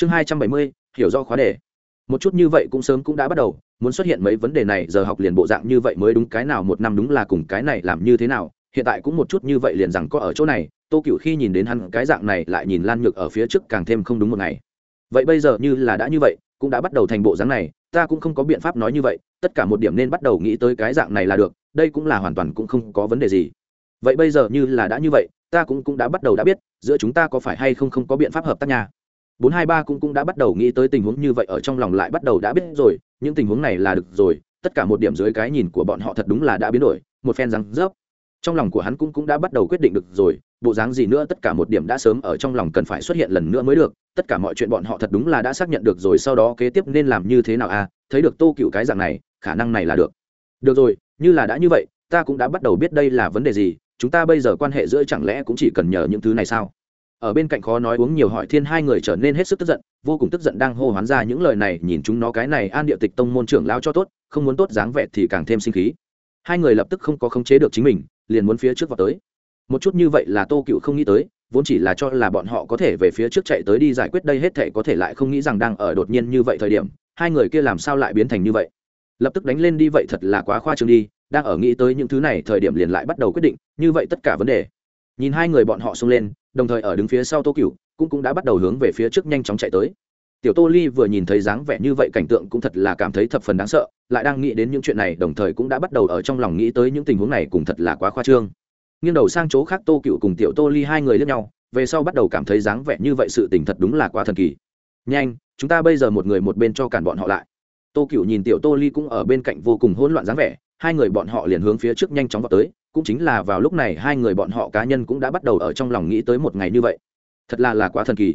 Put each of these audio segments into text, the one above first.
chương hai trăm bảy mươi, hiểu do khóa đề. Một chút như vậy cũng sớm cũng đã bắt đầu, muốn xuất hiện mấy vấn đề này giờ học liền bộ dạng như vậy mới đúng, cái nào một năm đúng là cùng cái này làm như thế nào, hiện tại cũng một chút như vậy liền rằng có ở chỗ này, tô cựu khi nhìn đến hắn cái dạng này lại nhìn lan nhược ở phía trước càng thêm không đúng một ngày. Vậy bây giờ như là đã như vậy, cũng đã bắt đầu thành bộ dáng này, ta cũng không có biện pháp nói như vậy, tất cả một điểm nên bắt đầu nghĩ tới cái dạng này là được, đây cũng là hoàn toàn cũng không có vấn đề gì. Vậy bây giờ như là đã như vậy, ta cũng cũng đã bắt đầu đã biết, giữa chúng ta có phải hay không không có biện pháp hợp tác nhà bốn hai ba cũng cũng đã bắt đầu nghĩ tới tình huống như vậy ở trong lòng lại bắt đầu đã biết rồi, những tình huống này là được rồi, tất cả một điểm dưới cái nhìn của bọn họ thật đúng là đã biến đổi, một phen răng rớp. Trong lòng của hắn cũng cũng đã bắt đầu quyết định được rồi, bộ dáng gì nữa tất cả một điểm đã sớm ở trong lòng cần phải xuất hiện lần nữa mới được, tất cả mọi chuyện bọn họ thật đúng là đã xác nhận được rồi, sau đó kế tiếp nên làm như thế nào à thấy được tô cựu cái dạng này, khả năng này là được. Được rồi, như là đã như vậy, ta cũng đã bắt đầu biết đây là vấn đề gì, chúng ta bây giờ quan hệ giữa chẳng lẽ cũng chỉ cần nhờ những thứ này sao? Ở bên cạnh khó nói uống nhiều hỏi thiên hai người trở nên hết sức tức giận, vô cùng tức giận đang hô hoán ra những lời này, nhìn chúng nó cái này an địa tịch tông môn trưởng lao cho tốt, không muốn tốt dáng vẻ thì càng thêm sinh khí. Hai người lập tức không có khống chế được chính mình, liền muốn phía trước vào tới. Một chút như vậy là tô cựu không nghĩ tới, vốn chỉ là cho là bọn họ có thể về phía trước chạy tới đi giải quyết đây hết thể có thể lại không nghĩ rằng đang ở đột nhiên như vậy thời điểm, hai người kia làm sao lại biến thành như vậy? Lập tức đánh lên đi, vậy thật là quá khoa trương đi, đang ở nghĩ tới những thứ này thời điểm liền lại bắt đầu quyết định, như vậy tất cả vấn đề nhìn hai người bọn họ xông lên, đồng thời ở đứng phía sau tô cựu cũng cũng đã bắt đầu hướng về phía trước nhanh chóng chạy tới. Tiểu tô ly vừa nhìn thấy dáng vẻ như vậy cảnh tượng cũng thật là cảm thấy thập phần đáng sợ, lại đang nghĩ đến những chuyện này, đồng thời cũng đã bắt đầu ở trong lòng nghĩ tới những tình huống này cũng thật là quá khoa trương. Nghiêng đầu sang chỗ khác, tô cựu cùng tiểu tô ly hai người lướt nhau, về sau bắt đầu cảm thấy dáng vẻ như vậy sự tình thật đúng là quá thần kỳ. Nhanh, chúng ta bây giờ một người một bên cho cản bọn họ lại. Tô cựu nhìn tiểu tô ly cũng ở bên cạnh vô cùng hỗn loạn dáng vẻ, hai người bọn họ liền hướng phía trước nhanh chóng vào tới cũng chính là vào lúc này hai người bọn họ cá nhân cũng đã bắt đầu ở trong lòng nghĩ tới một ngày như vậy. Thật là là quá thần kỳ.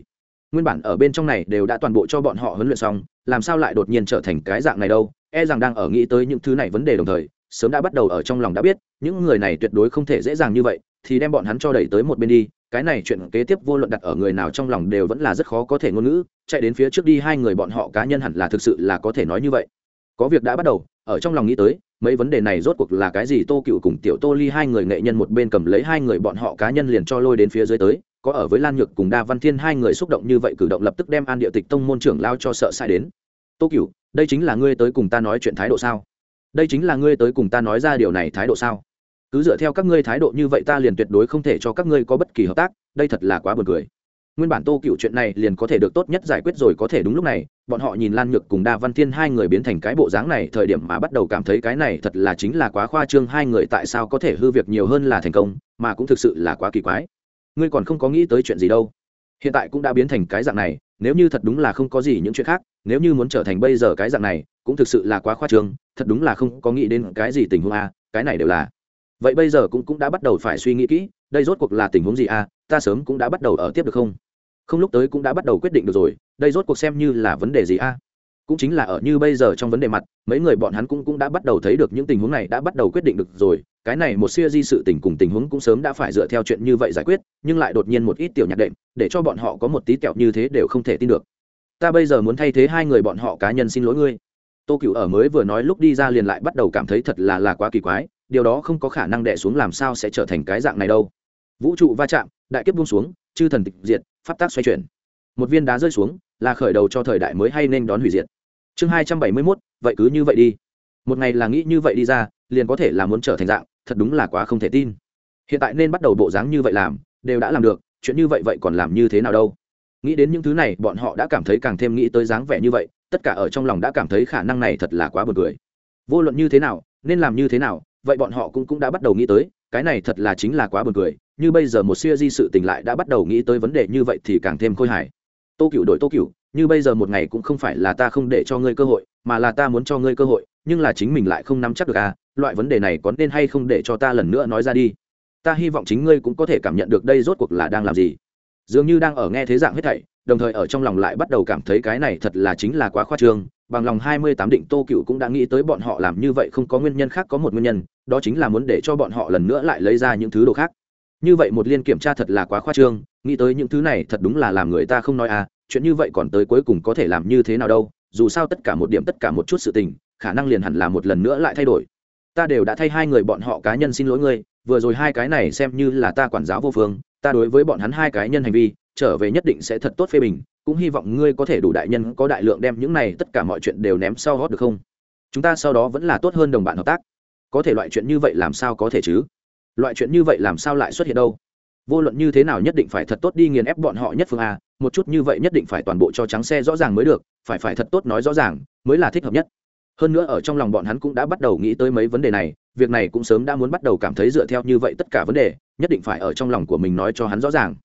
Nguyên bản ở bên trong này đều đã toàn bộ cho bọn họ huấn luyện xong, làm sao lại đột nhiên trở thành cái dạng này đâu? E rằng đang ở nghĩ tới những thứ này vấn đề đồng thời, sớm đã bắt đầu ở trong lòng đã biết, những người này tuyệt đối không thể dễ dàng như vậy, thì đem bọn hắn cho đẩy tới một bên đi. Cái này chuyện kế tiếp vô luận đặt ở người nào trong lòng đều vẫn là rất khó có thể ngôn ngữ, chạy đến phía trước đi hai người bọn họ cá nhân hẳn là thực sự là có thể nói như vậy. Có việc đã bắt đầu, ở trong lòng nghĩ tới mấy vấn đề này rốt cuộc là cái gì? Tô cựu cùng tiểu tô ly hai người nghệ nhân một bên cầm lấy hai người bọn họ cá nhân liền cho lôi đến phía dưới tới. Có ở với lan nhược cùng đa văn thiên hai người xúc động như vậy cử động lập tức đem an địa tịch tông môn trưởng lao cho sợ sai đến. Tô cựu, đây chính là ngươi tới cùng ta nói chuyện thái độ sao? Đây chính là ngươi tới cùng ta nói ra điều này thái độ sao? Cứ dựa theo các ngươi thái độ như vậy ta liền tuyệt đối không thể cho các ngươi có bất kỳ hợp tác. Đây thật là quá buồn cười nguyên bản tô cựu chuyện này liền có thể được tốt nhất giải quyết rồi có thể đúng lúc này, bọn họ nhìn lan nhược cùng đa văn thiên hai người biến thành cái bộ dáng này, thời điểm mà bắt đầu cảm thấy cái này thật là chính là quá khoa trương, hai người tại sao có thể hư việc nhiều hơn là thành công, mà cũng thực sự là quá kỳ quái. Ngươi còn không có nghĩ tới chuyện gì đâu. Hiện tại cũng đã biến thành cái dạng này, nếu như thật đúng là không có gì những chuyện khác, nếu như muốn trở thành bây giờ cái dạng này, cũng thực sự là quá khoa trương, thật đúng là không có nghĩ đến cái gì tình huống a, cái này đều là. Vậy bây giờ cũng cũng đã bắt đầu phải suy nghĩ kỹ, đây rốt cuộc là tình huống gì a ta sớm cũng đã bắt đầu ở tiếp được không? Không lúc tới cũng đã bắt đầu quyết định được rồi, đây rốt cuộc xem như là vấn đề gì a? Cũng chính là ở như bây giờ trong vấn đề mặt, mấy người bọn hắn cũng cũng đã bắt đầu thấy được những tình huống này đã bắt đầu quyết định được rồi. Cái này một siêu di sự tình cùng tình huống cũng sớm đã phải dựa theo chuyện như vậy giải quyết, nhưng lại đột nhiên một ít tiểu nhạc đệm, để cho bọn họ có một tí kẹo như thế đều không thể tin được. Ta bây giờ muốn thay thế hai người bọn họ cá nhân xin lỗi ngươi. Tô cựu ở mới vừa nói lúc đi ra liền lại bắt đầu cảm thấy thật là là quá kỳ quái, điều đó không có khả năng đẻ xuống làm sao sẽ trở thành cái dạng này đâu vũ trụ va chạm, đại kiếp buông xuống, chư thần tịch diệt, pháp tác xoay chuyển. Một viên đá rơi xuống, là khởi đầu cho thời đại mới hay nên đón hủy diệt. Chương hai trăm bảy mươi mốt, vậy cứ như vậy đi. Một ngày là nghĩ như vậy đi ra, liền có thể là muốn trở thành dạng, thật đúng là quá không thể tin. Hiện tại nên bắt đầu bộ dáng như vậy làm, đều đã làm được, chuyện như vậy vậy còn làm như thế nào đâu? Nghĩ đến những thứ này, bọn họ đã cảm thấy càng thêm nghĩ tới dáng vẻ như vậy, tất cả ở trong lòng đã cảm thấy khả năng này thật là quá buồn cười. Vô luận như thế nào, nên làm như thế nào, vậy bọn họ cũng cũng đã bắt đầu nghĩ tới, cái này thật là chính là quá buồn cười như bây giờ một siêu di sự tình lại đã bắt đầu nghĩ tới vấn đề như vậy thì càng thêm khôi hài. Tô cựu đổi tô cựu như bây giờ một ngày cũng không phải là ta không để cho ngươi cơ hội, mà là ta muốn cho ngươi cơ hội, nhưng là chính mình lại không nắm chắc được à loại vấn đề này có nên hay không để cho ta lần nữa nói ra đi. Ta hy vọng chính ngươi cũng có thể cảm nhận được đây rốt cuộc là đang làm gì. Dường như đang ở nghe thế dạng hết thảy, đồng thời ở trong lòng lại bắt đầu cảm thấy cái này thật là chính là quá khoa trương, bằng lòng hai mươi tám định tô cựu cũng đã nghĩ tới bọn họ làm như vậy không có nguyên nhân khác có một nguyên nhân, đó chính là muốn để cho bọn họ lần nữa lại lấy ra những thứ đồ khác như vậy một liên kiểm tra thật là quá khoa trương, nghĩ tới những thứ này thật đúng là làm người ta không nói à chuyện như vậy còn tới cuối cùng có thể làm như thế nào đâu, dù sao tất cả một điểm tất cả một chút sự tình, khả năng liền hẳn là một lần nữa lại thay đổi. Ta đều đã thay hai người bọn họ cá nhân xin lỗi ngươi, vừa rồi hai cái này xem như là ta quản giáo vô phương, ta đối với bọn hắn hai cái nhân hành vi, trở về nhất định sẽ thật tốt phê bình, cũng hy vọng ngươi có thể đủ đại nhân, có đại lượng đem những này tất cả mọi chuyện đều ném sau hót được không? Chúng ta sau đó vẫn là tốt hơn đồng bạn hợp tác. Có thể loại chuyện như vậy làm sao có thể chứ? Loại chuyện như vậy làm sao lại xuất hiện đâu? Vô luận như thế nào nhất định phải thật tốt đi nghiền ép bọn họ nhất phương a, một chút như vậy nhất định phải toàn bộ cho trắng xe rõ ràng mới được, phải phải thật tốt nói rõ ràng, mới là thích hợp nhất. Hơn nữa ở trong lòng bọn hắn cũng đã bắt đầu nghĩ tới mấy vấn đề này, việc này cũng sớm đã muốn bắt đầu cảm thấy dựa theo như vậy tất cả vấn đề, nhất định phải ở trong lòng của mình nói cho hắn rõ ràng.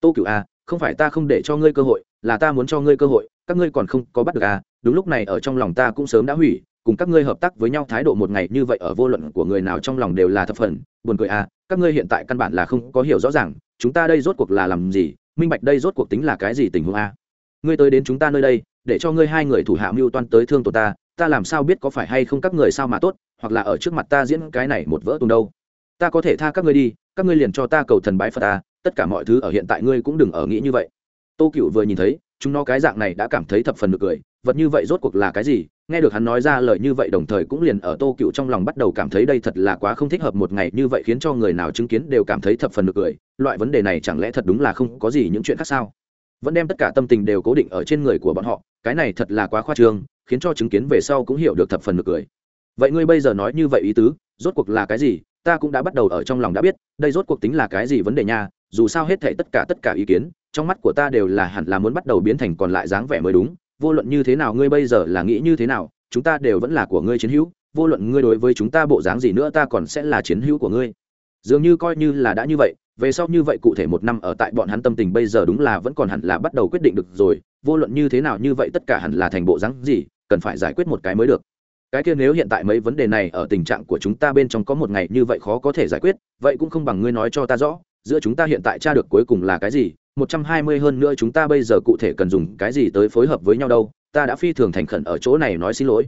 Tô cựu a, không phải ta không để cho ngươi cơ hội, là ta muốn cho ngươi cơ hội, các ngươi còn không có bắt được a, đúng lúc này ở trong lòng ta cũng sớm đã hủy cùng các ngươi hợp tác với nhau thái độ một ngày như vậy ở vô luận của người nào trong lòng đều là thập phần, buồn cười à? các ngươi hiện tại căn bản là không có hiểu rõ ràng, chúng ta đây rốt cuộc là làm gì, minh bạch đây rốt cuộc tính là cái gì tình huống a ngươi tới đến chúng ta nơi đây, để cho ngươi hai người thủ hạ mưu toan tới thương tổ ta ta làm sao biết có phải hay không các người sao mà tốt, hoặc là ở trước mặt ta diễn cái này một vỡ tung đâu ta có thể tha các ngươi đi, các ngươi liền cho ta cầu thần bái phật ta, tất cả mọi thứ ở hiện tại ngươi cũng đừng ở nghĩ như vậy tô cựu vừa nhìn thấy, chúng nó cái dạng này đã cảm thấy thập phần được cười, vật như vậy rốt cuộc là cái gì nghe được hắn nói ra lời như vậy đồng thời cũng liền ở tô cựu trong lòng bắt đầu cảm thấy đây thật là quá không thích hợp một ngày như vậy khiến cho người nào chứng kiến đều cảm thấy thập phần được cười. Loại vấn đề này chẳng lẽ thật đúng là không có gì những chuyện khác sao? Vẫn đem tất cả tâm tình đều cố định ở trên người của bọn họ, cái này thật là quá khoa trương, khiến cho chứng kiến về sau cũng hiểu được thập phần được cười. Vậy ngươi bây giờ nói như vậy ý tứ, rốt cuộc là cái gì? Ta cũng đã bắt đầu ở trong lòng đã biết, đây rốt cuộc tính là cái gì vấn đề nha, dù sao hết thảy tất cả tất cả ý kiến, trong mắt của ta đều là hẳn là muốn bắt đầu biến thành còn lại dáng vẻ mới đúng vô luận như thế nào ngươi bây giờ là nghĩ như thế nào, chúng ta đều vẫn là của ngươi chiến hữu, vô luận ngươi đối với chúng ta bộ dáng gì nữa ta còn sẽ là chiến hữu của ngươi. Dường như coi như là đã như vậy, về sau như vậy cụ thể một năm ở tại bọn hắn tâm tình bây giờ đúng là vẫn còn hẳn là bắt đầu quyết định được rồi, vô luận như thế nào như vậy tất cả hẳn là thành bộ dáng gì, cần phải giải quyết một cái mới được. Cái kia nếu hiện tại mấy vấn đề này ở tình trạng của chúng ta bên trong có một ngày như vậy khó có thể giải quyết, vậy cũng không bằng ngươi nói cho ta rõ, giữa chúng ta hiện tại tra được cuối cùng là cái gì một trăm hai mươi hơn nữa chúng ta bây giờ cụ thể cần dùng cái gì tới phối hợp với nhau đâu, ta đã phi thường thành khẩn ở chỗ này nói xin lỗi.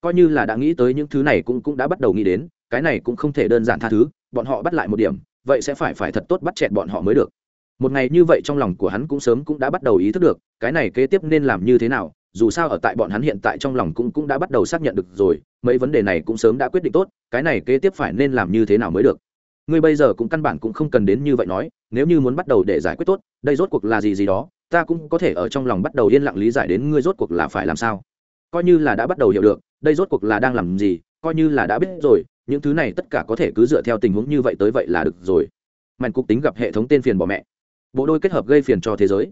Coi như là đã nghĩ tới những thứ này cũng cũng đã bắt đầu nghĩ đến, cái này cũng không thể đơn giản tha thứ, bọn họ bắt lại một điểm, vậy sẽ phải phải thật tốt bắt chẹt bọn họ mới được. Một ngày như vậy trong lòng của hắn cũng sớm cũng đã bắt đầu ý thức được, cái này kế tiếp nên làm như thế nào, dù sao ở tại bọn hắn hiện tại trong lòng cũng cũng đã bắt đầu xác nhận được rồi, mấy vấn đề này cũng sớm đã quyết định tốt, cái này kế tiếp phải nên làm như thế nào mới được ngươi bây giờ cũng căn bản cũng không cần đến như vậy nói, nếu như muốn bắt đầu để giải quyết tốt, đây rốt cuộc là gì gì đó, ta cũng có thể ở trong lòng bắt đầu yên lặng lý giải đến ngươi rốt cuộc là phải làm sao. Coi như là đã bắt đầu hiểu được, đây rốt cuộc là đang làm gì, coi như là đã biết rồi, những thứ này tất cả có thể cứ dựa theo tình huống như vậy tới vậy là được rồi. Mạnh cục tính gặp hệ thống tên phiền bỏ mẹ. Bộ đôi kết hợp gây phiền cho thế giới.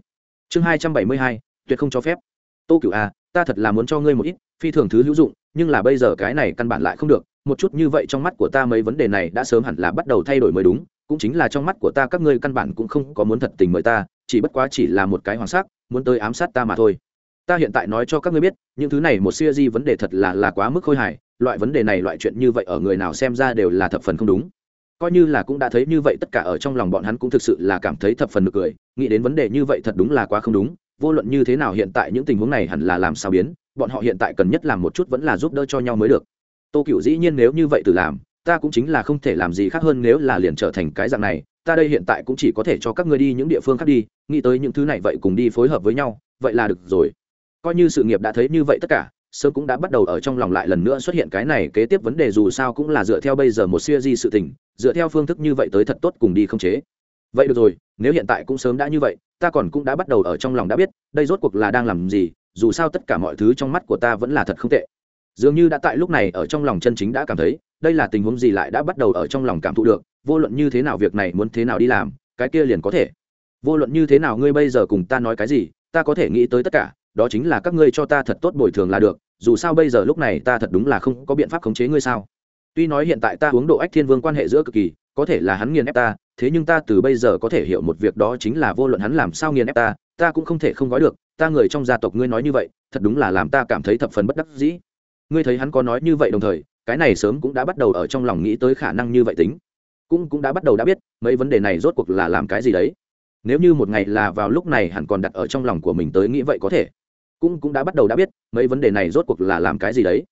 Chương hai trăm bảy mươi hai, tuyệt không cho phép. Tô cựu a ta thật là muốn cho ngươi một ít, phi thường thứ hữu dụng, nhưng là bây giờ cái này căn bản lại không được, một chút như vậy trong mắt của ta mấy vấn đề này đã sớm hẳn là bắt đầu thay đổi mới đúng, cũng chính là trong mắt của ta các ngươi căn bản cũng không có muốn thật tình mời ta, chỉ bất quá chỉ là một cái hoàng sắc, muốn tới ám sát ta mà thôi. Ta hiện tại nói cho các ngươi biết, những thứ này một siêu di vấn đề thật là là quá mức khôi hài, loại vấn đề này loại chuyện như vậy ở người nào xem ra đều là thập phần không đúng. Coi như là cũng đã thấy như vậy tất cả ở trong lòng bọn hắn cũng thực sự là cảm thấy thập phần nực cười, nghĩ đến vấn đề như vậy thật đúng là quá không đúng vô luận như thế nào hiện tại những tình huống này hẳn là làm sao biến, bọn họ hiện tại cần nhất làm một chút vẫn là giúp đỡ cho nhau mới được. Tô cựu dĩ nhiên nếu như vậy tự làm, ta cũng chính là không thể làm gì khác hơn nếu là liền trở thành cái dạng này, ta đây hiện tại cũng chỉ có thể cho các ngươi đi những địa phương khác đi, nghĩ tới những thứ này vậy cùng đi phối hợp với nhau, vậy là được rồi. Coi như sự nghiệp đã thấy như vậy tất cả, sớm cũng đã bắt đầu ở trong lòng lại lần nữa xuất hiện cái này kế tiếp vấn đề dù sao cũng là dựa theo bây giờ một siêu di sự tình, dựa theo phương thức như vậy tới thật tốt cùng đi không chế. Vậy được rồi, nếu hiện tại cũng sớm đã như vậy ta còn cũng đã bắt đầu ở trong lòng đã biết, đây rốt cuộc là đang làm gì, dù sao tất cả mọi thứ trong mắt của ta vẫn là thật không tệ. Dường như đã tại lúc này ở trong lòng chân chính đã cảm thấy, đây là tình huống gì lại đã bắt đầu ở trong lòng cảm thụ được, vô luận như thế nào việc này muốn thế nào đi làm, cái kia liền có thể. Vô luận như thế nào ngươi bây giờ cùng ta nói cái gì, ta có thể nghĩ tới tất cả, đó chính là các ngươi cho ta thật tốt bồi thường là được, dù sao bây giờ lúc này ta thật đúng là không có biện pháp khống chế ngươi sao. Tuy nói hiện tại ta uống độ ách thiên vương quan hệ giữa cực kỳ, có thể là hắn nghiền ép ta thế nhưng ta từ bây giờ có thể hiểu một việc đó chính là vô luận hắn làm sao nghiền ép ta ta cũng không thể không gói được, ta người trong gia tộc ngươi nói như vậy, thật đúng là làm ta cảm thấy thập phần bất đắc dĩ. Ngươi thấy hắn có nói như vậy đồng thời, cái này sớm cũng đã bắt đầu ở trong lòng nghĩ tới khả năng như vậy tính. Cũng cũng đã bắt đầu đã biết, mấy vấn đề này rốt cuộc là làm cái gì đấy. Nếu như một ngày là vào lúc này hẳn còn đặt ở trong lòng của mình tới nghĩ vậy có thể. Cũng cũng đã bắt đầu đã biết, mấy vấn đề này rốt cuộc là làm cái gì đấy.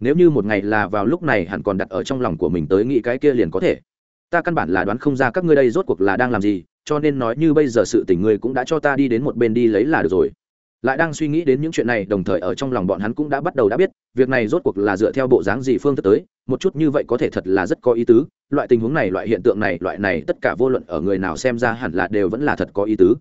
Nếu như một ngày là vào lúc này hẳn còn đặt ở trong lòng của mình tới nghĩ cái kia liền có thể ta căn bản là đoán không ra các ngươi đây rốt cuộc là đang làm gì, cho nên nói như bây giờ sự tình ngươi cũng đã cho ta đi đến một bên đi lấy là được rồi. Lại đang suy nghĩ đến những chuyện này, đồng thời ở trong lòng bọn hắn cũng đã bắt đầu đã biết, việc này rốt cuộc là dựa theo bộ dáng gì phương thức tới, một chút như vậy có thể thật là rất có ý tứ, loại tình huống này, loại hiện tượng này, loại này, tất cả vô luận ở người nào xem ra hẳn là đều vẫn là thật có ý tứ.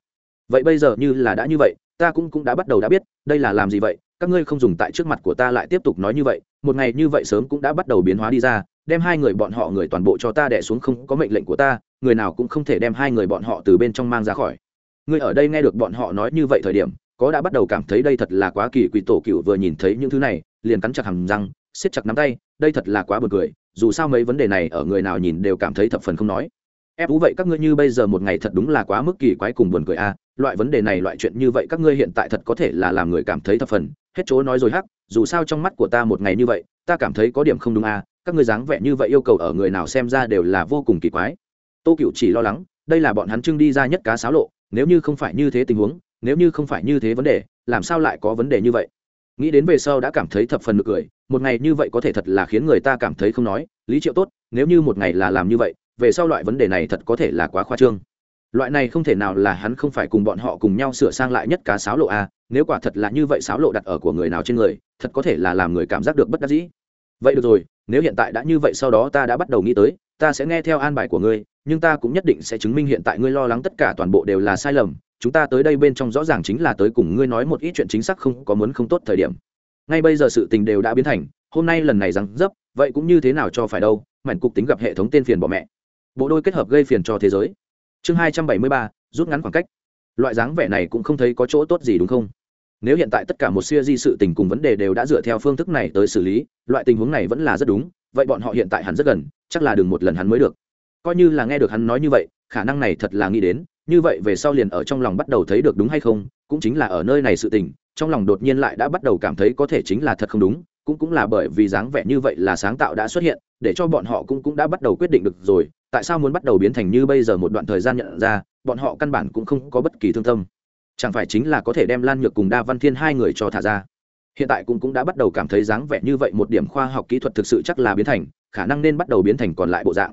Vậy bây giờ như là đã như vậy, ta cũng cũng đã bắt đầu đã biết, đây là làm gì vậy, các ngươi không dùng tại trước mặt của ta lại tiếp tục nói như vậy, một ngày như vậy sớm cũng đã bắt đầu biến hóa đi ra đem hai người bọn họ người toàn bộ cho ta đẻ xuống không có mệnh lệnh của ta, người nào cũng không thể đem hai người bọn họ từ bên trong mang ra khỏi. Người ở đây nghe được bọn họ nói như vậy thời điểm, có đã bắt đầu cảm thấy đây thật là quá kỳ quỷ tổ cựu vừa nhìn thấy những thứ này, liền cắn chặt hằm răng, siết chặt nắm tay, đây thật là quá buồn cười, dù sao mấy vấn đề này ở người nào nhìn đều cảm thấy thập phần không nói. Ép thú vậy các ngươi như bây giờ một ngày thật đúng là quá mức kỳ quái cùng buồn cười a loại vấn đề này loại chuyện như vậy các ngươi hiện tại thật có thể là làm người cảm thấy thập phần, hết chỗ nói rồi hắc, dù sao trong mắt của ta một ngày như vậy, ta cảm thấy có điểm không đúng a các ngươi dáng vẻ như vậy yêu cầu ở người nào xem ra đều là vô cùng kỳ quái. Tô cựu chỉ lo lắng, đây là bọn hắn trưng đi ra nhất cá sáo lộ, nếu như không phải như thế tình huống, nếu như không phải như thế vấn đề, làm sao lại có vấn đề như vậy? Nghĩ đến về sau đã cảm thấy thập phần nực cười, một ngày như vậy có thể thật là khiến người ta cảm thấy không nói, lý triệu tốt, nếu như một ngày là làm như vậy, về sau loại vấn đề này thật có thể là quá khoa trương. Loại này không thể nào là hắn không phải cùng bọn họ cùng nhau sửa sang lại nhất cá sáo lộ a, nếu quả thật là như vậy sáo lộ đặt ở của người nào trên người, thật có thể là làm người cảm giác được bất đắc dĩ. Vậy được rồi nếu hiện tại đã như vậy sau đó ta đã bắt đầu nghĩ tới, ta sẽ nghe theo an bài của ngươi, nhưng ta cũng nhất định sẽ chứng minh hiện tại ngươi lo lắng tất cả toàn bộ đều là sai lầm. Chúng ta tới đây bên trong rõ ràng chính là tới cùng ngươi nói một ít chuyện chính xác không có muốn không tốt thời điểm. Ngay bây giờ sự tình đều đã biến thành, hôm nay lần này rằng dấp, vậy cũng như thế nào cho phải đâu, mảnh cục tính gặp hệ thống tên phiền bỏ mẹ. Bộ đôi kết hợp gây phiền cho thế giới. Chương hai trăm bảy mươi ba, rút ngắn khoảng cách. Loại dáng vẻ này cũng không thấy có chỗ tốt gì đúng không? Nếu hiện tại tất cả một siêu di sự tình cùng vấn đề đều đã dựa theo phương thức này tới xử lý, loại tình huống này vẫn là rất đúng, vậy bọn họ hiện tại hắn rất gần, chắc là đừng một lần hắn mới được. Coi như là nghe được hắn nói như vậy, khả năng này thật là nghĩ đến, như vậy về sau liền ở trong lòng bắt đầu thấy được đúng hay không, cũng chính là ở nơi này sự tình, trong lòng đột nhiên lại đã bắt đầu cảm thấy có thể chính là thật không đúng, cũng cũng là bởi vì dáng vẻ như vậy là sáng tạo đã xuất hiện, để cho bọn họ cũng cũng đã bắt đầu quyết định được rồi, tại sao muốn bắt đầu biến thành như bây giờ một đoạn thời gian nhận ra, bọn họ căn bản cũng không có bất kỳ thương tâm chẳng phải chính là có thể đem lan nhược cùng đa văn thiên hai người cho thả ra? Hiện tại cũng cũng đã bắt đầu cảm thấy dáng vẻ như vậy, một điểm khoa học kỹ thuật thực sự chắc là biến thành, khả năng nên bắt đầu biến thành còn lại bộ dạng.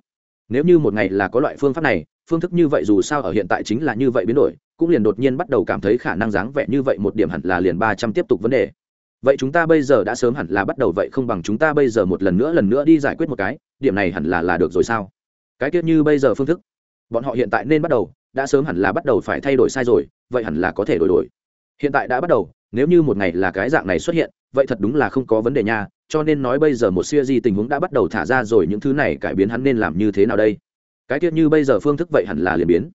Nếu như một ngày là có loại phương pháp này, phương thức như vậy dù sao ở hiện tại chính là như vậy biến đổi, cũng liền đột nhiên bắt đầu cảm thấy khả năng dáng vẻ như vậy một điểm hẳn là liền ba trăm tiếp tục vấn đề. Vậy chúng ta bây giờ đã sớm hẳn là bắt đầu vậy không bằng chúng ta bây giờ một lần nữa lần nữa đi giải quyết một cái, điểm này hẳn là là được rồi sao? Cái tiết như bây giờ phương thức, bọn họ hiện tại nên bắt đầu đã sớm hẳn là bắt đầu phải thay đổi sai rồi, vậy hẳn là có thể đổi đổi. Hiện tại đã bắt đầu, nếu như một ngày là cái dạng này xuất hiện, vậy thật đúng là không có vấn đề nha, cho nên nói bây giờ một siêu di tình huống đã bắt đầu thả ra rồi, những thứ này cải biến hắn nên làm như thế nào đây? Cái tiết như bây giờ phương thức vậy hẳn là liền biến.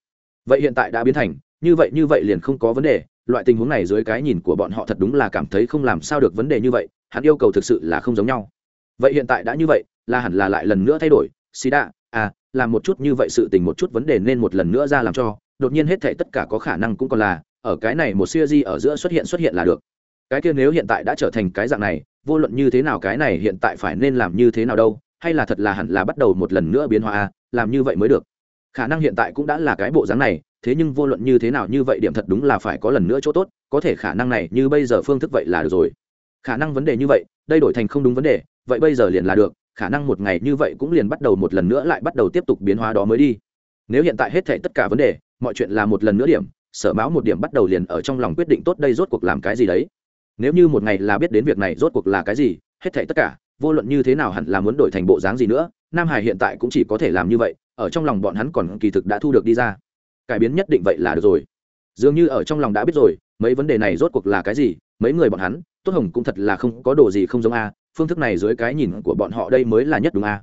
Vậy hiện tại đã biến thành, như vậy như vậy liền không có vấn đề, loại tình huống này dưới cái nhìn của bọn họ thật đúng là cảm thấy không làm sao được vấn đề như vậy, hắn yêu cầu thực sự là không giống nhau. Vậy hiện tại đã như vậy, là hẳn là lại lần nữa thay đổi. Xì đạ à làm một chút như vậy sự tình một chút vấn đề nên một lần nữa ra làm cho, đột nhiên hết thể tất cả có khả năng cũng còn là, ở cái này một siêu di ở giữa xuất hiện xuất hiện là được. Cái kia nếu hiện tại đã trở thành cái dạng này, vô luận như thế nào cái này hiện tại phải nên làm như thế nào đâu, hay là thật là hẳn là bắt đầu một lần nữa biến hóa, làm như vậy mới được. Khả năng hiện tại cũng đã là cái bộ dáng này, thế nhưng vô luận như thế nào như vậy điểm thật đúng là phải có lần nữa chỗ tốt, có thể khả năng này như bây giờ phương thức vậy là được rồi. Khả năng vấn đề như vậy, đây đổi thành không đúng vấn đề, vậy bây giờ liền là được khả năng một ngày như vậy cũng liền bắt đầu một lần nữa lại bắt đầu tiếp tục biến hóa đó mới đi. Nếu hiện tại hết thể tất cả vấn đề, mọi chuyện là một lần nữa điểm, sở báo một điểm bắt đầu liền ở trong lòng quyết định tốt đây rốt cuộc làm cái gì đấy. Nếu như một ngày là biết đến việc này rốt cuộc là cái gì, hết thể tất cả, vô luận như thế nào hẳn là muốn đổi thành bộ dáng gì nữa, nam hải hiện tại cũng chỉ có thể làm như vậy, ở trong lòng bọn hắn còn kỳ thực đã thu được đi ra. Cải biến nhất định vậy là được rồi. Dường như ở trong lòng đã biết rồi, mấy vấn đề này rốt cuộc là cái gì, mấy người bọn hắn, tốt hồng cũng thật là không có đồ gì không giống a phương thức này dưới cái nhìn của bọn họ đây mới là nhất đúng a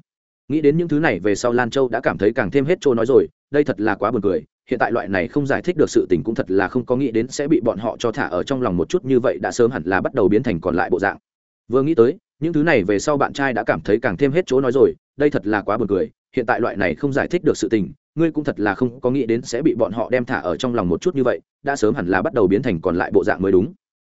nghĩ đến những thứ này về sau lan châu đã cảm thấy càng thêm hết trôi nói rồi, đây thật là quá buồn cười, hiện tại loại này không giải thích được sự tình cũng thật là không có nghĩ đến sẽ bị bọn họ cho thả ở trong lòng một chút như vậy đã sớm hẳn là bắt đầu biến thành còn lại bộ dạng. Vừa nghĩ tới, những thứ này về sau bạn trai đã cảm thấy càng thêm hết chỗ nói rồi, đây thật là quá buồn cười, hiện tại loại này không giải thích được sự tình, ngươi cũng thật là không có nghĩ đến sẽ bị bọn họ đem thả ở trong lòng một chút như vậy, đã sớm hẳn là bắt đầu biến thành còn lại bộ dạng mới đúng.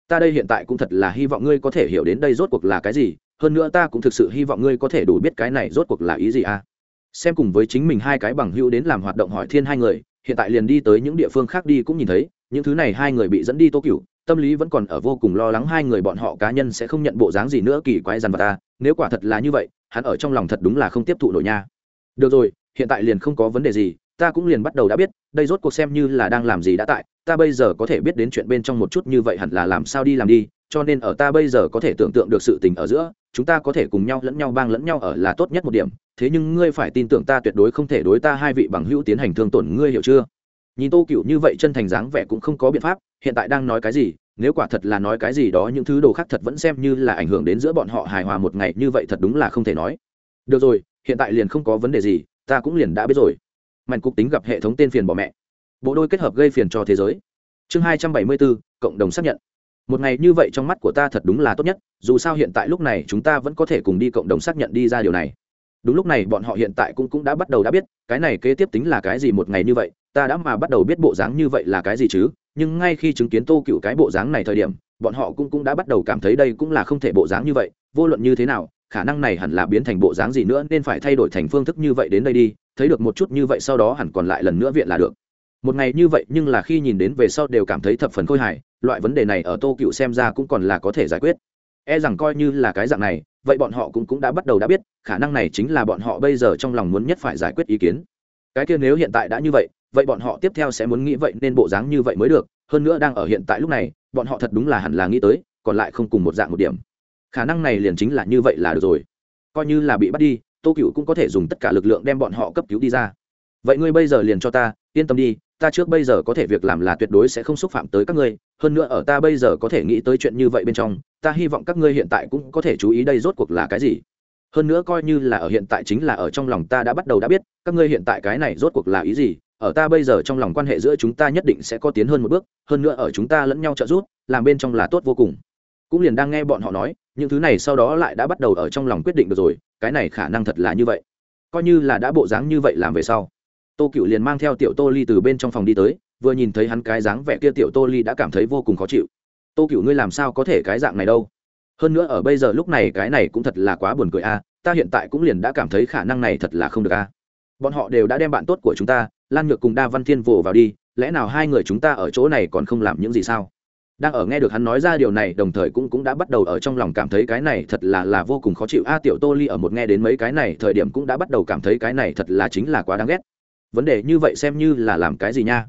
Ta đây hiện tại cũng thật là hy vọng ngươi có thể hiểu đến đây rốt cuộc là cái gì hơn nữa ta cũng thực sự hy vọng ngươi có thể đủ biết cái này rốt cuộc là ý gì à? Xem cùng với chính mình hai cái bằng hữu đến làm hoạt động hỏi thiên hai người, hiện tại liền đi tới những địa phương khác đi cũng nhìn thấy, những thứ này hai người bị dẫn đi tô cựu tâm lý vẫn còn ở vô cùng lo lắng hai người bọn họ cá nhân sẽ không nhận bộ dáng gì nữa kỳ quái dằn vào ta nếu quả thật là như vậy, hắn ở trong lòng thật đúng là không tiếp thụ nổi nha. Được rồi, hiện tại liền không có vấn đề gì, ta cũng liền bắt đầu đã biết, đây rốt cuộc xem như là đang làm gì đã tại, ta bây giờ có thể biết đến chuyện bên trong một chút như vậy hẳn là làm sao đi làm đi cho nên ở ta bây giờ có thể tưởng tượng được sự tình ở giữa, chúng ta có thể cùng nhau lẫn nhau bang lẫn nhau ở là tốt nhất một điểm. Thế nhưng ngươi phải tin tưởng ta tuyệt đối không thể đối ta hai vị bằng hữu tiến hành thương tổn, ngươi hiểu chưa? Nhìn tô cựu như vậy chân thành dáng vẻ cũng không có biện pháp, hiện tại đang nói cái gì, nếu quả thật là nói cái gì đó, những thứ đồ khác thật vẫn xem như là ảnh hưởng đến giữa bọn họ hài hòa một ngày, như vậy thật đúng là không thể nói. Được rồi, hiện tại liền không có vấn đề gì, ta cũng liền đã biết rồi. Mạnh cục tính gặp hệ thống tên phiền bỏ mẹ. Bộ đôi kết hợp gây phiền cho thế giới. Chương hai trăm bảy mươi bốn, cộng đồng xác nhận một ngày như vậy trong mắt của ta thật đúng là tốt nhất, dù sao hiện tại lúc này chúng ta vẫn có thể cùng đi cộng đồng xác nhận đi ra điều này. Đúng lúc này bọn họ hiện tại cũng cũng đã bắt đầu đã biết, cái này kế tiếp tính là cái gì một ngày như vậy, ta đã mà bắt đầu biết bộ dáng như vậy là cái gì chứ, nhưng ngay khi chứng kiến tô cựu cái bộ dáng này thời điểm, bọn họ cũng cũng đã bắt đầu cảm thấy đây cũng là không thể bộ dáng như vậy, vô luận như thế nào, khả năng này hẳn là biến thành bộ dáng gì nữa nên phải thay đổi thành phương thức như vậy đến đây đi, thấy được một chút như vậy sau đó hẳn còn lại lần nữa viện là được một ngày như vậy nhưng là khi nhìn đến về sau đều cảm thấy thập phần khôi hài, loại vấn đề này ở tô cựu xem ra cũng còn là có thể giải quyết. E rằng coi như là cái dạng này, vậy bọn họ cũng cũng đã bắt đầu đã biết, khả năng này chính là bọn họ bây giờ trong lòng muốn nhất phải giải quyết ý kiến. Cái kia nếu hiện tại đã như vậy vậy bọn họ tiếp theo sẽ muốn nghĩ vậy nên bộ dáng như vậy mới được, hơn nữa đang ở hiện tại lúc này, bọn họ thật đúng là hẳn là nghĩ tới, còn lại không cùng một dạng một điểm. Khả năng này liền chính là như vậy là được rồi. Coi như là bị bắt đi, tô cựu cũng có thể dùng tất cả lực lượng đem bọn họ cấp cứu đi ra. Vậy ngươi bây giờ liền cho ta, yên tâm đi ta trước bây giờ có thể việc làm là tuyệt đối sẽ không xúc phạm tới các ngươi, hơn nữa ở ta bây giờ có thể nghĩ tới chuyện như vậy bên trong, ta hy vọng các ngươi hiện tại cũng có thể chú ý đây rốt cuộc là cái gì. Hơn nữa coi như là ở hiện tại chính là ở trong lòng ta đã bắt đầu đã biết, các ngươi hiện tại cái này rốt cuộc là ý gì, ở ta bây giờ trong lòng quan hệ giữa chúng ta nhất định sẽ có tiến hơn một bước, hơn nữa ở chúng ta lẫn nhau trợ giúp, làm bên trong là tốt vô cùng. Cũng liền đang nghe bọn họ nói, những thứ này sau đó lại đã bắt đầu ở trong lòng quyết định được rồi, cái này khả năng thật là như vậy. Coi như là đã bộ dáng như vậy làm về sau tô cựu liền mang theo tiểu tô ly từ bên trong phòng đi tới, vừa nhìn thấy hắn cái dáng vẻ kia tiểu tô ly đã cảm thấy vô cùng khó chịu. Tô cựu ngươi làm sao có thể cái dạng này đâu? Hơn nữa ở bây giờ lúc này cái này cũng thật là quá buồn cười a, ta hiện tại cũng liền đã cảm thấy khả năng này thật là không được a. Bọn họ đều đã đem bạn tốt của chúng ta, lan nhược cùng đa văn thiên vồ vào đi, lẽ nào hai người chúng ta ở chỗ này còn không làm những gì sao? Đang ở nghe được hắn nói ra điều này, đồng thời cũng cũng đã bắt đầu ở trong lòng cảm thấy cái này thật là là vô cùng khó chịu. A, tiểu tô ly ở một nghe đến mấy cái này thời điểm cũng đã bắt đầu cảm thấy cái này thật là chính là quá đáng ghét vấn đề như vậy xem như là làm cái gì nha?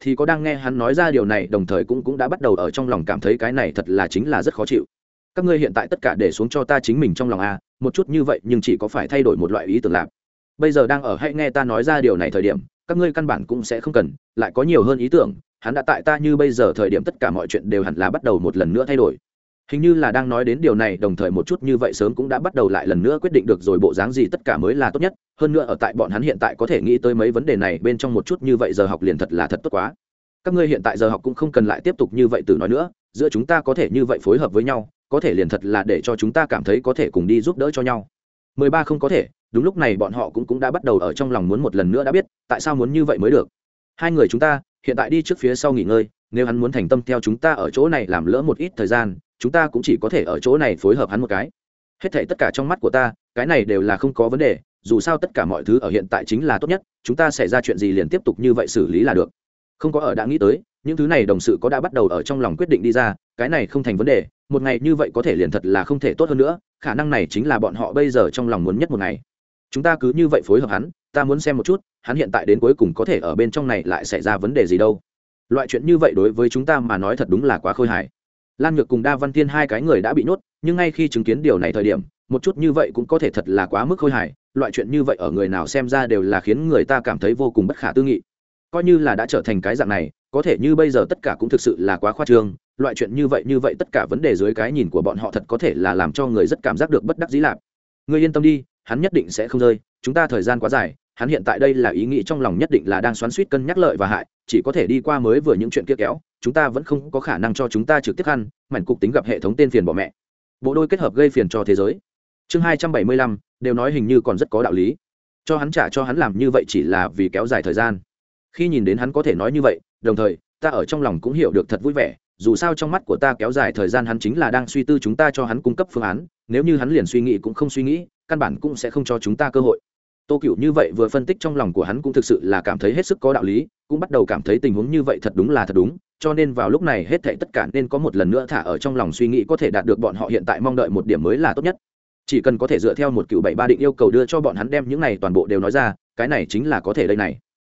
Thì có đang nghe hắn nói ra điều này, đồng thời cũng cũng đã bắt đầu ở trong lòng cảm thấy cái này thật là chính là rất khó chịu. Các ngươi hiện tại tất cả để xuống cho ta chính mình trong lòng a một chút như vậy nhưng chỉ có phải thay đổi một loại ý tưởng lạc bây giờ đang ở hãy nghe ta nói ra điều này thời điểm, các ngươi căn bản cũng sẽ không cần, lại có nhiều hơn ý tưởng, hắn đã tại ta như bây giờ thời điểm tất cả mọi chuyện đều hẳn là bắt đầu một lần nữa thay đổi. Hình như là đang nói đến điều này, đồng thời một chút như vậy sớm cũng đã bắt đầu lại lần nữa quyết định được rồi, bộ dáng gì tất cả mới là tốt nhất hơn nữa ở tại bọn hắn hiện tại có thể nghĩ tới mấy vấn đề này bên trong một chút như vậy giờ học liền thật là thật tốt quá. Các ngươi hiện tại giờ học cũng không cần lại tiếp tục như vậy từ nói nữa, giữa chúng ta có thể như vậy phối hợp với nhau, có thể liền thật là để cho chúng ta cảm thấy có thể cùng đi giúp đỡ cho nhau. Mười ba không có thể, đúng lúc này bọn họ cũng cũng đã bắt đầu ở trong lòng muốn một lần nữa đã biết, tại sao muốn như vậy mới được. Hai người chúng ta, hiện tại đi trước phía sau nghỉ ngơi, nếu hắn muốn thành tâm theo chúng ta ở chỗ này làm lỡ một ít thời gian, chúng ta cũng chỉ có thể ở chỗ này phối hợp hắn một cái. Hết thảy tất cả trong mắt của ta, cái này đều là không có vấn đề dù sao tất cả mọi thứ ở hiện tại chính là tốt nhất, chúng ta xảy ra chuyện gì liền tiếp tục như vậy xử lý là được. Không có ở đã nghĩ tới, những thứ này đồng sự có đã bắt đầu ở trong lòng quyết định đi ra, cái này không thành vấn đề, một ngày như vậy có thể liền thật là không thể tốt hơn nữa, khả năng này chính là bọn họ bây giờ trong lòng muốn nhất một ngày. Chúng ta cứ như vậy phối hợp hắn, ta muốn xem một chút, hắn hiện tại đến cuối cùng có thể ở bên trong này lại xảy ra vấn đề gì đâu. Loại chuyện như vậy đối với chúng ta mà nói thật đúng là quá khôi hài. Lan nhược cùng đa văn thiên hai cái người đã bị nhốt, nhưng ngay khi chứng kiến điều này thời điểm, một chút như vậy cũng có thể thật là quá mức khôi hài loại chuyện như vậy ở người nào xem ra đều là khiến người ta cảm thấy vô cùng bất khả tư nghị. Coi như là đã trở thành cái dạng này, có thể như bây giờ tất cả cũng thực sự là quá khoa trương, loại chuyện như vậy như vậy tất cả vấn đề dưới cái nhìn của bọn họ thật có thể là làm cho người rất cảm giác được bất đắc dĩ lạc. Người yên tâm đi, hắn nhất định sẽ không rơi, chúng ta thời gian quá dài, hắn hiện tại đây là ý nghĩ trong lòng nhất định là đang xoắn suýt cân nhắc lợi và hại, chỉ có thể đi qua mới vừa những chuyện kia kéo, chúng ta vẫn không có khả năng cho chúng ta trực tiếp ăn, mảnh cục tính gặp hệ thống tên phiền bỏ mẹ. Bộ đôi kết hợp gây phiền cho thế giới. Chương hai trăm bảy mươi lăm đều nói hình như còn rất có đạo lý. Cho hắn trả cho hắn làm như vậy chỉ là vì kéo dài thời gian. Khi nhìn đến hắn có thể nói như vậy, đồng thời, ta ở trong lòng cũng hiểu được thật vui vẻ, dù sao trong mắt của ta kéo dài thời gian hắn chính là đang suy tư chúng ta cho hắn cung cấp phương án, nếu như hắn liền suy nghĩ cũng không suy nghĩ, căn bản cũng sẽ không cho chúng ta cơ hội. Tô cựu như vậy vừa phân tích trong lòng của hắn cũng thực sự là cảm thấy hết sức có đạo lý, cũng bắt đầu cảm thấy tình huống như vậy thật đúng là thật đúng, cho nên vào lúc này hết thảy tất cả nên có một lần nữa thả ở trong lòng suy nghĩ có thể đạt được bọn họ hiện tại mong đợi một điểm mới là tốt nhất chỉ cần có thể dựa theo một cựu bảy ba định yêu cầu đưa cho bọn hắn đem những này toàn bộ đều nói ra, cái này chính là có thể đây này.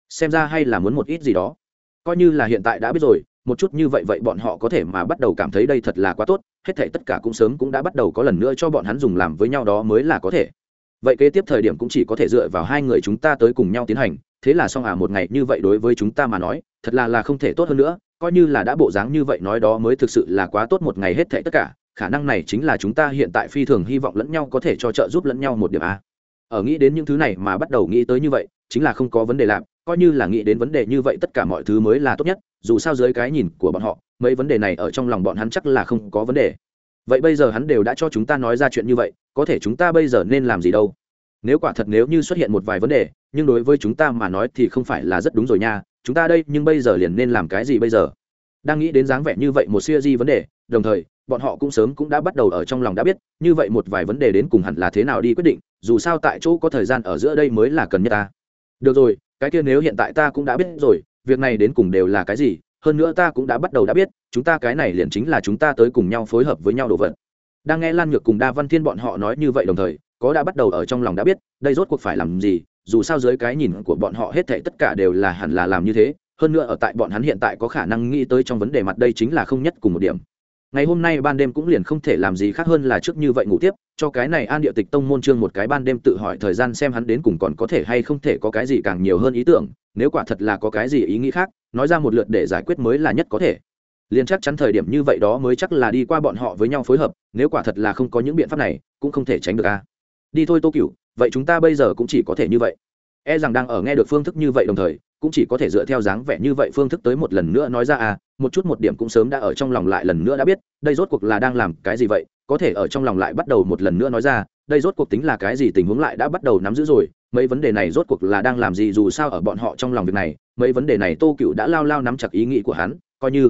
Xem ra hay là muốn một ít gì đó. Coi như là hiện tại đã biết rồi, một chút như vậy vậy bọn họ có thể mà bắt đầu cảm thấy đây thật là quá tốt, hết thảy tất cả cũng sớm cũng đã bắt đầu có lần nữa cho bọn hắn dùng làm với nhau đó mới là có thể. Vậy kế tiếp thời điểm cũng chỉ có thể dựa vào hai người chúng ta tới cùng nhau tiến hành, thế là xong à một ngày như vậy đối với chúng ta mà nói, thật là là không thể tốt hơn nữa, coi như là đã bộ dáng như vậy nói đó mới thực sự là quá tốt một ngày hết thảy tất cả khả năng này chính là chúng ta hiện tại phi thường hy vọng lẫn nhau có thể cho trợ giúp lẫn nhau một điểm a. Ở nghĩ đến những thứ này mà bắt đầu nghĩ tới như vậy, chính là không có vấn đề làm, coi như là nghĩ đến vấn đề như vậy tất cả mọi thứ mới là tốt nhất, dù sao dưới cái nhìn của bọn họ, mấy vấn đề này ở trong lòng bọn hắn chắc là không có vấn đề. Vậy bây giờ hắn đều đã cho chúng ta nói ra chuyện như vậy, có thể chúng ta bây giờ nên làm gì đâu? Nếu quả thật nếu như xuất hiện một vài vấn đề, nhưng đối với chúng ta mà nói thì không phải là rất đúng rồi nha, chúng ta đây nhưng bây giờ liền nên làm cái gì bây giờ? Đang nghĩ đến dáng vẻ như vậy một siêu di vấn đề đồng thời, bọn họ cũng sớm cũng đã bắt đầu ở trong lòng đã biết, như vậy một vài vấn đề đến cùng hẳn là thế nào đi quyết định, dù sao tại chỗ có thời gian ở giữa đây mới là cần nhất ta. Được rồi, cái kia nếu hiện tại ta cũng đã biết rồi, việc này đến cùng đều là cái gì, hơn nữa ta cũng đã bắt đầu đã biết, chúng ta cái này liền chính là chúng ta tới cùng nhau phối hợp với nhau đồ vật. Đang nghe lan nhược cùng đa văn thiên bọn họ nói như vậy đồng thời, có đã bắt đầu ở trong lòng đã biết, đây rốt cuộc phải làm gì, dù sao dưới cái nhìn của bọn họ hết thảy tất cả đều là hẳn là làm như thế, hơn nữa ở tại bọn hắn hiện tại có khả năng nghĩ tới trong vấn đề mặt đây chính là không nhất cùng một điểm ngày hôm nay ban đêm cũng liền không thể làm gì khác hơn là trước như vậy ngủ tiếp, cho cái này an địa tịch tông môn trương một cái ban đêm tự hỏi thời gian xem hắn đến cùng còn có thể hay không thể có cái gì càng nhiều hơn ý tưởng, nếu quả thật là có cái gì ý nghĩ khác, nói ra một lượt để giải quyết mới là nhất có thể. Liền chắc chắn thời điểm như vậy đó mới chắc là đi qua bọn họ với nhau phối hợp, nếu quả thật là không có những biện pháp này, cũng không thể tránh được a đi thôi tô cựu vậy chúng ta bây giờ cũng chỉ có thể như vậy. E rằng đang ở nghe được phương thức như vậy đồng thời cũng chỉ có thể dựa theo dáng vẻ như vậy phương thức tới một lần nữa nói ra à một chút một điểm cũng sớm đã ở trong lòng lại lần nữa đã biết, đây rốt cuộc là đang làm cái gì vậy, có thể ở trong lòng lại bắt đầu một lần nữa nói ra, đây rốt cuộc tính là cái gì, tình huống lại đã bắt đầu nắm giữ rồi, mấy vấn đề này rốt cuộc là đang làm gì, dù sao ở bọn họ trong lòng việc này, mấy vấn đề này tô cựu đã lao lao nắm chặt ý nghĩ của hắn, coi như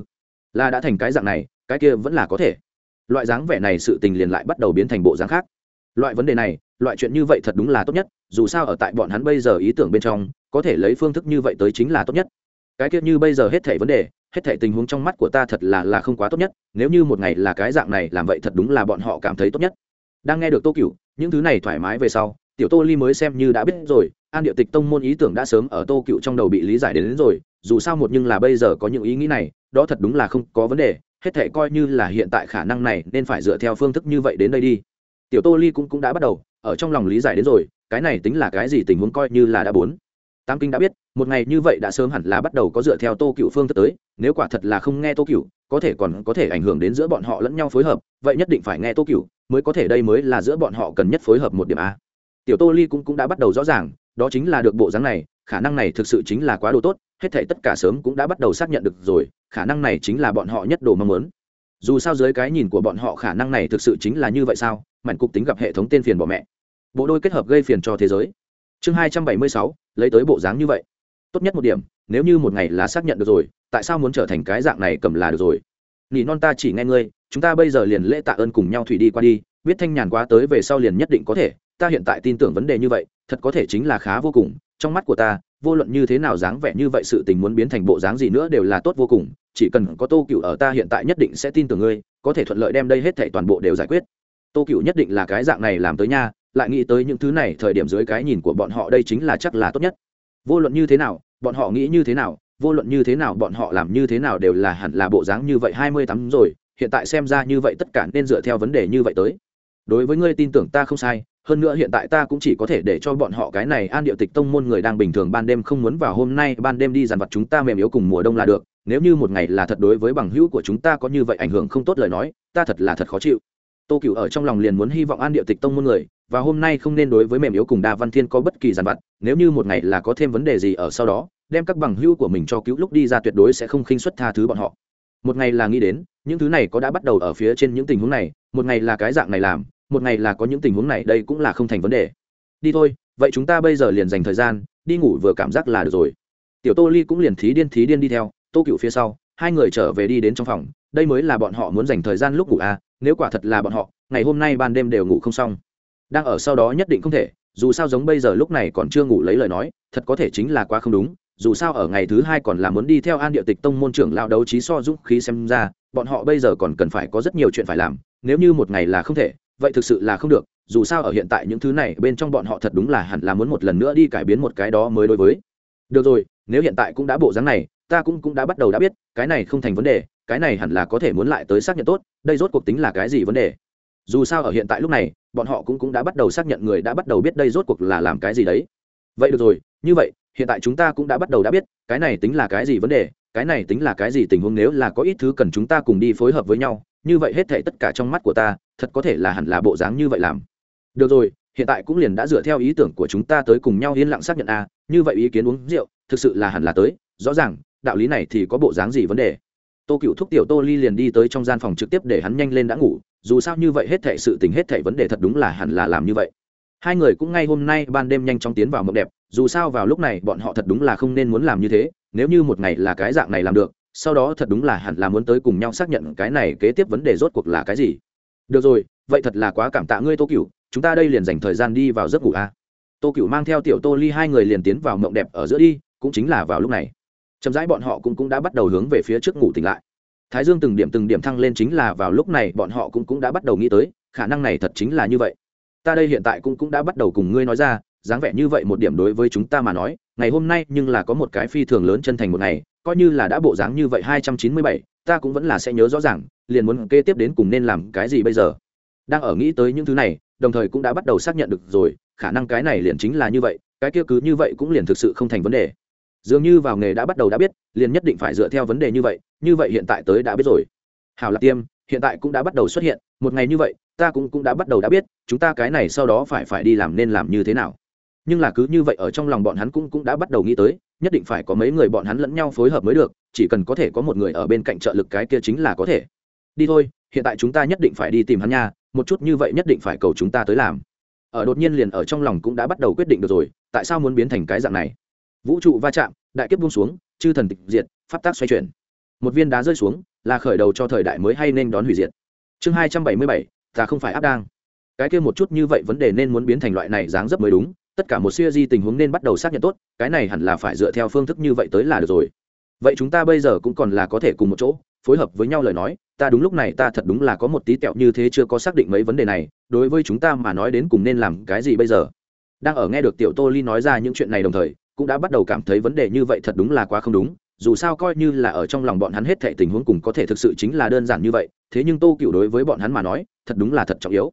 là đã thành cái dạng này, cái kia vẫn là có thể. Loại dáng vẻ này sự tình liền lại bắt đầu biến thành bộ dáng khác. Loại vấn đề này loại chuyện như vậy thật đúng là tốt nhất dù sao ở tại bọn hắn bây giờ ý tưởng bên trong có thể lấy phương thức như vậy tới chính là tốt nhất. Cái kiếp như bây giờ hết thể vấn đề hết thể tình huống trong mắt của ta thật là là không quá tốt nhất nếu như một ngày là cái dạng này làm vậy thật đúng là bọn họ cảm thấy tốt nhất. Đang nghe được tô cựu những thứ này thoải mái về sau tiểu tô ly mới xem như đã biết rồi an địa tịch tông môn ý tưởng đã sớm ở tô cựu trong đầu bị lý giải đến, đến rồi dù sao một nhưng là bây giờ có những ý nghĩ này đó thật đúng là không có vấn đề hết thể coi như là hiện tại khả năng này nên phải dựa theo phương thức như vậy đến đây đi. Tiểu tô ly cũng cũng đã bắt đầu ở trong lòng lý giải đến rồi cái này tính là cái gì tình huống coi như là đã bốn. Tam kinh đã biết một ngày như vậy đã sớm hẳn là bắt đầu có dựa theo tô cựu phương thức tới nếu quả thật là không nghe tô cựu có thể còn có thể ảnh hưởng đến giữa bọn họ lẫn nhau phối hợp vậy nhất định phải nghe tô cựu mới có thể đây mới là giữa bọn họ cần nhất phối hợp một điểm a. Tiểu tô ly cũng, cũng đã bắt đầu rõ ràng đó chính là được bộ dáng này khả năng này thực sự chính là quá đồ tốt hết thể tất cả sớm cũng đã bắt đầu xác nhận được rồi khả năng này chính là bọn họ nhất đồ mong muốn. Dù sao dưới cái nhìn của bọn họ khả năng này thực sự chính là như vậy sao? Mạnh cục tính gặp hệ thống tên phiền bỏ mẹ. Bộ đôi kết hợp gây phiền cho thế giới. Chương hai trăm bảy mươi sáu, lấy tới bộ dáng như vậy. Tốt nhất một điểm, nếu như một ngày là xác nhận được rồi, tại sao muốn trở thành cái dạng này cầm là được rồi? Nỉ non ta chỉ nghe ngươi, chúng ta bây giờ liền lễ tạ ơn cùng nhau thủy đi qua đi, biết thanh nhàn quá tới về sau liền nhất định có thể. Ta hiện tại tin tưởng vấn đề như vậy, thật có thể chính là khá vô cùng, trong mắt của ta, vô luận như thế nào dáng vẻ như vậy sự tình muốn biến thành bộ dáng gì nữa đều là tốt vô cùng, chỉ cần có tô cựu ở ta hiện tại nhất định sẽ tin tưởng ngươi, có thể thuận lợi đem đây hết thể toàn bộ đều giải quyết tô cựu nhất định là cái dạng này làm tới nha, lại nghĩ tới những thứ này, thời điểm dưới cái nhìn của bọn họ đây chính là chắc là tốt nhất. Vô luận như thế nào, bọn họ nghĩ như thế nào, vô luận như thế nào bọn họ làm như thế nào đều là hẳn là bộ dáng như vậy hai mươi tám rồi, hiện tại xem ra như vậy tất cả nên dựa theo vấn đề như vậy tới. Đối với ngươi tin tưởng ta không sai, hơn nữa hiện tại ta cũng chỉ có thể để cho bọn họ cái này an điệu tịch tông môn người đang bình thường ban đêm không muốn vào hôm nay, ban đêm đi dàn vật chúng ta mềm yếu cùng mùa đông là được, nếu như một ngày là thật đối với bằng hữu của chúng ta có như vậy ảnh hưởng không tốt lời nói, ta thật là thật khó chịu tô cựu ở trong lòng liền muốn hy vọng an địa tịch tông môn người, và hôm nay không nên đối với mềm yếu cùng đa văn thiên có bất kỳ giàn vặt, nếu như một ngày là có thêm vấn đề gì ở sau đó, đem các bằng hữu của mình cho cứu lúc đi ra tuyệt đối sẽ không khinh xuất tha thứ bọn họ. Một ngày là nghĩ đến, những thứ này có đã bắt đầu ở phía trên những tình huống này, một ngày là cái dạng này làm, một ngày là có những tình huống này, đây cũng là không thành vấn đề. Đi thôi, vậy chúng ta bây giờ liền dành thời gian, đi ngủ vừa cảm giác là được rồi. Tiểu tô ly cũng liền thí điên thí điên đi theo, tô cựu phía sau, hai người trở về đi đến trong phòng, đây mới là bọn họ muốn dành thời gian lúc ngủ à nếu quả thật là bọn họ, ngày hôm nay ban đêm đều ngủ không xong. Đang ở sau đó nhất định không thể, dù sao giống bây giờ lúc này còn chưa ngủ lấy lời nói, thật có thể chính là quá không đúng, dù sao ở ngày thứ hai còn là muốn đi theo an địa tịch tông môn trưởng lao đấu trí so dũng khí xem ra, bọn họ bây giờ còn cần phải có rất nhiều chuyện phải làm, nếu như một ngày là không thể, vậy thực sự là không được, dù sao ở hiện tại những thứ này bên trong bọn họ thật đúng là hẳn là muốn một lần nữa đi cải biến một cái đó mới đối với. Được rồi, nếu hiện tại cũng đã bộ dáng này, ta cũng cũng đã bắt đầu đã biết, cái này không thành vấn đề cái này hẳn là có thể muốn lại tới xác nhận tốt, đây rốt cuộc tính là cái gì vấn đề? Dù sao ở hiện tại lúc này, bọn họ cũng cũng đã bắt đầu xác nhận người đã bắt đầu biết đây rốt cuộc là làm cái gì đấy. Vậy được rồi, như vậy, hiện tại chúng ta cũng đã bắt đầu đã biết, cái này tính là cái gì vấn đề, cái này tính là cái gì tình huống nếu là có ít thứ cần chúng ta cùng đi phối hợp với nhau, như vậy hết thể tất cả trong mắt của ta, thật có thể là hẳn là bộ dáng như vậy làm. Được rồi, hiện tại cũng liền đã dựa theo ý tưởng của chúng ta tới cùng nhau yên lặng xác nhận a, như vậy ý kiến uống rượu, thực sự là hẳn là tới, rõ ràng, đạo lý này thì có bộ dáng gì vấn đề? Tô cựu thúc tiểu tô ly liền đi tới trong gian phòng trực tiếp để hắn nhanh lên đã ngủ, dù sao như vậy hết thảy sự tình hết thảy vấn đề thật đúng là hẳn là làm như vậy. Hai người cũng ngay hôm nay ban đêm nhanh chóng tiến vào mộng đẹp, dù sao vào lúc này bọn họ thật đúng là không nên muốn làm như thế, nếu như một ngày là cái dạng này làm được, sau đó thật đúng là hẳn là muốn tới cùng nhau xác nhận cái này kế tiếp vấn đề rốt cuộc là cái gì. Được rồi, vậy thật là quá cảm tạ ngươi tô cựu chúng ta đây liền dành thời gian đi vào giấc ngủ a. Tô cựu mang theo tiểu tô ly hai người liền tiến vào mộng đẹp ở giữa đi, cũng chính là vào lúc này chậm rãi bọn họ cũng, cũng đã bắt đầu hướng về phía trước ngủ tỉnh lại. Thái dương từng điểm từng điểm thăng lên chính là vào lúc này bọn họ cũng, cũng đã bắt đầu nghĩ tới khả năng này thật chính là như vậy. Ta đây hiện tại cũng, cũng đã bắt đầu cùng ngươi nói ra dáng vẻ như vậy một điểm đối với chúng ta mà nói ngày hôm nay nhưng là có một cái phi thường lớn chân thành một ngày coi như là đã bộ dáng như vậy hai trăm chín mươi bảy ta cũng vẫn là sẽ nhớ rõ ràng liền muốn kê tiếp đến cùng nên làm cái gì bây giờ. Đang ở nghĩ tới những thứ này đồng thời cũng đã bắt đầu xác nhận được rồi khả năng cái này liền chính là như vậy cái kia cứ như vậy cũng liền thực sự không thành vấn đề dường như vào nghề đã bắt đầu đã biết, liền nhất định phải dựa theo vấn đề như vậy như vậy hiện tại tới đã biết rồi. Hào lạc tiêm, hiện tại cũng đã bắt đầu xuất hiện, một ngày như vậy, ta cũng cũng đã bắt đầu đã biết, chúng ta cái này sau đó phải phải đi làm nên làm như thế nào. Nhưng là cứ như vậy ở trong lòng bọn hắn cũng cũng đã bắt đầu nghĩ tới, nhất định phải có mấy người bọn hắn lẫn nhau phối hợp mới được, chỉ cần có thể có một người ở bên cạnh trợ lực cái kia chính là có thể. Đi thôi, hiện tại chúng ta nhất định phải đi tìm hắn nha, một chút như vậy nhất định phải cầu chúng ta tới làm. Ở đột nhiên liền ở trong lòng cũng đã bắt đầu quyết định được rồi, tại sao muốn biến thành cái dạng này? Vũ trụ va chạm, đại kiếp buông xuống, chư thần tịch diệt, pháp tác xoay chuyển. Một viên đá rơi xuống, là khởi đầu cho thời đại mới hay nên đón hủy diệt. Chương hai trăm bảy mươi bảy, ta không phải áp đang. Cái kia một chút như vậy vấn đề nên muốn biến thành loại này dáng dấp mới đúng, tất cả một siêu di tình huống nên bắt đầu xác nhận tốt, cái này hẳn là phải dựa theo phương thức như vậy tới là được rồi. Vậy chúng ta bây giờ cũng còn là có thể cùng một chỗ, phối hợp với nhau lời nói, ta đúng lúc này ta thật đúng là có một tí tẹo như thế chưa có xác định mấy vấn đề này, đối với chúng ta mà nói đến cùng nên làm cái gì bây giờ? Đang ở nghe được tiểu tô ly nói ra những chuyện này đồng thời cũng đã bắt đầu cảm thấy vấn đề như vậy thật đúng là quá không đúng, dù sao coi như là ở trong lòng bọn hắn hết thệ tình huống cùng có thể thực sự chính là đơn giản như vậy, thế nhưng tô cựu đối với bọn hắn mà nói, thật đúng là thật trọng yếu.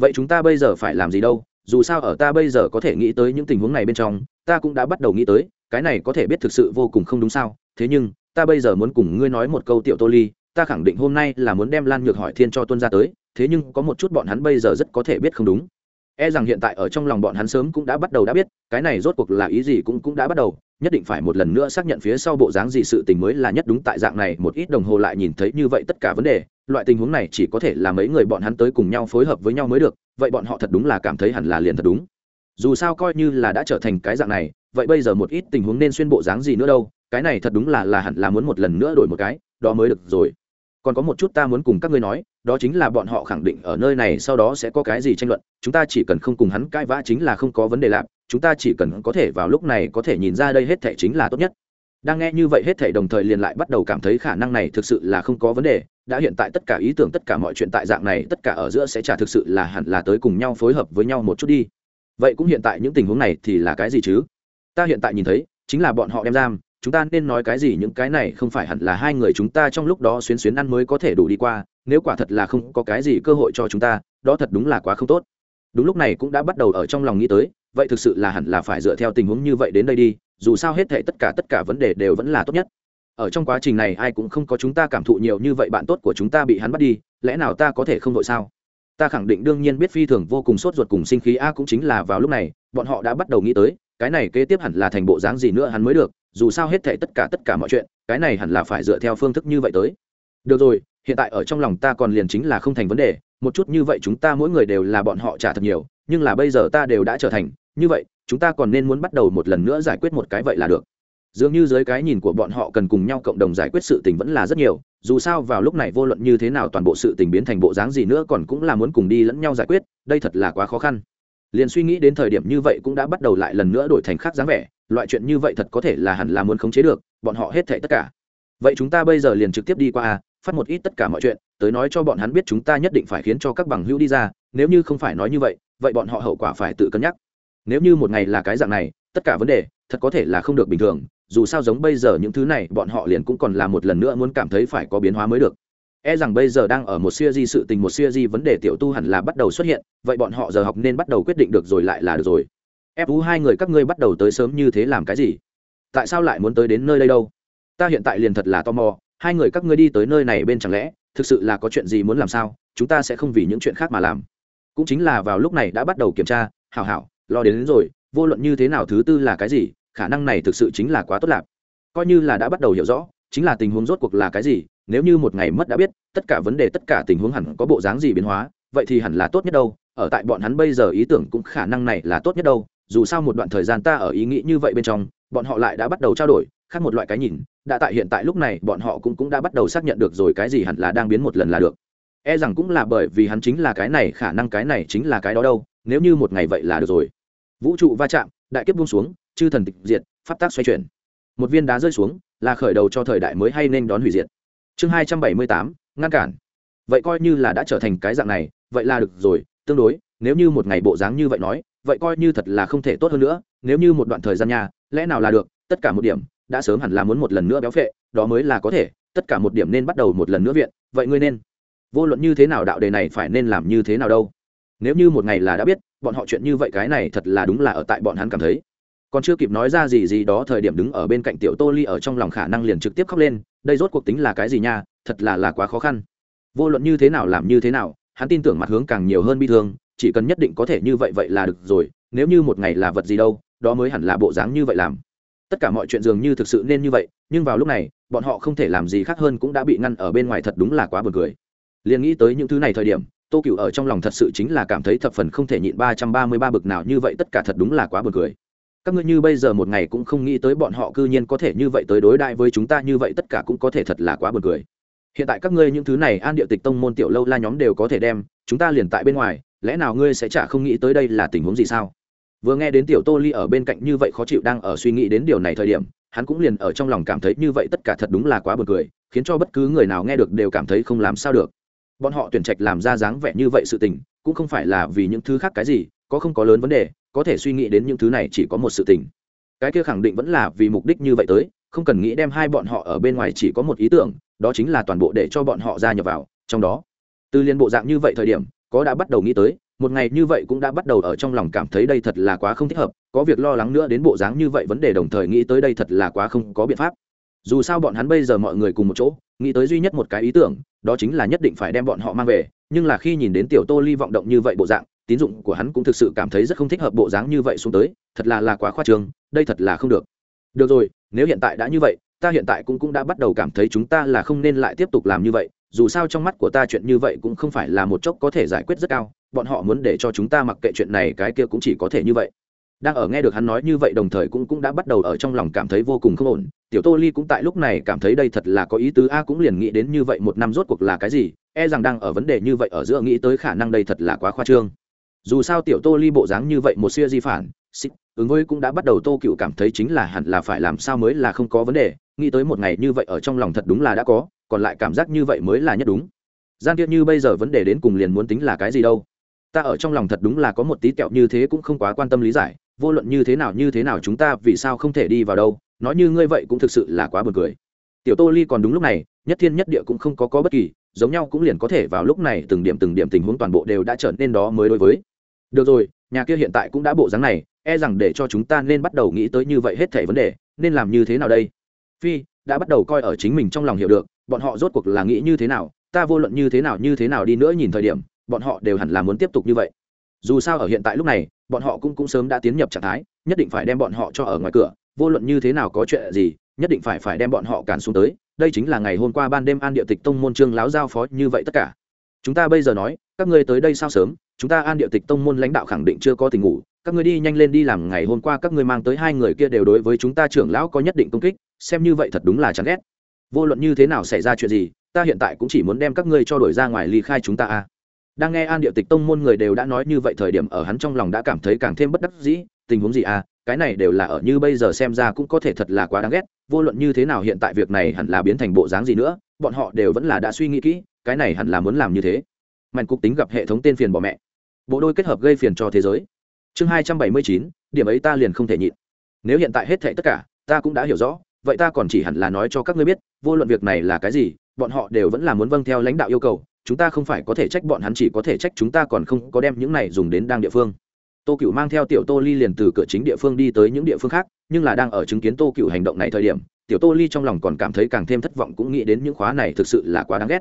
Vậy chúng ta bây giờ phải làm gì đâu, dù sao ở ta bây giờ có thể nghĩ tới những tình huống này bên trong, ta cũng đã bắt đầu nghĩ tới, cái này có thể biết thực sự vô cùng không đúng sao, thế nhưng, ta bây giờ muốn cùng ngươi nói một câu tiểu tô ly, ta khẳng định hôm nay là muốn đem lan nhược hỏi thiên cho tuân ra tới, thế nhưng có một chút bọn hắn bây giờ rất có thể biết không đúng e rằng hiện tại ở trong lòng bọn hắn sớm cũng đã bắt đầu đã biết, cái này rốt cuộc là ý gì cũng cũng đã bắt đầu, nhất định phải một lần nữa xác nhận phía sau bộ dáng gì sự tình mới là nhất đúng tại dạng này, một ít đồng hồ lại nhìn thấy như vậy tất cả vấn đề, loại tình huống này chỉ có thể là mấy người bọn hắn tới cùng nhau phối hợp với nhau mới được, vậy bọn họ thật đúng là cảm thấy hẳn là liền thật đúng. Dù sao coi như là đã trở thành cái dạng này, vậy bây giờ một ít tình huống nên xuyên bộ dáng gì nữa đâu, cái này thật đúng là là hẳn là muốn một lần nữa đổi một cái, đó mới được rồi còn có một chút ta muốn cùng các ngươi nói, đó chính là bọn họ khẳng định ở nơi này sau đó sẽ có cái gì tranh luận, chúng ta chỉ cần không cùng hắn cãi vã chính là không có vấn đề lạp chúng ta chỉ cần có thể vào lúc này có thể nhìn ra đây hết thể chính là tốt nhất. Đang nghe như vậy hết thể đồng thời liền lại bắt đầu cảm thấy khả năng này thực sự là không có vấn đề, đã hiện tại tất cả ý tưởng, tất cả mọi chuyện tại dạng này, tất cả ở giữa sẽ trả thực sự là hẳn là tới cùng nhau phối hợp với nhau một chút đi. Vậy cũng hiện tại những tình huống này thì là cái gì chứ? Ta hiện tại nhìn thấy, chính là bọn họ đem giam chúng ta nên nói cái gì? Những cái này không phải hẳn là hai người chúng ta trong lúc đó xuyến xuyến ăn mới có thể đủ đi qua. Nếu quả thật là không có cái gì cơ hội cho chúng ta, đó thật đúng là quá không tốt. Đúng lúc này cũng đã bắt đầu ở trong lòng nghĩ tới, vậy thực sự là hẳn là phải dựa theo tình huống như vậy đến đây đi, dù sao hết thệ tất cả tất cả vấn đề đều vẫn là tốt nhất. Ở trong quá trình này, ai cũng không có chúng ta cảm thụ nhiều như vậy, bạn tốt của chúng ta bị hắn bắt đi, lẽ nào ta có thể không đội sao? Ta khẳng định đương nhiên biết phi thường vô cùng sốt ruột cùng sinh khí a cũng chính là vào lúc này, bọn họ đã bắt đầu nghĩ tới, cái này kế tiếp hẳn là thành bộ dáng gì nữa hắn mới được dù sao hết thệ tất cả tất cả mọi chuyện, cái này hẳn là phải dựa theo phương thức như vậy tới. Được rồi, hiện tại ở trong lòng ta còn liền chính là không thành vấn đề, một chút như vậy chúng ta mỗi người đều là bọn họ trả thật nhiều, nhưng là bây giờ ta đều đã trở thành, như vậy, chúng ta còn nên muốn bắt đầu một lần nữa giải quyết một cái vậy là được. Dường như dưới cái nhìn của bọn họ cần cùng nhau cộng đồng giải quyết sự tình vẫn là rất nhiều, dù sao vào lúc này vô luận như thế nào toàn bộ sự tình biến thành bộ dáng gì nữa còn cũng là muốn cùng đi lẫn nhau giải quyết, đây thật là quá khó khăn. Liền suy nghĩ đến thời điểm như vậy cũng đã bắt đầu lại lần nữa đổi thành khác dáng vẻ loại chuyện như vậy thật có thể là hẳn là muốn khống chế được, bọn họ hết thệ tất cả. Vậy chúng ta bây giờ liền trực tiếp đi qua a phát một ít tất cả mọi chuyện, tới nói cho bọn hắn biết chúng ta nhất định phải khiến cho các bằng hữu đi ra, nếu như không phải nói như vậy vậy bọn họ hậu quả phải tự cân nhắc. Nếu như một ngày là cái dạng này, tất cả vấn đề, thật có thể là không được bình thường, dù sao giống bây giờ những thứ này, bọn họ liền cũng còn là một lần nữa muốn cảm thấy phải có biến hóa mới được. E rằng bây giờ đang ở một siêu di sự tình, một siêu di vấn đề tiểu tu hẳn là bắt đầu xuất hiện, vậy bọn họ giờ học nên bắt đầu quyết định được rồi lại là được rồi ép vũ hai người các ngươi bắt đầu tới sớm như thế làm cái gì? Tại sao lại muốn tới đến nơi đây đâu? Ta hiện tại liền thật là tò mò hai người các ngươi đi tới nơi này bên chẳng lẽ thực sự là có chuyện gì muốn làm sao? Chúng ta sẽ không vì những chuyện khác mà làm. Cũng chính là vào lúc này đã bắt đầu kiểm tra hảo hảo lo đến, đến rồi vô luận như thế nào thứ tư là cái gì khả năng này thực sự chính là quá tốt lạc coi như là đã bắt đầu hiểu rõ chính là tình huống rốt cuộc là cái gì nếu như một ngày mất đã biết tất cả vấn đề tất cả tình huống hẳn có bộ dáng gì biến hóa vậy thì hẳn là tốt nhất đâu. Ở tại bọn hắn bây giờ ý tưởng cũng khả năng này là tốt nhất đâu dù sao một đoạn thời gian ta ở ý nghĩ như vậy bên trong, bọn họ lại đã bắt đầu trao đổi, khác một loại cái nhìn, đã tại hiện tại lúc này, bọn họ cũng cũng đã bắt đầu xác nhận được rồi cái gì hẳn là đang biến một lần là được. E rằng cũng là bởi vì hắn chính là cái này, khả năng cái này chính là cái đó đâu, nếu như một ngày vậy là được rồi. Vũ trụ va chạm, đại kiếp buông xuống, chư thần tịch diệt, pháp tác xoay chuyển. Một viên đá rơi xuống, là khởi đầu cho thời đại mới hay nên đón hủy diệt. Chương hai trăm bảy mươi tám, ngăn cản. Vậy coi như là đã trở thành cái dạng này, vậy là được rồi, tương đối, nếu như một ngày bộ dáng như vậy nói vậy coi như thật là không thể tốt hơn nữa, nếu như một đoạn thời gian nhà lẽ nào là được, tất cả một điểm, đã sớm hẳn là muốn một lần nữa béo phệ, đó mới là có thể, tất cả một điểm nên bắt đầu một lần nữa viện, vậy ngươi nên. Vô luận như thế nào đạo đề này phải nên làm như thế nào đâu. Nếu như một ngày là đã biết, bọn họ chuyện như vậy cái này thật là đúng là ở tại bọn hắn cảm thấy. Còn chưa kịp nói ra gì gì đó, thời điểm đứng ở bên cạnh tiểu tô ly ở trong lòng khả năng liền trực tiếp khóc lên, đây rốt cuộc tính là cái gì nha, thật là là quá khó khăn. Vô luận như thế nào làm như thế nào, hắn tin tưởng mặt hướng càng nhiều hơn bi thương chỉ cần nhất định có thể như vậy vậy là được rồi, nếu như một ngày là vật gì đâu, đó mới hẳn là bộ dáng như vậy làm. Tất cả mọi chuyện dường như thực sự nên như vậy, nhưng vào lúc này, bọn họ không thể làm gì khác hơn cũng đã bị ngăn ở bên ngoài thật đúng là quá buồn cười. Liền nghĩ tới những thứ này thời điểm, tô cựu ở trong lòng thật sự chính là cảm thấy thập phần không thể nhịn ba trăm ba mươi ba bực nào như vậy, tất cả thật đúng là quá buồn cười. Các ngươi như bây giờ một ngày cũng không nghĩ tới bọn họ cư nhiên có thể như vậy tới đối đại với chúng ta như vậy, tất cả cũng có thể thật là quá buồn cười. Hiện tại các ngươi những thứ này an địa tịch tông môn tiểu lâu la nhóm đều có thể đem, chúng ta liền tại bên ngoài lẽ nào ngươi sẽ chả không nghĩ tới đây là tình huống gì sao? Vừa nghe đến tiểu tô ly ở bên cạnh như vậy khó chịu đang ở suy nghĩ đến điều này thời điểm, hắn cũng liền ở trong lòng cảm thấy như vậy tất cả thật đúng là quá buồn cười, khiến cho bất cứ người nào nghe được đều cảm thấy không làm sao được. Bọn họ tuyển trạch làm ra dáng vẻ như vậy sự tình, cũng không phải là vì những thứ khác cái gì, có không có lớn vấn đề, có thể suy nghĩ đến những thứ này chỉ có một sự tình. Cái kia khẳng định vẫn là vì mục đích như vậy tới, không cần nghĩ đem hai bọn họ ở bên ngoài chỉ có một ý tưởng, đó chính là toàn bộ để cho bọn họ ra nhập vào, trong đó. Từ liên bộ dạng như vậy thời điểm có đã bắt đầu nghĩ tới, một ngày như vậy cũng đã bắt đầu ở trong lòng cảm thấy đây thật là quá không thích hợp, có việc lo lắng nữa đến bộ dáng như vậy vấn đề đồng thời nghĩ tới đây thật là quá không có biện pháp. Dù sao bọn hắn bây giờ mọi người cùng một chỗ, nghĩ tới duy nhất một cái ý tưởng, đó chính là nhất định phải đem bọn họ mang về, nhưng là khi nhìn đến tiểu tô ly vọng động như vậy bộ dạng, tín dụng của hắn cũng thực sự cảm thấy rất không thích hợp bộ dáng như vậy xuống tới, thật là là quá khoa trương, đây thật là không được. Được rồi, nếu hiện tại đã như vậy, ta hiện tại cũng cũng đã bắt đầu cảm thấy chúng ta là không nên lại tiếp tục làm như vậy dù sao trong mắt của ta chuyện như vậy cũng không phải là một chốc có thể giải quyết rất cao, bọn họ muốn để cho chúng ta mặc kệ chuyện này, cái kia cũng chỉ có thể như vậy. Đang ở nghe được hắn nói như vậy đồng thời cũng cũng đã bắt đầu ở trong lòng cảm thấy vô cùng không ổn. Tiểu tô ly cũng tại lúc này cảm thấy đây thật là có ý tứ, a cũng liền nghĩ đến như vậy một năm rốt cuộc là cái gì e rằng đang ở vấn đề như vậy ở giữa nghĩ tới khả năng đây thật là quá khoa trương. Dù sao tiểu tô ly bộ dáng như vậy một siêu di phản xích ứng với cũng đã bắt đầu tô cựu cảm thấy chính là hẳn là phải làm sao mới là không có vấn đề, nghĩ tới một ngày như vậy ở trong lòng thật đúng là đã có còn lại cảm giác như vậy mới là nhất đúng. Gian tiết như bây giờ vấn đề đến cùng liền muốn tính là cái gì đâu. Ta ở trong lòng thật đúng là có một tí kẹo như thế cũng không quá quan tâm lý giải, vô luận như thế nào như thế nào chúng ta vì sao không thể đi vào đâu, nói như ngươi vậy cũng thực sự là quá buồn cười. Tiểu tô ly còn đúng lúc này, nhất thiên nhất địa cũng không có có bất kỳ, giống nhau cũng liền có thể vào lúc này từng điểm từng điểm tình huống toàn bộ đều đã trở nên đó mới đối với. Được rồi, nhà kia hiện tại cũng đã bộ dáng này e rằng để cho chúng ta nên bắt đầu nghĩ tới như vậy hết thể vấn đề, nên làm như thế nào đây? Phi đã bắt đầu coi ở chính mình trong lòng hiểu được, bọn họ rốt cuộc là nghĩ như thế nào, ta vô luận như thế nào như thế nào đi nữa nhìn thời điểm, bọn họ đều hẳn là muốn tiếp tục như vậy. Dù sao ở hiện tại lúc này, bọn họ cũng cũng sớm đã tiến nhập trạng thái, nhất định phải đem bọn họ cho ở ngoài cửa, vô luận như thế nào có chuyện gì, nhất định phải phải đem bọn họ cản xuống tới, đây chính là ngày hôm qua ban đêm an địa tịch tông môn trương láo giao phó như vậy tất cả. Chúng ta bây giờ nói, các ngươi tới đây sao sớm, chúng ta an địa tịch tông môn lãnh đạo khẳng định chưa có tình ngủ, các ngươi đi nhanh lên đi làm ngày hôm qua các ngươi mang tới hai người kia đều đối với chúng ta trưởng lão có nhất định công kích xem như vậy thật đúng là chán ghét. Vô luận như thế nào xảy ra chuyện gì, ta hiện tại cũng chỉ muốn đem các ngươi cho đổi ra ngoài ly khai chúng ta a. Đang nghe an địa tịch tông môn người đều đã nói như vậy thời điểm ở hắn trong lòng đã cảm thấy càng thêm bất đắc dĩ, tình huống gì à cái này đều là ở như bây giờ xem ra cũng có thể thật là quá đáng ghét, vô luận như thế nào hiện tại việc này hẳn là biến thành bộ dáng gì nữa, bọn họ đều vẫn là đã suy nghĩ kỹ, cái này hẳn là muốn làm như thế. Mạnh cục tính gặp hệ thống tên phiền bỏ mẹ. Bộ đôi kết hợp gây phiền cho thế giới. Chương hai trăm bảy mươi chín, điểm ấy ta liền không thể nhịn. Nếu hiện tại hết thệ tất cả, ta cũng đã hiểu rõ vậy ta còn chỉ hẳn là nói cho các ngươi biết, vô luận việc này là cái gì, bọn họ đều vẫn là muốn vâng theo lãnh đạo yêu cầu, chúng ta không phải có thể trách bọn hắn chỉ có thể trách chúng ta còn không có đem những này dùng đến đang địa phương. Tô cựu mang theo tiểu tô ly liền từ cửa chính địa phương đi tới những địa phương khác, nhưng là đang ở chứng kiến tô cựu hành động này thời điểm, tiểu tô ly trong lòng còn cảm thấy càng thêm thất vọng cũng nghĩ đến những khóa này thực sự là quá đáng ghét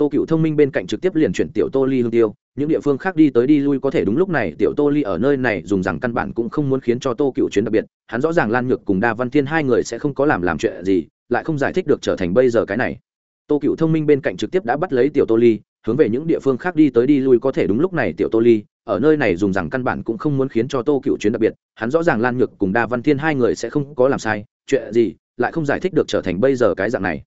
tô cựu thông minh bên cạnh trực tiếp liền chuyển tiểu tô ly hương tiêu, những địa phương khác đi tới đi lui có thể đúng lúc này tiểu tô ly ở nơi này dùng rằng căn bản cũng không muốn khiến cho tô cựu chuyến đặc biệt, hắn rõ ràng lan nhược cùng đa văn thiên hai người sẽ không có làm làm chuyện gì, lại không giải thích được trở thành bây giờ cái này. Tô cựu thông minh bên cạnh trực tiếp đã bắt lấy tiểu tô ly, hướng về những địa phương khác đi tới đi lui có thể đúng lúc này tiểu tô ly, ở nơi này dùng rằng căn bản cũng không muốn khiến cho tô cựu chuyến đặc biệt, hắn rõ ràng lan nhược cùng đa văn thiên hai người sẽ không có làm sai, chuyện gì, lại không giải thích được trở thành bây giờ cái dạng này.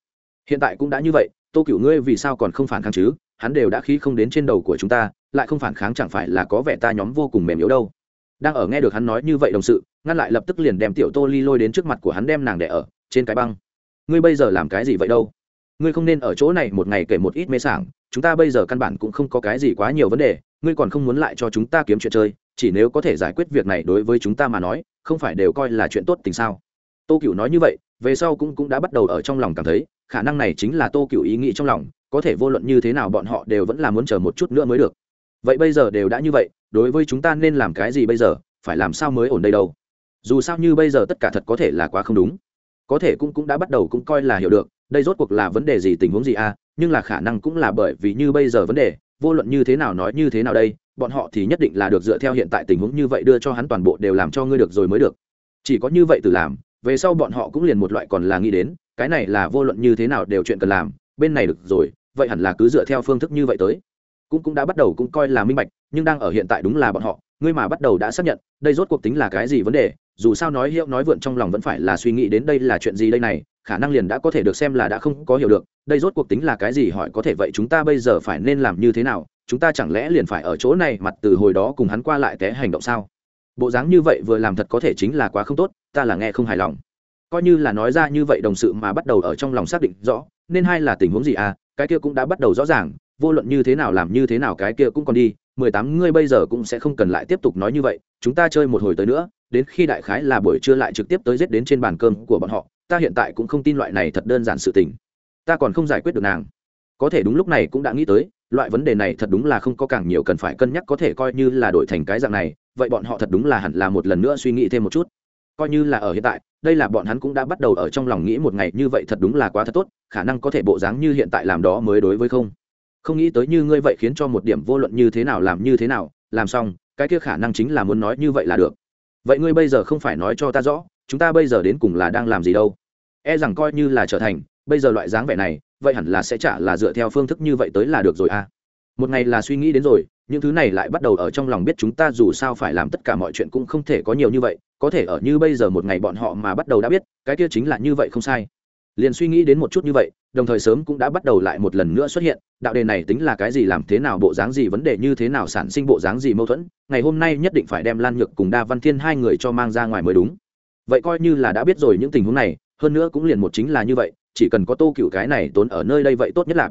Hiện tại cũng đã như vậy tô cựu ngươi vì sao còn không phản kháng chứ? Hắn đều đã khí không đến trên đầu của chúng ta, lại không phản kháng chẳng phải là có vẻ ta nhóm vô cùng mềm yếu đâu. Đang ở nghe được hắn nói như vậy đồng sự, ngăn lại lập tức liền đem tiểu tô ly lôi đến trước mặt của hắn đem nàng đẻ ở trên cái băng. Ngươi bây giờ làm cái gì vậy đâu? Ngươi không nên ở chỗ này một ngày kể một ít mê sảng, chúng ta bây giờ căn bản cũng không có cái gì quá nhiều vấn đề, ngươi còn không muốn lại cho chúng ta kiếm chuyện chơi, chỉ nếu có thể giải quyết việc này đối với chúng ta mà nói, không phải đều coi là chuyện tốt tình sao? Tô cựu nói như vậy, về sau cũng cũng đã bắt đầu ở trong lòng cảm thấy khả năng này chính là tô cựu ý nghĩ trong lòng, có thể vô luận như thế nào bọn họ đều vẫn là muốn chờ một chút nữa mới được. Vậy bây giờ đều đã như vậy, đối với chúng ta nên làm cái gì bây giờ, phải làm sao mới ổn đây đâu? Dù sao như bây giờ tất cả thật có thể là quá không đúng. Có thể cũng cũng đã bắt đầu cũng coi là hiểu được, đây rốt cuộc là vấn đề gì, tình huống gì à? Nhưng là khả năng cũng là bởi vì như bây giờ vấn đề, vô luận như thế nào nói như thế nào đây, bọn họ thì nhất định là được dựa theo hiện tại tình huống như vậy đưa cho hắn toàn bộ đều làm cho ngươi được rồi mới được. Chỉ có như vậy từ làm về sau bọn họ cũng liền một loại còn là nghĩ đến, cái này là vô luận như thế nào đều chuyện cần làm, bên này được rồi, vậy hẳn là cứ dựa theo phương thức như vậy tới. Cũng cũng đã bắt đầu cũng coi là minh bạch, nhưng đang ở hiện tại đúng là bọn họ, ngươi mà bắt đầu đã xác nhận, đây rốt cuộc tính là cái gì vấn đề, dù sao nói hiệu nói vượn trong lòng vẫn phải là suy nghĩ đến đây là chuyện gì đây này, khả năng liền đã có thể được xem là đã không có hiểu được, đây rốt cuộc tính là cái gì hỏi có thể vậy chúng ta bây giờ phải nên làm như thế nào, chúng ta chẳng lẽ liền phải ở chỗ này mặt từ hồi đó cùng hắn qua lại té hành động sao? Bộ dáng như vậy vừa làm thật có thể chính là quá không tốt ta là nghe không hài lòng. Coi như là nói ra như vậy đồng sự mà bắt đầu ở trong lòng xác định rõ, nên hai là tình huống gì à cái kia cũng đã bắt đầu rõ ràng, vô luận như thế nào làm như thế nào cái kia cũng còn đi, mười tám ngươi bây giờ cũng sẽ không cần lại tiếp tục nói như vậy, chúng ta chơi một hồi tới nữa, đến khi đại khái là buổi trưa lại trực tiếp tới giết đến trên bàn cơm của bọn họ, ta hiện tại cũng không tin loại này thật đơn giản sự tình. Ta còn không giải quyết được nàng. Có thể đúng lúc này cũng đã nghĩ tới, loại vấn đề này thật đúng là không có càng nhiều cần phải cân nhắc có thể coi như là đổi thành cái dạng này, vậy bọn họ thật đúng là hẳn là một lần nữa suy nghĩ thêm một chút coi như là ở hiện tại, đây là bọn hắn cũng đã bắt đầu ở trong lòng nghĩ một ngày như vậy thật đúng là quá thật tốt, khả năng có thể bộ dáng như hiện tại làm đó mới đối với không? Không nghĩ tới như ngươi vậy khiến cho một điểm vô luận như thế nào làm như thế nào, làm xong, cái kia khả năng chính là muốn nói như vậy là được. Vậy ngươi bây giờ không phải nói cho ta rõ, chúng ta bây giờ đến cùng là đang làm gì đâu? E rằng coi như là trở thành, bây giờ loại dáng vẻ này, vậy hẳn là sẽ trả là dựa theo phương thức như vậy tới là được rồi à? Một ngày là suy nghĩ đến rồi, những thứ này lại bắt đầu ở trong lòng biết chúng ta dù sao phải làm tất cả mọi chuyện cũng không thể có nhiều như vậy có thể ở như bây giờ một ngày bọn họ mà bắt đầu đã biết, cái kia chính là như vậy không sai. Liền suy nghĩ đến một chút như vậy, đồng thời sớm cũng đã bắt đầu lại một lần nữa xuất hiện, đạo đề này tính là cái gì, làm thế nào, bộ dáng gì, vấn đề như thế nào, sản sinh bộ dáng gì, mâu thuẫn, ngày hôm nay nhất định phải đem lan nhược cùng đa văn thiên hai người cho mang ra ngoài mới đúng. Vậy coi như là đã biết rồi những tình huống này, hơn nữa cũng liền một chính là như vậy, chỉ cần có tô cựu cái này tốn ở nơi đây vậy tốt nhất là.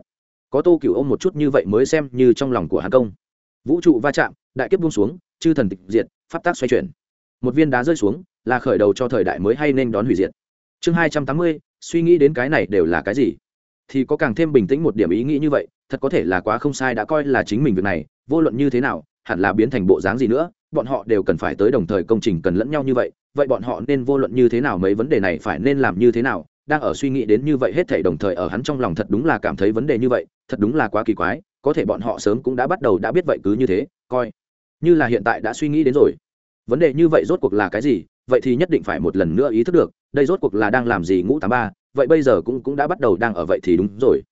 Có tô cựu ôm một chút như vậy mới xem như trong lòng của hà công. Vũ trụ va chạm, đại kiếp buông xuống, chư thần tịch diệt, pháp tác xoay chuyển một viên đá rơi xuống, là khởi đầu cho thời đại mới hay nên đón hủy diệt. Chương hai trăm tám mươi, suy nghĩ đến cái này đều là cái gì? Thì có càng thêm bình tĩnh một điểm ý nghĩ như vậy, thật có thể là quá không sai đã coi là chính mình việc này, vô luận như thế nào, hẳn là biến thành bộ dáng gì nữa, bọn họ đều cần phải tới đồng thời công trình cần lẫn nhau như vậy vậy bọn họ nên vô luận như thế nào mấy vấn đề này phải nên làm như thế nào? Đang ở suy nghĩ đến như vậy hết thảy đồng thời ở hắn trong lòng thật đúng là cảm thấy vấn đề như vậy, thật đúng là quá kỳ quái, có thể bọn họ sớm cũng đã bắt đầu đã biết vậy cứ như thế, coi. Như là hiện tại đã suy nghĩ đến rồi vấn đề như vậy rốt cuộc là cái gì? Vậy thì nhất định phải một lần nữa ý thức được, đây rốt cuộc là đang làm gì ngũ tám ba? Vậy bây giờ cũng cũng đã bắt đầu đang ở vậy thì đúng rồi.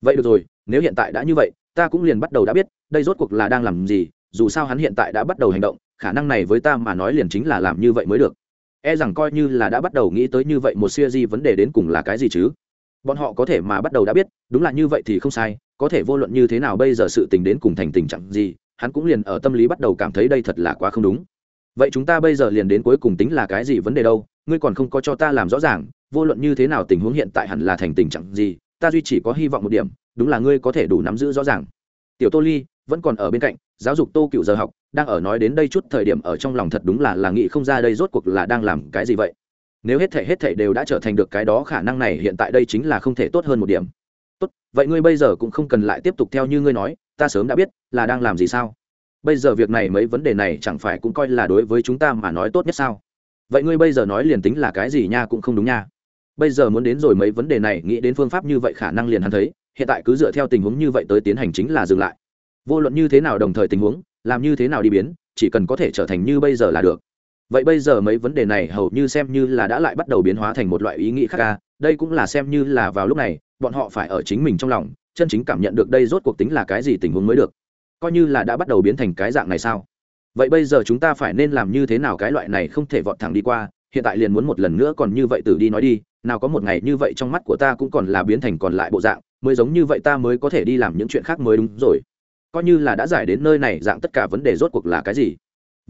Vậy được rồi, nếu hiện tại đã như vậy, ta cũng liền bắt đầu đã biết, đây rốt cuộc là đang làm gì, dù sao hắn hiện tại đã bắt đầu hành động, khả năng này với ta mà nói liền chính là làm như vậy mới được. E rằng coi như là đã bắt đầu nghĩ tới như vậy một siêu di vấn đề đến cùng là cái gì chứ? Bọn họ có thể mà bắt đầu đã biết, đúng là như vậy thì không sai, có thể vô luận như thế nào bây giờ sự tình đến cùng thành tình trạng gì, hắn cũng liền ở tâm lý bắt đầu cảm thấy đây thật là quá không đúng vậy chúng ta bây giờ liền đến cuối cùng tính là cái gì vấn đề đâu? Ngươi còn không có cho ta làm rõ ràng, vô luận như thế nào tình huống hiện tại hẳn là thành tình trạng gì, ta duy chỉ có hy vọng một điểm, đúng là ngươi có thể đủ nắm giữ rõ ràng. Tiểu tô ly vẫn còn ở bên cạnh, giáo dục tô cựu giờ học, đang ở nói đến đây chút thời điểm ở trong lòng thật đúng là là nghĩ không ra đây rốt cuộc là đang làm cái gì vậy. Nếu hết thể hết thể đều đã trở thành được cái đó, khả năng này hiện tại đây chính là không thể tốt hơn một điểm. Tốt, vậy ngươi bây giờ cũng không cần lại tiếp tục theo như ngươi nói, ta sớm đã biết là đang làm gì sao bây giờ việc này mấy vấn đề này chẳng phải cũng coi là đối với chúng ta mà nói tốt nhất sao? Vậy ngươi bây giờ nói liền tính là cái gì nha cũng không đúng nha. Bây giờ muốn đến rồi mấy vấn đề này, nghĩ đến phương pháp như vậy khả năng liền hắn thấy, hiện tại cứ dựa theo tình huống như vậy tới tiến hành chính là dừng lại. Vô luận như thế nào đồng thời tình huống, làm như thế nào đi biến, chỉ cần có thể trở thành như bây giờ là được. Vậy bây giờ mấy vấn đề này hầu như xem như là đã lại bắt đầu biến hóa thành một loại ý nghĩ khác ca đây cũng là xem như là vào lúc này, bọn họ phải ở chính mình trong lòng, chân chính cảm nhận được đây rốt cuộc tính là cái gì tình huống mới được coi như là đã bắt đầu biến thành cái dạng này sao? Vậy bây giờ chúng ta phải nên làm như thế nào cái loại này không thể vọt thẳng đi qua? Hiện tại liền muốn một lần nữa còn như vậy từ đi nói đi, nào có một ngày như vậy trong mắt của ta cũng còn là biến thành còn lại bộ dạng, mới giống như vậy ta mới có thể đi làm những chuyện khác mới đúng rồi. Coi như là đã giải đến nơi này, dạng tất cả vấn đề rốt cuộc là cái gì?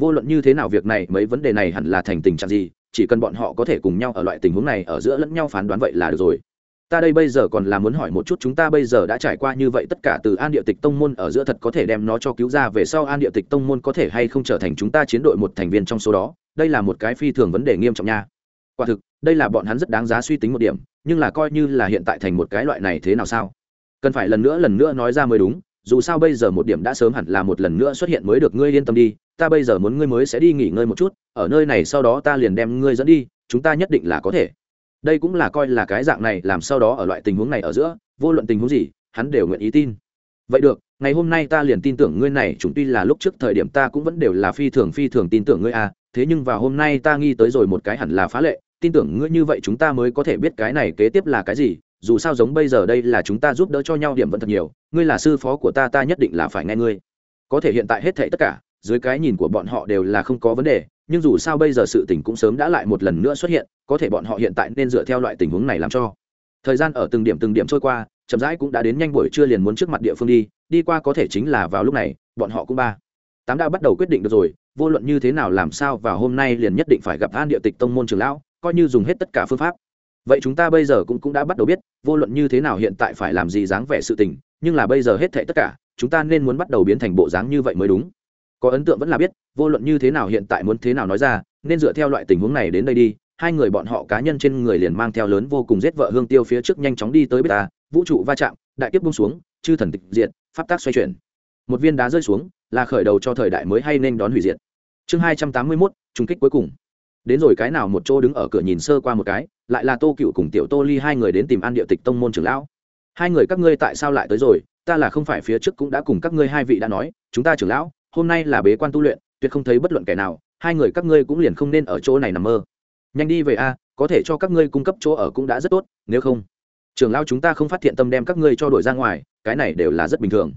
Vô luận như thế nào việc này, mấy vấn đề này hẳn là thành tình trạng gì? Chỉ cần bọn họ có thể cùng nhau ở loại tình huống này ở giữa lẫn nhau phán đoán vậy là được rồi ta đây bây giờ còn là muốn hỏi một chút chúng ta bây giờ đã trải qua như vậy tất cả từ an địa tịch tông môn ở giữa thật có thể đem nó cho cứu ra về sau an địa tịch tông môn có thể hay không trở thành chúng ta chiến đội một thành viên trong số đó, đây là một cái phi thường vấn đề nghiêm trọng nha. Quả thực, đây là bọn hắn rất đáng giá suy tính một điểm, nhưng là coi như là hiện tại thành một cái loại này thế nào sao? Cần phải lần nữa lần nữa nói ra mới đúng, dù sao bây giờ một điểm đã sớm hẳn là một lần nữa xuất hiện mới được ngươi yên tâm đi, ta bây giờ muốn ngươi mới sẽ đi nghỉ ngơi một chút, ở nơi này sau đó ta liền đem ngươi dẫn đi, chúng ta nhất định là có thể đây cũng là coi là cái dạng này, làm sau đó ở loại tình huống này ở giữa, vô luận tình huống gì, hắn đều nguyện ý tin. Vậy được, ngày hôm nay ta liền tin tưởng ngươi này, chúng tuy là lúc trước thời điểm ta cũng vẫn đều là phi thường phi thường tin tưởng ngươi à thế nhưng vào hôm nay ta nghi tới rồi một cái hẳn là phá lệ, tin tưởng ngươi như vậy chúng ta mới có thể biết cái này kế tiếp là cái gì, dù sao giống bây giờ đây là chúng ta giúp đỡ cho nhau điểm vẫn thật nhiều, ngươi là sư phó của ta ta nhất định là phải nghe ngươi. Có thể hiện tại hết thảy tất cả, dưới cái nhìn của bọn họ đều là không có vấn đề nhưng dù sao bây giờ sự tình cũng sớm đã lại một lần nữa xuất hiện, có thể bọn họ hiện tại nên dựa theo loại tình huống này làm cho. Thời gian ở từng điểm từng điểm trôi qua, chậm rãi cũng đã đến nhanh buổi trưa liền muốn trước mặt địa phương đi đi qua có thể chính là vào lúc này, bọn họ cũng ba. Tám đã bắt đầu quyết định được rồi, vô luận như thế nào làm sao và hôm nay liền nhất định phải gặp an địa tịch tông môn trường lão, coi như dùng hết tất cả phương pháp. Vậy chúng ta bây giờ cũng cũng đã bắt đầu biết, vô luận như thế nào hiện tại phải làm gì dáng vẻ sự tình, nhưng là bây giờ hết thệ tất cả, chúng ta nên muốn bắt đầu biến thành bộ dáng như vậy mới đúng có ấn tượng vẫn là biết, vô luận như thế nào hiện tại muốn thế nào nói ra, nên dựa theo loại tình huống này đến đây đi, hai người bọn họ cá nhân trên người liền mang theo lớn vô cùng giết vợ hương tiêu phía trước nhanh chóng đi tới bê ta, vũ trụ va chạm, đại kiếp bung xuống, chư thần tịch diệt, pháp tác xoay chuyển. Một viên đá rơi xuống, là khởi đầu cho thời đại mới hay nên đón hủy diệt. Chương hai trăm tám mươi mốt trung kích cuối cùng. Đến rồi cái nào một chỗ đứng ở cửa nhìn sơ qua một cái, lại là tô cựu cùng tiểu tô ly hai người đến tìm ăn địa tịch tông môn trưởng lão. Hai người các ngươi tại sao lại tới rồi? Ta là không phải phía trước cũng đã cùng các ngươi hai vị đã nói, chúng ta trưởng lão hôm nay là bế quan tu luyện, tuyệt không thấy bất luận kẻ nào, hai người các ngươi cũng liền không nên ở chỗ này nằm mơ. Nhanh đi về a, có thể cho các ngươi cung cấp chỗ ở cũng đã rất tốt, nếu không, trưởng lao chúng ta không phát hiện tâm đem các ngươi cho đổi ra ngoài, cái này đều là rất bình thường.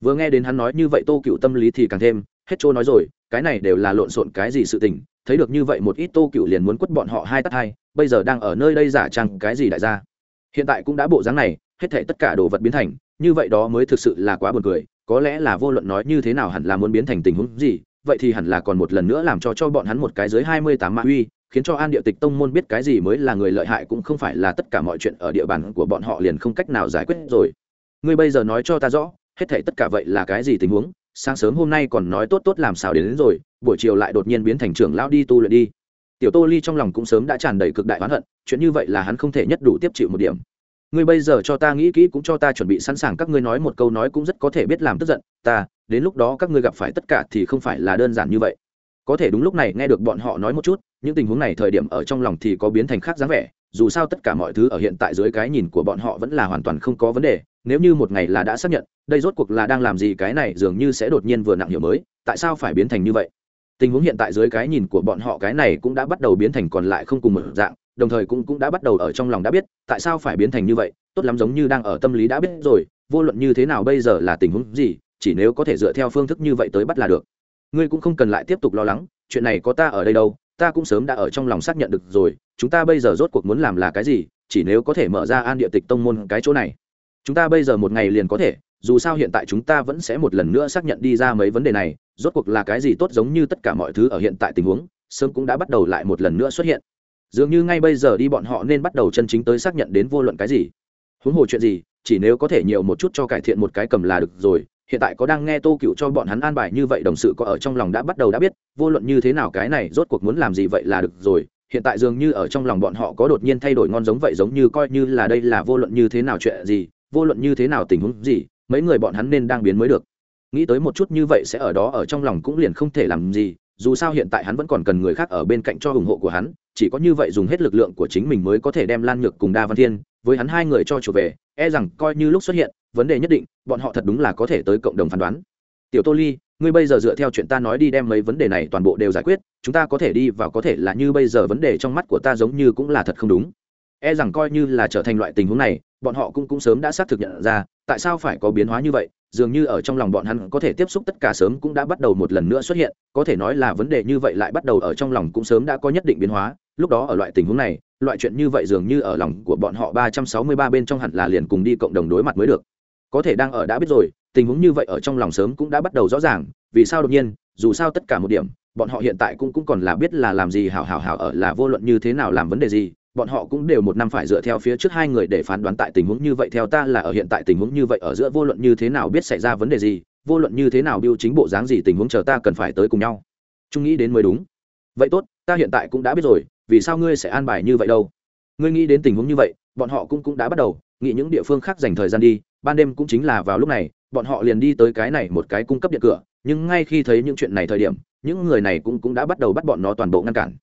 Vừa nghe đến hắn nói như vậy tô cựu tâm lý thì càng thêm, hết chỗ nói rồi, cái này đều là lộn xộn cái gì sự tình, thấy được như vậy một ít tô cựu liền muốn quất bọn họ hai tắt hai, bây giờ đang ở nơi đây giả trăng cái gì đại gia. Hiện tại cũng đã bộ dáng này, hết thể tất cả đồ vật biến thành, như vậy đó mới thực sự là quá buồn cười có lẽ là vô luận nói như thế nào hẳn là muốn biến thành tình huống gì vậy thì hẳn là còn một lần nữa làm cho cho bọn hắn một cái dưới hai mươi tám mạ uy khiến cho an địa tịch tông môn biết cái gì mới là người lợi hại cũng không phải là tất cả mọi chuyện ở địa bàn của bọn họ liền không cách nào giải quyết rồi. Ngươi bây giờ nói cho ta rõ hết thể tất cả vậy là cái gì tình huống? Sáng sớm hôm nay còn nói tốt tốt làm sao đến, đến rồi buổi chiều lại đột nhiên biến thành trưởng lão đi tu luyện đi. Tiểu tô ly trong lòng cũng sớm đã tràn đầy cực đại oán hận chuyện như vậy là hắn không thể nhất đủ tiếp chịu một điểm ngươi bây giờ cho ta nghĩ kỹ cũng cho ta chuẩn bị sẵn sàng các ngươi nói một câu nói cũng rất có thể biết làm tức giận, ta, đến lúc đó các ngươi gặp phải tất cả thì không phải là đơn giản như vậy. Có thể đúng lúc này nghe được bọn họ nói một chút, những tình huống này thời điểm ở trong lòng thì có biến thành khác dáng vẻ, dù sao tất cả mọi thứ ở hiện tại dưới cái nhìn của bọn họ vẫn là hoàn toàn không có vấn đề, nếu như một ngày là đã xác nhận, đây rốt cuộc là đang làm gì cái này dường như sẽ đột nhiên vừa nặng hiểu mới, tại sao phải biến thành như vậy? Tình huống hiện tại dưới cái nhìn của bọn họ cái này cũng đã bắt đầu biến thành còn lại không cùng một dạng đồng thời cũng cũng đã bắt đầu ở trong lòng đã biết, tại sao phải biến thành như vậy, tốt lắm giống như đang ở tâm lý đã biết rồi, vô luận như thế nào bây giờ là tình huống gì, chỉ nếu có thể dựa theo phương thức như vậy tới bắt là được. Ngươi cũng không cần lại tiếp tục lo lắng, chuyện này có ta ở đây đâu, ta cũng sớm đã ở trong lòng xác nhận được rồi, chúng ta bây giờ rốt cuộc muốn làm là cái gì, chỉ nếu có thể mở ra an địa tịch tông môn cái chỗ này. Chúng ta bây giờ một ngày liền có thể, dù sao hiện tại chúng ta vẫn sẽ một lần nữa xác nhận đi ra mấy vấn đề này, rốt cuộc là cái gì tốt giống như tất cả mọi thứ ở hiện tại tình huống, sớm cũng đã bắt đầu lại một lần nữa xuất hiện dường như ngay bây giờ đi bọn họ nên bắt đầu chân chính tới xác nhận đến vô luận cái gì. Huống hồ chuyện gì, chỉ nếu có thể nhiều một chút cho cải thiện một cái cầm là được rồi, hiện tại có đang nghe tô cựu cho bọn hắn an bài như vậy đồng sự có ở trong lòng đã bắt đầu đã biết, vô luận như thế nào cái này rốt cuộc muốn làm gì vậy là được rồi, hiện tại dường như ở trong lòng bọn họ có đột nhiên thay đổi ngon giống vậy giống như coi như là đây là vô luận như thế nào chuyện gì, vô luận như thế nào tình huống gì, mấy người bọn hắn nên đang biến mới được. Nghĩ tới một chút như vậy sẽ ở đó ở trong lòng cũng liền không thể làm gì dù sao hiện tại hắn vẫn còn cần người khác ở bên cạnh cho ủng hộ của hắn, chỉ có như vậy dùng hết lực lượng của chính mình mới có thể đem lan nhược cùng đa văn thiên với hắn hai người cho trở về e rằng coi như lúc xuất hiện, vấn đề nhất định, bọn họ thật đúng là có thể tới cộng đồng phán đoán. Tiểu tô ly, ngươi bây giờ dựa theo chuyện ta nói đi đem mấy vấn đề này toàn bộ đều giải quyết, chúng ta có thể đi và có thể là như bây giờ vấn đề trong mắt của ta giống như cũng là thật không đúng. E rằng coi như là trở thành loại tình huống này, bọn họ cũng cũng sớm đã xác thực nhận ra, tại sao phải có biến hóa như vậy dường như ở trong lòng bọn hắn có thể tiếp xúc tất cả sớm cũng đã bắt đầu một lần nữa xuất hiện, có thể nói là vấn đề như vậy lại bắt đầu ở trong lòng cũng sớm đã có nhất định biến hóa. Lúc đó ở loại tình huống này, loại chuyện như vậy dường như ở lòng của bọn họ ba trăm sáu mươi ba bên trong hẳn là liền cùng đi cộng đồng đối mặt mới được. Có thể đang ở đã biết rồi, tình huống như vậy ở trong lòng sớm cũng đã bắt đầu rõ ràng, vì sao đột nhiên, dù sao tất cả một điểm, bọn họ hiện tại cũng cũng còn là biết là làm gì, hảo hảo hảo ở là vô luận như thế nào làm vấn đề gì bọn họ cũng đều một năm phải dựa theo phía trước hai người để phán đoán tại tình huống như vậy. Theo ta là ở hiện tại tình huống như vậy, ở giữa vô luận như thế nào biết xảy ra vấn đề gì, vô luận như thế nào biêu chính bộ dáng gì, tình huống chờ ta cần phải tới cùng nhau. Trung nghĩ đến mới đúng. Vậy tốt, ta hiện tại cũng đã biết rồi, vì sao ngươi sẽ an bài như vậy đâu? Ngươi nghĩ đến tình huống như vậy, bọn họ cũng cũng đã bắt đầu nghĩ những địa phương khác dành thời gian đi. Ban đêm cũng chính là vào lúc này, bọn họ liền đi tới cái này một cái cung cấp điện cửa. Nhưng ngay khi thấy những chuyện này thời điểm, những người này cũng cũng đã bắt đầu bắt bọn nó toàn bộ ngăn cản.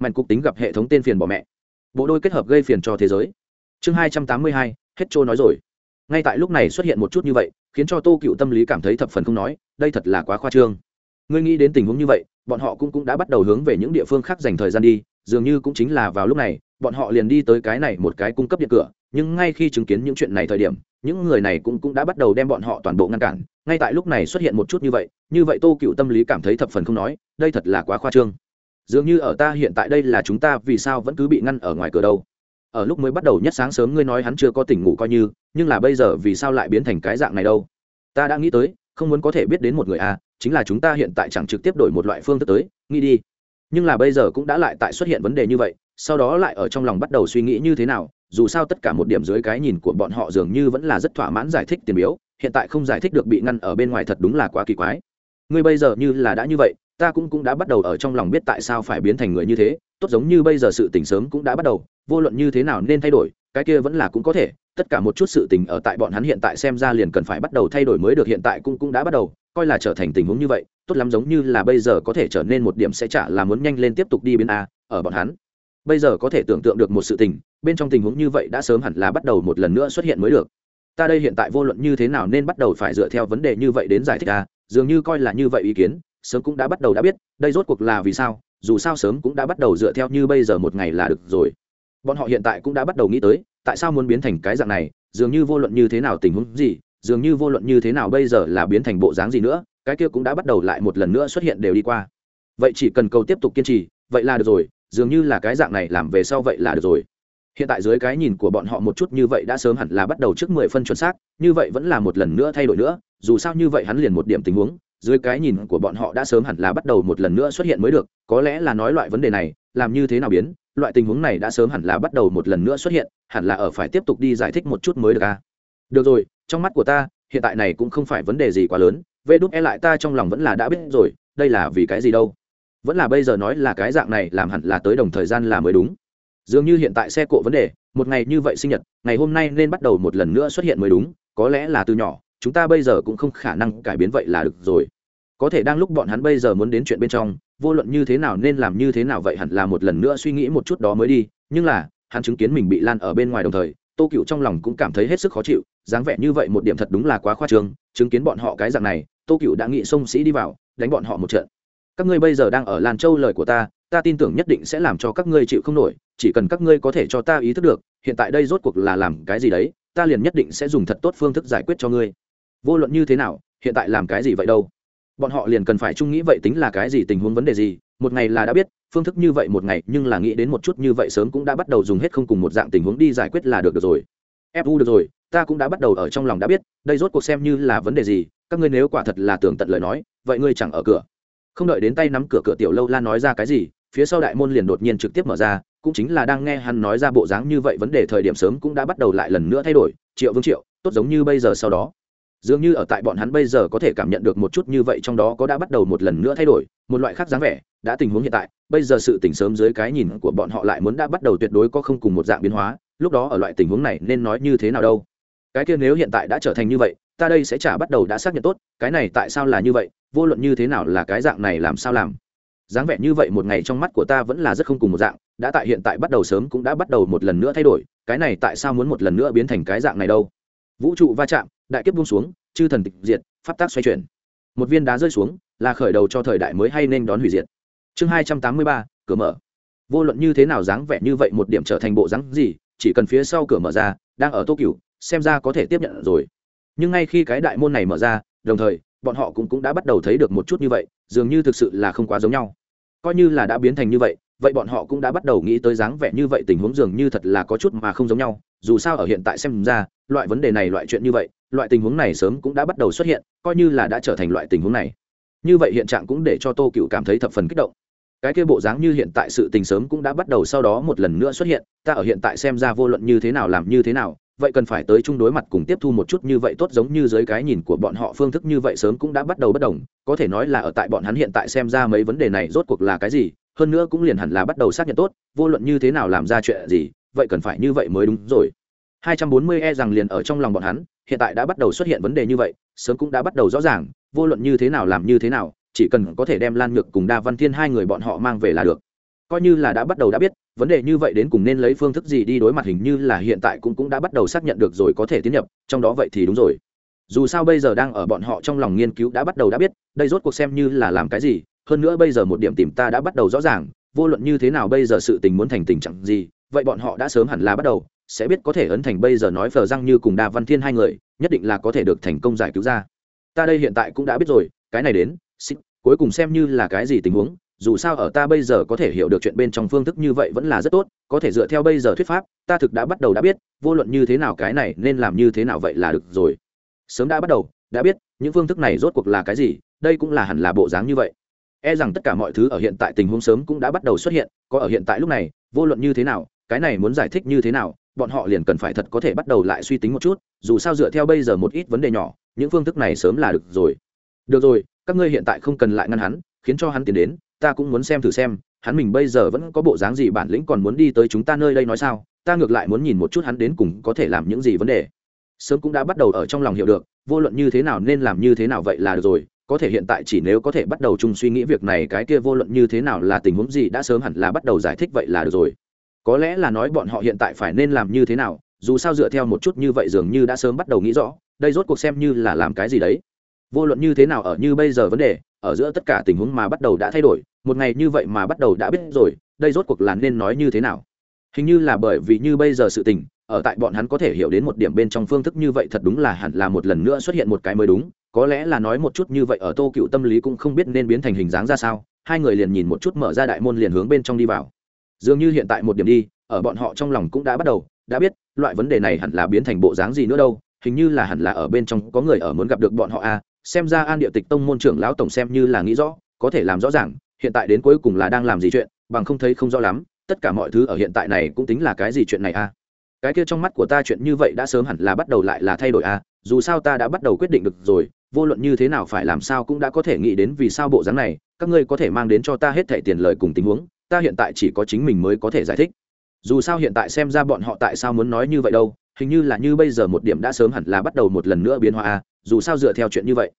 Mạnh cục tính gặp hệ thống tên phiền bỏ mẹ bộ đôi kết hợp gây phiền cho thế giới. Chương hai trăm tám mươi hai, hết trôi nói rồi. Ngay tại lúc này xuất hiện một chút như vậy, khiến cho tô cựu tâm lý cảm thấy thập phần không nói, đây thật là quá khoa trương. Ngươi nghĩ đến tình huống như vậy, bọn họ cũng cũng đã bắt đầu hướng về những địa phương khác dành thời gian đi, dường như cũng chính là vào lúc này, bọn họ liền đi tới cái này một cái cung cấp điện cửa, nhưng ngay khi chứng kiến những chuyện này thời điểm, những người này cũng cũng đã bắt đầu đem bọn họ toàn bộ ngăn cản. Ngay tại lúc này xuất hiện một chút như vậy như vậy tô cựu tâm lý cảm thấy thập phần không nói, đây thật là quá khoa trương dường như ở ta hiện tại đây là chúng ta vì sao vẫn cứ bị ngăn ở ngoài cửa đâu. Ở lúc mới bắt đầu nhất sáng sớm ngươi nói hắn chưa có tỉnh ngủ coi như nhưng là bây giờ vì sao lại biến thành cái dạng này đâu? Ta đã nghĩ tới không muốn có thể biết đến một người a à, chính là chúng ta hiện tại chẳng trực tiếp đổi một loại phương thức tới nghĩ đi. Nhưng là bây giờ cũng đã lại tại xuất hiện vấn đề như vậy sau đó lại ở trong lòng bắt đầu suy nghĩ như thế nào dù sao tất cả một điểm dưới cái nhìn của bọn họ dường như vẫn là rất thỏa mãn giải thích tiền biếu hiện tại không giải thích được bị ngăn ở bên ngoài thật đúng là quá kỳ quái. Ngươi bây giờ như là đã như vậy ta cũng cũng đã bắt đầu ở trong lòng biết tại sao phải biến thành người như thế, tốt giống như bây giờ sự tình sớm cũng đã bắt đầu, vô luận như thế nào nên thay đổi, cái kia vẫn là cũng có thể, tất cả một chút sự tình ở tại bọn hắn hiện tại xem ra liền cần phải bắt đầu thay đổi mới được, hiện tại cũng cũng đã bắt đầu, coi là trở thành tình huống như vậy, tốt lắm giống như là bây giờ có thể trở nên một điểm sẽ trả là muốn nhanh lên tiếp tục đi biến a, ở bọn hắn. Bây giờ có thể tưởng tượng được một sự tình, bên trong tình huống như vậy đã sớm hẳn là bắt đầu một lần nữa xuất hiện mới được. Ta đây hiện tại vô luận như thế nào nên bắt đầu phải dựa theo vấn đề như vậy đến giải thích a, dường như coi là như vậy ý kiến sớm cũng đã bắt đầu đã biết, đây rốt cuộc là vì sao, dù sao sớm cũng đã bắt đầu dựa theo như bây giờ một ngày là được rồi. Bọn họ hiện tại cũng đã bắt đầu nghĩ tới, tại sao muốn biến thành cái dạng này, dường như vô luận như thế nào tình huống gì, dường như vô luận như thế nào bây giờ là biến thành bộ dáng gì nữa, cái kia cũng đã bắt đầu lại một lần nữa xuất hiện đều đi qua. Vậy chỉ cần cầu tiếp tục kiên trì, vậy là được rồi, dường như là cái dạng này làm về sau vậy là được rồi. Hiện tại dưới cái nhìn của bọn họ một chút như vậy đã sớm hẳn là bắt đầu trước mười phân chuẩn xác, như vậy vẫn là một lần nữa thay đổi nữa, dù sao như vậy hắn liền một điểm tình huống dưới cái nhìn của bọn họ đã sớm hẳn là bắt đầu một lần nữa xuất hiện mới được, có lẽ là nói loại vấn đề này, làm như thế nào biến, loại tình huống này đã sớm hẳn là bắt đầu một lần nữa xuất hiện, hẳn là ở phải tiếp tục đi giải thích một chút mới được à? Được rồi, trong mắt của ta, hiện tại này cũng không phải vấn đề gì quá lớn vê đúc e lại ta trong lòng vẫn là đã biết rồi, đây là vì cái gì đâu? Vẫn là bây giờ nói là cái dạng này làm hẳn là tới đồng thời gian là mới đúng. Dường như hiện tại xe cộ vấn đề, một ngày như vậy sinh nhật, ngày hôm nay nên bắt đầu một lần nữa xuất hiện mới đúng, có lẽ là từ nhỏ chúng ta bây giờ cũng không khả năng cải biến vậy là được rồi. Có thể đang lúc bọn hắn bây giờ muốn đến chuyện bên trong, vô luận như thế nào nên làm như thế nào vậy hẳn là một lần nữa suy nghĩ một chút đó mới đi, nhưng là, hắn chứng kiến mình bị lan ở bên ngoài đồng thời, tô cựu trong lòng cũng cảm thấy hết sức khó chịu, dáng vẻ như vậy một điểm thật đúng là quá khoa trương, chứng kiến bọn họ cái dạng này, tô cựu đã nghĩ xông sĩ đi vào, đánh bọn họ một trận. Các ngươi bây giờ đang ở lan châu lời của ta ta tin tưởng nhất định sẽ làm cho các ngươi chịu không nổi, chỉ cần các ngươi có thể cho ta ý thức được, hiện tại đây rốt cuộc là làm cái gì đấy, ta liền nhất định sẽ dùng thật tốt phương thức giải quyết cho ngươi vô luận như thế nào hiện tại làm cái gì vậy đâu? Bọn họ liền cần phải chung nghĩ vậy tính là cái gì tình huống vấn đề gì một ngày là đã biết phương thức như vậy một ngày nhưng là nghĩ đến một chút như vậy sớm cũng đã bắt đầu dùng hết không cùng một dạng tình huống đi giải quyết là được, được rồi. Fu được rồi ta cũng đã bắt đầu ở trong lòng đã biết đây rốt cuộc xem như là vấn đề gì các ngươi nếu quả thật là tưởng tận lời nói vậy ngươi chẳng ở cửa. Không đợi đến tay nắm cửa cửa tiểu lâu la nói ra cái gì phía sau đại môn liền đột nhiên trực tiếp mở ra cũng chính là đang nghe hắn nói ra bộ dáng như vậy vấn đề thời điểm sớm cũng đã bắt đầu lại lần nữa thay đổi triệu vương triệu tốt giống như bây giờ sau đó dường như ở tại bọn hắn bây giờ có thể cảm nhận được một chút như vậy trong đó có đã bắt đầu một lần nữa thay đổi, một loại khác dáng vẻ, đã tình huống hiện tại, bây giờ sự tỉnh sớm dưới cái nhìn của bọn họ lại muốn đã bắt đầu tuyệt đối có không cùng một dạng biến hóa, lúc đó ở loại tình huống này nên nói như thế nào đâu. Cái kia nếu hiện tại đã trở thành như vậy, ta đây sẽ trả bắt đầu đã xác nhận tốt, cái này tại sao là như vậy, vô luận như thế nào là cái dạng này làm sao làm. Dáng vẻ như vậy một ngày trong mắt của ta vẫn là rất không cùng một dạng, đã tại hiện tại bắt đầu sớm cũng đã bắt đầu một lần nữa thay đổi, cái này tại sao muốn một lần nữa biến thành cái dạng này đâu? Vũ trụ va chạm, đại kiếp buông xuống, chư thần tịch diệt, pháp tác xoay chuyển. Một viên đá rơi xuống, là khởi đầu cho thời đại mới hay nên đón hủy diệt. Chương hai trăm tám mươi ba, cửa mở. Vô luận như thế nào dáng vẻ như vậy một điểm trở thành bộ dáng gì, chỉ cần phía sau cửa mở ra, đang ở tô cửu xem ra có thể tiếp nhận rồi. Nhưng ngay khi cái đại môn này mở ra, đồng thời, bọn họ cũng cũng đã bắt đầu thấy được một chút như vậy, dường như thực sự là không quá giống nhau. Coi như là đã biến thành như vậy vậy bọn họ cũng đã bắt đầu nghĩ tới dáng vẻ như vậy, tình huống dường như thật là có chút mà không giống nhau dù sao ở hiện tại xem ra, loại vấn đề này, loại chuyện như vậy, loại tình huống này sớm cũng đã bắt đầu xuất hiện, coi như là đã trở thành loại tình huống này. Như vậy hiện trạng cũng để cho tô cựu cảm thấy thập phần kích động. Cái kia bộ dáng như hiện tại sự tình sớm cũng đã bắt đầu sau đó một lần nữa xuất hiện, ta ở hiện tại xem ra vô luận như thế nào, làm như thế nào, vậy cần phải tới chung đối mặt cùng tiếp thu một chút như vậy tốt giống như dưới cái nhìn của bọn họ phương thức như vậy sớm cũng đã bắt đầu bất đồng, có thể nói là ở tại bọn hắn hiện tại xem ra mấy vấn đề này rốt cuộc là cái gì, hơn nữa cũng liền hẳn là bắt đầu xác nhận tốt, vô luận như thế nào làm ra chuyện gì vậy cần phải như vậy mới đúng rồi. 240 e rằng liền ở trong lòng bọn hắn, hiện tại đã bắt đầu xuất hiện vấn đề như vậy, sớm cũng đã bắt đầu rõ ràng, vô luận như thế nào làm như thế nào, chỉ cần có thể đem lan nhược cùng đa văn thiên hai người bọn họ mang về là được. Coi như là đã bắt đầu đã biết, vấn đề như vậy đến cùng nên lấy phương thức gì đi đối mặt hình như là hiện tại cũng cũng đã bắt đầu xác nhận được rồi có thể tiến nhập, trong đó vậy thì đúng rồi. Dù sao bây giờ đang ở bọn họ trong lòng nghiên cứu đã bắt đầu đã biết, đây rốt cuộc xem như là làm cái gì, hơn nữa bây giờ một điểm tìm ta đã bắt đầu rõ ràng, vô luận như thế nào bây giờ sự tình muốn thành tình trạng gì vậy bọn họ đã sớm hẳn là bắt đầu, sẽ biết có thể ấn thành bây giờ nói phờ răng như cùng đa văn thiên hai người, nhất định là có thể được thành công giải cứu ra. Ta đây hiện tại cũng đã biết rồi, cái này đến xin cuối cùng xem như là cái gì tình huống, dù sao ở ta bây giờ có thể hiểu được chuyện bên trong phương thức như vậy vẫn là rất tốt, có thể dựa theo bây giờ thuyết pháp, ta thực đã bắt đầu đã biết, vô luận như thế nào cái này nên làm như thế nào vậy là được rồi. Sớm đã bắt đầu, đã biết, những phương thức này rốt cuộc là cái gì, đây cũng là hẳn là bộ dáng như vậy. E rằng tất cả mọi thứ ở hiện tại tình huống sớm cũng đã bắt đầu xuất hiện, có ở hiện tại lúc này, vô luận như thế nào cái này muốn giải thích như thế nào, bọn họ liền cần phải thật có thể bắt đầu lại suy tính một chút, dù sao dựa theo bây giờ một ít vấn đề nhỏ, những phương thức này sớm là được rồi. Được rồi, các ngươi hiện tại không cần lại ngăn hắn, khiến cho hắn tiến đến, ta cũng muốn xem thử xem, hắn mình bây giờ vẫn có bộ dáng gì bản lĩnh còn muốn đi tới chúng ta nơi đây nói sao, ta ngược lại muốn nhìn một chút hắn đến cùng có thể làm những gì vấn đề. Sớm cũng đã bắt đầu ở trong lòng hiểu được, vô luận như thế nào nên làm như thế nào vậy là được rồi, có thể hiện tại chỉ nếu có thể bắt đầu chung suy nghĩ việc này cái kia vô luận như thế nào là tình huống gì đã sớm hẳn là bắt đầu giải thích vậy là được rồi có lẽ là nói bọn họ hiện tại phải nên làm như thế nào, dù sao dựa theo một chút như vậy dường như đã sớm bắt đầu nghĩ rõ, đây rốt cuộc xem như là làm cái gì đấy. Vô luận như thế nào ở như bây giờ vấn đề, ở giữa tất cả tình huống mà bắt đầu đã thay đổi, một ngày như vậy mà bắt đầu đã biết rồi, đây rốt cuộc là nên nói như thế nào? Hình như là bởi vì như bây giờ sự tình, ở tại bọn hắn có thể hiểu đến một điểm bên trong phương thức như vậy thật đúng là hẳn là một lần nữa xuất hiện một cái mới đúng, có lẽ là nói một chút như vậy ở tô cựu tâm lý cũng không biết nên biến thành hình dáng ra sao, hai người liền nhìn một chút mở ra đại môn liền hướng bên trong đi vào dường như hiện tại một điểm đi, ở bọn họ trong lòng cũng đã bắt đầu, đã biết, loại vấn đề này hẳn là biến thành bộ dáng gì nữa đâu, hình như là hẳn là ở bên trong có người ở muốn gặp được bọn họ a à. xem ra an địa tịch tông môn trưởng lão tổng xem như là nghĩ rõ, có thể làm rõ ràng, hiện tại đến cuối cùng là đang làm gì chuyện, bằng không thấy không rõ lắm, tất cả mọi thứ ở hiện tại này cũng tính là cái gì chuyện này a à. cái kia trong mắt của ta chuyện như vậy đã sớm hẳn là bắt đầu lại là thay đổi a à. dù sao ta đã bắt đầu quyết định được rồi, vô luận như thế nào phải làm sao cũng đã có thể nghĩ đến vì sao bộ dáng này, các ngươi có thể mang đến cho ta hết thẻ tiền lời cùng tình huống ta hiện tại chỉ có chính mình mới có thể giải thích dù sao hiện tại xem ra bọn họ tại sao muốn nói như vậy đâu, hình như là như bây giờ một điểm đã sớm hẳn là bắt đầu một lần nữa biến hóa à, dù sao dựa theo chuyện như vậy,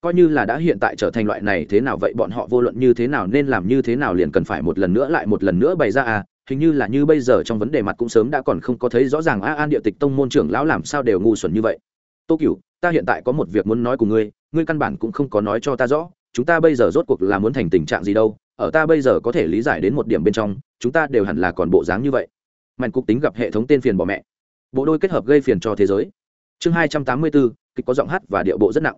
coi như là đã hiện tại trở thành loại này thế nào vậy bọn họ vô luận như thế nào nên làm như thế nào liền cần phải một lần nữa lại một lần nữa bày ra à? hình như là như bây giờ trong vấn đề mặt cũng sớm đã còn không có thấy rõ ràng a, an địa tịch tông môn trưởng lão làm sao đều ngu xuẩn như vậy tô cửu, ta hiện tại có một việc muốn nói cùng ngươi ngươi căn bản cũng không có nói cho ta rõ, chúng ta bây giờ rốt cuộc là muốn thành tình trạng gì đâu ở ta bây giờ có thể lý giải đến một điểm bên trong, chúng ta đều hẳn là còn bộ dáng như vậy. Mạnh cục tính gặp hệ thống tên phiền bỏ mẹ. Bộ đôi kết hợp gây phiền cho thế giới. Chương hai trăm tám mươi bốn, kịch có giọng hát và điệu bộ rất nặng.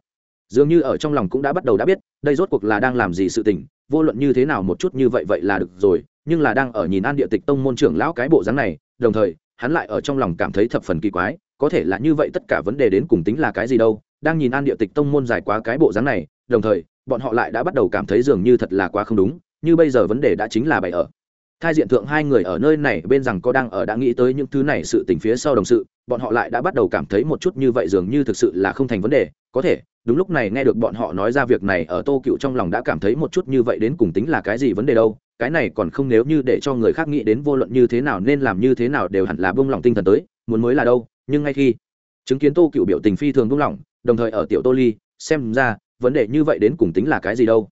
Dường như ở trong lòng cũng đã bắt đầu đã biết, đây rốt cuộc là đang làm gì sự tình, vô luận như thế nào một chút như vậy vậy là được rồi, nhưng là đang ở nhìn an địa tịch tông môn trưởng lão cái bộ dáng này, đồng thời, hắn lại ở trong lòng cảm thấy thập phần kỳ quái, có thể là như vậy tất cả vấn đề đến cùng tính là cái gì đâu, đang nhìn an địa tịch tông môn dài quá cái bộ dáng này, đồng thời, bọn họ lại đã bắt đầu cảm thấy dường như thật là quá không đúng như bây giờ vấn đề đã chính là bày ở. Thai diện thượng hai người ở nơi này bên rằng có đang ở đã nghĩ tới những thứ này sự tình phía sau đồng sự, bọn họ lại đã bắt đầu cảm thấy một chút như vậy dường như thực sự là không thành vấn đề. Có thể, đúng lúc này nghe được bọn họ nói ra việc này ở tô cựu trong lòng đã cảm thấy một chút như vậy đến cùng tính là cái gì vấn đề đâu. Cái này còn không nếu như để cho người khác nghĩ đến vô luận như thế nào nên làm như thế nào đều hẳn là bông lòng tinh thần tới, muốn mới là đâu. Nhưng ngay khi chứng kiến tô cựu biểu tình phi thường bông lòng đồng thời ở tiểu tô ly, xem ra vấn đề như vậy đến cùng tính là cái gì đâu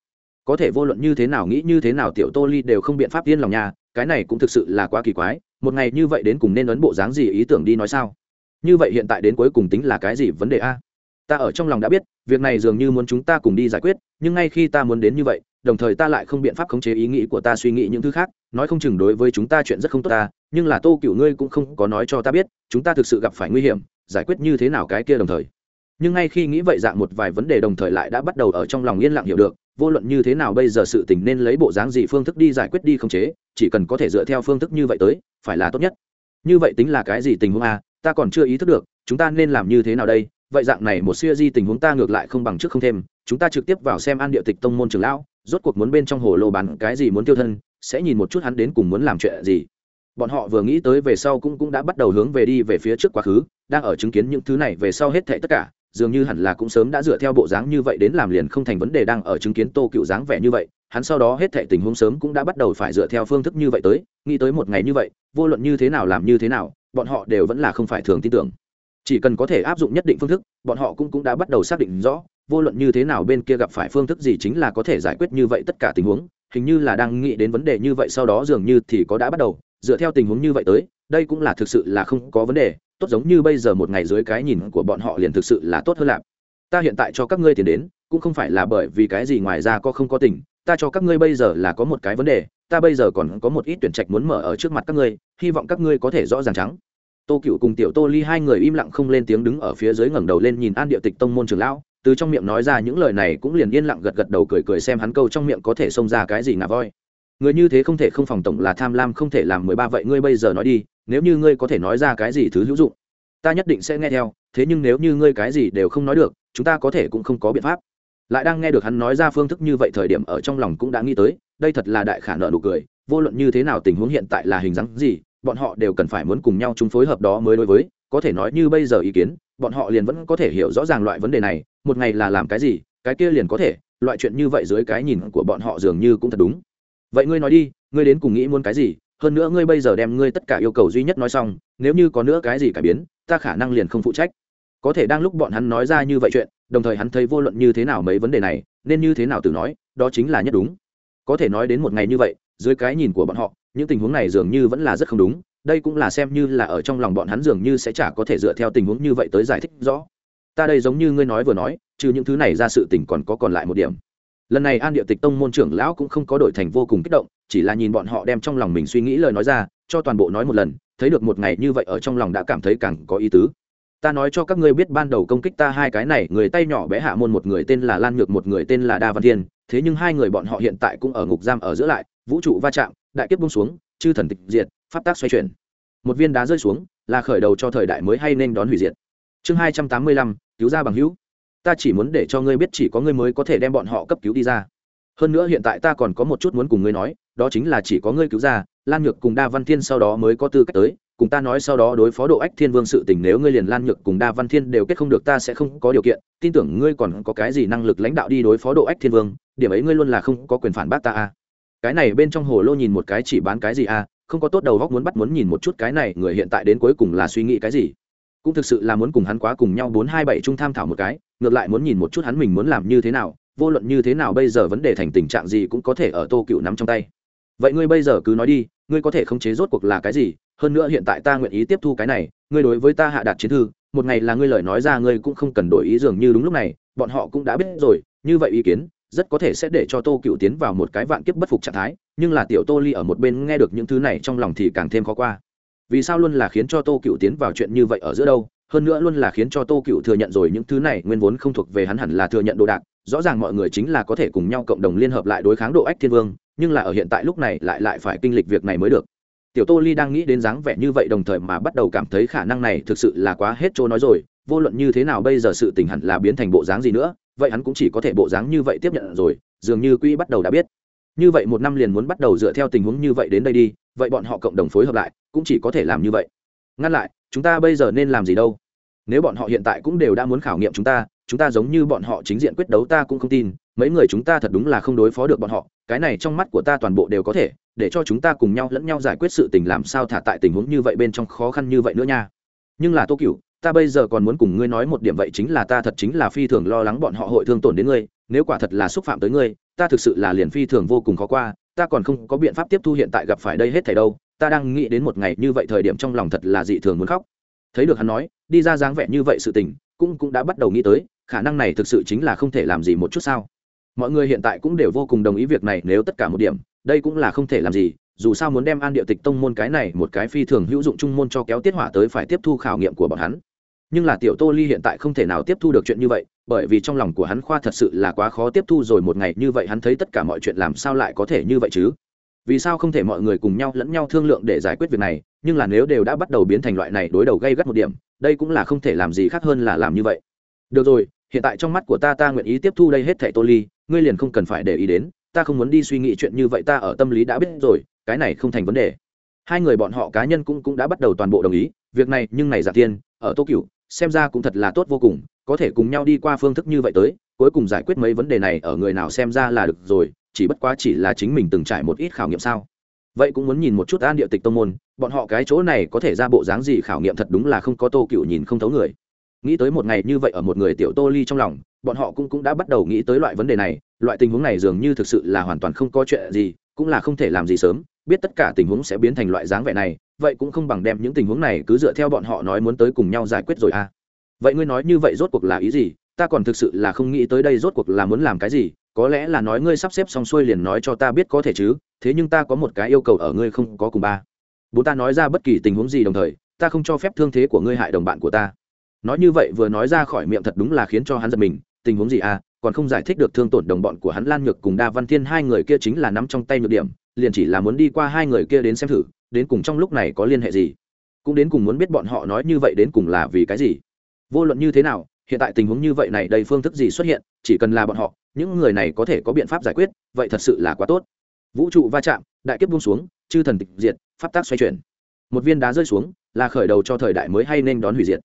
có thể vô luận như thế nào nghĩ như thế nào tiểu tô ly đều không biện pháp yên lòng nhà cái này cũng thực sự là quá kỳ quái, một ngày như vậy đến cùng nên ấn bộ dáng gì ý tưởng đi nói sao? Như vậy hiện tại đến cuối cùng tính là cái gì vấn đề a? Ta ở trong lòng đã biết, việc này dường như muốn chúng ta cùng đi giải quyết, nhưng ngay khi ta muốn đến như vậy, đồng thời ta lại không biện pháp khống chế ý nghĩ của ta suy nghĩ những thứ khác, nói không chừng đối với chúng ta chuyện rất không tốt ta, nhưng là tô cựu ngươi cũng không có nói cho ta biết, chúng ta thực sự gặp phải nguy hiểm, giải quyết như thế nào cái kia đồng thời. Nhưng ngay khi nghĩ vậy dạng một vài vấn đề đồng thời lại đã bắt đầu ở trong lòng yên lặng hiểu được vô luận như thế nào bây giờ sự tình nên lấy bộ dáng gì phương thức đi giải quyết đi không chế, chỉ cần có thể dựa theo phương thức như vậy tới, phải là tốt nhất. Như vậy tính là cái gì tình huống a? Ta còn chưa ý thức được, chúng ta nên làm như thế nào đây? Vậy dạng này một siêu di tình huống ta ngược lại không bằng trước không thêm, chúng ta trực tiếp vào xem an địa tịch tông môn trường lão, rốt cuộc muốn bên trong hồ lô bán cái gì muốn tiêu thân, sẽ nhìn một chút hắn đến cùng muốn làm chuyện gì. Bọn họ vừa nghĩ tới về sau cũng cũng đã bắt đầu hướng về đi về phía trước quá khứ, đang ở chứng kiến những thứ này về sau hết thệ tất cả dường như hẳn là cũng sớm đã dựa theo bộ dáng như vậy đến làm liền không thành vấn đề đang ở chứng kiến tô cựu dáng vẻ như vậy, hắn sau đó hết thệ tình huống sớm cũng đã bắt đầu phải dựa theo phương thức như vậy tới, nghĩ tới một ngày như vậy, vô luận như thế nào làm như thế nào, bọn họ đều vẫn là không phải thường tin tưởng. Chỉ cần có thể áp dụng nhất định phương thức, bọn họ cũng cũng đã bắt đầu xác định rõ, vô luận như thế nào bên kia gặp phải phương thức gì chính là có thể giải quyết như vậy tất cả tình huống, hình như là đang nghĩ đến vấn đề như vậy sau đó dường như thì có đã bắt đầu, dựa theo tình huống như vậy tới, đây cũng là thực sự là không có vấn đề tốt giống như bây giờ một ngày dưới cái nhìn của bọn họ liền thực sự là tốt hơn lạp. ta hiện tại cho các ngươi tiền đến, cũng không phải là bởi vì cái gì ngoài ra có không có tình, ta cho các ngươi bây giờ là có một cái vấn đề, ta bây giờ còn có một ít tuyển trạch muốn mở ở trước mặt các ngươi, hy vọng các ngươi có thể rõ ràng trắng tô cựu cùng tiểu tô ly hai người im lặng không lên tiếng đứng ở phía dưới ngẩng đầu lên nhìn an địa tịch tông môn trường lão, từ trong miệng nói ra những lời này cũng liền yên lặng gật gật đầu cười cười xem hắn câu trong miệng có thể xông ra cái gì ngà voi người như thế không thể không phòng tổng là tham lam, không thể làm mười ba vậy ngươi bây giờ nói đi, nếu như ngươi có thể nói ra cái gì thứ hữu dụng, ta nhất định sẽ nghe theo, thế nhưng nếu như ngươi cái gì đều không nói được, chúng ta có thể cũng không có biện pháp. Lại đang nghe được hắn nói ra phương thức như vậy thời điểm ở trong lòng cũng đã nghĩ tới, đây thật là đại khả nợ nụ cười, vô luận như thế nào tình huống hiện tại là hình dáng gì, bọn họ đều cần phải muốn cùng nhau chung phối hợp đó mới đối với, có thể nói như bây giờ ý kiến, bọn họ liền vẫn có thể hiểu rõ ràng loại vấn đề này, một ngày là làm cái gì, cái kia liền có thể, loại chuyện như vậy dưới cái nhìn của bọn họ dường như cũng thật đúng vậy ngươi nói đi, ngươi đến cùng nghĩ muốn cái gì? Hơn nữa ngươi bây giờ đem ngươi tất cả yêu cầu duy nhất nói xong, nếu như có nữa cái gì cải biến, ta khả năng liền không phụ trách. Có thể đang lúc bọn hắn nói ra như vậy chuyện, đồng thời hắn thấy vô luận như thế nào mấy vấn đề này, nên như thế nào từ nói, đó chính là nhất đúng. Có thể nói đến một ngày như vậy, dưới cái nhìn của bọn họ, những tình huống này dường như vẫn là rất không đúng, đây cũng là xem như là ở trong lòng bọn hắn dường như sẽ chả có thể dựa theo tình huống như vậy tới giải thích rõ. Ta đây giống như ngươi nói vừa nói, trừ những thứ này ra sự tình còn có còn lại một điểm lần này an địa tịch tông môn trưởng lão cũng không có đổi thành vô cùng kích động, chỉ là nhìn bọn họ đem trong lòng mình suy nghĩ lời nói ra, cho toàn bộ nói một lần, thấy được một ngày như vậy ở trong lòng đã cảm thấy càng có ý tứ. Ta nói cho các ngươi biết ban đầu công kích ta hai cái này, người tay nhỏ bé hạ môn một người tên là lan nhược, một người tên là đa văn thiên, thế nhưng hai người bọn họ hiện tại cũng ở ngục giam ở giữa lại, vũ trụ va chạm, đại kiếp bung xuống, chư thần tịch diệt, pháp tác xoay chuyển. Một viên đá rơi xuống, là khởi đầu cho thời đại mới hay nên đón hủy diệt. Chương hai trăm tám mươi lăm, cứu ra bằng hữu ta chỉ muốn để cho ngươi biết chỉ có ngươi mới có thể đem bọn họ cấp cứu đi ra hơn nữa hiện tại ta còn có một chút muốn cùng ngươi nói, đó chính là chỉ có ngươi cứu ra, lan nhược cùng đa văn thiên sau đó mới có tư cách tới, cùng ta nói sau đó đối phó độ ách thiên vương sự tình nếu ngươi liền lan nhược cùng đa văn thiên đều kết không được ta sẽ không có điều kiện, tin tưởng ngươi còn có cái gì năng lực lãnh đạo đi đối phó độ ách thiên vương, điểm ấy ngươi luôn là không có quyền phản bác ta à? cái này bên trong hồ lô nhìn một cái chỉ bán cái gì à? không có tốt đầu góc muốn bắt muốn nhìn một chút cái này người hiện tại đến cuối cùng là suy nghĩ cái gì cũng thực sự là muốn cùng hắn quá cùng nhau bốn hai bảy chung tham thảo một cái, ngược lại muốn nhìn một chút hắn mình muốn làm như thế nào, vô luận như thế nào bây giờ vấn đề thành tình trạng gì cũng có thể ở tô cựu nắm trong tay. Vậy ngươi bây giờ cứ nói đi, ngươi có thể khống chế rốt cuộc là cái gì? Hơn nữa hiện tại ta nguyện ý tiếp thu cái này, ngươi đối với ta hạ đạt chiến thư, một ngày là ngươi lời nói ra ngươi cũng không cần đổi ý dường như đúng lúc này, bọn họ cũng đã biết rồi, như vậy ý kiến, rất có thể sẽ để cho tô cựu tiến vào một cái vạn kiếp bất phục trạng thái, nhưng là tiểu tô ly ở một bên nghe được những thứ này trong lòng thì càng thêm khó qua vì sao luôn là khiến cho tô cựu tiến vào chuyện như vậy ở giữa đâu? Hơn nữa luôn là khiến cho tô cựu thừa nhận rồi những thứ này, nguyên vốn không thuộc về hắn hẳn là thừa nhận đồ đạc. Rõ ràng mọi người chính là có thể cùng nhau cộng đồng liên hợp lại đối kháng độ ách thiên vương, nhưng là ở hiện tại lúc này lại lại phải kinh lịch việc này mới được. Tiểu tô ly đang nghĩ đến dáng vẻ như vậy đồng thời mà bắt đầu cảm thấy khả năng này thực sự là quá hết chỗ nói rồi. Vô luận như thế nào bây giờ sự tình hẳn là biến thành bộ dáng gì nữa, vậy hắn cũng chỉ có thể bộ dáng như vậy tiếp nhận rồi, dường như quỹ bắt đầu đã biết. Như vậy một năm liền muốn bắt đầu dựa theo tình huống như vậy đến đây đi, vậy bọn họ cộng đồng phối hợp lại cũng chỉ có thể làm như vậy. Ngăn lại, chúng ta bây giờ nên làm gì đâu? Nếu bọn họ hiện tại cũng đều đã muốn khảo nghiệm chúng ta chúng ta giống như bọn họ chính diện quyết đấu ta cũng không tin, mấy người chúng ta thật đúng là không đối phó được bọn họ, cái này trong mắt của ta toàn bộ đều có thể, để cho chúng ta cùng nhau lẫn nhau giải quyết sự tình làm sao thả tại tình huống như vậy bên trong khó khăn như vậy nữa nha. Nhưng là tô cựu ta bây giờ còn muốn cùng ngươi nói một điểm vậy chính là ta thật chính là phi thường lo lắng bọn họ hội thương tổn đến ngươi, nếu quả thật là xúc phạm tới ngươi, ta thực sự là liền phi thường vô cùng khó qua, ta còn không có biện pháp tiếp thu hiện tại gặp phải đây hết thảy đâu ta đang nghĩ đến một ngày như vậy thời điểm trong lòng thật là dị thường muốn khóc. Thấy được hắn nói, đi ra dáng vẻ như vậy sự tình, cũng cũng đã bắt đầu nghĩ tới, khả năng này thực sự chính là không thể làm gì một chút sao. Mọi người hiện tại cũng đều vô cùng đồng ý việc này nếu tất cả một điểm, đây cũng là không thể làm gì, dù sao muốn đem an địa tịch tông môn cái này một cái phi thường hữu dụng trung môn cho kéo tiết hỏa tới phải tiếp thu khảo nghiệm của bọn hắn. Nhưng là tiểu tô ly hiện tại không thể nào tiếp thu được chuyện như vậy, bởi vì trong lòng của hắn khoa thật sự là quá khó tiếp thu rồi một ngày như vậy hắn thấy tất cả mọi chuyện làm sao lại có thể như vậy chứ? Vì sao không thể mọi người cùng nhau lẫn nhau thương lượng để giải quyết việc này, nhưng là nếu đều đã bắt đầu biến thành loại này đối đầu gây gắt một điểm, đây cũng là không thể làm gì khác hơn là làm như vậy. Được rồi, hiện tại trong mắt của ta ta nguyện ý tiếp thu đây hết thẻ tô ly ngươi liền không cần phải để ý đến, ta không muốn đi suy nghĩ chuyện như vậy ta ở tâm lý đã biết rồi, cái này không thành vấn đề. Hai người bọn họ cá nhân cũng cũng đã bắt đầu toàn bộ đồng ý, việc này nhưng này giả tiên, ở tô cựu xem ra cũng thật là tốt vô cùng, có thể cùng nhau đi qua phương thức như vậy tới, cuối cùng giải quyết mấy vấn đề này ở người nào xem ra là được rồi chỉ bất quá chỉ là chính mình từng trải một ít khảo nghiệm sao. Vậy cũng muốn nhìn một chút an địa tịch tông môn, bọn họ cái chỗ này có thể ra bộ dáng gì khảo nghiệm thật đúng là không có tô cựu nhìn không thấu người. Nghĩ tới một ngày như vậy ở một người tiểu tô ly trong lòng, bọn họ cũng cũng đã bắt đầu nghĩ tới loại vấn đề này, loại tình huống này dường như thực sự là hoàn toàn không có chuyện gì, cũng là không thể làm gì sớm, biết tất cả tình huống sẽ biến thành loại dáng vẻ này, vậy cũng không bằng đem những tình huống này cứ dựa theo bọn họ nói muốn tới cùng nhau giải quyết rồi à. Vậy ngươi nói như vậy rốt cuộc là ý gì? Ta còn thực sự là không nghĩ tới đây rốt cuộc là muốn làm cái gì có lẽ là nói ngươi sắp xếp xong xuôi liền nói cho ta biết có thể chứ, thế nhưng ta có một cái yêu cầu ở ngươi không có cùng ba. Bố ta nói ra bất kỳ tình huống gì đồng thời, ta không cho phép thương thế của ngươi hại đồng bạn của ta. Nói như vậy vừa nói ra khỏi miệng thật đúng là khiến cho hắn giật mình, tình huống gì à còn không giải thích được thương tổn đồng bọn của hắn lan nhược cùng đa văn thiên hai người kia chính là nắm trong tay nhược điểm, liền chỉ là muốn đi qua hai người kia đến xem thử, đến cùng trong lúc này có liên hệ gì. Cũng đến cùng muốn biết bọn họ nói như vậy đến cùng là vì cái gì. Vô luận như thế nào, hiện tại tình huống như vậy này đầy phương thức gì xuất hiện, chỉ cần là bọn họ những người này có thể có biện pháp giải quyết, vậy thật sự là quá tốt. Vũ trụ va chạm, đại kiếp buông xuống, chư thần tịch diệt, pháp tác xoay chuyển. Một viên đá rơi xuống, là khởi đầu cho thời đại mới hay nên đón hủy diệt.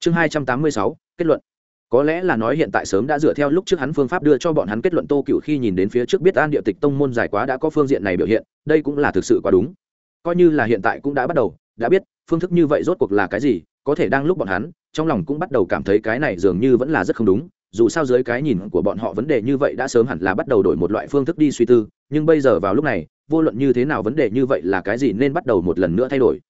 Chương hai trăm tám mươi sáu, kết luận. Có lẽ là nói hiện tại sớm đã dựa theo lúc trước hắn phương pháp đưa cho bọn hắn kết luận tô cựu khi nhìn đến phía trước biết an địa tịch tông môn dài quá đã có phương diện này biểu hiện, đây cũng là thực sự quá đúng. Coi như là hiện tại cũng đã bắt đầu, đã biết, phương thức như vậy rốt cuộc là cái gì, có thể đang lúc bọn hắn, trong lòng cũng bắt đầu cảm thấy cái này dường như vẫn là rất không đúng dù sao dưới cái nhìn của bọn họ vấn đề như vậy đã sớm hẳn là bắt đầu đổi một loại phương thức đi suy tư, nhưng bây giờ vào lúc này, vô luận như thế nào vấn đề như vậy là cái gì nên bắt đầu một lần nữa thay đổi.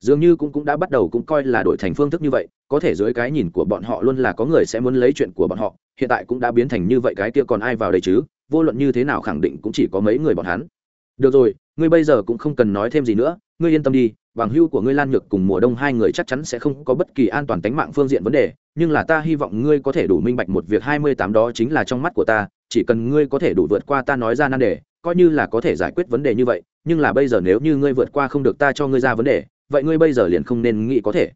Dường như cũng cũng đã bắt đầu cũng coi là đổi thành phương thức như vậy, có thể dưới cái nhìn của bọn họ luôn là có người sẽ muốn lấy chuyện của bọn họ, hiện tại cũng đã biến thành như vậy cái kia còn ai vào đây chứ, vô luận như thế nào khẳng định cũng chỉ có mấy người bọn hắn. Được rồi, ngươi bây giờ cũng không cần nói thêm gì nữa ngươi yên tâm đi, bằng hưu của ngươi lan nhược cùng mùa đông hai người chắc chắn sẽ không có bất kỳ an toàn tính mạng phương diện vấn đề, nhưng là ta hy vọng ngươi có thể đủ minh bạch một việc hai mươi tám đó chính là trong mắt của ta, chỉ cần ngươi có thể đủ vượt qua ta nói ra nan đề, coi như là có thể giải quyết vấn đề như vậy, nhưng là bây giờ nếu như ngươi vượt qua không được ta cho ngươi ra vấn đề, vậy ngươi bây giờ liền không nên nghĩ có thể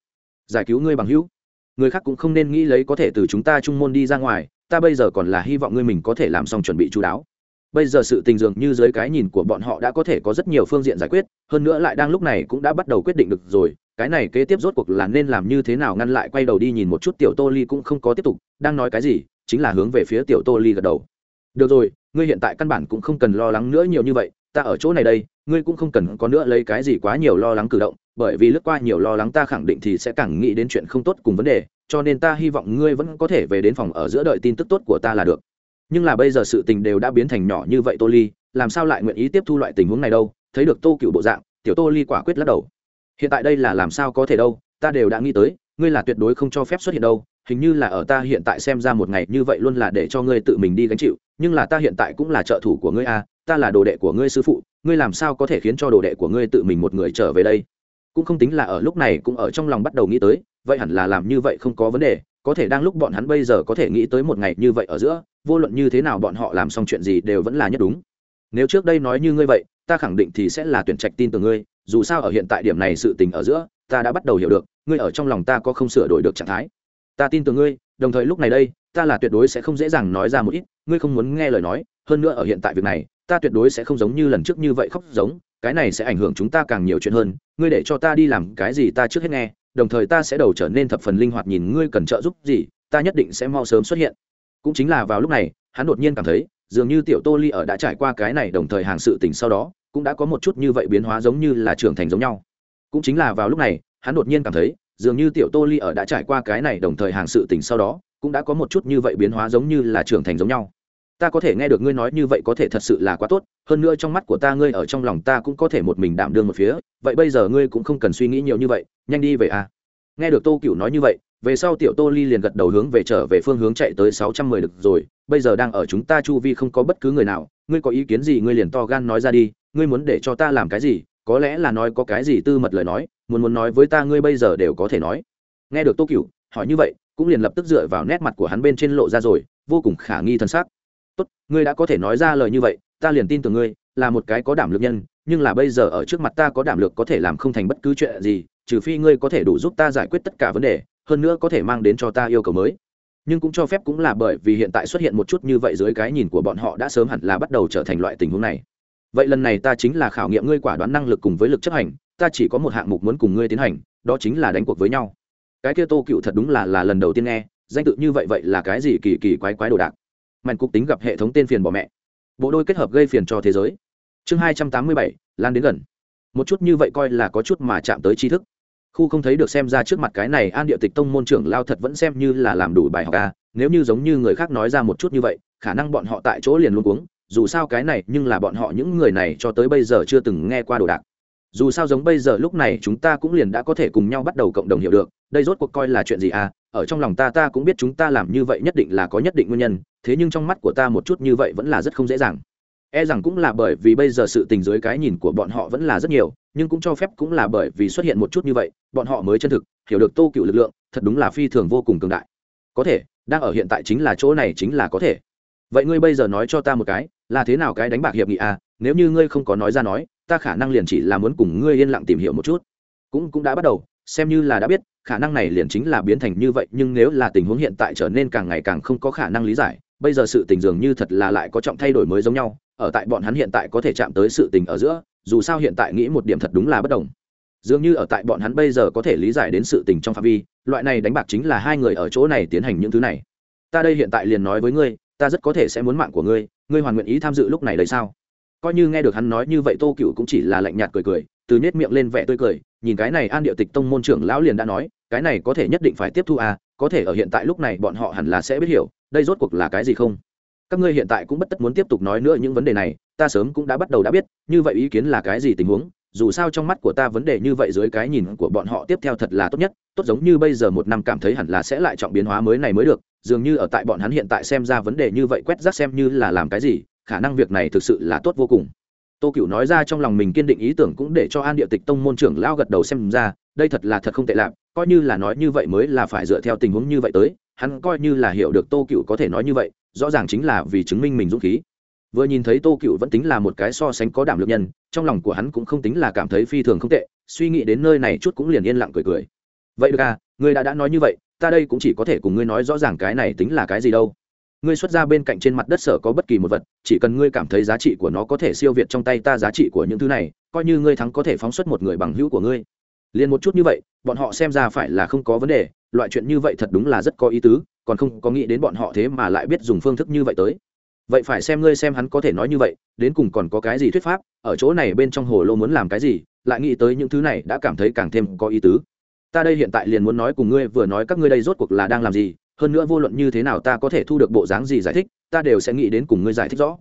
giải cứu ngươi bằng hữu. Người khác cũng không nên nghĩ lấy có thể từ chúng ta trung môn đi ra ngoài, ta bây giờ còn là hy vọng ngươi mình có thể làm xong chuẩn bị chú đáo bây giờ sự tình dường như dưới cái nhìn của bọn họ đã có thể có rất nhiều phương diện giải quyết, hơn nữa lại đang lúc này cũng đã bắt đầu quyết định được rồi. Cái này kế tiếp rốt cuộc là nên làm như thế nào ngăn lại quay đầu đi nhìn một chút tiểu tô ly cũng không có tiếp tục, đang nói cái gì, chính là hướng về phía tiểu tô ly gật đầu. Được rồi, ngươi hiện tại căn bản cũng không cần lo lắng nữa nhiều như vậy, ta ở chỗ này đây, ngươi cũng không cần có nữa lấy cái gì quá nhiều lo lắng cử động, bởi vì lướt qua nhiều lo lắng ta khẳng định thì sẽ càng nghĩ đến chuyện không tốt cùng vấn đề, cho nên ta hy vọng ngươi vẫn có thể về đến phòng ở giữa đợi tin tức tốt của ta là được nhưng là bây giờ sự tình đều đã biến thành nhỏ như vậy tô ly làm sao lại nguyện ý tiếp thu loại tình huống này đâu? Thấy được tô cựu bộ dạng tiểu tô ly quả quyết lắc đầu. Hiện tại đây là làm sao có thể đâu? Ta đều đã nghĩ tới ngươi là tuyệt đối không cho phép xuất hiện đâu. Hình như là ở ta hiện tại xem ra một ngày như vậy luôn là để cho ngươi tự mình đi gánh chịu. Nhưng là ta hiện tại cũng là trợ thủ của ngươi a à, ta là đồ đệ của ngươi sư phụ ngươi làm sao có thể khiến cho đồ đệ của ngươi tự mình một người trở về đây? Cũng không tính là ở lúc này cũng ở trong lòng bắt đầu nghĩ tới vậy hẳn là làm như vậy không có vấn đề có thể đang lúc bọn hắn bây giờ có thể nghĩ tới một ngày như vậy ở giữa, vô luận như thế nào bọn họ làm xong chuyện gì đều vẫn là nhất đúng. Nếu trước đây nói như ngươi vậy, ta khẳng định thì sẽ là tuyển trạch tin tưởng ngươi, dù sao ở hiện tại điểm này sự tình ở giữa, ta đã bắt đầu hiểu được, ngươi ở trong lòng ta có không sửa đổi được trạng thái. Ta tin tưởng ngươi, đồng thời lúc này đây, ta là tuyệt đối sẽ không dễ dàng nói ra một ít, ngươi không muốn nghe lời nói, hơn nữa ở hiện tại việc này, ta tuyệt đối sẽ không giống như lần trước như vậy khóc giống, cái này sẽ ảnh hưởng chúng ta càng nhiều chuyện hơn, ngươi để cho ta đi làm cái gì ta trước hết nghe đồng thời ta sẽ đầu trở nên thập phần linh hoạt nhìn ngươi cần trợ giúp gì, ta nhất định sẽ mau sớm xuất hiện. Cũng chính là vào lúc này, hắn đột nhiên cảm thấy, dường như tiểu tô ly ở đã trải qua cái này đồng thời hàng sự tình sau đó, cũng đã có một chút như vậy biến hóa giống như là trưởng thành giống nhau. Cũng chính là vào lúc này, hắn đột nhiên cảm thấy, dường như tiểu tô ly ở đã trải qua cái này đồng thời hàng sự tình sau đó, cũng đã có một chút như vậy biến hóa giống như là trưởng thành giống nhau ta có thể nghe được ngươi nói như vậy có thể thật sự là quá tốt, hơn nữa trong mắt của ta ngươi ở trong lòng ta cũng có thể một mình đảm đương một phía, vậy bây giờ ngươi cũng không cần suy nghĩ nhiều như vậy, nhanh đi về à nghe được tô cựu nói như vậy, về sau tiểu tô ly liền gật đầu hướng về trở về phương hướng chạy tới sáu trăm mười được rồi, bây giờ đang ở chúng ta chu vi không có bất cứ người nào, ngươi có ý kiến gì ngươi liền to gan nói ra đi, ngươi muốn để cho ta làm cái gì, có lẽ là nói có cái gì tư mật lời nói, muốn muốn nói với ta ngươi bây giờ đều có thể nói. Nghe được tô cựu hỏi như vậy, cũng liền lập tức dựa vào nét mặt của hắn bên trên lộ ra rồi, vô cùng khả nghi thân xác tốt, ngươi đã có thể nói ra lời như vậy, ta liền tin tưởng ngươi, là một cái có đảm lực nhân, nhưng là bây giờ ở trước mặt ta có đảm lực có thể làm không thành bất cứ chuyện gì, trừ phi ngươi có thể đủ giúp ta giải quyết tất cả vấn đề, hơn nữa có thể mang đến cho ta yêu cầu mới. Nhưng cũng cho phép cũng là bởi vì hiện tại xuất hiện một chút như vậy dưới cái nhìn của bọn họ đã sớm hẳn là bắt đầu trở thành loại tình huống này. Vậy lần này ta chính là khảo nghiệm ngươi quả đoán năng lực cùng với lực chấp hành, ta chỉ có một hạng mục muốn cùng ngươi tiến hành, đó chính là đánh cuộc với nhau. Cái kia tô cựu thật đúng là là lần đầu tiên nghe, danh tự như vậy vậy là cái gì kỳ kỳ quái quái đồ đạc mạnh cục tính gặp hệ thống tên phiền bỏ mẹ. Bộ đôi kết hợp gây phiền cho thế giới. Chương hai trăm tám mươi bảy, lan đến gần. Một chút như vậy coi là có chút mà chạm tới tri thức. Khu không thấy được xem ra trước mặt cái này an địa tịch tông môn trưởng lao thật vẫn xem như là làm đủ bài học ca nếu như giống như người khác nói ra một chút như vậy, khả năng bọn họ tại chỗ liền luôn cuống, dù sao cái này nhưng là bọn họ những người này cho tới bây giờ chưa từng nghe qua đồ đạc. Dù sao giống bây giờ lúc này chúng ta cũng liền đã có thể cùng nhau bắt đầu cộng đồng hiểu được, đây rốt cuộc coi là chuyện gì à ở trong lòng ta ta cũng biết chúng ta làm như vậy nhất định là có nhất định nguyên nhân, thế nhưng trong mắt của ta một chút như vậy vẫn là rất không dễ dàng. E rằng cũng là bởi vì bây giờ sự tình dưới cái nhìn của bọn họ vẫn là rất nhiều, nhưng cũng cho phép cũng là bởi vì xuất hiện một chút như vậy, bọn họ mới chân thực, hiểu được tô cựu lực lượng, thật đúng là phi thường vô cùng cường đại. Có thể, đang ở hiện tại chính là chỗ này chính là có thể. Vậy ngươi bây giờ nói cho ta một cái, là thế nào cái đánh bạc hiệp nghị à? Nếu như ngươi không có nói ra nói, ta khả năng liền chỉ là muốn cùng ngươi yên lặng tìm hiểu một chút. Cũng cũng đã bắt đầu xem như là đã biết, khả năng này liền chính là biến thành như vậy, nhưng nếu là tình huống hiện tại trở nên càng ngày càng không có khả năng lý giải, bây giờ sự tình dường như thật là lại có trọng thay đổi mới giống nhau, ở tại bọn hắn hiện tại có thể chạm tới sự tình ở giữa, dù sao hiện tại nghĩ một điểm thật đúng là bất đồng. Dường như ở tại bọn hắn bây giờ có thể lý giải đến sự tình trong phạm vi, loại này đánh bạc chính là hai người ở chỗ này tiến hành những thứ này. Ta đây hiện tại liền nói với ngươi, ta rất có thể sẽ muốn mạng của ngươi ngươi hoàn nguyện ý tham dự lúc này đấy sao? Coi như nghe được hắn nói như vậy tô cựu cũng chỉ là lạnh nhạt cười cười, từ nết miệng lên vẻ tươi cười nhìn cái này an địa tịch tông môn trưởng lão liền đã nói, cái này có thể nhất định phải tiếp thu à có thể ở hiện tại lúc này bọn họ hẳn là sẽ biết hiểu, đây rốt cuộc là cái gì không? Các ngươi hiện tại cũng bất tất muốn tiếp tục nói nữa những vấn đề này, ta sớm cũng đã bắt đầu đã biết, như vậy ý kiến là cái gì tình huống? Dù sao trong mắt của ta vấn đề như vậy dưới cái nhìn của bọn họ tiếp theo thật là tốt nhất, tốt giống như bây giờ một năm cảm thấy hẳn là sẽ lại trọng biến hóa mới này mới được, dường như ở tại bọn hắn hiện tại xem ra vấn đề như vậy quét rác xem như là làm cái gì, khả năng việc này thực sự là tốt vô cùng tô cựu nói ra trong lòng mình kiên định ý tưởng cũng để cho an địa tịch tông môn trưởng lao gật đầu xem ra, đây thật là thật không tệ lạc coi như là nói như vậy mới là phải dựa theo tình huống như vậy tới, hắn coi như là hiểu được tô cựu có thể nói như vậy, rõ ràng chính là vì chứng minh mình dũng khí. Vừa nhìn thấy tô cựu vẫn tính là một cái so sánh có đảm lược nhân, trong lòng của hắn cũng không tính là cảm thấy phi thường không tệ, suy nghĩ đến nơi này chút cũng liền yên lặng cười cười. Vậy được à ngươi đã đã nói như vậy, ta đây cũng chỉ có thể cùng ngươi nói rõ ràng cái này tính là cái gì đâu ngươi xuất ra bên cạnh trên mặt đất sở có bất kỳ một vật, chỉ cần ngươi cảm thấy giá trị của nó có thể siêu việt trong tay ta giá trị của những thứ này, coi như ngươi thắng có thể phóng xuất một người bằng hữu của ngươi. Liền một chút như vậy, bọn họ xem ra phải là không có vấn đề, loại chuyện như vậy thật đúng là rất có ý tứ, còn không có nghĩ đến bọn họ thế mà lại biết dùng phương thức như vậy tới. Vậy phải xem ngươi xem hắn có thể nói như vậy, đến cùng còn có cái gì thuyết pháp, ở chỗ này bên trong hồ lô muốn làm cái gì, lại nghĩ tới những thứ này đã cảm thấy càng thêm có ý tứ. Ta đây hiện tại liền muốn nói cùng ngươi, vừa nói các ngươi đây rốt cuộc là đang làm gì hơn nữa vô luận như thế nào ta có thể thu được bộ dáng gì giải thích, ta đều sẽ nghĩ đến cùng ngươi giải thích rõ.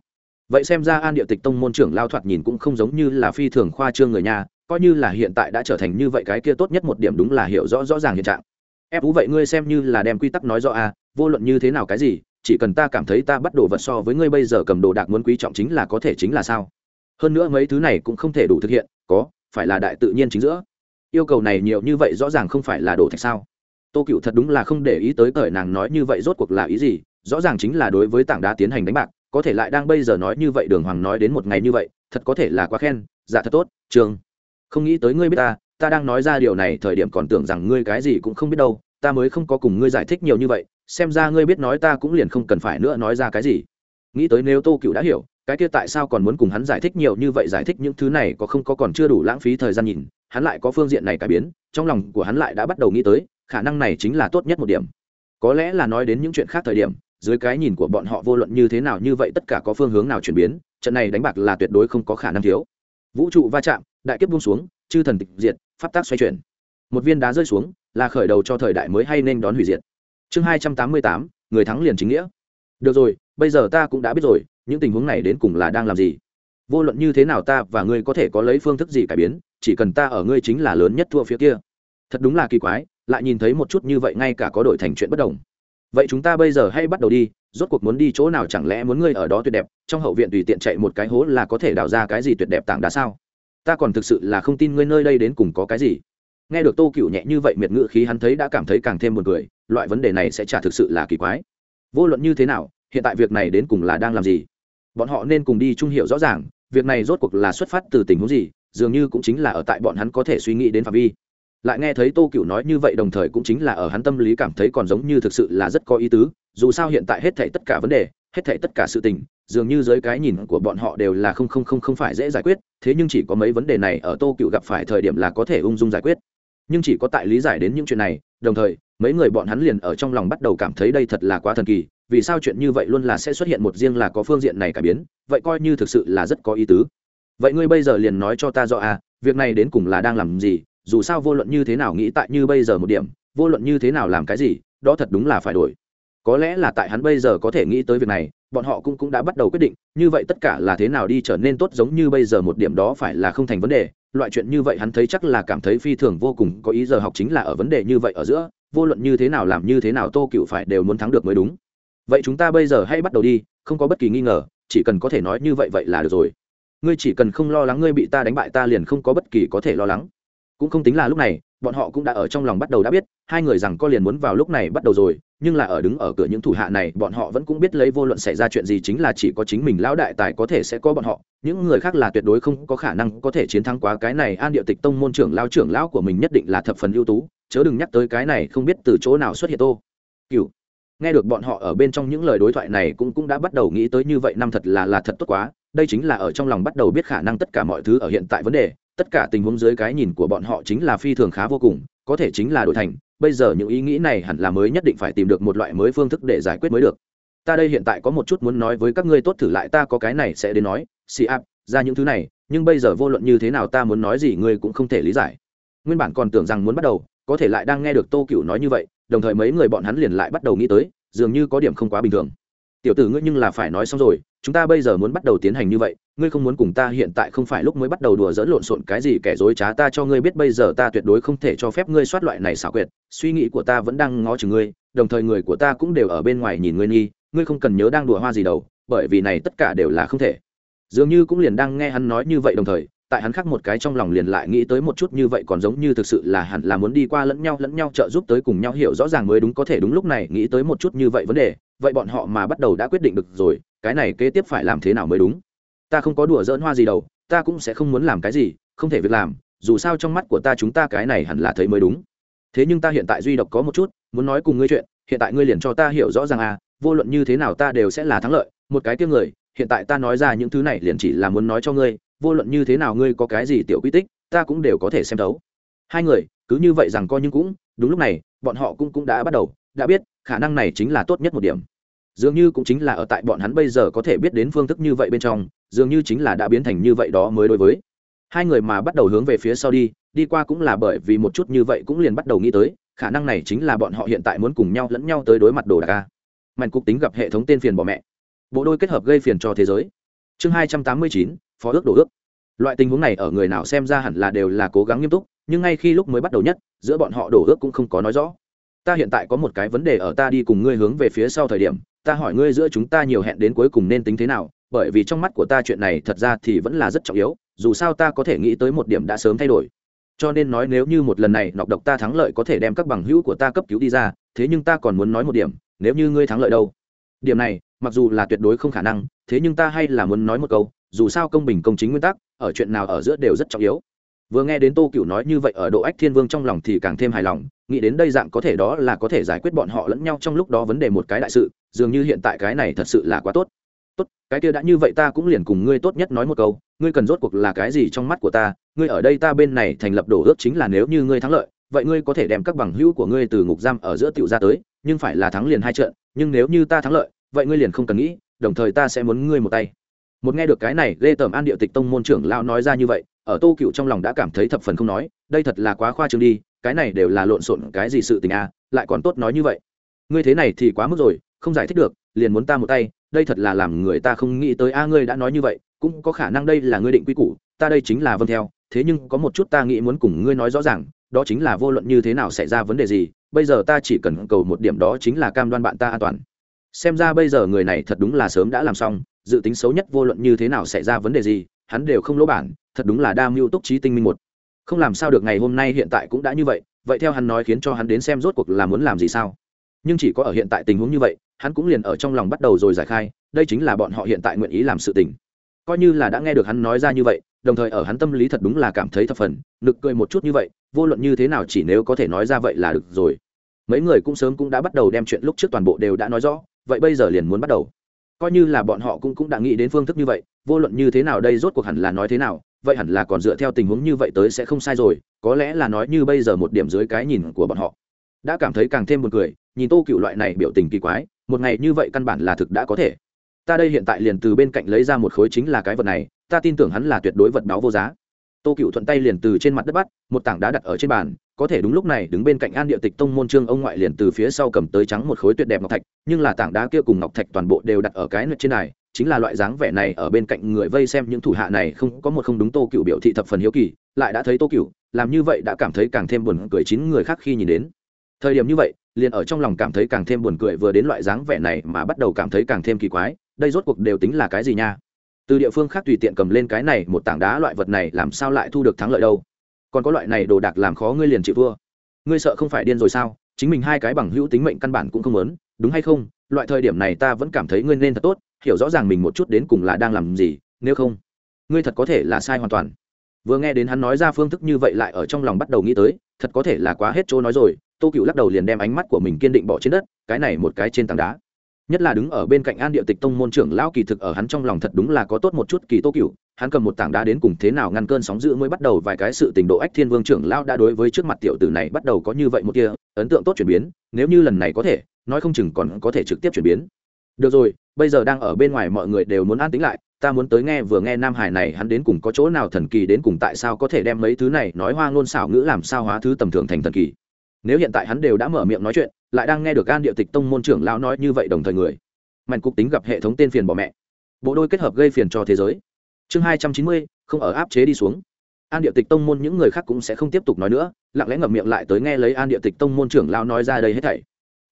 Vậy xem ra an địa tịch tông môn trưởng lao thoạt nhìn cũng không giống như là phi thường khoa trương người nhà, coi như là hiện tại đã trở thành như vậy cái kia tốt nhất một điểm đúng là hiểu rõ rõ ràng hiện trạng. Ép ú vậy ngươi xem như là đem quy tắc nói rõ à vô luận như thế nào cái gì, chỉ cần ta cảm thấy ta bắt đồ vật so với ngươi bây giờ cầm đồ đạc muốn quý trọng chính là có thể chính là sao. Hơn nữa mấy thứ này cũng không thể đủ thực hiện, có, phải là đại tự nhiên chính giữa. Yêu cầu này nhiều như vậy rõ ràng không phải là đồ thạch sao? Tô cựu thật đúng là không để ý tới cởi nàng nói như vậy rốt cuộc là ý gì, rõ ràng chính là đối với tảng đá tiến hành đánh bạc, có thể lại đang bây giờ nói như vậy đường hoàng nói đến một ngày như vậy, thật có thể là quá khen dạ thật tốt, trường. Không nghĩ tới ngươi biết ta ta đang nói ra điều này thời điểm còn tưởng rằng ngươi cái gì cũng không biết đâu, ta mới không có cùng ngươi giải thích nhiều như vậy, xem ra ngươi biết nói ta cũng liền không cần phải nữa nói ra cái gì. Nghĩ tới nếu tô cựu đã hiểu, cái kia tại sao còn muốn cùng hắn giải thích nhiều như vậy, giải thích những thứ này có không có còn chưa đủ lãng phí thời gian nhìn, hắn lại có phương diện này cải biến, trong lòng của hắn lại đã bắt đầu nghĩ tới khả năng này chính là tốt nhất một điểm. Có lẽ là nói đến những chuyện khác thời điểm, dưới cái nhìn của bọn họ vô luận như thế nào như vậy tất cả có phương hướng nào chuyển biến, trận này đánh bạc là tuyệt đối không có khả năng thiếu. Vũ trụ va chạm, đại kiếp buông xuống, chư thần tịch diệt, pháp tác xoay chuyển. Một viên đá rơi xuống, là khởi đầu cho thời đại mới hay nên đón hủy diệt. Chương hai trăm tám mươi tám, người thắng liền chính nghĩa. Được rồi, bây giờ ta cũng đã biết rồi, những tình huống này đến cùng là đang làm gì? Vô luận như thế nào ta và ngươi có thể có lấy phương thức gì cải biến, chỉ cần ta ở ngươi chính là lớn nhất thua phía kia. Thật đúng là kỳ quái lại nhìn thấy một chút như vậy ngay cả có đổi thành chuyện bất đồng. Vậy chúng ta bây giờ hay bắt đầu đi, rốt cuộc muốn đi chỗ nào chẳng lẽ muốn ngươi ở đó tuyệt đẹp, trong hậu viện tùy tiện chạy một cái hố là có thể đào ra cái gì tuyệt đẹp tảng đá sao? Ta còn thực sự là không tin ngươi nơi đây đến cùng có cái gì. Nghe được tô cựu nhẹ như vậy miệt ngữ khí hắn thấy đã cảm thấy càng thêm buồn cười, loại vấn đề này sẽ chả thực sự là kỳ quái. Vô luận như thế nào, hiện tại việc này đến cùng là đang làm gì? Bọn họ nên cùng đi trung hiệu rõ ràng, việc này rốt cuộc là xuất phát từ tình huống gì, dường như cũng chính là ở tại bọn hắn có thể suy nghĩ đến phạm vi lại nghe thấy tô cựu nói như vậy đồng thời cũng chính là ở hắn tâm lý cảm thấy còn giống như thực sự là rất có ý tứ, dù sao hiện tại hết thảy tất cả vấn đề, hết thảy tất cả sự tình, dường như dưới cái nhìn của bọn họ đều là không không không không phải dễ giải quyết, thế nhưng chỉ có mấy vấn đề này ở tô cựu gặp phải thời điểm là có thể ung dung giải quyết. Nhưng chỉ có tại lý giải đến những chuyện này, đồng thời, mấy người bọn hắn liền ở trong lòng bắt đầu cảm thấy đây thật là quá thần kỳ, vì sao chuyện như vậy luôn là sẽ xuất hiện một riêng là có phương diện này cải biến, vậy coi như thực sự là rất có ý tứ. Vậy ngươi bây giờ liền nói cho ta rõ à việc này đến cùng là đang làm gì dù sao vô luận như thế nào nghĩ tại như bây giờ một điểm, vô luận như thế nào làm cái gì, đó thật đúng là phải đổi. Có lẽ là tại hắn bây giờ có thể nghĩ tới việc này, bọn họ cũng cũng đã bắt đầu quyết định, như vậy tất cả là thế nào đi trở nên tốt giống như bây giờ một điểm đó phải là không thành vấn đề. Loại chuyện như vậy hắn thấy chắc là cảm thấy phi thường vô cùng, có ý giờ học chính là ở vấn đề như vậy ở giữa, vô luận như thế nào làm như thế nào tô cựu phải đều muốn thắng được mới đúng. Vậy chúng ta bây giờ hãy bắt đầu đi, không có bất kỳ nghi ngờ, chỉ cần có thể nói như vậy vậy là được rồi. Ngươi chỉ cần không lo lắng ngươi bị ta đánh bại ta liền không có bất kỳ có thể lo lắng cũng không tính là lúc này, bọn họ cũng đã ở trong lòng bắt đầu đã biết, hai người rằng có liền muốn vào lúc này bắt đầu rồi, nhưng là ở đứng ở cửa những thủ hạ này, bọn họ vẫn cũng biết lấy vô luận xảy ra chuyện gì chính là chỉ có chính mình lão đại tài có thể sẽ có bọn họ. Những người khác là tuyệt đối không có khả năng có thể chiến thắng quá cái này an địa tịch tông môn trưởng lao trưởng lão của mình nhất định là thập phần ưu tú, chớ đừng nhắc tới cái này, không biết từ chỗ nào xuất hiện tô. Cựu nghe được bọn họ ở bên trong những lời đối thoại này cũng cũng đã bắt đầu nghĩ tới như vậy, năm thật là là thật tốt quá, đây chính là ở trong lòng bắt đầu biết khả năng tất cả mọi thứ ở hiện tại vấn đề tất cả tình huống dưới cái nhìn của bọn họ chính là phi thường khá vô cùng, có thể chính là đổi thành, bây giờ những ý nghĩ này hẳn là mới nhất định phải tìm được một loại mới phương thức để giải quyết mới được. Ta đây hiện tại có một chút muốn nói với các ngươi tốt thử lại, ta có cái này sẽ đến nói, xì áp ra những thứ này, nhưng bây giờ vô luận như thế nào ta muốn nói gì ngươi cũng không thể lý giải. Nguyên bản còn tưởng rằng muốn bắt đầu, có thể lại đang nghe được tô cựu nói như vậy, đồng thời mấy người bọn hắn liền lại bắt đầu nghĩ tới, dường như có điểm không quá bình thường. Tiểu tử ngươi nhưng là phải nói xong rồi chúng ta bây giờ muốn bắt đầu tiến hành như vậy, ngươi không muốn cùng ta hiện tại không phải lúc mới bắt đầu đùa dỡn lộn xộn cái gì kẻ dối trá ta cho ngươi biết bây giờ ta tuyệt đối không thể cho phép ngươi soát loại này xảo quyệt, suy nghĩ của ta vẫn đang ngó chừng ngươi, đồng thời người của ta cũng đều ở bên ngoài nhìn ngươi nghi, ngươi không cần nhớ đang đùa hoa gì đâu, bởi vì này tất cả đều là không thể. Dường như cũng liền đang nghe hắn nói như vậy đồng thời tại hắn khác một cái trong lòng liền lại nghĩ tới một chút như vậy còn giống như thực sự là hẳn là muốn đi qua lẫn nhau lẫn nhau trợ giúp tới cùng nhau hiểu rõ ràng mới đúng có thể đúng lúc này nghĩ tới một chút như vậy vấn đề. Vậy bọn họ mà bắt đầu đã quyết định được rồi, cái này kế tiếp phải làm thế nào mới đúng? Ta không có đùa dỡn hoa gì đâu, ta cũng sẽ không muốn làm cái gì, không thể việc làm, dù sao trong mắt của ta chúng ta cái này hẳn là thấy mới đúng. Thế nhưng ta hiện tại duy độc có một chút, muốn nói cùng ngươi chuyện, hiện tại ngươi liền cho ta hiểu rõ ràng à vô luận như thế nào ta đều sẽ là thắng lợi. Một cái tiếng người, hiện tại ta nói ra những thứ này liền chỉ là muốn nói cho ngươi vô luận như thế nào ngươi có cái gì tiểu quy tích, ta cũng đều có thể xem thấu. Hai người, cứ như vậy rằng coi nhưng cũng, đúng lúc này, bọn họ cũng cũng đã bắt đầu, đã biết, khả năng này chính là tốt nhất một điểm. Dường như cũng chính là ở tại bọn hắn bây giờ có thể biết đến phương thức như vậy bên trong, dường như chính là đã biến thành như vậy đó mới đối với. Hai người mà bắt đầu hướng về phía sau đi đi qua cũng là bởi vì một chút như vậy cũng liền bắt đầu nghĩ tới, khả năng này chính là bọn họ hiện tại muốn cùng nhau lẫn nhau tới đối mặt đồ đạc ca mạnh cục tính gặp hệ thống tên phiền bỏ mẹ. Bộ đôi kết hợp gây phiền cho thế giới. Chương hai trăm tám mươi chín phó ước đổ ước. Loại tình huống này ở người nào xem ra hẳn là đều là cố gắng nghiêm túc, nhưng ngay khi lúc mới bắt đầu nhất, giữa bọn họ đổ ước cũng không có nói rõ. Ta hiện tại có một cái vấn đề ở ta đi cùng ngươi hướng về phía sau thời điểm, ta hỏi ngươi giữa chúng ta nhiều hẹn đến cuối cùng nên tính thế nào, bởi vì trong mắt của ta chuyện này thật ra thì vẫn là rất trọng yếu, dù sao ta có thể nghĩ tới một điểm đã sớm thay đổi. Cho nên nói nếu như một lần này nọc độc ta thắng lợi có thể đem các bằng hữu của ta cấp cứu đi ra, thế nhưng ta còn muốn nói một điểm, nếu như ngươi thắng lợi đâu? Điểm này, mặc dù là tuyệt đối không khả năng, thế nhưng ta hay là muốn nói một câu dù sao công bình công chính nguyên tắc, ở chuyện nào ở giữa đều rất trọng yếu. Vừa nghe đến tô cựu nói như vậy ở độ ách thiên vương trong lòng thì càng thêm hài lòng, nghĩ đến đây dạng có thể đó là có thể giải quyết bọn họ lẫn nhau trong lúc đó vấn đề một cái đại sự, dường như hiện tại cái này thật sự là quá tốt. Tốt, cái kia đã như vậy ta cũng liền cùng ngươi tốt nhất nói một câu, ngươi cần rốt cuộc là cái gì trong mắt của ta, ngươi ở đây ta bên này thành lập đổ ước chính là nếu như ngươi thắng lợi, vậy ngươi có thể đem các bằng hữu của ngươi từ ngục giam ở giữa tiểu ra tới, nhưng phải là thắng liền hai trận, nhưng nếu như ta thắng lợi, vậy ngươi liền không cần nghĩ, đồng thời ta sẽ muốn ngươi một tay một nghe được cái này, Lê tởm an địa tịch tông môn trưởng lao nói ra như vậy, ở tô cựu trong lòng đã cảm thấy thập phần không nói, đây thật là quá khoa trương đi, cái này đều là lộn xộn cái gì sự tình à lại còn tốt nói như vậy. Ngươi thế này thì quá mức rồi, không giải thích được, liền muốn ta một tay, đây thật là làm người ta không nghĩ tới a, ngươi đã nói như vậy, cũng có khả năng đây là ngươi định quy củ, ta đây chính là vâng theo, thế nhưng có một chút ta nghĩ muốn cùng ngươi nói rõ ràng, đó chính là vô luận như thế nào xảy ra vấn đề gì, bây giờ ta chỉ cần cầu một điểm đó chính là cam đoan bạn ta an toàn. Xem ra bây giờ người này thật đúng là sớm đã làm xong dự tính xấu nhất vô luận như thế nào xảy ra vấn đề gì, hắn đều không lỗ bản, thật đúng là đa mưu túc trí tinh minh một. Không làm sao được ngày hôm nay hiện tại cũng đã như vậy vậy theo hắn nói khiến cho hắn đến xem rốt cuộc là muốn làm gì sao. Nhưng chỉ có ở hiện tại tình huống như vậy, hắn cũng liền ở trong lòng bắt đầu rồi giải khai, đây chính là bọn họ hiện tại nguyện ý làm sự tình. Coi như là đã nghe được hắn nói ra như vậy, đồng thời ở hắn tâm lý thật đúng là cảm thấy thập phần, nực cười một chút như vậy, vô luận như thế nào chỉ nếu có thể nói ra vậy là được rồi. Mấy người cũng sớm cũng đã bắt đầu đem chuyện lúc trước toàn bộ đều đã nói rõ, vậy bây giờ liền muốn bắt đầu coi như là bọn họ cũng cũng đã nghĩ đến phương thức như vậy, vô luận như thế nào đây rốt cuộc hẳn là nói thế nào, vậy hẳn là còn dựa theo tình huống như vậy tới sẽ không sai rồi, có lẽ là nói như bây giờ một điểm dưới cái nhìn của bọn họ. Đã cảm thấy càng thêm buồn cười, nhìn tô cựu loại này biểu tình kỳ quái, một ngày như vậy căn bản là thực đã có thể. Ta đây hiện tại liền từ bên cạnh lấy ra một khối chính là cái vật này, ta tin tưởng hắn là tuyệt đối vật báo vô giá tô cựu thuận tay liền từ trên mặt đất bắt, một tảng đá đặt ở trên bàn, có thể đúng lúc này đứng bên cạnh an địa tịch tông môn trương ông ngoại liền từ phía sau cầm tới trắng một khối tuyệt đẹp ngọc thạch, nhưng là tảng đá kia cùng ngọc thạch toàn bộ đều đặt ở cái nơi trên này, chính là loại dáng vẻ này ở bên cạnh người vây xem những thủ hạ này không có một không đúng tô cựu biểu thị thập phần hiếu kỳ, lại đã thấy tô cựu làm như vậy đã cảm thấy càng thêm buồn cười chín người khác khi nhìn đến. Thời điểm như vậy, liền ở trong lòng cảm thấy càng thêm buồn cười vừa đến loại dáng vẻ này mà bắt đầu cảm thấy càng thêm kỳ quái, đây rốt cuộc đều tính là cái gì nha? Từ địa phương khác tùy tiện cầm lên cái này một tảng đá loại vật này làm sao lại thu được thắng lợi đâu? Còn có loại này đồ đạc làm khó ngươi liền chịu vua. ngươi sợ không phải điên rồi sao? Chính mình hai cái bằng hữu tính mệnh căn bản cũng không lớn đúng hay không? Loại thời điểm này ta vẫn cảm thấy ngươi nên thật tốt, hiểu rõ ràng mình một chút đến cùng là đang làm gì, nếu không, ngươi thật có thể là sai hoàn toàn. Vừa nghe đến hắn nói ra phương thức như vậy lại ở trong lòng bắt đầu nghĩ tới, thật có thể là quá hết chỗ nói rồi, tô cựu lắc đầu liền đem ánh mắt của mình kiên định bỏ trên đất, cái này một cái trên tảng đá nhất là đứng ở bên cạnh an địa tịch tông môn trưởng lão kỳ thực ở hắn trong lòng thật đúng là có tốt một chút kỳ tô cựu hắn cầm một tảng đá đến cùng thế nào ngăn cơn sóng dữ mới bắt đầu vài cái sự tình độ ách thiên vương trưởng lão đã đối với trước mặt tiểu tử này bắt đầu có như vậy một kia, ấn tượng tốt chuyển biến, nếu như lần này có thể, nói không chừng còn có thể trực tiếp chuyển biến. Được rồi, bây giờ đang ở bên ngoài mọi người đều muốn an tính lại, ta muốn tới nghe vừa nghe nam hải này hắn đến cùng có chỗ nào thần kỳ đến cùng tại sao có thể đem mấy thứ này nói hoa ngôn xảo ngữ làm sao hóa thứ tầm thường thành thần kỳ. Nếu hiện tại hắn đều đã mở miệng nói chuyện lại đang nghe được an địa tịch tông môn trưởng lão nói như vậy đồng thời người. Mạnh cục tính gặp hệ thống tên phiền bỏ mẹ. Bộ đôi kết hợp gây phiền cho thế giới. Chương hai trăm chín mươi, không ở áp chế đi xuống. An địa tịch tông môn những người khác cũng sẽ không tiếp tục nói nữa, lặng lẽ ngậm miệng lại tới nghe lấy an địa tịch tông môn trưởng lão nói ra đây hết thảy.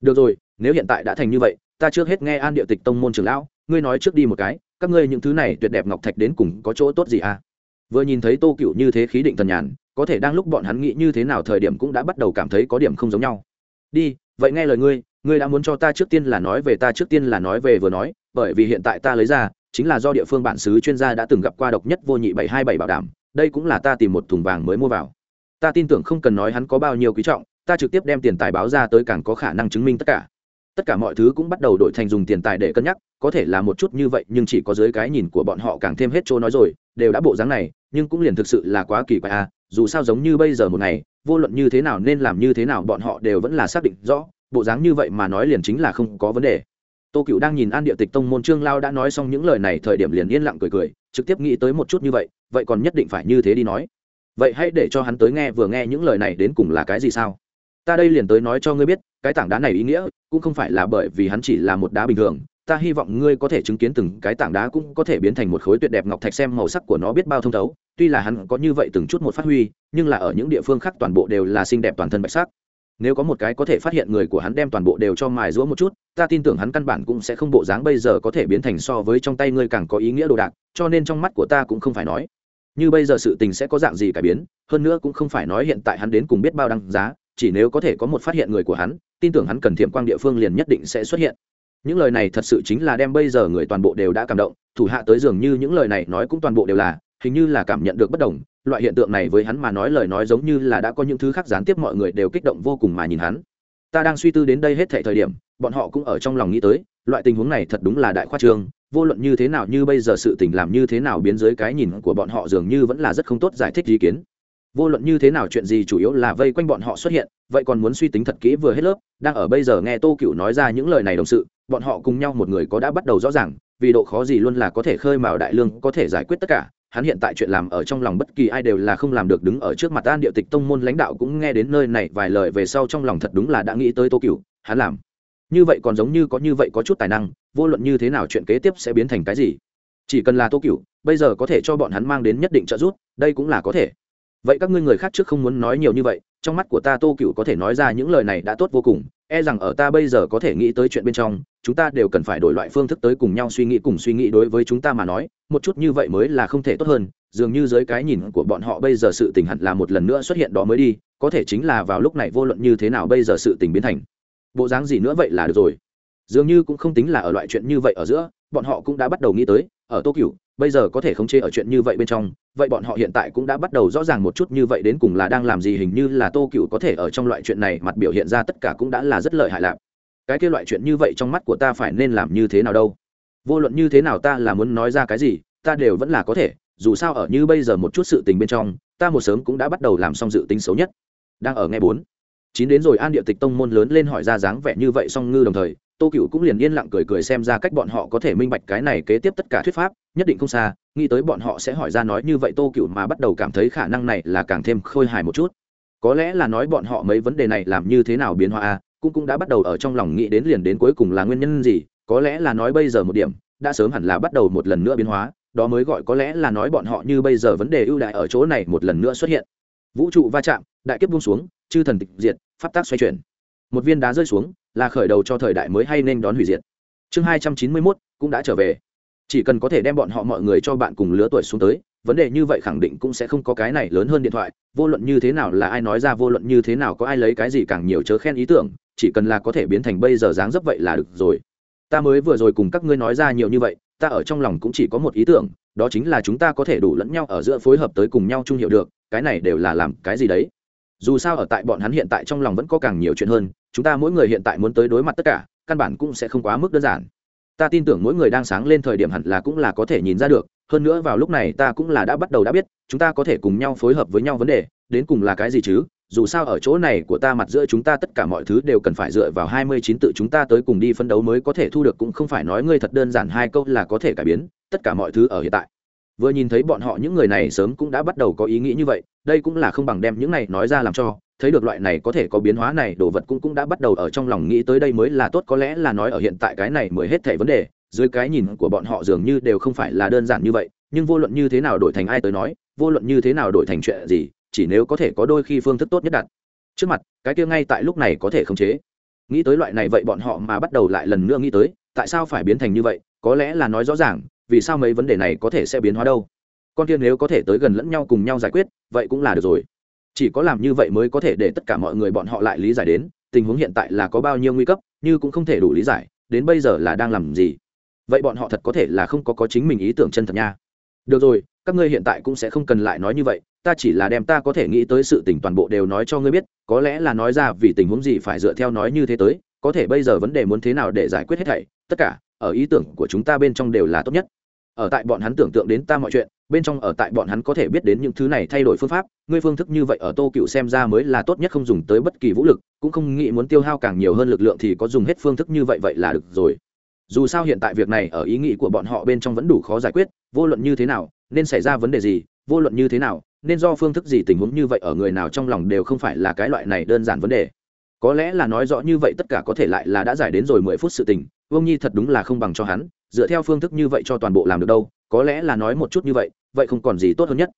Được rồi, nếu hiện tại đã thành như vậy, ta trước hết nghe an địa tịch tông môn trưởng lão, ngươi nói trước đi một cái, các ngươi những thứ này tuyệt đẹp ngọc thạch đến cùng có chỗ tốt gì à? Vừa nhìn thấy tô cựu như thế khí định thần nhàn, có thể đang lúc bọn hắn nghĩ như thế nào thời điểm cũng đã bắt đầu cảm thấy có điểm không giống nhau. Đi vậy nghe lời ngươi ngươi đã muốn cho ta trước tiên là nói về ta trước tiên là nói về vừa nói, bởi vì hiện tại ta lấy ra, chính là do địa phương bản xứ chuyên gia đã từng gặp qua độc nhất vô nhị bảy hai bảy bảo đảm, đây cũng là ta tìm một thùng vàng mới mua vào. Ta tin tưởng không cần nói hắn có bao nhiêu quý trọng, ta trực tiếp đem tiền tài báo ra tới càng có khả năng chứng minh tất cả. Tất cả mọi thứ cũng bắt đầu đổi thành dùng tiền tài để cân nhắc, có thể là một chút như vậy, nhưng chỉ có dưới cái nhìn của bọn họ càng thêm hết chỗ nói rồi, đều đã bộ dáng này, nhưng cũng liền thực sự là quá kỳ quái à dù sao giống như bây giờ một ngày vô luận như thế nào nên làm như thế nào bọn họ đều vẫn là xác định rõ, bộ dáng như vậy mà nói liền chính là không có vấn đề. Tô cựu đang nhìn an địa tịch tông môn trương lao đã nói xong những lời này thời điểm liền yên lặng cười cười, trực tiếp nghĩ tới một chút như vậy vậy còn nhất định phải như thế đi nói. Vậy hãy để cho hắn tới nghe vừa nghe những lời này đến cùng là cái gì sao? Ta đây liền tới nói cho ngươi biết, cái tảng đá này ý nghĩa cũng không phải là bởi vì hắn chỉ là một đá bình thường ta hy vọng ngươi có thể chứng kiến từng cái tảng đá cũng có thể biến thành một khối tuyệt đẹp ngọc thạch xem màu sắc của nó biết bao thông thấu. Tuy là hắn có như vậy từng chút một phát huy, nhưng là ở những địa phương khác toàn bộ đều là xinh đẹp toàn thân bạch sắc. Nếu có một cái có thể phát hiện người của hắn đem toàn bộ đều cho mài rũa một chút, ta tin tưởng hắn căn bản cũng sẽ không bộ dáng bây giờ có thể biến thành so với trong tay ngươi càng có ý nghĩa đồ đạc, cho nên trong mắt của ta cũng không phải nói. Như bây giờ sự tình sẽ có dạng gì cải biến, hơn nữa cũng không phải nói hiện tại hắn đến cùng biết bao đăng giá, chỉ nếu có thể có một phát hiện người của hắn, tin tưởng hắn cần thiệm quang địa phương liền nhất định sẽ xuất hiện những lời này thật sự chính là đem bây giờ người toàn bộ đều đã cảm động, thủ hạ tới dường như những lời này nói cũng toàn bộ đều là, hình như là cảm nhận được bất đồng, loại hiện tượng này với hắn mà nói lời nói giống như là đã có những thứ khác gián tiếp mọi người đều kích động vô cùng mà nhìn hắn. Ta đang suy tư đến đây hết thể thời điểm, bọn họ cũng ở trong lòng nghĩ tới, loại tình huống này thật đúng là đại khoa trương, vô luận như thế nào như bây giờ sự tình làm như thế nào biến dưới cái nhìn của bọn họ dường như vẫn là rất không tốt giải thích ý kiến. Vô luận như thế nào chuyện gì chủ yếu là vây quanh bọn họ xuất hiện, vậy còn muốn suy tính thật kỹ vừa hết lớp, đang ở bây giờ nghe tô cựu nói ra những lời này đồng sự bọn họ cùng nhau một người có đã bắt đầu rõ ràng, vì độ khó gì luôn là có thể khơi mào đại lương, có thể giải quyết tất cả. Hắn hiện tại chuyện làm ở trong lòng bất kỳ ai đều là không làm được đứng ở trước mặt an địa tịch tông môn lãnh đạo cũng nghe đến nơi này vài lời về sau trong lòng thật đúng là đã nghĩ tới tô cựu hắn làm. Như vậy còn giống như có như vậy có chút tài năng, vô luận như thế nào chuyện kế tiếp sẽ biến thành cái gì? Chỉ cần là tô cựu bây giờ có thể cho bọn hắn mang đến nhất định trợ giúp, đây cũng là có thể. Vậy các ngươi người khác trước không muốn nói nhiều như vậy, trong mắt của ta tô cựu có thể nói ra những lời này đã tốt vô cùng e rằng ở ta bây giờ có thể nghĩ tới chuyện bên trong chúng ta đều cần phải đổi loại phương thức tới cùng nhau suy nghĩ cùng suy nghĩ đối với chúng ta mà nói, một chút như vậy mới là không thể tốt hơn, dường như dưới cái nhìn của bọn họ bây giờ sự tình hẳn là một lần nữa xuất hiện đó mới đi, có thể chính là vào lúc này vô luận như thế nào bây giờ sự tình biến thành. Bộ dáng gì nữa vậy là được rồi. Dường như cũng không tính là ở loại chuyện như vậy ở giữa, bọn họ cũng đã bắt đầu nghĩ tới, ở tô cựu bây giờ có thể khống chế ở chuyện như vậy bên trong, vậy bọn họ hiện tại cũng đã bắt đầu rõ ràng một chút như vậy đến cùng là đang làm gì, hình như là tô cựu có thể ở trong loại chuyện này, mặt biểu hiện ra tất cả cũng đã là rất lợi hại lạc cái kia loại chuyện như vậy trong mắt của ta phải nên làm như thế nào đâu? Vô luận như thế nào ta là muốn nói ra cái gì, ta đều vẫn là có thể, dù sao ở như bây giờ một chút sự tình bên trong, ta một sớm cũng đã bắt đầu làm xong dự tính xấu nhất. Đang ở nghe bốn, chín đến rồi an địa tịch tông môn lớn lên hỏi ra dáng vẻ như vậy song ngư đồng thời, tô cựu cũng liền yên lặng cười cười xem ra cách bọn họ có thể minh bạch cái này kế tiếp tất cả thuyết pháp, nhất định không xa, nghĩ tới bọn họ sẽ hỏi ra nói như vậy tô cựu mà bắt đầu cảm thấy khả năng này là càng thêm khôi hài một chút. Có lẽ là nói bọn họ mấy vấn đề này làm như thế nào biến hóa a cũng cũng đã bắt đầu ở trong lòng nghĩ đến liền đến cuối cùng là nguyên nhân gì, có lẽ là nói bây giờ một điểm, đã sớm hẳn là bắt đầu một lần nữa biến hóa, đó mới gọi có lẽ là nói bọn họ như bây giờ vấn đề ưu đại ở chỗ này một lần nữa xuất hiện. Vũ trụ va chạm, đại kiếp buông xuống, chư thần tịch diệt, pháp tác xoay chuyển. Một viên đá rơi xuống, là khởi đầu cho thời đại mới hay nên đón hủy diệt. Chương hai trăm chín mươi mốt, cũng đã trở về. Chỉ cần có thể đem bọn họ mọi người cho bạn cùng lứa tuổi xuống tới, vấn đề như vậy khẳng định cũng sẽ không có cái này lớn hơn điện thoại, vô luận như thế nào là ai nói ra, vô luận như thế nào có ai lấy cái gì càng nhiều chớ khen ý tưởng chỉ cần là có thể biến thành bây giờ dáng dấp vậy là được rồi. Ta mới vừa rồi cùng các ngươi nói ra nhiều như vậy, ta ở trong lòng cũng chỉ có một ý tưởng, đó chính là chúng ta có thể đủ lẫn nhau ở giữa phối hợp tới cùng nhau chung hiểu được, cái này đều là làm cái gì đấy. Dù sao ở tại bọn hắn hiện tại trong lòng vẫn có càng nhiều chuyện hơn, chúng ta mỗi người hiện tại muốn tới đối mặt tất cả, căn bản cũng sẽ không quá mức đơn giản. Ta tin tưởng mỗi người đang sáng lên thời điểm hẳn là cũng là có thể nhìn ra được, hơn nữa vào lúc này ta cũng là đã bắt đầu đã biết, chúng ta có thể cùng nhau phối hợp với nhau vấn đề, đến cùng là cái gì chứ? Dù sao ở chỗ này của ta mặt giữa chúng ta tất cả mọi thứ đều cần phải dựa vào hai mươi chín tự chúng ta tới cùng đi phân đấu mới có thể thu được, cũng không phải nói ngươi thật đơn giản hai câu là có thể cải biến, tất cả mọi thứ ở hiện tại. Vừa nhìn thấy bọn họ, những người này sớm cũng đã bắt đầu có ý nghĩ như vậy, đây cũng là không bằng đem những này nói ra làm cho, thấy được loại này có thể có biến hóa này, đồ vật cũng cũng đã bắt đầu ở trong lòng nghĩ tới đây mới là tốt, có lẽ là nói ở hiện tại cái này mới hết thảy vấn đề, dưới cái nhìn của bọn họ dường như đều không phải là đơn giản như vậy, nhưng vô luận như thế nào đổi thành ai tới nói, vô luận như thế nào đổi thành chuyện gì chỉ nếu có thể có đôi khi phương thức tốt nhất đặt. Trước mặt, cái kia ngay tại lúc này có thể khống chế. Nghĩ tới loại này vậy bọn họ mà bắt đầu lại lần nữa nghĩ tới, tại sao phải biến thành như vậy, có lẽ là nói rõ ràng, vì sao mấy vấn đề này có thể sẽ biến hóa đâu. Con tiên nếu có thể tới gần lẫn nhau cùng nhau giải quyết, vậy cũng là được rồi. Chỉ có làm như vậy mới có thể để tất cả mọi người bọn họ lại lý giải đến, tình huống hiện tại là có bao nhiêu nguy cấp, như cũng không thể đủ lý giải, đến bây giờ là đang làm gì. Vậy bọn họ thật có thể là không có có chính mình ý tưởng chân thật nha. Được rồi, các ngươi hiện tại cũng sẽ không cần lại nói như vậy ta chỉ là đem ta có thể nghĩ tới sự tình toàn bộ đều nói cho ngươi biết, có lẽ là nói ra vì tình huống gì phải dựa theo nói như thế tới, có thể bây giờ vấn đề muốn thế nào để giải quyết hết thảy, tất cả, ở ý tưởng của chúng ta bên trong đều là tốt nhất. Ở tại bọn hắn tưởng tượng đến ta mọi chuyện, bên trong ở tại bọn hắn có thể biết đến những thứ này thay đổi phương pháp, ngươi phương thức như vậy ở tô cựu xem ra mới là tốt nhất không dùng tới bất kỳ vũ lực, cũng không nghĩ muốn tiêu hao càng nhiều hơn lực lượng thì có dùng hết phương thức như vậy vậy là được rồi. Dù sao hiện tại việc này ở ý nghĩ của bọn họ bên trong vẫn đủ khó giải quyết, vô luận như thế nào, nên xảy ra vấn đề gì, vô luận như thế nào nên do phương thức gì tình huống như vậy ở người nào trong lòng đều không phải là cái loại này đơn giản vấn đề. Có lẽ là nói rõ như vậy tất cả có thể lại là đã giải đến rồi mười phút sự tình, vương nhi thật đúng là không bằng cho hắn, dựa theo phương thức như vậy cho toàn bộ làm được đâu, có lẽ là nói một chút như vậy vậy không còn gì tốt hơn nhất.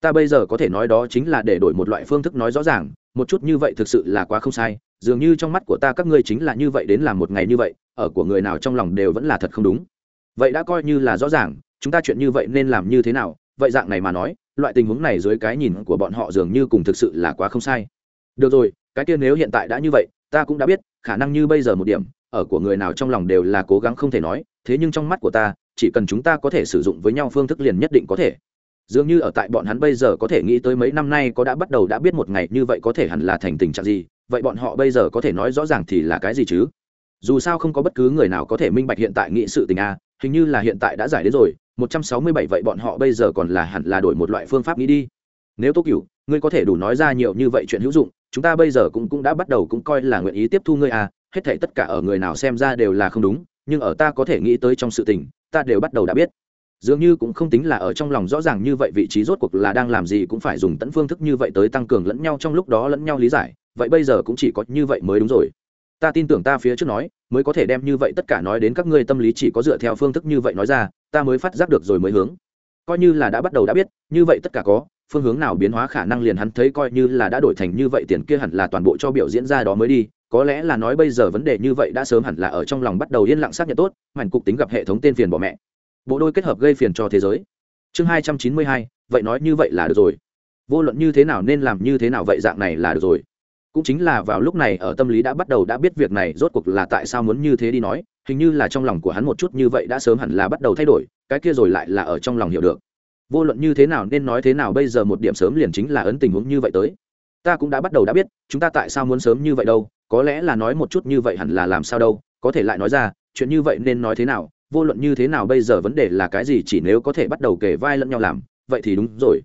Ta bây giờ có thể nói đó chính là để đổi một loại phương thức nói rõ ràng, một chút như vậy thực sự là quá không sai, dường như trong mắt của ta các ngươi chính là như vậy đến làm một ngày như vậy, ở của người nào trong lòng đều vẫn là thật không đúng. Vậy đã coi như là rõ ràng, chúng ta chuyện như vậy nên làm như thế nào, vậy dạng này mà nói loại tình huống này dưới cái nhìn của bọn họ dường như cùng thực sự là quá không sai. Được rồi, cái kia nếu hiện tại đã như vậy, ta cũng đã biết, khả năng như bây giờ một điểm, ở của người nào trong lòng đều là cố gắng không thể nói, thế nhưng trong mắt của ta, chỉ cần chúng ta có thể sử dụng với nhau phương thức liền nhất định có thể. Dường như ở tại bọn hắn bây giờ có thể nghĩ tới mấy năm nay có đã bắt đầu đã biết một ngày như vậy có thể hẳn là thành tình trạng gì, vậy bọn họ bây giờ có thể nói rõ ràng thì là cái gì chứ? Dù sao không có bất cứ người nào có thể minh bạch hiện tại nghĩ sự tình a, hình như là hiện tại đã giải đến rồi một trăm sáu mươi bảy vậy bọn họ bây giờ còn là hẳn là đổi một loại phương pháp nghĩ đi. Nếu tô cửu, ngươi có thể đủ nói ra nhiều như vậy chuyện hữu dụng, chúng ta bây giờ cũng cũng đã bắt đầu cũng coi là nguyện ý tiếp thu ngươi à hết thảy tất cả ở người nào xem ra đều là không đúng, nhưng ở ta có thể nghĩ tới trong sự tình, ta đều bắt đầu đã biết. Dường như cũng không tính là ở trong lòng rõ ràng như vậy vị trí rốt cuộc là đang làm gì cũng phải dùng tận phương thức như vậy tới tăng cường lẫn nhau trong lúc đó lẫn nhau lý giải, vậy bây giờ cũng chỉ có như vậy mới đúng rồi ta tin tưởng ta phía trước nói, mới có thể đem như vậy tất cả nói đến các ngươi tâm lý chỉ có dựa theo phương thức như vậy nói ra, ta mới phát giác được rồi mới hướng. Coi như là đã bắt đầu đã biết, như vậy tất cả có, phương hướng nào biến hóa khả năng liền hắn thấy coi như là đã đổi thành như vậy tiền kia hẳn là toàn bộ cho biểu diễn ra đó mới đi, có lẽ là nói bây giờ vấn đề như vậy đã sớm hẳn là ở trong lòng bắt đầu yên lặng xác nhận tốt, mảnh cục tính gặp hệ thống tên phiền bỏ mẹ. Bộ đôi kết hợp gây phiền cho thế giới. Chương hai trăm chín mươi hai, vậy nói như vậy là được rồi. Vô luận như thế nào nên làm như thế nào vậy dạng này là được rồi cũng chính là vào lúc này ở tâm lý đã bắt đầu đã biết việc này rốt cuộc là tại sao muốn như thế đi nói, hình như là trong lòng của hắn một chút như vậy đã sớm hẳn là bắt đầu thay đổi, cái kia rồi lại là ở trong lòng hiểu được. Vô luận như thế nào nên nói thế nào bây giờ một điểm sớm liền chính là ấn tình huống như vậy tới. Ta cũng đã bắt đầu đã biết, chúng ta tại sao muốn sớm như vậy đâu, có lẽ là nói một chút như vậy hẳn là làm sao đâu, có thể lại nói ra, chuyện như vậy nên nói thế nào, vô luận như thế nào bây giờ vấn đề là cái gì chỉ nếu có thể bắt đầu kể vai lẫn nhau làm, vậy thì đúng rồi.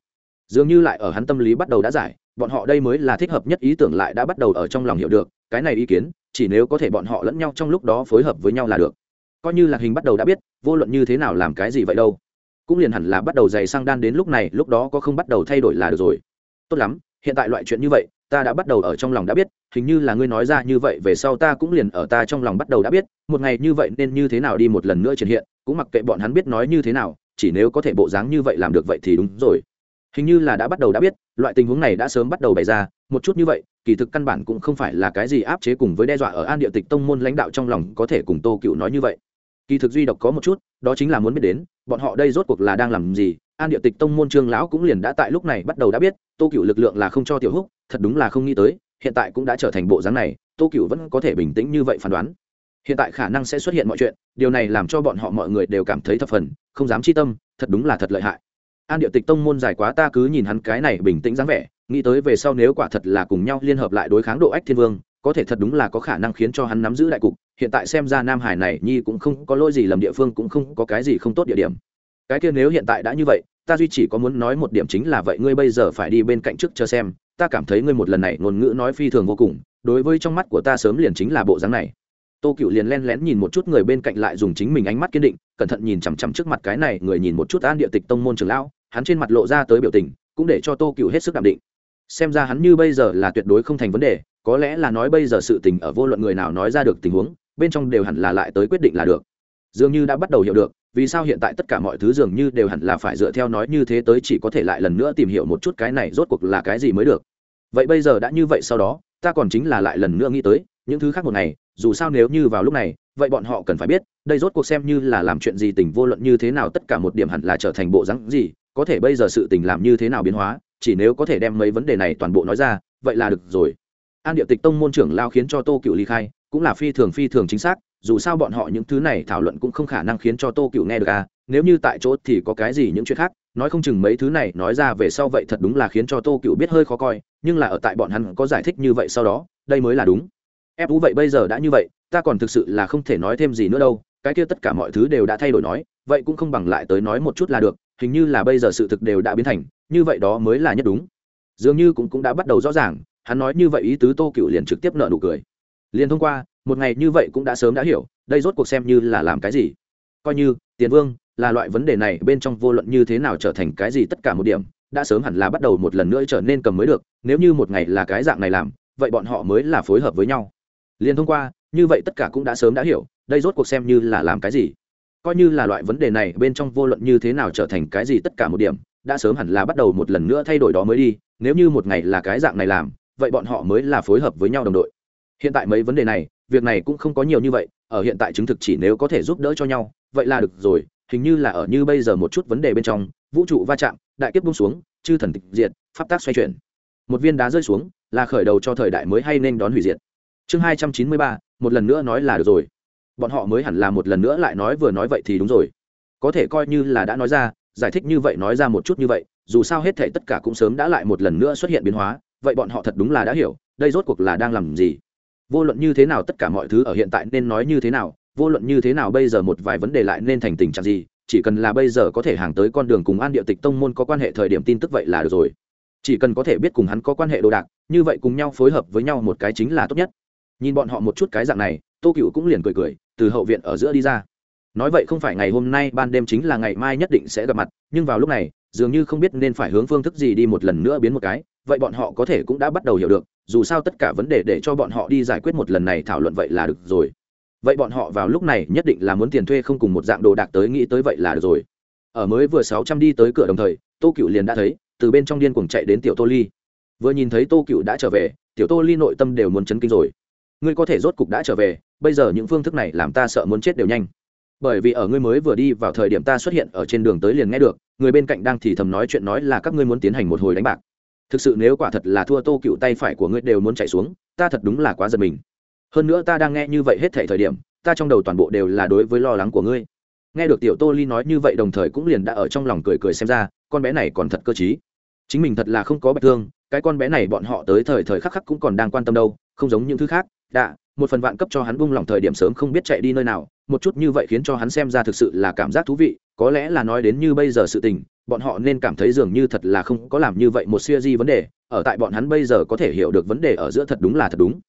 Dường như lại ở hắn tâm lý bắt đầu đã giải bọn họ đây mới là thích hợp nhất ý tưởng lại đã bắt đầu ở trong lòng hiểu được, cái này ý kiến, chỉ nếu có thể bọn họ lẫn nhau trong lúc đó phối hợp với nhau là được. Coi như là hình bắt đầu đã biết, vô luận như thế nào làm cái gì vậy đâu. Cũng liền hẳn là bắt đầu dày sang đan đến lúc này, lúc đó có không bắt đầu thay đổi là được rồi. Tốt lắm, hiện tại loại chuyện như vậy, ta đã bắt đầu ở trong lòng đã biết, hình như là ngươi nói ra như vậy về sau ta cũng liền ở ta trong lòng bắt đầu đã biết, một ngày như vậy nên như thế nào đi một lần nữa triển hiện, cũng mặc kệ bọn hắn biết nói như thế nào, chỉ nếu có thể bộ dáng như vậy làm được vậy thì đúng rồi. Hình như là đã bắt đầu đã biết loại tình huống này đã sớm bắt đầu bày ra, một chút như vậy, kỳ thực căn bản cũng không phải là cái gì áp chế cùng với đe dọa ở an địa tịch tông môn lãnh đạo trong lòng có thể cùng tô cựu nói như vậy. Kỳ thực duy độc có một chút, đó chính là muốn biết đến, bọn họ đây rốt cuộc là đang làm gì, an địa tịch tông môn trương lão cũng liền đã tại lúc này bắt đầu đã biết, tô cựu lực lượng là không cho tiểu húc, thật đúng là không nghĩ tới, hiện tại cũng đã trở thành bộ dáng này, tô cựu vẫn có thể bình tĩnh như vậy phán đoán. Hiện tại khả năng sẽ xuất hiện mọi chuyện, điều này làm cho bọn họ mọi người đều cảm thấy thập phần không dám chi tâm, thật đúng là thật lợi hại an địa tịch tông môn dài quá ta cứ nhìn hắn cái này bình tĩnh dáng vẻ, nghĩ tới về sau nếu quả thật là cùng nhau liên hợp lại đối kháng độ ách thiên vương, có thể thật đúng là có khả năng khiến cho hắn nắm giữ đại cục. Hiện tại xem ra nam hải này nhi cũng không có lỗi gì lầm địa phương, cũng không có cái gì không tốt địa điểm. Cái kia nếu hiện tại đã như vậy, ta duy chỉ có muốn nói một điểm chính là vậy ngươi bây giờ phải đi bên cạnh trước chờ xem. Ta cảm thấy ngươi một lần này ngôn ngữ nói phi thường vô cùng, đối với trong mắt của ta sớm liền chính là bộ dáng này tô cựu liền len lén nhìn một chút người bên cạnh lại dùng chính mình ánh mắt kiên định, cẩn thận nhìn chằm chằm trước mặt cái này người nhìn một chút an địa tịch tông môn trường lão, hắn trên mặt lộ ra tới biểu tình, cũng để cho tô cựu hết sức đảm định. Xem ra hắn như bây giờ là tuyệt đối không thành vấn đề, có lẽ là nói bây giờ sự tình ở vô luận người nào nói ra được tình huống, bên trong đều hẳn là lại tới quyết định là được. Dường như đã bắt đầu hiểu được, vì sao hiện tại tất cả mọi thứ dường như đều hẳn là phải dựa theo nói như thế tới chỉ có thể lại lần nữa tìm hiểu một chút cái này rốt cuộc là cái gì mới được. Vậy bây giờ đã như vậy sau đó, ta còn chính là lại lần nữa nghĩ tới những thứ khác một ngày, dù sao nếu như vào lúc này, vậy bọn họ cần phải biết, đây rốt cuộc xem như là làm chuyện gì tình vô luận như thế nào, tất cả một điểm hẳn là trở thành bộ rắn gì, có thể bây giờ sự tình làm như thế nào biến hóa, chỉ nếu có thể đem mấy vấn đề này toàn bộ nói ra, vậy là được rồi. An địa tịch tông môn trưởng lao khiến cho tô cựu ly khai, cũng là phi thường phi thường chính xác, dù sao bọn họ những thứ này thảo luận cũng không khả năng khiến cho tô cựu nghe được à nếu như tại chỗ thì có cái gì những chuyện khác, nói không chừng mấy thứ này nói ra về sau vậy thật đúng là khiến cho tô cựu biết hơi khó coi, nhưng là ở tại bọn hắn có giải thích như vậy sau đó, đây mới là đúng ép ú vậy bây giờ đã như vậy, ta còn thực sự là không thể nói thêm gì nữa đâu, cái kia tất cả mọi thứ đều đã thay đổi nói, vậy cũng không bằng lại tới nói một chút là được, hình như là bây giờ sự thực đều đã biến thành, như vậy đó mới là nhất đúng. Dường như cũng cũng đã bắt đầu rõ ràng, hắn nói như vậy ý tứ tô cựu liền trực tiếp nợ nụ cười. Liền thông qua, một ngày như vậy cũng đã sớm đã hiểu, đây rốt cuộc xem như là làm cái gì. Coi như, tiền vương, là loại vấn đề này bên trong vô luận như thế nào trở thành cái gì tất cả một điểm, đã sớm hẳn là bắt đầu một lần nữa trở nên cầm mới được, nếu như một ngày là cái dạng này làm, vậy bọn họ mới là phối hợp với nhau liền thông qua, như vậy tất cả cũng đã sớm đã hiểu, đây rốt cuộc xem như là làm cái gì. Coi như là loại vấn đề này bên trong vô luận như thế nào trở thành cái gì tất cả một điểm, đã sớm hẳn là bắt đầu một lần nữa thay đổi đó mới đi, nếu như một ngày là cái dạng này làm, vậy bọn họ mới là phối hợp với nhau đồng đội. Hiện tại mấy vấn đề này, việc này cũng không có nhiều như vậy, ở hiện tại chứng thực chỉ nếu có thể giúp đỡ cho nhau, vậy là được rồi, hình như là ở như bây giờ một chút vấn đề bên trong, vũ trụ va chạm, đại kiếp bung xuống, chư thần tịch diệt, pháp tác xoay chuyển. Một viên đá rơi xuống, là khởi đầu cho thời đại mới hay nên đón hủy diệt chương hai trăm chín mươi ba, một lần nữa nói là được rồi. Bọn họ mới hẳn là một lần nữa lại nói vừa nói vậy thì đúng rồi. Có thể coi như là đã nói ra, giải thích như vậy nói ra một chút như vậy, dù sao hết thể tất cả cũng sớm đã lại một lần nữa xuất hiện biến hóa, vậy bọn họ thật đúng là đã hiểu, đây rốt cuộc là đang làm gì? Vô luận như thế nào tất cả mọi thứ ở hiện tại nên nói như thế nào, vô luận như thế nào bây giờ một vài vấn đề lại nên thành tình trạng gì, chỉ cần là bây giờ có thể hàng tới con đường cùng an địa tịch tông môn có quan hệ thời điểm tin tức vậy là được rồi. Chỉ cần có thể biết cùng hắn có quan hệ đồ đạc, như vậy cùng nhau phối hợp với nhau một cái chính là tốt nhất nhìn bọn họ một chút cái dạng này, tô cựu cũng liền cười cười, từ hậu viện ở giữa đi ra. Nói vậy không phải ngày hôm nay, ban đêm chính là ngày mai nhất định sẽ gặp mặt, nhưng vào lúc này, dường như không biết nên phải hướng phương thức gì đi một lần nữa biến một cái, vậy bọn họ có thể cũng đã bắt đầu hiểu được, dù sao tất cả vấn đề để cho bọn họ đi giải quyết một lần này thảo luận vậy là được rồi. Vậy bọn họ vào lúc này nhất định là muốn tiền thuê không cùng một dạng đồ đạc tới nghĩ tới vậy là được rồi. Ở mới vừa sáu trăm đi tới cửa đồng thời, tô cựu liền đã thấy, từ bên trong điên cuồng chạy đến tiểu tô ly. Vừa nhìn thấy tô cựu đã trở về, tiểu tô ly nội tâm đều muốn chấn kinh rồi ngươi có thể rốt cục đã trở về, bây giờ những phương thức này làm ta sợ muốn chết đều nhanh. Bởi vì ở ngươi mới vừa đi vào thời điểm ta xuất hiện ở trên đường tới liền nghe được, người bên cạnh đang thì thầm nói chuyện nói là các ngươi muốn tiến hành một hồi đánh bạc. Thực sự nếu quả thật là thua tô cựu tay phải của ngươi đều muốn chạy xuống, ta thật đúng là quá giật mình. Hơn nữa ta đang nghe như vậy hết thể thời điểm, ta trong đầu toàn bộ đều là đối với lo lắng của ngươi. Nghe được tiểu tô ly nói như vậy đồng thời cũng liền đã ở trong lòng cười cười xem ra, con bé này còn thật cơ t chính mình thật là không có bạch thương, cái con bé này bọn họ tới thời thời khắc khắc cũng còn đang quan tâm đâu, không giống những thứ khác đạ, một phần vạn cấp cho hắn bung lòng thời điểm sớm không biết chạy đi nơi nào, một chút như vậy khiến cho hắn xem ra thực sự là cảm giác thú vị, có lẽ là nói đến như bây giờ sự tình, bọn họ nên cảm thấy dường như thật là không có làm như vậy một siêu di vấn đề, ở tại bọn hắn bây giờ có thể hiểu được vấn đề ở giữa thật đúng là thật đúng.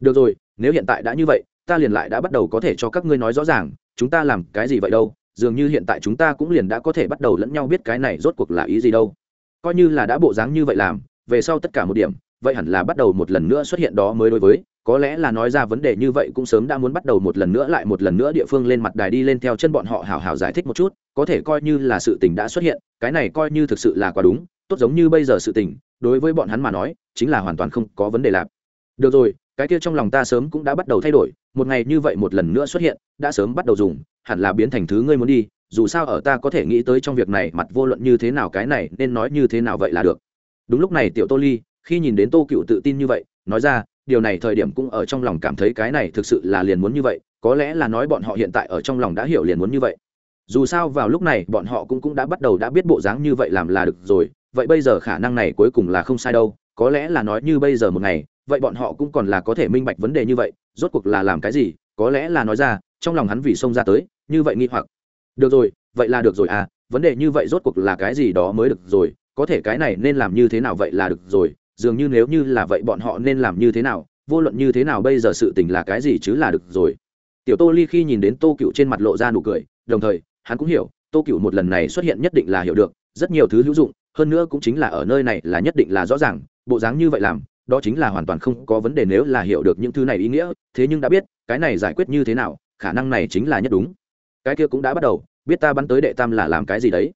Được rồi, nếu hiện tại đã như vậy, ta liền lại đã bắt đầu có thể cho các ngươi nói rõ ràng, chúng ta làm cái gì vậy đâu, dường như hiện tại chúng ta cũng liền đã có thể bắt đầu lẫn nhau biết cái này rốt cuộc là ý gì đâu. Coi như là đã bộ dáng như vậy làm, về sau tất cả một điểm, vậy hẳn là bắt đầu một lần nữa xuất hiện đó mới đối với có lẽ là nói ra vấn đề như vậy cũng sớm đã muốn bắt đầu một lần nữa lại một lần nữa địa phương lên mặt đài đi lên theo chân bọn họ hào hào giải thích một chút, có thể coi như là sự tình đã xuất hiện, cái này coi như thực sự là quá đúng, tốt giống như bây giờ sự tình, đối với bọn hắn mà nói, chính là hoàn toàn không có vấn đề lạp được rồi, cái kia trong lòng ta sớm cũng đã bắt đầu thay đổi, một ngày như vậy một lần nữa xuất hiện, đã sớm bắt đầu dùng, hẳn là biến thành thứ ngươi muốn đi, dù sao ở ta có thể nghĩ tới trong việc này mặt vô luận như thế nào cái này, nên nói như thế nào vậy là được. Đúng lúc này tiểu tô ly, khi nhìn đến tô cựu tự tin như vậy, nói ra điều này thời điểm cũng ở trong lòng cảm thấy cái này thực sự là liền muốn như vậy, có lẽ là nói bọn họ hiện tại ở trong lòng đã hiểu liền muốn như vậy. Dù sao vào lúc này, bọn họ cũng cũng đã bắt đầu đã biết bộ dáng như vậy làm là được rồi, vậy bây giờ khả năng này cuối cùng là không sai đâu, có lẽ là nói như bây giờ một ngày, vậy bọn họ cũng còn là có thể minh bạch vấn đề như vậy, rốt cuộc là làm cái gì, có lẽ là nói ra, trong lòng hắn vì xông ra tới, như vậy nghi hoặc. Được rồi, vậy là được rồi à vấn đề như vậy rốt cuộc là cái gì đó mới được rồi, có thể cái này nên làm như thế nào vậy là được rồi dường như nếu như là vậy bọn họ nên làm như thế nào, vô luận như thế nào bây giờ sự tình là cái gì chứ là được rồi. Tiểu tô ly khi nhìn đến tô cựu trên mặt lộ ra nụ cười, đồng thời, hắn cũng hiểu, tô cựu một lần này xuất hiện nhất định là hiểu được, rất nhiều thứ hữu dụng, hơn nữa cũng chính là ở nơi này là nhất định là rõ ràng, bộ dáng như vậy làm, đó chính là hoàn toàn không có vấn đề nếu là hiểu được những thứ này ý nghĩa, thế nhưng đã biết, cái này giải quyết như thế nào, khả năng này chính là nhất đúng. Cái kia cũng đã bắt đầu, biết ta bắn tới đệ tam là làm cái gì đấy.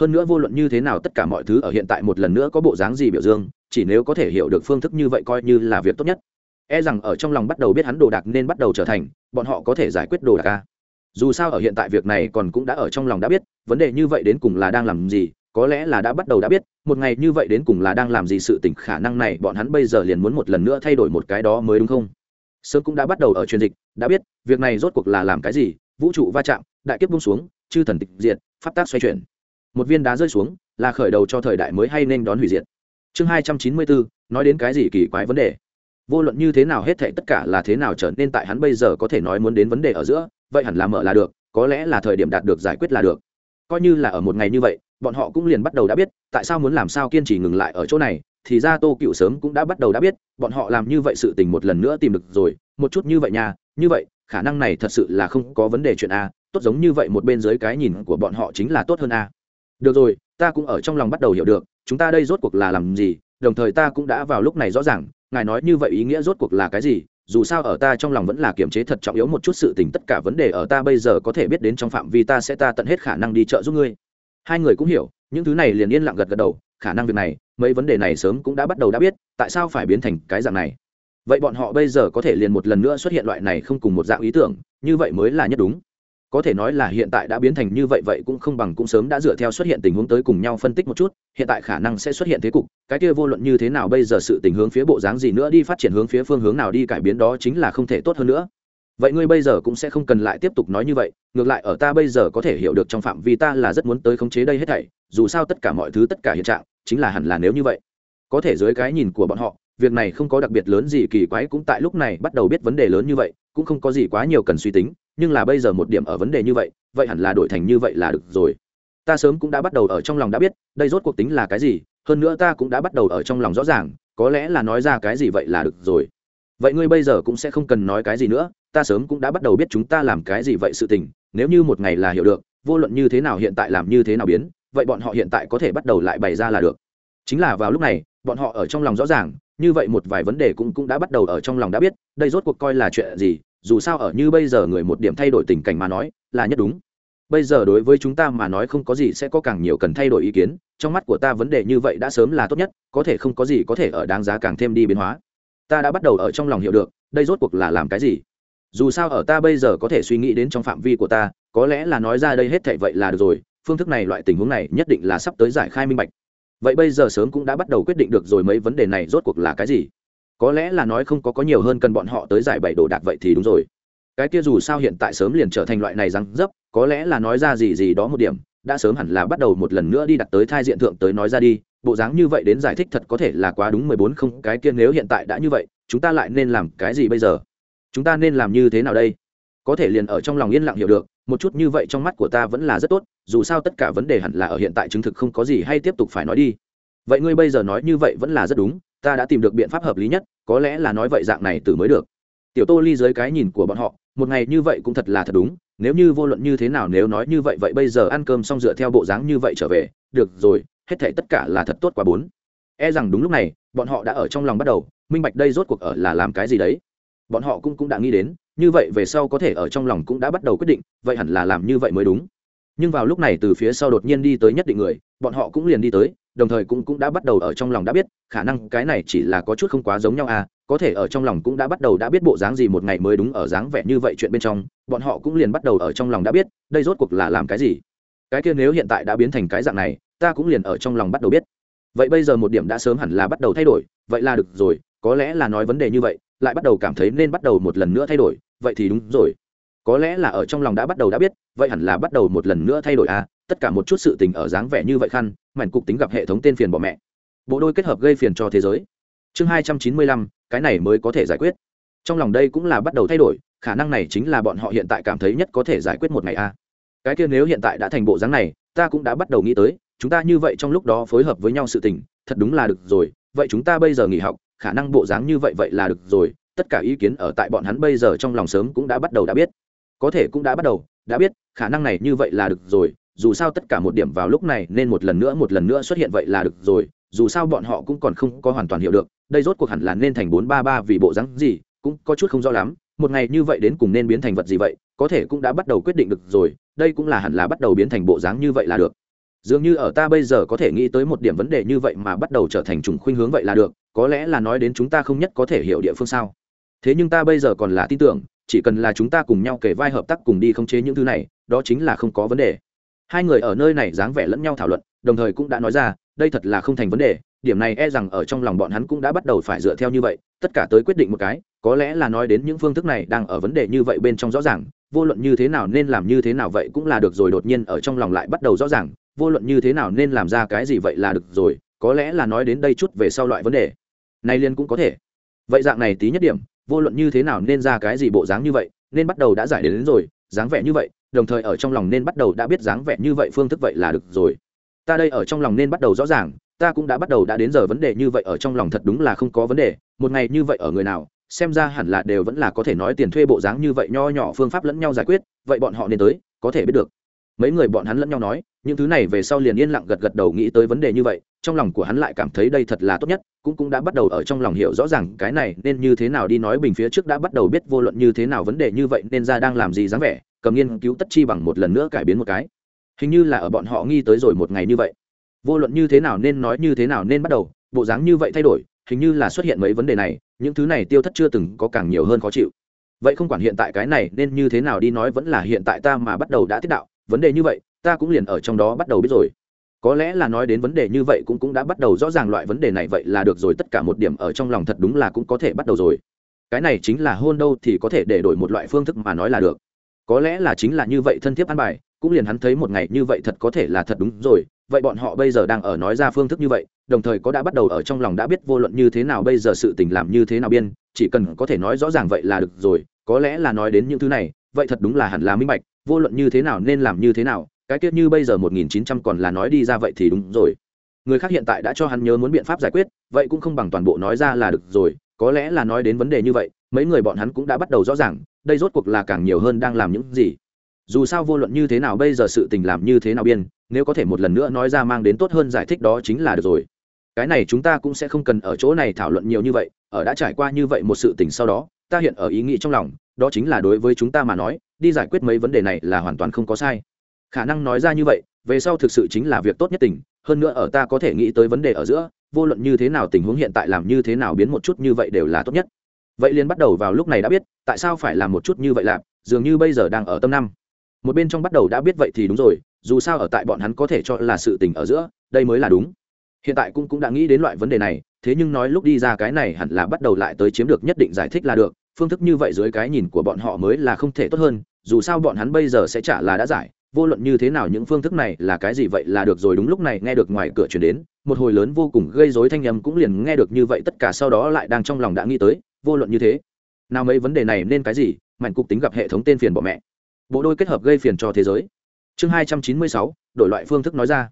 Hơn nữa vô luận như thế nào tất cả mọi thứ ở hiện tại một lần nữa có bộ dáng gì biểu dương chỉ nếu có thể hiểu được phương thức như vậy coi như là việc tốt nhất. E rằng ở trong lòng bắt đầu biết hắn đồ đạc nên bắt đầu trở thành, bọn họ có thể giải quyết đồ đạc ca dù sao ở hiện tại việc này còn cũng đã ở trong lòng đã biết, vấn đề như vậy đến cùng là đang làm gì, có lẽ là đã bắt đầu đã biết, một ngày như vậy đến cùng là đang làm gì sự tình khả năng này bọn hắn bây giờ liền muốn một lần nữa thay đổi một cái đó mới đúng không? Sớm cũng đã bắt đầu ở truyền dịch, đã biết, việc này rốt cuộc là làm cái gì, vũ trụ va chạm, đại kiếp bung xuống, chư thần tịch diệt, pháp tác xoay chuyển. Một viên đá rơi xuống, là khởi đầu cho thời đại mới hay nên đón hủy diệt chương hai trăm chín mươi bốn, nói đến cái gì kỳ quái vấn đề? Vô luận như thế nào hết thệ tất cả là thế nào trở nên tại hắn bây giờ có thể nói muốn đến vấn đề ở giữa, vậy hẳn là mở là được, có lẽ là thời điểm đạt được giải quyết là được. Coi như là ở một ngày như vậy, bọn họ cũng liền bắt đầu đã biết, tại sao muốn làm sao kiên trì ngừng lại ở chỗ này, thì ra tô cựu sớm cũng đã bắt đầu đã biết, bọn họ làm như vậy sự tình một lần nữa tìm được rồi, một chút như vậy nha, như vậy, khả năng này thật sự là không có vấn đề chuyện a, tốt giống như vậy một bên dưới cái nhìn của bọn họ chính là tốt hơn a được rồi, ta cũng ở trong lòng bắt đầu hiểu được, chúng ta đây rốt cuộc là làm gì, đồng thời ta cũng đã vào lúc này rõ ràng, ngài nói như vậy ý nghĩa rốt cuộc là cái gì, dù sao ở ta trong lòng vẫn là kiềm chế thật trọng yếu một chút sự tình, tất cả vấn đề ở ta bây giờ có thể biết đến trong phạm vi ta sẽ ta tận hết khả năng đi trợ giúp ngươi. Hai người cũng hiểu, những thứ này liền yên lặng gật gật đầu, khả năng việc này, mấy vấn đề này sớm cũng đã bắt đầu đã biết, tại sao phải biến thành cái dạng này? Vậy bọn họ bây giờ có thể liền một lần nữa xuất hiện loại này không cùng một dạng ý tưởng, như vậy mới là nhất đúng có thể nói là hiện tại đã biến thành như vậy vậy cũng không bằng cũng sớm đã dựa theo xuất hiện tình huống tới cùng nhau phân tích một chút, hiện tại khả năng sẽ xuất hiện thế cục, cái kia vô luận như thế nào bây giờ sự tình hướng phía bộ dáng gì nữa đi phát triển, hướng phía phương hướng nào đi cải biến đó chính là không thể tốt hơn nữa. Vậy ngươi bây giờ cũng sẽ không cần lại tiếp tục nói như vậy, ngược lại ở ta bây giờ có thể hiểu được trong phạm vi ta là rất muốn tới khống chế đây hết thảy, dù sao tất cả mọi thứ, tất cả hiện trạng, chính là hẳn là nếu như vậy. Có thể dưới cái nhìn của bọn họ, việc này không có đặc biệt lớn gì kỳ quái cũng tại lúc này bắt đầu biết vấn đề lớn như vậy, cũng không có gì quá nhiều cần suy tính nhưng là bây giờ một điểm ở vấn đề như vậy vậy hẳn là đổi thành như vậy là được rồi. Ta sớm cũng đã bắt đầu ở trong lòng đã biết, đây rốt cuộc tính là cái gì, hơn nữa ta cũng đã bắt đầu ở trong lòng rõ ràng, có lẽ là nói ra cái gì vậy là được rồi. Vậy ngươi bây giờ cũng sẽ không cần nói cái gì nữa, ta sớm cũng đã bắt đầu biết chúng ta làm cái gì vậy sự tình, nếu như một ngày là hiểu được, vô luận như thế nào hiện tại làm như thế nào biến, vậy bọn họ hiện tại có thể bắt đầu lại bày ra là được. Chính là vào lúc này, bọn họ ở trong lòng rõ ràng như vậy một vài vấn đề cũng cũng đã bắt đầu ở trong lòng đã biết, đây rốt cuộc coi là chuyện gì, dù sao ở như bây giờ người một điểm thay đổi tình cảnh mà nói, là nhất đúng. Bây giờ đối với chúng ta mà nói không có gì sẽ có càng nhiều cần thay đổi ý kiến, trong mắt của ta vấn đề như vậy đã sớm là tốt nhất, có thể không có gì có thể ở đáng giá càng thêm đi biến hóa. Ta đã bắt đầu ở trong lòng hiểu được, đây rốt cuộc là làm cái gì. Dù sao ở ta bây giờ có thể suy nghĩ đến trong phạm vi của ta, có lẽ là nói ra đây hết thệ vậy là được rồi, phương thức này, loại tình huống này nhất định là sắp tới giải khai minh bạch vậy bây giờ sớm cũng đã bắt đầu quyết định được rồi mấy vấn đề này rốt cuộc là cái gì? Có lẽ là nói không có có nhiều hơn cần bọn họ tới giải bày đồ đạc vậy thì đúng rồi. Cái kia dù sao hiện tại sớm liền trở thành loại này răng dấp, có lẽ là nói ra gì gì đó một điểm, đã sớm hẳn là bắt đầu một lần nữa đi đặt tới thai diện thượng tới nói ra đi, bộ dáng như vậy đến giải thích thật có thể là quá đúng mười bốn không, cái kia nếu hiện tại đã như vậy, chúng ta lại nên làm cái gì bây giờ? Chúng ta nên làm như thế nào đây? Có thể liền ở trong lòng yên lặng hiểu được, một chút như vậy trong mắt của ta vẫn là rất tốt, dù sao tất cả vấn đề hẳn là ở hiện tại chứng thực không có gì hay tiếp tục phải nói đi. Vậy ngươi bây giờ nói như vậy vẫn là rất đúng, ta đã tìm được biện pháp hợp lý nhất, có lẽ là nói vậy dạng này từ mới được. Tiểu tô ly dưới cái nhìn của bọn họ, một ngày như vậy cũng thật là thật đúng, nếu như vô luận như thế nào nếu nói như vậy vậy bây giờ ăn cơm xong dựa theo bộ dáng như vậy trở về, được rồi, hết thể tất cả là thật tốt quá bốn. E rằng đúng lúc này, bọn họ đã ở trong lòng bắt đầu, minh bạch đây rốt cuộc ở là làm cái gì đấy bọn họ cũng cũng đã nghĩ đến, như vậy về sau có thể ở trong lòng cũng đã bắt đầu quyết định, vậy hẳn là làm như vậy mới đúng. Nhưng vào lúc này từ phía sau đột nhiên đi tới nhất định người, bọn họ cũng liền đi tới, đồng thời cũng cũng đã bắt đầu ở trong lòng đã biết, khả năng cái này chỉ là có chút không quá giống nhau à có thể ở trong lòng cũng đã bắt đầu đã biết bộ dáng gì một ngày mới đúng ở dáng vẻ như vậy chuyện bên trong, bọn họ cũng liền bắt đầu ở trong lòng đã biết, đây rốt cuộc là làm cái gì. Cái kia nếu hiện tại đã biến thành cái dạng này, ta cũng liền ở trong lòng bắt đầu biết. Vậy bây giờ một điểm đã sớm hẳn là bắt đầu thay đổi, vậy là được rồi, có lẽ là nói vấn đề như vậy lại bắt đầu cảm thấy nên bắt đầu một lần nữa thay đổi, vậy thì đúng rồi. Có lẽ là ở trong lòng đã bắt đầu đã biết, vậy hẳn là bắt đầu một lần nữa thay đổi à tất cả một chút sự tình ở dáng vẻ như vậy khăn, mảnh cục tính gặp hệ thống tên phiền bỏ mẹ. Bộ đôi kết hợp gây phiền cho thế giới. Chương hai trăm chín mươi lăm, cái này mới có thể giải quyết. Trong lòng đây cũng là bắt đầu thay đổi, khả năng này chính là bọn họ hiện tại cảm thấy nhất có thể giải quyết một ngày a cái kia nếu hiện tại đã thành bộ dáng này, ta cũng đã bắt đầu nghĩ tới, chúng ta như vậy trong lúc đó phối hợp với nhau sự tình, thật đúng là được rồi vậy chúng ta bây giờ nghỉ học, khả năng bộ dáng như vậy vậy là được rồi, tất cả ý kiến ở tại bọn hắn bây giờ trong lòng sớm cũng đã bắt đầu đã biết. Có thể cũng đã bắt đầu, đã biết, khả năng này như vậy là được rồi, dù sao tất cả một điểm vào lúc này nên một lần nữa một lần nữa xuất hiện vậy là được rồi, dù sao bọn họ cũng còn không có hoàn toàn hiểu được, đây rốt cuộc hẳn là nên thành bốn ba ba vì bộ dáng gì, cũng có chút không rõ lắm, một ngày như vậy đến cùng nên biến thành vật gì vậy, có thể cũng đã bắt đầu quyết định được rồi, đây cũng là hẳn là bắt đầu biến thành bộ dáng như vậy là được dường như ở ta bây giờ có thể nghĩ tới một điểm vấn đề như vậy mà bắt đầu trở thành chủng khuynh hướng vậy là được, có lẽ là nói đến chúng ta không nhất có thể hiểu địa phương sao. Thế nhưng ta bây giờ còn là tin tưởng, chỉ cần là chúng ta cùng nhau kể vai hợp tác cùng đi khống chế những thứ này, đó chính là không có vấn đề. Hai người ở nơi này dáng vẻ lẫn nhau thảo luận, đồng thời cũng đã nói ra, đây thật là không thành vấn đề, điểm này e rằng ở trong lòng bọn hắn cũng đã bắt đầu phải dựa theo như vậy, tất cả tới quyết định một cái, có lẽ là nói đến những phương thức này đang ở vấn đề như vậy bên trong rõ ràng vô luận như thế nào nên làm như thế nào vậy cũng là được rồi đột nhiên ở trong lòng lại bắt đầu rõ ràng vô luận như thế nào nên làm ra cái gì vậy là được rồi có lẽ là nói đến đây chút về sau loại vấn đề. Nay liên cũng có thể. Vậy dạng này tí nhất điểm vô luận như thế nào nên ra cái gì bộ dáng như vậy nên bắt đầu đã giải đến, đến rồi dáng vẻ như vậy đồng thời ở trong lòng nên bắt đầu đã biết dáng vẻ như vậy phương thức vậy là được rồi. Ta đây ở trong lòng nên bắt đầu rõ ràng ta cũng đã bắt đầu đã đến giờ vấn đề như vậy ở trong lòng thật đúng là không có vấn đề một ngày như vậy ở người nào xem ra hẳn là đều vẫn là có thể nói tiền thuê bộ dáng như vậy nho nhỏ phương pháp lẫn nhau giải quyết, vậy bọn họ nên tới, có thể biết được. Mấy người bọn hắn lẫn nhau nói, những thứ này về sau liền yên lặng gật gật đầu nghĩ tới vấn đề như vậy, trong lòng của hắn lại cảm thấy đây thật là tốt nhất, cũng cũng đã bắt đầu ở trong lòng hiểu rõ ràng cái này nên như thế nào đi nói bình phía trước đã bắt đầu biết vô luận như thế nào vấn đề như vậy nên ra đang làm gì dáng vẻ, cầm nghiên cứu tất chi bằng một lần nữa cải biến một cái. Hình như là ở bọn họ nghi tới rồi một ngày như vậy. Vô luận như thế nào nên nói như thế nào nên bắt đầu, bộ dáng như vậy thay đổi hình như là xuất hiện mấy vấn đề này, những thứ này tiêu thất chưa từng có càng nhiều hơn khó chịu. Vậy không quản hiện tại cái này nên như thế nào đi nói vẫn là hiện tại ta mà bắt đầu đã tiết đạo, vấn đề như vậy, ta cũng liền ở trong đó bắt đầu biết rồi. Có lẽ là nói đến vấn đề như vậy cũng cũng đã bắt đầu rõ ràng loại vấn đề này vậy là được rồi, tất cả một điểm ở trong lòng thật đúng là cũng có thể bắt đầu rồi. Cái này chính là hôn đâu thì có thể để đổi một loại phương thức mà nói là được. Có lẽ là chính là như vậy thân thiết ăn bài, cũng liền hắn thấy một ngày như vậy thật có thể là thật đúng rồi vậy bọn họ bây giờ đang ở nói ra phương thức như vậy, đồng thời có đã bắt đầu ở trong lòng đã biết vô luận như thế nào bây giờ sự tình làm như thế nào biên, chỉ cần có thể nói rõ ràng vậy là được rồi, có lẽ là nói đến những thứ này, vậy thật đúng là hẳn là minh bạch, vô luận như thế nào nên làm như thế nào, cái tiết như bây giờ một nghìn chín trăm còn là nói đi ra vậy thì đúng rồi. Người khác hiện tại đã cho hắn nhớ muốn biện pháp giải quyết, vậy cũng không bằng toàn bộ nói ra là được rồi, có lẽ là nói đến vấn đề như vậy, mấy người bọn hắn cũng đã bắt đầu rõ ràng, đây rốt cuộc là càng nhiều hơn đang làm những gì dù sao vô luận như thế nào bây giờ sự tình làm như thế nào biên, nếu có thể một lần nữa nói ra mang đến tốt hơn giải thích đó chính là được rồi. Cái này chúng ta cũng sẽ không cần ở chỗ này thảo luận nhiều như vậy, ở đã trải qua như vậy một sự tình sau đó, ta hiện ở ý nghĩ trong lòng, đó chính là đối với chúng ta mà nói, đi giải quyết mấy vấn đề này là hoàn toàn không có sai. Khả năng nói ra như vậy, về sau thực sự chính là việc tốt nhất tình, hơn nữa ở ta có thể nghĩ tới vấn đề ở giữa, vô luận như thế nào tình huống hiện tại làm như thế nào biến một chút như vậy đều là tốt nhất. Vậy liền bắt đầu vào lúc này đã biết, tại sao phải làm một chút như vậy làm dường như bây giờ đang ở tâm năm một bên trong bắt đầu đã biết vậy thì đúng rồi, dù sao ở tại bọn hắn có thể cho là sự tình ở giữa, đây mới là đúng. Hiện tại cũng cũng đã nghĩ đến loại vấn đề này, thế nhưng nói lúc đi ra cái này hẳn là bắt đầu lại tới chiếm được nhất định giải thích là được, phương thức như vậy dưới cái nhìn của bọn họ mới là không thể tốt hơn, dù sao bọn hắn bây giờ sẽ trả là đã giải, vô luận như thế nào những phương thức này là cái gì vậy là được rồi đúng lúc này nghe được ngoài cửa chuyển đến, một hồi lớn vô cùng gây dối thanh âm cũng liền nghe được như vậy tất cả sau đó lại đang trong lòng đã nghĩ tới, vô luận như thế, nào mấy vấn đề này nên cái gì mạnh cục tính gặp hệ thống tên phiền bọ mẹ bộ đôi kết hợp gây phiền cho thế giới. Chương hai trăm chín mươi sáu, đổi loại phương thức nói ra.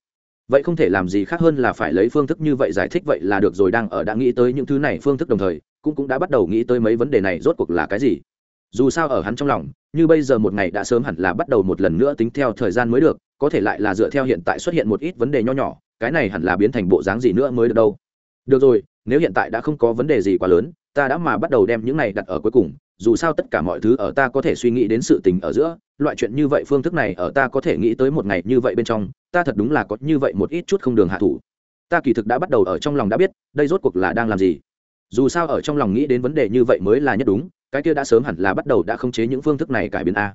Vậy không thể làm gì khác hơn là phải lấy phương thức như vậy giải thích vậy là được rồi, đang ở đã nghĩ tới những thứ này phương thức đồng thời, cũng cũng đã bắt đầu nghĩ tới mấy vấn đề này rốt cuộc là cái gì. Dù sao ở hắn trong lòng, như bây giờ một ngày đã sớm hẳn là bắt đầu một lần nữa tính theo thời gian mới được, có thể lại là dựa theo hiện tại xuất hiện một ít vấn đề nho nhỏ, cái này hẳn là biến thành bộ dáng gì nữa mới được đâu. Được rồi, nếu hiện tại đã không có vấn đề gì quá lớn, ta đã mà bắt đầu đem những này đặt ở cuối cùng, dù sao tất cả mọi thứ ở ta có thể suy nghĩ đến sự tình ở giữa loại chuyện như vậy phương thức này ở ta có thể nghĩ tới một ngày như vậy bên trong, ta thật đúng là có như vậy một ít chút không đường hạ thủ. Ta kỳ thực đã bắt đầu ở trong lòng đã biết, đây rốt cuộc là đang làm gì. Dù sao ở trong lòng nghĩ đến vấn đề như vậy mới là nhất đúng, cái kia đã sớm hẳn là bắt đầu đã khống chế những phương thức này cải biến a.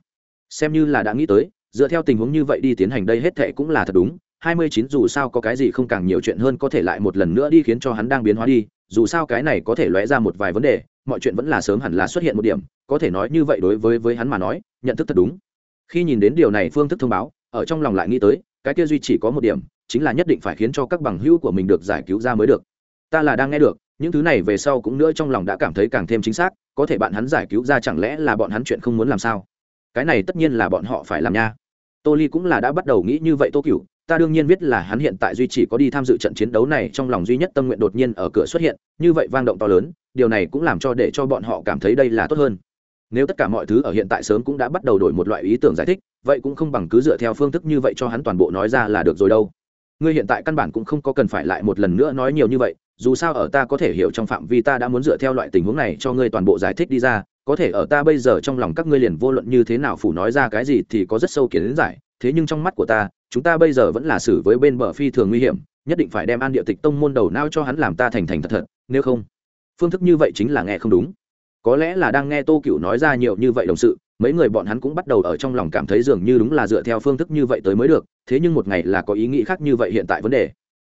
Xem như là đã nghĩ tới, dựa theo tình huống như vậy đi tiến hành đây hết thệ cũng là thật đúng, hai mươi chín dù sao có cái gì không càng nhiều chuyện hơn có thể lại một lần nữa đi khiến cho hắn đang biến hóa đi, dù sao cái này có thể lóe ra một vài vấn đề, mọi chuyện vẫn là sớm hẳn là xuất hiện một điểm, có thể nói như vậy đối với với hắn mà nói, nhận thức thật đúng khi nhìn đến điều này, phương thức thông báo, ở trong lòng lại nghĩ tới, cái kia duy chỉ có một điểm, chính là nhất định phải khiến cho các bằng hữu của mình được giải cứu ra mới được. Ta là đang nghe được, những thứ này về sau cũng nữa trong lòng đã cảm thấy càng thêm chính xác, có thể bạn hắn giải cứu ra chẳng lẽ là bọn hắn chuyện không muốn làm sao? Cái này tất nhiên là bọn họ phải làm nha. Tô ly cũng là đã bắt đầu nghĩ như vậy tô cựu ta đương nhiên biết là hắn hiện tại duy chỉ có đi tham dự trận chiến đấu này, trong lòng duy nhất tâm nguyện đột nhiên ở cửa xuất hiện, như vậy vang động to lớn, điều này cũng làm cho để cho bọn họ cảm thấy đây là tốt hơn nếu tất cả mọi thứ ở hiện tại sớm cũng đã bắt đầu đổi một loại ý tưởng giải thích, vậy cũng không bằng cứ dựa theo phương thức như vậy cho hắn toàn bộ nói ra là được rồi đâu. Ngươi hiện tại căn bản cũng không có cần phải lại một lần nữa nói nhiều như vậy, dù sao ở ta có thể hiểu trong phạm vi ta đã muốn dựa theo loại tình huống này cho ngươi toàn bộ giải thích đi ra, có thể ở ta bây giờ trong lòng các ngươi liền vô luận như thế nào phủ nói ra cái gì thì có rất sâu kiến giải, thế nhưng trong mắt của ta, chúng ta bây giờ vẫn là xử với bên bờ phi thường nguy hiểm, nhất định phải đem an địa tịch tông môn đầu nao cho hắn làm ta thành thành thật thật, nếu không, phương thức như vậy chính là nghe không đúng có lẽ là đang nghe tô cựu nói ra nhiều như vậy đồng sự, mấy người bọn hắn cũng bắt đầu ở trong lòng cảm thấy dường như đúng là dựa theo phương thức như vậy tới mới được, thế nhưng một ngày là có ý nghĩ khác như vậy hiện tại vấn đề.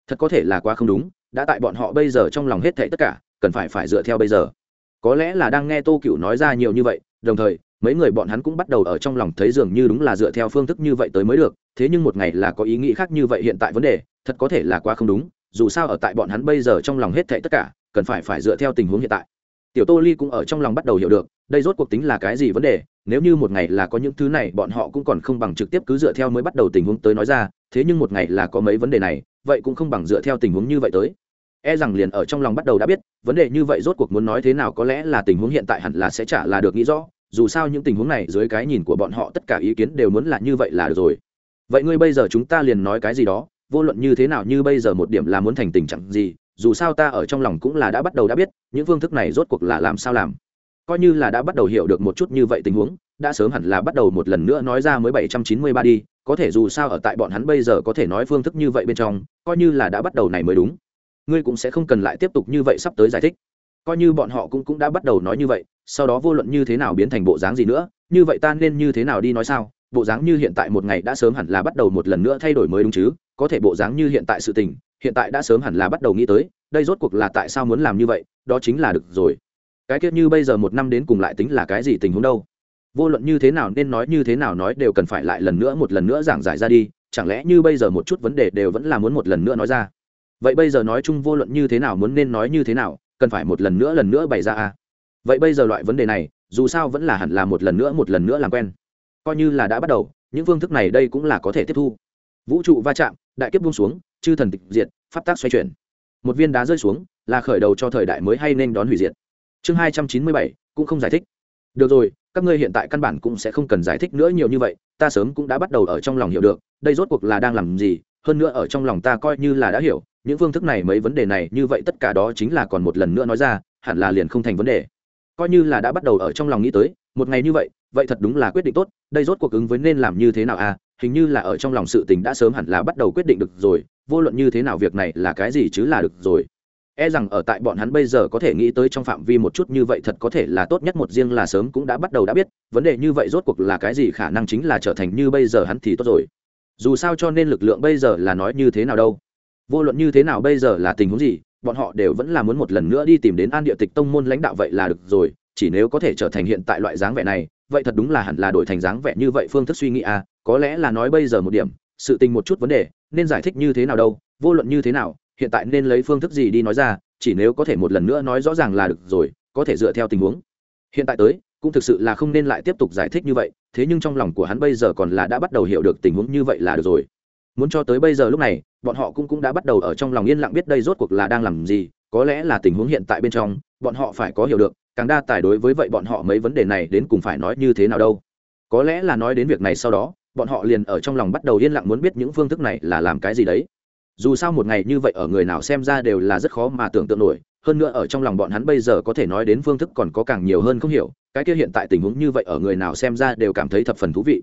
Thật có thể là quá không đúng, đã tại bọn họ bây giờ trong lòng hết thảy tất cả, cần phải phải dựa theo bây giờ. Có lẽ là đang nghe tô cựu nói ra nhiều như vậy, đồng thời, mấy người bọn hắn cũng bắt đầu ở trong lòng thấy dường như đúng là dựa theo phương thức như vậy tới mới được, thế nhưng một ngày là có ý nghĩ khác như vậy hiện tại vấn đề, thật có thể là quá không đúng, dù sao ở tại bọn hắn bây giờ trong lòng hết thảy tất cả, cần phải phải dựa theo tình huống hiện tại tiểu tô ly cũng ở trong lòng bắt đầu hiểu được, đây rốt cuộc tính là cái gì vấn đề, nếu như một ngày là có những thứ này, bọn họ cũng còn không bằng trực tiếp cứ dựa theo mới bắt đầu tình huống tới nói ra, thế nhưng một ngày là có mấy vấn đề này, vậy cũng không bằng dựa theo tình huống như vậy tới. E rằng liền ở trong lòng bắt đầu đã biết, vấn đề như vậy rốt cuộc muốn nói thế nào có lẽ là tình huống hiện tại hẳn là sẽ trả là được nghĩ rõ, dù sao những tình huống này dưới cái nhìn của bọn họ tất cả ý kiến đều muốn là như vậy là được rồi. Vậy ngươi bây giờ chúng ta liền nói cái gì đó, vô luận như thế nào như bây giờ một điểm là muốn thành tình trạng gì dù sao ta ở trong lòng cũng là đã bắt đầu đã biết, những phương thức này rốt cuộc là làm sao làm. Coi như là đã bắt đầu hiểu được một chút như vậy tình huống, đã sớm hẳn là bắt đầu một lần nữa nói ra mới bảy trăm chín mươi ba đi, có thể dù sao ở tại bọn hắn bây giờ có thể nói phương thức như vậy bên trong, coi như là đã bắt đầu này mới đúng. Ngươi cũng sẽ không cần lại tiếp tục như vậy sắp tới giải thích. Coi như bọn họ cũng cũng đã bắt đầu nói như vậy, sau đó vô luận như thế nào biến thành bộ dáng gì nữa, như vậy ta nên như thế nào đi nói sao? Bộ dáng như hiện tại một ngày đã sớm hẳn là bắt đầu một lần nữa thay đổi mới đúng chứ? Có thể bộ dáng như hiện tại sự tình, hiện tại đã sớm hẳn là bắt đầu nghĩ tới, đây rốt cuộc là tại sao muốn làm như vậy, đó chính là được rồi. Cái tiết như bây giờ một năm đến cùng lại tính là cái gì tình huống đâu? Vô luận như thế nào nên nói như thế nào nói đều cần phải lại lần nữa một lần nữa giảng giải ra đi, chẳng lẽ như bây giờ một chút vấn đề đều vẫn là muốn một lần nữa nói ra? Vậy bây giờ nói chung vô luận như thế nào muốn nên nói như thế nào, cần phải một lần nữa lần nữa bày ra à? Vậy bây giờ loại vấn đề này, dù sao vẫn là hẳn là một lần nữa một lần nữa làm quen coi như là đã bắt đầu, những phương thức này đây cũng là có thể tiếp thu. Vũ trụ va chạm, đại kiếp buông xuống, chư thần tịch diệt, pháp tác xoay chuyển. Một viên đá rơi xuống, là khởi đầu cho thời đại mới hay nên đón hủy diệt. Chương hai trăm chín mươi bảy, cũng không giải thích. Được rồi, các ngươi hiện tại căn bản cũng sẽ không cần giải thích nữa nhiều như vậy, ta sớm cũng đã bắt đầu ở trong lòng hiểu được, đây rốt cuộc là đang làm gì, hơn nữa ở trong lòng ta coi như là đã hiểu, những phương thức này mấy vấn đề này như vậy tất cả đó chính là còn một lần nữa nói ra, hẳn là liền không thành vấn đề. Coi như là đã bắt đầu ở trong lòng nghĩ tới, một ngày như vậy vậy thật đúng là quyết định tốt, đây rốt cuộc ứng với nên làm như thế nào à? Hình như là ở trong lòng sự tình đã sớm hẳn là bắt đầu quyết định được rồi, vô luận như thế nào việc này là cái gì chứ là được rồi. E rằng ở tại bọn hắn bây giờ có thể nghĩ tới trong phạm vi một chút như vậy thật có thể là tốt nhất một riêng là sớm cũng đã bắt đầu đã biết, vấn đề như vậy rốt cuộc là cái gì khả năng chính là trở thành như bây giờ hắn thì tốt rồi. Dù sao cho nên lực lượng bây giờ là nói như thế nào đâu. Vô luận như thế nào bây giờ là tình huống gì, bọn họ đều vẫn là muốn một lần nữa đi tìm đến an địa tịch tông môn lãnh đạo vậy là được rồi, chỉ nếu có thể trở thành hiện tại loại dáng vẻ này vậy thật đúng là hẳn là đổi thành dáng vẻ như vậy phương thức suy nghĩ à có lẽ là nói bây giờ một điểm, sự tình một chút vấn đề, nên giải thích như thế nào đâu, vô luận như thế nào, hiện tại nên lấy phương thức gì đi nói ra, chỉ nếu có thể một lần nữa nói rõ ràng là được rồi, có thể dựa theo tình huống. Hiện tại tới, cũng thực sự là không nên lại tiếp tục giải thích như vậy, thế nhưng trong lòng của hắn bây giờ còn là đã bắt đầu hiểu được tình huống như vậy là được rồi. Muốn cho tới bây giờ lúc này, bọn họ cũng cũng đã bắt đầu ở trong lòng yên lặng biết đây rốt cuộc là đang làm gì, có lẽ là tình huống hiện tại bên trong, bọn họ phải có hiểu được càng đa tài đối với vậy bọn họ mấy vấn đề này đến cùng phải nói như thế nào đâu. Có lẽ là nói đến việc này sau đó, bọn họ liền ở trong lòng bắt đầu yên lặng muốn biết những phương thức này là làm cái gì đấy. Dù sao một ngày như vậy ở người nào xem ra đều là rất khó mà tưởng tượng nổi, hơn nữa ở trong lòng bọn hắn bây giờ có thể nói đến phương thức còn có càng nhiều hơn không hiểu, cái kia hiện tại tình huống như vậy ở người nào xem ra đều cảm thấy thập phần thú vị.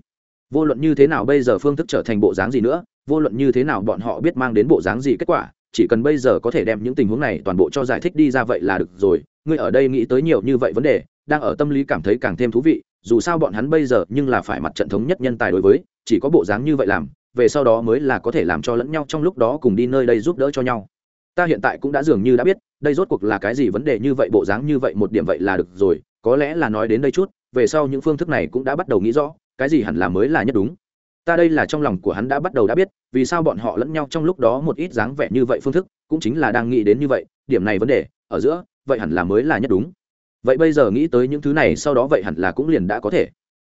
Vô luận như thế nào bây giờ phương thức trở thành bộ dáng gì nữa, vô luận như thế nào bọn họ biết mang đến bộ dáng gì kết quả, chỉ cần bây giờ có thể đem những tình huống này toàn bộ cho giải thích đi ra vậy là được rồi ngươi ở đây nghĩ tới nhiều như vậy vấn đề, đang ở tâm lý cảm thấy càng thêm thú vị, dù sao bọn hắn bây giờ nhưng là phải mặt trận thống nhất nhân tài đối với, chỉ có bộ dáng như vậy làm, về sau đó mới là có thể làm cho lẫn nhau trong lúc đó cùng đi nơi đây giúp đỡ cho nhau. Ta hiện tại cũng đã dường như đã biết, đây rốt cuộc là cái gì vấn đề như vậy, bộ dáng như vậy, một điểm vậy là được rồi, có lẽ là nói đến đây chút, về sau những phương thức này cũng đã bắt đầu nghĩ rõ, cái gì hẳn là mới là nhất đúng. Ta đây là trong lòng của hắn đã bắt đầu đã biết, vì sao bọn họ lẫn nhau trong lúc đó một ít dáng vẻ như vậy phương thức, cũng chính là đang nghĩ đến như vậy, điểm này vấn đề, ở giữa vậy hẳn là mới là nhất đúng. Vậy bây giờ nghĩ tới những thứ này, sau đó vậy hẳn là cũng liền đã có thể.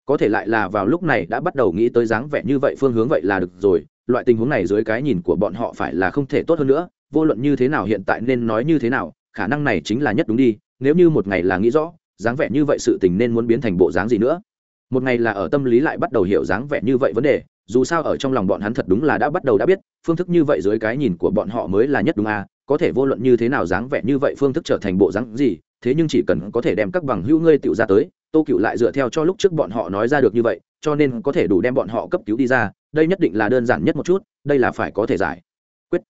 Có thể lại là vào lúc này đã bắt đầu nghĩ tới dáng vẻ như vậy, phương hướng vậy là được rồi. Loại tình huống này dưới cái nhìn của bọn họ phải là không thể tốt hơn nữa. Vô luận như thế nào hiện tại nên nói như thế nào, khả năng này chính là nhất đúng đi. Nếu như một ngày là nghĩ rõ, dáng vẻ như vậy sự tình nên muốn biến thành bộ dáng gì nữa? Một ngày là ở tâm lý lại bắt đầu hiểu dáng vẻ như vậy vấn đề dù sao ở trong lòng bọn hắn thật đúng là đã bắt đầu đã biết, phương thức như vậy dưới cái nhìn của bọn họ mới là nhất đúng à có thể vô luận như thế nào dáng vẻ như vậy phương thức trở thành bộ dáng gì, thế nhưng chỉ cần có thể đem các bằng hữu ngươi tiểu ra tới, tô cựu lại dựa theo cho lúc trước bọn họ nói ra được như vậy, cho nên có thể đủ đem bọn họ cấp cứu đi ra, đây nhất định là đơn giản nhất một chút, đây là phải có thể giải quyết.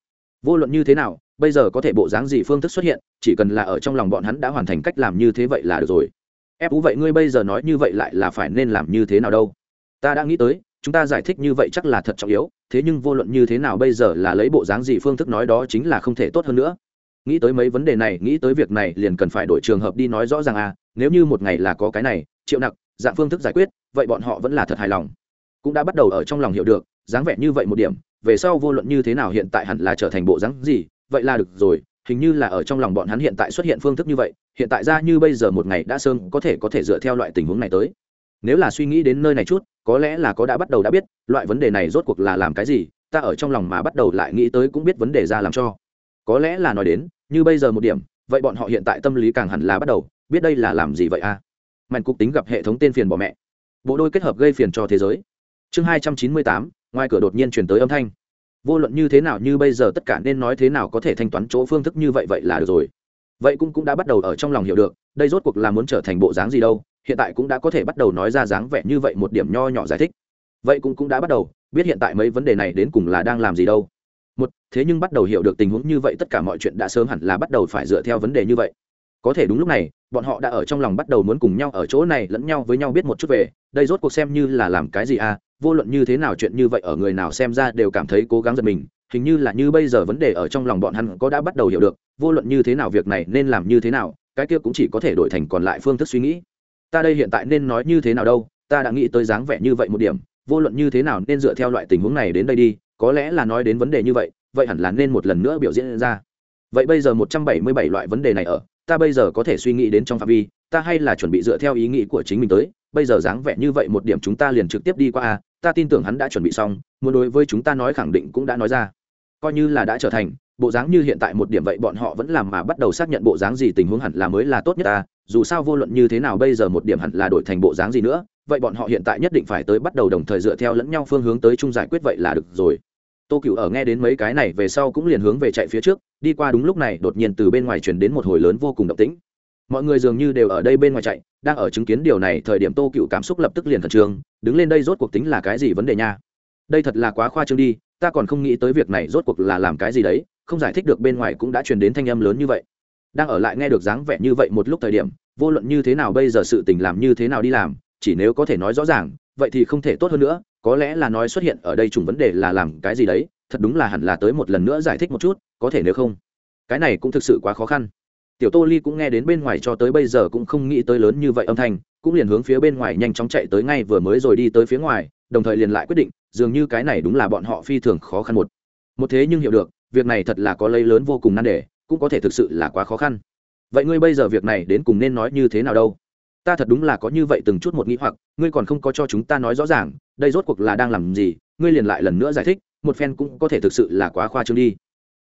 Vô luận như thế nào, bây giờ có thể bộ dáng gì phương thức xuất hiện, chỉ cần là ở trong lòng bọn hắn đã hoàn thành cách làm như thế vậy là được rồi. Ép ú vậy ngươi bây giờ nói như vậy lại là phải nên làm như thế nào đâu? Ta đã nghĩ tới chúng ta giải thích như vậy chắc là thật trọng yếu, thế nhưng vô luận như thế nào bây giờ là lấy bộ dáng gì phương thức nói đó chính là không thể tốt hơn nữa. Nghĩ tới mấy vấn đề này, nghĩ tới việc này liền cần phải đổi trường hợp đi nói rõ ràng à nếu như một ngày là có cái này, triệu nặc, dạng phương thức giải quyết, vậy bọn họ vẫn là thật hài lòng. Cũng đã bắt đầu ở trong lòng hiểu được, dáng vẻ như vậy một điểm, về sau vô luận như thế nào hiện tại hẳn là trở thành bộ dáng gì, vậy là được rồi, hình như là ở trong lòng bọn hắn hiện tại xuất hiện phương thức như vậy, hiện tại ra như bây giờ một ngày đã sơn có thể có thể dựa theo loại tình huống này tới nếu là suy nghĩ đến nơi này chút, có lẽ là có đã bắt đầu đã biết, loại vấn đề này rốt cuộc là làm cái gì, ta ở trong lòng mà bắt đầu lại nghĩ tới cũng biết vấn đề ra làm cho. Có lẽ là nói đến, như bây giờ một điểm, vậy bọn họ hiện tại tâm lý càng hẳn là bắt đầu, biết đây là làm gì vậy a à? mạnh cục tính gặp hệ thống tên phiền bỏ mẹ. Bộ đôi kết hợp gây phiền cho thế giới. Chương hai trăm chín mươi tám, ngoài cửa đột nhiên chuyển tới âm thanh. Vô luận như thế nào như bây giờ tất cả nên nói thế nào có thể thanh toán chỗ phương thức như vậy vậy là được rồi. Vậy cũng cũng đã bắt đầu ở trong lòng hiểu được, đây rốt cuộc là muốn trở thành bộ dáng gì đâu hiện tại cũng đã có thể bắt đầu nói ra dáng vẻ như vậy một điểm nho nhỏ giải thích. Vậy cũng cũng đã bắt đầu, biết hiện tại mấy vấn đề này đến cùng là đang làm gì đâu. Một, thế nhưng bắt đầu hiểu được tình huống như vậy tất cả mọi chuyện đã sớm hẳn là bắt đầu phải dựa theo vấn đề như vậy. Có thể đúng lúc này, bọn họ đã ở trong lòng bắt đầu muốn cùng nhau ở chỗ này lẫn nhau với nhau biết một chút về, đây rốt cuộc xem như là làm cái gì à vô luận như thế nào chuyện như vậy ở người nào xem ra đều cảm thấy cố gắng giật mình, hình như là như bây giờ vấn đề ở trong lòng bọn hắn có đã bắt đầu hiểu được, vô luận như thế nào việc này nên làm như thế nào, cái kia cũng chỉ có thể đổi thành còn lại phương thức suy nghĩ ta đây hiện tại nên nói như thế nào đâu, ta đã nghĩ tới dáng vẻ như vậy một điểm, vô luận như thế nào nên dựa theo loại tình huống này đến đây đi, có lẽ là nói đến vấn đề như vậy vậy hẳn là nên một lần nữa biểu diễn ra. Vậy bây giờ một trăm bảy mươi bảy loại vấn đề này ở, ta bây giờ có thể suy nghĩ đến trong phạm vi, ta hay là chuẩn bị dựa theo ý nghĩ của chính mình tới, bây giờ dáng vẻ như vậy một điểm chúng ta liền trực tiếp đi qua a ta tin tưởng hắn đã chuẩn bị xong, muốn đối với chúng ta nói khẳng định cũng đã nói ra. Coi như là đã trở thành bộ dáng như hiện tại một điểm vậy bọn họ vẫn làm mà bắt đầu xác nhận bộ dáng gì tình huống hẳn là mới là tốt nhất ta, dù sao vô luận như thế nào bây giờ một điểm hẳn là đổi thành bộ dáng gì nữa, vậy bọn họ hiện tại nhất định phải tới bắt đầu đồng thời dựa theo lẫn nhau phương hướng tới chung giải quyết vậy là được rồi. Tô cựu ở nghe đến mấy cái này về sau cũng liền hướng về chạy phía trước, đi qua đúng lúc này đột nhiên từ bên ngoài chuyển đến một hồi lớn vô cùng động tĩnh. Mọi người dường như đều ở đây bên ngoài chạy, đang ở chứng kiến điều này, thời điểm tô cựu cảm xúc lập tức liền khẩn trương, đứng lên đây rốt cuộc tính là cái gì vấn đề nha? Đây thật là quá khoa trương đi, ta còn không nghĩ tới việc này rốt cuộc là làm cái gì đấy không giải thích được bên ngoài cũng đã truyền đến thanh âm lớn như vậy. Đang ở lại nghe được dáng vẻ như vậy một lúc thời điểm, vô luận như thế nào bây giờ sự tình làm như thế nào đi làm, chỉ nếu có thể nói rõ ràng, vậy thì không thể tốt hơn nữa, có lẽ là nói xuất hiện ở đây trùng vấn đề là làm cái gì đấy, thật đúng là hẳn là tới một lần nữa giải thích một chút, có thể nếu không. Cái này cũng thực sự quá khó khăn. Tiểu tô ly cũng nghe đến bên ngoài cho tới bây giờ cũng không nghĩ tới lớn như vậy âm thanh, cũng liền hướng phía bên ngoài nhanh chóng chạy tới ngay vừa mới rồi đi tới phía ngoài, đồng thời liền lại quyết định, dường như cái này đúng là bọn họ phi thường khó khăn một. Một thế nhưng hiểu được việc này thật là có lấy lớn vô cùng nan đề, cũng có thể thực sự là quá khó khăn. Vậy ngươi bây giờ việc này đến cùng nên nói như thế nào đâu? Ta thật đúng là có như vậy từng chút một nghĩ hoặc, ngươi còn không có cho chúng ta nói rõ ràng, đây rốt cuộc là đang làm gì, ngươi liền lại lần nữa giải thích, một phen cũng có thể thực sự là quá khoa trương đi.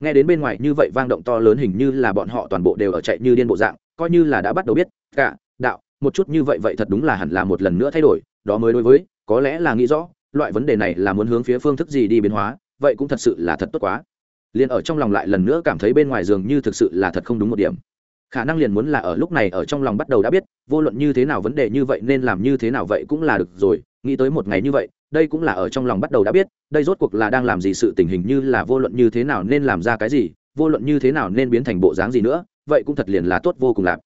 Nghe đến bên ngoài như vậy vang động to lớn hình như là bọn họ toàn bộ đều ở chạy như điên bộ dạng, coi như là đã bắt đầu biết, cả, đạo, một chút như vậy vậy thật đúng là hẳn là một lần nữa thay đổi, đó mới đối với, có lẽ là nghĩ rõ, loại vấn đề này là muốn hướng phía phương thức gì đi biến hóa, vậy cũng thật sự là thật tốt quá liền ở trong lòng lại lần nữa cảm thấy bên ngoài giường như thực sự là thật không đúng một điểm. Khả năng liền muốn là ở lúc này ở trong lòng bắt đầu đã biết, vô luận như thế nào vấn đề như vậy nên làm như thế nào vậy cũng là được rồi, nghĩ tới một ngày như vậy, đây cũng là ở trong lòng bắt đầu đã biết, đây rốt cuộc là đang làm gì sự tình hình như là vô luận như thế nào nên làm ra cái gì, vô luận như thế nào nên biến thành bộ dáng gì nữa, vậy cũng thật liền là tốt vô cùng lạp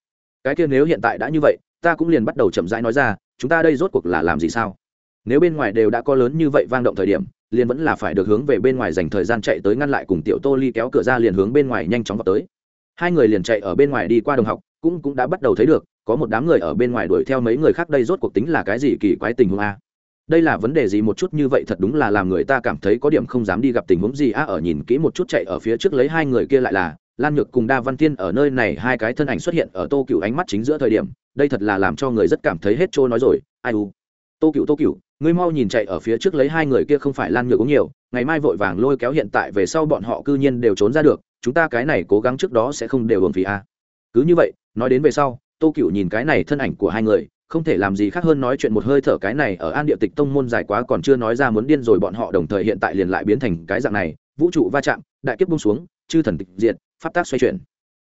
cái kia nếu hiện tại đã như vậy, ta cũng liền bắt đầu chậm rãi nói ra, chúng ta đây rốt cuộc là làm gì sao? Nếu bên ngoài đều đã có lớn như vậy vang động thời điểm liền vẫn là phải được hướng về bên ngoài dành thời gian chạy tới ngăn lại cùng tiểu tô ly kéo cửa ra liền hướng bên ngoài nhanh chóng vào tới. Hai người liền chạy ở bên ngoài đi qua đồng học, cũng cũng đã bắt đầu thấy được, có một đám người ở bên ngoài đuổi theo mấy người khác, đây rốt cuộc tính là cái gì kỳ quái tình huống a? Đây là vấn đề gì một chút như vậy, thật đúng là làm người ta cảm thấy có điểm không dám đi gặp tình huống gì a, ở nhìn kỹ một chút chạy ở phía trước lấy hai người kia lại là, lan nhược cùng đa văn tiên ở nơi này hai cái thân ảnh xuất hiện ở tô cựu ánh mắt chính giữa thời điểm, đây thật là làm cho người rất cảm thấy hết trôi nói rồi, ai u? Tô cựu tô cựu ngươi mau nhìn chạy ở phía trước lấy hai người kia không phải lan nhược cũng nhiều, ngày mai vội vàng lôi kéo hiện tại về sau bọn họ cư nhiên đều trốn ra được, chúng ta cái này cố gắng trước đó sẽ không đều hưởng phí a. Cứ như vậy, nói đến về sau, tô cựu nhìn cái này thân ảnh của hai người, không thể làm gì khác hơn nói chuyện một hơi thở cái này ở an địa tịch tông môn dài quá còn chưa nói ra muốn điên rồi bọn họ đồng thời hiện tại liền lại biến thành cái dạng này, vũ trụ va chạm, đại kiếp bung xuống, chư thần tịch diệt, pháp tác xoay chuyển.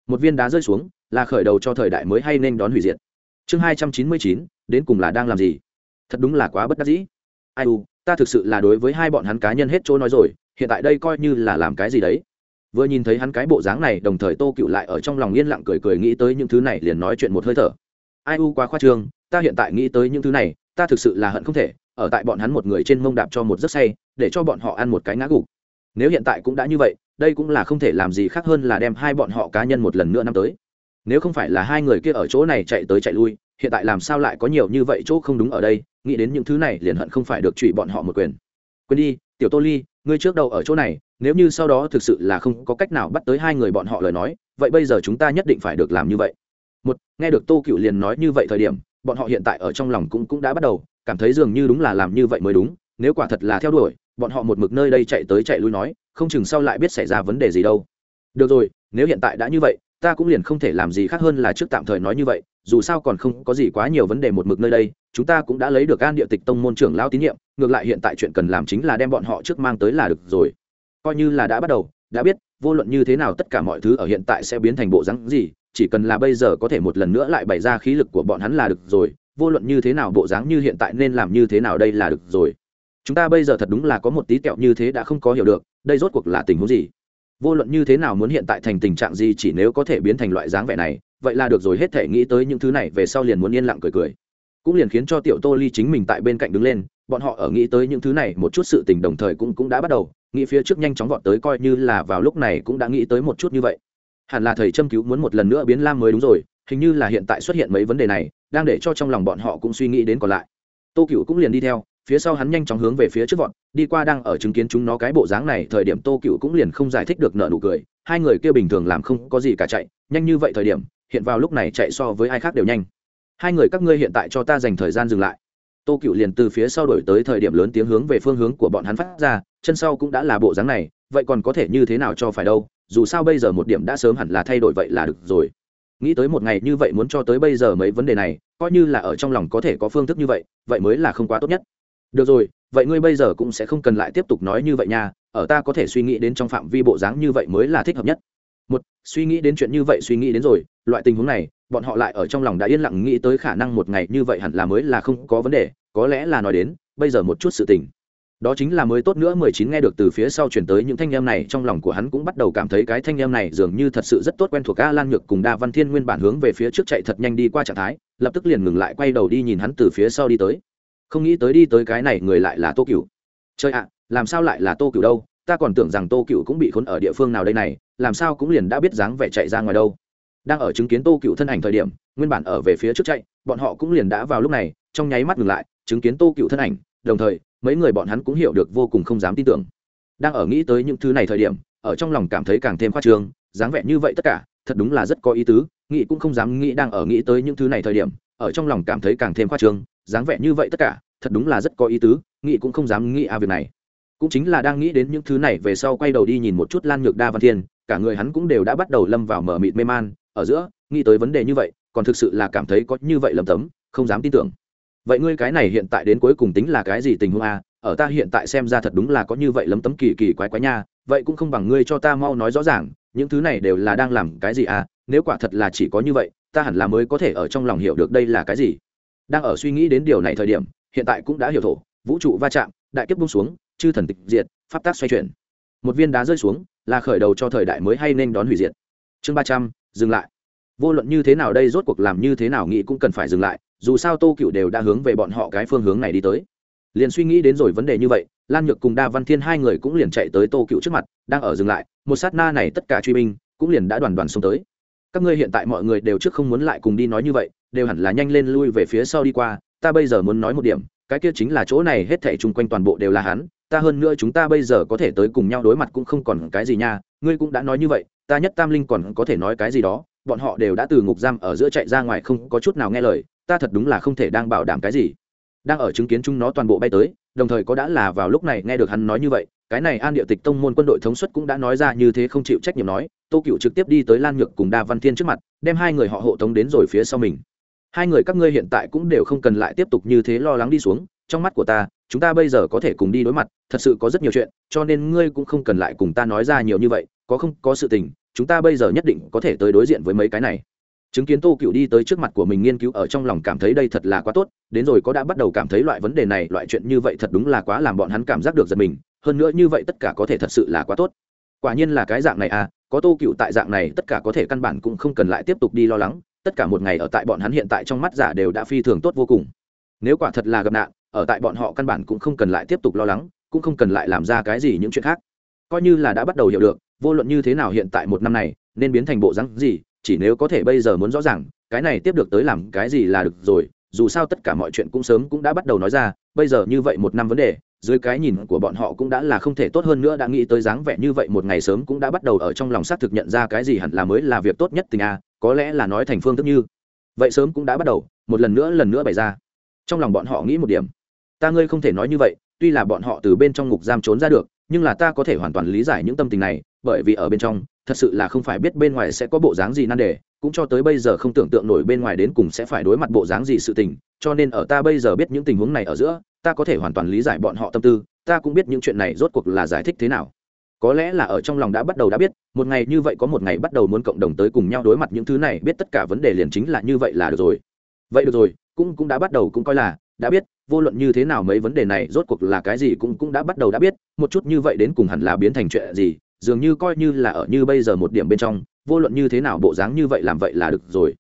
Một viên đá rơi xuống, là khởi đầu cho thời đại mới hay nên đón hủy diệt. Chương hai trăm chín mươi chín, đến cùng là đang làm gì? Thật đúng là quá bất đắc dĩ. Ai u, ta thực sự là đối với hai bọn hắn cá nhân hết chỗ nói rồi, hiện tại đây coi như là làm cái gì đấy. Vừa nhìn thấy hắn cái bộ dáng này, đồng thời tô cựu lại ở trong lòng yên lặng cười cười nghĩ tới những thứ này, liền nói chuyện một hơi thở. Ai u quá khoa trương, ta hiện tại nghĩ tới những thứ này, ta thực sự là hận không thể, ở tại bọn hắn một người trên mông đạp cho một giấc say, để cho bọn họ ăn một cái ngã gục. Nếu hiện tại cũng đã như vậy, đây cũng là không thể làm gì khác hơn là đem hai bọn họ cá nhân một lần nữa năm tới. Nếu không phải là hai người kia ở chỗ này chạy tới chạy lui hiện tại làm sao lại có nhiều như vậy chỗ không đúng ở đây, nghĩ đến những thứ này liền hận không phải được trụy bọn họ một quyền. Quên đi, tiểu tô ly, ngươi trước đầu ở chỗ này, nếu như sau đó thực sự là không có cách nào bắt tới hai người bọn họ lời nói, vậy bây giờ chúng ta nhất định phải được làm như vậy. Một, nghe được tô cựu liền nói như vậy thời điểm, bọn họ hiện tại ở trong lòng cũng cũng đã bắt đầu, cảm thấy dường như đúng là làm như vậy mới đúng, nếu quả thật là theo đuổi, bọn họ một mực nơi đây chạy tới chạy lui nói, không chừng sau lại biết xảy ra vấn đề gì đâu. Được rồi, nếu hiện tại đã như vậy, ta cũng liền không thể làm gì khác hơn là trước tạm thời nói như vậy dù sao còn không có gì quá nhiều vấn đề một mực nơi đây, chúng ta cũng đã lấy được an địa tịch tông môn trưởng lao tín nhiệm, ngược lại hiện tại chuyện cần làm chính là đem bọn họ trước mang tới là được rồi. Coi như là đã bắt đầu, đã biết, vô luận như thế nào tất cả mọi thứ ở hiện tại sẽ biến thành bộ rắn gì, chỉ cần là bây giờ có thể một lần nữa lại bày ra khí lực của bọn hắn là được rồi, vô luận như thế nào bộ dáng như hiện tại nên làm như thế nào đây là được rồi. Chúng ta bây giờ thật đúng là có một tí kẹo như thế đã không có hiểu được, đây rốt cuộc là tình huống gì? Vô luận như thế nào muốn hiện tại thành tình trạng gì chỉ nếu có thể biến thành loại dáng vẻ này, vậy là được rồi, hết thể nghĩ tới những thứ này, về sau liền muốn yên lặng cười cười. Cũng liền khiến cho tiểu tô ly chính mình tại bên cạnh đứng lên, bọn họ ở nghĩ tới những thứ này, một chút sự tình đồng thời cũng cũng đã bắt đầu, nghĩ phía trước nhanh chóng vọt tới coi như là vào lúc này cũng đã nghĩ tới một chút như vậy. Hẳn là thầy châm cứu muốn một lần nữa biến lam mới đúng rồi, hình như là hiện tại xuất hiện mấy vấn đề này, đang để cho trong lòng bọn họ cũng suy nghĩ đến còn lại. Tô cựu cũng liền đi theo phía sau hắn nhanh chóng hướng về phía trước vọt, đi qua đang ở chứng kiến chúng nó cái bộ dáng này, thời điểm tô cựu cũng liền không giải thích được nợ nụ cười, hai người kia bình thường làm không có gì cả chạy, nhanh như vậy thời điểm, hiện vào lúc này chạy so với ai khác đều nhanh. Hai người các ngươi hiện tại cho ta dành thời gian dừng lại. Tô cựu liền từ phía sau đổi tới thời điểm lớn tiếng hướng về phương hướng của bọn hắn phát ra, chân sau cũng đã là bộ dáng này, vậy còn có thể như thế nào cho phải đâu, dù sao bây giờ một điểm đã sớm hẳn là thay đổi vậy là được rồi. Nghĩ tới một ngày như vậy muốn cho tới bây giờ mấy vấn đề này, coi như là ở trong lòng có thể có phương thức như vậy vậy mới là không quá tốt nhất được rồi, vậy ngươi bây giờ cũng sẽ không cần lại tiếp tục nói như vậy nha, ở ta có thể suy nghĩ đến trong phạm vi bộ dáng như vậy mới là thích hợp nhất. Một, suy nghĩ đến chuyện như vậy suy nghĩ đến rồi, loại tình huống này, bọn họ lại ở trong lòng đã yên lặng nghĩ tới khả năng một ngày như vậy hẳn là mới là không có vấn đề, có lẽ là nói đến, bây giờ một chút sự tình. Đó chính là mới tốt nữa, mười chín nghe được từ phía sau chuyển tới những thanh em này, trong lòng của hắn cũng bắt đầu cảm thấy cái thanh em này dường như thật sự rất tốt quen thuộc a lan nhược cùng đa văn thiên nguyên bản hướng về phía trước chạy thật nhanh đi qua trạng thái, lập tức liền ngừng lại, quay đầu đi nhìn hắn từ phía sau đi tới không nghĩ tới đi tới cái này người lại là tô cựu chơi ạ, làm sao lại là tô cựu đâu? Ta còn tưởng rằng tô cựu cũng bị khốn ở địa phương nào đây này, làm sao cũng liền đã biết dáng vẻ chạy ra ngoài đâu. Đang ở chứng kiến tô cựu thân ảnh thời điểm, nguyên bản ở về phía trước chạy, bọn họ cũng liền đã vào lúc này, trong nháy mắt ngừng lại, chứng kiến tô cựu thân ảnh, đồng thời, mấy người bọn hắn cũng hiểu được vô cùng không dám tin tưởng. Đang ở nghĩ tới những thứ này thời điểm, ở trong lòng cảm thấy càng thêm khoa trương, dáng vẻ như vậy tất cả, thật đúng là rất có ý tứ, nghĩ cũng không dám nghĩ đang ở nghĩ tới những thứ này thời điểm, ở trong lòng cảm thấy càng thêm khoa trương dáng vẻ như vậy tất cả, thật đúng là rất có ý tứ, nghĩ cũng không dám nghĩ à việc này. Cũng chính là đang nghĩ đến những thứ này về sau quay đầu đi nhìn một chút lan nhược đa văn thiên, cả người hắn cũng đều đã bắt đầu lâm vào mở mịt mê man, ở giữa, nghĩ tới vấn đề như vậy, còn thực sự là cảm thấy có như vậy lầm tấm, không dám tin tưởng. Vậy ngươi cái này hiện tại đến cuối cùng tính là cái gì tình huống à? ở ta hiện tại xem ra thật đúng là có như vậy lấm tấm kỳ kỳ quái quái nha, vậy cũng không bằng ngươi cho ta mau nói rõ ràng, những thứ này đều là đang làm cái gì à? Nếu quả thật là chỉ có như vậy, ta hẳn là mới có thể ở trong lòng hiểu được đây là cái gì đang ở suy nghĩ đến điều này thời điểm, hiện tại cũng đã hiểu thổ, vũ trụ va chạm, đại kiếp bung xuống, chư thần tịch diệt, pháp tác xoay chuyển. Một viên đá rơi xuống, là khởi đầu cho thời đại mới hay nên đón hủy diệt. Chương ba trăm, dừng lại. Vô luận như thế nào đây rốt cuộc làm như thế nào nghĩ cũng cần phải dừng lại, dù sao tô cựu đều đã hướng về bọn họ cái phương hướng này đi tới. Liền suy nghĩ đến rồi vấn đề như vậy, lan nhược cùng đa văn thiên hai người cũng liền chạy tới tô cựu trước mặt, đang ở dừng lại, một sát na này tất cả truy binh cũng liền đã đoàn đoàn xông tới. Các ngươi hiện tại mọi người đều trước không muốn lại cùng đi nói như vậy đều hẳn là nhanh lên lui về phía sau đi qua, ta bây giờ muốn nói một điểm, cái kia chính là chỗ này hết thảy chung quanh toàn bộ đều là hắn, ta hơn nữa chúng ta bây giờ có thể tới cùng nhau đối mặt cũng không còn cái gì nha, ngươi cũng đã nói như vậy, ta nhất tam linh còn có thể nói cái gì đó, bọn họ đều đã từ ngục giam ở giữa chạy ra ngoài không có chút nào nghe lời, ta thật đúng là không thể đang bảo đảm cái gì. Đang ở chứng kiến chúng nó toàn bộ bay tới, đồng thời có đã là vào lúc này nghe được hắn nói như vậy, cái này an địa tịch tông môn quân đội thống suất cũng đã nói ra như thế không chịu trách nhiệm nói, tô cựu trực tiếp đi tới lan nhược cùng đa văn thiên trước mặt, đem hai người họ hộ tống đến rồi phía sau mình hai người các ngươi hiện tại cũng đều không cần lại tiếp tục như thế lo lắng đi xuống, trong mắt của ta, chúng ta bây giờ có thể cùng đi đối mặt, thật sự có rất nhiều chuyện, cho nên ngươi cũng không cần lại cùng ta nói ra nhiều như vậy, có không, có sự tình, chúng ta bây giờ nhất định có thể tới đối diện với mấy cái này. Chứng kiến tô cựu đi tới trước mặt của mình nghiên cứu ở trong lòng cảm thấy đây thật là quá tốt, đến rồi có đã bắt đầu cảm thấy loại vấn đề này, loại chuyện như vậy thật đúng là quá làm bọn hắn cảm giác được giật mình, hơn nữa như vậy tất cả có thể thật sự là quá tốt. Quả nhiên là cái dạng này à có tô cựu tại dạng này tất cả có thể căn bản cũng không cần lại tiếp tục đi lo lắng tất cả một ngày ở tại bọn hắn hiện tại trong mắt giả đều đã phi thường tốt vô cùng. Nếu quả thật là gặp nạn, ở tại bọn họ căn bản cũng không cần lại tiếp tục lo lắng, cũng không cần lại làm ra cái gì những chuyện khác. Coi như là đã bắt đầu hiểu được, vô luận như thế nào hiện tại một năm này, nên biến thành bộ rắn gì, chỉ nếu có thể bây giờ muốn rõ ràng, cái này tiếp được tới làm cái gì là được rồi, dù sao tất cả mọi chuyện cũng sớm cũng đã bắt đầu nói ra, bây giờ như vậy một năm vấn đề dưới cái nhìn của bọn họ cũng đã là không thể tốt hơn nữa, đã nghĩ tới dáng vẻ như vậy một ngày sớm cũng đã bắt đầu ở trong lòng xác thực nhận ra cái gì hẳn là mới là việc tốt nhất tình a, có lẽ là nói thành phương thức như. Vậy sớm cũng đã bắt đầu, một lần nữa lần nữa bày ra. Trong lòng bọn họ nghĩ một điểm. Ta ngươi không thể nói như vậy, tuy là bọn họ từ bên trong ngục giam trốn ra được, nhưng là ta có thể hoàn toàn lý giải những tâm tình này, bởi vì ở bên trong, thật sự là không phải biết bên ngoài sẽ có bộ dáng gì nan đề, cũng cho tới bây giờ không tưởng tượng nổi bên ngoài đến cùng sẽ phải đối mặt bộ dáng gì sự tình, cho nên ở ta bây giờ biết những tình huống này ở giữa ta có thể hoàn toàn lý giải bọn họ tâm tư, ta cũng biết những chuyện này rốt cuộc là giải thích thế nào. Có lẽ là ở trong lòng đã bắt đầu đã biết, một ngày như vậy có một ngày bắt đầu muốn cộng đồng tới cùng nhau đối mặt những thứ này, biết tất cả vấn đề liền chính là như vậy là được rồi. Vậy được rồi, cũng cũng đã bắt đầu cũng coi là đã biết, vô luận như thế nào mấy vấn đề này rốt cuộc là cái gì cũng cũng đã bắt đầu đã biết, một chút như vậy đến cùng hẳn là biến thành chuyện gì, dường như coi như là ở như bây giờ một điểm bên trong, vô luận như thế nào bộ dáng như vậy làm vậy là được rồi.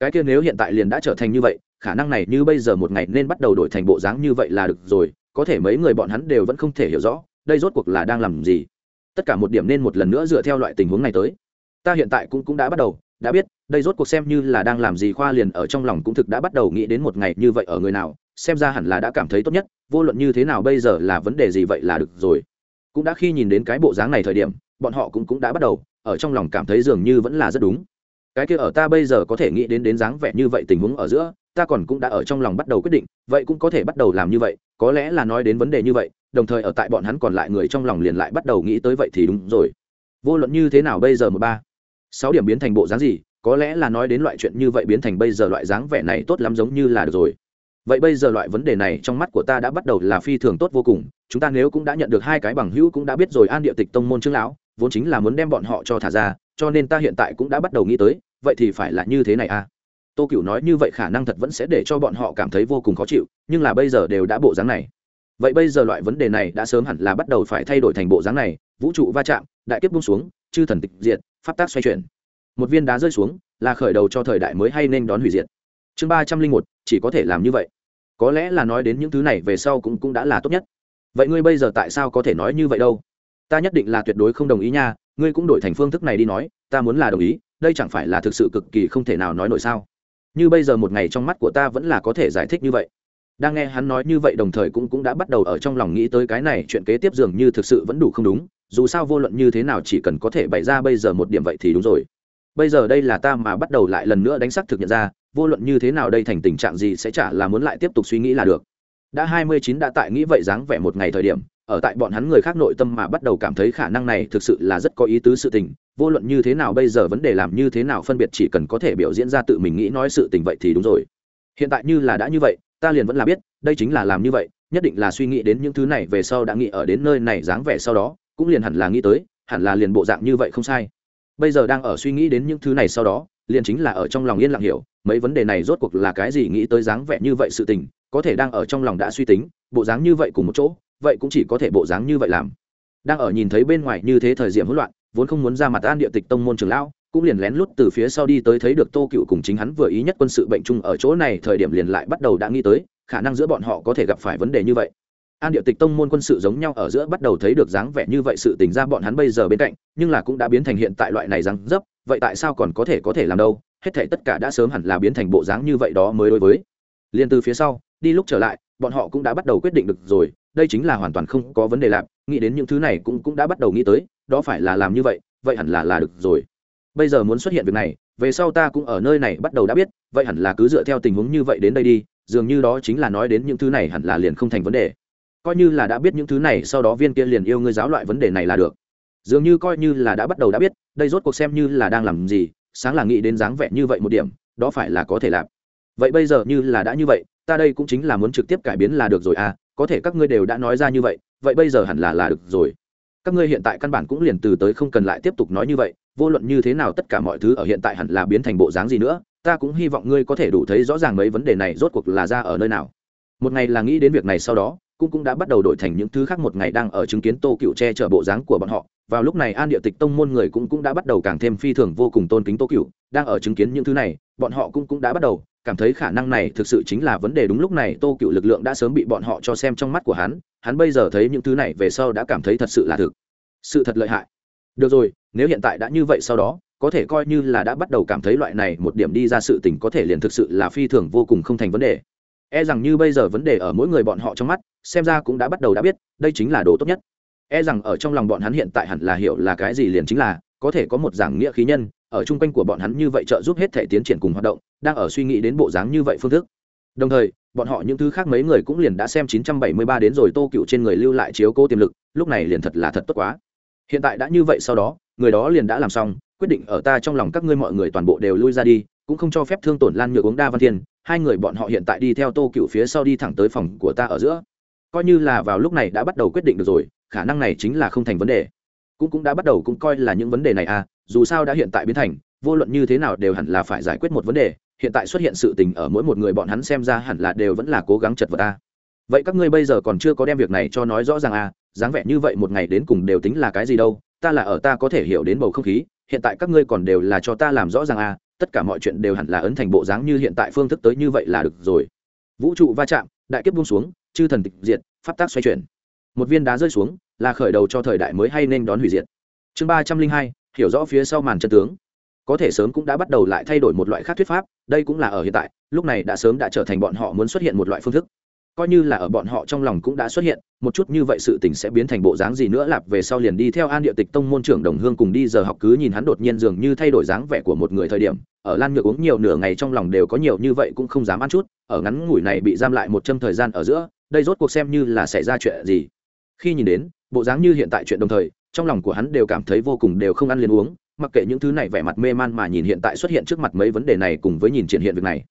Cái kia nếu hiện tại liền đã trở thành như vậy khả năng này như bây giờ một ngày nên bắt đầu đổi thành bộ dáng như vậy là được rồi, có thể mấy người bọn hắn đều vẫn không thể hiểu rõ, đây rốt cuộc là đang làm gì. Tất cả một điểm nên một lần nữa dựa theo loại tình huống này tới. Ta hiện tại cũng cũng đã bắt đầu, đã biết, đây rốt cuộc xem như là đang làm gì khoa liền ở trong lòng cũng thực đã bắt đầu nghĩ đến một ngày như vậy ở người nào, xem ra hẳn là đã cảm thấy tốt nhất, vô luận như thế nào bây giờ là vấn đề gì vậy là được rồi. Cũng đã khi nhìn đến cái bộ dáng này thời điểm, bọn họ cũng cũng đã bắt đầu, ở trong lòng cảm thấy dường như vẫn là rất đúng. Cái kia ở ta bây giờ có thể nghĩ đến đến dáng vẻ như vậy tình huống ở giữa ta còn cũng đã ở trong lòng bắt đầu quyết định, vậy cũng có thể bắt đầu làm như vậy, có lẽ là nói đến vấn đề như vậy, đồng thời ở tại bọn hắn còn lại người trong lòng liền lại bắt đầu nghĩ tới vậy thì đúng rồi. Vô luận như thế nào bây giờ một ba, sáu điểm biến thành bộ dáng gì, có lẽ là nói đến loại chuyện như vậy biến thành bây giờ loại dáng vẻ này tốt lắm giống như là được rồi. Vậy bây giờ loại vấn đề này trong mắt của ta đã bắt đầu là phi thường tốt vô cùng, chúng ta nếu cũng đã nhận được hai cái bằng hữu cũng đã biết rồi an địa tịch tông môn trưởng lão, vốn chính là muốn đem bọn họ cho thả ra, cho nên ta hiện tại cũng đã bắt đầu nghĩ tới, vậy thì phải là như thế này à? Tô cựu nói như vậy khả năng thật vẫn sẽ để cho bọn họ cảm thấy vô cùng khó chịu, nhưng là bây giờ đều đã bộ dáng này. Vậy bây giờ loại vấn đề này đã sớm hẳn là bắt đầu phải thay đổi thành bộ dáng này, vũ trụ va chạm, đại kiếp bung xuống, chư thần tịch diệt, pháp tác xoay chuyển. Một viên đá rơi xuống, là khởi đầu cho thời đại mới hay nên đón hủy diệt. Chương ba trăm linh một, chỉ có thể làm như vậy. Có lẽ là nói đến những thứ này về sau cũng cũng đã là tốt nhất. Vậy ngươi bây giờ tại sao có thể nói như vậy đâu? Ta nhất định là tuyệt đối không đồng ý nha, ngươi cũng đổi thành phương thức này đi nói, ta muốn là đồng ý, đây chẳng phải là thực sự cực kỳ không thể nào nói nổi sao? Như bây giờ một ngày trong mắt của ta vẫn là có thể giải thích như vậy. Đang nghe hắn nói như vậy đồng thời cũng cũng đã bắt đầu ở trong lòng nghĩ tới cái này, chuyện kế tiếp dường như thực sự vẫn đủ không đúng, dù sao vô luận như thế nào chỉ cần có thể bày ra bây giờ một điểm vậy thì đúng rồi. Bây giờ đây là ta mà bắt đầu lại lần nữa đánh sắc thực nhận ra, vô luận như thế nào đây thành tình trạng gì sẽ chả là muốn lại tiếp tục suy nghĩ là được. Đã hai mươi chín đã tại nghĩ vậy dáng vẻ một ngày thời điểm ở tại bọn hắn người khác nội tâm mà bắt đầu cảm thấy khả năng này thực sự là rất có ý tứ sự tình, vô luận như thế nào bây giờ vấn đề làm như thế nào phân biệt chỉ cần có thể biểu diễn ra tự mình nghĩ nói sự tình vậy thì đúng rồi. Hiện tại như là đã như vậy, ta liền vẫn là biết, đây chính là làm như vậy, nhất định là suy nghĩ đến những thứ này về sau đã nghĩ ở đến nơi này dáng vẻ sau đó, cũng liền hẳn là nghĩ tới, hẳn là liền bộ dạng như vậy không sai. Bây giờ đang ở suy nghĩ đến những thứ này sau đó, liền chính là ở trong lòng yên lặng hiểu, mấy vấn đề này rốt cuộc là cái gì nghĩ tới dáng vẻ như vậy sự tình, có thể đang ở trong lòng đã suy tính, bộ dáng như vậy cùng một chỗ vậy cũng chỉ có thể bộ dáng như vậy làm. Đang ở nhìn thấy bên ngoài như thế thời điểm hỗn loạn, vốn không muốn ra mặt an địa tịch tông môn trường lão, cũng liền lén lút từ phía sau đi tới thấy được tô cựu cùng chính hắn vừa ý nhất quân sự bệnh chung ở chỗ này, thời điểm liền lại bắt đầu đã nghĩ tới, khả năng giữa bọn họ có thể gặp phải vấn đề như vậy. An địa tịch tông môn quân sự giống nhau ở giữa bắt đầu thấy được dáng vẻ như vậy sự tình ra bọn hắn bây giờ bên cạnh, nhưng là cũng đã biến thành hiện tại loại này dáng dấp, vậy tại sao còn có thể có thể làm đâu? Hết thể tất cả đã sớm hẳn là biến thành bộ dáng như vậy đó mới đối với. Liền từ phía sau, đi lúc trở lại, bọn họ cũng đã bắt đầu quyết định được rồi đây chính là hoàn toàn không có vấn đề lạp, nghĩ đến những thứ này cũng cũng đã bắt đầu nghĩ tới, đó phải là làm như vậy vậy hẳn là là được rồi. Bây giờ muốn xuất hiện việc này, về sau ta cũng ở nơi này bắt đầu đã biết, vậy hẳn là cứ dựa theo tình huống như vậy đến đây đi, dường như đó chính là nói đến những thứ này hẳn là liền không thành vấn đề. Coi như là đã biết những thứ này, sau đó viên kia liền yêu ngươi giáo loại vấn đề này là được. Dường như coi như là đã bắt đầu đã biết, đây rốt cuộc xem như là đang làm gì, sáng là nghĩ đến dáng vẻ như vậy một điểm, đó phải là có thể làm vậy bây giờ như là đã như vậy, ta đây cũng chính là muốn trực tiếp cải biến là được rồi à có thể các ngươi đều đã nói ra như vậy vậy bây giờ hẳn là là được rồi. Các ngươi hiện tại căn bản cũng liền từ tới không cần lại tiếp tục nói như vậy, vô luận như thế nào tất cả mọi thứ ở hiện tại hẳn là biến thành bộ dáng gì nữa, ta cũng hy vọng ngươi có thể đủ thấy rõ ràng mấy vấn đề này rốt cuộc là ra ở nơi nào. Một ngày là nghĩ đến việc này sau đó, cũng cũng đã bắt đầu đổi thành những thứ khác một ngày đang ở chứng kiến tô cựu che chở bộ dáng của bọn họ. Vào lúc này an địa tịch tông môn người cũng cũng đã bắt đầu càng thêm phi thường vô cùng tôn kính tô cựu, đang ở chứng kiến những thứ này, bọn họ cũng cũng đã bắt đầu cảm thấy khả năng này thực sự chính là vấn đề đúng lúc này, tô cựu lực lượng đã sớm bị bọn họ cho xem trong mắt của hắn hắn bây giờ thấy những thứ này về sau đã cảm thấy thật sự là thực, sự thật lợi hại. Được rồi, nếu hiện tại đã như vậy sau đó, có thể coi như là đã bắt đầu cảm thấy loại này một điểm đi ra sự tình có thể liền thực sự là phi thường vô cùng không thành vấn đề. E rằng như bây giờ vấn đề ở mỗi người bọn họ trong mắt, xem ra cũng đã bắt đầu đã biết, đây chính là đồ tốt nhất. E rằng ở trong lòng bọn hắn hiện tại hẳn là hiểu là cái gì liền chính là, có thể có một giảng nghĩa khí nhân, ở chung quanh của bọn hắn như vậy trợ giúp hết thể tiến triển cùng hoạt động đang ở suy nghĩ đến bộ dáng như vậy phương thức. Đồng thời, bọn họ những thứ khác mấy người cũng liền đã xem 973 đến rồi tô cựu trên người lưu lại chiếu cố tiềm lực, lúc này liền thật là thật tốt quá. Hiện tại đã như vậy sau đó, người đó liền đã làm xong, quyết định ở ta trong lòng các ngươi mọi người toàn bộ đều lui ra đi, cũng không cho phép thương tổn lan nhược uống đa văn thiên, hai người bọn họ hiện tại đi theo tô cựu phía sau đi thẳng tới phòng của ta ở giữa. Coi như là vào lúc này đã bắt đầu quyết định được rồi, khả năng này chính là không thành vấn đề. Cũng cũng đã bắt đầu cũng coi là những vấn đề này à dù sao đã hiện tại biến thành, vô luận như thế nào đều hẳn là phải giải quyết một vấn đề hiện tại xuất hiện sự tình ở mỗi một người bọn hắn xem ra hẳn là đều vẫn là cố gắng chật vật ta. Vậy các ngươi bây giờ còn chưa có đem việc này cho nói rõ ràng à dáng vẻ như vậy một ngày đến cùng đều tính là cái gì đâu, ta là ở ta có thể hiểu đến bầu không khí, hiện tại các ngươi còn đều là cho ta làm rõ ràng à tất cả mọi chuyện đều hẳn là ấn thành bộ dáng như hiện tại phương thức tới như vậy là được rồi. Vũ trụ va chạm, đại kiếp buông xuống, chư thần tịch diệt, pháp tác xoay chuyển. Một viên đá rơi xuống, là khởi đầu cho thời đại mới hay nên đón hủy diệt. Chương ba trăm linh hai, hiểu rõ phía sau màn chân tướng có thể sớm cũng đã bắt đầu lại thay đổi một loại khác thuyết pháp, đây cũng là ở hiện tại, lúc này đã sớm đã trở thành bọn họ muốn xuất hiện một loại phương thức. Coi như là ở bọn họ trong lòng cũng đã xuất hiện, một chút như vậy sự tình sẽ biến thành bộ dáng gì nữa lạp về sau liền đi theo an địa tịch tông môn trưởng đồng hương cùng đi giờ học cứ nhìn hắn đột nhiên dường như thay đổi dáng vẻ của một người thời điểm, ở lan nhược uống nhiều nửa ngày trong lòng đều có nhiều như vậy cũng không dám ăn chút, ở ngắn ngủi này bị giam lại một châm thời gian ở giữa, đây rốt cuộc xem như là xảy ra chuyện gì. Khi nhìn đến, bộ dáng như hiện tại chuyện đồng thời, trong lòng của hắn đều cảm thấy vô cùng đều không ăn liền uống mặc kệ những thứ này vẻ mặt mê man mà nhìn hiện tại xuất hiện trước mặt mấy vấn đề này cùng với nhìn triển hiện việc này.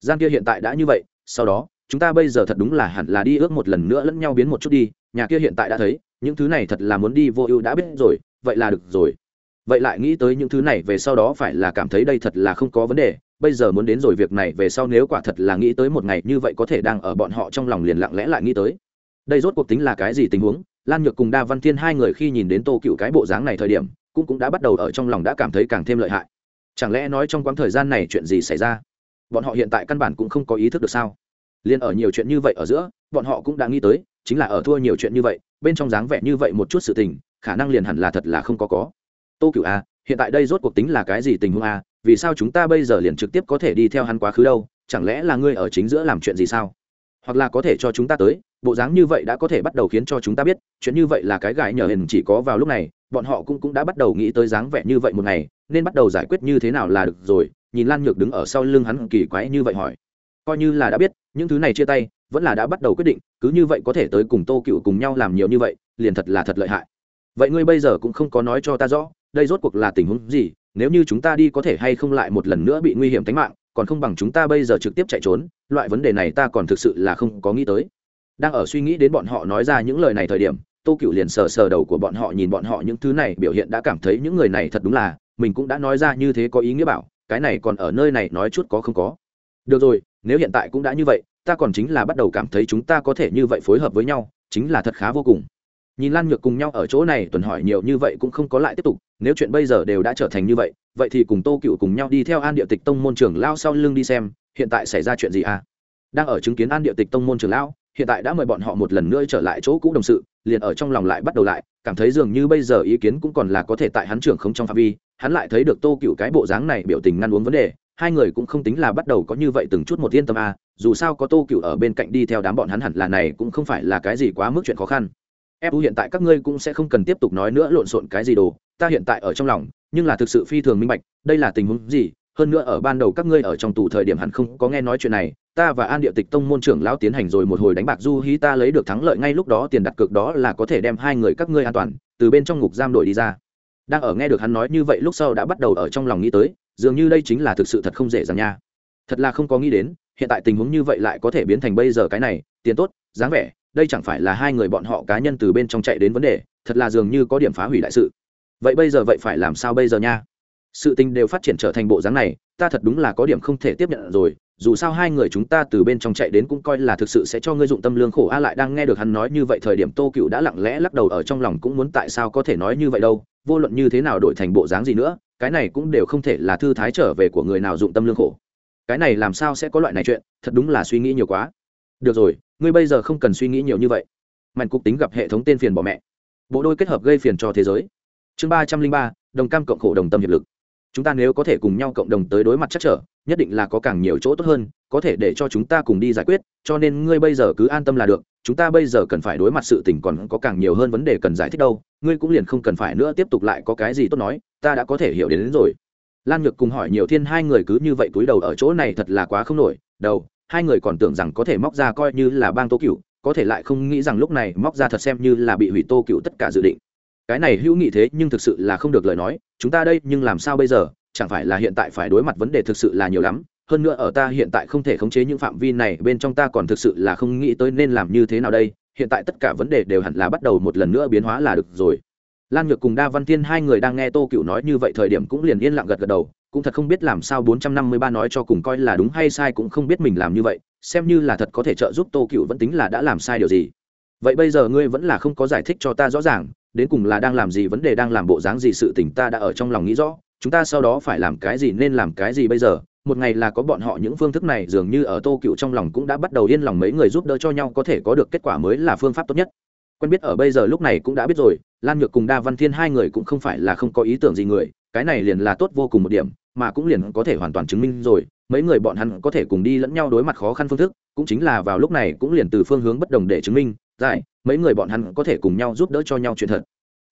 Gian kia hiện tại đã như vậy, sau đó, chúng ta bây giờ thật đúng là hẳn là đi ước một lần nữa lẫn nhau biến một chút đi, nhà kia hiện tại đã thấy, những thứ này thật là muốn đi vô ưu đã biết rồi, vậy là được rồi. Vậy lại nghĩ tới những thứ này về sau đó phải là cảm thấy đây thật là không có vấn đề, bây giờ muốn đến rồi việc này về sau nếu quả thật là nghĩ tới một ngày như vậy có thể đang ở bọn họ trong lòng liền lặng lẽ lại nghĩ tới. Đây rốt cuộc tính là cái gì tình huống? Lan nhược cùng đa văn thiên hai người khi nhìn đến tô cựu cái bộ dáng này thời điểm cũng cũng đã bắt đầu ở trong lòng đã cảm thấy càng thêm lợi hại. Chẳng lẽ nói trong quãng thời gian này chuyện gì xảy ra? Bọn họ hiện tại căn bản cũng không có ý thức được sao? Liền ở nhiều chuyện như vậy ở giữa, bọn họ cũng đã nghĩ tới, chính là ở thua nhiều chuyện như vậy, bên trong dáng vẻ như vậy một chút sự tình, khả năng liền hẳn là thật là không có có. Tô cửu a, hiện tại đây rốt cuộc tính là cái gì tình huống a? Vì sao chúng ta bây giờ liền trực tiếp có thể đi theo hắn quá khứ đâu? Chẳng lẽ là ngươi ở chính giữa làm chuyện gì sao? Hoặc là có thể cho chúng ta tới bộ dáng như vậy đã có thể bắt đầu khiến cho chúng ta biết, chuyện như vậy là cái gãi nhờ hình chỉ có vào lúc này, bọn họ cũng cũng đã bắt đầu nghĩ tới dáng vẻ như vậy một ngày, nên bắt đầu giải quyết như thế nào là được rồi, nhìn lan nhược đứng ở sau lưng hắn kỳ quái như vậy hỏi. Coi như là đã biết, những thứ này chia tay, vẫn là đã bắt đầu quyết định, cứ như vậy có thể tới cùng tô cựu cùng nhau làm nhiều như vậy, liền thật là thật lợi hại. Vậy ngươi bây giờ cũng không có nói cho ta rõ, đây rốt cuộc là tình huống gì, nếu như chúng ta đi có thể hay không lại một lần nữa bị nguy hiểm tính mạng, còn không bằng chúng ta bây giờ trực tiếp chạy trốn, loại vấn đề này ta còn thực sự là không có nghĩ tới đang ở suy nghĩ đến bọn họ nói ra những lời này thời điểm, tô cựu liền sờ sờ đầu của bọn họ nhìn bọn họ những thứ này biểu hiện đã cảm thấy những người này thật đúng là, mình cũng đã nói ra như thế có ý nghĩa bảo, cái này còn ở nơi này nói chút có không có. Được rồi, nếu hiện tại cũng đã như vậy, ta còn chính là bắt đầu cảm thấy chúng ta có thể như vậy phối hợp với nhau, chính là thật khá vô cùng. Nhìn lan nhược cùng nhau ở chỗ này, tuần hỏi nhiều như vậy cũng không có lại tiếp tục, nếu chuyện bây giờ đều đã trở thành như vậy vậy thì cùng tô cựu cùng nhau đi theo an địa tịch tông môn trưởng lao sau lưng đi xem, hiện tại xảy ra chuyện gì à? Đang ở chứng kiến an địa tịch tông môn trưởng lão hiện tại đã mời bọn họ một lần nữa trở lại chỗ cũ đồng sự liền ở trong lòng lại bắt đầu lại cảm thấy dường như bây giờ ý kiến cũng còn là có thể tại hắn trưởng không trong phạm vi hắn lại thấy được tô cựu cái bộ dáng này biểu tình ngăn uống vấn đề hai người cũng không tính là bắt đầu có như vậy từng chút một yên tâm a à, dù sao có tô cựu ở bên cạnh đi theo đám bọn hắn hẳn là này cũng không phải là cái gì quá mức chuyện khó khăn. Fu hiện tại các ngươi cũng sẽ không cần tiếp tục nói nữa lộn xộn cái gì đồ ta hiện tại ở trong lòng nhưng là thực sự phi thường minh bạch đây là tình huống gì hơn nữa ở ban đầu các ngươi ở trong tù thời điểm hẳn không có nghe nói chuyện này, ta và an địa tịch tông môn trưởng lão tiến hành rồi một hồi đánh bạc du hí, ta lấy được thắng lợi ngay lúc đó, tiền đặt cược đó là có thể đem hai người các ngươi an toàn, từ bên trong ngục giam đổi đi ra. Đang ở nghe được hắn nói như vậy lúc sau đã bắt đầu ở trong lòng nghĩ tới, dường như đây chính là thực sự thật không dễ dàng nha. Thật là không có nghĩ đến, hiện tại tình huống như vậy lại có thể biến thành bây giờ cái này, tiền tốt, dáng vẻ, đây chẳng phải là hai người bọn họ cá nhân từ bên trong chạy đến vấn đề, thật là dường như có điểm phá hủy đại sự. Vậy bây giờ vậy phải làm sao bây giờ nha? Sự tình đều phát triển trở thành bộ dáng này, ta thật đúng là có điểm không thể tiếp nhận rồi, dù sao hai người chúng ta từ bên trong chạy đến cũng coi là thực sự sẽ cho ngươi dụng tâm lương khổ. A lại đang nghe được hắn nói như vậy thời điểm tô cựu đã lặng lẽ lắc đầu ở trong lòng cũng muốn tại sao có thể nói như vậy đâu, vô luận như thế nào đổi thành bộ dáng gì nữa, cái này cũng đều không thể là thư thái trở về của người nào dụng tâm lương khổ. Cái này làm sao sẽ có loại này chuyện, thật đúng là suy nghĩ nhiều quá. Được rồi, ngươi bây giờ không cần suy nghĩ nhiều như vậy. Mạnh cục tính gặp hệ thống tên phiền bỏ mẹ. Bộ đôi kết hợp gây phiền cho thế giới. Chương ba trăm linh ba, đồng cam cộng khổ, đồng tâm hiệp lực chúng ta nếu có thể cùng nhau cộng đồng tới đối mặt chắc trở nhất định là có càng nhiều chỗ tốt hơn có thể để cho chúng ta cùng đi giải quyết cho nên ngươi bây giờ cứ an tâm là được chúng ta bây giờ cần phải đối mặt sự tình còn có càng nhiều hơn vấn đề cần giải thích đâu ngươi cũng liền không cần phải nữa tiếp tục lại có cái gì tốt nói ta đã có thể hiểu đến, đến rồi. Lan nhược cùng hỏi nhiều thiên hai người cứ như vậy túi đầu ở chỗ này thật là quá không nổi đầu hai người còn tưởng rằng có thể móc ra coi như là bang tô cựu có thể lại không nghĩ rằng lúc này móc ra thật xem như là bị hủy tô cựu tất cả dự định cái này hữu nghị thế nhưng thực sự là không được lời nói, chúng ta đây nhưng làm sao bây giờ? Chẳng phải là hiện tại phải đối mặt vấn đề thực sự là nhiều lắm, hơn nữa ở ta hiện tại không thể khống chế những phạm vi này, bên trong ta còn thực sự là không nghĩ tới nên làm như thế nào đây. Hiện tại tất cả vấn đề đều hẳn là bắt đầu một lần nữa biến hóa là được rồi. Lan nhược cùng đa văn thiên hai người đang nghe tô cựu nói như vậy thời điểm cũng liền yên lặng gật gật đầu, cũng thật không biết làm sao bốn trăm năm mươi ba nói cho cùng coi là đúng hay sai cũng không biết mình làm như vậy, xem như là thật có thể trợ giúp tô cựu vẫn tính là đã làm sai điều gì. Vậy bây giờ ngươi vẫn là không có giải thích cho ta rõ ràng đến cùng là đang làm gì, vấn đề đang làm bộ dáng gì, sự tình ta đã ở trong lòng nghĩ rõ. Chúng ta sau đó phải làm cái gì, nên làm cái gì bây giờ? Một ngày là có bọn họ những phương thức này, dường như ở tô cựu trong lòng cũng đã bắt đầu yên lòng mấy người giúp đỡ cho nhau, có thể có được kết quả mới là phương pháp tốt nhất. Quen biết ở bây giờ lúc này cũng đã biết rồi, lan nhược cùng đa văn thiên hai người cũng không phải là không có ý tưởng gì người, cái này liền là tốt vô cùng một điểm, mà cũng liền có thể hoàn toàn chứng minh rồi. Mấy người bọn hắn có thể cùng đi lẫn nhau đối mặt khó khăn phương thức, cũng chính là vào lúc này cũng liền từ phương hướng bất đồng để chứng minh giải, mấy người bọn hắn có thể cùng nhau giúp đỡ cho nhau chuyện thật.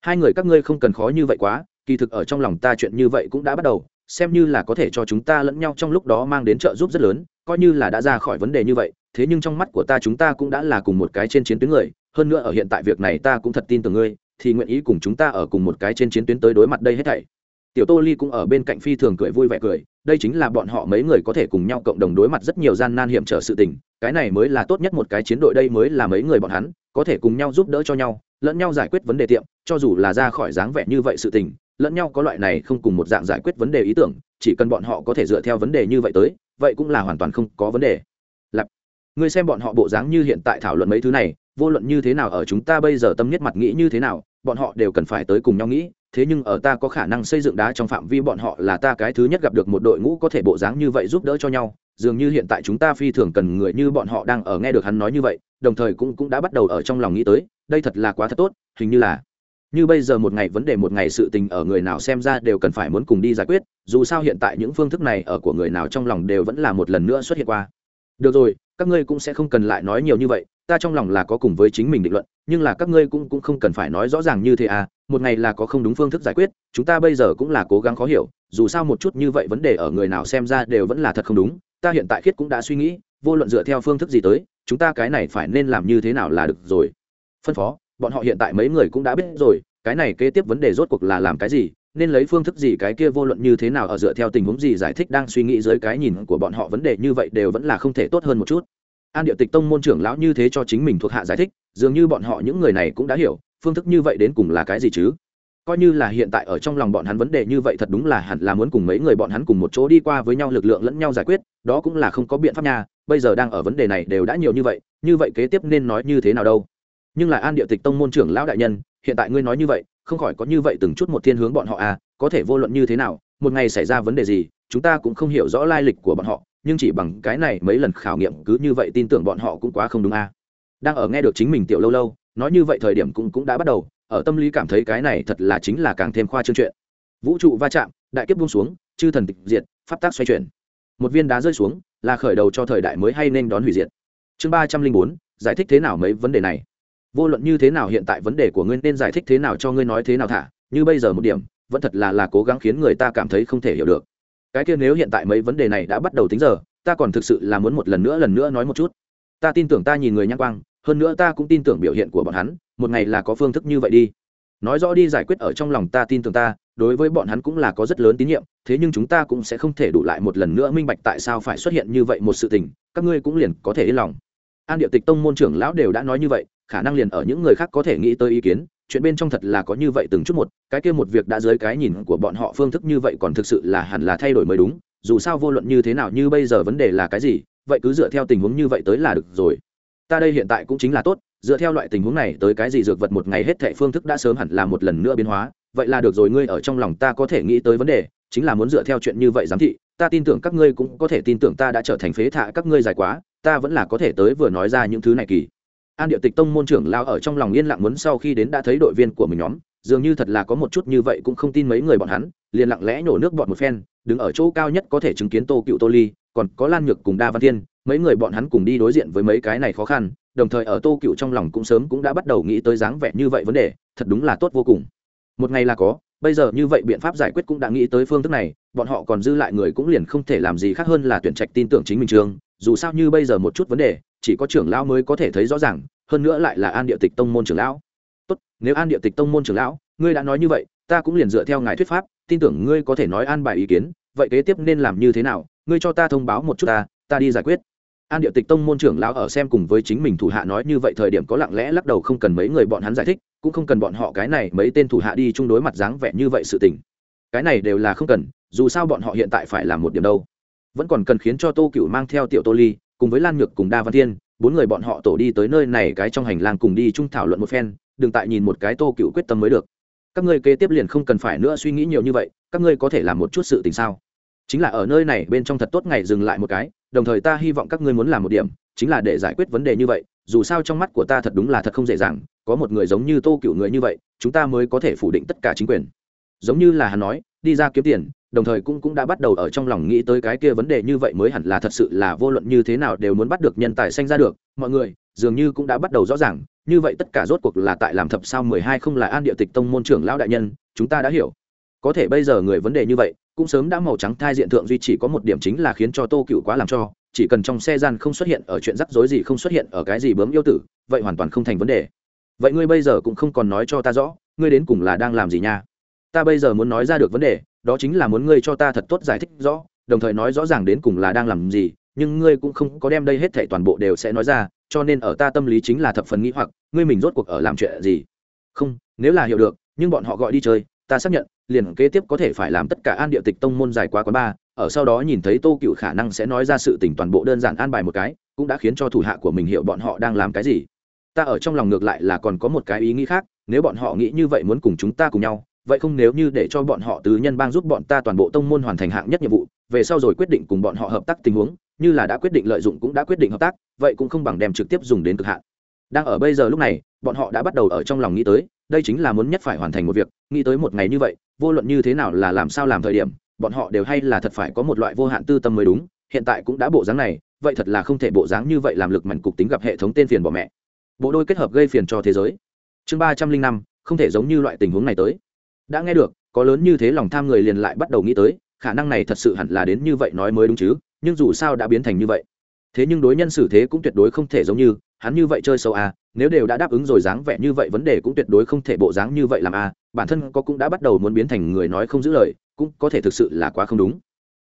Hai người các ngươi không cần khó như vậy quá, kỳ thực ở trong lòng ta chuyện như vậy cũng đã bắt đầu, xem như là có thể cho chúng ta lẫn nhau trong lúc đó mang đến trợ giúp rất lớn, coi như là đã ra khỏi vấn đề như vậy, thế nhưng trong mắt của ta chúng ta cũng đã là cùng một cái trên chiến tuyến người, hơn nữa ở hiện tại việc này ta cũng thật tin tưởng ngươi, thì nguyện ý cùng chúng ta ở cùng một cái trên chiến tuyến tới đối mặt đây hết thảy tiểu tô ly cũng ở bên cạnh phi thường cười vui vẻ cười, đây chính là bọn họ mấy người có thể cùng nhau cộng đồng đối mặt rất nhiều gian nan hiểm trở sự tình, cái này mới là tốt nhất một cái chiến đội đây mới là mấy người bọn hắn, có thể cùng nhau giúp đỡ cho nhau, lẫn nhau giải quyết vấn đề tiệm, cho dù là ra khỏi dáng vẻ như vậy sự tình, lẫn nhau có loại này không cùng một dạng giải quyết vấn đề ý tưởng, chỉ cần bọn họ có thể dựa theo vấn đề như vậy tới, vậy cũng là hoàn toàn không có vấn đề. Lặp ngươi xem bọn họ bộ dáng như hiện tại thảo luận mấy thứ này, vô luận như thế nào ở chúng ta bây giờ tâm nhất mặt nghĩ như thế nào, bọn họ đều cần phải tới cùng nhau nghĩ thế nhưng ở ta có khả năng xây dựng đá trong phạm vi bọn họ là ta cái thứ nhất gặp được một đội ngũ có thể bộ dáng như vậy giúp đỡ cho nhau, dường như hiện tại chúng ta phi thường cần người như bọn họ đang ở nghe được hắn nói như vậy, đồng thời cũng cũng đã bắt đầu ở trong lòng nghĩ tới, đây thật là quá thật tốt, hình như là, như bây giờ một ngày vấn đề một ngày sự tình ở người nào xem ra đều cần phải muốn cùng đi giải quyết, dù sao hiện tại những phương thức này ở của người nào trong lòng đều vẫn là một lần nữa xuất hiện qua. Được rồi, các ngươi cũng sẽ không cần lại nói nhiều như vậy ta trong lòng là có cùng với chính mình định luận, nhưng là các ngươi cũng cũng không cần phải nói rõ ràng như thế à một ngày là có không đúng phương thức giải quyết, chúng ta bây giờ cũng là cố gắng khó hiểu, dù sao một chút như vậy vấn đề ở người nào xem ra đều vẫn là thật không đúng, ta hiện tại khiết cũng đã suy nghĩ, vô luận dựa theo phương thức gì tới, chúng ta cái này phải nên làm như thế nào là được rồi. Phân phó, bọn họ hiện tại mấy người cũng đã biết rồi, cái này kế tiếp vấn đề rốt cuộc là làm cái gì, nên lấy phương thức gì, cái kia vô luận như thế nào ở dựa theo tình huống gì giải thích đang suy nghĩ dưới cái nhìn của bọn họ vấn đề như vậy đều vẫn là không thể tốt hơn một chút an địa tịch tông môn trưởng lão như thế cho chính mình thuộc hạ giải thích, dường như bọn họ những người này cũng đã hiểu, phương thức như vậy đến cùng là cái gì chứ? Coi như là hiện tại ở trong lòng bọn hắn vấn đề như vậy thật đúng là hẳn là muốn cùng mấy người bọn hắn cùng một chỗ đi qua với nhau lực lượng lẫn nhau giải quyết, đó cũng là không có biện pháp nha, bây giờ đang ở vấn đề này đều đã nhiều như vậy như vậy kế tiếp nên nói như thế nào đâu? Nhưng là an địa tịch tông môn trưởng lão đại nhân, hiện tại ngươi nói như vậy, không khỏi có như vậy từng chút một thiên hướng bọn họ à có thể vô luận như thế nào, một ngày xảy ra vấn đề gì, chúng ta cũng không hiểu rõ lai lịch của bọn họ nhưng chỉ bằng cái này mấy lần khảo nghiệm cứ như vậy tin tưởng bọn họ cũng quá không đúng à đang ở nghe được chính mình tiểu lâu lâu, nói như vậy thời điểm cũng cũng đã bắt đầu, ở tâm lý cảm thấy cái này thật là chính là càng thêm khoa trương chuyện. Vũ trụ va chạm, đại kiếp buông xuống, chư thần tịch diệt, pháp tác xoay chuyển. Một viên đá rơi xuống, là khởi đầu cho thời đại mới hay nên đón hủy diệt. Chương ba trăm linh bốn, giải thích thế nào mấy vấn đề này? Vô luận như thế nào hiện tại vấn đề của ngươi nên giải thích thế nào cho ngươi nói thế nào thả, như bây giờ một điểm, vẫn thật là là cố gắng khiến người ta cảm thấy không thể hiểu được cái kia nếu hiện tại mấy vấn đề này đã bắt đầu tính giờ, ta còn thực sự là muốn một lần nữa lần nữa nói một chút. Ta tin tưởng ta nhìn người nhãn quang, hơn nữa ta cũng tin tưởng biểu hiện của bọn hắn, một ngày là có phương thức như vậy đi. Nói rõ đi giải quyết ở trong lòng ta tin tưởng ta, đối với bọn hắn cũng là có rất lớn tín nhiệm, thế nhưng chúng ta cũng sẽ không thể đủ lại một lần nữa minh bạch tại sao phải xuất hiện như vậy một sự tình, các ngươi cũng liền có thể yên lòng. An địa tịch tông môn trưởng lão đều đã nói như vậy, khả năng liền ở những người khác có thể nghĩ tới ý kiến chuyện bên trong thật là có như vậy từng chút một, cái kia một việc đã dưới cái nhìn của bọn họ phương thức như vậy còn thực sự là hẳn là thay đổi mới đúng, dù sao vô luận như thế nào như bây giờ vấn đề là cái gì, vậy cứ dựa theo tình huống như vậy tới là được rồi. Ta đây hiện tại cũng chính là tốt, dựa theo loại tình huống này tới cái gì dược vật một ngày hết thệ phương thức đã sớm hẳn là một lần nữa biến hóa, vậy là được rồi, ngươi ở trong lòng ta có thể nghĩ tới vấn đề, chính là muốn dựa theo chuyện như vậy giám thị, ta tin tưởng các ngươi cũng có thể tin tưởng ta đã trở thành phế thạ các ngươi dài quá, ta vẫn là có thể tới vừa nói ra những thứ này kỳ an địa tịch tông môn trưởng lao ở trong lòng yên lặng muốn sau khi đến đã thấy đội viên của mình nhóm, dường như thật là có một chút như vậy cũng không tin mấy người bọn hắn, liền lặng lẽ nhổ nước bọn một phen, đứng ở chỗ cao nhất có thể chứng kiến tô cựu tô ly, còn có lan nhược cùng đa văn thiên, mấy người bọn hắn cùng đi đối diện với mấy cái này khó khăn, đồng thời ở tô cựu trong lòng cũng sớm cũng đã bắt đầu nghĩ tới dáng vẻ như vậy vấn đề, thật đúng là tốt vô cùng. Một ngày là có, bây giờ như vậy biện pháp giải quyết cũng đã nghĩ tới phương thức này, bọn họ còn dư lại người cũng liền không thể làm gì khác hơn là tuyển trạch tin tưởng chính mình trường, dù sao như bây giờ một chút vấn đề chỉ có trưởng lão mới có thể thấy rõ ràng, hơn nữa lại là an địa tịch tông môn trưởng lão. Tốt, nếu an địa tịch tông môn trưởng lão, ngươi đã nói như vậy, ta cũng liền dựa theo ngài thuyết pháp, tin tưởng ngươi có thể nói an bài ý kiến, vậy kế tiếp nên làm như thế nào, ngươi cho ta thông báo một chút ta ta đi giải quyết. An địa tịch tông môn trưởng lão ở xem cùng với chính mình thủ hạ nói như vậy thời điểm có lặng lẽ lắc đầu không cần mấy người bọn hắn giải thích, cũng không cần bọn họ cái này mấy tên thủ hạ đi chung đối mặt dáng vẻ như vậy sự tình. Cái này đều là không cần, dù sao bọn họ hiện tại phải làm một điểm đâu. Vẫn còn cần khiến cho tô cựu mang theo tiểu tô ly cùng với lan nhược cùng đa văn thiên, bốn người bọn họ tổ đi tới nơi này cái trong hành lang cùng đi chung thảo luận một phen, đừng tại nhìn một cái tô cựu quyết tâm mới được. Các ngươi kế tiếp liền không cần phải nữa suy nghĩ nhiều như vậy, các ngươi có thể làm một chút sự tình sao? Chính là ở nơi này bên trong thật tốt ngày dừng lại một cái, đồng thời ta hy vọng các ngươi muốn làm một điểm, chính là để giải quyết vấn đề như vậy, dù sao trong mắt của ta thật đúng là thật không dễ dàng, có một người giống như tô cựu người như vậy, chúng ta mới có thể phủ định tất cả chính quyền. Giống như là hắn nói, đi ra kiếm tiền đồng thời cũng cũng đã bắt đầu ở trong lòng nghĩ tới cái kia vấn đề như vậy mới hẳn là thật sự là vô luận như thế nào đều muốn bắt được nhân tài sanh ra được. Mọi người, dường như cũng đã bắt đầu rõ ràng, như vậy tất cả rốt cuộc là tại làm thập sao mười hai không là an địa tịch tông môn trưởng lão đại nhân, chúng ta đã hiểu. Có thể bây giờ người vấn đề như vậy, cũng sớm đã màu trắng thai diện thượng duy chỉ có một điểm chính là khiến cho tô cựu quá làm cho, chỉ cần trong xe gian không xuất hiện ở chuyện rắc rối gì, không xuất hiện ở cái gì bướm yêu tử, vậy hoàn toàn không thành vấn đề. Vậy ngươi bây giờ cũng không còn nói cho ta rõ, ngươi đến cùng là đang làm gì nha? Ta bây giờ muốn nói ra được vấn đề đó chính là muốn ngươi cho ta thật tốt giải thích rõ, đồng thời nói rõ ràng đến cùng là đang làm gì, nhưng ngươi cũng không có đem đây hết thảy toàn bộ đều sẽ nói ra, cho nên ở ta tâm lý chính là thập phần nghĩ hoặc, ngươi mình rốt cuộc ở làm chuyện gì? Không, nếu là hiểu được, nhưng bọn họ gọi đi chơi, ta xác nhận, liền kế tiếp có thể phải làm tất cả an địa tịch tông môn dài quá quá ba ở sau đó nhìn thấy tô cựu khả năng sẽ nói ra sự tình toàn bộ đơn giản an bài một cái, cũng đã khiến cho thủ hạ của mình hiểu bọn họ đang làm cái gì. Ta ở trong lòng ngược lại là còn có một cái ý nghĩ khác, nếu bọn họ nghĩ như vậy muốn cùng chúng ta cùng nhau vậy không nếu như để cho bọn họ tứ nhân bang giúp bọn ta toàn bộ tông môn hoàn thành hạng nhất nhiệm vụ, về sau rồi quyết định cùng bọn họ hợp tác tình huống, như là đã quyết định lợi dụng cũng đã quyết định hợp tác, vậy cũng không bằng đem trực tiếp dùng đến cực hạn. Đang ở bây giờ lúc này, bọn họ đã bắt đầu ở trong lòng nghĩ tới, đây chính là muốn nhất phải hoàn thành một việc, nghĩ tới một ngày như vậy, vô luận như thế nào là làm sao làm thời điểm, bọn họ đều hay là thật phải có một loại vô hạn tư tâm mới đúng, hiện tại cũng đã bộ dáng này, vậy thật là không thể bộ dáng như vậy làm lực mạnh cục tính gặp hệ thống tên phiền bỏ mẹ. Bộ đôi kết hợp gây phiền cho thế giới. Chương ba trăm linh năm, không thể giống như loại tình huống này tới đã nghe được, có lớn như thế lòng tham người liền lại bắt đầu nghĩ tới, khả năng này thật sự hẳn là đến như vậy nói mới đúng chứ, nhưng dù sao đã biến thành như vậy. Thế nhưng đối nhân xử thế cũng tuyệt đối không thể giống như, hắn như vậy chơi sâu à nếu đều đã đáp ứng rồi dáng vẻ như vậy vấn đề cũng tuyệt đối không thể bộ dáng như vậy làm à bản thân có cũng đã bắt đầu muốn biến thành người nói không giữ lời, cũng có thể thực sự là quá không đúng.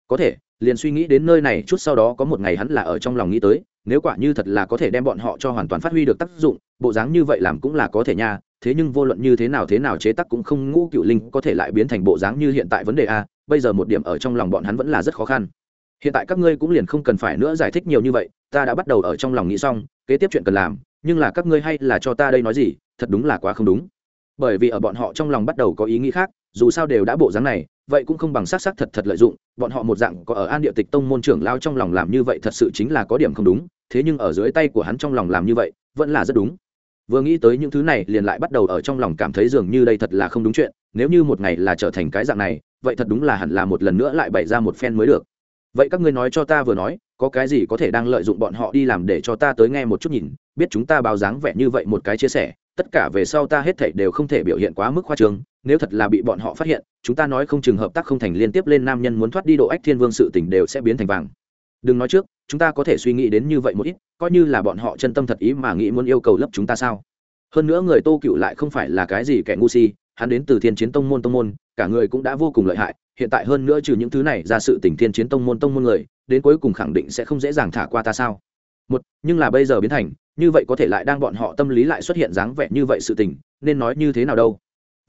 Có thể, liền suy nghĩ đến nơi này chút sau đó có một ngày hắn là ở trong lòng nghĩ tới, nếu quả như thật là có thể đem bọn họ cho hoàn toàn phát huy được tác dụng, bộ dáng như vậy làm cũng là có thể nha thế nhưng vô luận như thế nào thế nào chế tác cũng không ngũ cựu linh có thể lại biến thành bộ dáng như hiện tại vấn đề a, bây giờ một điểm ở trong lòng bọn hắn vẫn là rất khó khăn. Hiện tại các ngươi cũng liền không cần phải nữa giải thích nhiều như vậy, ta đã bắt đầu ở trong lòng nghĩ xong, kế tiếp chuyện cần làm, nhưng là các ngươi hay là cho ta đây nói gì, thật đúng là quá không đúng. Bởi vì ở bọn họ trong lòng bắt đầu có ý nghĩ khác, dù sao đều đã bộ dáng này, vậy cũng không bằng s á c s á c thật thật lợi dụng, bọn họ một dạng có ở an địa tịch tông môn trưởng lao trong lòng làm như vậy thật sự chính là có điểm không đúng, thế nhưng ở dưới tay của hắn trong lòng làm như vậy, vẫn là rất đúng vừa nghĩ tới những thứ này liền lại bắt đầu ở trong lòng cảm thấy dường như đây thật là không đúng chuyện, nếu như một ngày là trở thành cái dạng này, vậy thật đúng là hẳn là một lần nữa lại bày ra một phen mới được. Vậy các ngươi nói cho ta vừa nói, có cái gì có thể đang lợi dụng bọn họ đi làm để cho ta tới nghe một chút nhìn, biết chúng ta báo dáng vẻ như vậy một cái chia sẻ, tất cả về sau ta hết thảy đều không thể biểu hiện quá mức khoa trương, nếu thật là bị bọn họ phát hiện, chúng ta nói không chừng hợp tác không thành liên tiếp lên nam nhân muốn thoát đi độ ách thiên vương sự tình đều sẽ biến thành vàng. Đừng nói trước chúng ta có thể suy nghĩ đến như vậy một ít, coi như là bọn họ chân tâm thật ý mà nghĩ muốn yêu cầu lấp chúng ta sao? Hơn nữa người tô cựu lại không phải là cái gì kẻ ngu si, hắn đến từ thiên chiến tông môn tông môn, cả người cũng đã vô cùng lợi hại, hiện tại hơn nữa trừ những thứ này ra sự tình thiên chiến tông môn tông môn người, đến cuối cùng khẳng định sẽ không dễ dàng thả qua ta sao? Một, nhưng là bây giờ biến thành, như vậy có thể lại đang bọn họ tâm lý lại xuất hiện dáng vẻ như vậy sự tình, nên nói như thế nào đâu?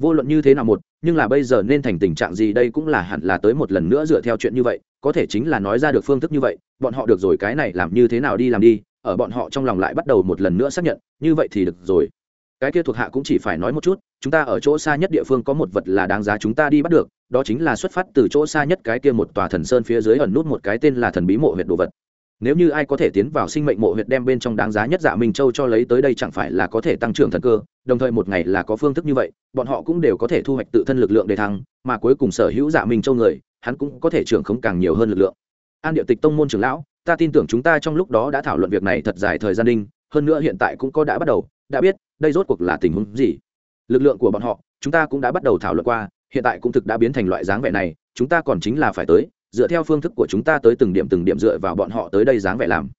Vô luận như thế nào một, nhưng là bây giờ nên thành tình trạng gì đây cũng là hẳn là tới một lần nữa dựa theo chuyện như vậy, có thể chính là nói ra được phương thức như vậy, bọn họ được rồi, cái này làm như thế nào đi làm đi, ở bọn họ trong lòng lại bắt đầu một lần nữa xác nhận, như vậy thì được rồi. Cái kia thuộc hạ cũng chỉ phải nói một chút, chúng ta ở chỗ xa nhất địa phương có một vật là đáng giá chúng ta đi bắt được, đó chính là xuất phát từ chỗ xa nhất cái kia một tòa thần sơn phía dưới ẩn nút một cái tên là thần bí mộ huyệt đồ vật nếu như ai có thể tiến vào sinh mệnh mộ huyệt đem bên trong đáng giá nhất dạ minh châu cho lấy tới đây chẳng phải là có thể tăng trưởng thần cơ, đồng thời một ngày là có phương thức như vậy, bọn họ cũng đều có thể thu hoạch tự thân lực lượng để thăng, mà cuối cùng sở hữu dạ minh châu người, hắn cũng có thể trưởng không càng nhiều hơn lực lượng. An điệu tịch tông môn trưởng lão, ta tin tưởng chúng ta trong lúc đó đã thảo luận việc này thật dài thời gian đinh, hơn nữa hiện tại cũng có đã bắt đầu, đã biết đây rốt cuộc là tình huống gì. Lực lượng của bọn họ, chúng ta cũng đã bắt đầu thảo luận qua, hiện tại cũng thực đã biến thành loại dáng vẻ này, chúng ta còn chính là phải tới dựa theo phương thức của chúng ta tới từng điểm từng điểm dựa vào bọn họ tới đây dáng vẻ làm.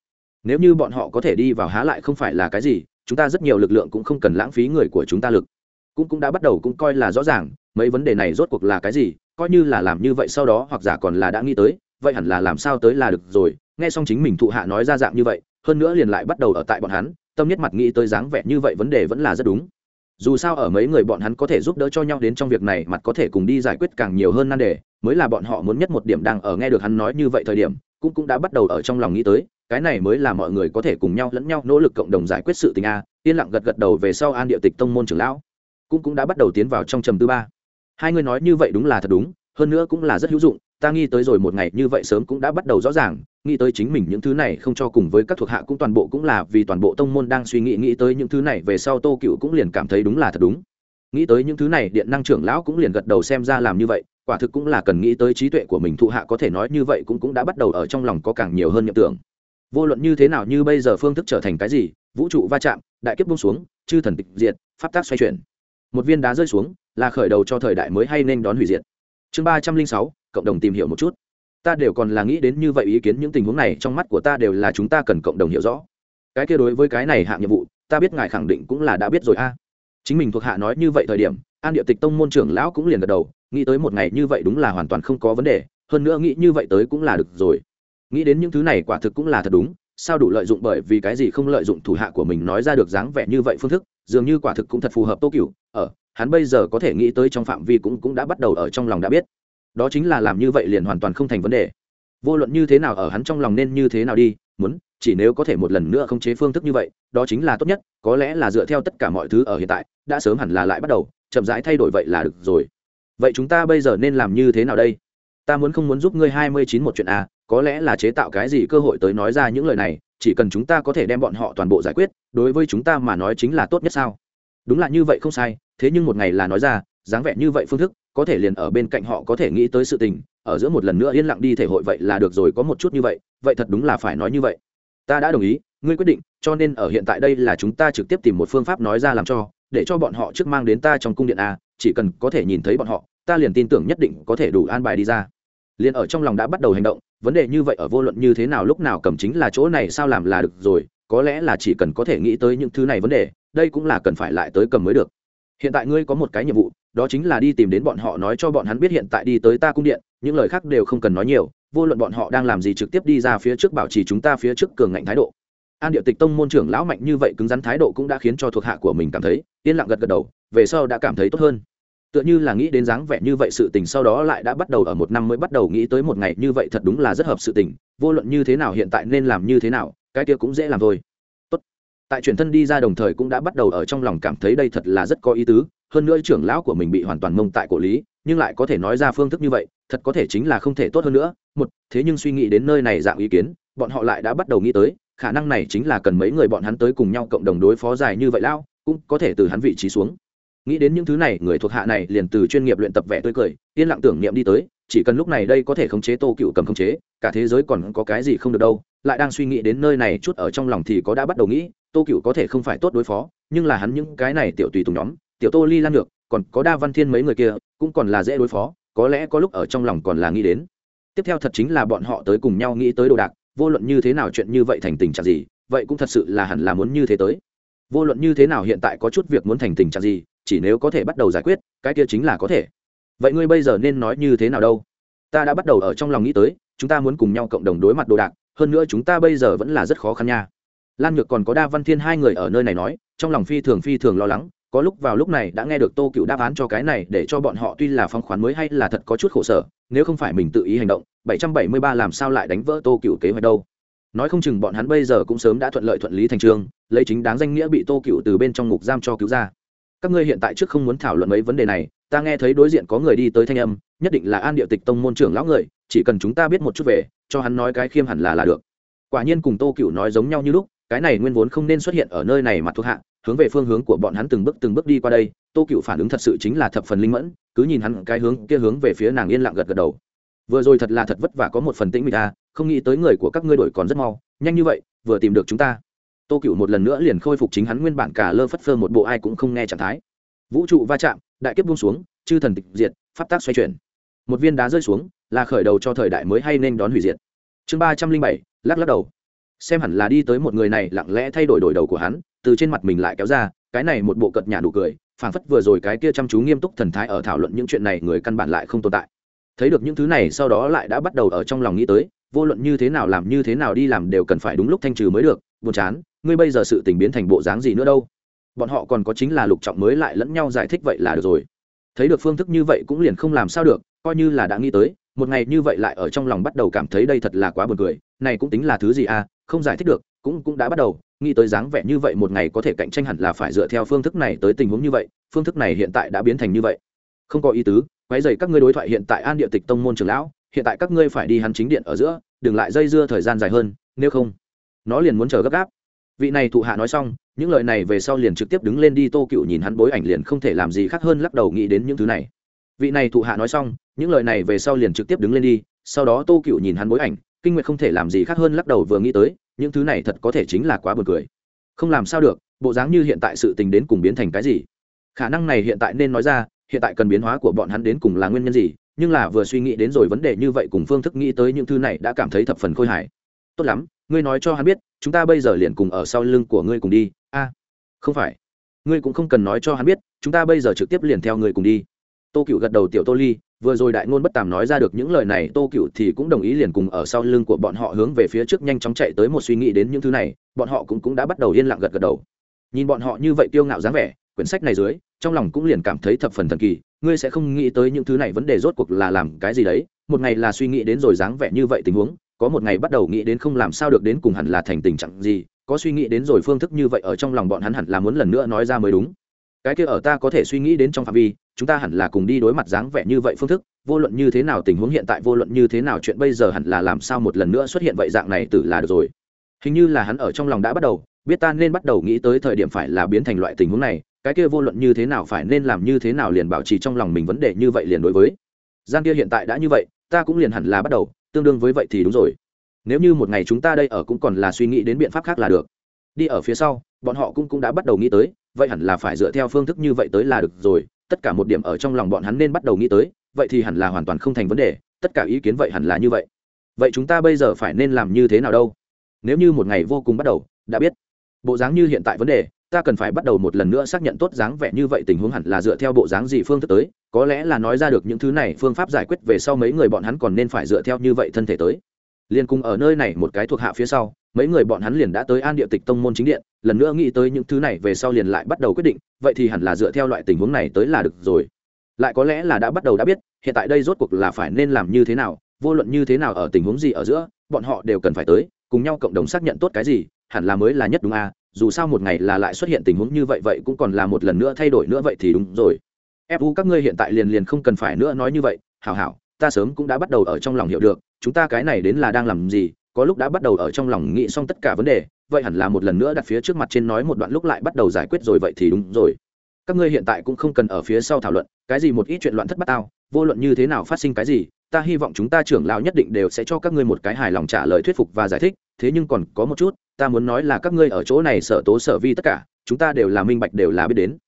Nếu như bọn họ có thể đi vào há lại không phải là cái gì, chúng ta rất nhiều lực lượng cũng không cần lãng phí người của chúng ta lực. Cũng cũng đã bắt đầu cũng coi là rõ ràng, mấy vấn đề này rốt cuộc là cái gì, coi như là làm như vậy sau đó hoặc giả còn là đã nghĩ tới, vậy hẳn là làm sao tới là được rồi. Nghe xong chính mình thụ hạ nói ra dạng như vậy, hơn nữa liền lại bắt đầu ở tại bọn hắn, tâm nhất mặt nghĩ tới dáng vẻ như vậy vấn đề vẫn là rất đúng dù sao ở mấy người bọn hắn có thể giúp đỡ cho nhau đến trong việc này mặt có thể cùng đi giải quyết càng nhiều hơn nan đề, mới là bọn họ muốn nhất một điểm đang ở nghe được hắn nói như vậy thời điểm, cũng cũng đã bắt đầu ở trong lòng nghĩ tới, cái này mới là mọi người có thể cùng nhau lẫn nhau nỗ lực cộng đồng giải quyết sự tình a, yên lặng gật gật đầu về sau an địa tịch tông môn trưởng lão, cũng cũng đã bắt đầu tiến vào trong trầm tư ba. Hai người nói như vậy đúng là thật đúng, hơn nữa cũng là rất hữu dụng, ta nghi tới rồi một ngày như vậy sớm cũng đã bắt đầu rõ ràng nghĩ tới chính mình những thứ này không cho cùng với các thuộc hạ cũng toàn bộ cũng là vì toàn bộ tông môn đang suy nghĩ nghĩ tới những thứ này về sau tô cựu cũng liền cảm thấy đúng là thật đúng. Nghĩ tới những thứ này, điện năng trưởng lão cũng liền gật đầu xem ra làm như vậy, quả thực cũng là cần nghĩ tới trí tuệ của mình thụ hạ có thể nói như vậy cũng cũng đã bắt đầu ở trong lòng có càng nhiều hơn nhận tưởng. Vô luận như thế nào như bây giờ phương thức trở thành cái gì, vũ trụ va chạm, đại kiếp bung xuống, chư thần tịch diệt, pháp tác xoay chuyển. Một viên đá rơi xuống, là khởi đầu cho thời đại mới hay nên đón hủy diệt. Chương ba trăm linh sáu, cộng đồng tìm hiểu một chút ta đều còn là nghĩ đến như vậy ý kiến, những tình huống này trong mắt của ta đều là chúng ta cần cộng đồng hiểu rõ. Cái kia đối với cái này hạng nhiệm vụ, ta biết ngài khẳng định cũng là đã biết rồi a. Chính mình thuộc hạ nói như vậy thời điểm, an địa tịch tông môn trưởng lão cũng liền gật đầu, nghĩ tới một ngày như vậy đúng là hoàn toàn không có vấn đề, hơn nữa nghĩ như vậy tới cũng là được rồi. Nghĩ đến những thứ này quả thực cũng là thật đúng, sao đủ lợi dụng bởi vì cái gì không lợi dụng thủ hạ của mình nói ra được dáng vẻ như vậy phương thức, dường như quả thực cũng thật phù hợp tô cựu ở ờ, hắn bây giờ có thể nghĩ tới trong phạm vi cũng cũng đã bắt đầu ở trong lòng đã biết đó chính là làm như vậy liền hoàn toàn không thành vấn đề. Vô luận như thế nào ở hắn trong lòng nên như thế nào đi, muốn, chỉ nếu có thể một lần nữa không chế phương thức như vậy, đó chính là tốt nhất, có lẽ là dựa theo tất cả mọi thứ ở hiện tại, đã sớm hẳn là lại bắt đầu, chậm rãi thay đổi vậy là được rồi. Vậy chúng ta bây giờ nên làm như thế nào đây? Ta muốn không muốn giúp ngươi hai mươi chín một chuyện à có lẽ là chế tạo cái gì cơ hội tới nói ra những lời này, chỉ cần chúng ta có thể đem bọn họ toàn bộ giải quyết, đối với chúng ta mà nói chính là tốt nhất sao? Đúng là như vậy không sai, thế nhưng một ngày là nói ra dáng vẻ như vậy phương thức, có thể liền ở bên cạnh họ có thể nghĩ tới sự tình, ở giữa một lần nữa yên lặng đi thể hội vậy là được rồi, có một chút như vậy vậy thật đúng là phải nói như vậy. Ta đã đồng ý, ngươi quyết định, cho nên ở hiện tại đây là chúng ta trực tiếp tìm một phương pháp nói ra làm cho, để cho bọn họ trước mang đến ta trong cung điện a chỉ cần có thể nhìn thấy bọn họ, ta liền tin tưởng nhất định có thể đủ an bài đi ra. Liền ở trong lòng đã bắt đầu hành động, vấn đề như vậy ở vô luận như thế nào lúc nào cầm chính là chỗ này sao làm là được rồi, có lẽ là chỉ cần có thể nghĩ tới những thứ này vấn đề, đây cũng là cần phải lại tới cầm mới được hiện tại ngươi có một cái nhiệm vụ, đó chính là đi tìm đến bọn họ nói cho bọn hắn biết hiện tại đi tới ta cung điện, những lời khác đều không cần nói nhiều, vô luận bọn họ đang làm gì trực tiếp đi ra phía trước bảo trì chúng ta phía trước cường ngạnh thái độ. An địa tịch tông môn trưởng lão mạnh như vậy cứng rắn thái độ cũng đã khiến cho thuộc hạ của mình cảm thấy, yên lặng gật gật đầu, về sau đã cảm thấy tốt hơn. Tựa như là nghĩ đến dáng vẻ như vậy sự tình sau đó lại đã bắt đầu ở một năm mới bắt đầu nghĩ tới một ngày như vậy thật đúng là rất hợp sự tình, vô luận như thế nào hiện tại nên làm như thế nào, cái kia cũng dễ làm thôi tại chuyển thân đi ra đồng thời cũng đã bắt đầu ở trong lòng cảm thấy đây thật là rất có ý tứ, hơn nữa trưởng lão của mình bị hoàn toàn mông tại cổ lý, nhưng lại có thể nói ra phương thức như vậy, thật có thể chính là không thể tốt hơn nữa. Một, thế nhưng suy nghĩ đến nơi này dạng ý kiến, bọn họ lại đã bắt đầu nghĩ tới, khả năng này chính là cần mấy người bọn hắn tới cùng nhau cộng đồng đối phó dài như vậy lao cũng có thể từ hắn vị trí xuống. Nghĩ đến những thứ này, người thuộc hạ này liền từ chuyên nghiệp luyện tập vẻ tươi cười, yên lặng tưởng niệm đi tới, chỉ cần lúc này đây có thể khống chế tô cựu cầm khống chế, cả thế giới còn có cái gì không được đâu, lại đang suy nghĩ đến nơi này chút ở trong lòng thì có đã bắt đầu nghĩ tô cựu có thể không phải tốt đối phó, nhưng là hắn những cái này tiểu tùy tùng nhóm, tiểu tô ly lan được còn có đa văn thiên mấy người kia, cũng còn là dễ đối phó, có lẽ có lúc ở trong lòng còn là nghĩ đến. Tiếp theo thật chính là bọn họ tới cùng nhau nghĩ tới đồ đạc, vô luận như thế nào chuyện như vậy thành tình trạng gì, vậy cũng thật sự là hẳn là muốn như thế tới. Vô luận như thế nào hiện tại có chút việc muốn thành tình trạng gì, chỉ nếu có thể bắt đầu giải quyết, cái kia chính là có thể. Vậy ngươi bây giờ nên nói như thế nào đâu? Ta đã bắt đầu ở trong lòng nghĩ tới, chúng ta muốn cùng nhau cộng đồng đối mặt đồ đạc, hơn nữa chúng ta bây giờ vẫn là rất khó khăn nha lan nhược còn có đa văn thiên hai người ở nơi này nói, trong lòng phi thường phi thường lo lắng, có lúc vào lúc này đã nghe được tô cựu đáp án cho cái này để cho bọn họ tuy là phong khoán mới hay là thật có chút khổ sở, nếu không phải mình tự ý hành động 773 làm sao lại đánh vỡ tô cựu kế hoạch đâu. Nói không chừng bọn hắn bây giờ cũng sớm đã thuận lợi thuận lý thành trường lấy chính đáng danh nghĩa bị tô cựu từ bên trong ngục giam cho cứu ra. Các ngươi hiện tại trước không muốn thảo luận mấy vấn đề này, ta nghe thấy đối diện có người đi tới thanh âm, nhất định là an địa tịch tông môn trưởng lão người, chỉ cần chúng ta biết một chút về, cho hắn nói cái khiêm hẳn là là được. Quả nhiên cùng tô cựu nói giống nhau như lúc cái này nguyên vốn không nên xuất hiện ở nơi này mà thuộc hạ, hướng về phương hướng của bọn hắn từng bước từng bước đi qua đây, tô cựu phản ứng thật sự chính là thập phần linh mẫn, cứ nhìn hắn cái hướng kia hướng về phía nàng yên lặng gật gật đầu. Vừa rồi thật là thật vất vả có một phần tĩnh mịch ta không nghĩ tới người của các ngươi đổi còn rất mau, nhanh như vậy, vừa tìm được chúng ta. Tô cựu một lần nữa liền khôi phục chính hắn nguyên bản cả lơ phất phơ một bộ ai cũng không nghe trạng thái. Vũ trụ va chạm, đại kiếp buông xuống, chư thần tịch diệt, pháp tác xoay chuyển. Một viên đá rơi xuống, là khởi đầu cho thời đại mới hay nên đón hủy diệt. Chương ba trăm linh bảy, lắc lắc đầu xem hẳn là đi tới một người này lặng lẽ thay đổi đổi đầu của hắn, từ trên mặt mình lại kéo ra, cái này một bộ cật nhà đủ cười, phảng phất vừa rồi cái kia chăm chú nghiêm túc thần thái ở thảo luận những chuyện này người căn bản lại không tồn tại. Thấy được những thứ này sau đó lại đã bắt đầu ở trong lòng nghĩ tới, vô luận như thế nào làm như thế nào đi làm đều cần phải đúng lúc thanh trừ mới được, buồn chán, ngươi bây giờ sự tình biến thành bộ dáng gì nữa đâu? Bọn họ còn có chính là lục trọng mới lại lẫn nhau giải thích vậy là được rồi. Thấy được phương thức như vậy cũng liền không làm sao được, coi như là đã nghĩ tới, một ngày như vậy lại ở trong lòng bắt đầu cảm thấy đây thật là quá buồn cười, này cũng tính là thứ gì à không giải thích được, cũng cũng đã bắt đầu, nghĩ tới dáng vẻ như vậy một ngày có thể cạnh tranh hẳn là phải dựa theo phương thức này tới tình huống như vậy, phương thức này hiện tại đã biến thành như vậy. Không có ý tứ quái dày các ngươi đối thoại hiện tại an địa tịch tông môn trường lão, hiện tại các ngươi phải đi hắn chính điện ở giữa, đừng lại dây dưa thời gian dài hơn, nếu không, nó liền muốn chờ gấp gáp. Vị này thụ hạ nói xong, những lời này về sau liền trực tiếp đứng lên đi tô cựu nhìn hắn bối ảnh liền không thể làm gì khác hơn lắc đầu nghĩ đến những thứ này. Vị này thụ hạ nói xong, những lời này về sau liền trực tiếp đứng lên đi, sau đó tô cựu nhìn hắn bối ảnh kinh nguyệt không thể làm gì khác hơn lắc đầu vừa nghĩ tới, những thứ này thật có thể chính là quá buồn cười. Không làm sao được, bộ dáng như hiện tại sự tình đến cùng biến thành cái gì? Khả năng này hiện tại nên nói ra, hiện tại cần biến hóa của bọn hắn đến cùng là nguyên nhân gì, nhưng là vừa suy nghĩ đến rồi vấn đề như vậy cùng phương thức nghĩ tới những thứ này đã cảm thấy thập phần khôi hài. Tốt lắm, ngươi nói cho hắn biết, chúng ta bây giờ liền cùng ở sau lưng của ngươi cùng đi. A, không phải. Ngươi cũng không cần nói cho hắn biết, chúng ta bây giờ trực tiếp liền theo người cùng đi. Tô cựu gật đầu tiểu tô ly vừa rồi đại ngôn bất tàm nói ra được những lời này tô cựu thì cũng đồng ý liền cùng ở sau lưng của bọn họ hướng về phía trước nhanh chóng chạy tới một suy nghĩ đến những thứ này bọn họ cũng, cũng đã bắt đầu yên lặng gật gật đầu. Nhìn bọn họ như vậy kiêu ngạo dáng vẻ quyển sách này dưới trong lòng cũng liền cảm thấy thập phần thần kỳ ngươi sẽ không nghĩ tới những thứ này vấn đề rốt cuộc là làm cái gì đấy một ngày là suy nghĩ đến rồi dáng vẻ như vậy tình huống có một ngày bắt đầu nghĩ đến không làm sao được đến cùng hẳn là thành tình trạng gì có suy nghĩ đến rồi phương thức như vậy ở trong lòng bọn hắn hẳn là muốn lần nữa nói ra mới đúng. Cái kia ở ta có thể suy nghĩ đến trong phạm vi chúng ta hẳn là cùng đi đối mặt dáng vẻ như vậy phương thức, vô luận như thế nào tình huống hiện tại, vô luận như thế nào chuyện bây giờ hẳn là làm sao một lần nữa xuất hiện vậy dạng này tử là được rồi. Hình như là hắn ở trong lòng đã bắt đầu, biết ta nên bắt đầu nghĩ tới thời điểm phải là biến thành loại tình huống này, cái kia vô luận như thế nào phải nên làm như thế nào liền bảo trì trong lòng mình vấn đề như vậy liền đối với. Gian kia hiện tại đã như vậy, ta cũng liền hẳn là bắt đầu, tương đương với vậy thì đúng rồi. Nếu như một ngày chúng ta đây ở cũng còn là suy nghĩ đến biện pháp khác là được. Đi ở phía sau, bọn họ cũng cũng đã bắt đầu nghĩ tới, vậy hẳn là phải dựa theo phương thức như vậy tới là được rồi tất cả một điểm ở trong lòng bọn hắn nên bắt đầu nghĩ tới, vậy thì hẳn là hoàn toàn không thành vấn đề, tất cả ý kiến vậy hẳn là như vậy. Vậy chúng ta bây giờ phải nên làm như thế nào đâu? Nếu như một ngày vô cùng bắt đầu, đã biết. Bộ dáng như hiện tại vấn đề, ta cần phải bắt đầu một lần nữa xác nhận tốt dáng vẻ như vậy tình huống hẳn là dựa theo bộ dáng gì phương thức tới, có lẽ là nói ra được những thứ này phương pháp giải quyết về sau mấy người bọn hắn còn nên phải dựa theo như vậy thân thể tới. Liên cùng ở nơi này một cái thuộc hạ phía sau mấy người bọn hắn liền đã tới an địa tịch tông môn chính điện, lần nữa nghĩ tới những thứ này về sau liền lại bắt đầu quyết định, vậy thì hẳn là dựa theo loại tình huống này tới là được rồi. Lại có lẽ là đã bắt đầu đã biết, hiện tại đây rốt cuộc là phải nên làm như thế nào, vô luận như thế nào ở tình huống gì ở giữa, bọn họ đều cần phải tới, cùng nhau cộng đồng xác nhận tốt cái gì, hẳn là mới là nhất đúng a dù sao một ngày là lại xuất hiện tình huống như vậy vậy cũng còn là một lần nữa thay đổi nữa vậy thì đúng rồi. Fu các ngươi hiện tại liền liền không cần phải nữa nói như vậy, hảo hảo, ta sớm cũng đã bắt đầu ở trong lòng hiểu được, chúng ta cái này đến là đang làm gì có lúc đã bắt đầu ở trong lòng nghĩ xong tất cả vấn đề, vậy hẳn là một lần nữa đặt phía trước mặt trên nói một đoạn lúc lại bắt đầu giải quyết rồi, vậy thì đúng rồi. Các ngươi hiện tại cũng không cần ở phía sau thảo luận, cái gì một ít chuyện loạn thất bát tao, vô luận như thế nào phát sinh cái gì, ta hy vọng chúng ta trưởng lão nhất định đều sẽ cho các ngươi một cái hài lòng trả lời thuyết phục và giải thích, thế nhưng còn có một chút, ta muốn nói là các ngươi ở chỗ này sở tố sở vi tất cả, chúng ta đều là minh bạch đều là biết đến.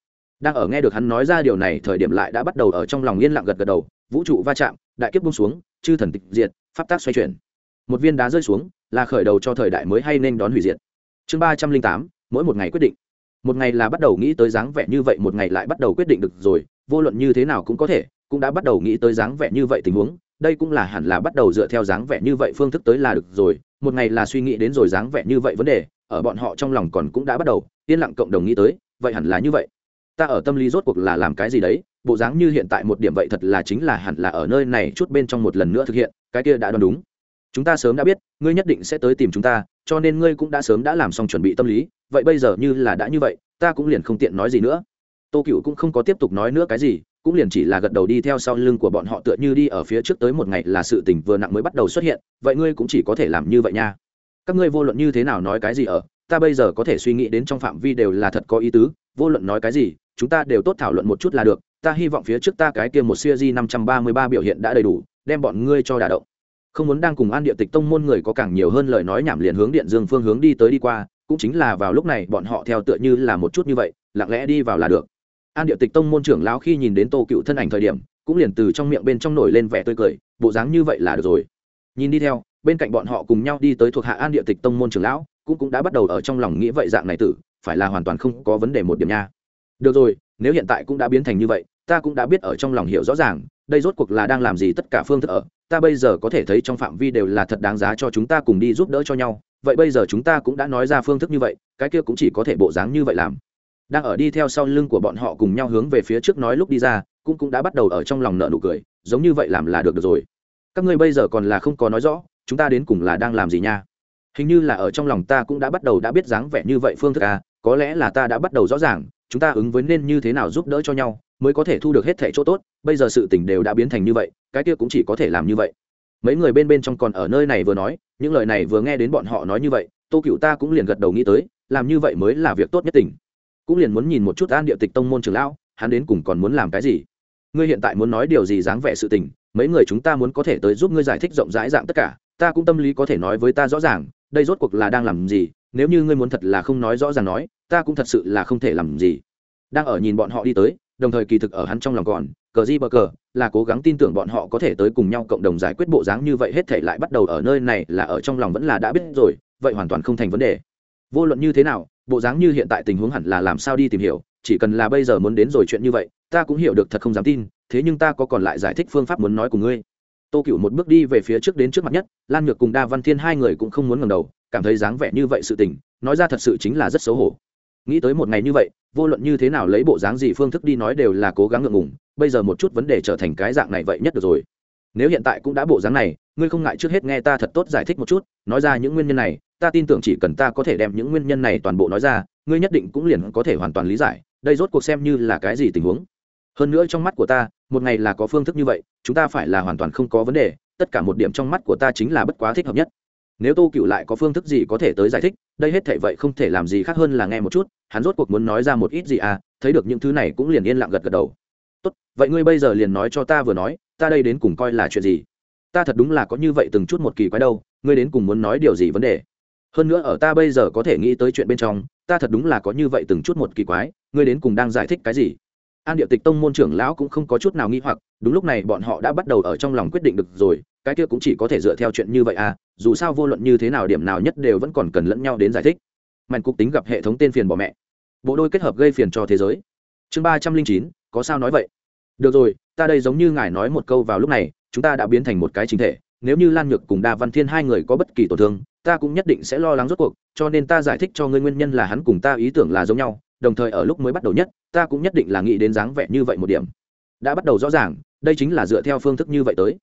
Đang ở nghe được hắn nói ra điều này, thời điểm lại đã bắt đầu ở trong lòng yên lặng gật gật đầu, vũ trụ va chạm, đại kiếp bung xuống, chư thần tịch diệt, pháp tác xoay chuyển một viên đá rơi xuống, là khởi đầu cho thời đại mới hay nên đón hủy diệt. Chương ba trăm linh tám, mỗi một ngày quyết định. Một ngày là bắt đầu nghĩ tới dáng vẻ như vậy, một ngày lại bắt đầu quyết định được rồi, vô luận như thế nào cũng có thể, cũng đã bắt đầu nghĩ tới dáng vẻ như vậy tình huống, đây cũng là hẳn là bắt đầu dựa theo dáng vẻ như vậy phương thức tới là được rồi, một ngày là suy nghĩ đến rồi dáng vẻ như vậy vấn đề, ở bọn họ trong lòng còn cũng đã bắt đầu, yên lặng cộng đồng nghĩ tới, vậy hẳn là như vậy. Ta ở tâm lý rốt cuộc là làm cái gì đấy, bộ dáng như hiện tại một điểm vậy thật là chính là hẳn là ở nơi này chút bên trong một lần nữa thực hiện, cái kia đã đoán đúng chúng ta sớm đã biết, ngươi nhất định sẽ tới tìm chúng ta, cho nên ngươi cũng đã sớm đã làm xong chuẩn bị tâm lý, vậy bây giờ như là đã như vậy, ta cũng liền không tiện nói gì nữa. Tô cựu cũng không có tiếp tục nói nữa cái gì, cũng liền chỉ là gật đầu đi theo sau lưng của bọn họ tựa như đi ở phía trước tới một ngày là sự tình vừa nặng mới bắt đầu xuất hiện, vậy ngươi cũng chỉ có thể làm như vậy nha. Các ngươi vô luận như thế nào nói cái gì ở, ta bây giờ có thể suy nghĩ đến trong phạm vi đều là thật có ý tứ, vô luận nói cái gì, chúng ta đều tốt thảo luận một chút là được, ta hy vọng phía trước ta cái kia một siêu di năm trăm ba mươi ba biểu hiện đã đầy đủ, đem bọn ngươi cho đả động không muốn đang cùng an địa tịch tông môn người có càng nhiều hơn lời nói nhảm liền hướng điện dương phương hướng đi tới đi qua, cũng chính là vào lúc này bọn họ theo tựa như là một chút như vậy, lặng lẽ đi vào là được. An địa tịch tông môn trưởng lão khi nhìn đến tô cựu thân ảnh thời điểm, cũng liền từ trong miệng bên trong nổi lên vẻ tươi cười, bộ dáng như vậy là được rồi. Nhìn đi theo, bên cạnh bọn họ cùng nhau đi tới thuộc hạ an địa tịch tông môn trưởng lão, cũng cũng đã bắt đầu ở trong lòng nghĩ vậy dạng này tử, phải là hoàn toàn không có vấn đề một điểm nha. Được rồi, nếu hiện tại cũng đã biến thành như vậy, ta cũng đã biết ở trong lòng hiểu rõ ràng, đây rốt cuộc là đang làm gì tất cả phương thức ở ta bây giờ có thể thấy trong phạm vi đều là thật đáng giá cho chúng ta cùng đi giúp đỡ cho nhau. Vậy bây giờ chúng ta cũng đã nói ra phương thức như vậy cái kia cũng chỉ có thể bộ dáng như vậy làm. Đang ở đi theo sau lưng của bọn họ cùng nhau hướng về phía trước nói lúc đi ra cũng cũng đã bắt đầu ở trong lòng nợ nụ cười giống như vậy làm là được, được rồi. Các ngươi bây giờ còn là không có nói rõ chúng ta đến cùng là đang làm gì nha? Hình như là ở trong lòng ta cũng đã bắt đầu đã biết dáng vẻ như vậy phương thức à có lẽ là ta đã bắt đầu rõ ràng chúng ta ứng với nên như thế nào giúp đỡ cho nhau mới có thể thu được hết thẻ chỗ tốt bây giờ sự tình đều đã biến thành như vậy, cái kia cũng chỉ có thể làm như vậy. Mấy người bên bên trong còn ở nơi này vừa nói, những lời này vừa nghe đến bọn họ nói như vậy, tô cựu ta cũng liền gật đầu nghĩ tới, làm như vậy mới là việc tốt nhất tình. Cũng liền muốn nhìn một chút an địa tịch tông môn trường lão, hắn đến cùng còn muốn làm cái gì? Ngươi hiện tại muốn nói điều gì dáng vẻ sự tình, mấy người chúng ta muốn có thể tới giúp ngươi giải thích rộng rãi dạng tất cả, ta cũng tâm lý có thể nói với ta rõ ràng, đây rốt cuộc là đang làm gì, nếu như ngươi muốn thật là không nói rõ ràng nói, ta cũng thật sự là không thể làm gì. Đang ở nhìn bọn họ đi tới, đồng thời kỳ thực ở hắn trong lòng còn cờ di bờ cờ, là cố gắng tin tưởng bọn họ có thể tới cùng nhau cộng đồng giải quyết bộ dáng như vậy hết thể lại bắt đầu ở nơi này là ở trong lòng vẫn là đã biết rồi, vậy hoàn toàn không thành vấn đề. Vô luận như thế nào, bộ dáng như hiện tại tình huống hẳn là làm sao đi tìm hiểu, chỉ cần là bây giờ muốn đến rồi chuyện như vậy, ta cũng hiểu được thật không dám tin, thế nhưng ta có còn lại giải thích phương pháp muốn nói cùng ngươi. Tô cựu một bước đi về phía trước đến trước mặt nhất, lan nhược cùng đa văn thiên hai người cũng không muốn ngầm đầu, cảm thấy dáng vẻ như vậy sự tình, nói ra thật sự chính là rất xấu hổ nghĩ tới một ngày như vậy, vô luận như thế nào lấy bộ dáng gì phương thức đi nói đều là cố gắng ngượng ngùng, bây giờ một chút vấn đề trở thành cái dạng này vậy nhất được rồi. Nếu hiện tại cũng đã bộ dáng này, ngươi không ngại trước hết nghe ta thật tốt giải thích một chút, nói ra những nguyên nhân này, ta tin tưởng chỉ cần ta có thể đem những nguyên nhân này toàn bộ nói ra, ngươi nhất định cũng liền có thể hoàn toàn lý giải, đây rốt cuộc xem như là cái gì tình huống. Hơn nữa trong mắt của ta, một ngày là có phương thức như vậy, chúng ta phải là hoàn toàn không có vấn đề, tất cả một điểm trong mắt của ta chính là bất quá thích hợp nhất nếu tô cựu lại có phương thức gì có thể tới giải thích, đây hết thể vậy không thể làm gì khác hơn là nghe một chút, hắn rốt cuộc muốn nói ra một ít gì à thấy được những thứ này cũng liền yên lặng gật gật đầu. Tốt, vậy ngươi bây giờ liền nói cho ta vừa nói, ta đây đến cùng coi là chuyện gì? Ta thật đúng là có như vậy từng chút một kỳ quái đâu, ngươi đến cùng muốn nói điều gì vấn đề? Hơn nữa ở ta bây giờ có thể nghĩ tới chuyện bên trong, ta thật đúng là có như vậy từng chút một kỳ quái, ngươi đến cùng đang giải thích cái gì? An địa tịch tông môn trưởng lão cũng không có chút nào nghi hoặc, đúng lúc này bọn họ đã bắt đầu ở trong lòng quyết định được rồi cái kia cũng chỉ có thể dựa theo chuyện như vậy à dù sao vô luận như thế nào điểm nào nhất đều vẫn còn cần lẫn nhau đến giải thích. Mạnh cục tính gặp hệ thống tên phiền bỏ mẹ. Bộ đôi kết hợp gây phiền cho thế giới. Chương ba trăm linh chín, có sao nói vậy? Được rồi, ta đây giống như ngài nói một câu vào lúc này, chúng ta đã biến thành một cái chính thể. Nếu như lan nhược cùng đa văn thiên hai người có bất kỳ tổn thương, ta cũng nhất định sẽ lo lắng rốt cuộc, cho nên ta giải thích cho ngươi nguyên nhân là hắn cùng ta ý tưởng là giống nhau, đồng thời ở lúc mới bắt đầu nhất, ta cũng nhất định là nghĩ đến dáng vẻ như vậy một điểm. Đã bắt đầu rõ ràng, đây chính là dựa theo phương thức như vậy tới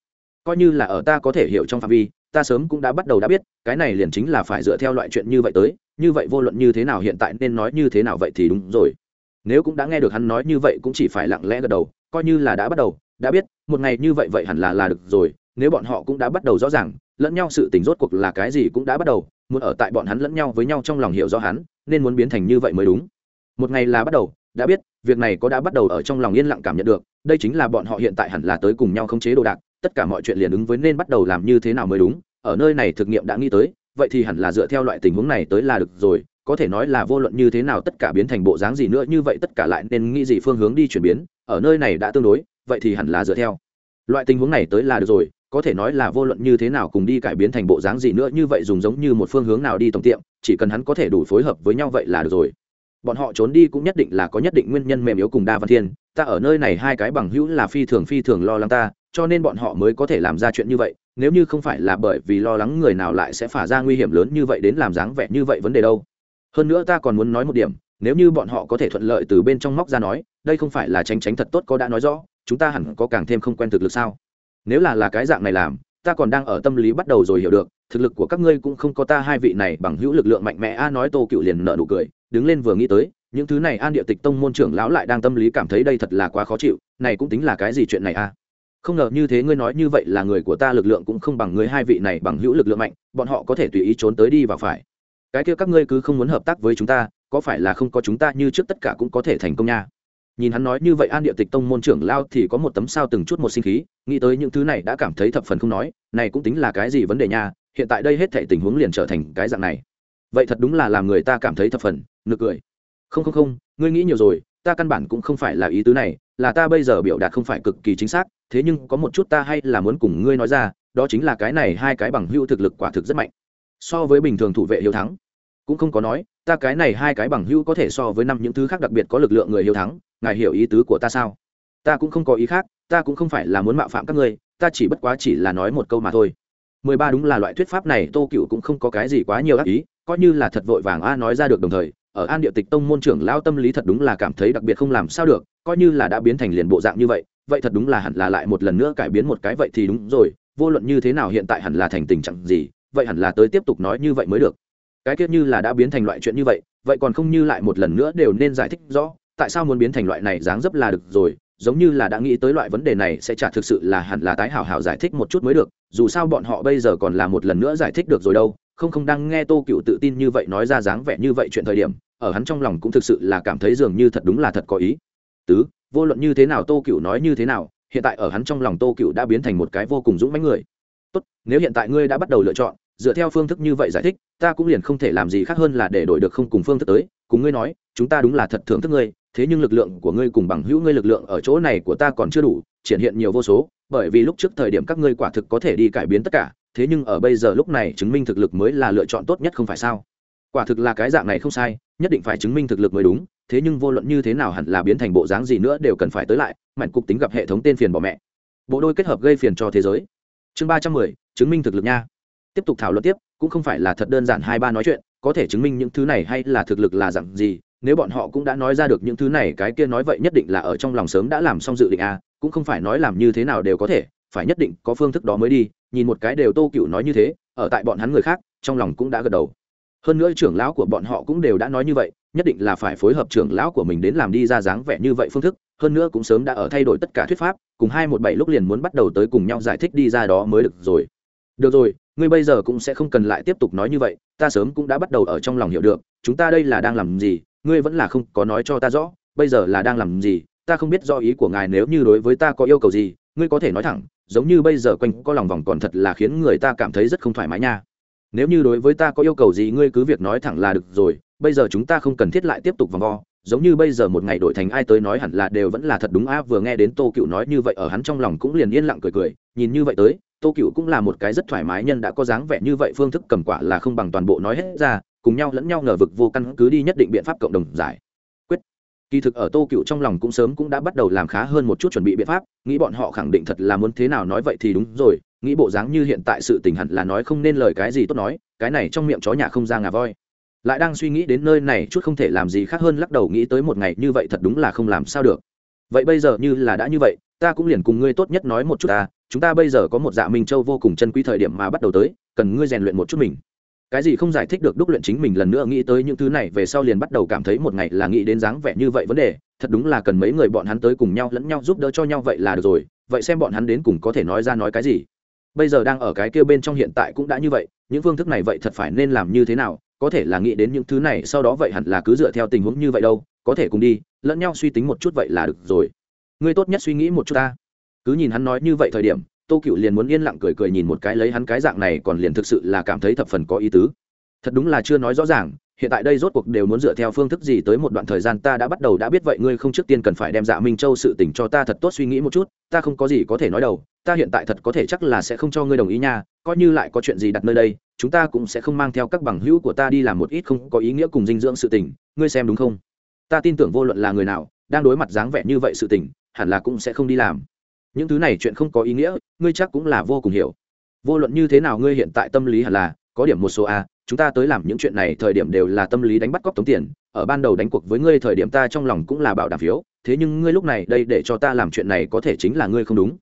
coi như là ở ta có thể hiểu trong phạm vi, ta sớm cũng đã bắt đầu đã biết, cái này liền chính là phải dựa theo loại chuyện như vậy tới, như vậy vô luận như thế nào hiện tại nên nói như thế nào vậy thì đúng rồi. Nếu cũng đã nghe được hắn nói như vậy cũng chỉ phải lặng lẽ gật đầu, coi như là đã bắt đầu, đã biết, một ngày như vậy vậy hẳn là là được rồi, nếu bọn họ cũng đã bắt đầu rõ ràng, lẫn nhau sự tình rốt cuộc là cái gì cũng đã bắt đầu, muốn ở tại bọn hắn lẫn nhau với nhau trong lòng hiểu rõ hắn, nên muốn biến thành như vậy mới đúng. Một ngày là bắt đầu, đã biết, việc này có đã bắt đầu ở trong lòng yên lặng cảm nhận được, đây chính là bọn họ hiện tại hẳn là tới cùng nhau khống chế đồ đạc tất cả mọi chuyện liền ứng với nên bắt đầu làm như thế nào mới đúng, ở nơi này thực nghiệm đã nghĩ tới, vậy thì hẳn là dựa theo loại tình huống này tới là được rồi, có thể nói là vô luận như thế nào tất cả biến thành bộ dáng gì nữa như vậy tất cả lại nên nghĩ gì phương hướng đi chuyển biến, ở nơi này đã tương đối, vậy thì hẳn là dựa theo. Loại tình huống này tới là được rồi, có thể nói là vô luận như thế nào cùng đi cải biến thành bộ dáng gì nữa như vậy dùng giống như một phương hướng nào đi tổng tiệm, chỉ cần hắn có thể đủ phối hợp với nhau vậy là được rồi. Bọn họ trốn đi cũng nhất định là có nhất định nguyên nhân mềm yếu cùng đa văn thiên, ta ở nơi này hai cái bằng hữu là phi thường phi thường lo lắng ta cho nên bọn họ mới có thể làm ra chuyện như vậy, nếu như không phải là bởi vì lo lắng người nào lại sẽ phả ra nguy hiểm lớn như vậy đến làm dáng vẻ như vậy vấn đề đâu. Hơn nữa ta còn muốn nói một điểm, nếu như bọn họ có thể thuận lợi từ bên trong móc ra nói, đây không phải là tránh tránh thật tốt có đã nói rõ, chúng ta hẳn có càng thêm không quen thực lực sao? Nếu là là cái dạng này làm, ta còn đang ở tâm lý bắt đầu rồi hiểu được, thực lực của các ngươi cũng không có ta hai vị này bằng hữu lực lượng mạnh mẽ. A nói tô cựu liền nợ nụ cười, đứng lên vừa nghĩ tới, những thứ này an địa tịch tông môn trưởng lão lại đang tâm lý cảm thấy đây thật là quá khó chịu, này cũng tính là cái gì chuyện này a? Không ngờ như thế ngươi nói như vậy là người của ta lực lượng cũng không bằng ngươi hai vị này bằng hữu lực lượng mạnh, bọn họ có thể tùy ý trốn tới đi và phải. Cái kia các ngươi cứ không muốn hợp tác với chúng ta, có phải là không có chúng ta như trước tất cả cũng có thể thành công nha? Nhìn hắn nói như vậy, an địa tịch tông môn trưởng lao thì có một tấm sao từng chút một sinh khí, nghĩ tới những thứ này đã cảm thấy thập phần không nói, này cũng tính là cái gì vấn đề nha, hiện tại đây hết thể tình huống liền trở thành cái dạng này. Vậy thật đúng là làm người ta cảm thấy thập phần, nực cười. Không không không, ngươi nghĩ nhiều rồi, ta căn bản cũng không phải là ý tứ này là ta bây giờ biểu đạt không phải cực kỳ chính xác, thế nhưng có một chút ta hay là muốn cùng ngươi nói ra, đó chính là cái này hai cái bằng hữu thực lực quả thực rất mạnh. So với bình thường thủ vệ hiếu thắng, cũng không có nói, ta cái này hai cái bằng hữu có thể so với năm những thứ khác đặc biệt có lực lượng người hiếu thắng, ngài hiểu ý tứ của ta sao? Ta cũng không có ý khác, ta cũng không phải là muốn mạo phạm các ngươi, ta chỉ bất quá chỉ là nói một câu mà thôi. Mười ba đúng là loại thuyết pháp này, tô cựu cũng không có cái gì quá nhiều ác ý, coi như là thật vội vàng a nói ra được đồng thời, ở an địa tịch tông môn trưởng lao tâm lý thật đúng là cảm thấy đặc biệt không làm sao được coi như là đã biến thành liền bộ dạng như vậy vậy thật đúng là hẳn là lại một lần nữa cải biến một cái vậy thì đúng rồi, vô luận như thế nào hiện tại hẳn là thành tình trạng gì, vậy hẳn là tới tiếp tục nói như vậy mới được. Cái tiết như là đã biến thành loại chuyện như vậy vậy còn không như lại một lần nữa đều nên giải thích rõ, tại sao muốn biến thành loại này dáng dấp là được rồi, giống như là đã nghĩ tới loại vấn đề này sẽ chả thực sự là hẳn là tái hảo hảo giải thích một chút mới được, dù sao bọn họ bây giờ còn là một lần nữa giải thích được rồi đâu, không không đang nghe tô cựu tự tin như vậy nói ra dáng vẻ như vậy chuyện thời điểm, ở hắn trong lòng cũng thực sự là cảm thấy dường như thật đúng là thật có ý tứ, vô luận như thế nào tô cựu nói như thế nào, hiện tại ở hắn trong lòng tô cựu đã biến thành một cái vô cùng dũng mãnh người. Tốt, nếu hiện tại ngươi đã bắt đầu lựa chọn, dựa theo phương thức như vậy giải thích, ta cũng liền không thể làm gì khác hơn là để đổi được không cùng phương thức tới. Cùng ngươi nói, chúng ta đúng là thật thưởng thức ngươi, thế nhưng lực lượng của ngươi cùng bằng hữu ngươi lực lượng ở chỗ này của ta còn chưa đủ, triển hiện nhiều vô số, bởi vì lúc trước thời điểm các ngươi quả thực có thể đi cải biến tất cả, thế nhưng ở bây giờ lúc này chứng minh thực lực mới là lựa chọn tốt nhất không phải sao? Quả thực là cái dạng này không sai, nhất định phải chứng minh thực lực mới đúng thế nhưng vô luận như thế nào hẳn là biến thành bộ dáng gì nữa đều cần phải tới lại mạnh cục tính gặp hệ thống tên phiền bỏ mẹ. Bộ đôi kết hợp gây phiền cho thế giới. Chương ba trăm mười, chứng minh thực lực nha. Tiếp tục thảo luận tiếp, cũng không phải là thật đơn giản hai ba nói chuyện, có thể chứng minh những thứ này hay là thực lực là dạng gì, nếu bọn họ cũng đã nói ra được những thứ này, cái kia nói vậy nhất định là ở trong lòng sớm đã làm xong dự định a cũng không phải nói làm như thế nào đều có thể, phải nhất định có phương thức đó mới đi, nhìn một cái đều tô cựu nói như thế, ở tại bọn hắn người khác, trong lòng cũng đã gật đầu. Hơn nữa trưởng lão của bọn họ cũng đều đã nói như vậy nhất định là phải phối hợp trưởng lão của mình đến làm đi ra dáng vẻ như vậy phương thức, hơn nữa cũng sớm đã ở thay đổi tất cả thuyết pháp, cùng hai một bảy lúc liền muốn bắt đầu tới cùng nhau giải thích đi ra đó mới được rồi. Được rồi, ngươi bây giờ cũng sẽ không cần lại tiếp tục nói như vậy, ta sớm cũng đã bắt đầu ở trong lòng hiểu được, chúng ta đây là đang làm gì, ngươi vẫn là không có nói cho ta rõ, bây giờ là đang làm gì, ta không biết do ý của ngài nếu như đối với ta có yêu cầu gì, ngươi có thể nói thẳng, giống như bây giờ quanh có lòng vòng còn thật là khiến người ta cảm thấy rất không thoải mái nha. Nếu như đối với ta có yêu cầu gì, ngươi cứ việc nói thẳng là được rồi bây giờ chúng ta không cần thiết lại tiếp tục vòng vo, giống như bây giờ một ngày đổi thành ai tới nói hẳn là đều vẫn là thật đúng. A, vừa nghe đến tô cựu nói như vậy, ở hắn trong lòng cũng liền yên lặng cười cười. Nhìn như vậy tới, tô cựu cũng là một cái rất thoải mái nhân, đã có dáng vẻ như vậy, phương thức cầm quả là không bằng toàn bộ nói hết ra, cùng nhau lẫn nhau ngờ vực vô căn cứ đi nhất định biện pháp cộng đồng giải quyết. Kỳ thực ở tô cựu trong lòng cũng sớm cũng đã bắt đầu làm khá hơn một chút chuẩn bị biện pháp, nghĩ bọn họ khẳng định thật là muốn thế nào nói vậy thì đúng rồi, nghĩ bộ dáng như hiện tại sự tình hẳn là nói không nên lời cái gì tốt nói, cái này trong miệng chó nhà không ra ngà voi lại đang suy nghĩ đến nơi này chút không thể làm gì khác hơn lắc đầu nghĩ tới một ngày như vậy thật đúng là không làm sao được. Vậy bây giờ như là đã như vậy, ta cũng liền cùng ngươi tốt nhất nói một chút ta, chúng ta bây giờ có một dạ minh châu vô cùng chân quý thời điểm mà bắt đầu tới, cần ngươi rèn luyện một chút mình. Cái gì không giải thích được đúc luyện chính mình lần nữa nghĩ tới những thứ này về sau liền bắt đầu cảm thấy một ngày là nghĩ đến dáng vẻ như vậy vấn đề, thật đúng là cần mấy người bọn hắn tới cùng nhau lẫn nhau giúp đỡ cho nhau vậy là được rồi, vậy xem bọn hắn đến cùng có thể nói ra nói cái gì. Bây giờ đang ở cái kia bên trong hiện tại cũng đã như vậy, những phương thức này vậy thật phải nên làm như thế nào có thể là nghĩ đến những thứ này, sau đó vậy hẳn là cứ dựa theo tình huống như vậy đâu, có thể cùng đi, lẫn nhau suy tính một chút vậy là được rồi. Ngươi tốt nhất suy nghĩ một chút ta. Cứ nhìn hắn nói như vậy thời điểm, tô cựu liền muốn yên lặng cười cười nhìn một cái lấy hắn cái dạng này còn liền thực sự là cảm thấy thập phần có ý tứ. Thật đúng là chưa nói rõ ràng, hiện tại đây rốt cuộc đều muốn dựa theo phương thức gì tới một đoạn thời gian ta đã bắt đầu đã biết vậy ngươi không trước tiên cần phải đem dạ minh châu sự tình cho ta thật tốt suy nghĩ một chút, ta không có gì có thể nói đầu ta hiện tại thật có thể chắc là sẽ không cho ngươi đồng ý nha, coi như lại có chuyện gì đặt nơi đây chúng ta cũng sẽ không mang theo các bằng hữu của ta đi làm một ít không có ý nghĩa cùng dinh dưỡng sự tình, ngươi xem đúng không? Ta tin tưởng vô luận là người nào, đang đối mặt dáng vẻ như vậy sự tình, hẳn là cũng sẽ không đi làm. Những thứ này chuyện không có ý nghĩa, ngươi chắc cũng là vô cùng hiểu. Vô luận như thế nào ngươi hiện tại tâm lý hẳn là, có điểm một số a, chúng ta tới làm những chuyện này thời điểm đều là tâm lý đánh bắt cóc tống tiền, ở ban đầu đánh cuộc với ngươi thời điểm ta trong lòng cũng là bảo đảm phiếu, thế nhưng ngươi lúc này đây để cho ta làm chuyện này có thể chính là ngươi không đúng.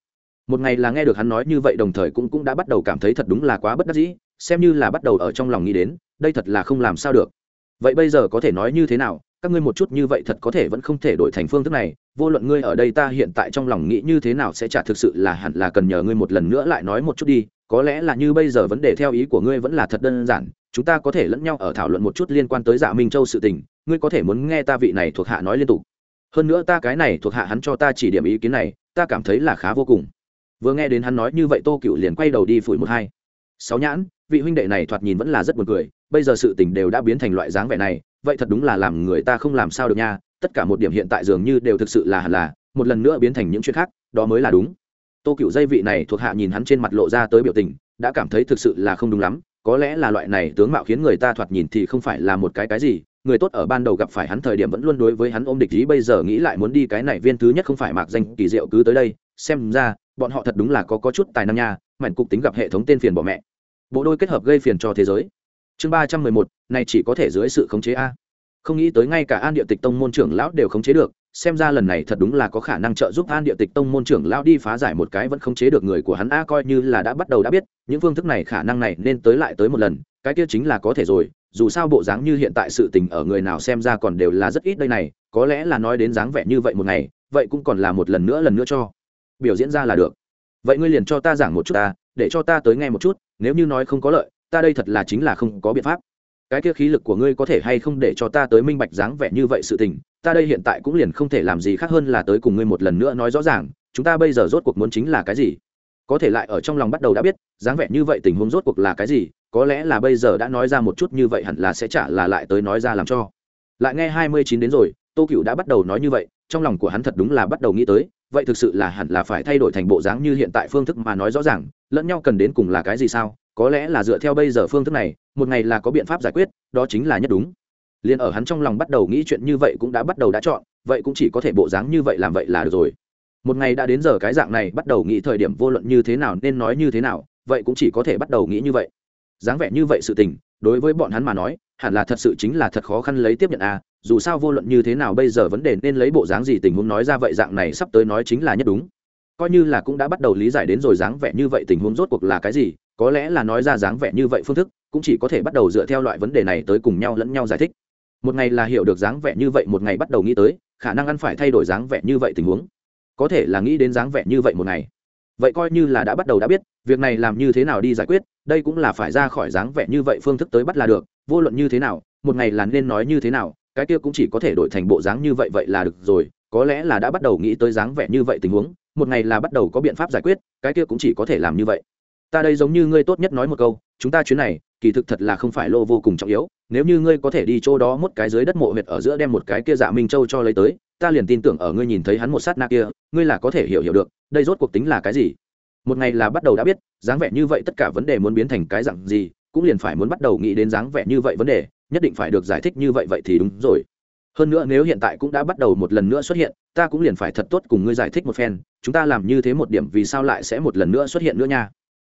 Một ngày là nghe được hắn nói như vậy đồng thời cũng cũng đã bắt đầu cảm thấy thật đúng là quá bất đắc dĩ xem như là bắt đầu ở trong lòng nghĩ đến, đây thật là không làm sao được. Vậy bây giờ có thể nói như thế nào? Các ngươi một chút như vậy thật có thể vẫn không thể đổi thành phương thức này. Vô luận ngươi ở đây ta hiện tại trong lòng nghĩ như thế nào sẽ chả thực sự là hẳn là cần nhờ ngươi một lần nữa lại nói một chút đi. Có lẽ là như bây giờ vấn đề theo ý của ngươi vẫn là thật đơn giản. Chúng ta có thể lẫn nhau ở thảo luận một chút liên quan tới dạ minh châu sự tình. Ngươi có thể muốn nghe ta vị này thuộc hạ nói liên tục. Hơn nữa ta cái này thuộc hạ hắn cho ta chỉ điểm ý kiến này, ta cảm thấy là khá vô cùng. Vừa nghe đến hắn nói như vậy tô cựu liền quay đầu đi phủi một hai. Sáu nhãn vị huynh đệ này thoạt nhìn vẫn là rất buồn cười, bây giờ sự tình đều đã biến thành loại dáng vẻ này, vậy thật đúng là làm người ta không làm sao được nha, tất cả một điểm hiện tại dường như đều thực sự là hẳn là, một lần nữa biến thành những chuyện khác, đó mới là đúng. Tô cựu dây vị này thuộc hạ nhìn hắn trên mặt lộ ra tới biểu tình, đã cảm thấy thực sự là không đúng lắm, có lẽ là loại này tướng mạo khiến người ta thoạt nhìn thì không phải là một cái cái gì, người tốt ở ban đầu gặp phải hắn thời điểm vẫn luôn đối với hắn ôm địch ý, bây giờ nghĩ lại muốn đi cái này viên thứ nhất không phải mạc danh kỳ diệu cứ tới đây, xem ra, bọn họ thật đúng là có có chút tài năng nha, mảnh cục tính gặp hệ thống tên phiền bỏ mẹ bộ đôi kết hợp gây phiền cho thế giới. Chương ba trăm mười một, này chỉ có thể dưới sự khống chế a. Không nghĩ tới ngay cả an địa tịch tông môn trưởng lão đều khống chế được, xem ra lần này thật đúng là có khả năng trợ giúp an địa tịch tông môn trưởng lão đi phá giải một cái vẫn khống chế được người của hắn a coi như là đã bắt đầu đã biết, những phương thức này khả năng này nên tới lại tới một lần, cái kia chính là có thể rồi, dù sao bộ dáng như hiện tại sự tình ở người nào xem ra còn đều là rất ít đây này, có lẽ là nói đến dáng vẻ như vậy một ngày, vậy cũng còn là một lần nữa lần nữa cho. Biểu diễn ra là được. Vậy ngươi liền cho ta giảng một chút ta, để cho ta tới nghe một chút nếu như nói không có lợi, ta đây thật là chính là không có biện pháp. Cái kia khí lực của ngươi có thể hay không để cho ta tới minh bạch dáng vẻ như vậy sự tình, ta đây hiện tại cũng liền không thể làm gì khác hơn là tới cùng ngươi một lần nữa nói rõ ràng, chúng ta bây giờ rốt cuộc muốn chính là cái gì? Có thể lại ở trong lòng bắt đầu đã biết, dáng vẻ như vậy tình huống rốt cuộc là cái gì, có lẽ là bây giờ đã nói ra một chút như vậy hẳn là sẽ trả là lại tới nói ra làm cho. Lại nghe hai mươi chín đến rồi, tô cựu đã bắt đầu nói như vậy, trong lòng của hắn thật đúng là bắt đầu nghĩ tới vậy thực sự là hẳn là phải thay đổi thành bộ dáng như hiện tại phương thức mà nói rõ ràng, lẫn nhau cần đến cùng là cái gì sao? Có lẽ là dựa theo bây giờ phương thức này, một ngày là có biện pháp giải quyết, đó chính là nhất đúng. Liền ở hắn trong lòng bắt đầu nghĩ chuyện như vậy cũng đã bắt đầu đã chọn, vậy cũng chỉ có thể bộ dáng như vậy làm vậy là được rồi. Một ngày đã đến giờ cái dạng này, bắt đầu nghĩ thời điểm vô luận như thế nào nên nói như thế nào, vậy cũng chỉ có thể bắt đầu nghĩ như vậy. Dáng vẻ như vậy sự tình, đối với bọn hắn mà nói hẳn là thật sự chính là thật khó khăn lấy tiếp nhận a à, dù sao vô luận như thế nào bây giờ vấn đề nên lấy bộ dáng gì tình huống nói ra vậy dạng này sắp tới nói chính là nhất đúng. Coi như là cũng đã bắt đầu lý giải đến rồi dáng vẻ như vậy tình huống rốt cuộc là cái gì có lẽ là nói ra dáng vẻ như vậy phương thức cũng chỉ có thể bắt đầu dựa theo loại vấn đề này tới cùng nhau lẫn nhau giải thích. Một ngày là hiểu được dáng vẻ như vậy một ngày bắt đầu nghĩ tới khả năng ăn phải thay đổi dáng vẻ như vậy tình huống. Có thể là nghĩ đến dáng vẻ như vậy một ngày. Vậy coi như là đã bắt đầu đã biết việc này làm như thế nào đi giải quyết đây cũng là phải ra khỏi dáng vẻ như vậy phương thức tới bắt là được vô luận như thế nào, một ngày là nên nói như thế nào, cái kia cũng chỉ có thể đổi thành bộ dáng như vậy vậy là được rồi, có lẽ là đã bắt đầu nghĩ tới dáng vẻ như vậy tình huống, một ngày là bắt đầu có biện pháp giải quyết, cái kia cũng chỉ có thể làm như vậy. Ta đây giống như ngươi tốt nhất nói một câu, chúng ta chuyến này, kỳ thực thật là không phải lô vô cùng trọng yếu, nếu như ngươi có thể đi chỗ đó một cái dưới đất mộ huyệt ở giữa đem một cái kia dạ minh châu cho lấy tới, ta liền tin tưởng ở ngươi nhìn thấy hắn một sát na kia, ngươi là có thể hiểu hiểu được, đây rốt cuộc tính là cái gì. Một ngày là bắt đầu đã biết, dáng vẻ như vậy tất cả vấn đề muốn biến thành cái dạng gì cũng liền phải muốn bắt đầu nghĩ đến dáng vẻ như vậy vấn đề, nhất định phải được giải thích như vậy vậy thì đúng rồi. Hơn nữa nếu hiện tại cũng đã bắt đầu một lần nữa xuất hiện, ta cũng liền phải thật tốt cùng ngươi giải thích một phen, chúng ta làm như thế một điểm vì sao lại sẽ một lần nữa xuất hiện nữa nha.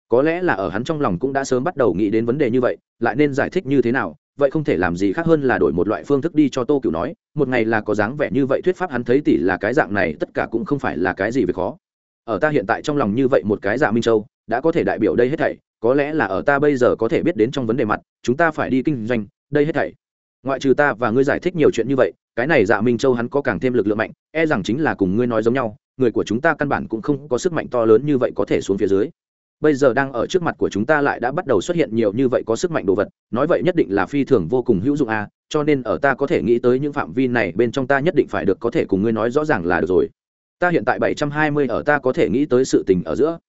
Có lẽ là ở hắn trong lòng cũng đã sớm bắt đầu nghĩ đến vấn đề như vậy, lại nên giải thích như thế nào, vậy không thể làm gì khác hơn là đổi một loại phương thức đi cho tô cựu nói, một ngày là có dáng vẻ như vậy thuyết pháp hắn thấy tỷ là cái dạng này, tất cả cũng không phải là cái gì về khó. Ở ta hiện tại trong lòng như vậy một cái dạ minh châu, đã có thể đại biểu đây hết thảy có lẽ là ở ta bây giờ có thể biết đến trong vấn đề mặt chúng ta phải đi kinh doanh đây hết thảy. Ngoại trừ ta và ngươi giải thích nhiều chuyện như vậy cái này dạ minh châu hắn có càng thêm lực lượng mạnh e rằng chính là cùng ngươi nói giống nhau người của chúng ta căn bản cũng không có sức mạnh to lớn như vậy có thể xuống phía dưới. Bây giờ đang ở trước mặt của chúng ta lại đã bắt đầu xuất hiện nhiều như vậy có sức mạnh đồ vật nói vậy nhất định là phi thường vô cùng hữu dụng a à, cho nên ở ta có thể nghĩ tới những phạm vi này bên trong ta nhất định phải được có thể cùng ngươi nói rõ ràng là được rồi. Ta hiện tại bảy trăm hai mươi ở ta có thể nghĩ tới sự tình ở giữa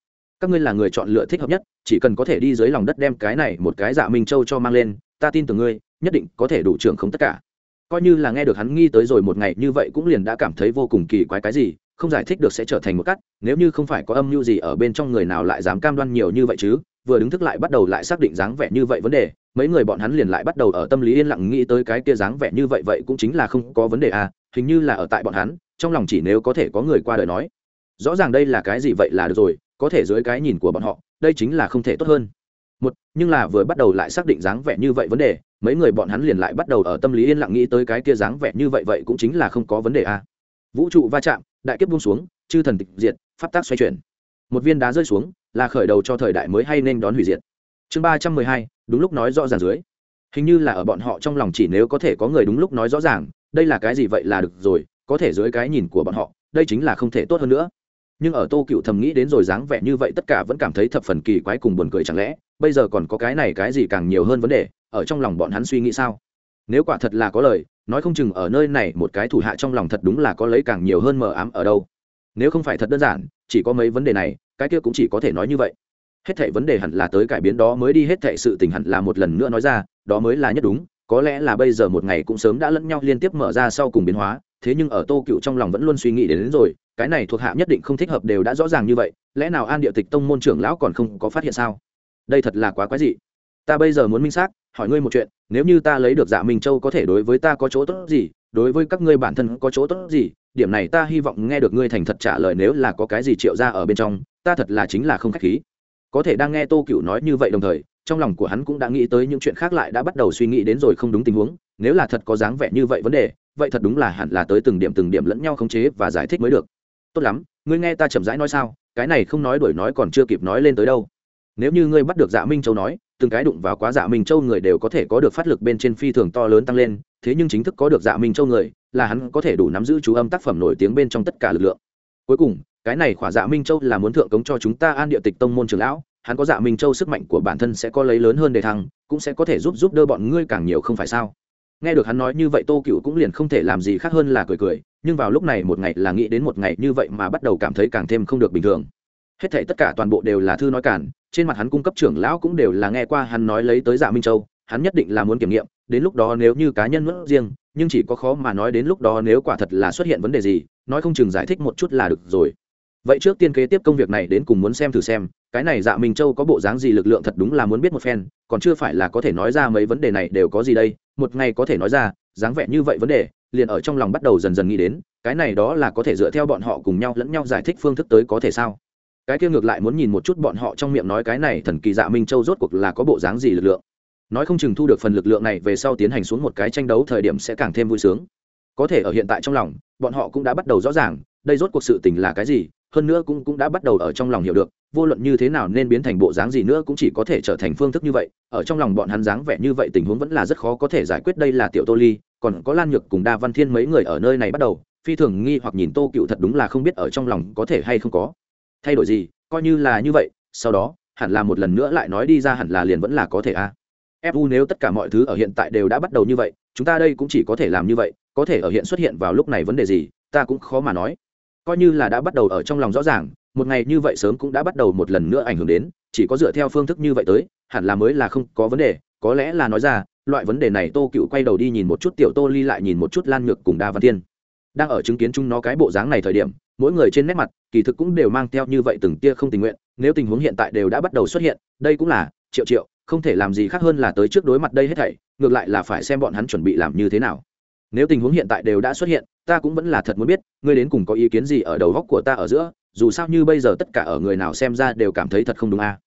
các ngươi là người chọn lựa thích hợp nhất, chỉ cần có thể đi dưới lòng đất đem cái này một cái dạ minh châu cho mang lên, ta tin tưởng ngươi, nhất định có thể đủ trưởng không tất cả. Coi như là nghe được hắn nghi tới rồi một ngày như vậy cũng liền đã cảm thấy vô cùng kỳ quái cái gì, không giải thích được sẽ trở thành một cắt, nếu như không phải có âm mưu gì ở bên trong người nào lại dám cam đoan nhiều như vậy chứ, vừa đứng thức lại bắt đầu lại xác định dáng vẻ như vậy vấn đề, mấy người bọn hắn liền lại bắt đầu ở tâm lý yên lặng nghĩ tới cái kia dáng vẻ như vậy vậy cũng chính là không có vấn đề à hình như là ở tại bọn hắn, trong lòng chỉ nếu có thể có người qua đời nói. Rõ ràng đây là cái gì vậy là được rồi có thể dưới cái nhìn của bọn họ, đây chính là không thể tốt hơn. Một, nhưng là vừa bắt đầu lại xác định dáng vẻ như vậy vấn đề, mấy người bọn hắn liền lại bắt đầu ở tâm lý yên lặng nghĩ tới cái kia dáng vẻ như vậy vậy cũng chính là không có vấn đề à. Vũ trụ va chạm, đại kiếp buông xuống, chư thần tịch diệt, pháp tác xoay chuyển. Một viên đá rơi xuống, là khởi đầu cho thời đại mới hay nên đón hủy diệt. Chương ba trăm mười hai, đúng lúc nói rõ ràng dưới. Hình như là ở bọn họ trong lòng chỉ nếu có thể có người đúng lúc nói rõ ràng, đây là cái gì vậy là được rồi, có thể dưới cái nhìn của bọn họ, đây chính là không thể tốt hơn nữa nhưng ở tô cựu thầm nghĩ đến rồi dáng vẻ như vậy, tất cả vẫn cảm thấy thập phần kỳ quái cùng buồn cười chẳng lẽ, bây giờ còn có cái này cái gì càng nhiều hơn vấn đề, ở trong lòng bọn hắn suy nghĩ sao? Nếu quả thật là có lời, nói không chừng ở nơi này một cái thủ hạ trong lòng thật đúng là có lấy càng nhiều hơn mờ ám ở đâu. Nếu không phải thật đơn giản, chỉ có mấy vấn đề này, cái kia cũng chỉ có thể nói như vậy. Hết thảy vấn đề hẳn là tới cải biến đó mới đi, hết thảy sự tình hẳn là một lần nữa nói ra, đó mới là nhất đúng, có lẽ là bây giờ một ngày cũng sớm đã lẫn nhau liên tiếp mở ra sau cùng biến hóa thế nhưng ở tô cựu trong lòng vẫn luôn suy nghĩ đến, đến rồi cái này thuộc hạ nhất định không thích hợp đều đã rõ ràng như vậy lẽ nào an địa tịch tông môn trưởng lão còn không có phát hiện sao? Đây thật là quá quái dị. Ta bây giờ muốn minh xác hỏi ngươi một chuyện nếu như ta lấy được dạ minh châu có thể đối với ta có chỗ tốt gì đối với các ngươi bản thân có chỗ tốt gì điểm này ta hy vọng nghe được ngươi thành thật trả lời nếu là có cái gì triệu ra ở bên trong ta thật là chính là không khách khí. Có thể đang nghe tô cựu nói như vậy đồng thời trong lòng của hắn cũng đã nghĩ tới những chuyện khác lại đã bắt đầu suy nghĩ đến rồi không đúng tình huống nếu là thật có dáng vẻ như vậy vấn đề, vậy thật đúng là hẳn là tới từng điểm từng điểm lẫn nhau khống chế và giải thích mới được. Tốt lắm, ngươi nghe ta chậm rãi nói sao, cái này không nói đuổi nói còn chưa kịp nói lên tới đâu. Nếu như ngươi bắt được dạ minh châu nói, từng cái đụng vào quá dạ minh châu người đều có thể có được phát lực bên trên phi thường to lớn tăng lên, thế nhưng chính thức có được dạ minh châu người, là hắn có thể đủ nắm giữ chú âm tác phẩm nổi tiếng bên trong tất cả lực lượng. Cuối cùng, cái này khỏa dạ minh châu là muốn thượng cống cho chúng ta an địa tịch tông môn trường lão, hắn có dạ minh châu sức mạnh của bản thân sẽ có lấy lớn hơn đề thăng, cũng sẽ có thể giúp giúp đỡ bọn ngươi càng nhiều không phải sao? Nghe được hắn nói như vậy tô cựu cũng liền không thể làm gì khác hơn là cười cười, nhưng vào lúc này một ngày là nghĩ đến một ngày như vậy mà bắt đầu cảm thấy càng thêm không được bình thường. Hết thể tất cả toàn bộ đều là thư nói cản, trên mặt hắn cung cấp trưởng lão cũng đều là nghe qua hắn nói lấy tới dạ minh châu, hắn nhất định là muốn kiểm nghiệm, đến lúc đó nếu như cá nhân mất riêng, nhưng chỉ có khó mà nói đến lúc đó nếu quả thật là xuất hiện vấn đề gì, nói không chừng giải thích một chút là được rồi. Vậy trước tiên kế tiếp công việc này đến cùng muốn xem thử xem, cái này dạ minh châu có bộ dáng gì lực lượng thật đúng là muốn biết một phen, còn chưa phải là có thể nói ra mấy vấn đề này đều có gì đây một ngày có thể nói ra, dáng vẻ như vậy vấn đề, liền ở trong lòng bắt đầu dần dần nghĩ đến, cái này đó là có thể dựa theo bọn họ cùng nhau lẫn nhau giải thích phương thức tới có thể sao? Cái kia ngược lại muốn nhìn một chút bọn họ trong miệng nói cái này thần kỳ dạ minh châu rốt cuộc là có bộ dáng gì lực lượng. Nói không chừng thu được phần lực lượng này về sau tiến hành xuống một cái tranh đấu thời điểm sẽ càng thêm vui sướng. Có thể ở hiện tại trong lòng, bọn họ cũng đã bắt đầu rõ ràng, đây rốt cuộc sự tình là cái gì, hơn nữa cũng cũng đã bắt đầu ở trong lòng hiểu được vô luận như thế nào nên biến thành bộ dáng gì nữa cũng chỉ có thể trở thành phương thức như vậy. Ở trong lòng bọn hắn dáng vẻ như vậy tình huống vẫn là rất khó có thể giải quyết. Đây là tiểu tô ly, còn có lan nhược cùng đa văn thiên mấy người ở nơi này bắt đầu, phi thường nghi hoặc nhìn tô cựu thật đúng là không biết ở trong lòng có thể hay không có thay đổi gì, coi như là như vậy, sau đó, hẳn là một lần nữa lại nói đi ra hẳn là liền vẫn là có thể a à. fu nếu tất cả mọi thứ ở hiện tại đều đã bắt đầu như vậy, chúng ta đây cũng chỉ có thể làm như vậy, có thể ở hiện xuất hiện vào lúc này vấn đề gì, ta cũng khó mà nói coi như là đã bắt đầu ở trong lòng rõ ràng, một ngày như vậy sớm cũng đã bắt đầu một lần nữa ảnh hưởng đến, chỉ có dựa theo phương thức như vậy tới, hẳn là mới là không có vấn đề, có lẽ là nói ra, loại vấn đề này tô cựu quay đầu đi nhìn một chút tiểu tô ly lại nhìn một chút lan nhược cùng đa văn thiên. Đang ở chứng kiến chúng nó cái bộ dáng này thời điểm, mỗi người trên nét mặt, kỳ thực cũng đều mang theo như vậy từng tia không tình nguyện, nếu tình huống hiện tại đều đã bắt đầu xuất hiện, đây cũng là, triệu triệu, không thể làm gì khác hơn là tới trước đối mặt đây hết thảy, ngược lại là phải xem bọn hắn chuẩn bị làm như thế nào nếu tình huống hiện tại đều đã xuất hiện, ta cũng vẫn là thật muốn biết, ngươi đến cùng có ý kiến gì ở đầu góc của ta ở giữa, dù sao như bây giờ tất cả ở người nào xem ra đều cảm thấy thật không đúng a à.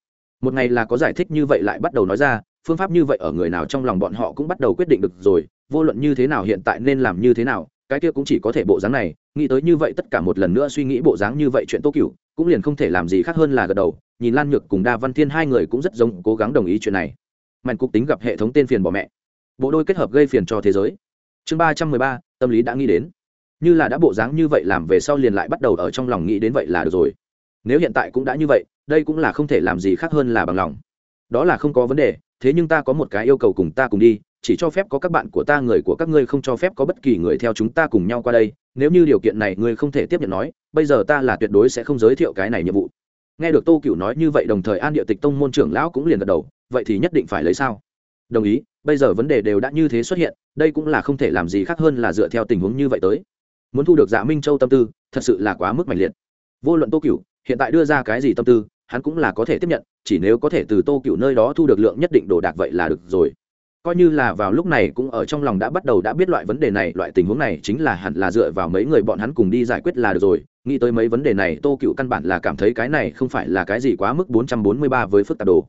một ngày là có giải thích như vậy lại bắt đầu nói ra, phương pháp như vậy ở người nào trong lòng bọn họ cũng bắt đầu quyết định được rồi, vô luận như thế nào hiện tại nên làm như thế nào, cái kia cũng chỉ có thể bộ dáng này, nghĩ tới như vậy tất cả một lần nữa suy nghĩ bộ dáng như vậy chuyện tô cựu cũng liền không thể làm gì khác hơn là gật đầu, nhìn lan nhược cùng đa văn thiên hai người cũng rất giống, cố gắng đồng ý chuyện này. Mạnh cục tính gặp hệ thống tên phiền bỏ mẹ. Bộ đôi kết hợp gây phiền cho thế giới chương ba trăm mười ba, tâm lý đã nghĩ đến. Như là đã bộ dáng như vậy làm về sau liền lại bắt đầu ở trong lòng nghĩ đến vậy là được rồi. Nếu hiện tại cũng đã như vậy, đây cũng là không thể làm gì khác hơn là bằng lòng. Đó là không có vấn đề, thế nhưng ta có một cái yêu cầu cùng ta cùng đi, chỉ cho phép có các bạn của ta, người của các ngươi không cho phép có bất kỳ người theo chúng ta cùng nhau qua đây. Nếu như điều kiện này ngươi không thể tiếp nhận nói, bây giờ ta là tuyệt đối sẽ không giới thiệu cái này nhiệm vụ. Nghe được tô cựu nói như vậy đồng thời an địa tịch tông môn trưởng lão cũng liền gật đầu, vậy thì nhất định phải lấy sao? Đồng ý, bây giờ vấn đề đều đã như thế xuất hiện đây cũng là không thể làm gì khác hơn là dựa theo tình huống như vậy tới. Muốn thu được dạ minh châu tâm tư, thật sự là quá mức mạnh liệt. Vô luận tô cựu hiện tại đưa ra cái gì tâm tư, hắn cũng là có thể tiếp nhận, chỉ nếu có thể từ tô cựu nơi đó thu được lượng nhất định đồ đạc vậy là được rồi. Coi như là vào lúc này cũng ở trong lòng đã bắt đầu đã biết loại vấn đề này, loại tình huống này chính là hẳn là dựa vào mấy người bọn hắn cùng đi giải quyết là được rồi. Nghĩ tới mấy vấn đề này, tô cựu căn bản là cảm thấy cái này không phải là cái gì quá mức bốn trăm bốn mươi ba với phức tạp đồ.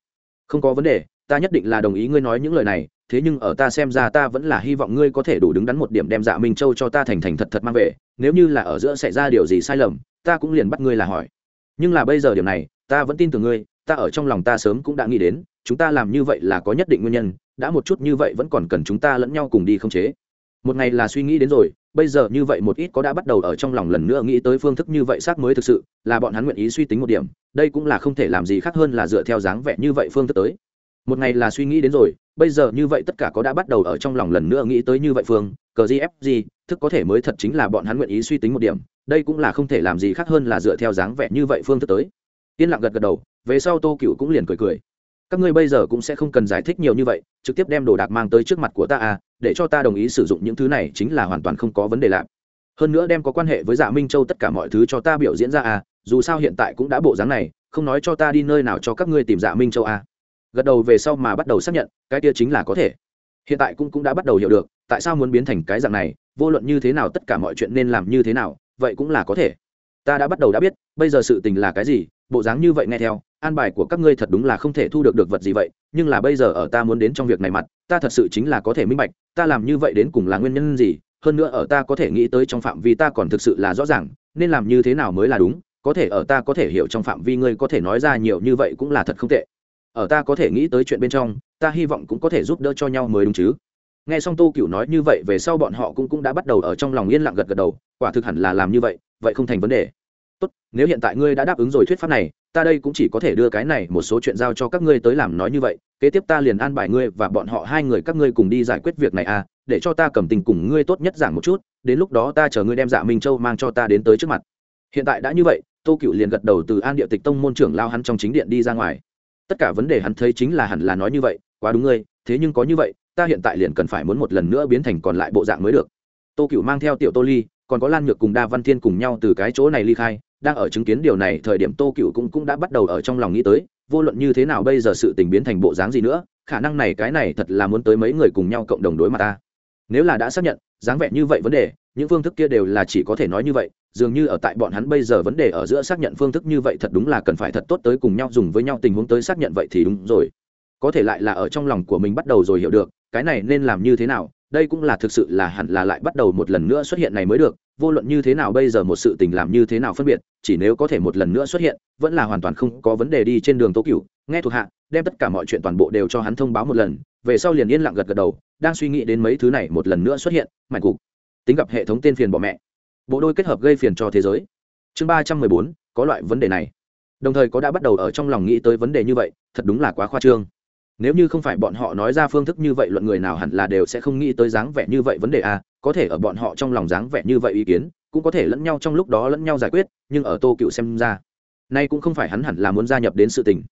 Không có vấn đề, ta nhất định là đồng ý ngươi nói những lời này thế nhưng ở ta xem ra ta vẫn là hy vọng ngươi có thể đủ đứng đắn một điểm đem dạ minh châu cho ta thành thành thật thật mang về, nếu như là ở giữa xảy ra điều gì sai lầm, ta cũng liền bắt ngươi là hỏi. Nhưng là bây giờ điểm này, ta vẫn tin tưởng ngươi, ta ở trong lòng ta sớm cũng đã nghĩ đến, chúng ta làm như vậy là có nhất định nguyên nhân, đã một chút như vậy vẫn còn cần chúng ta lẫn nhau cùng đi không chế. Một ngày là suy nghĩ đến rồi, bây giờ như vậy một ít có đã bắt đầu ở trong lòng lần nữa nghĩ tới phương thức như vậy xác mới thực sự, là bọn hắn nguyện ý suy tính một điểm, đây cũng là không thể làm gì khác hơn là dựa theo dáng vẻ như vậy phương thức tới một ngày là suy nghĩ đến rồi, bây giờ như vậy tất cả có đã bắt đầu ở trong lòng lần nữa nghĩ tới như vậy phương, cờ gfg thức có thể mới thật chính là bọn hắn nguyện ý suy tính một điểm, đây cũng là không thể làm gì khác hơn là dựa theo dáng vẻ như vậy phương thức tới. Yên lặng gật gật đầu, về sau tô cựu cũng liền cười cười. Các ngươi bây giờ cũng sẽ không cần giải thích nhiều như vậy, trực tiếp đem đồ đạc mang tới trước mặt của ta à để cho ta đồng ý sử dụng những thứ này chính là hoàn toàn không có vấn đề lạ. Hơn nữa đem có quan hệ với dạ minh châu tất cả mọi thứ cho ta biểu diễn ra à dù sao hiện tại cũng đã bộ dáng này, không nói cho ta đi nơi nào cho các ngươi tìm dạ minh châu à gật đầu về sau mà bắt đầu xác nhận, cái kia chính là có thể. Hiện tại cũng cũng đã bắt đầu hiểu được, tại sao muốn biến thành cái dạng này, vô luận như thế nào tất cả mọi chuyện nên làm như thế nào, vậy cũng là có thể. Ta đã bắt đầu đã biết, bây giờ sự tình là cái gì, bộ dáng như vậy nghe theo, an bài của các ngươi thật đúng là không thể thu được được vật gì vậy, nhưng là bây giờ ở ta muốn đến trong việc này mặt, ta thật sự chính là có thể minh bạch, ta làm như vậy đến cùng là nguyên nhân gì, hơn nữa ở ta có thể nghĩ tới trong phạm vi ta còn thực sự là rõ ràng, nên làm như thế nào mới là đúng, có thể ở ta có thể hiểu trong phạm vi ngươi có thể nói ra nhiều như vậy cũng là thật không tệ ở ta có thể nghĩ tới chuyện bên trong, ta hy vọng cũng có thể giúp đỡ cho nhau mới đúng chứ. Nghe xong tô cựu nói như vậy về sau bọn họ cũng cũng đã bắt đầu ở trong lòng yên lặng gật gật đầu, quả thực hẳn là làm như vậy vậy không thành vấn đề. Tốt, nếu hiện tại ngươi đã đáp ứng rồi thuyết pháp này, ta đây cũng chỉ có thể đưa cái này một số chuyện giao cho các ngươi tới làm nói như vậy, kế tiếp ta liền an bài ngươi và bọn họ hai người các ngươi cùng đi giải quyết việc này à để cho ta cầm tình cùng ngươi tốt nhất giảng một chút, đến lúc đó ta chờ ngươi đem dạ minh châu mang cho ta đến tới trước mặt. Hiện tại đã như vậy, tô cựu liền gật đầu từ an địa tịch tông môn trưởng lao hắn trong chính điện đi ra ngoài tất cả vấn đề hắn thấy chính là hẳn là nói như vậy, quá đúng ngươi, thế nhưng có như vậy, ta hiện tại liền cần phải muốn một lần nữa biến thành còn lại bộ dạng mới được. Tô cựu mang theo tiểu tô ly, còn có lan nhược cùng đa văn thiên cùng nhau từ cái chỗ này ly khai, đang ở chứng kiến điều này, thời điểm tô cựu cũng cũng đã bắt đầu ở trong lòng nghĩ tới, vô luận như thế nào bây giờ sự tình biến thành bộ dáng gì nữa, khả năng này cái này thật là muốn tới mấy người cùng nhau cộng đồng đối mặt ta. Nếu là đã xác nhận, dáng vẻ như vậy vấn đề, những phương thức kia đều là chỉ có thể nói như vậy dường như ở tại bọn hắn bây giờ vấn đề ở giữa xác nhận phương thức như vậy thật đúng là cần phải thật tốt tới cùng nhau dùng với nhau tình huống tới xác nhận vậy thì đúng rồi. Có thể lại là ở trong lòng của mình bắt đầu rồi hiểu được, cái này nên làm như thế nào, đây cũng là thực sự là hẳn là lại bắt đầu một lần nữa xuất hiện này mới được, vô luận như thế nào bây giờ một sự tình làm như thế nào phân biệt, chỉ nếu có thể một lần nữa xuất hiện, vẫn là hoàn toàn không có vấn đề đi trên đường tố cửu, nghe thuộc hạ, đem tất cả mọi chuyện toàn bộ đều cho hắn thông báo một lần, về sau liền yên lặng gật gật đầu, đang suy nghĩ đến mấy thứ này một lần nữa xuất hiện mạnh cục. Tính gặp hệ thống tên phiền bỏ mẹ bộ đôi kết hợp gây phiền cho thế giới. Chương ba trăm mười bốn có loại vấn đề này. Đồng thời có đã bắt đầu ở trong lòng nghĩ tới vấn đề như vậy thật đúng là quá khoa trương. Nếu như không phải bọn họ nói ra phương thức như vậy luận người nào hẳn là đều sẽ không nghĩ tới dáng vẻ như vậy vấn đề a à, có thể ở bọn họ trong lòng dáng vẻ như vậy ý kiến cũng có thể lẫn nhau trong lúc đó lẫn nhau giải quyết nhưng ở tô cựu xem ra nay cũng không phải hắn hẳn là muốn gia nhập đến sự tình.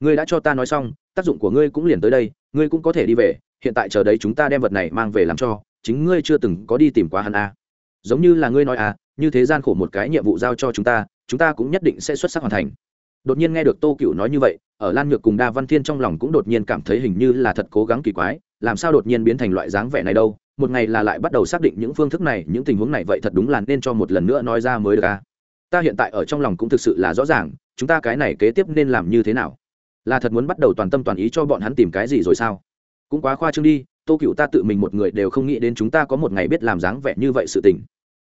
Ngươi đã cho ta nói xong tác dụng của ngươi cũng liền tới đây ngươi cũng có thể đi về hiện tại chờ đấy chúng ta đem vật này mang về làm cho chính ngươi chưa từng có đi tìm quá hắn a à giống như là ngươi nói à như thế gian khổ một cái nhiệm vụ giao cho chúng ta chúng ta cũng nhất định sẽ xuất sắc hoàn thành. Đột nhiên nghe được tô cựu nói như vậy, ở lan nhược cùng đa văn thiên trong lòng cũng đột nhiên cảm thấy hình như là thật cố gắng kỳ quái, làm sao đột nhiên biến thành loại dáng vẻ này đâu, một ngày là lại bắt đầu xác định những phương thức này, những tình huống này vậy thật đúng là nên cho một lần nữa nói ra mới được à. Ta hiện tại ở trong lòng cũng thực sự là rõ ràng, chúng ta cái này kế tiếp nên làm như thế nào? Là thật muốn bắt đầu toàn tâm toàn ý cho bọn hắn tìm cái gì rồi sao? Cũng quá khoa trương đi, tô cựu ta tự mình một người đều không nghĩ đến chúng ta có một ngày biết làm dáng vẻ như vậy sự tình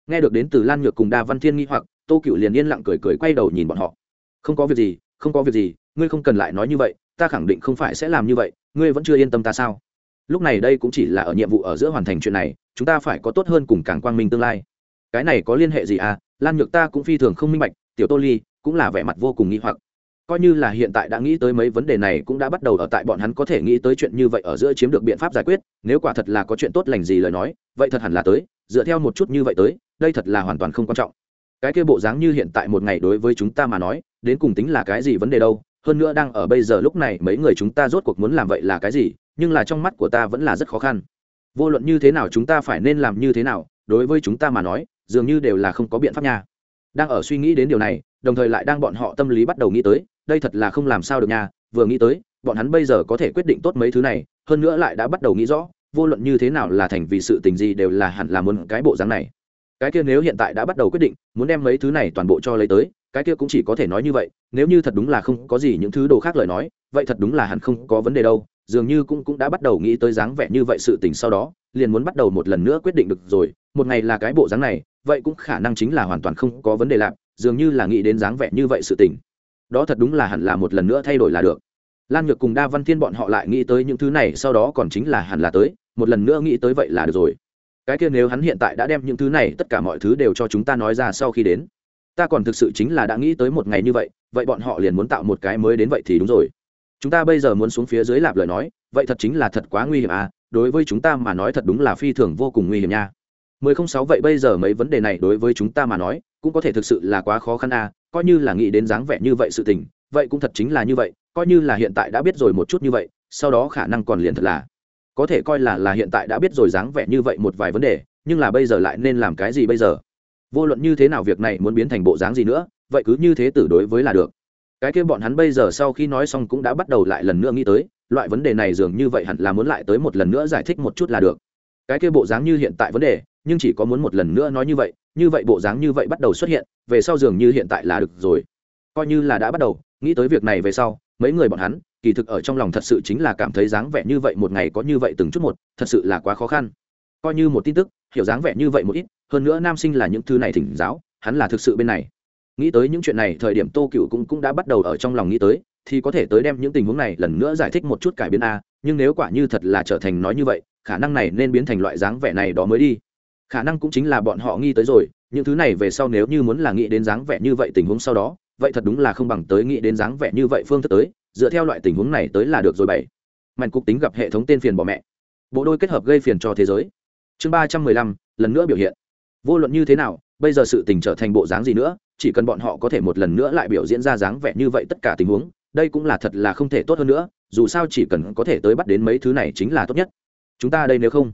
nghe được đến từ lan nhược cùng đa văn thiên nghi hoặc, tô cựu liền yên lặng cười cười quay đầu nhìn bọn họ. Không có việc gì, không có việc gì, ngươi không cần lại nói như vậy, ta khẳng định không phải sẽ làm như vậy, ngươi vẫn chưa yên tâm ta sao? Lúc này đây cũng chỉ là ở nhiệm vụ ở giữa hoàn thành chuyện này, chúng ta phải có tốt hơn cùng càng quang minh tương lai. Cái này có liên hệ gì à? Lan nhược ta cũng phi thường không minh bạch, tiểu tô ly cũng là vẻ mặt vô cùng nghi hoặc. Coi như là hiện tại đã nghĩ tới mấy vấn đề này cũng đã bắt đầu ở tại bọn hắn có thể nghĩ tới chuyện như vậy ở giữa chiếm được biện pháp giải quyết, nếu quả thật là có chuyện tốt lành gì lời nói, vậy thật hẳn là tới, dựa theo một chút như vậy tới đây thật là hoàn toàn không quan trọng. Cái kia bộ dáng như hiện tại một ngày đối với chúng ta mà nói, đến cùng tính là cái gì vấn đề đâu? Hơn nữa đang ở bây giờ lúc này mấy người chúng ta rốt cuộc muốn làm vậy là cái gì? Nhưng là trong mắt của ta vẫn là rất khó khăn. Vô luận như thế nào chúng ta phải nên làm như thế nào, đối với chúng ta mà nói, dường như đều là không có biện pháp nha. Đang ở suy nghĩ đến điều này, đồng thời lại đang bọn họ tâm lý bắt đầu nghĩ tới, đây thật là không làm sao được nha. Vừa nghĩ tới, bọn hắn bây giờ có thể quyết định tốt mấy thứ này, hơn nữa lại đã bắt đầu nghĩ rõ, vô luận như thế nào là thành vì sự tình gì đều là hẳn là muốn cái bộ dáng này cái kia nếu hiện tại đã bắt đầu quyết định, muốn đem mấy thứ này toàn bộ cho lấy tới, cái kia cũng chỉ có thể nói như vậy, nếu như thật đúng là không có gì những thứ đồ khác lời nói, vậy thật đúng là hẳn không có vấn đề đâu, dường như cũng cũng đã bắt đầu nghĩ tới dáng vẻ như vậy sự tình sau đó, liền muốn bắt đầu một lần nữa quyết định được rồi, một ngày là cái bộ dáng này, vậy cũng khả năng chính là hoàn toàn không có vấn đề lạc dường như là nghĩ đến dáng vẻ như vậy sự tình. Đó thật đúng là hẳn là một lần nữa thay đổi là được. Lan nhược cùng đa văn thiên bọn họ lại nghĩ tới những thứ này, sau đó còn chính là hẳn là tới, một lần nữa nghĩ tới vậy là được rồi cái kia nếu hắn hiện tại đã đem những thứ này, tất cả mọi thứ đều cho chúng ta nói ra sau khi đến, ta còn thực sự chính là đã nghĩ tới một ngày như vậy vậy bọn họ liền muốn tạo một cái mới đến vậy thì đúng rồi. Chúng ta bây giờ muốn xuống phía dưới lạp lời nói, vậy thật chính là thật quá nguy hiểm à đối với chúng ta mà nói thật đúng là phi thường vô cùng nguy hiểm nha. Mười không sáu vậy bây giờ mấy vấn đề này đối với chúng ta mà nói, cũng có thể thực sự là quá khó khăn à coi như là nghĩ đến dáng vẻ như vậy sự tình, vậy cũng thật chính là như vậy, coi như là hiện tại đã biết rồi một chút như vậy, sau đó khả năng còn liền thật là có thể coi là là hiện tại đã biết rồi dáng vẻ như vậy một vài vấn đề, nhưng là bây giờ lại nên làm cái gì bây giờ? Vô luận như thế nào việc này muốn biến thành bộ dáng gì nữa, vậy cứ như thế tử đối với là được. Cái kia bọn hắn bây giờ sau khi nói xong cũng đã bắt đầu lại lần nữa nghĩ tới, loại vấn đề này dường như vậy hẳn là muốn lại tới một lần nữa giải thích một chút là được. Cái kia bộ dáng như hiện tại vấn đề, nhưng chỉ có muốn một lần nữa nói như vậy như vậy bộ dáng như vậy bắt đầu xuất hiện, về sau dường như hiện tại là được rồi. Coi như là đã bắt đầu, nghĩ tới việc này về sau, mấy người bọn hắn kỳ thực ở trong lòng thật sự chính là cảm thấy dáng vẻ như vậy một ngày có như vậy từng chút một thật sự là quá khó khăn. Coi như một tin tức hiểu dáng vẻ như vậy một ít hơn nữa nam sinh là những thứ này thỉnh giáo hắn là thực sự bên này. Nghĩ tới những chuyện này thời điểm tô cựu cũng, cũng đã bắt đầu ở trong lòng nghĩ tới thì có thể tới đem những tình huống này lần nữa giải thích một chút cải biến a nhưng nếu quả như thật là trở thành nói như vậy khả năng này nên biến thành loại dáng vẻ này đó mới đi. Khả năng cũng chính là bọn họ nghi tới rồi những thứ này về sau nếu như muốn là nghĩ đến dáng vẻ như vậy tình huống sau đó vậy thật đúng là không bằng tới nghĩ đến dáng vẻ như vậy phương thức tới dựa theo loại tình huống này tới là được rồi bảy. Mạnh cục tính gặp hệ thống tên phiền bỏ mẹ. Bộ đôi kết hợp gây phiền cho thế giới. Chương ba trăm mười lăm, lần nữa biểu hiện. Vô luận như thế nào, bây giờ sự tình trở thành bộ dáng gì nữa, chỉ cần bọn họ có thể một lần nữa lại biểu diễn ra dáng vẻ như vậy tất cả tình huống, đây cũng là thật là không thể tốt hơn nữa, dù sao chỉ cần có thể tới bắt đến mấy thứ này chính là tốt nhất. Chúng ta đây nếu không.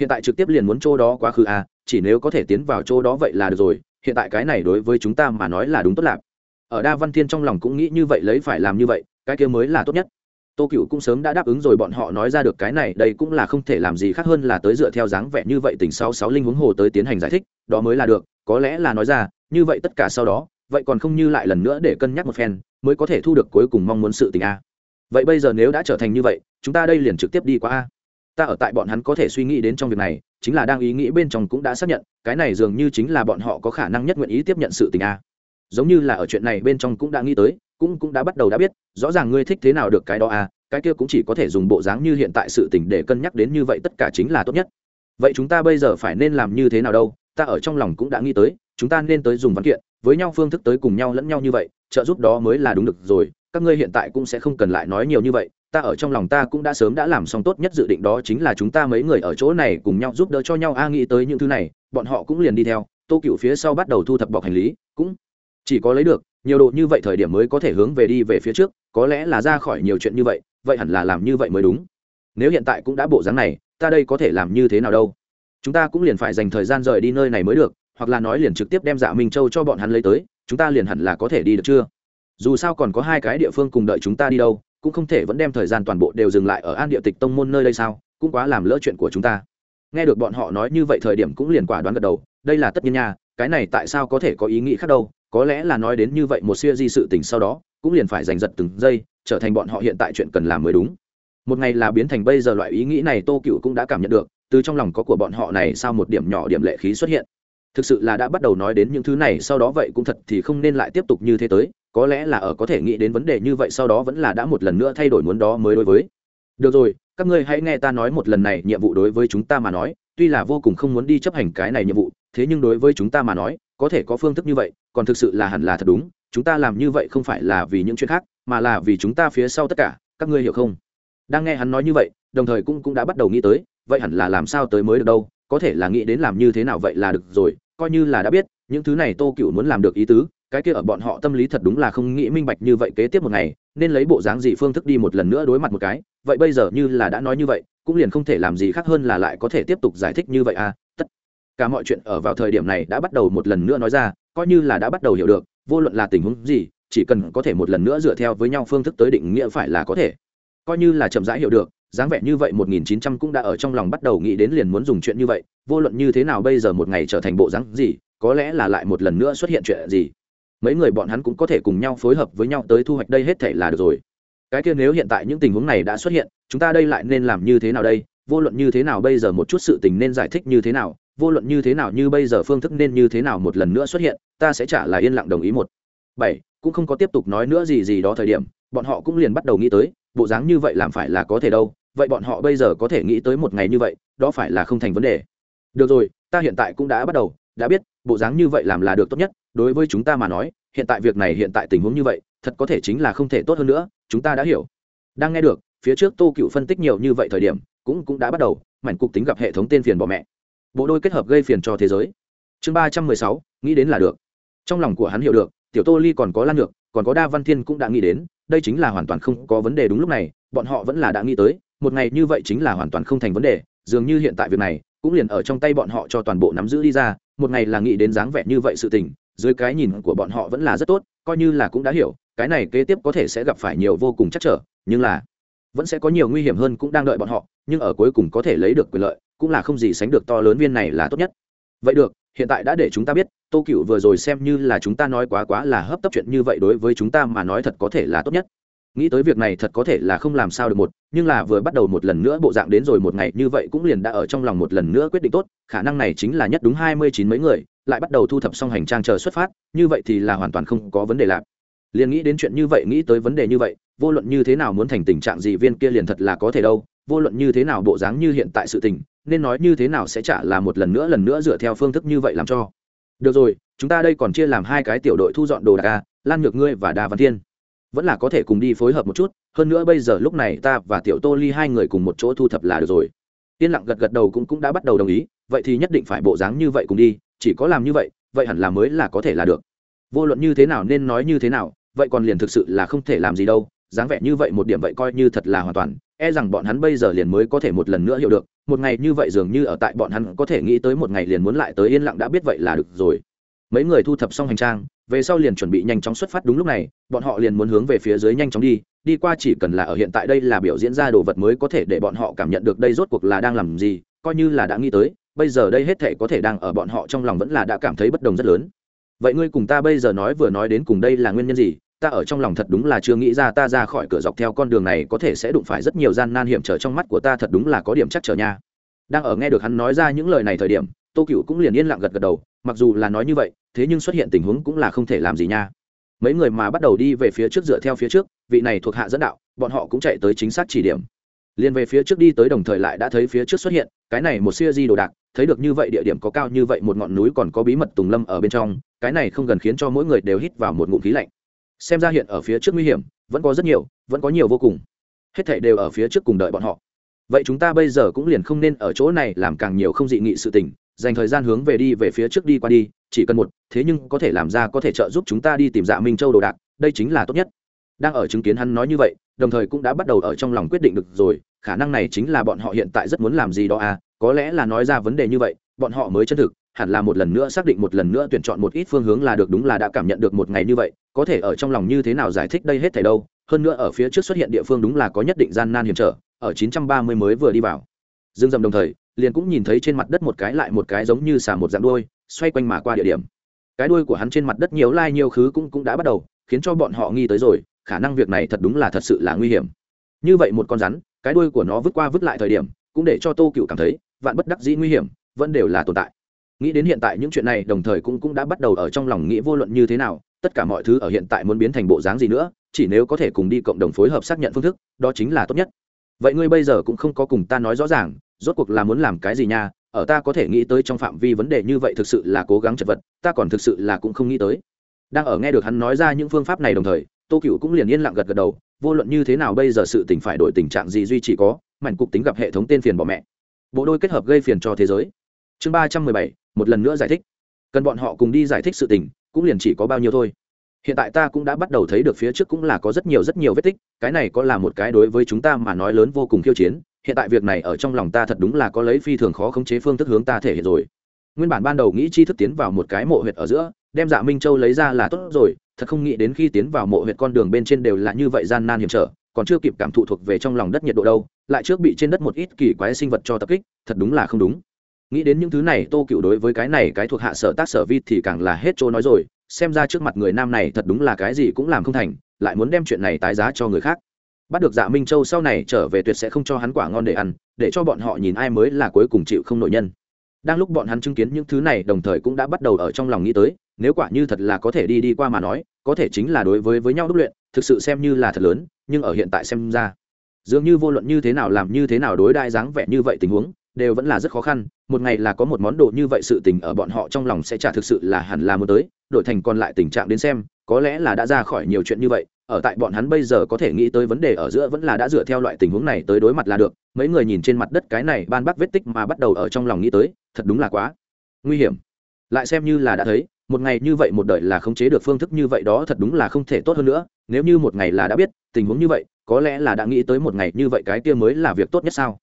Hiện tại trực tiếp liền muốn chỗ đó quá khứ à chỉ nếu có thể tiến vào chỗ đó vậy là được rồi, hiện tại cái này đối với chúng ta mà nói là đúng tốt lạc ở đa văn thiên trong lòng cũng nghĩ như vậy, lấy phải làm như vậy cái kia mới là tốt nhất. Tô cựu cũng sớm đã đáp ứng rồi, bọn họ nói ra được cái này, đây cũng là không thể làm gì khác hơn là tới dựa theo dáng vẻ như vậy tỉnh sáu sáu linh huống hồ tới tiến hành giải thích, đó mới là được, có lẽ là nói ra, như vậy tất cả sau đó, vậy còn không như lại lần nữa để cân nhắc một phen, mới có thể thu được cuối cùng mong muốn sự tình a. Vậy bây giờ nếu đã trở thành như vậy, chúng ta đây liền trực tiếp đi qua a. Ta ở tại bọn hắn có thể suy nghĩ đến trong việc này, chính là đang ý nghĩ bên trong cũng đã xác nhận, cái này dường như chính là bọn họ có khả năng nhất nguyện ý tiếp nhận sự tình a. Giống như là ở chuyện này bên trong cũng đã nghĩ tới cũng cũng đã bắt đầu đã biết, rõ ràng ngươi thích thế nào được cái đó à cái kia cũng chỉ có thể dùng bộ dáng như hiện tại sự tình để cân nhắc đến như vậy tất cả chính là tốt nhất. Vậy chúng ta bây giờ phải nên làm như thế nào đâu, ta ở trong lòng cũng đã nghĩ tới, chúng ta nên tới dùng văn kiện, với nhau phương thức tới cùng nhau lẫn nhau như vậy, trợ giúp đó mới là đúng được rồi, các ngươi hiện tại cũng sẽ không cần lại nói nhiều như vậy, ta ở trong lòng ta cũng đã sớm đã làm xong tốt nhất dự định đó chính là chúng ta mấy người ở chỗ này cùng nhau giúp đỡ cho nhau, a, nghĩ tới những thứ này, bọn họ cũng liền đi theo, tô cựu phía sau bắt đầu thu thập bọc hành lý, cũng chỉ có lấy được, nhiều độ như vậy thời điểm mới có thể hướng về đi về phía trước, có lẽ là ra khỏi nhiều chuyện như vậy vậy hẳn là làm như vậy mới đúng. Nếu hiện tại cũng đã bộ dáng này, ta đây có thể làm như thế nào đâu? Chúng ta cũng liền phải dành thời gian rời đi nơi này mới được, hoặc là nói liền trực tiếp đem dạ minh châu cho bọn hắn lấy tới, chúng ta liền hẳn là có thể đi được chưa? Dù sao còn có hai cái địa phương cùng đợi chúng ta đi đâu, cũng không thể vẫn đem thời gian toàn bộ đều dừng lại ở an địa tịch tông môn nơi đây sao? Cũng quá làm lỡ chuyện của chúng ta. Nghe được bọn họ nói như vậy thời điểm cũng liền quả đoán gật đầu, đây là tất nhiên nha, cái này tại sao có thể có ý nghĩ khác đâu? Có lẽ là nói đến như vậy một siêu di sự tình sau đó, cũng liền phải giành giật từng giây, trở thành bọn họ hiện tại chuyện cần làm mới đúng. Một ngày là biến thành bây giờ loại ý nghĩ này tô cựu cũng đã cảm nhận được, từ trong lòng có của bọn họ này sao một điểm nhỏ điểm lệ khí xuất hiện. Thực sự là đã bắt đầu nói đến những thứ này sau đó vậy cũng thật thì không nên lại tiếp tục như thế tới, có lẽ là ở có thể nghĩ đến vấn đề như vậy sau đó vẫn là đã một lần nữa thay đổi muốn đó mới đối với. Được rồi, các ngươi hãy nghe ta nói một lần này, nhiệm vụ đối với chúng ta mà nói, tuy là vô cùng không muốn đi chấp hành cái này nhiệm vụ, thế nhưng đối với chúng ta mà nói, có thể có phương thức như vậy còn thực sự là hẳn là thật đúng, chúng ta làm như vậy không phải là vì những chuyện khác, mà là vì chúng ta phía sau tất cả, các ngươi hiểu không? Đang nghe hắn nói như vậy, đồng thời cũng cũng đã bắt đầu nghĩ tới, vậy hẳn là làm sao tới mới được đâu, có thể là nghĩ đến làm như thế nào vậy là được rồi, coi như là đã biết, những thứ này tô cựu muốn làm được ý tứ, cái kia ở bọn họ tâm lý thật đúng là không nghĩ minh bạch như vậy kế tiếp một ngày, nên lấy bộ dáng gì phương thức đi một lần nữa đối mặt một cái, vậy bây giờ như là đã nói như vậy, cũng liền không thể làm gì khác hơn là lại có thể tiếp tục giải thích như vậy à tất cả mọi chuyện ở vào thời điểm này đã bắt đầu một lần nữa nói ra coi như là đã bắt đầu hiểu được, vô luận là tình huống gì, chỉ cần có thể một lần nữa dựa theo với nhau phương thức tới định nghĩa phải là có thể. Coi như là chậm rãi hiểu được, dáng vẻ như vậy 1900 cũng đã ở trong lòng bắt đầu nghĩ đến liền muốn dùng chuyện như vậy, vô luận như thế nào bây giờ một ngày trở thành bộ dáng gì, có lẽ là lại một lần nữa xuất hiện chuyện gì. Mấy người bọn hắn cũng có thể cùng nhau phối hợp với nhau tới thu hoạch đây hết thể là được rồi. Cái kia nếu hiện tại những tình huống này đã xuất hiện, chúng ta đây lại nên làm như thế nào đây? Vô luận như thế nào bây giờ một chút sự tình nên giải thích như thế nào? Vô luận như thế nào như bây giờ phương thức nên như thế nào một lần nữa xuất hiện, ta sẽ trả lời yên lặng đồng ý một. Bảy, cũng không có tiếp tục nói nữa gì gì đó thời điểm, bọn họ cũng liền bắt đầu nghĩ tới, bộ dáng như vậy làm phải là có thể đâu, vậy bọn họ bây giờ có thể nghĩ tới một ngày như vậy, đó phải là không thành vấn đề. Được rồi, ta hiện tại cũng đã bắt đầu, đã biết, bộ dáng như vậy làm là được tốt nhất, đối với chúng ta mà nói, hiện tại việc này hiện tại tình huống như vậy, thật có thể chính là không thể tốt hơn nữa, chúng ta đã hiểu. Đang nghe được, phía trước tô cựu phân tích nhiều như vậy thời điểm, cũng cũng đã bắt đầu, mảnh cục tính gặp hệ thống tên phiền bỏ mẹ bộ đôi kết hợp gây phiền cho thế giới. Chương ba trăm mười sáu, nghĩ đến là được. Trong lòng của hắn hiểu được, tiểu tô ly còn có lan được còn có đa văn thiên cũng đã nghĩ đến, đây chính là hoàn toàn không có vấn đề đúng lúc này, bọn họ vẫn là đã nghĩ tới, một ngày như vậy chính là hoàn toàn không thành vấn đề, dường như hiện tại việc này cũng liền ở trong tay bọn họ cho toàn bộ nắm giữ đi ra, một ngày là nghĩ đến dáng vẻ như vậy sự tình, dưới cái nhìn của bọn họ vẫn là rất tốt, coi như là cũng đã hiểu, cái này kế tiếp có thể sẽ gặp phải nhiều vô cùng chắc trở, nhưng là vẫn sẽ có nhiều nguy hiểm hơn cũng đang đợi bọn họ, nhưng ở cuối cùng có thể lấy được quyền lợi cũng là không gì sánh được to lớn viên này là tốt nhất. Vậy được, hiện tại đã để chúng ta biết, tô cựu vừa rồi xem như là chúng ta nói quá quá là hấp tấp chuyện như vậy đối với chúng ta mà nói thật có thể là tốt nhất. Nghĩ tới việc này thật có thể là không làm sao được một, nhưng là vừa bắt đầu một lần nữa bộ dạng đến rồi một ngày như vậy cũng liền đã ở trong lòng một lần nữa quyết định tốt, khả năng này chính là nhất đúng hai mươi chín mấy người, lại bắt đầu thu thập xong hành trang chờ xuất phát, như vậy thì là hoàn toàn không có vấn đề lạc liền nghĩ đến chuyện như vậy, nghĩ tới vấn đề như vậy, vô luận như thế nào muốn thành tình trạng gì viên kia liền thật là có thể đâu vô luận như thế nào bộ dáng như hiện tại sự tình, nên nói như thế nào sẽ trả là một lần nữa lần nữa dựa theo phương thức như vậy làm cho. Được rồi, chúng ta đây còn chia làm hai cái tiểu đội thu dọn đồ đạc a lan Nhược ngươi và đa văn thiên. Vẫn là có thể cùng đi phối hợp một chút, hơn nữa bây giờ lúc này ta và tiểu tô ly hai người cùng một chỗ thu thập là được rồi. Yên lặng gật gật đầu cũng cũng đã bắt đầu đồng ý, vậy thì nhất định phải bộ dáng như vậy cùng đi, chỉ có làm như vậy vậy hẳn là mới là có thể là được. Vô luận như thế nào nên nói như thế nào, vậy còn liền thực sự là không thể làm gì đâu dáng vẻ như vậy một điểm vậy coi như thật là hoàn toàn e rằng bọn hắn bây giờ liền mới có thể một lần nữa hiểu được, một ngày như vậy dường như ở tại bọn hắn có thể nghĩ tới một ngày liền muốn lại tới yên lặng đã biết vậy là được rồi. Mấy người thu thập xong hành trang, về sau liền chuẩn bị nhanh chóng xuất phát đúng lúc này, bọn họ liền muốn hướng về phía dưới nhanh chóng đi đi qua chỉ cần là ở hiện tại đây là biểu diễn ra đồ vật mới có thể để bọn họ cảm nhận được đây rốt cuộc là đang làm gì, coi như là đã nghĩ tới, bây giờ đây hết thể có thể đang ở bọn họ trong lòng vẫn là đã cảm thấy bất đồng rất lớn. Vậy ngươi cùng ta bây giờ nói vừa nói đến cùng đây là nguyên nhân gì? Ta ở trong lòng thật đúng là chưa nghĩ ra ta ra khỏi cửa dọc theo con đường này có thể sẽ đụng phải rất nhiều gian nan hiểm trở trong mắt của ta, thật đúng là có điểm chắc trở nha. Đang ở nghe được hắn nói ra những lời này thời điểm, tô cựu cũng liền yên lặng gật gật đầu, mặc dù là nói như vậy, thế nhưng xuất hiện tình huống cũng là không thể làm gì nha. Mấy người mà bắt đầu đi về phía trước dựa theo phía trước, vị này thuộc hạ dẫn đạo, bọn họ cũng chạy tới chính xác chỉ điểm. Liền về phía trước đi tới đồng thời lại đã thấy phía trước xuất hiện, cái này một siêu di đồ đạc, thấy được như vậy địa điểm có cao như vậy, một ngọn núi còn có bí mật tùng lâm ở bên trong, cái này không gần khiến cho mỗi người đều hít vào một ngụm khí lạnh xem ra hiện ở phía trước nguy hiểm, vẫn có rất nhiều, vẫn có nhiều vô cùng. Hết thảy đều ở phía trước cùng đợi bọn họ. Vậy chúng ta bây giờ cũng liền không nên ở chỗ này làm càng nhiều không dị nghị sự tình, dành thời gian hướng về đi về phía trước đi qua đi, chỉ cần một, thế nhưng có thể làm ra có thể trợ giúp chúng ta đi tìm dạ minh châu đồ đạc, đây chính là tốt nhất. Đang ở chứng kiến hắn nói như vậy, đồng thời cũng đã bắt đầu ở trong lòng quyết định được rồi, khả năng này chính là bọn họ hiện tại rất muốn làm gì đó à có lẽ là nói ra vấn đề như vậy, bọn họ mới chân thực hẳn là một lần nữa xác định một lần nữa tuyển chọn một ít phương hướng là được đúng là đã cảm nhận được một ngày như vậy, có thể ở trong lòng như thế nào giải thích đây hết thảy đâu, hơn nữa ở phía trước xuất hiện địa phương đúng là có nhất định gian nan hiểm trở, ở 930 mới vừa đi vào. Dương dầm đồng thời, liền cũng nhìn thấy trên mặt đất một cái lại một cái giống như xà một dạng đuôi, xoay quanh mà qua địa điểm. Cái đuôi của hắn trên mặt đất nhiều lai nhiều khứ cũng cũng đã bắt đầu, khiến cho bọn họ nghi tới rồi, khả năng việc này thật đúng là thật sự là nguy hiểm. Như vậy một con rắn, cái đuôi của nó vứt qua vứt lại thời điểm, cũng để cho tô cựu cảm thấy, vạn bất đắc dĩ nguy hiểm, vẫn đều là tồn tại nghĩ đến hiện tại những chuyện này, đồng thời cũng cũng đã bắt đầu ở trong lòng nghĩ vô luận như thế nào, tất cả mọi thứ ở hiện tại muốn biến thành bộ dáng gì nữa, chỉ nếu có thể cùng đi cộng đồng phối hợp xác nhận phương thức, đó chính là tốt nhất. Vậy ngươi bây giờ cũng không có cùng ta nói rõ ràng, rốt cuộc là muốn làm cái gì nha? Ở ta có thể nghĩ tới trong phạm vi vấn đề như vậy thực sự là cố gắng chật vật, ta còn thực sự là cũng không nghĩ tới. Đang ở nghe được hắn nói ra những phương pháp này đồng thời, tô cựu cũng liền yên lặng gật gật đầu, vô luận như thế nào bây giờ sự tỉnh phải đổi tình trạng gì duy chỉ có, mảnh cục tính gặp hệ thống tên phiền bỏ mẹ. Bộ đôi kết hợp gây phiền cho thế giới chương ba trăm mười bảy, một lần nữa giải thích. Cần bọn họ cùng đi giải thích sự tình, cũng liền chỉ có bao nhiêu thôi. Hiện tại ta cũng đã bắt đầu thấy được phía trước cũng là có rất nhiều rất nhiều vết tích, cái này có là một cái đối với chúng ta mà nói lớn vô cùng khiêu chiến, hiện tại việc này ở trong lòng ta thật đúng là có lấy phi thường khó khống chế phương thức hướng ta thể hiện rồi. Nguyên bản ban đầu nghĩ chi thức tiến vào một cái mộ huyệt ở giữa, đem dạ minh châu lấy ra là tốt rồi, thật không nghĩ đến khi tiến vào mộ huyệt con đường bên trên đều là như vậy gian nan hiểm trở, còn chưa kịp cảm thụ thuộc về trong lòng đất nhiệt độ đâu, lại trước bị trên đất một ít kỳ quái sinh vật cho tập kích, thật đúng là không đúng nghĩ đến những thứ này, tô cựu đối với cái này, cái thuộc hạ sở tác sở vi thì càng là hết chỗ nói rồi, xem ra trước mặt người nam này thật đúng là cái gì cũng làm không thành, lại muốn đem chuyện này tái giá cho người khác. Bắt được dạ minh châu sau này trở về tuyệt sẽ không cho hắn quả ngon để ăn, để cho bọn họ nhìn ai mới là cuối cùng chịu không nội nhân. Đang lúc bọn hắn chứng kiến những thứ này, đồng thời cũng đã bắt đầu ở trong lòng nghĩ tới, nếu quả như thật là có thể đi đi qua mà nói, có thể chính là đối với với nhau đúc luyện, thực sự xem như là thật lớn, nhưng ở hiện tại xem ra, dường như vô luận như thế nào làm như thế nào đối đại dáng vẻ như vậy tình huống đều vẫn là rất khó khăn, một ngày là có một món đồ như vậy sự tình ở bọn họ trong lòng sẽ trả thực sự là hẳn là muốn tới, đổi thành còn lại tình trạng đến xem, có lẽ là đã ra khỏi nhiều chuyện như vậy, ở tại bọn hắn bây giờ có thể nghĩ tới vấn đề ở giữa vẫn là đã dựa theo loại tình huống này tới đối mặt là được, mấy người nhìn trên mặt đất cái này ban bác vết tích mà bắt đầu ở trong lòng nghĩ tới, thật đúng là quá nguy hiểm. Lại xem như là đã thấy, một ngày như vậy một đời là khống chế được phương thức như vậy đó thật đúng là không thể tốt hơn nữa, nếu như một ngày là đã biết tình huống như vậy, có lẽ là đã nghĩ tới một ngày như vậy cái kia mới là việc tốt nhất sao?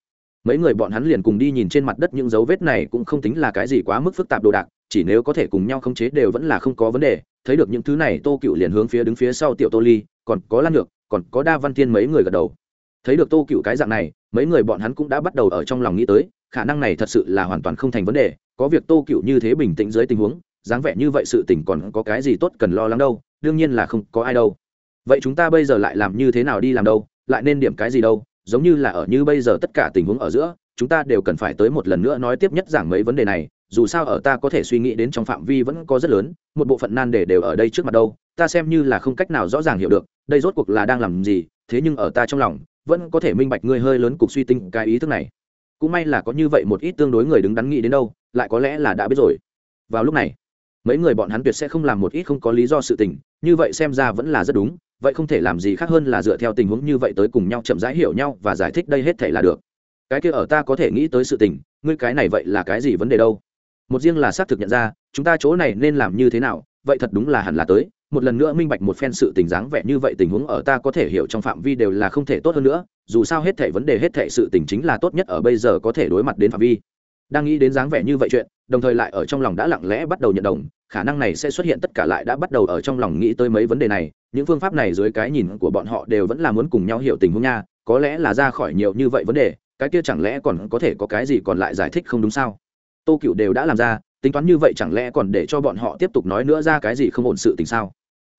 Mấy người bọn hắn liền cùng đi nhìn trên mặt đất những dấu vết này cũng không tính là cái gì quá mức phức tạp đồ đạc, chỉ nếu có thể cùng nhau khống chế đều vẫn là không có vấn đề. Thấy được những thứ này, tô cựu liền hướng phía đứng phía sau tiểu tô ly, còn có lan ngược còn có đa văn thiên mấy người gật đầu. Thấy được tô cựu cái dạng này, mấy người bọn hắn cũng đã bắt đầu ở trong lòng nghĩ tới, khả năng này thật sự là hoàn toàn không thành vấn đề, có việc tô cựu như thế bình tĩnh dưới tình huống, dáng vẻ như vậy sự tình còn có cái gì tốt cần lo lắng đâu, đương nhiên là không có ai đâu. Vậy chúng ta bây giờ lại làm như thế nào đi làm đâu, lại nên điểm cái gì đâu? Giống như là ở như bây giờ tất cả tình huống ở giữa, chúng ta đều cần phải tới một lần nữa nói tiếp nhất giảng mấy vấn đề này, dù sao ở ta có thể suy nghĩ đến trong phạm vi vẫn có rất lớn, một bộ phận nan đề đều ở đây trước mặt đâu, ta xem như là không cách nào rõ ràng hiểu được, đây rốt cuộc là đang làm gì, thế nhưng ở ta trong lòng, vẫn có thể minh bạch ngươi hơi lớn cục suy tinh cái ý thức này. Cũng may là có như vậy một ít tương đối người đứng đắn nghĩ đến đâu, lại có lẽ là đã biết rồi. Vào lúc này, mấy người bọn hắn tuyệt sẽ không làm một ít không có lý do sự tình, như vậy xem ra vẫn là rất đúng vậy không thể làm gì khác hơn là dựa theo tình huống như vậy tới cùng nhau chậm rãi hiểu nhau và giải thích đây hết thể là được. Cái kia ở ta có thể nghĩ tới sự tình, ngươi cái này vậy là cái gì vấn đề đâu? Một riêng là xác thực nhận ra, chúng ta chỗ này nên làm như thế nào, vậy thật đúng là hẳn là tới. Một lần nữa minh bạch một phen sự tình dáng vẻ như vậy tình huống ở ta có thể hiểu trong phạm vi đều là không thể tốt hơn nữa, dù sao hết thể vấn đề hết thể sự tình chính là tốt nhất ở bây giờ có thể đối mặt đến phạm vi. Đang nghĩ đến dáng vẻ như vậy chuyện, đồng thời lại ở trong lòng đã lặng lẽ bắt đầu nhận đồng, khả năng này sẽ xuất hiện tất cả lại đã bắt đầu ở trong lòng nghĩ tới mấy vấn đề này những phương pháp này dưới cái nhìn của bọn họ đều vẫn là muốn cùng nhau hiểu tình huống nha, có lẽ là ra khỏi nhiều như vậy vấn đề, cái kia chẳng lẽ còn có thể có cái gì còn lại giải thích không đúng sao? Tô cựu đều đã làm ra, tính toán như vậy chẳng lẽ còn để cho bọn họ tiếp tục nói nữa ra cái gì không ổn sự tình sao?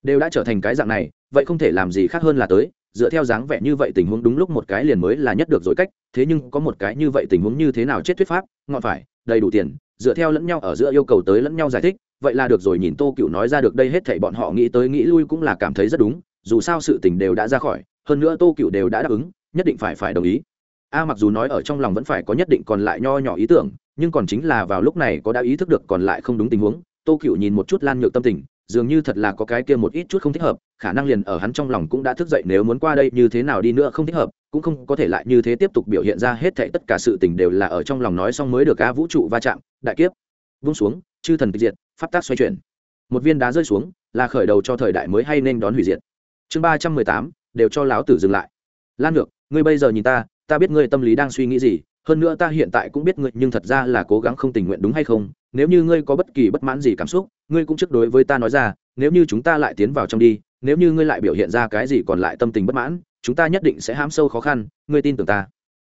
Đều đã trở thành cái dạng này, vậy không thể làm gì khác hơn là tới, dựa theo dáng vẻ như vậy tình huống đúng lúc một cái liền mới là nhất được rồi cách, thế nhưng có một cái như vậy tình huống như thế nào chết thuyết pháp, ngọn phải, đầy đủ tiền, dựa theo lẫn nhau ở giữa yêu cầu tới lẫn nhau giải thích vậy là được rồi, nhìn tô cựu nói ra được đây hết thảy bọn họ nghĩ tới nghĩ lui cũng là cảm thấy rất đúng, dù sao sự tình đều đã ra khỏi, hơn nữa tô cựu đều đã đáp ứng, nhất định phải phải đồng ý. A, mặc dù nói ở trong lòng vẫn phải có nhất định còn lại nho nhỏ ý tưởng, nhưng còn chính là vào lúc này có đã ý thức được còn lại không đúng tình huống, tô cựu nhìn một chút lan nhược tâm tình, dường như thật là có cái kia một ít chút không thích hợp, khả năng liền ở hắn trong lòng cũng đã thức dậy, nếu muốn qua đây như thế nào đi nữa không thích hợp, cũng không có thể lại như thế tiếp tục biểu hiện ra hết thảy tất cả sự tình đều là ở trong lòng nói xong mới được a vũ trụ va chạm, đại kiếp. Vung xuống, chư thần tịch diệt pháp tác xoay chuyển. Một viên đá rơi xuống, là khởi đầu cho thời đại mới hay nên đón hủy diệt. Chương ba trăm mười tám, đều cho láo tử dừng lại. Lan ngược, ngươi bây giờ nhìn ta ta biết ngươi tâm lý đang suy nghĩ gì, hơn nữa ta hiện tại cũng biết ngươi, nhưng thật ra là cố gắng không tình nguyện đúng hay không? Nếu như ngươi có bất kỳ bất mãn gì cảm xúc, ngươi cũng trước đối với ta nói ra, nếu như chúng ta lại tiến vào trong đi, nếu như ngươi lại biểu hiện ra cái gì còn lại tâm tình bất mãn, chúng ta nhất định sẽ hãm sâu khó khăn, ngươi tin tưởng ta.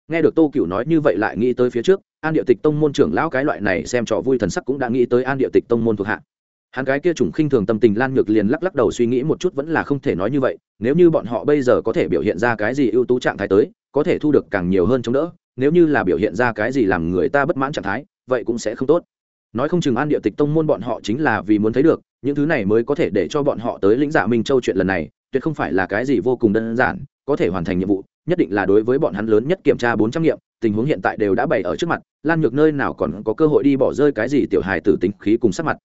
Nghe được tô cựu nói như vậy lại nghĩ tới phía trước an địa tịch tông môn trưởng lão cái loại này xem trò vui thần sắc cũng đã nghĩ tới an địa tịch tông môn thuộc hạ. Hắn cái kia trùng khinh thường tâm tình lan nhược liền lắc lắc đầu suy nghĩ một chút vẫn là không thể nói như vậy, nếu như bọn họ bây giờ có thể biểu hiện ra cái gì ưu tú trạng thái tới, có thể thu được càng nhiều hơn chống đỡ, nếu như là biểu hiện ra cái gì làm người ta bất mãn trạng thái, vậy cũng sẽ không tốt. Nói không chừng an địa tịch tông môn bọn họ chính là vì muốn thấy được, những thứ này mới có thể để cho bọn họ tới lĩnh dạ minh châu chuyện lần này, tuyệt không phải là cái gì vô cùng đơn giản, có thể hoàn thành nhiệm vụ nhất định là đối với bọn hắn lớn nhất kiểm tra bốn trăm nghiệm, tình huống hiện tại đều đã bày ở trước mặt, lan nhược nơi nào còn có cơ hội đi bỏ rơi cái gì tiểu hài tử tính khí cùng sắc mặt.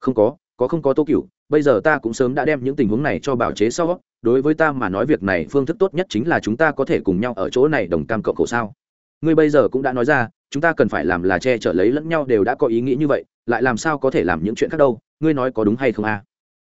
Không có có không có tô cửu, bây giờ ta cũng sớm đã đem những tình huống này cho bảo chế sau đối với ta mà nói việc này phương thức tốt nhất chính là chúng ta có thể cùng nhau ở chỗ này đồng cam cộng khổ sao. Ngươi bây giờ cũng đã nói ra, chúng ta cần phải làm là che chở lấy lẫn nhau đều đã có ý nghĩ như vậy, lại làm sao có thể làm những chuyện khác đâu, ngươi nói có đúng hay không a?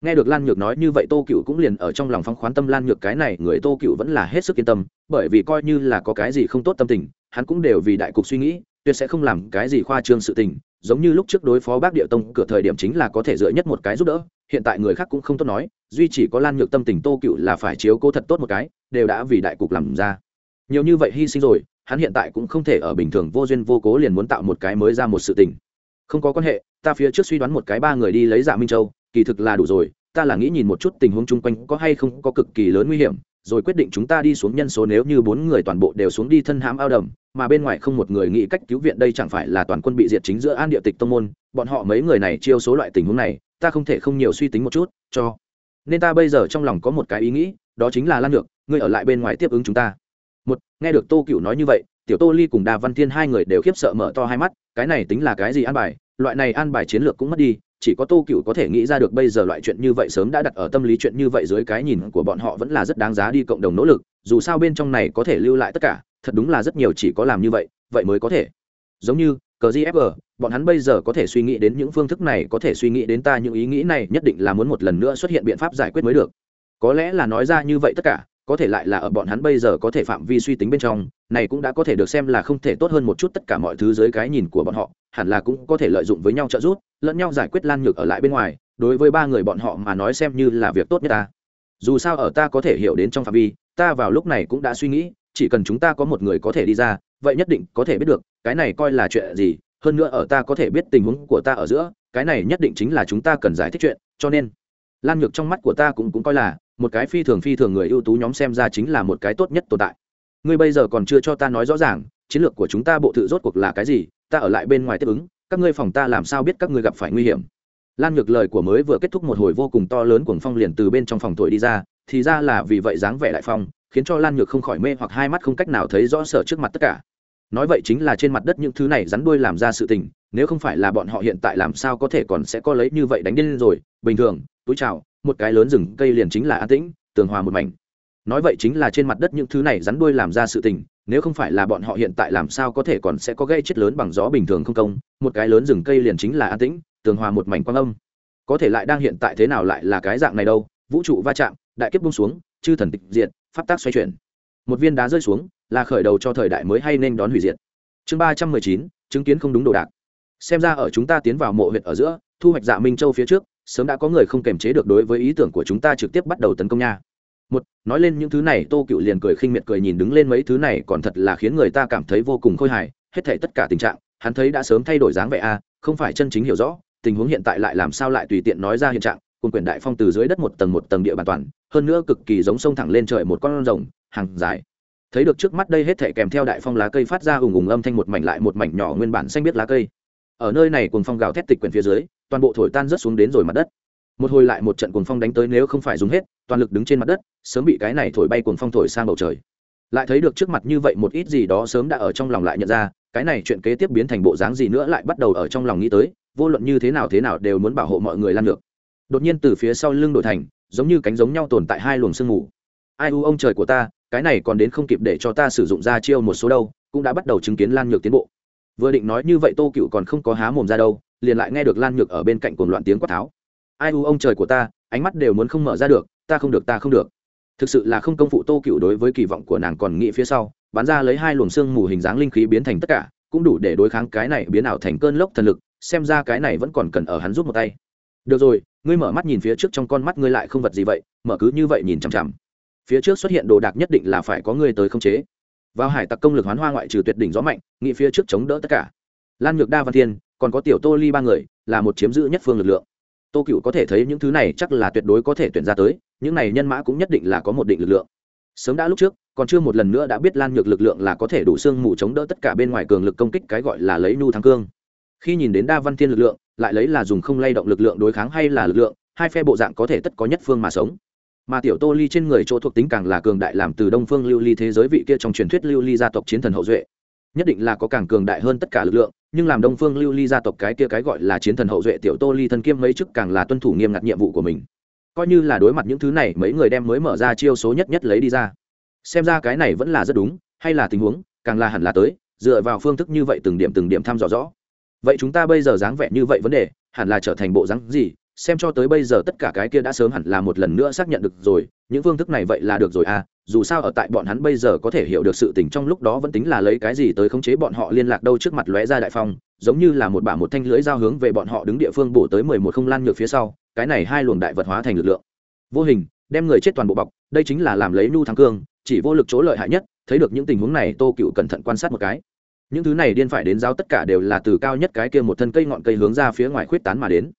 Nghe được lan nhược nói như vậy tô cựu cũng liền ở trong lòng phong khoán tâm lan nhược cái này người tô cựu vẫn là hết sức yên tâm, bởi vì coi như là có cái gì không tốt tâm tình, hắn cũng đều vì đại cục suy nghĩ, tuyệt sẽ không làm cái gì khoa trương sự tình, giống như lúc trước đối phó bác địa tông, cửa thời điểm chính là có thể dựa nhất một cái giúp đỡ, hiện tại người khác cũng không tốt nói, duy chỉ có lan nhược tâm tình tô cựu là phải chiếu cố thật tốt một cái, đều đã vì đại cục làm ra. Nhiều như vậy hy sinh rồi, hắn hiện tại cũng không thể ở bình thường vô duyên vô cố liền muốn tạo một cái mới ra một sự tình. Không có quan hệ, ta phía trước suy đoán một cái ba người đi lấy dạ minh châu kỳ thực là đủ rồi, ta là nghĩ nhìn một chút tình huống chung quanh có hay không có cực kỳ lớn nguy hiểm, rồi quyết định chúng ta đi xuống nhân số nếu như bốn người toàn bộ đều xuống đi thân hãm ao đầm, mà bên ngoài không một người nghĩ cách cứu viện đây chẳng phải là toàn quân bị diệt chính giữa an địa tịch tông môn, bọn họ mấy người này chiêu số loại tình huống này, ta không thể không nhiều suy tính một chút, cho. Nên ta bây giờ trong lòng có một cái ý nghĩ, đó chính là lan được ngươi ở lại bên ngoài tiếp ứng chúng ta. Một, nghe được tô cựu nói như vậy, tiểu tô ly cùng đà văn thiên hai người đều khiếp sợ mở to hai mắt, cái này tính là cái gì an bài, loại này an bài chiến lược cũng mất đi chỉ có tô cựu có thể nghĩ ra được bây giờ loại chuyện như vậy sớm đã đặt ở tâm lý chuyện như vậy dưới cái nhìn của bọn họ vẫn là rất đáng giá đi cộng đồng nỗ lực, dù sao bên trong này có thể lưu lại tất cả, thật đúng là rất nhiều chỉ có làm như vậy vậy mới có thể. Giống như, cờ gfg bọn hắn bây giờ có thể suy nghĩ đến những phương thức này, có thể suy nghĩ đến ta những ý nghĩ này, nhất định là muốn một lần nữa xuất hiện biện pháp giải quyết mới được. Có lẽ là nói ra như vậy tất cả có thể lại là ở bọn hắn bây giờ có thể phạm vi suy tính bên trong, này cũng đã có thể được xem là không thể tốt hơn một chút tất cả mọi thứ dưới cái nhìn của bọn họ, hẳn là cũng có thể lợi dụng với nhau trợ giúp, lẫn nhau giải quyết lan nhược ở lại bên ngoài, đối với ba người bọn họ mà nói xem như là việc tốt nhất ta. Dù sao ở ta có thể hiểu đến trong phạm vi, ta vào lúc này cũng đã suy nghĩ, chỉ cần chúng ta có một người có thể đi ra, vậy nhất định có thể biết được, cái này coi là chuyện gì, hơn nữa ở ta có thể biết tình huống của ta ở giữa, cái này nhất định chính là chúng ta cần giải thích chuyện, cho nên, lan nhược trong mắt của ta cũng cũng coi là một cái phi thường phi thường người ưu tú nhóm xem ra chính là một cái tốt nhất tồn tại. Ngươi bây giờ còn chưa cho ta nói rõ ràng, chiến lược của chúng ta bộ tự rốt cuộc là cái gì, ta ở lại bên ngoài tiếp ứng, các ngươi phòng ta làm sao biết các ngươi gặp phải nguy hiểm. Lan nhược lời của mới vừa kết thúc một hồi vô cùng to lớn cuồng phong liền từ bên trong phòng thổi đi ra, thì ra là vì vậy dáng vẻ đại phong, khiến cho lan nhược không khỏi mê hoặc hai mắt không cách nào thấy rõ sở trước mặt tất cả. Nói vậy chính là trên mặt đất những thứ này rắn đuôi làm ra sự tình, nếu không phải là bọn họ hiện tại làm sao có thể còn sẽ có lấy như vậy đánh điên rồi, bình thường, túi chào một cái lớn rừng cây liền chính là an tĩnh, tường hòa một mảnh. Nói vậy chính là trên mặt đất những thứ này rắn đuôi làm ra sự tình, nếu không phải là bọn họ hiện tại làm sao có thể còn sẽ có gây chết lớn bằng gió bình thường không công, một cái lớn rừng cây liền chính là an tĩnh, tường hòa một mảnh quang âm. Có thể lại đang hiện tại thế nào lại là cái dạng này đâu, vũ trụ va chạm, đại kiếp bung xuống, chư thần tịch diệt, pháp tác xoay chuyển. Một viên đá rơi xuống, là khởi đầu cho thời đại mới hay nên đón hủy diệt. Chương ba trăm mười chín, chứng kiến không đúng đồ đạc. Xem ra ở chúng ta tiến vào mộ huyện ở giữa, thu hoạch dạ minh châu phía trước sớm đã có người không kềm chế được đối với ý tưởng của chúng ta trực tiếp bắt đầu tấn công nha. Một, nói lên những thứ này, tô cựu liền cười khinh miệt cười nhìn đứng lên mấy thứ này, còn thật là khiến người ta cảm thấy vô cùng khôi hài, hết thảy tất cả tình trạng, hắn thấy đã sớm thay đổi dáng vẻ a, không phải chân chính hiểu rõ, tình huống hiện tại lại làm sao lại tùy tiện nói ra hiện trạng cùng quyền đại phong từ dưới đất một tầng một tầng địa bàn toàn, hơn nữa cực kỳ giống sông thẳng lên trời một con rồng, hàng dài. Thấy được trước mắt đây hết thể kèm theo đại phong lá cây phát ra ùng ùng âm thanh một mảnh lại một mảnh nhỏ nguyên bản xanh biết lá cây. Ở nơi này cùng phong gào thét tịch quyền phía dưới toàn bộ thổi tan rớt xuống đến rồi mặt đất. Một hồi lại một trận cuồng phong đánh tới nếu không phải dùng hết, toàn lực đứng trên mặt đất, sớm bị cái này thổi bay cuồng phong thổi sang bầu trời. Lại thấy được trước mặt như vậy một ít gì đó sớm đã ở trong lòng lại nhận ra, cái này chuyện kế tiếp biến thành bộ dáng gì nữa lại bắt đầu ở trong lòng nghĩ tới, vô luận như thế nào thế nào đều muốn bảo hộ mọi người lan được đột nhiên từ phía sau lưng đổi thành, giống như cánh giống nhau tồn tại hai luồng sương mù. Ai u ông trời của ta, cái này còn đến không kịp để cho ta sử dụng ra chiêu một số đâu, cũng đã bắt đầu chứng kiến lan nhược tiến bộ. Vừa định nói như vậy tô cựu còn không có há mồm ra đâu liền lại nghe được lan nhược ở bên cạnh cồn loạn tiếng quát tháo. Ai u ông trời của ta, ánh mắt đều muốn không mở ra được, ta không được, ta không được. Thực sự là không công phụ tô cựu đối với kỳ vọng của nàng còn nghĩ phía sau bán ra lấy hai luồng xương mù hình dáng linh khí biến thành tất cả, cũng đủ để đối kháng cái này biến ảo thành cơn lốc thần lực, xem ra cái này vẫn còn cần ở hắn giúp một tay. Được rồi, ngươi mở mắt nhìn phía trước trong con mắt ngươi lại không vật gì vậy, mở cứ như vậy nhìn chằm chằm. Phía trước xuất hiện đồ đạc nhất định là phải có ngươi tới khống chế. Vào hải tặc công lực hoán hoa ngoại trừ tuyệt đỉnh gió mạnh nghĩ phía trước chống đỡ tất cả. Lan nhược đa văn thiên còn có tiểu tô ly ba người, là một chiếm giữ nhất phương lực lượng. Tô cựu có thể thấy những thứ này chắc là tuyệt đối có thể tuyển ra tới, những này nhân mã cũng nhất định là có một định lực lượng. Sớm đã lúc trước, còn chưa một lần nữa đã biết lan nhược lực lượng là có thể đủ xương mù chống đỡ tất cả bên ngoài cường lực công kích cái gọi là lấy nhu thắng cương. Khi nhìn đến đa văn thiên lực lượng, lại lấy là dùng không lay động lực lượng đối kháng hay là lực lượng, hai phe bộ dạng có thể tất có nhất phương mà sống. Mà tiểu tô ly trên người chỗ thuộc tính càng là cường đại làm từ đông phương lưu ly thế giới vị kia trong truyền thuyết lưu ly gia tộc chiến thần hậu duệ, nhất định là có càng cường đại hơn tất cả lực lượng nhưng làm đông phương lưu ly gia tộc cái kia cái gọi là chiến thần hậu duệ tiểu tô ly thân kiêm mấy chức càng là tuân thủ nghiêm ngặt nhiệm vụ của mình. Coi như là đối mặt những thứ này, mấy người đem mới mở ra chiêu số nhất nhất lấy đi ra. Xem ra cái này vẫn là rất đúng, hay là tình huống, càng là hẳn là tới, dựa vào phương thức như vậy từng điểm từng điểm thăm dò rõ. Vậy chúng ta bây giờ dáng vẻ như vậy vấn đề, hẳn là trở thành bộ dáng gì xem cho tới bây giờ tất cả cái kia đã sớm hẳn là một lần nữa xác nhận được rồi, những phương thức này vậy là được rồi à dù sao ở tại bọn hắn bây giờ có thể hiểu được sự tình trong lúc đó vẫn tính là lấy cái gì tới khống chế bọn họ liên lạc đâu trước mặt lóe ra đại phong, giống như là một bả một thanh lưới giao hướng về bọn họ đứng địa phương bổ tới mười một không lan ngược phía sau, cái này hai luồng đại vật hóa thành lực lượng. Vô hình, đem người chết toàn bộ bọc, đây chính là làm lấy nu thắng cương, chỉ vô lực chỗ lợi hại nhất, thấy được những tình huống này tô cựu cẩn thận quan sát một cái. Những thứ này điên phải đến giao tất cả đều là từ cao nhất cái kia một thân cây ngọn cây hướng ra phía ngoài khuyết tán mà đến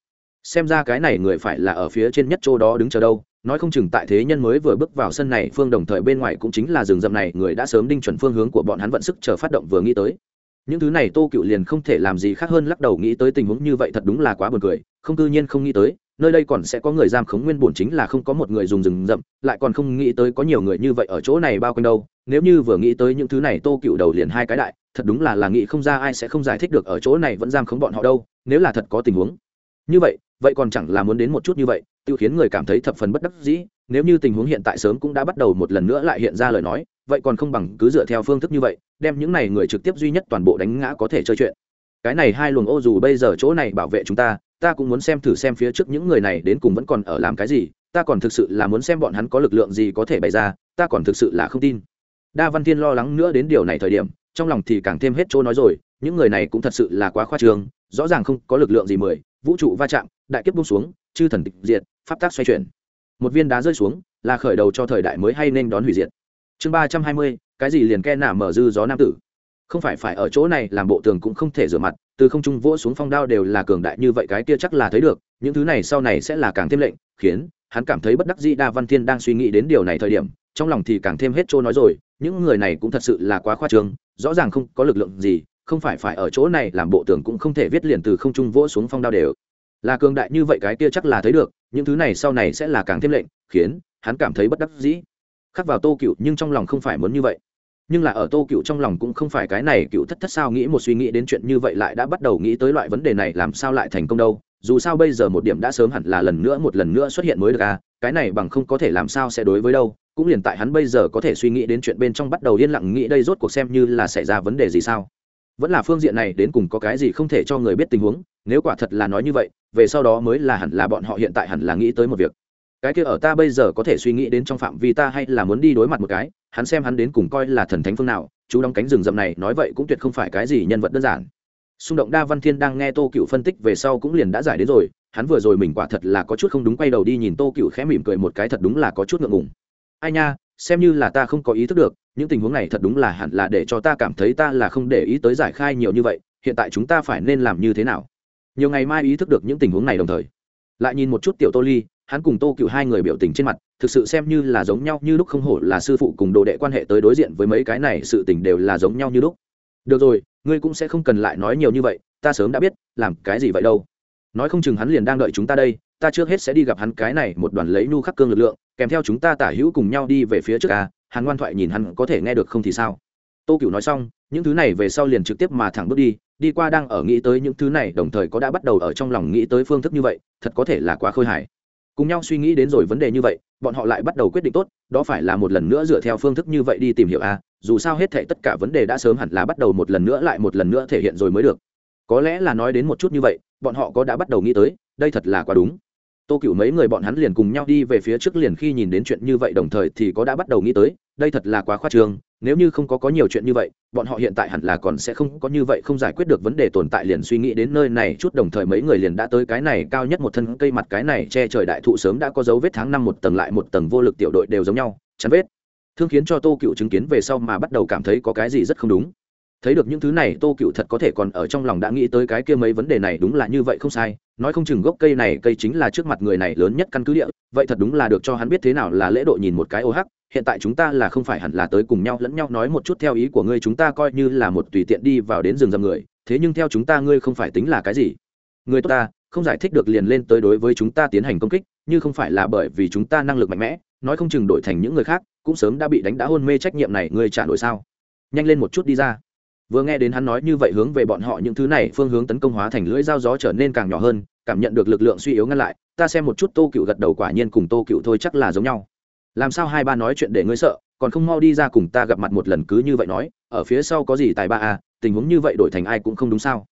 xem ra cái này người phải là ở phía trên nhất chỗ đó đứng chờ đâu, nói không chừng tại thế nhân mới vừa bước vào sân này, phương đồng thời bên ngoài cũng chính là rừng rậm này, người đã sớm đinh chuẩn phương hướng của bọn hắn vận sức chờ phát động vừa nghĩ tới. Những thứ này tô cựu liền không thể làm gì khác hơn lắc đầu nghĩ tới tình huống như vậy thật đúng là quá buồn cười, không cư nhiên không nghĩ tới, nơi đây còn sẽ có người giam khống nguyên bổn chính là không có một người dùng rừng rậm, lại còn không nghĩ tới có nhiều người như vậy ở chỗ này bao quanh đâu, nếu như vừa nghĩ tới những thứ này tô cựu đầu liền hai cái đại, thật đúng là là nghĩ không ra ai sẽ không giải thích được ở chỗ này vẫn giam khống bọn họ đâu, nếu là thật có tình huống. Như vậy vậy còn chẳng là muốn đến một chút như vậy tự khiến người cảm thấy thập phần bất đắc dĩ, nếu như tình huống hiện tại sớm cũng đã bắt đầu một lần nữa lại hiện ra lời nói, vậy còn không bằng cứ dựa theo phương thức như vậy, đem những này người trực tiếp duy nhất toàn bộ đánh ngã có thể chơi chuyện. Cái này hai luồng ô dù bây giờ chỗ này bảo vệ chúng ta ta cũng muốn xem thử xem phía trước những người này đến cùng vẫn còn ở làm cái gì, ta còn thực sự là muốn xem bọn hắn có lực lượng gì có thể bày ra, ta còn thực sự là không tin. Đa văn thiên lo lắng nữa đến điều này thời điểm, trong lòng thì càng thêm hết chỗ nói rồi, những người này cũng thật sự là quá khoa trương, rõ ràng không có lực lượng gì mười, vũ trụ va chạm đại kiếp bung xuống, chư thần tịch diệt, pháp tác xoay chuyển. Một viên đá rơi xuống, là khởi đầu cho thời đại mới hay nên đón hủy diệt. Chương ba trăm hai mươi, cái gì liền ke nả mở dư gió nam tử. Không phải phải ở chỗ này làm bộ tường cũng không thể rửa mặt, từ không trung vỗ xuống phong đao đều là cường đại như vậy cái kia chắc là thấy được, những thứ này sau này sẽ là càng thêm lệnh, khiến hắn cảm thấy bất đắc dĩ đa văn thiên đang suy nghĩ đến điều này thời điểm, trong lòng thì càng thêm hết chỗ nói rồi, những người này cũng thật sự là quá khoa trương, rõ ràng không có lực lượng gì, không phải phải ở chỗ này làm bộ tường cũng không thể viết liền từ không trung vỗ xuống phong đao đều là cường đại như vậy cái kia chắc là thấy được, những thứ này sau này sẽ là càng thêm lệnh, khiến hắn cảm thấy bất đắc dĩ. Khắc vào tô cựu nhưng trong lòng không phải muốn như vậy. Nhưng là ở tô cựu trong lòng cũng không phải cái này cựu thất thất sao nghĩ một suy nghĩ đến chuyện như vậy lại đã bắt đầu nghĩ tới loại vấn đề này làm sao lại thành công đâu. Dù sao bây giờ một điểm đã sớm hẳn là lần nữa một lần nữa xuất hiện mới được à cái này bằng không có thể làm sao sẽ đối với đâu. Cũng liền tại hắn bây giờ có thể suy nghĩ đến chuyện bên trong bắt đầu yên lặng nghĩ đây rốt cuộc xem như là xảy ra vấn đề gì sao vẫn là phương diện này đến cùng có cái gì không thể cho người biết tình huống, nếu quả thật là nói như vậy, về sau đó mới là hẳn là bọn họ hiện tại hẳn là nghĩ tới một việc. Cái kia ở ta bây giờ có thể suy nghĩ đến trong phạm vi ta hay là muốn đi đối mặt một cái, hắn xem hắn đến cùng coi là thần thánh phương nào, chú đóng cánh rừng rậm này, nói vậy cũng tuyệt không phải cái gì nhân vật đơn giản. Xung động đa văn thiên đang nghe tô cựu phân tích về sau cũng liền đã giải đến rồi, hắn vừa rồi mình quả thật là có chút không đúng quay đầu đi nhìn tô cựu khẽ mỉm cười một cái thật đúng là có chút ngượng ngùng. Ai nha xem như là ta không có ý thức được, những tình huống này thật đúng là hẳn là để cho ta cảm thấy ta là không để ý tới giải khai nhiều như vậy, hiện tại chúng ta phải nên làm như thế nào? Nhiều ngày mai ý thức được những tình huống này đồng thời, lại nhìn một chút tiểu tô ly, hắn cùng tô cựu hai người biểu tình trên mặt, thực sự xem như là giống nhau như lúc không hổ là sư phụ cùng đồ đệ quan hệ tới đối diện với mấy cái này, sự tình đều là giống nhau như lúc. Được rồi, ngươi cũng sẽ không cần lại nói nhiều như vậy, ta sớm đã biết, làm cái gì vậy đâu nói không chừng hắn liền đang đợi chúng ta đây, ta trước hết sẽ đi gặp hắn cái này một đoàn lấy nu khắc cương lực lượng, kèm theo chúng ta tả hữu cùng nhau đi về phía trước à, a hắn ngoan thoại nhìn hắn có thể nghe được không thì sao? Tô cựu nói xong, những thứ này về sau liền trực tiếp mà thẳng bước đi đi qua đang ở nghĩ tới những thứ này, đồng thời có đã bắt đầu ở trong lòng nghĩ tới phương thức như vậy, thật có thể là quá khôi hài. Cùng nhau suy nghĩ đến rồi vấn đề như vậy, bọn họ lại bắt đầu quyết định tốt, đó phải là một lần nữa dựa theo phương thức như vậy đi tìm hiểu a dù sao hết thể tất cả vấn đề đã sớm hẳn là bắt đầu một lần nữa lại một lần nữa thể hiện rồi mới được có lẽ là nói đến một chút như vậy, bọn họ có đã bắt đầu nghĩ tới, đây thật là quá đúng. Tô cựu mấy người bọn hắn liền cùng nhau đi về phía trước liền khi nhìn đến chuyện như vậy đồng thời thì có đã bắt đầu nghĩ tới, đây thật là quá khoa trương, nếu như không có có nhiều chuyện như vậy, bọn họ hiện tại hẳn là còn sẽ không có như vậy không giải quyết được vấn đề tồn tại liền suy nghĩ đến nơi này chút đồng thời mấy người liền đã tới cái này cao nhất một thân cây mặt cái này che trời đại thụ sớm đã có dấu vết tháng năm một tầng lại một tầng vô lực tiểu đội đều giống nhau, chắn vết. Thương khiến cho tô cựu chứng kiến về sau mà bắt đầu cảm thấy có cái gì rất không đúng thấy được những thứ này, tô cựu thật có thể còn ở trong lòng đã nghĩ tới cái kia mấy vấn đề này, đúng là như vậy không sai. Nói không chừng gốc cây này, cây chính là trước mặt người này lớn nhất căn cứ địa. Vậy thật đúng là được cho hắn biết thế nào là lễ độ nhìn một cái ô hắc. Hiện tại chúng ta là không phải hẳn là tới cùng nhau lẫn nhau nói một chút theo ý của ngươi, chúng ta coi như là một tùy tiện đi vào đến rừng rầm người. Thế nhưng theo chúng ta, ngươi không phải tính là cái gì? Người tốt ta, không giải thích được liền lên tới đối với chúng ta tiến hành công kích, như không phải là bởi vì chúng ta năng lực mạnh mẽ. Nói không chừng đổi thành những người khác, cũng sớm đã bị đánh đã hôn mê trách nhiệm này, ngươi trả nổi sao? Nhanh lên một chút đi ra vừa nghe đến hắn nói như vậy hướng về bọn họ những thứ này phương hướng tấn công hóa thành lưỡi dao gió trở nên càng nhỏ hơn, cảm nhận được lực lượng suy yếu ngăn lại, ta xem một chút tô cựu gật đầu quả nhiên cùng tô cựu thôi chắc là giống nhau. Làm sao hai ba nói chuyện để ngươi sợ, còn không mau đi ra cùng ta gặp mặt một lần cứ như vậy nói, ở phía sau có gì tài ba à tình huống như vậy đổi thành ai cũng không đúng sao.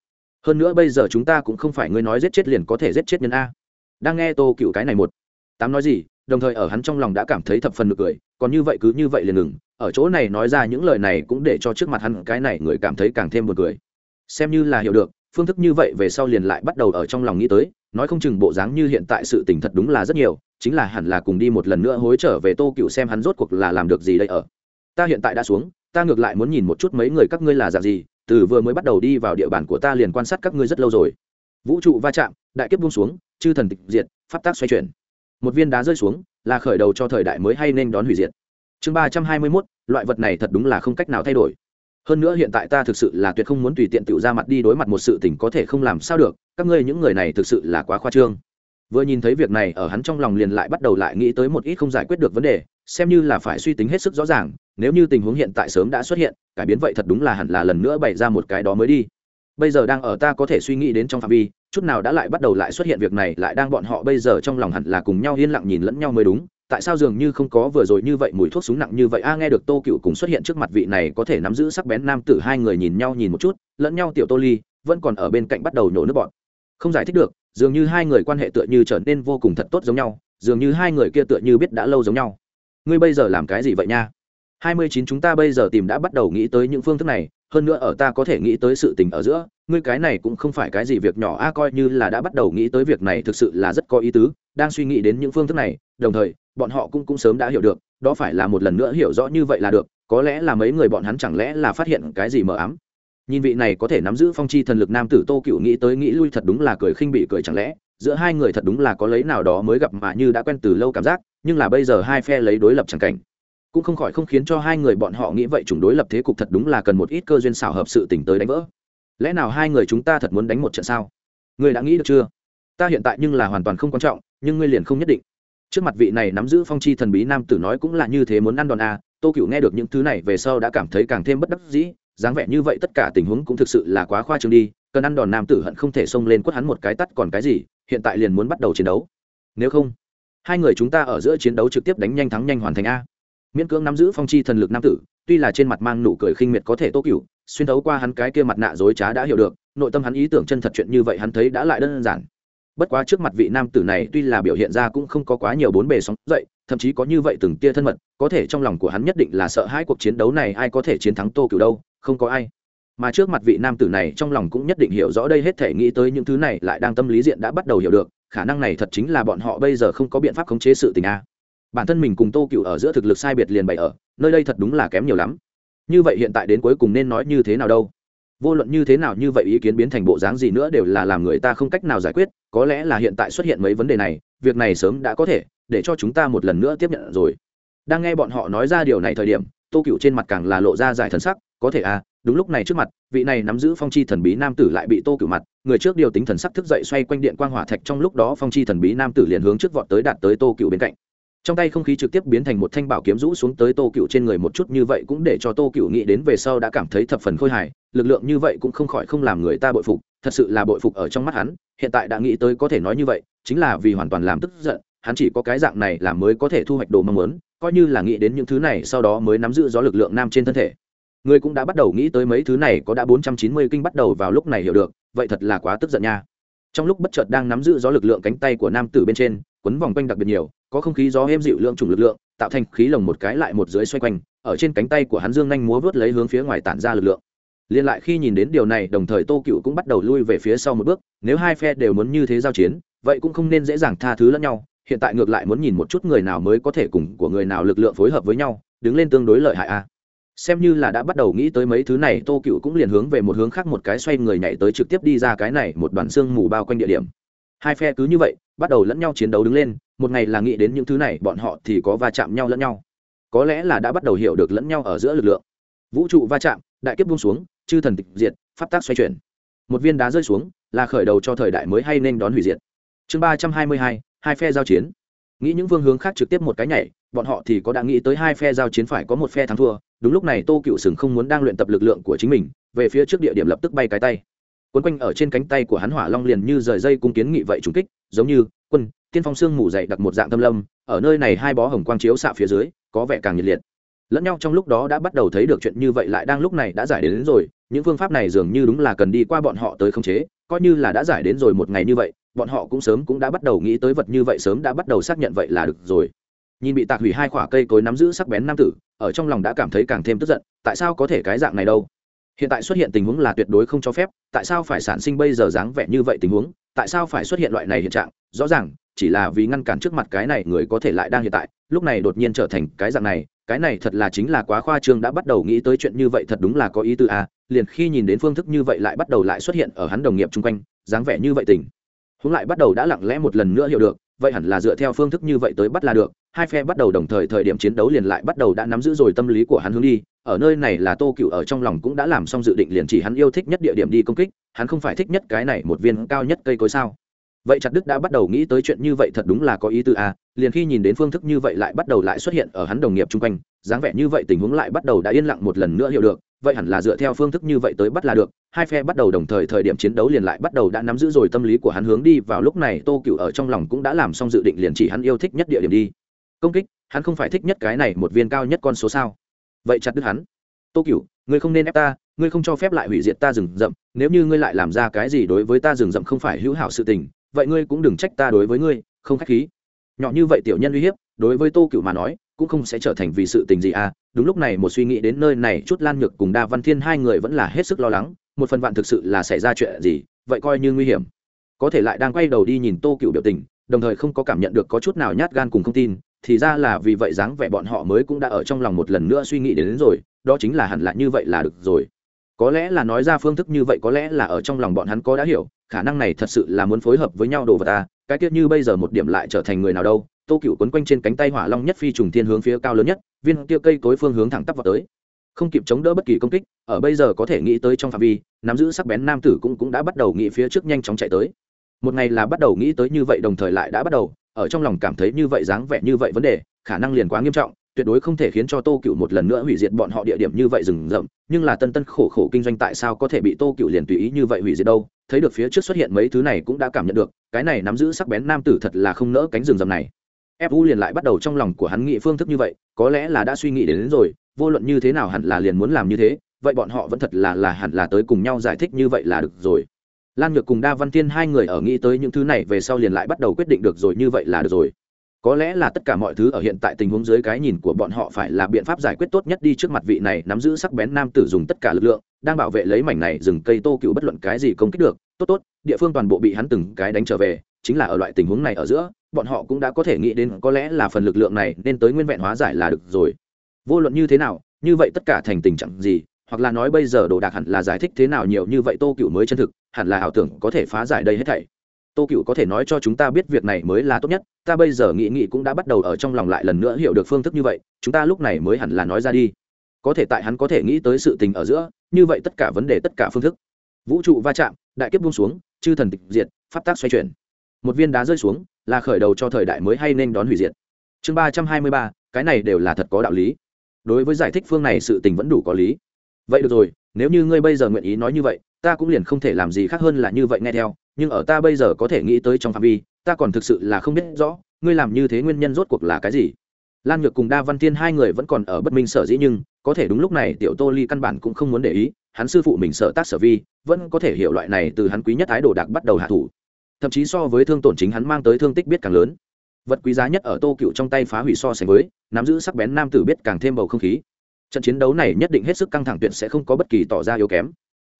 Hơn nữa bây giờ chúng ta cũng không phải ngươi nói giết chết liền có thể giết chết nhân a. Đang nghe tô cựu cái này một, tám nói gì đồng thời ở hắn trong lòng đã cảm thấy thập phần nực cười, còn như vậy cứ như vậy liền ngừng, ở chỗ này nói ra những lời này cũng để cho trước mặt hắn cái này người cảm thấy càng thêm buồn cười. Xem như là hiểu được, phương thức như vậy về sau liền lại bắt đầu ở trong lòng nghĩ tới, nói không chừng bộ dáng như hiện tại sự tình thật đúng là rất nhiều, chính là hẳn là cùng đi một lần nữa hối trở về tô cựu xem hắn rốt cuộc là làm được gì đây ở. Ta hiện tại đã xuống, ta ngược lại muốn nhìn một chút mấy người các ngươi là dạng gì, từ vừa mới bắt đầu đi vào địa bàn của ta liền quan sát các ngươi rất lâu rồi. Vũ trụ va chạm, đại kiếp buông xuống, chư thần tịch diệt, pháp tác xoay chuyển một viên đá rơi xuống, là khởi đầu cho thời đại mới hay nên đón hủy diệt. Chương ba trăm hai mươi mốt, loại vật này thật đúng là không cách nào thay đổi. Hơn nữa hiện tại ta thực sự là tuyệt không muốn tùy tiện tự ra mặt đi đối mặt một sự tình có thể không làm sao được, các ngươi những người này thực sự là quá khoa trương. Vừa nhìn thấy việc này ở hắn trong lòng liền lại bắt đầu lại nghĩ tới một ít không giải quyết được vấn đề, xem như là phải suy tính hết sức rõ ràng, nếu như tình huống hiện tại sớm đã xuất hiện, cải biến vậy thật đúng là hẳn là lần nữa bày ra một cái đó mới đi bây giờ đang ở ta có thể suy nghĩ đến trong phạm vi, chút nào đã lại bắt đầu lại xuất hiện việc này, lại đang bọn họ bây giờ trong lòng hẳn là cùng nhau yên lặng nhìn lẫn nhau mới đúng. Tại sao dường như không có vừa rồi như vậy mùi thuốc súng nặng như vậy? A, nghe được tô cựu cùng xuất hiện trước mặt vị này, có thể nắm giữ sắc bén nam tử hai người nhìn nhau nhìn một chút, lẫn nhau tiểu tô ly vẫn còn ở bên cạnh bắt đầu nhổ nước bọn không giải thích được, dường như hai người quan hệ tựa như trở nên vô cùng thật tốt giống nhau, dường như hai người kia tựa như biết đã lâu giống nhau. Ngươi bây giờ làm cái gì vậy nha? Hai mươi chín chúng ta bây giờ tìm đã bắt đầu nghĩ tới những phương thức này, hơn nữa ở ta có thể nghĩ tới sự tình ở giữa, ngươi cái này cũng không phải cái gì việc nhỏ a, coi như là đã bắt đầu nghĩ tới việc này thực sự là rất có ý tứ, đang suy nghĩ đến những phương thức này, đồng thời, bọn họ cũng cũng sớm đã hiểu được, đó phải là một lần nữa hiểu rõ như vậy là được, có lẽ là mấy người bọn hắn chẳng lẽ là phát hiện cái gì mờ ám. Nhìn vị này có thể nắm giữ phong chi thần lực nam tử tô cựu nghĩ tới nghĩ lui thật đúng là cười khinh bị cười chẳng lẽ, giữa hai người thật đúng là có lấy nào đó mới gặp mà như đã quen từ lâu cảm giác, nhưng là bây giờ hai phe lấy đối lập chẳng cảnh cũng không khỏi không khiến cho hai người bọn họ nghĩ vậy chủng đối lập thế cục thật đúng là cần một ít cơ duyên xảo hợp sự tỉnh tới đánh vỡ. Lẽ nào hai người chúng ta thật muốn đánh một trận sao? Người đã nghĩ được chưa? Ta hiện tại nhưng là hoàn toàn không quan trọng, nhưng ngươi liền không nhất định. Trước mặt vị này nắm giữ phong chi thần bí nam tử nói cũng là như thế muốn ăn đòn a, tô cựu nghe được những thứ này về sau đã cảm thấy càng thêm bất đắc dĩ, dáng vẻ như vậy tất cả tình huống cũng thực sự là quá khoa trương đi, cần ăn đòn nam tử hận không thể xông lên quất hắn một cái tắt còn cái gì, hiện tại liền muốn bắt đầu chiến đấu. Nếu không, hai người chúng ta ở giữa chiến đấu trực tiếp đánh nhanh thắng nhanh hoàn thành a miễn cưỡng nắm giữ phong chi thần lực nam tử, tuy là trên mặt mang nụ cười khinh miệt có thể tô cựu xuyên thấu qua hắn cái kia mặt nạ dối trá đã hiểu được, nội tâm hắn ý tưởng chân thật chuyện như vậy hắn thấy đã lại đơn giản. Bất quá trước mặt vị nam tử này tuy là biểu hiện ra cũng không có quá nhiều bốn bề sóng dậy, thậm chí có như vậy từng tia thân mật, có thể trong lòng của hắn nhất định là sợ hai cuộc chiến đấu này ai có thể chiến thắng tô cựu đâu, không có ai. Mà trước mặt vị nam tử này trong lòng cũng nhất định hiểu rõ đây hết thể nghĩ tới những thứ này lại đang tâm lý diện đã bắt đầu hiểu được, khả năng này thật chính là bọn họ bây giờ không có biện pháp khống chế sự tình a bản thân mình cùng tô cựu ở giữa thực lực sai biệt liền bày ở, nơi đây thật đúng là kém nhiều lắm. Như vậy hiện tại đến cuối cùng nên nói như thế nào đâu? Vô luận như thế nào như vậy ý kiến biến thành bộ dáng gì nữa đều là làm người ta không cách nào giải quyết, có lẽ là hiện tại xuất hiện mấy vấn đề này, việc này sớm đã có thể, để cho chúng ta một lần nữa tiếp nhận rồi. Đang nghe bọn họ nói ra điều này thời điểm, tô cựu trên mặt càng là lộ ra giải thần sắc, có thể à đúng lúc này trước mặt, vị này nắm giữ phong chi thần bí nam tử lại bị tô cựu mặt, người trước điều tính thần sắc thức dậy xoay quanh điện quang hỏa thạch trong lúc đó phong chi thần bí nam tử liền hướng trước vọt tới đạt tới tô cựu bên cạnh trong tay không khí trực tiếp biến thành một thanh bảo kiếm rũ xuống tới tô cựu trên người một chút như vậy cũng để cho tô cựu nghĩ đến về sau đã cảm thấy thập phần khôi hài, lực lượng như vậy cũng không khỏi không làm người ta bội phục, thật sự là bội phục ở trong mắt hắn, hiện tại đã nghĩ tới có thể nói như vậy, chính là vì hoàn toàn làm tức giận, hắn chỉ có cái dạng này là mới có thể thu hoạch đồ mong muốn, coi như là nghĩ đến những thứ này sau đó mới nắm giữ gió lực lượng nam trên thân thể. Người cũng đã bắt đầu nghĩ tới mấy thứ này có đã bốn trăm chín mươi kinh bắt đầu vào lúc này hiểu được, vậy thật là quá tức giận nha. Trong lúc bất chợt đang nắm giữ gió lực lượng cánh tay của nam tử bên trên quấn vòng quanh đặc biệt nhiều có không khí gió êm dịu lượng chủng lực lượng, tạo thành khí lồng một cái lại một dưới xoay quanh, ở trên cánh tay của hắn dương nhanh múa vớt lấy hướng phía ngoài tản ra lực lượng. Liên lại khi nhìn đến điều này, đồng thời tô cựu cũng bắt đầu lui về phía sau một bước, nếu hai phe đều muốn như thế giao chiến, vậy cũng không nên dễ dàng tha thứ lẫn nhau, hiện tại ngược lại muốn nhìn một chút người nào mới có thể cùng của người nào lực lượng phối hợp với nhau, đứng lên tương đối lợi hại a. Xem như là đã bắt đầu nghĩ tới mấy thứ này, tô cựu cũng liền hướng về một hướng khác một cái xoay người nhảy tới trực tiếp đi ra cái này một đoàn xương mù bao quanh địa điểm hai phe cứ như vậy, bắt đầu lẫn nhau chiến đấu đứng lên, một ngày là nghĩ đến những thứ này, bọn họ thì có va chạm nhau lẫn nhau. Có lẽ là đã bắt đầu hiểu được lẫn nhau ở giữa lực lượng. Vũ trụ va chạm, đại kiếp buông xuống, chư thần tịch diệt, pháp tác xoay chuyển. Một viên đá rơi xuống, là khởi đầu cho thời đại mới hay nên đón hủy diệt. Chương ba trăm hai mươi hai hai phe giao chiến. Nghĩ những phương hướng khác trực tiếp một cái nhảy, bọn họ thì có đã nghĩ tới hai phe giao chiến phải có một phe thắng thua. Đúng lúc này tô cựu sừng không muốn đang luyện tập lực lượng của chính mình, về phía trước địa điểm lập tức bay cái tay quấn quanh ở trên cánh tay của hắn hỏa long liền như rời dây cung kiến nghị vậy trùng kích giống như quân tiên phong xương mù dậy đặt một dạng tâm lâm ở nơi này hai bó hồng quang chiếu xạ phía dưới có vẻ càng nhiệt liệt. Lẫn nhau trong lúc đó đã bắt đầu thấy được chuyện như vậy lại đang lúc này đã giải đến, đến rồi những phương pháp này dường như đúng là cần đi qua bọn họ tới khống chế coi như là đã giải đến rồi một ngày như vậy bọn họ cũng sớm cũng đã bắt đầu nghĩ tới vật như vậy sớm đã bắt đầu xác nhận vậy là được rồi. Nhìn bị tạc hủy hai khoả cây cối nắm giữ sắc bén nam tử ở trong lòng đã cảm thấy càng thêm tức giận tại sao có thể cái dạng này đâu? Hiện tại xuất hiện tình huống là tuyệt đối không cho phép, tại sao phải sản sinh bây giờ dáng vẻ như vậy tình huống? Tại sao phải xuất hiện loại này hiện trạng? Rõ ràng, chỉ là vì ngăn cản trước mặt cái này người có thể lại đang hiện tại, lúc này đột nhiên trở thành cái dạng này, cái này thật là chính là quá khoa trương đã bắt đầu nghĩ tới chuyện như vậy thật đúng là có ý tư a liền khi nhìn đến phương thức như vậy lại bắt đầu lại xuất hiện ở hắn đồng nghiệp chung quanh, dáng vẻ như vậy tình. Huống lại bắt đầu đã lặng lẽ một lần nữa hiểu được, vậy hẳn là dựa theo phương thức như vậy tới bắt là được hai phe bắt đầu đồng thời thời điểm chiến đấu liền lại bắt đầu đã nắm giữ rồi tâm lý của hắn hướng đi. Ở nơi này là tô cựu ở trong lòng cũng đã làm xong dự định liền chỉ hắn yêu thích nhất địa điểm đi công kích, hắn không phải thích nhất cái này một viên cao nhất cây cối sao? Vậy chặt đức đã bắt đầu nghĩ tới chuyện như vậy thật đúng là có ý tư a à, liền khi nhìn đến phương thức như vậy lại bắt đầu lại xuất hiện ở hắn đồng nghiệp chung quanh, dáng vẻ như vậy tình huống lại bắt đầu đã yên lặng một lần nữa hiểu được, vậy hẳn là dựa theo phương thức như vậy tới bắt là được. Hai phe bắt đầu đồng thời thời điểm chiến đấu liền lại bắt đầu đã nắm giữ rồi tâm lý của hắn hướng đi, vào lúc này tô cựu ở trong lòng cũng đã làm xong dự định liền chỉ hắn yêu thích nhất địa điểm đi công kích, hắn không phải thích nhất cái này một viên cao nhất con số sao? Vậy chặt đứt hắn. Tô cựu ngươi không nên ép ta, ngươi không cho phép lại hủy diệt ta rừng rậm, nếu như ngươi lại làm ra cái gì đối với ta rừng rậm không phải hữu hảo sự tình, vậy ngươi cũng đừng trách ta đối với ngươi, không k h á c h khí. Nhỏ như vậy tiểu nhân uy hiếp, đối với tô cựu mà nói, cũng không sẽ trở thành vì sự tình gì à? Đúng lúc này một suy nghĩ đến nơi này, chút lan nhược cùng đa văn thiên hai người vẫn là hết sức lo lắng, một phần vạn thực sự là xảy ra chuyện gì, vậy coi như nguy hiểm. Có thể lại đang quay đầu đi nhìn tô cựu biểu tình, đồng thời không có cảm nhận được có chút nào nhát gan cùng không tin thì ra là vì vậy dáng vẻ bọn họ mới cũng đã ở trong lòng một lần nữa suy nghĩ đến, đến rồi đó chính là hẳn là như vậy là được rồi. Có lẽ là nói ra phương thức như vậy có lẽ là ở trong lòng bọn hắn có đã hiểu khả năng này thật sự là muốn phối hợp với nhau đồ vật ta cái tiết như bây giờ một điểm lại trở thành người nào đâu. Tô cựu quấn quanh trên cánh tay hỏa long nhất phi trùng thiên hướng phía cao lớn nhất viên kia cây tối phương hướng thẳng tắp vào tới. Không kịp chống đỡ bất kỳ công kích ở bây giờ có thể nghĩ tới trong phạm vi nắm giữ sắc bén nam tử cũng cũng đã bắt đầu nghĩ phía trước nhanh chóng chạy tới. Một ngày là bắt đầu nghĩ tới như vậy đồng thời lại đã bắt đầu ở trong lòng cảm thấy như vậy dáng vẻ như vậy vấn đề khả năng liền quá nghiêm trọng tuyệt đối không thể khiến cho tô cựu một lần nữa hủy diệt bọn họ địa điểm như vậy rừng rậm nhưng là tân tân khổ khổ kinh doanh tại sao có thể bị tô cựu liền tùy ý như vậy hủy diệt đâu thấy được phía trước xuất hiện mấy thứ này cũng đã cảm nhận được cái này nắm giữ sắc bén nam tử thật là không nỡ cánh rừng rậm này. Fu liền lại bắt đầu trong lòng của hắn nghĩ phương thức như vậy có lẽ là đã suy nghĩ đến, đến rồi vô luận như thế nào hẳn là liền muốn làm như thế vậy bọn họ vẫn thật là là hẳn là tới cùng nhau giải thích như vậy là được rồi lan nhược cùng đa văn tiên hai người ở nghĩ tới những thứ này về sau liền lại bắt đầu quyết định được rồi, như vậy là được rồi. Có lẽ là tất cả mọi thứ ở hiện tại tình huống dưới cái nhìn của bọn họ phải là biện pháp giải quyết tốt nhất đi trước mặt vị này, nắm giữ sắc bén nam tử dùng tất cả lực lượng, đang bảo vệ lấy mảnh này rừng cây tô cựu bất luận cái gì công kích được. Tốt tốt, địa phương toàn bộ bị hắn từng cái đánh trở về, chính là ở loại tình huống này ở giữa, bọn họ cũng đã có thể nghĩ đến có lẽ là phần lực lượng này nên tới nguyên vẹn hóa giải là được rồi. Vô luận như thế nào, như vậy tất cả thành tình trạng gì, hoặc là nói bây giờ đồ đạc hẳn là giải thích thế nào nhiều như vậy tô cựu mới chân thực hẳn là ảo tưởng có thể phá giải đây hết thảy. Tô cựu có thể nói cho chúng ta biết việc này mới là tốt nhất, ta bây giờ nghĩ nghĩ cũng đã bắt đầu ở trong lòng lại lần nữa hiểu được phương thức như vậy, chúng ta lúc này mới hẳn là nói ra đi. Có thể tại hắn có thể nghĩ tới sự tình ở giữa, như vậy tất cả vấn đề, tất cả phương thức. Vũ trụ va chạm, đại kiếp buông xuống, chư thần tịch diệt, pháp tác xoay chuyển. Một viên đá rơi xuống, là khởi đầu cho thời đại mới hay nên đón hủy diệt. Chương ba trăm hai mươi ba, cái này đều là thật có đạo lý. Đối với giải thích phương này sự tình vẫn đủ có lý. Vậy được rồi, nếu như ngươi bây giờ nguyện ý nói như vậy ta cũng liền không thể làm gì khác hơn là như vậy nghe theo, nhưng ở ta bây giờ có thể nghĩ tới trong phạm vi, ta còn thực sự là không biết rõ, ngươi làm như thế nguyên nhân rốt cuộc là cái gì. Lan nhược cùng đa văn thiên hai người vẫn còn ở bất minh sở dĩ nhưng, có thể đúng lúc này tiểu tô ly căn bản cũng không muốn để ý, hắn sư phụ mình sợ tác sở vi, vẫn có thể hiểu loại này từ hắn quý nhất thái đồ đạc bắt đầu hạ thủ. Thậm chí so với thương tổn chính hắn mang tới thương tích biết càng lớn. Vật quý giá nhất ở tô cựu trong tay phá hủy so sánh với, nắm giữ sắc bén nam tử biết càng thêm bầu không khí. Trận chiến đấu này nhất định hết sức căng thẳng tuyệt sẽ không có bất kỳ tỏ ra yếu kém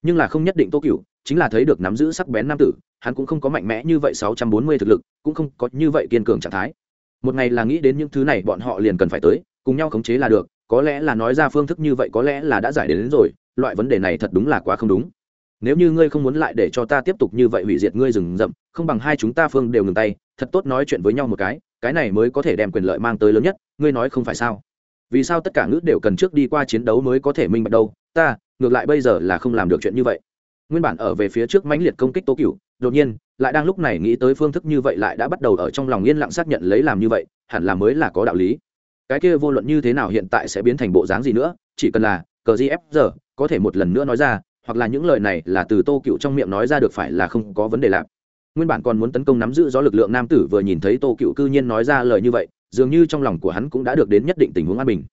nhưng là không nhất định tô cựu chính là thấy được nắm giữ sắc bén nam tử hắn cũng không có mạnh mẽ như vậy sáu trăm bốn mươi thực lực cũng không có như vậy kiên cường trạng thái. Một ngày là nghĩ đến những thứ này bọn họ liền cần phải tới cùng nhau khống chế là được có lẽ là nói ra phương thức như vậy có lẽ là đã giải đến, đến rồi loại vấn đề này thật đúng là quá không đúng. Nếu như ngươi không muốn lại để cho ta tiếp tục như vậy hủy diệt ngươi rừng rậm không bằng hai chúng ta phương đều ngừng tay thật tốt nói chuyện với nhau một cái cái này mới có thể đem quyền lợi mang tới lớn nhất ngươi nói không phải sao? Vì sao tất cả ngữ đều cần trước đi qua chiến đấu mới có thể minh bạch đâu? Ta ngược lại bây giờ là không làm được chuyện như vậy. Nguyên bản ở về phía trước mãnh liệt công kích tô cựu đột nhiên, lại đang lúc này nghĩ tới phương thức như vậy lại đã bắt đầu ở trong lòng yên lặng xác nhận lấy làm như vậy, hẳn là mới là có đạo lý. Cái kia vô luận như thế nào hiện tại sẽ biến thành bộ dáng gì nữa, chỉ cần là cờ gf giờ, có thể một lần nữa nói ra, hoặc là những lời này là từ tô cựu trong miệng nói ra được phải là không có vấn đề lạp nguyên bản còn muốn tấn công nắm giữ do lực lượng nam tử vừa nhìn thấy tô cựu cư nhiên nói ra lời như vậy, dường như trong lòng của hắn cũng đã được đến nhất định tình huống an bình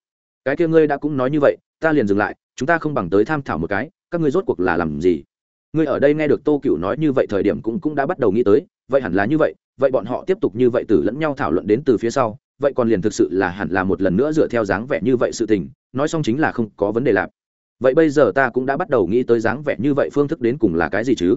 cái kia ngươi đã cũng nói như vậy, ta liền dừng lại, chúng ta không bằng tới tham thảo một cái, các ngươi rốt cuộc là làm gì? Ngươi ở đây nghe được tô cựu nói như vậy thời điểm cũng cũng đã bắt đầu nghĩ tới, vậy hẳn là như vậy vậy bọn họ tiếp tục như vậy từ lẫn nhau thảo luận đến từ phía sau, vậy còn liền thực sự là hẳn là một lần nữa dựa theo dáng vẻ như vậy sự tình, nói xong chính là không có vấn đề lạp vậy bây giờ ta cũng đã bắt đầu nghĩ tới dáng vẻ như vậy phương thức đến cùng là cái gì chứ?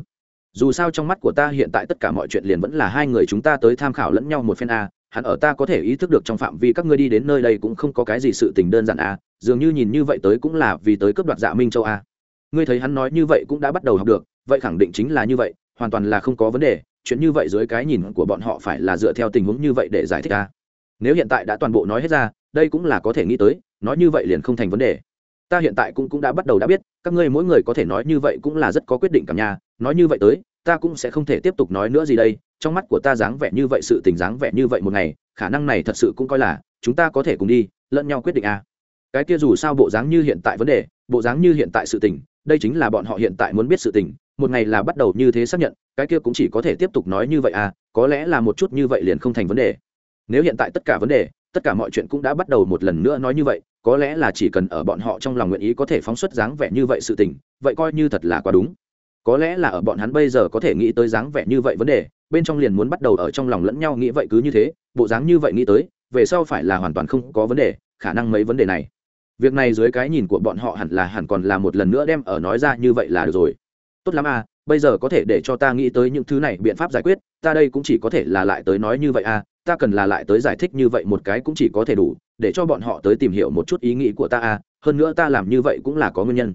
Dù sao trong mắt của ta hiện tại tất cả mọi chuyện liền vẫn là hai người chúng ta tới tham khảo lẫn nhau một phen a Hắn ở ta có thể ý thức được trong phạm vi các ngươi đi đến nơi đây cũng không có cái gì sự tình đơn giản a dường như nhìn như vậy tới cũng là vì tới cướp đoạt dạ minh châu a ngươi thấy hắn nói như vậy cũng đã bắt đầu học được, vậy khẳng định chính là như vậy, hoàn toàn là không có vấn đề, chuyện như vậy dưới cái nhìn của bọn họ phải là dựa theo tình huống như vậy để giải thích a nếu hiện tại đã toàn bộ nói hết ra, đây cũng là có thể nghĩ tới, nói như vậy liền không thành vấn đề. Ta hiện tại cũng cũng đã bắt đầu đã biết, các ngươi mỗi người có thể nói như vậy cũng là rất có quyết định cảm nhà, nói như vậy tới ta cũng sẽ không thể tiếp tục nói nữa gì đây, trong mắt của ta dáng vẻ như vậy, sự tình dáng vẻ như vậy một ngày, khả năng này thật sự cũng coi là, chúng ta có thể cùng đi, lẫn nhau quyết định à. cái kia dù sao bộ dáng như hiện tại vấn đề, bộ dáng như hiện tại sự tình, đây chính là bọn họ hiện tại muốn biết sự tình, một ngày là bắt đầu như thế xác nhận, cái kia cũng chỉ có thể tiếp tục nói như vậy à có lẽ là một chút như vậy liền không thành vấn đề nếu hiện tại tất cả vấn đề, tất cả mọi chuyện cũng đã bắt đầu một lần nữa nói như vậy, có lẽ là chỉ cần ở bọn họ trong lòng nguyện ý có thể phóng xuất dáng vẻ như vậy sự tình, vậy coi như thật là quá đúng có lẽ là ở bọn hắn bây giờ có thể nghĩ tới dáng vẻ như vậy vấn đề, bên trong liền muốn bắt đầu ở trong lòng lẫn nhau nghĩ vậy cứ như thế, bộ dáng như vậy nghĩ tới, về sau phải là hoàn toàn không có vấn đề, khả năng mấy vấn đề này. Việc này dưới cái nhìn của bọn họ hẳn là hẳn còn là một lần nữa đem ở nói ra như vậy là được rồi. Tốt lắm à bây giờ có thể để cho ta nghĩ tới những thứ này biện pháp giải quyết, ta đây cũng chỉ có thể là lại tới nói như vậy à ta cần là lại tới giải thích như vậy một cái cũng chỉ có thể đủ, để cho bọn họ tới tìm hiểu một chút ý nghĩ của ta à hơn nữa ta làm như vậy cũng là có nguyên nhân.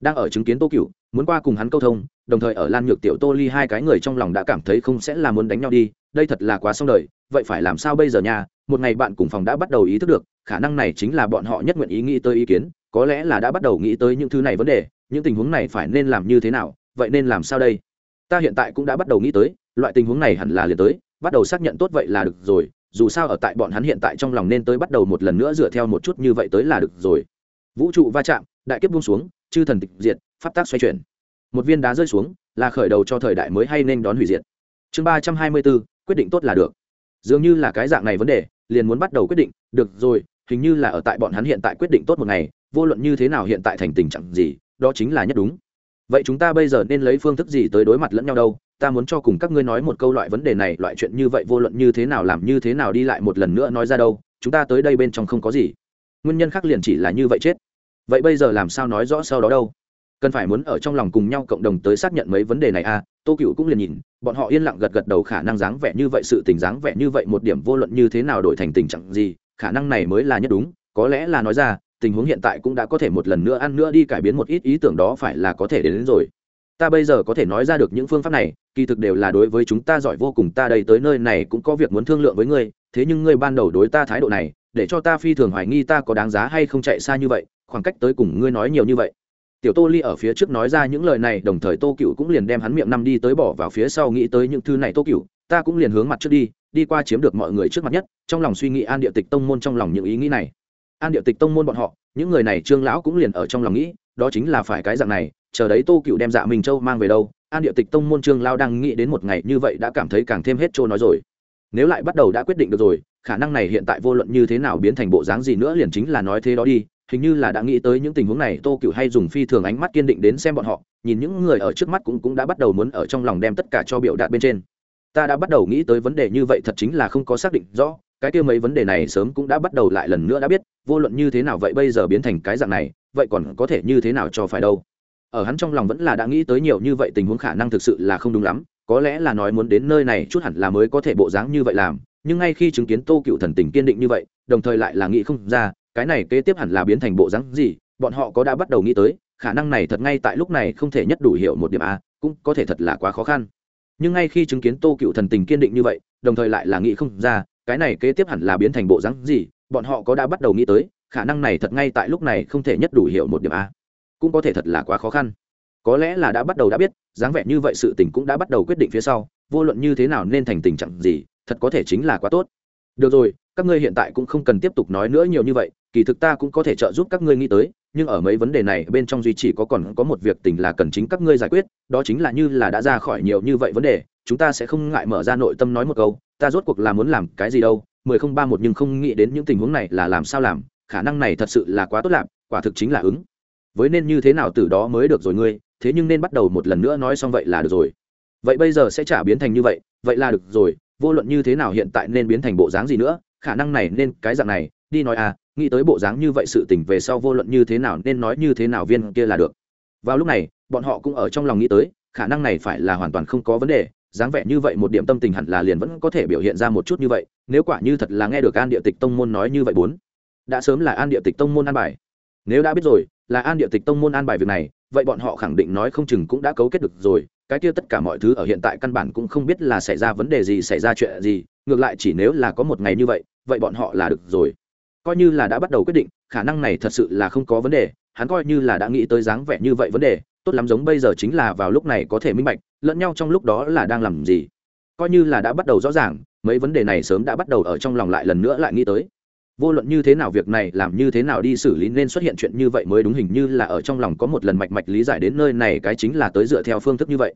Đang ở chứng kiến tô cựu muốn qua cùng hắn câu thông, đồng thời ở lan nhược tiểu tô ly hai cái người trong lòng đã cảm thấy không sẽ là muốn đánh nhau đi, đây thật là quá xong đời, vậy phải làm sao bây giờ nha? Một ngày bạn cùng phòng đã bắt đầu ý thức được, khả năng này chính là bọn họ nhất nguyện ý nghĩ tới ý kiến, có lẽ là đã bắt đầu nghĩ tới những thứ này vấn đề, những tình huống này phải nên làm như thế nào, vậy nên làm sao đây? Ta hiện tại cũng đã bắt đầu nghĩ tới, loại tình huống này hẳn là liền tới, bắt đầu xác nhận tốt vậy là được rồi, dù sao ở tại bọn hắn hiện tại trong lòng nên tới bắt đầu một lần nữa dựa theo một chút như vậy tới là được rồi. Vũ trụ va chạm, đại kiếp buông xuống, chư thần tịch diệt pháp tác xoay chuyển. Một viên đá rơi xuống, là khởi đầu cho thời đại mới hay nên đón hủy diệt. Chương ba trăm hai mươi bốn, quyết định tốt là được. Dường như là cái dạng này vấn đề, liền muốn bắt đầu quyết định, được rồi, hình như là ở tại bọn hắn hiện tại quyết định tốt một ngày, vô luận như thế nào hiện tại thành tình trạng gì, đó chính là nhất đúng. Vậy chúng ta bây giờ nên lấy phương thức gì tới đối mặt lẫn nhau đâu? Ta muốn cho cùng các ngươi nói một câu loại vấn đề này, loại chuyện như vậy vô luận như thế nào làm như thế nào đi lại một lần nữa nói ra đâu, chúng ta tới đây bên trong không có gì. Nguyên nhân khác liền chỉ là như vậy chết. Vậy bây giờ làm sao nói rõ sau đó đâu? Cần phải muốn ở trong lòng cùng nhau cộng đồng tới xác nhận mấy vấn đề này à? Tô cựu cũng liền nhìn bọn họ yên lặng gật gật đầu khả năng dáng vẻ như vậy sự tình dáng vẻ như vậy một điểm vô luận như thế nào đổi thành tình trạng gì khả năng này mới là nhất đúng có lẽ là nói ra tình huống hiện tại cũng đã có thể một lần nữa ăn nữa đi cải biến một ít ý tưởng đó phải là có thể đến, đến rồi. Ta bây giờ có thể nói ra được những phương pháp này kỳ thực đều là đối với chúng ta giỏi vô cùng ta đây tới nơi này cũng có việc muốn thương lượng với ngươi thế nhưng ngươi ban đầu đối ta thái độ này để cho ta phi thường hoài nghi ta có đáng giá hay không chạy xa như vậy khoảng cách tới cùng ngươi nói nhiều như vậy tiểu tô ly ở phía trước nói ra những lời này, đồng thời tô cựu cũng liền đem hắn miệng năm đi tới bỏ vào phía sau nghĩ tới những thứ này. Tô cựu ta cũng liền hướng mặt trước đi đi qua chiếm được mọi người trước mặt nhất, trong lòng suy nghĩ an địa tịch tông môn trong lòng những ý nghĩ này. An địa tịch tông môn bọn họ, những người này trương lão cũng liền ở trong lòng nghĩ, đó chính là phải cái dạng này, chờ đấy tô cựu đem dạ mình châu mang về đâu, an địa tịch tông môn trương lao đang nghĩ đến một ngày như vậy đã cảm thấy càng thêm hết trôi nói rồi. Nếu lại bắt đầu đã quyết định được rồi, khả năng này hiện tại vô luận như thế nào biến thành bộ dáng gì nữa liền chính là nói thế đó đi hình như là đã nghĩ tới những tình huống này, tô cựu hay dùng phi thường ánh mắt kiên định đến xem bọn họ, nhìn những người ở trước mắt cũng cũng đã bắt đầu muốn ở trong lòng đem tất cả cho biểu đạt bên trên. Ta đã bắt đầu nghĩ tới vấn đề như vậy thật chính là không có xác định rõ, cái kia mấy vấn đề này sớm cũng đã bắt đầu lại lần nữa đã biết, vô luận như thế nào vậy bây giờ biến thành cái dạng này, vậy còn có thể như thế nào cho phải đâu. Ở hắn trong lòng vẫn là đã nghĩ tới nhiều như vậy tình huống khả năng thực sự là không đúng lắm, có lẽ là nói muốn đến nơi này chút hẳn là mới có thể bộ dáng như vậy làm, nhưng ngay khi chứng kiến tô cựu thần tình kiên định như vậy, đồng thời lại là nghĩ không ra cái này kế tiếp hẳn là biến thành bộ dáng gì, bọn họ có đã bắt đầu nghĩ tới, khả năng này thật ngay tại lúc này không thể nhất đủ hiểu một điểm a, cũng có thể thật là quá khó khăn. Nhưng ngay khi chứng kiến tô cựu thần tình kiên định như vậy, đồng thời lại là nghĩ không ra, cái này kế tiếp hẳn là biến thành bộ dáng gì, bọn họ có đã bắt đầu nghĩ tới, khả năng này thật ngay tại lúc này không thể nhất đủ hiểu một điểm a, cũng có thể thật là quá khó khăn. Có lẽ là đã bắt đầu đã biết, dáng vẻ như vậy sự tình cũng đã bắt đầu quyết định phía sau, vô luận như thế nào nên thành tình trạng gì, thật có thể chính là quá tốt. Được rồi, các ngươi hiện tại cũng không cần tiếp tục nói nữa nhiều như vậy kỳ thực ta cũng có thể trợ giúp các ngươi nghĩ tới, nhưng ở mấy vấn đề này bên trong duy chỉ có còn có một việc tình là cần chính các ngươi giải quyết, đó chính là như là đã ra khỏi nhiều như vậy vấn đề, chúng ta sẽ không ngại mở ra nội tâm nói một câu, ta rốt cuộc là muốn làm cái gì đâu, mười không ba một nhưng không nghĩ đến những tình huống này là làm sao làm, khả năng này thật sự là quá tốt làm quả thực chính là ứng. Với nên như thế nào từ đó mới được rồi ngươi, thế nhưng nên bắt đầu một lần nữa nói xong vậy là được rồi. Vậy bây giờ sẽ trả biến thành như vậy vậy là được rồi, vô luận như thế nào hiện tại nên biến thành bộ dáng gì nữa, khả năng này nên cái dạng này, đi nói à nghĩ tới bộ dáng như vậy sự tình về sau vô luận như thế nào nên nói như thế nào viên kia là được. Vào lúc này, bọn họ cũng ở trong lòng nghĩ tới, khả năng này phải là hoàn toàn không có vấn đề, dáng vẻ như vậy một điểm tâm tình hẳn là liền vẫn có thể biểu hiện ra một chút như vậy, nếu quả như thật là nghe được an địa tịch tông môn nói như vậy bốn. Đã sớm là an địa tịch tông môn an bài. Nếu đã biết rồi, là an địa tịch tông môn an bài việc này, vậy bọn họ khẳng định nói không chừng cũng đã cấu kết được rồi, cái kia tất cả mọi thứ ở hiện tại căn bản cũng không biết là xảy ra vấn đề gì, xảy ra chuyện gì, ngược lại chỉ nếu là có một ngày như vậy vậy bọn họ là được rồi coi như là đã bắt đầu quyết định, khả năng này thật sự là không có vấn đề, hắn coi như là đã nghĩ tới dáng vẻ như vậy vấn đề, tốt lắm giống bây giờ chính là vào lúc này có thể minh bạch, lẫn nhau trong lúc đó là đang làm gì. Coi như là đã bắt đầu rõ ràng, mấy vấn đề này sớm đã bắt đầu ở trong lòng lại lần nữa lại nghĩ tới. Vô luận như thế nào việc này, làm như thế nào đi xử lý nên xuất hiện chuyện như vậy mới đúng, hình như là ở trong lòng có một lần mạch mạch lý giải đến nơi này, cái chính là tới dựa theo phương thức như vậy.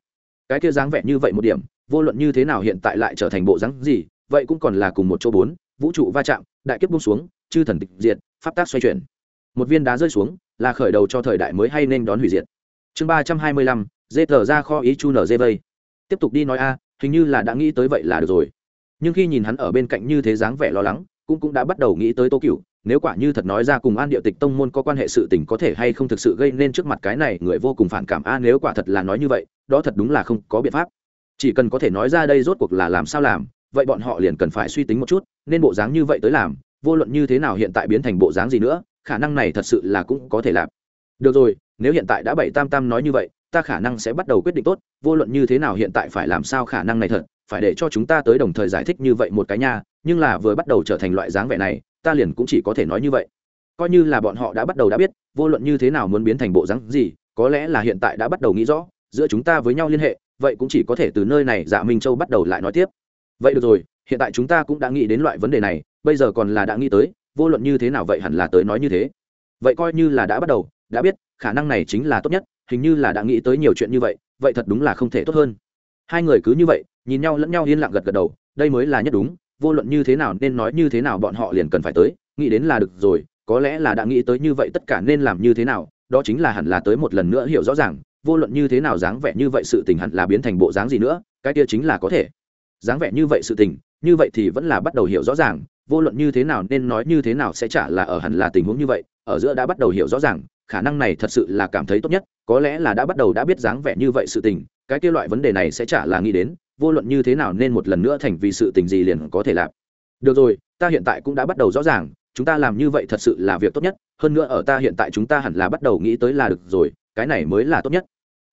Cái kia dáng vẻ như vậy một điểm, vô luận như thế nào hiện tại lại trở thành bộ dáng gì, vậy cũng còn là cùng một chỗ bốn, vũ trụ va chạm, đại kiếp bung xuống chư thần tịch diệt, pháp tác xoay chuyển. Một viên đá rơi xuống, là khởi đầu cho thời đại mới hay nên đón hủy diệt. Chương ba trăm hai mươi lăm, dê thở ra kho ý chu nở dê vây. Tiếp tục đi nói a, hình như là đã nghĩ tới vậy là được rồi. Nhưng khi nhìn hắn ở bên cạnh như thế dáng vẻ lo lắng, cũng cũng đã bắt đầu nghĩ tới tô cựu nếu quả như thật nói ra cùng an địa tịch tông môn có quan hệ sự tình có thể hay không thực sự gây nên trước mặt cái này người vô cùng phản cảm a, nếu quả thật là nói như vậy, đó thật đúng là không có biện pháp. Chỉ cần có thể nói ra đây rốt cuộc là làm sao làm, vậy bọn họ liền cần phải suy tính một chút, nên bộ dáng như vậy tới làm vô luận như thế nào hiện tại biến thành bộ dáng gì nữa, khả năng này thật sự là cũng có thể làm. Được rồi, nếu hiện tại đã bảy tam tam nói như vậy, ta khả năng sẽ bắt đầu quyết định tốt, vô luận như thế nào hiện tại phải làm sao khả năng này thật, phải để cho chúng ta tới đồng thời giải thích như vậy một cái nha, nhưng là vừa bắt đầu trở thành loại dáng vẻ này, ta liền cũng chỉ có thể nói như vậy. Coi như là bọn họ đã bắt đầu đã biết, vô luận như thế nào muốn biến thành bộ dáng gì, có lẽ là hiện tại đã bắt đầu nghĩ rõ, giữa chúng ta với nhau liên hệ, vậy cũng chỉ có thể từ nơi này dạ minh châu bắt đầu lại nói tiếp. Vậy được rồi, hiện tại chúng ta cũng đã nghĩ đến loại vấn đề này bây giờ còn là đã nghĩ tới, vô luận như thế nào vậy hẳn là tới nói như thế. Vậy coi như là đã bắt đầu, đã biết, khả năng này chính là tốt nhất, hình như là đã nghĩ tới nhiều chuyện như vậy vậy thật đúng là không thể tốt hơn. Hai người cứ như vậy, nhìn nhau lẫn nhau yên lặng gật gật đầu, đây mới là nhất đúng, vô luận như thế nào nên nói như thế nào bọn họ liền cần phải tới, nghĩ đến là được rồi, có lẽ là đã nghĩ tới như vậy tất cả nên làm như thế nào, đó chính là hẳn là tới một lần nữa hiểu rõ ràng, vô luận như thế nào dáng vẻ như vậy sự tình hẳn là biến thành bộ dáng gì nữa, cái kia chính là có thể. Dáng vẻ như vậy sự tình, như vậy thì vẫn là bắt đầu hiểu rõ ràng vô luận như thế nào nên nói như thế nào sẽ chả là ở hẳn là tình huống như vậy, ở giữa đã bắt đầu hiểu rõ ràng, khả năng này thật sự là cảm thấy tốt nhất, có lẽ là đã bắt đầu đã biết dáng vẻ như vậy sự tình, cái kia loại vấn đề này sẽ chả là nghĩ đến, vô luận như thế nào nên một lần nữa thành vì sự tình gì liền có thể làm. Được rồi, ta hiện tại cũng đã bắt đầu rõ ràng, chúng ta làm như vậy thật sự là việc tốt nhất, hơn nữa ở ta hiện tại chúng ta hẳn là bắt đầu nghĩ tới là được rồi, cái này mới là tốt nhất.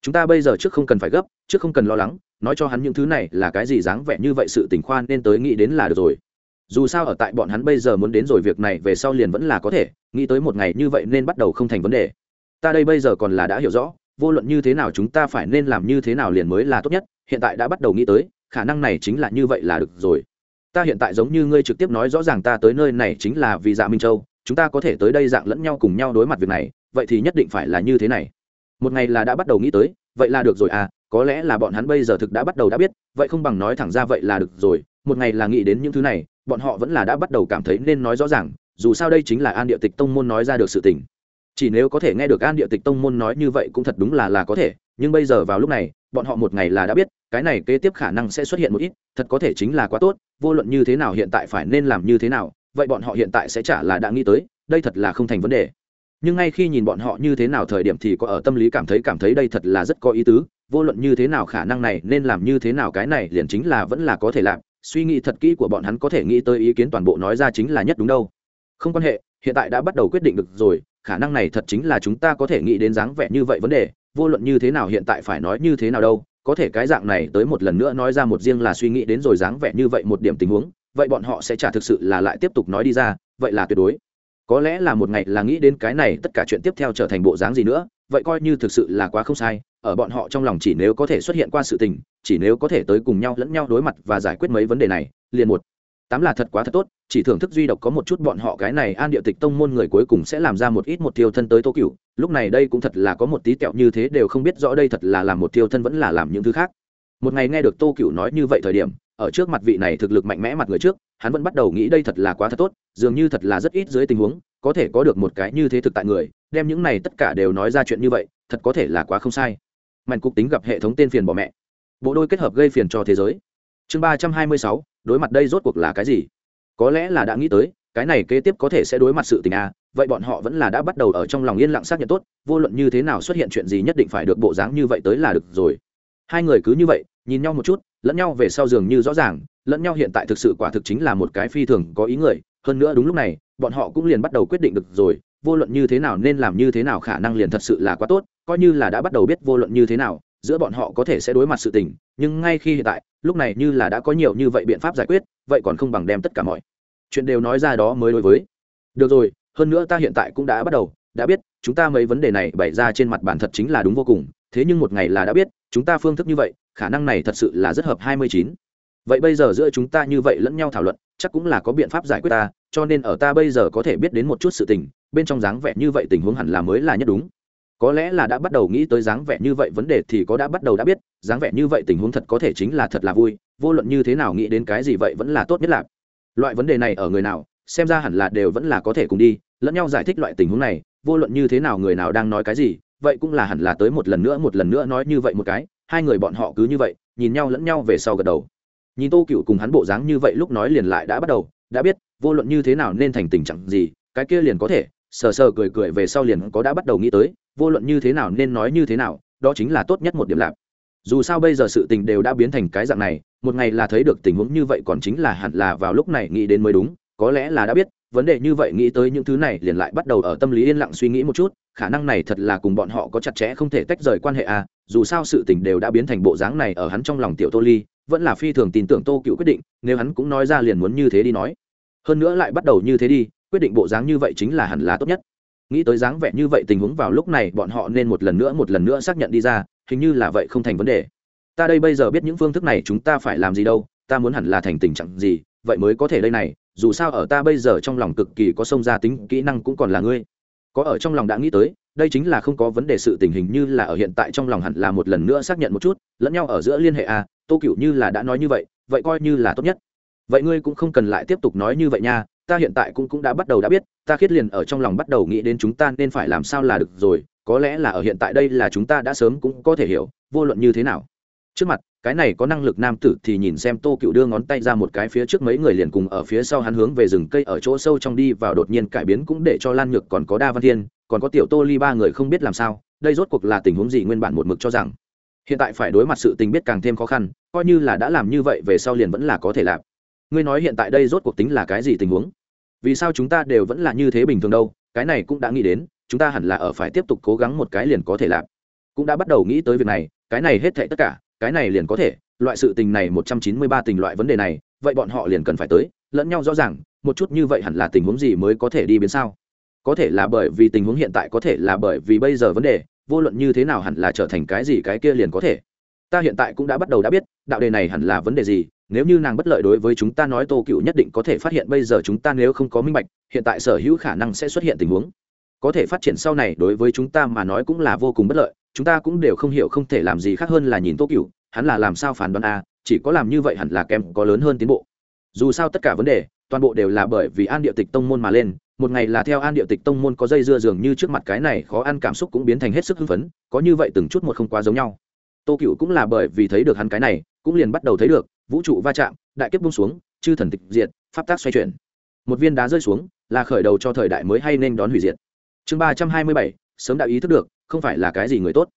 Chúng ta bây giờ trước không cần phải gấp, trước không cần lo lắng, nói cho hắn những thứ này là cái gì dáng vẻ như vậy sự tình khoan nên tới nghĩ đến là được rồi dù sao ở tại bọn hắn bây giờ muốn đến rồi việc này về sau liền vẫn là có thể, nghĩ tới một ngày như vậy nên bắt đầu không thành vấn đề. Ta đây bây giờ còn là đã hiểu rõ, vô luận như thế nào chúng ta phải nên làm như thế nào liền mới là tốt nhất, hiện tại đã bắt đầu nghĩ tới, khả năng này chính là như vậy là được rồi. Ta hiện tại giống như ngươi trực tiếp nói rõ ràng ta tới nơi này chính là vì dạ minh châu, chúng ta có thể tới đây dạng lẫn nhau cùng nhau đối mặt việc này, vậy thì nhất định phải là như thế này. Một ngày là đã bắt đầu nghĩ tới, vậy là được rồi à có lẽ là bọn hắn bây giờ thực đã bắt đầu đã biết, vậy không bằng nói thẳng ra vậy là được rồi, một ngày là nghĩ đến những thứ này bọn họ vẫn là đã bắt đầu cảm thấy nên nói rõ ràng, dù sao đây chính là an địa tịch tông môn nói ra được sự tình. Chỉ nếu có thể nghe được an địa tịch tông môn nói như vậy cũng thật đúng là là có thể, nhưng bây giờ vào lúc này, bọn họ một ngày là đã biết, cái này kế tiếp khả năng sẽ xuất hiện một ít, thật có thể chính là quá tốt, vô luận như thế nào hiện tại phải nên làm như thế nào, vậy bọn họ hiện tại sẽ trả là đã nghĩ tới, đây thật là không thành vấn đề. Nhưng ngay khi nhìn bọn họ như thế nào thời điểm thì có ở tâm lý cảm thấy cảm thấy đây thật là rất có ý tứ, vô luận như thế nào khả năng này nên làm như thế nào cái này liền chính là vẫn là có thể làm suy nghĩ thật kỹ của bọn hắn có thể nghĩ tới ý kiến toàn bộ nói ra chính là nhất đúng đâu. Không quan hệ, hiện tại đã bắt đầu quyết định được rồi, khả năng này thật chính là chúng ta có thể nghĩ đến dáng vẻ như vậy vấn đề, vô luận như thế nào hiện tại phải nói như thế nào đâu, có thể cái dạng này tới một lần nữa nói ra một riêng là suy nghĩ đến rồi dáng vẻ như vậy một điểm tình huống, vậy bọn họ sẽ trả thực sự là lại tiếp tục nói đi ra, vậy là tuyệt đối. Có lẽ là một ngày là nghĩ đến cái này, tất cả chuyện tiếp theo trở thành bộ dáng gì nữa, vậy coi như thực sự là quá không sai, ở bọn họ trong lòng chỉ nếu có thể xuất hiện qua sự tình chỉ nếu có thể tới cùng nhau lẫn nhau đối mặt và giải quyết mấy vấn đề này, liền một. Tám là thật quá thật tốt, chỉ thưởng thức duy độc có một chút bọn họ cái này an địa tịch tông môn người cuối cùng sẽ làm ra một ít một tiêu thân tới tô cựu lúc này đây cũng thật là có một tí tẹo như thế đều không biết rõ đây thật là làm một tiêu thân vẫn là làm những thứ khác. Một ngày nghe được tô cựu nói như vậy thời điểm, ở trước mặt vị này thực lực mạnh mẽ mặt người trước, hắn vẫn bắt đầu nghĩ đây thật là quá thật tốt, dường như thật là rất ít dưới tình huống, có thể có được một cái như thế thực tại người, đem những này tất cả đều nói ra chuyện như vậy, thật có thể là quá không sai. Mạnh cục tính gặp hệ thống tên phiền bỏ mẹ bộ đôi kết hợp gây phiền cho thế giới. Chương ba trăm hai mươi sáu, đối mặt đây rốt cuộc là cái gì? Có lẽ là đã nghĩ tới, cái này kế tiếp có thể sẽ đối mặt sự tình a vậy bọn họ vẫn là đã bắt đầu ở trong lòng yên lặng xác nhận tốt, vô luận như thế nào xuất hiện chuyện gì nhất định phải được bộ dáng như vậy tới là được rồi. Hai người cứ như vậy, nhìn nhau một chút, lẫn nhau về sau giường như rõ ràng, lẫn nhau hiện tại thực sự quả thực chính là một cái phi thường có ý người, hơn nữa đúng lúc này, bọn họ cũng liền bắt đầu quyết định được rồi, vô luận như thế nào nên làm như thế nào khả năng liền thật sự là quá tốt, coi như là đã bắt đầu biết vô luận như thế nào giữa bọn họ có thể sẽ đối mặt sự tình, nhưng ngay khi hiện tại, lúc này như là đã có nhiều như vậy biện pháp giải quyết, vậy còn không bằng đem tất cả mọi chuyện đều nói ra đó mới đối với. Được rồi, hơn nữa ta hiện tại cũng đã bắt đầu, đã biết, chúng ta mấy vấn đề này bày ra trên mặt bản thật chính là đúng vô cùng, thế nhưng một ngày là đã biết, chúng ta phương thức như vậy, khả năng này thật sự là rất hợp hai mươi chín. Vậy bây giờ giữa chúng ta như vậy lẫn nhau thảo luận, chắc cũng là có biện pháp giải quyết ta, cho nên ở ta bây giờ có thể biết đến một chút sự tình, bên trong dáng vẻ như vậy tình huống hẳn là mới là nhất đúng có lẽ là đã bắt đầu nghĩ tới dáng vẻ như vậy, vấn đề thì có đã bắt đầu đã biết, dáng vẻ như vậy tình huống thật có thể chính là thật là vui, vô luận như thế nào nghĩ đến cái gì vậy vẫn là tốt nhất là. Loại vấn đề này ở người nào, xem ra hẳn là đều vẫn là có thể cùng đi, lẫn nhau giải thích loại tình huống này, vô luận như thế nào người nào đang nói cái gì, vậy cũng là hẳn là tới một lần nữa, một lần nữa nói như vậy một cái, hai người bọn họ cứ như vậy, nhìn nhau lẫn nhau về sau gật đầu. Nhìn tô cựu cùng hắn bộ dáng như vậy lúc nói liền lại đã bắt đầu, đã biết, vô luận như thế nào nên thành tình trạng gì, cái kia liền có thể, sờ sờ cười cười về sau liền có đã bắt đầu nghĩ tới vô luận như thế nào nên nói như thế nào, đó chính là tốt nhất một điểm lạp dù sao bây giờ sự tình đều đã biến thành cái dạng này, một ngày là thấy được tình huống như vậy còn chính là hẳn là vào lúc này nghĩ đến mới đúng, có lẽ là đã biết, vấn đề như vậy nghĩ tới những thứ này liền lại bắt đầu ở tâm lý yên lặng suy nghĩ một chút, khả năng này thật là cùng bọn họ có chặt chẽ không thể tách rời quan hệ à dù sao sự tình đều đã biến thành bộ dáng này ở hắn trong lòng tiểu tô ly, vẫn là phi thường tin tưởng tô cựu quyết định, nếu hắn cũng nói ra liền muốn như thế đi nói. Hơn nữa lại bắt đầu như thế đi, quyết định bộ dáng như vậy chính là hẳn là tốt nhất nghĩ tới dáng vẻ như vậy tình huống vào lúc này, bọn họ nên một lần nữa, một lần nữa xác nhận đi ra, hình như là vậy không thành vấn đề. Ta đây bây giờ biết những phương thức này, chúng ta phải làm gì đâu, ta muốn hẳn là thành tình trạng gì, vậy mới có thể đây này, dù sao ở ta bây giờ trong lòng cực kỳ có sông gia tính, kỹ năng cũng còn là ngươi. Có ở trong lòng đã nghĩ tới, đây chính là không có vấn đề sự tình hình như là ở hiện tại trong lòng hẳn là một lần nữa xác nhận một chút, lẫn nhau ở giữa liên hệ à tô cựu như là đã nói như vậy vậy coi như là tốt nhất. Vậy ngươi cũng không cần lại tiếp tục nói như vậy nha ta hiện tại cũng cũng đã bắt đầu đã biết, ta khiết liền ở trong lòng bắt đầu nghĩ đến chúng ta nên phải làm sao là được rồi, có lẽ là ở hiện tại đây là chúng ta đã sớm cũng có thể hiểu, vô luận như thế nào. Trước mặt, cái này có năng lực nam tử thì nhìn xem tô cựu đưa ngón tay ra một cái phía trước mấy người liền cùng ở phía sau hắn hướng về rừng cây ở chỗ sâu trong đi vào đột nhiên cải biến cũng để cho lan nhược còn có đa văn thiên, còn có tiểu tô ly ba người không biết làm sao, đây rốt cuộc là tình huống gì nguyên bản một mực cho rằng. Hiện tại phải đối mặt sự tình biết càng thêm khó khăn, coi như là đã làm như vậy về sau liền vẫn là có thể làm ngươi nói hiện tại đây rốt cuộc tính là cái gì tình huống? Vì sao chúng ta đều vẫn là như thế bình thường đâu? Cái này cũng đã nghĩ đến, chúng ta hẳn là ở phải tiếp tục cố gắng một cái liền có thể làm. Cũng đã bắt đầu nghĩ tới việc này, cái này hết thệ tất cả, cái này liền có thể, loại sự tình này một trăm chín mươi ba tình loại vấn đề này, vậy bọn họ liền cần phải tới, lẫn nhau rõ ràng, một chút như vậy hẳn là tình huống gì mới có thể đi biến sao? Có thể là bởi vì tình huống hiện tại, có thể là bởi vì bây giờ vấn đề, vô luận như thế nào hẳn là trở thành cái gì cái kia liền có thể. Ta hiện tại cũng đã bắt đầu đã biết, đạo đề này hẳn là vấn đề gì nếu như nàng bất lợi đối với chúng ta nói tô cựu nhất định có thể phát hiện bây giờ chúng ta nếu không có minh bạch, hiện tại sở hữu khả năng sẽ xuất hiện tình huống. Có thể phát triển sau này đối với chúng ta mà nói cũng là vô cùng bất lợi, chúng ta cũng đều không hiểu không thể làm gì khác hơn là nhìn tô cựu, hắn là làm sao phản đoán a, chỉ có làm như vậy hẳn là kém có lớn hơn tiến bộ. Dù sao tất cả vấn đề, toàn bộ đều là bởi vì an địa tịch tông môn mà lên, một ngày là theo an địa tịch tông môn có dây dưa dường như trước mặt cái này khó ăn cảm xúc cũng biến thành hết sức hưng phấn, có như vậy từng chút một không quá giống nhau. Tô cựu cũng là bởi vì thấy được hắn cái này cũng liền bắt đầu thấy được, vũ trụ va chạm, đại kiếp bung xuống, chư thần tịch diệt, pháp tác xoay chuyển. Một viên đá rơi xuống, là khởi đầu cho thời đại mới hay nên đón hủy diệt. Chương ba trăm hai mươi bảy, sớm đã ý thức được, không phải là cái gì người tốt.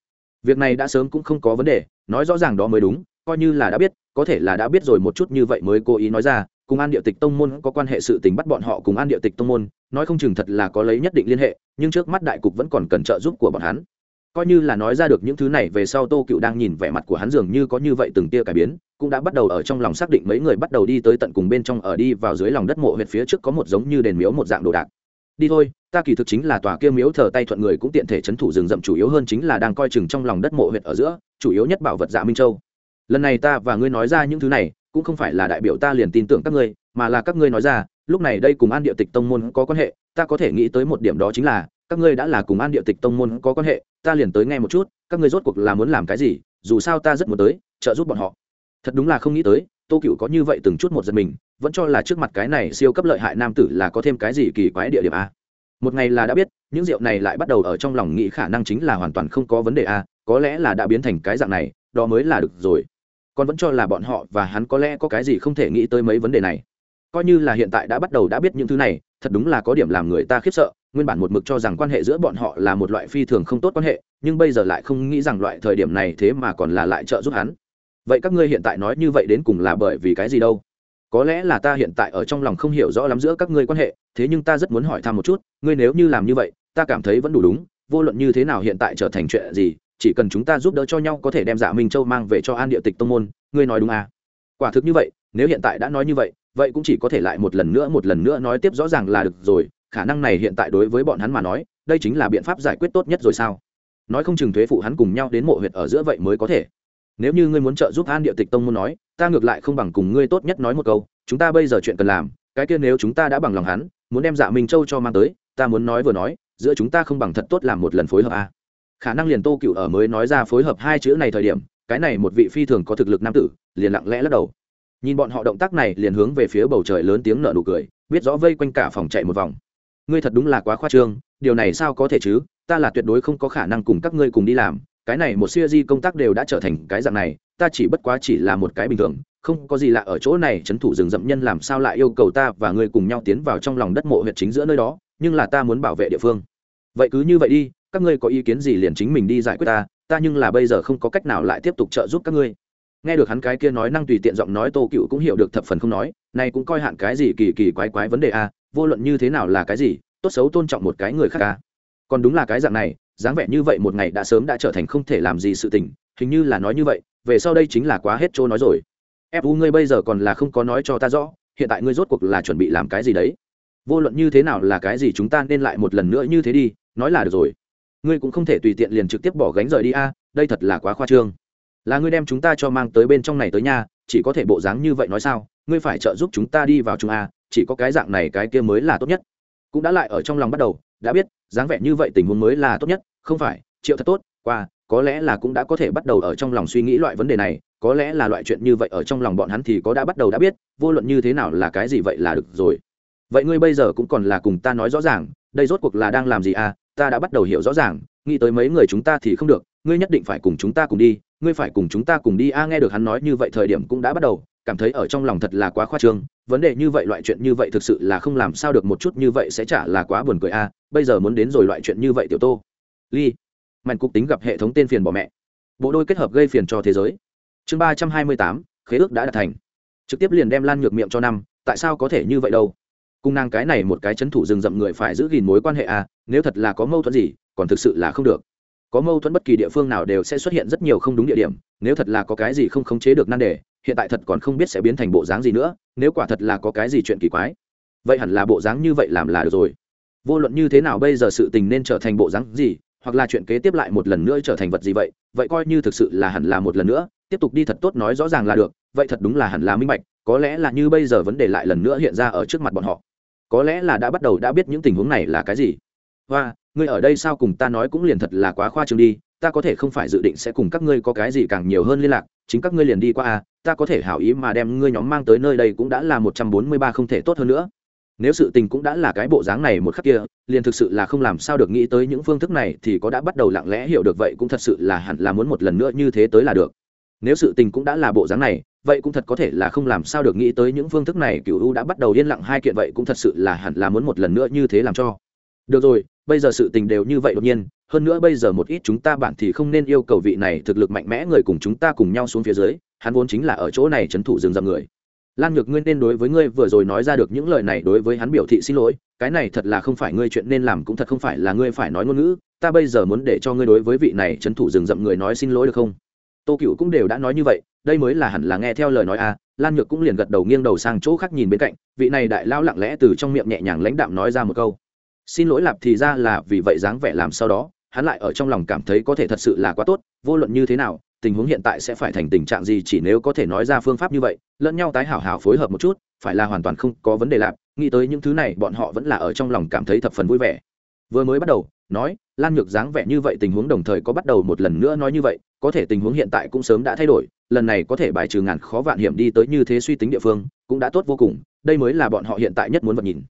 Việc này đã sớm cũng không có vấn đề, nói rõ ràng đó mới đúng, coi như là đã biết, có thể là đã biết rồi một chút như vậy mới cố ý nói ra, cùng an địa tịch tông môn có quan hệ sự tình bắt bọn họ cùng an địa tịch tông môn, nói không chừng thật là có lấy nhất định liên hệ, nhưng trước mắt đại cục vẫn còn cần trợ giúp của bọn hắn coi như là nói ra được những thứ này về sau tô cựu đang nhìn vẻ mặt của hắn dường như có như vậy từng tia cải biến, cũng đã bắt đầu ở trong lòng xác định mấy người bắt đầu đi tới tận cùng bên trong ở đi vào dưới lòng đất mộ huyệt phía trước có một giống như đền miếu một dạng đồ đạc. Đi thôi, ta kỳ thực chính là tòa kia miếu thờ tay thuận người cũng tiện thể c thủ rừng rậm chủ yếu hơn chính là đang coi chừng trong lòng đất mộ huyệt ở giữa, chủ yếu nhất bảo vật dạ minh châu. Lần này ta và ngươi nói ra những thứ này, cũng không phải là đại biểu ta liền tin tưởng các ngươi, mà là các ngươi nói ra, lúc này đây cùng an địa tịch tông môn có quan hệ, ta có thể nghĩ tới một điểm đó chính là, các ngươi đã là cùng an địa tịch tông môn có quan hệ ta liền tới nghe một chút, các ngươi rốt cuộc là muốn làm cái gì, dù sao ta rất muốn tới, trợ giúp bọn họ. Thật đúng là không nghĩ tới, tô cựu có như vậy từng chút một giật mình, vẫn cho là trước mặt cái này siêu cấp lợi hại nam tử là có thêm cái gì kỳ quái địa điểm a. Một ngày là đã biết, những rượu này lại bắt đầu ở trong lòng nghĩ khả năng chính là hoàn toàn không có vấn đề a, có lẽ là đã biến thành cái dạng này, đó mới là được rồi. Còn vẫn cho là bọn họ và hắn có lẽ có cái gì không thể nghĩ tới mấy vấn đề này coi như là hiện tại đã bắt đầu đã biết những thứ này, thật đúng là có điểm làm người ta khiếp sợ, nguyên bản một mực cho rằng quan hệ giữa bọn họ là một loại phi thường không tốt quan hệ, nhưng bây giờ lại không nghĩ rằng loại thời điểm này thế mà còn là lại trợ giúp hắn. Vậy các ngươi hiện tại nói như vậy đến cùng là bởi vì cái gì đâu? Có lẽ là ta hiện tại ở trong lòng không hiểu rõ lắm giữa các ngươi quan hệ, thế nhưng ta rất muốn hỏi thăm một chút, ngươi nếu như làm như vậy, ta cảm thấy vẫn đủ đúng, vô luận như thế nào hiện tại trở thành chuyện gì, chỉ cần chúng ta giúp đỡ cho nhau có thể đem giả minh châu mang về cho an địa tịch tông môn, ngươi nói đúng à? Quả thực như vậy, nếu hiện tại đã nói như vậy vậy cũng chỉ có thể lại một lần nữa, một lần nữa nói tiếp rõ ràng là được rồi, khả năng này hiện tại đối với bọn hắn mà nói, đây chính là biện pháp giải quyết tốt nhất rồi sao? Nói không chừng thuế phụ hắn cùng nhau đến mộ huyệt ở giữa vậy mới có thể. Nếu như ngươi muốn trợ giúp an địa tịch tông muốn nói, ta ngược lại không bằng cùng ngươi tốt nhất nói một câu, chúng ta bây giờ chuyện cần làm, cái kia nếu chúng ta đã bằng lòng hắn, muốn đem dạ minh châu cho mang tới, ta muốn nói vừa nói, giữa chúng ta không bằng thật tốt làm một lần phối hợp a à. khả năng liền tô cựu ở mới nói ra phối hợp hai chữ này thời điểm, cái này một vị phi thường có thực lực nam tử, liền lặng lẽ lắc đầu nhìn bọn họ động tác này liền hướng về phía bầu trời lớn tiếng nở nụ cười, biết rõ vây quanh cả phòng chạy một vòng. Ngươi thật đúng là quá khoa trương, điều này sao có thể chứ? Ta là tuyệt đối không có khả năng cùng các ngươi cùng đi làm, cái này một siêu di công tác đều đã trở thành cái dạng này, ta chỉ bất quá chỉ là một cái bình thường, không có gì lạ ở chỗ này, trấn thủ rừng rậm nhân làm sao lại yêu cầu ta và ngươi cùng nhau tiến vào trong lòng đất mộ huyện chính giữa nơi đó, nhưng là ta muốn bảo vệ địa phương. Vậy cứ như vậy đi, các ngươi có ý kiến gì liền chính mình đi giải quyết ta ta nhưng là bây giờ không có cách nào lại tiếp tục trợ giúp các ngươi nghe được hắn cái kia nói năng tùy tiện giọng nói, tô cựu cũng hiểu được thập phần không nói nay cũng coi hạn cái gì kỳ kỳ quái quái vấn đề a vô luận như thế nào là cái gì, tốt xấu tôn trọng một cái người khác a còn đúng là cái dạng này, dáng vẻ như vậy một ngày đã sớm đã trở thành không thể làm gì sự tình, hình như là nói như vậy, về sau đây chính là quá hết chỗ nói rồi. Fu ngươi bây giờ còn là không có nói cho ta rõ, hiện tại ngươi rốt cuộc là chuẩn bị làm cái gì đấy? Vô luận như thế nào là cái gì chúng ta nên lại một lần nữa như thế đi, nói là được rồi. Ngươi cũng không thể tùy tiện liền trực tiếp bỏ gánh rời đi a đây thật là quá khoa trương là ngươi đem chúng ta cho mang tới bên trong này tới nhà chỉ có thể bộ dáng như vậy nói sao, ngươi phải trợ giúp chúng ta đi vào trung a, chỉ có cái dạng này cái kia mới là tốt nhất. Cũng đã lại ở trong lòng bắt đầu, đã biết, dáng vẻ như vậy tình huống mới là tốt nhất, không phải, triệu thật tốt, qua, có lẽ là cũng đã có thể bắt đầu ở trong lòng suy nghĩ loại vấn đề này, có lẽ là loại chuyện như vậy ở trong lòng bọn hắn thì có đã bắt đầu đã biết, vô luận như thế nào là cái gì vậy là được rồi. Vậy ngươi bây giờ cũng còn là cùng ta nói rõ ràng, đây rốt cuộc là đang làm gì à ta đã bắt đầu hiểu rõ ràng, nghĩ tới mấy người chúng ta thì không được, ngươi nhất định phải cùng chúng ta cùng đi ngươi phải cùng chúng ta cùng đi, a, nghe được hắn nói như vậy thời điểm cũng đã bắt đầu, cảm thấy ở trong lòng thật là quá khoa trương, vấn đề như vậy, loại chuyện như vậy thực sự là không làm sao được, một chút như vậy sẽ chả là quá buồn cười, a, bây giờ muốn đến rồi loại chuyện như vậy tiểu tô. Ly, mạnh cục tính gặp hệ thống tên phiền bỏ mẹ. Bộ đôi kết hợp gây phiền cho thế giới. Chương ba trăm hai mươi tám, khế ước đã đạt thành. Trực tiếp liền đem lan nhược miệng cho năm, tại sao có thể như vậy đâu? Cung nàng cái này một cái chấn thủ rừng rậm người phải giữ gìn mối quan hệ à nếu thật là có mâu thuẫn gì, còn thực sự là không được có mâu thuẫn bất kỳ địa phương nào đều sẽ xuất hiện rất nhiều không đúng địa điểm, nếu thật là có cái gì không khống chế được nan đề, hiện tại thật còn không biết sẽ biến thành bộ dáng gì nữa, nếu quả thật là có cái gì chuyện kỳ quái, vậy hẳn là bộ dáng như vậy làm là được rồi. Vô luận như thế nào bây giờ sự tình nên trở thành bộ dáng gì, hoặc là chuyện kế tiếp lại một lần nữa trở thành vật gì vậy vậy coi như thực sự là hẳn là một lần nữa, tiếp tục đi thật tốt nói rõ ràng là được, vậy thật đúng là hẳn là minh bạch, có lẽ là như bây giờ vấn đề lại lần nữa hiện ra ở trước mặt bọn họ. Có lẽ là đã bắt đầu đã biết những tình huống này là cái gì. Và ngươi ở đây sao cùng ta nói cũng liền thật là quá khoa trương đi, ta có thể không phải dự định sẽ cùng các ngươi có cái gì càng nhiều hơn liên lạc, chính các ngươi liền đi qua à ta có thể hảo ý mà đem ngươi nhóm mang tới nơi đây cũng đã là một trăm bốn mươi ba không thể tốt hơn nữa. Nếu sự tình cũng đã là cái bộ dáng này một khắc kia, liền thực sự là không làm sao được nghĩ tới những phương thức này thì có đã bắt đầu lặng lẽ hiểu được vậy cũng thật sự là hẳn là muốn một lần nữa như thế tới là được. Nếu sự tình cũng đã là bộ dáng này, vậy cũng thật có thể là không làm sao được nghĩ tới những phương thức này cựu u đã bắt đầu yên lặng hai kiện vậy cũng thật sự là hẳn là muốn một lần nữa như thế làm cho. Được rồi bây giờ sự tình đều như vậy đột nhiên, hơn nữa bây giờ một ít chúng ta bạn thì không nên yêu cầu vị này thực lực mạnh mẽ người cùng chúng ta cùng nhau xuống phía dưới, hắn vốn chính là ở chỗ này trấn thủ rừng rậm người. Lan nhược ngươi nên đối với ngươi vừa rồi nói ra được những lời này đối với hắn biểu thị xin lỗi, cái này thật là không phải ngươi chuyện nên làm cũng thật không phải là ngươi phải nói ngôn ngữ, ta bây giờ muốn để cho ngươi đối với vị này trấn thủ rừng rậm người nói xin lỗi được không? Tô cựu cũng đều đã nói như vậy, đây mới là hẳn là nghe theo lời nói a lan nhược cũng liền gật đầu nghiêng đầu sang chỗ khác nhìn bên cạnh, vị này đại lao lặng lẽ từ trong miệng nhẹ nhàng lãnh đạm nói ra một câu xin lỗi lạp thì ra là vì vậy dáng vẻ làm sau đó, hắn lại ở trong lòng cảm thấy có thể thật sự là quá tốt, vô luận như thế nào, tình huống hiện tại sẽ phải thành tình trạng gì chỉ nếu có thể nói ra phương pháp như vậy, lẫn nhau tái hảo hảo phối hợp một chút, phải là hoàn toàn không có vấn đề lạp, nghĩ tới những thứ này bọn họ vẫn là ở trong lòng cảm thấy thập phần vui vẻ. Vừa mới bắt đầu, nói, lan nhược dáng vẻ như vậy tình huống đồng thời có bắt đầu một lần nữa nói như vậy, có thể tình huống hiện tại cũng sớm đã thay đổi, lần này có thể bài trừ ngàn khó vạn hiểm đi tới như thế suy tính địa phương, cũng đã tốt vô cùng, đây mới là bọn họ hiện tại nhất muốn vật nhìn.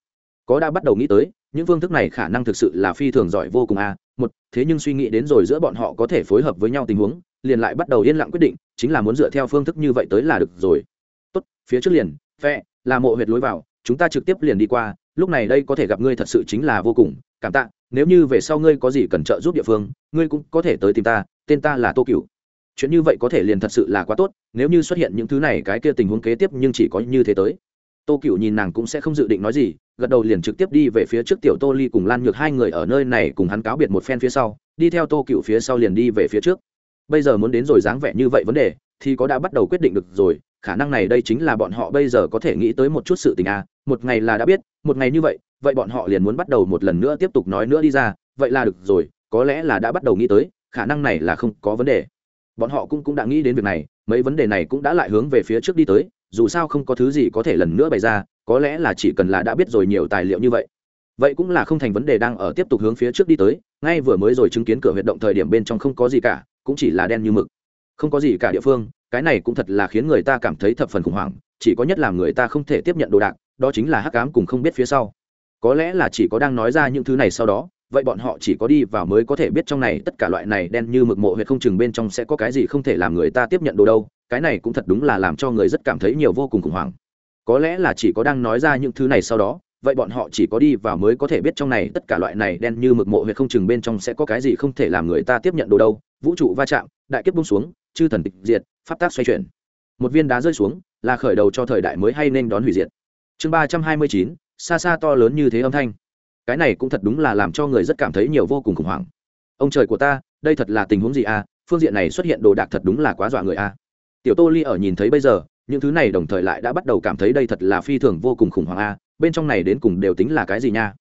Có đã bắt đầu nghĩ tới những phương thức này khả năng thực sự là phi thường giỏi vô cùng a. Một, thế nhưng suy nghĩ đến rồi giữa bọn họ có thể phối hợp với nhau tình huống, liền lại bắt đầu yên lặng quyết định, chính là muốn dựa theo phương thức như vậy tới là được rồi. Tốt, phía trước liền, phe, là mộ huyệt lối vào, chúng ta trực tiếp liền đi qua, lúc này đây có thể gặp ngươi thật sự chính là vô cùng, cảm tạ, nếu như về sau ngươi có gì cần trợ giúp địa phương, ngươi cũng có thể tới tìm ta, tên ta là tô cửu. Chuyện như vậy có thể liền thật sự là quá tốt, nếu như xuất hiện những thứ này, cái kia tình huống kế tiếp nhưng chỉ có như thế tới tô cửu nhìn nàng cũng sẽ không dự định nói gì, gật đầu liền trực tiếp đi về phía trước tiểu tô ly cùng lan nhược hai người ở nơi này cùng hắn cáo biệt một phen phía sau, đi theo tô cửu phía sau liền đi về phía trước bây giờ muốn đến rồi dáng vẻ như vậy vấn đề, thì có đã bắt đầu quyết định được rồi, khả năng này đây chính là bọn họ bây giờ có thể nghĩ tới một chút sự tình à? một ngày là đã biết, một ngày như vậy vậy bọn họ liền muốn bắt đầu một lần nữa tiếp tục nói nữa đi ra, vậy là được rồi, có lẽ là đã bắt đầu nghĩ tới, khả năng này là không có vấn đề bọn họ cũng cũng đã nghĩ đến việc này, mấy vấn đề này cũng đã lại hướng về phía trước đi tới dù sao không có thứ gì có thể lần nữa bày ra, có lẽ là chỉ cần là đã biết rồi nhiều tài liệu như vậy. Vậy cũng là không thành vấn đề đang ở tiếp tục hướng phía trước đi tới, ngay vừa mới rồi chứng kiến cửa huyệt động thời điểm bên trong không có gì cả, cũng chỉ là đen như mực. Không có gì cả địa phương, cái này cũng thật là khiến người ta cảm thấy thập phần khủng hoảng, chỉ có nhất là người ta không thể tiếp nhận đồ đạc, đó chính là hắc ám cùng không biết phía sau. Có lẽ là chỉ có đang nói ra những thứ này sau đó vậy bọn họ chỉ có đi vào mới có thể biết trong này tất cả loại này đen như mực mộ huyệt không chừng bên trong sẽ có cái gì không thể làm người ta tiếp nhận đồ đâu, cái này cũng thật đúng là làm cho người rất cảm thấy nhiều vô cùng khủng hoảng. Có lẽ là chỉ có đang nói ra những thứ này sau đó, vậy bọn họ chỉ có đi vào mới có thể biết trong này tất cả loại này đen như mực mộ huyệt không chừng bên trong sẽ có cái gì không thể làm người ta tiếp nhận đồ đâu, vũ trụ va chạm, đại kiếp bung xuống, chư thần tịch diệt, pháp tác xoay chuyển. Một viên đá rơi xuống, là khởi đầu cho thời đại mới hay nên đón hủy diệt. Chương ba trăm hai mươi chín, xa xa to lớn như thế âm thanh cái này cũng thật đúng là làm cho người rất cảm thấy nhiều vô cùng khủng hoảng. Ông trời của ta, đây thật là tình huống gì à? Phương diện này xuất hiện đồ đạc thật đúng là quá dọa người à? Tiểu tô ly ở nhìn thấy bây giờ, những thứ này đồng thời lại đã bắt đầu cảm thấy đây thật là phi thường vô cùng khủng hoảng a bên trong này đến cùng đều tính là cái gì nha?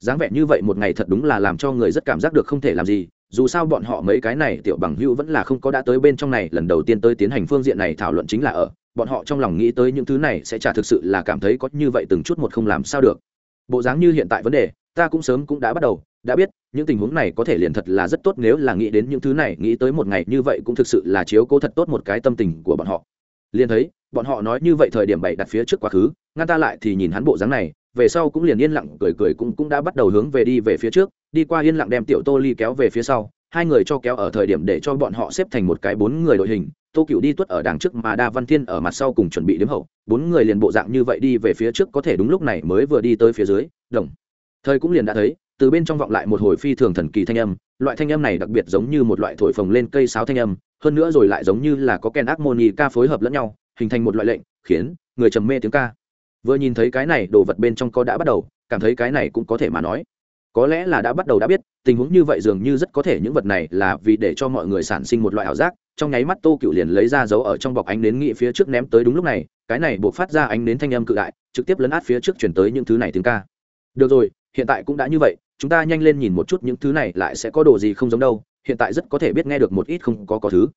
Dáng vẻ như vậy một ngày thật đúng là làm cho người rất cảm giác được không thể làm gì, dù sao bọn họ mấy cái này tiểu bằng hữu vẫn là không có đã tới bên trong này, lần đầu tiên tới tiến hành phương diện này thảo luận chính là ở, bọn họ trong lòng nghĩ tới những thứ này sẽ chả thực sự là cảm thấy có như vậy từng chút một không làm sao được. Bộ dáng như hiện tại vấn đề ta cũng sớm cũng đã bắt đầu, đã biết, những tình huống này có thể liền thật là rất tốt nếu là nghĩ đến những thứ này, nghĩ tới một ngày như vậy cũng thực sự là chiếu cố thật tốt một cái tâm tình của bọn họ. Liền thấy, bọn họ nói như vậy thời điểm bảy đặt phía trước quá khứ, ngăn ta lại thì nhìn hắn bộ dáng này, về sau cũng liền yên lặng cười cười cũng cũng đã bắt đầu hướng về đi về phía trước, đi qua yên lặng đem tiểu tô ly kéo về phía sau, hai người cho kéo ở thời điểm để cho bọn họ xếp thành một cái bốn người đội hình, tô cựu đi tuất ở đằng trước mà đa văn thiên ở mặt sau cùng chuẩn bị đếm hậu, bốn người liền bộ dạng như vậy đi về phía trước có thể đúng lúc này mới vừa đi tới phía dưới, đồng thời cũng liền đã thấy, từ bên trong vọng lại một hồi phi thường thần kỳ thanh âm, loại thanh âm này đặc biệt giống như một loại thổi phồng lên cây sáo thanh âm, hơn nữa rồi lại giống như là có kèn ác moni ca phối hợp lẫn nhau, hình thành một loại lệnh, khiến người trầm mê tiếng ca. Vừa nhìn thấy cái này, đồ vật bên trong có đã bắt đầu, cảm thấy cái này cũng có thể mà nói. Có lẽ là đã bắt đầu đã biết, tình huống như vậy dường như rất có thể những vật này là vì để cho mọi người sản sinh một loại ảo giác, trong nháy mắt tô cựu liền lấy ra dấu ở trong bọc ánh nến nghị phía trước ném tới đúng lúc này, cái này buộc phát ra ánh nến thanh âm cự đại, trực tiếp lấn át phía trước chuyển tới những thứ này tiếng ca. Được rồi hiện tại cũng đã như vậy, chúng ta nhanh lên nhìn một chút những thứ này lại sẽ có đồ gì không giống đâu, hiện tại rất có thể biết nghe được một ít không có có thứ.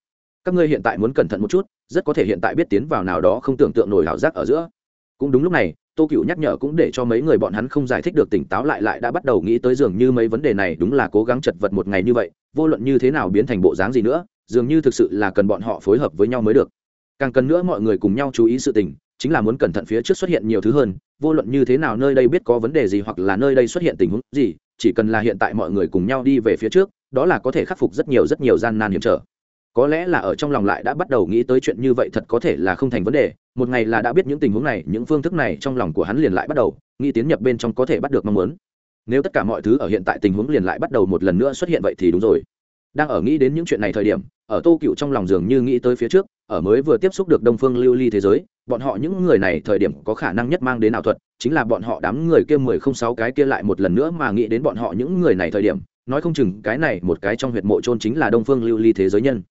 Các ngươi hiện tại muốn cẩn thận một chút, rất có thể hiện tại biết tiến vào nào đó không tưởng tượng nổi ảo giác ở giữa. Cũng đúng lúc này, tô cựu nhắc nhở cũng để cho mấy người bọn hắn không giải thích được tỉnh táo lại lại đã bắt đầu nghĩ tới dường như mấy vấn đề này đúng là cố gắng chật vật một ngày như vậy, vô luận như thế nào biến thành bộ dáng gì nữa, dường như thực sự là cần bọn họ phối hợp với nhau mới được. Càng cần nữa mọi người cùng nhau chú ý sự tình chính là muốn cẩn thận phía trước xuất hiện nhiều thứ hơn, vô luận như thế nào nơi đây biết có vấn đề gì hoặc là nơi đây xuất hiện tình huống gì, chỉ cần là hiện tại mọi người cùng nhau đi về phía trước, đó là có thể khắc phục rất nhiều rất nhiều gian nan hiểm trở. Có lẽ là ở trong lòng lại đã bắt đầu nghĩ tới chuyện như vậy thật có thể là không thành vấn đề, một ngày là đã biết những tình huống này, những phương thức này trong lòng của hắn liền lại bắt đầu nghĩ tiến nhập bên trong có thể bắt được mong muốn. Nếu tất cả mọi thứ ở hiện tại tình huống liền lại bắt đầu một lần nữa xuất hiện vậy thì đúng rồi. Đang ở nghĩ đến những chuyện này thời điểm ở tô cựu trong lòng dường như nghĩ tới phía trước, ở mới vừa tiếp xúc được đông phương lưu ly thế giới, bọn họ những người này thời điểm có khả năng nhất mang đến ảo thuật, chính là bọn họ đám người kia mười không sáu cái kia lại một lần nữa mà nghĩ đến bọn họ những người này thời điểm, nói không chừng cái này một cái trong huyệt mộ trôn chính là đông phương lưu ly thế giới nhân.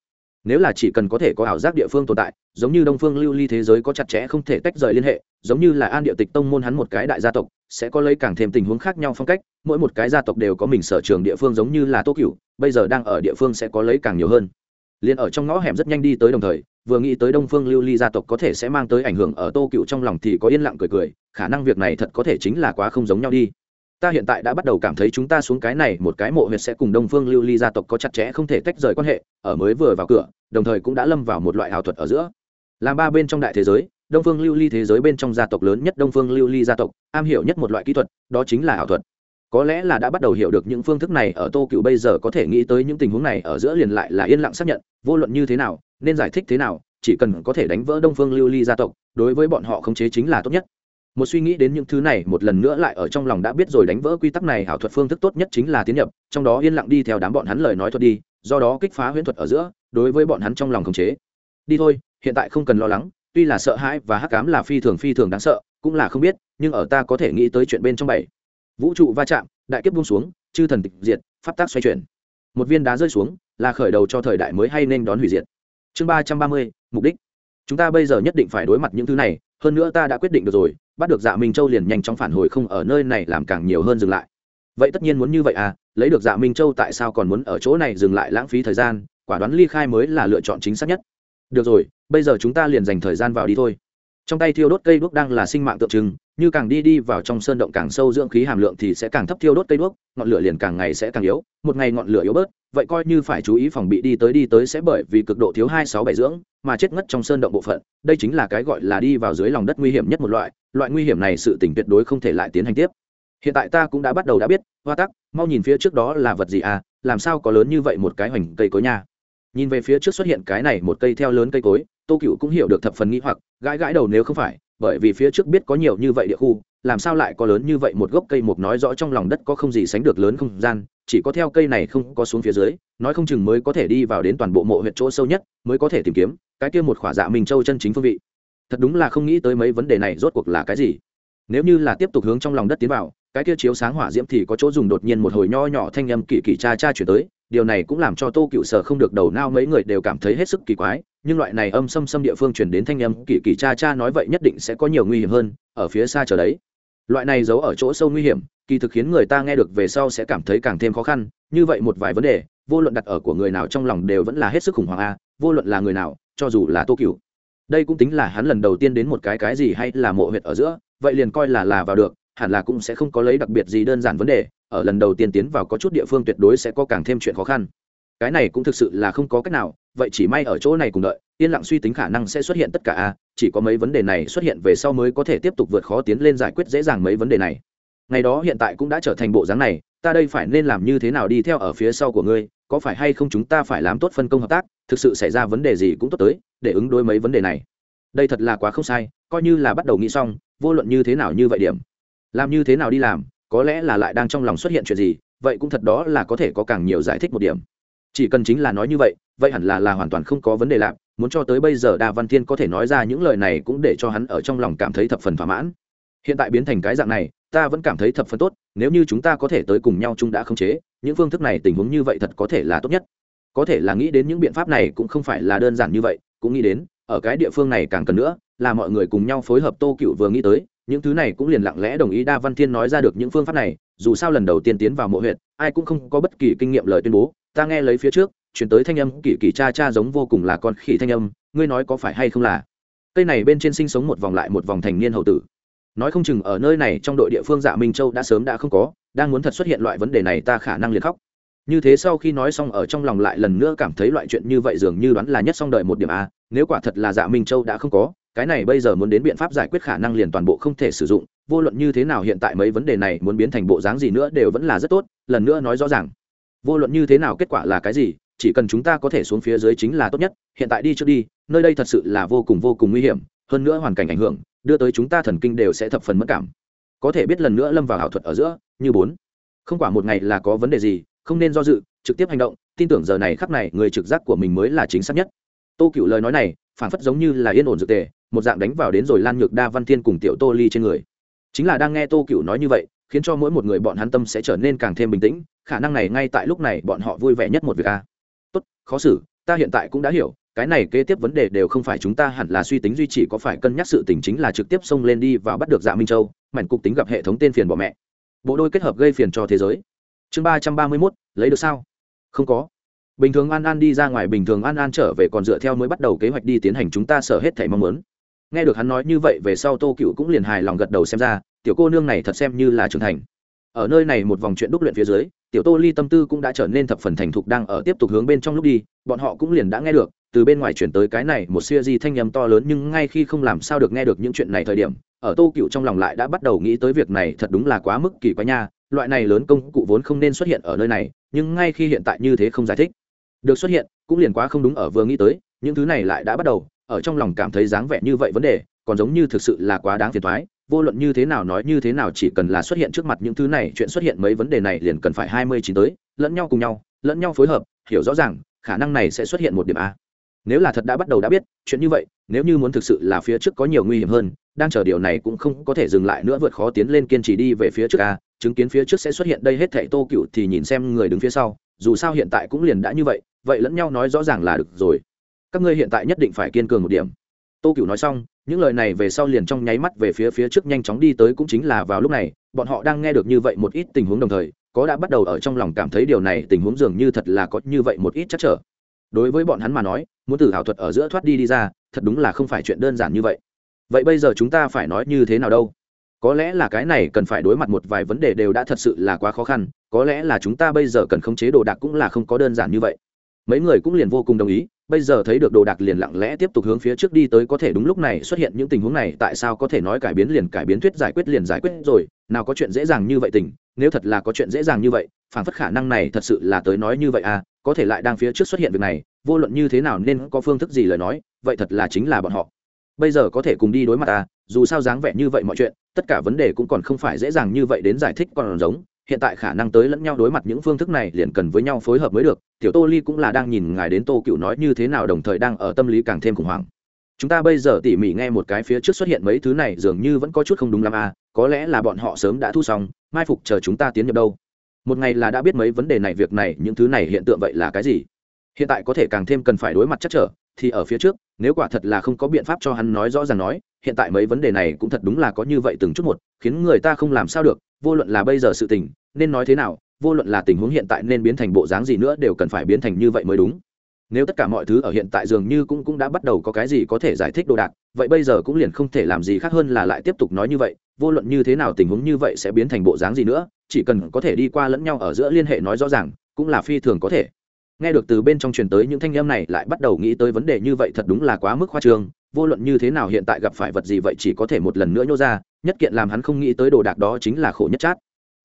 Nếu là chỉ cần có thể có ảo giác địa phương tồn tại, giống như đông phương lưu ly thế giới có chặt chẽ không thể tách rời liên hệ, giống như là an địa tịch tông môn hắn một cái đại gia tộc, sẽ có lấy càng thêm tình huống khác nhau phong cách, mỗi một cái gia tộc đều có mình sở trường địa phương giống như là tô cửu, bây giờ đang ở địa phương sẽ có lấy càng nhiều hơn liền ở trong ngõ hẻm rất nhanh đi tới đồng thời, vừa nghĩ tới đông phương lưu ly gia tộc có thể sẽ mang tới ảnh hưởng ở tô cựu trong lòng thì có yên lặng cười cười, khả năng việc này thật có thể chính là quá không giống nhau đi. Ta hiện tại đã bắt đầu cảm thấy chúng ta xuống cái này một cái mộ huyệt sẽ cùng đông phương lưu ly gia tộc có chặt chẽ không thể tách rời quan hệ, ở mới vừa vào cửa, đồng thời cũng đã lâm vào một loại ảo thuật ở giữa. Làm ba bên trong đại thế giới, đông phương lưu ly thế giới bên trong gia tộc lớn nhất đông phương lưu ly gia tộc, am hiểu nhất một loại kỹ thuật, đó chính là ảo thuật có lẽ là đã bắt đầu hiểu được những phương thức này ở tô cựu bây giờ có thể nghĩ tới những tình huống này ở giữa liền lại là yên lặng xác nhận, vô luận như thế nào, nên giải thích thế nào, chỉ cần có thể đánh vỡ đông phương lưu ly gia tộc, đối với bọn họ khống chế chính là tốt nhất. Một suy nghĩ đến những thứ này một lần nữa lại ở trong lòng đã biết rồi đánh vỡ quy tắc này ảo thuật phương thức tốt nhất chính là tiến nhập, trong đó yên lặng đi theo đám bọn hắn lời nói thuật đi, do đó kích phá huyễn thuật ở giữa, đối với bọn hắn trong lòng khống chế. Đi thôi, hiện tại không cần lo lắng, tuy là sợ hãi và hắc cám là phi thường phi thường đáng sợ, cũng là không biết, nhưng ở ta có thể nghĩ tới chuyện bên trong bảy vũ trụ va chạm, đại kiếp buông xuống, chư thần tịch diệt, pháp tác xoay chuyển. Một viên đá rơi xuống, là khởi đầu cho thời đại mới hay nên đón hủy diệt. Chương ba trăm ba mươi, mục đích. Chúng ta bây giờ nhất định phải đối mặt những thứ này, hơn nữa ta đã quyết định được rồi, bắt được dạ minh châu liền nhanh chóng phản hồi không ở nơi này làm càng nhiều hơn dừng lại. Vậy tất nhiên muốn như vậy à lấy được dạ minh châu tại sao còn muốn ở chỗ này dừng lại lãng phí thời gian, quả đoán ly khai mới là lựa chọn chính xác nhất. Được rồi, bây giờ chúng ta liền dành thời gian vào đi thôi trong tay thiêu đốt cây đuốc đang là sinh mạng tượng trưng, như càng đi đi vào trong sơn động càng sâu dưỡng khí hàm lượng thì sẽ càng thấp thiêu đốt cây đuốc, ngọn lửa liền càng ngày sẽ càng yếu, một ngày ngọn lửa yếu bớt, vậy coi như phải chú ý phòng bị đi tới đi tới sẽ bởi vì cực độ thiếu hai sáu bảy dưỡng mà chết ngất trong sơn động bộ phận, đây chính là cái gọi là đi vào dưới lòng đất nguy hiểm nhất một loại loại nguy hiểm này sự tỉnh tuyệt đối không thể lại tiến hành tiếp hiện tại ta cũng đã bắt đầu đã biết, hoa tắc, mau nhìn phía trước đó là vật gì à làm sao có lớn như vậy một cái hoành cây cối nhà? Nhìn về phía trước xuất hiện cái này một cây theo lớn cây cối, tô cựu cũng hiểu được thập phần nghĩ hoặc, gãi gãi đầu nếu không phải, bởi vì phía trước biết có nhiều như vậy địa khu, làm sao lại có lớn như vậy một gốc cây mục nói rõ trong lòng đất có không gì sánh được lớn không gian, chỉ có theo cây này không có xuống phía dưới, nói không chừng mới có thể đi vào đến toàn bộ mộ huyện chỗ sâu nhất, mới có thể tìm kiếm, cái kia một khỏa dạ mình châu chân chính phương vị. Thật đúng là không nghĩ tới mấy vấn đề này rốt cuộc là cái gì. Nếu như là tiếp tục hướng trong lòng đất tiến vào, cái kia chiếu sáng hỏa diễm thì có chỗ dùng đột nhiên một hồi nho nhỏ thanh âm kỳ kỳ cha cha chuyển tới điều này cũng làm cho tô cựu sở không được đầu nao, mấy người đều cảm thấy hết sức kỳ quái, nhưng loại này âm xâm xâm địa phương chuyển đến thanh âm, kỳ kỳ cha cha nói vậy nhất định sẽ có nhiều nguy hiểm hơn, ở phía xa chờ đấy. Loại này giấu ở chỗ sâu nguy hiểm, kỳ thực khiến người ta nghe được về sau sẽ cảm thấy càng thêm khó khăn, như vậy một vài vấn đề, vô luận đặt ở của người nào trong lòng đều vẫn là hết sức khủng hoảng a, vô luận là người nào, cho dù là tô cựu. Đây cũng tính là hắn lần đầu tiên đến một cái cái gì hay là mộ huyệt ở giữa, vậy liền coi là là vào được, hẳn là cũng sẽ không có lấy đặc biệt gì đơn giản vấn đề ở lần đầu tiên tiến vào có chút địa phương tuyệt đối sẽ có càng thêm chuyện khó khăn. Cái này cũng thực sự là không có cách nào, vậy chỉ may ở chỗ này cùng đợi, yên lặng suy tính khả năng sẽ xuất hiện tất cả a, chỉ có mấy vấn đề này xuất hiện về sau mới có thể tiếp tục vượt khó tiến lên giải quyết dễ dàng mấy vấn đề này. Ngày đó hiện tại cũng đã trở thành bộ dáng này, ta đây phải nên làm như thế nào đi theo ở phía sau của ngươi, có phải hay không chúng ta phải làm tốt phân công hợp tác, thực sự xảy ra vấn đề gì cũng tốt tới, để ứng đối mấy vấn đề này. Đây thật là quá không sai, coi như là bắt đầu nghĩ xong, vô luận như thế nào như vậy điểm. Làm như thế nào đi làm có lẽ là lại đang trong lòng xuất hiện chuyện gì, vậy cũng thật đó là có thể có càng nhiều giải thích một điểm. Chỉ cần chính là nói như vậy vậy hẳn là là hoàn toàn không có vấn đề lạ, muốn cho tới bây giờ đa văn thiên có thể nói ra những lời này cũng để cho hắn ở trong lòng cảm thấy thập phần thỏa mãn. Hiện tại biến thành cái dạng này, ta vẫn cảm thấy thập phần tốt, nếu như chúng ta có thể tới cùng nhau chúng đã khống chế, những phương thức này tình huống như vậy thật có thể là tốt nhất. Có thể là nghĩ đến những biện pháp này cũng không phải là đơn giản như vậy, cũng nghĩ đến, ở cái địa phương này càng cần nữa, là mọi người cùng nhau phối hợp tô cựu vừa nghĩ tới những thứ này cũng liền lặng lẽ đồng ý đa văn thiên nói ra được những phương pháp này, dù sao lần đầu tiên tiến vào mộ huyện ai cũng không có bất kỳ kinh nghiệm lời tuyên bố. Ta nghe lấy phía trước, chuyển tới thanh âm kỳ kỳ cha cha giống vô cùng là con khỉ thanh âm, ngươi nói có phải hay không là? Cây này bên trên sinh sống một vòng lại một vòng thành niên hậu tử. Nói không chừng ở nơi này trong đội địa phương dạ minh châu đã sớm đã không có, đang muốn thật xuất hiện loại vấn đề này ta khả năng liền khóc. Như thế sau khi nói xong ở trong lòng lại lần nữa cảm thấy loại chuyện như vậy dường như đoán là nhất xong đợi một điểm a nếu quả thật là dạ minh châu đã không có cái này bây giờ muốn đến biện pháp giải quyết khả năng liền toàn bộ không thể sử dụng, vô luận như thế nào hiện tại mấy vấn đề này muốn biến thành bộ dáng gì nữa đều vẫn là rất tốt, lần nữa nói rõ ràng. Vô luận như thế nào kết quả là cái gì, chỉ cần chúng ta có thể xuống phía dưới chính là tốt nhất, hiện tại đi trước đi, nơi đây thật sự là vô cùng vô cùng nguy hiểm, hơn nữa hoàn cảnh ảnh hưởng, đưa tới chúng ta thần kinh đều sẽ thập phần mất cảm. Có thể biết lần nữa lâm vào ảo thuật ở giữa, như bốn. Không quả một ngày là có vấn đề gì, không nên do dự, trực tiếp hành động, tin tưởng giờ này khắc này người trực giác của mình mới là chính xác nhất. Tô cựu lời nói này phản phất giống như là yên ổn dược tề, một dạng đánh vào đến rồi lan nhược đa, văn thiên cùng tiểu tô ly trên người. Chính là đang nghe tô cựu nói như vậy, khiến cho mỗi một người bọn hắn tâm sẽ trở nên càng thêm bình tĩnh, khả năng này ngay tại lúc này bọn họ vui vẻ nhất một việc a. Tốt, khó xử, ta hiện tại cũng đã hiểu, cái này kế tiếp vấn đề đều không phải chúng ta hẳn là suy tính duy trì có phải cân nhắc sự tình chính là trực tiếp xông lên đi và bắt được dạ minh châu, mảnh cục tính gặp hệ thống tên phiền bỏ mẹ. Bộ đôi kết hợp gây phiền cho thế giới. Chương ba trăm ba mươi mốt, lấy được sao? Không có bình thường an an đi ra ngoài, bình thường an an trở về còn dựa theo mới bắt đầu kế hoạch đi tiến hành chúng ta sở hết thảy mong muốn. Nghe được hắn nói như vậy về sau tô cựu cũng liền hài lòng gật đầu xem ra, tiểu cô nương này thật xem như là trưởng thành. Ở nơi này một vòng chuyện đúc luyện phía dưới, tiểu tô ly tâm tư cũng đã trở nên thập phần thành thục đang ở tiếp tục hướng bên trong lúc đi, bọn họ cũng liền đã nghe được, từ bên ngoài chuyển tới cái này một siêu di thanh nhầm to lớn nhưng ngay khi không làm sao được nghe được những chuyện này thời điểm, ở tô cựu trong lòng lại đã bắt đầu nghĩ tới việc này thật đúng là quá mức kỳ quái nha, loại này lớn công cụ vốn không nên xuất hiện ở nơi này, nhưng ngay khi hiện tại như thế không giải thích được xuất hiện, cũng liền quá không đúng ở vừa nghĩ tới, những thứ này lại đã bắt đầu, ở trong lòng cảm thấy dáng vẻ như vậy vấn đề, còn giống như thực sự là quá đáng phiền thoái vô luận như thế nào nói như thế nào chỉ cần là xuất hiện trước mặt những thứ này, chuyện xuất hiện mấy vấn đề này liền cần phải hai mươi chín tới, lẫn nhau cùng nhau, lẫn nhau phối hợp, hiểu rõ ràng, khả năng này sẽ xuất hiện một điểm a. Nếu là thật đã bắt đầu đã biết, chuyện như vậy, nếu như muốn thực sự là phía trước có nhiều nguy hiểm hơn, đang chờ điều này cũng không có thể dừng lại nữa, vượt khó tiến lên kiên trì đi về phía trước a, chứng kiến phía trước sẽ xuất hiện đây hết thảy tô cựu thì nhìn xem người đứng phía sau dù sao hiện tại cũng liền đã như vậy vậy lẫn nhau nói rõ ràng là được rồi. Các ngươi hiện tại nhất định phải kiên cường một điểm. Tô cựu nói xong, những lời này về sau liền trong nháy mắt về phía phía trước nhanh chóng đi tới cũng chính là vào lúc này, bọn họ đang nghe được như vậy một ít tình huống đồng thời, có đã bắt đầu ở trong lòng cảm thấy điều này tình huống dường như thật là có như vậy một ít chắc trở. Đối với bọn hắn mà nói, muốn từ ảo thuật ở giữa thoát đi đi ra, thật đúng là không phải chuyện đơn giản như vậy. Vậy bây giờ chúng ta phải nói như thế nào đâu? Có lẽ là cái này cần phải đối mặt một vài vấn đề đều đã thật sự là quá khó khăn có lẽ là chúng ta bây giờ cần khống chế đồ đạc cũng là không có đơn giản như vậy. Mấy người cũng liền vô cùng đồng ý, bây giờ thấy được đồ đạc liền lặng lẽ tiếp tục hướng phía trước đi tới có thể đúng lúc này xuất hiện những tình huống này, tại sao có thể nói cải biến liền cải biến, thuyết giải quyết liền giải quyết rồi, nào có chuyện dễ dàng như vậy tình, nếu thật là có chuyện dễ dàng như vậy, phản phất khả năng này thật sự là tới nói như vậy à có thể lại đang phía trước xuất hiện việc này, vô luận như thế nào nên có phương thức gì lời nói, vậy thật là chính là bọn họ. Bây giờ có thể cùng đi đối mặt à dù sao dáng vẻ như vậy mọi chuyện, tất cả vấn đề cũng còn không phải dễ dàng như vậy đến giải thích còn giống hiện tại khả năng tới lẫn nhau đối mặt những phương thức này liền cần với nhau phối hợp mới được. Tiểu tô ly cũng là đang nhìn ngài đến tô cựu nói như thế nào, đồng thời đang ở tâm lý càng thêm khủng hoảng. Chúng ta bây giờ tỉ mỉ nghe một cái phía trước xuất hiện mấy thứ này, dường như vẫn có chút không đúng lắm à có lẽ là bọn họ sớm đã thu xong, mai phục chờ chúng ta tiến nhập đâu. Một ngày là đã biết mấy vấn đề này, việc này, những thứ này hiện tượng vậy là cái gì? Hiện tại có thể càng thêm cần phải đối mặt chắc trở, thì ở phía trước, nếu quả thật là không có biện pháp cho hắn nói rõ ràng nói, hiện tại mấy vấn đề này cũng thật đúng là có như vậy từng chút một, khiến người ta không làm sao được vô luận là bây giờ sự tình, nên nói thế nào, vô luận là tình huống hiện tại nên biến thành bộ dáng gì nữa đều cần phải biến thành như vậy mới đúng. Nếu tất cả mọi thứ ở hiện tại dường như cũng cũng đã bắt đầu có cái gì có thể giải thích đồ đạc, vậy bây giờ cũng liền không thể làm gì khác hơn là lại tiếp tục nói như vậy, vô luận như thế nào tình huống như vậy sẽ biến thành bộ dáng gì nữa, chỉ cần có thể đi qua lẫn nhau ở giữa liên hệ nói rõ ràng, cũng là phi thường có thể. Nghe được từ bên trong truyền tới những thanh âm này lại bắt đầu nghĩ tới vấn đề như vậy thật đúng là quá mức khoa trương vô luận như thế nào hiện tại gặp phải vật gì vậy chỉ có thể một lần nữa nhô ra, nhất kiện làm hắn không nghĩ tới đồ đạc đó chính là khổ nhất chát.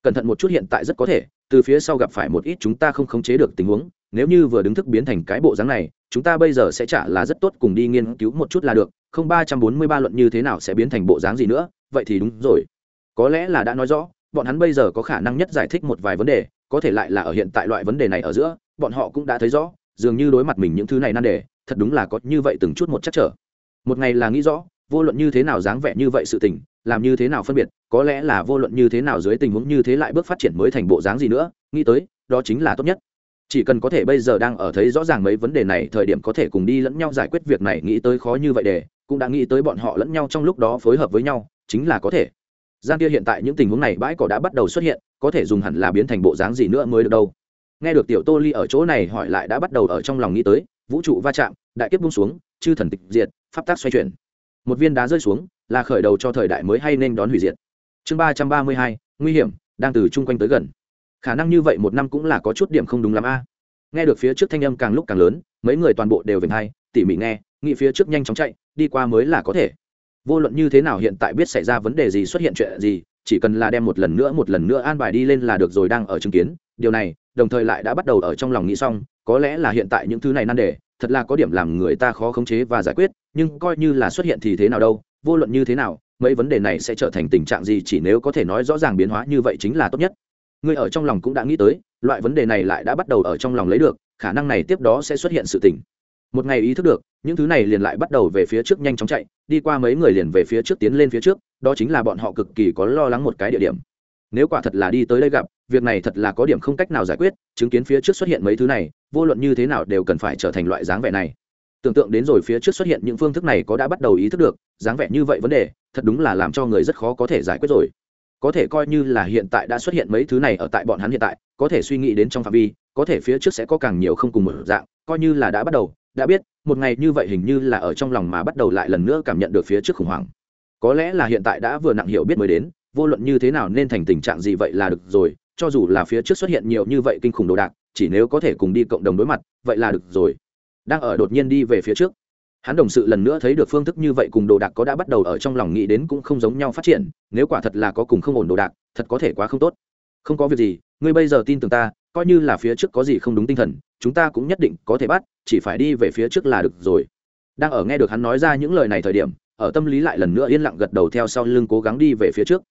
Cẩn thận một chút hiện tại rất có thể, từ phía sau gặp phải một ít chúng ta không khống chế được tình huống, nếu như vừa đứng thức biến thành cái bộ dáng này, chúng ta bây giờ sẽ trả là rất tốt cùng đi nghiên cứu một chút là được, không ba trăm bốn mươi ba luận như thế nào sẽ biến thành bộ dáng gì nữa, vậy thì đúng rồi. Có lẽ là đã nói rõ, bọn hắn bây giờ có khả năng nhất giải thích một vài vấn đề, có thể lại là ở hiện tại loại vấn đề này ở giữa, bọn họ cũng đã thấy rõ, dường như đối mặt mình những thứ này nan đề, thật đúng là có như vậy từng chút một chắc trở một ngày là nghĩ rõ, vô luận như thế nào dáng vẻ như vậy sự tình, làm như thế nào phân biệt, có lẽ là vô luận như thế nào dưới tình huống như thế lại bước phát triển mới thành bộ dáng gì nữa, nghĩ tới, đó chính là tốt nhất. Chỉ cần có thể bây giờ đang ở thấy rõ ràng mấy vấn đề này, thời điểm có thể cùng đi lẫn nhau giải quyết việc này, nghĩ tới khó như vậy để, cũng đã nghĩ tới bọn họ lẫn nhau trong lúc đó phối hợp với nhau, chính là có thể. Gian kia hiện tại những tình huống này bãi cỏ đã bắt đầu xuất hiện, có thể dùng hẳn là biến thành bộ dáng gì nữa mới được đâu. Nghe được tiểu tô ly ở chỗ này hỏi lại đã bắt đầu ở trong lòng nghĩ tới, vũ trụ va chạm, đại kiếp bung xuống chư thần tịch diệt, pháp tác xoay chuyển. Một viên đá rơi xuống, là khởi đầu cho thời đại mới hay nên đón hủy diệt. Chương ba trăm ba mươi hai, nguy hiểm, đang từ chung quanh tới gần. Khả năng như vậy một năm cũng là có chút điểm không đúng lắm a. Nghe được phía trước thanh âm càng lúc càng lớn, mấy người toàn bộ đều về hai, tỉ mỉ nghe nghĩ phía trước nhanh chóng chạy, đi qua mới là có thể. Vô luận như thế nào hiện tại biết xảy ra vấn đề gì, xuất hiện chuyện gì, chỉ cần là đem một lần nữa một lần nữa an bài đi lên là được rồi đang ở chứng kiến. Điều này, đồng thời lại đã bắt đầu ở trong lòng nghĩ xong, có lẽ là hiện tại những thứ này nan đề thật là có điểm làm người ta khó khống chế và giải quyết, nhưng coi như là xuất hiện thì thế nào đâu, vô luận như thế nào, mấy vấn đề này sẽ trở thành tình trạng gì chỉ nếu có thể nói rõ ràng biến hóa như vậy chính là tốt nhất người ở trong lòng cũng đã nghĩ tới, loại vấn đề này lại đã bắt đầu ở trong lòng lấy được, khả năng này tiếp đó sẽ xuất hiện sự tỉnh. một ngày ý thức được, những thứ này liền lại bắt đầu về phía trước nhanh chóng chạy, đi qua mấy người liền về phía trước tiến lên phía trước, đó chính là bọn họ cực kỳ có lo lắng một cái địa điểm nếu quả thật là đi tới đây gặp việc này thật là có điểm không cách nào giải quyết, chứng kiến phía trước xuất hiện mấy thứ này, vô luận như thế nào đều cần phải trở thành loại dáng vẻ này. Tưởng tượng đến rồi phía trước xuất hiện những phương thức này có đã bắt đầu ý thức được, dáng vẻ như vậy vấn đề, thật đúng là làm cho người rất khó có thể giải quyết rồi. Có thể coi như là hiện tại đã xuất hiện mấy thứ này ở tại bọn hắn hiện tại, có thể suy nghĩ đến trong phạm vi, có thể phía trước sẽ có càng nhiều không cùng một dạng, coi như là đã bắt đầu, đã biết, một ngày như vậy hình như là ở trong lòng mà bắt đầu lại lần nữa cảm nhận được phía trước khủng hoảng. Có lẽ là hiện tại đã vừa nặng hiểu biết mới đến, vô luận như thế nào nên thành tình trạng gì vậy là được rồi cho dù là phía trước xuất hiện nhiều như vậy kinh khủng đồ đạc, chỉ nếu có thể cùng đi cộng đồng đối mặt, vậy là được rồi. Đang ở đột nhiên đi về phía trước, hắn đồng sự lần nữa thấy được phương thức như vậy cùng đồ đạc có đã bắt đầu ở trong lòng nghĩ đến cũng không giống nhau phát triển, nếu quả thật là có cùng không ổn đồ đạc, thật có thể quá không tốt. Không có việc gì, ngươi bây giờ tin tưởng ta, coi như là phía trước có gì không đúng tinh thần, chúng ta cũng nhất định có thể bắt, chỉ phải đi về phía trước là được rồi. Đang ở nghe được hắn nói ra những lời này thời điểm, ở tâm lý lại lần nữa yên lặng gật đầu theo sau lưng cố gắng đi về phía trước.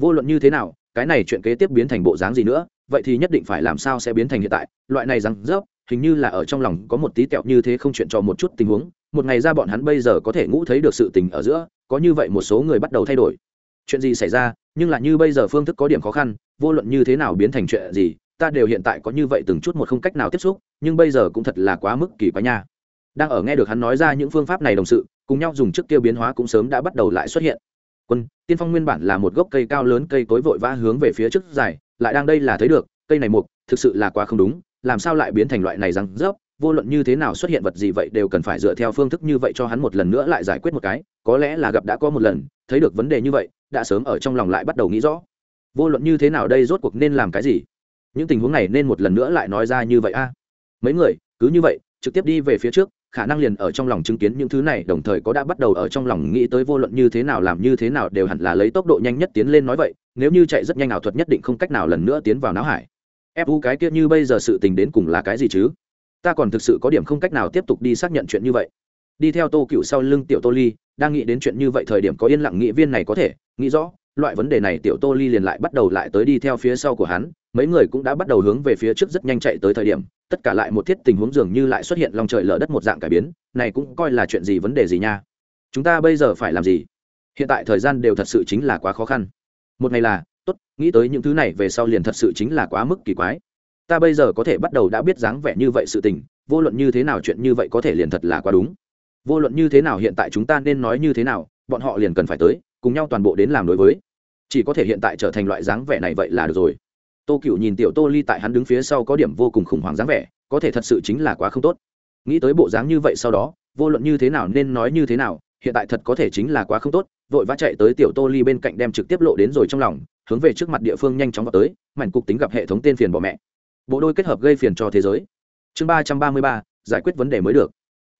Vô luận như thế nào cái này chuyện kế tiếp biến thành bộ dáng gì nữa, vậy thì nhất định phải làm sao sẽ biến thành hiện tại. Loại này rằng rớp, hình như là ở trong lòng có một tí kẹo như thế không chuyện cho một chút tình huống. Một ngày ra bọn hắn bây giờ có thể ngũ thấy được sự tình ở giữa, có như vậy một số người bắt đầu thay đổi. Chuyện gì xảy ra, nhưng là như bây giờ phương thức có điểm khó khăn, vô luận như thế nào biến thành chuyện gì, ta đều hiện tại có như vậy từng chút một không cách nào tiếp xúc, nhưng bây giờ cũng thật là quá mức kỳ quá nha. Đang ở nghe được hắn nói ra những phương pháp này đồng sự, cùng nhau dùng trước kia biến hóa cũng sớm đã bắt đầu lại xuất hiện quân, tiên phong nguyên bản là một gốc cây cao lớn, cây cối vội vã hướng về phía trước dài, lại đang đây là thấy được, cây này mục, thực sự là quá không đúng, làm sao lại biến thành loại này răng rớp, vô luận như thế nào xuất hiện vật gì vậy đều cần phải dựa theo phương thức như vậy cho hắn một lần nữa lại giải quyết một cái, có lẽ là gặp đã có một lần, thấy được vấn đề như vậy, đã sớm ở trong lòng lại bắt đầu nghĩ rõ. Vô luận như thế nào đây rốt cuộc nên làm cái gì? Những tình huống này nên một lần nữa lại nói ra như vậy a. Mấy người, cứ như vậy, trực tiếp đi về phía trước khả năng liền ở trong lòng chứng kiến những thứ này, đồng thời có đã bắt đầu ở trong lòng nghĩ tới vô luận như thế nào, làm như thế nào đều hẳn là lấy tốc độ nhanh nhất tiến lên nói vậy, nếu như chạy rất nhanh ảo thuật nhất định không cách nào lần nữa tiến vào não hải. Fu cái kia như bây giờ sự tình đến cùng là cái gì chứ? Ta còn thực sự có điểm không cách nào tiếp tục đi xác nhận chuyện như vậy. Đi theo tô cựu sau lưng tiểu tô ly, đang nghĩ đến chuyện như vậy thời điểm có yên lặng nghị viên này có thể nghĩ rõ, loại vấn đề này tiểu tô ly liền lại bắt đầu lại tới đi theo phía sau của hắn mấy người cũng đã bắt đầu hướng về phía trước rất nhanh chạy tới thời điểm, tất cả lại một thiết tình huống dường như lại xuất hiện lòng trời lở đất một dạng cải biến, này cũng coi là chuyện gì vấn đề gì nha? Chúng ta bây giờ phải làm gì? Hiện tại thời gian đều thật sự chính là quá khó khăn. Một ngày là, tốt, nghĩ tới những thứ này về sau liền thật sự chính là quá mức kỳ quái. Ta bây giờ có thể bắt đầu đã biết dáng vẻ như vậy sự tình, vô luận như thế nào chuyện như vậy có thể liền thật là quá đúng. Vô luận như thế nào hiện tại chúng ta nên nói như thế nào, bọn họ liền cần phải tới, cùng nhau toàn bộ đến làm đối với. Chỉ có thể hiện tại trở thành loại dáng vẻ này vậy là được rồi tô cựu nhìn tiểu tô ly tại hắn đứng phía sau có điểm vô cùng khủng hoảng dáng vẻ, có thể thật sự chính là quá không tốt. Nghĩ tới bộ dáng như vậy sau đó, vô luận như thế nào nên nói như thế nào, hiện tại thật có thể chính là quá không tốt, vội vã chạy tới tiểu tô ly bên cạnh đem trực tiếp lộ đến rồi trong lòng, hướng về trước mặt địa phương nhanh chóng vào tới, mảnh cục tính gặp hệ thống tên phiền bỏ mẹ. Bộ đôi kết hợp gây phiền cho thế giới. Chương ba trăm ba mươi ba, giải quyết vấn đề mới được.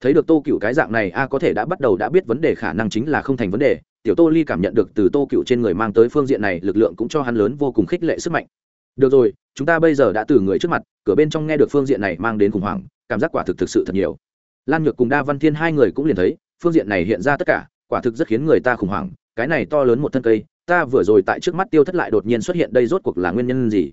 Thấy được tô cựu cái dạng này, a có thể đã bắt đầu đã biết vấn đề khả năng chính là không thành vấn đề. Tiểu tô ly cảm nhận được từ tô cựu trên người mang tới phương diện này, lực lượng cũng cho hắn lớn vô cùng khích lệ sức mạnh được rồi, chúng ta bây giờ đã từ người trước mặt, cửa bên trong nghe được phương diện này mang đến khủng hoảng, cảm giác quả thực thực sự thật nhiều. Lan nhược cùng đa văn thiên hai người cũng liền thấy, phương diện này hiện ra tất cả, quả thực rất khiến người ta khủng hoảng, cái này to lớn một thân cây, ta vừa rồi tại trước mắt tiêu thất lại đột nhiên xuất hiện đây rốt cuộc là nguyên nhân gì?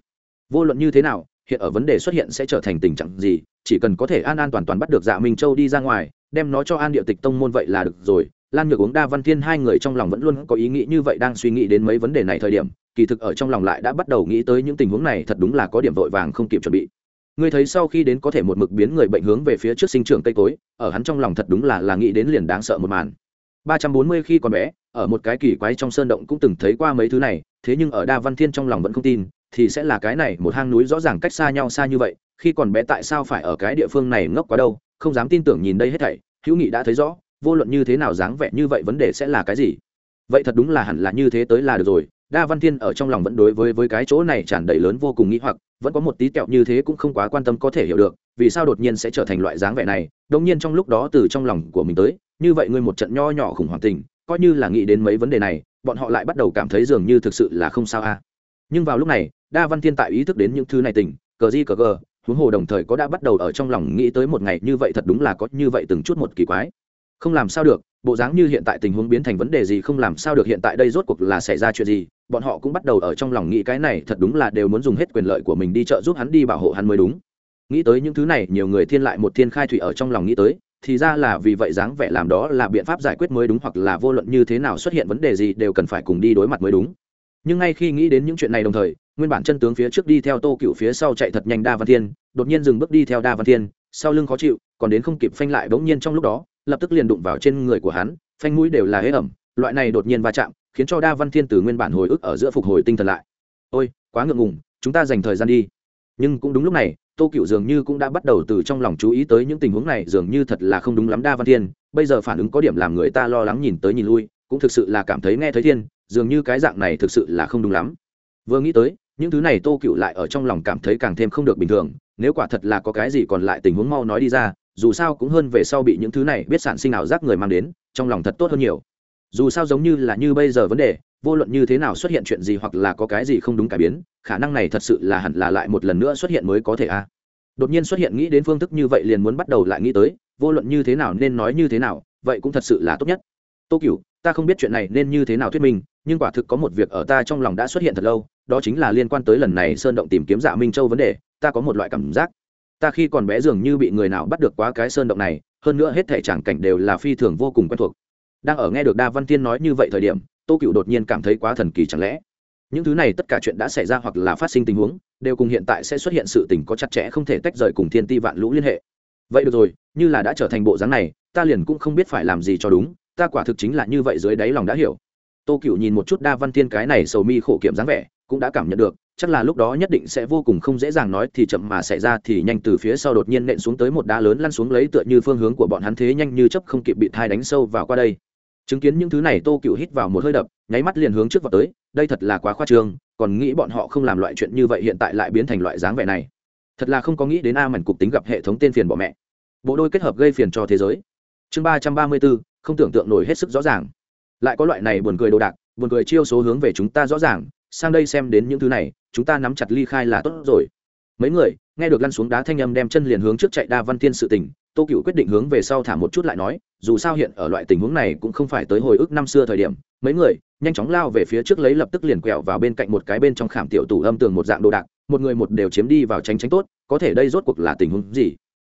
Vô luận như thế nào, hiện ở vấn đề xuất hiện sẽ trở thành tình trạng gì, chỉ cần có thể an an toàn toàn bắt được dạ minh châu đi ra ngoài, đem nó cho an địa tịch tông môn vậy là được rồi. Lan nhược uống đa văn thiên hai người trong lòng vẫn luôn có ý nghĩ như vậy đang suy nghĩ đến mấy vấn đề này thời điểm kỳ thực ở trong lòng lại đã bắt đầu nghĩ tới những tình huống này thật đúng là có điểm vội vàng không kịp chuẩn bị. Ngươi thấy sau khi đến có thể một mực biến người bệnh hướng về phía trước sinh trưởng cây cối, ở hắn trong lòng thật đúng là là nghĩ đến liền đáng sợ một màn. Ba trăm bốn mươi khi còn bé, ở một cái kỳ quái trong sơn động cũng từng thấy qua mấy thứ này, thế nhưng ở đa văn thiên trong lòng vẫn không tin, thì sẽ là cái này, một hang núi rõ ràng cách xa nhau xa như vậy, khi còn bé tại sao phải ở cái địa phương này ngốc quá đâu, không dám tin tưởng nhìn đây hết thảy, hữu nghị đã thấy rõ, vô luận như thế nào dáng vẻ như vậy vấn đề sẽ là cái gì. Vậy thật đúng là hẳn là như thế tới là được rồi đa văn thiên ở trong lòng vẫn đối với với cái chỗ này tràn đầy lớn vô cùng nghĩ hoặc, vẫn có một tí kẹo như thế cũng không quá quan tâm có thể hiểu được, vì sao đột nhiên sẽ trở thành loại dáng vẻ này đông nhiên trong lúc đó từ trong lòng của mình tới, như vậy ngươi một trận nho nhỏ khủng hoảng tình, coi như là nghĩ đến mấy vấn đề này, bọn họ lại bắt đầu cảm thấy dường như thực sự là không sao a nhưng vào lúc này, đa văn thiên tại ý thức đến những thứ này tình, cờ di cờ gờ, huống hồ đồng thời có đã bắt đầu ở trong lòng nghĩ tới một ngày như vậy thật đúng là có như vậy từng chút một kỳ quái. Không làm sao được, bộ dáng như hiện tại tình huống biến thành vấn đề gì không làm sao được hiện tại đây rốt cuộc là xảy ra chuyện gì bọn họ cũng bắt đầu ở trong lòng nghĩ cái này thật đúng là đều muốn dùng hết quyền lợi của mình đi trợ giúp hắn đi bảo hộ hắn mới đúng. Nghĩ tới những thứ này, nhiều người thiên lại một thiên khai thủy ở trong lòng nghĩ tới, thì ra là vì vậy dáng vẻ làm đó là biện pháp giải quyết mới đúng hoặc là vô luận như thế nào xuất hiện vấn đề gì đều cần phải cùng đi đối mặt mới đúng. Nhưng ngay khi nghĩ đến những chuyện này đồng thời, nguyên bản chân tướng phía trước đi theo tô cựu phía sau chạy thật nhanh đa văn thiên, đột nhiên dừng bước đi theo đa văn thiên, sau lưng khó chịu, còn đến không kịp phanh lại bỗng nhiên trong lúc đó, lập tức liền đụng vào trên người của hắn, phanh mũi đều là hế ẩm, loại này đột nhiên va chạm khiến cho đa văn thiên từ nguyên bản hồi ức ở giữa phục hồi tinh thần lại. Ôi, quá ngượng ngùng, chúng ta dành thời gian đi. Nhưng cũng đúng lúc này, tô cựu dường như cũng đã bắt đầu từ trong lòng chú ý tới những tình huống này, dường như thật là không đúng lắm đa văn thiên. Bây giờ phản ứng có điểm làm người ta lo lắng nhìn tới nhìn lui, cũng thực sự là cảm thấy nghe thấy thiên, dường như cái dạng này thực sự là không đúng lắm. Vừa nghĩ tới, những thứ này tô cựu lại ở trong lòng cảm thấy càng thêm không được bình thường, nếu quả thật là có cái gì còn lại tình huống mau nói đi ra, dù sao cũng hơn về sau bị những thứ này biết sản sinh nào giác người mang đến, trong lòng thật tốt hơn nhiều dù sao giống như là như bây giờ vấn đề, vô luận như thế nào xuất hiện chuyện gì hoặc là có cái gì không đúng cải biến, khả năng này thật sự là hẳn là lại một lần nữa xuất hiện mới có thể a. Đột nhiên xuất hiện nghĩ đến phương thức như vậy liền muốn bắt đầu lại nghĩ tới, vô luận như thế nào nên nói như thế nào, vậy cũng thật sự là tốt nhất. Tô cửu, ta không biết chuyện này nên như thế nào thuyết minh, nhưng quả thực có một việc ở ta trong lòng đã xuất hiện thật lâu, đó chính là liên quan tới lần này sơn động tìm kiếm dạ minh châu vấn đề, ta có một loại cảm giác. Ta khi còn bé dường như bị người nào bắt được quá cái sơn động này, hơn nữa hết thể tràng cảnh đều là phi thường vô cùng quen thuộc đang ở nghe được đa văn tiên nói như vậy thời điểm, tô cựu đột nhiên cảm thấy quá thần kỳ chẳng lẽ. Những thứ này tất cả chuyện đã xảy ra hoặc là phát sinh tình huống, đều cùng hiện tại sẽ xuất hiện sự tình có chặt chẽ không thể tách rời cùng thiên ti vạn lũ liên hệ. Vậy được rồi, như là đã trở thành bộ dáng này, ta liền cũng không biết phải làm gì cho đúng, ta quả thực chính là như vậy dưới đáy lòng đã hiểu. Tô cựu nhìn một chút đa văn tiên cái này sầu mi khổ kiểm dáng vẻ, cũng đã cảm nhận được, chắc là lúc đó nhất định sẽ vô cùng không dễ dàng nói thì chậm mà xảy ra thì nhanh từ phía sau đột nhiên nện xuống tới một đá lớn lăn xuống lấy tựa như phương hướng của bọn hắn thế nhanh như chấp không kịp bị thai đánh sâu vào qua đây chứng kiến những thứ này tô cựu hít vào một hơi đập, nháy mắt liền hướng trước vào tới, đây thật là quá khoa trương, còn nghĩ bọn họ không làm loại chuyện như vậy hiện tại lại biến thành loại dáng vẻ này. Thật là không có nghĩ đến a mảnh cục tính gặp hệ thống tên phiền bỏ mẹ. Bộ đôi kết hợp gây phiền cho thế giới. Chương ba trăm ba mươi bốn không tưởng tượng nổi hết sức rõ ràng. Lại có loại này buồn cười đồ đạc, buồn cười chiêu số hướng về chúng ta rõ ràng, sang đây xem đến những thứ này, chúng ta nắm chặt ly khai là tốt rồi. Mấy người, nghe được lăn xuống đá thanh âm đem chân liền hướng trước chạy đa văn thiên sự tình tô cựu quyết định hướng về sau thả một chút lại nói, dù sao hiện ở loại tình huống này cũng không phải tới hồi ức năm xưa thời điểm, mấy người, nhanh chóng lao về phía trước lấy lập tức liền quẹo vào bên cạnh một cái bên trong khảm tiểu tủ âm tường một dạng đồ đạc, một người một đều chiếm đi vào tránh tránh tốt, có thể đây rốt cuộc là tình huống gì?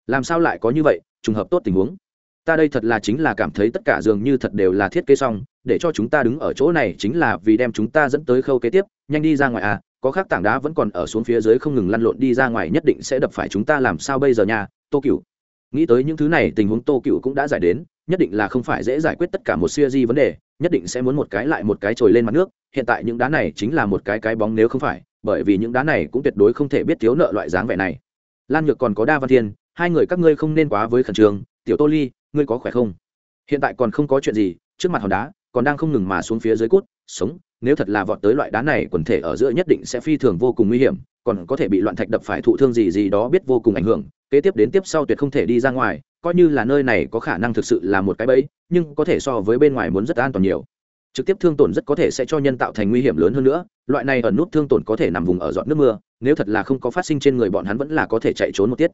Làm sao lại có như vậy, trùng hợp tốt tình huống? Ta đây thật là chính là cảm thấy tất cả dường như thật đều là thiết kế xong, để cho chúng ta đứng ở chỗ này chính là vì đem chúng ta dẫn tới khâu kế tiếp, nhanh đi ra ngoài à có khác tảng đá vẫn còn ở xuống phía dưới không ngừng lăn lộn đi ra ngoài nhất định sẽ đập phải chúng ta làm sao bây giờ nha, tô cựu nghĩ tới những thứ này, tình huống tô cựu cũng đã giải đến, nhất định là không phải dễ giải quyết tất cả một siêu di vấn đề, nhất định sẽ muốn một cái lại một cái trồi lên mặt nước. Hiện tại những đá này chính là một cái cái bóng nếu không phải, bởi vì những đá này cũng tuyệt đối không thể biết thiếu nợ loại dáng vẻ này. Lan nhược còn có đa văn thiên, hai người các ngươi không nên quá với khẩn trương. Tiểu tô ly, ngươi có khỏe không? Hiện tại còn không có chuyện gì, trước mặt hòn đá còn đang không ngừng mà xuống phía dưới cút, sống. Nếu thật là vọt tới loại đá này, quần thể ở giữa nhất định sẽ phi thường vô cùng nguy hiểm còn có thể bị loạn thạch đập phải thụ thương gì gì đó biết vô cùng ảnh hưởng, kế tiếp đến tiếp sau tuyệt không thể đi ra ngoài, coi như là nơi này có khả năng thực sự là một cái bẫy, nhưng có thể so với bên ngoài muốn rất an toàn nhiều. Trực tiếp thương tổn rất có thể sẽ cho nhân tạo thành nguy hiểm lớn hơn nữa, loại này ẩn nút thương tổn có thể nằm vùng ở dọn nước mưa, nếu thật là không có phát sinh trên người bọn hắn vẫn là có thể chạy trốn một tiết.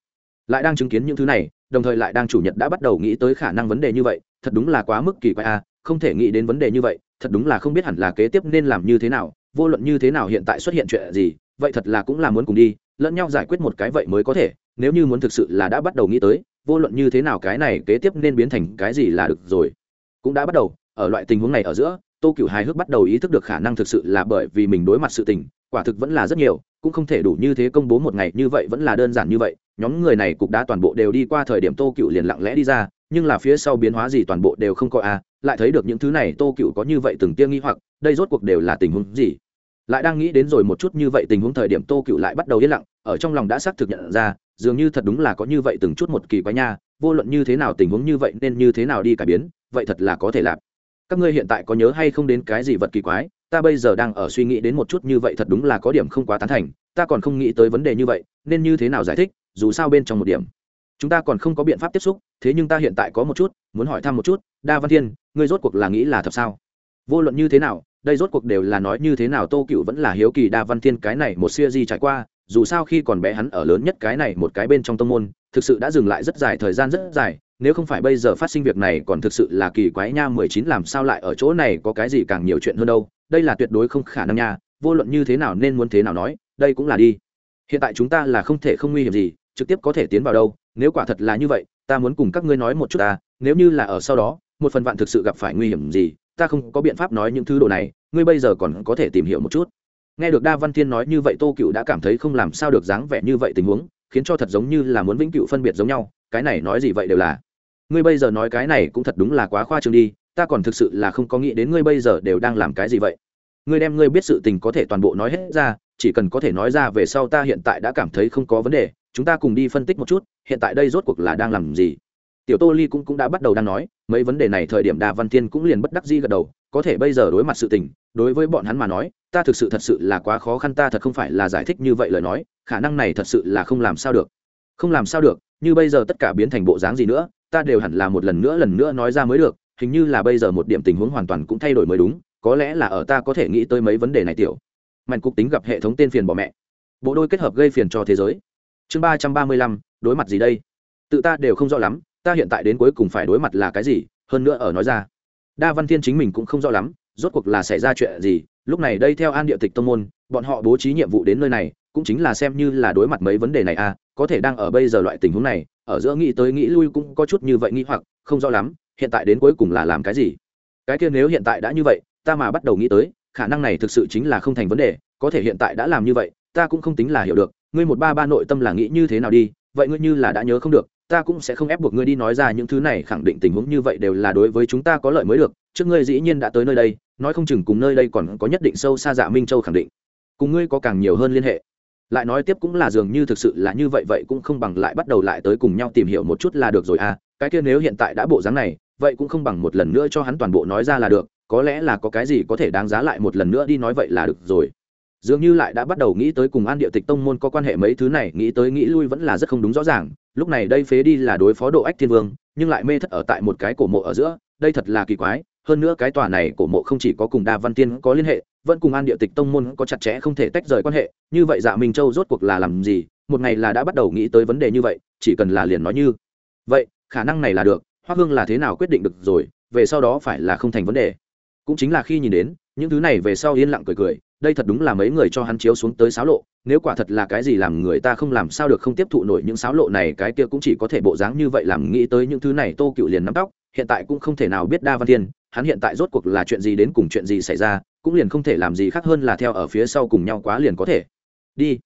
Lại đang chứng kiến những thứ này, đồng thời lại đang chủ nhật đã bắt đầu nghĩ tới khả năng vấn đề như vậy, thật đúng là quá mức kỳ quái a không thể nghĩ đến vấn đề như vậy, thật đúng là không biết hẳn là kế tiếp nên làm như thế nào vô luận như thế nào hiện tại xuất hiện chuyện gì, vậy thật là cũng là muốn cùng đi, lẫn nhau giải quyết một cái vậy mới có thể, nếu như muốn thực sự là đã bắt đầu nghĩ tới, vô luận như thế nào cái này kế tiếp nên biến thành cái gì là được rồi. Cũng đã bắt đầu, ở loại tình huống này ở giữa, tô cựu hài hước bắt đầu ý thức được khả năng thực sự là bởi vì mình đối mặt sự tình, quả thực vẫn là rất nhiều, cũng không thể đủ như thế công bố một ngày như vậy vẫn là đơn giản như vậy. Nhóm người này cục đã toàn bộ đều đi qua thời điểm tô cựu liền lặng lẽ đi ra, nhưng là phía sau biến hóa gì toàn bộ đều không có a lại thấy được những thứ này tô cựu có như vậy từng tia nghi hoặc, đây rốt cuộc đều là tình huống gì? Lại đang nghĩ đến rồi một chút như vậy tình huống thời điểm tô cựu lại bắt đầu yên lặng, ở trong lòng đã xác thực nhận ra, dường như thật đúng là có như vậy từng chút một kỳ quái nha, vô luận như thế nào tình huống như vậy nên như thế nào đi cải biến, vậy thật là có thể làm. Các ngươi hiện tại có nhớ hay không đến cái gì vật kỳ quái? Ta bây giờ đang ở suy nghĩ đến một chút như vậy thật đúng là có điểm không quá tán thành, ta còn không nghĩ tới vấn đề như vậy, nên như thế nào giải thích, dù sao bên trong một điểm. Chúng ta còn không có biện pháp tiếp xúc, thế nhưng ta hiện tại có một chút, muốn hỏi thăm một chút, đa văn thiên, ngươi rốt cuộc là nghĩ là thật sao? Vô luận như thế nào đây rốt cuộc đều là nói như thế nào tô cựu vẫn là hiếu kỳ đa văn thiên cái này một siêu di trải qua, dù sao khi còn bé hắn ở lớn nhất cái này một cái bên trong tông môn, thực sự đã dừng lại rất dài, thời gian rất dài, nếu không phải bây giờ phát sinh việc này còn thực sự là kỳ quái nha, mười chín làm sao lại ở chỗ này, có cái gì càng nhiều chuyện hơn đâu, đây là tuyệt đối không khả năng nha, vô luận như thế nào nên muốn thế nào nói, đây cũng là đi. Hiện tại chúng ta là không thể không nguy hiểm gì, trực tiếp có thể tiến vào đâu, nếu quả thật là như vậy, ta muốn cùng các ngươi nói một chút ta, nếu như là ở sau đó, một phần vạn thực sự gặp phải nguy hiểm gì, ta không có biện pháp nói những thứ đồ này ngươi bây giờ còn có thể tìm hiểu một chút. Nghe được đa văn thiên nói như vậy tô cựu đã cảm thấy không làm sao được dáng vẻ như vậy tình huống khiến cho thật giống như là muốn vĩnh cựu phân biệt giống nhau cái này nói gì vậy đều là. Ngươi bây giờ nói cái này cũng thật đúng là quá khoa trương đi ta còn thực sự là không có nghĩ đến ngươi bây giờ đều đang làm cái gì vậy. Ngươi đem ngươi biết sự tình có thể toàn bộ nói hết ra chỉ cần có thể nói ra về sau ta hiện tại đã cảm thấy không có vấn đề chúng ta cùng đi phân tích một chút hiện tại đây rốt cuộc là đang làm gì? Tiểu tô ly cũng, cũng đã bắt đầu đang nói mấy vấn đề này thời điểm đà văn thiên cũng liền bất đắc di gật đầu có thể bây giờ đối mặt sự tình đối với bọn hắn mà nói, ta thực sự thật sự là quá khó khăn, ta thật không phải là giải thích như vậy lời nói, khả năng này thật sự là không làm sao được. Không làm sao được, như bây giờ tất cả biến thành bộ dáng gì nữa, ta đều hẳn là một lần nữa lần nữa nói ra mới được, hình như là bây giờ một điểm tình huống hoàn toàn cũng thay đổi mới đúng, có lẽ là ở ta có thể nghĩ tới mấy vấn đề này tiểu. Mạnh cục tính gặp hệ thống tên phiền bỏ mẹ. Bộ đôi kết hợp gây phiền cho thế giới. Chương ba trăm ba mươi lăm, đối mặt gì đây? Tự ta đều không rõ lắm, ta hiện tại đến cuối cùng phải đối mặt là cái gì, hơn nữa ở nói ra. Đa văn thiên chính mình cũng không rõ lắm rốt cuộc là xảy ra chuyện gì, lúc này đây theo an địa tịch tông môn, bọn họ bố trí nhiệm vụ đến nơi này, cũng chính là xem như là đối mặt mấy vấn đề này à có thể đang ở bây giờ loại tình huống này, ở giữa nghĩ tới nghĩ lui cũng có chút như vậy nghĩ hoặc, không rõ lắm, hiện tại đến cuối cùng là làm cái gì. Cái kia nếu hiện tại đã như vậy, ta mà bắt đầu nghĩ tới, khả năng này thực sự chính là không thành vấn đề, có thể hiện tại đã làm như vậy, ta cũng không tính là hiểu được, ngươi một ba ba nội tâm là nghĩ như thế nào đi, vậy ngươi như là đã nhớ không được ta cũng sẽ không ép buộc ngươi đi nói ra những thứ này, khẳng định tình huống như vậy đều là đối với chúng ta có lợi mới được. Trước ngươi dĩ nhiên đã tới nơi đây, nói không chừng cùng nơi đây còn có nhất định sâu xa dạ minh châu khẳng định. Cùng ngươi có càng nhiều hơn liên hệ. Lại nói tiếp cũng là dường như thực sự là như vậy vậy cũng không bằng lại bắt đầu lại tới cùng nhau tìm hiểu một chút là được rồi à. Cái kia nếu hiện tại đã bộ dáng này, vậy cũng không bằng một lần nữa cho hắn toàn bộ nói ra là được. Có lẽ là có cái gì có thể đáng giá lại một lần nữa đi nói vậy là được rồi dường như lại đã bắt đầu nghĩ tới cùng an địa tịch tông môn có quan hệ mấy thứ này, nghĩ tới nghĩ lui vẫn là rất không đúng rõ ràng. Lúc này đây phế đi là đối phó độ ách thiên vương, nhưng lại mê thất ở tại một cái cổ mộ ở giữa, đây thật là kỳ quái, hơn nữa cái tòa này cổ mộ không chỉ có cùng đa văn tiên có liên hệ, vẫn cùng an địa tịch tông môn có chặt chẽ không thể tách rời quan hệ, như vậy dạ minh châu rốt cuộc là làm gì? Một ngày là đã bắt đầu nghĩ tới vấn đề như vậy, chỉ cần là liền nói như vậy, khả năng này là được hoa hương là thế nào quyết định được rồi, về sau đó phải là không thành vấn đề. Cũng chính là khi nhìn đến, những thứ này về sau yên lặng cười cười đây thật đúng là mấy người cho hắn chiếu xuống tới sáo lộ, nếu quả thật là cái gì làm người ta không làm sao được không tiếp thụ nổi những sáo lộ này, cái kia cũng chỉ có thể bộ dáng như vậy làm nghĩ tới những thứ này, tô cựu liền nắm tóc, hiện tại cũng không thể nào biết đa văn thiên, hắn hiện tại rốt cuộc là chuyện gì đến cùng chuyện gì xảy ra, cũng liền không thể làm gì khác hơn là theo ở phía sau cùng nhau quá liền có thể. Đi.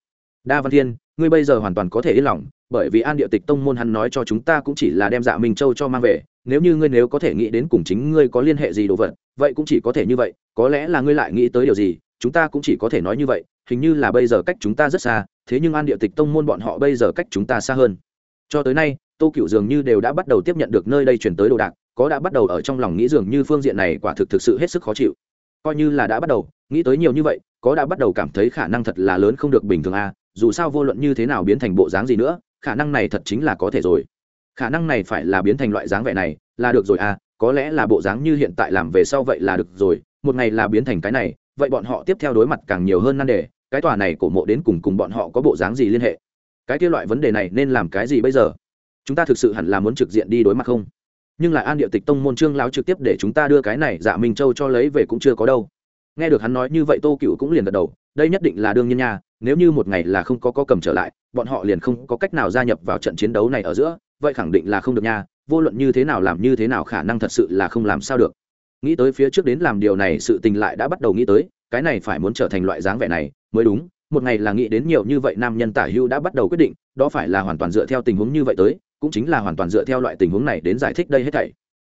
Đa văn thiên, ngươi bây giờ hoàn toàn có thể yên lòng, bởi vì an địa tịch tông môn hắn nói cho chúng ta cũng chỉ là đem dạ minh châu cho mang về, nếu như ngươi nếu có thể nghĩ đến cùng chính ngươi có liên hệ gì đồ vật, vậy cũng chỉ có thể như vậy, có lẽ là ngươi lại nghĩ tới điều gì chúng ta cũng chỉ có thể nói như vậy, hình như là bây giờ cách chúng ta rất xa, thế nhưng an địa tịch tông môn bọn họ bây giờ cách chúng ta xa hơn. Cho tới nay, tô cựu dường như đều đã bắt đầu tiếp nhận được nơi đây chuyển tới đồ đạc, có đã bắt đầu ở trong lòng nghĩ dường như phương diện này quả thực thực sự hết sức khó chịu. Coi như là đã bắt đầu, nghĩ tới nhiều như vậy, có đã bắt đầu cảm thấy khả năng thật là lớn không được bình thường à dù sao vô luận như thế nào biến thành bộ dáng gì nữa, khả năng này thật chính là có thể rồi. Khả năng này phải là biến thành loại dáng vẻ này, là được rồi à có lẽ là bộ dáng như hiện tại làm về sau vậy là được rồi, một ngày là biến thành cái này vậy bọn họ tiếp theo đối mặt càng nhiều hơn nan đề, cái tòa này cổ mộ đến cùng cùng bọn họ có bộ dáng gì liên hệ? Cái kia loại vấn đề này nên làm cái gì bây giờ? Chúng ta thực sự hẳn là muốn trực diện đi đối mặt không? Nhưng lại an địa tịch tông môn trương lão trực tiếp để chúng ta đưa cái này dạ minh châu cho lấy về cũng chưa có đâu. Nghe được hắn nói như vậy tô cựu cũng liền gật đầu, đây nhất định là đương nhiên nha, nếu như một ngày là không có có cầm trở lại, bọn họ liền không có cách nào gia nhập vào trận chiến đấu này ở giữa, vậy khẳng định là không được nha, vô luận như thế nào làm như thế nào khả năng thật sự là không làm sao được nghĩ tới phía trước đến làm điều này sự tình lại đã bắt đầu nghĩ tới, cái này phải muốn trở thành loại dáng vẻ này, mới đúng, một ngày là nghĩ đến nhiều như vậy nam nhân tả hưu đã bắt đầu quyết định, đó phải là hoàn toàn dựa theo tình huống như vậy tới, cũng chính là hoàn toàn dựa theo loại tình huống này đến giải thích đây hết thảy.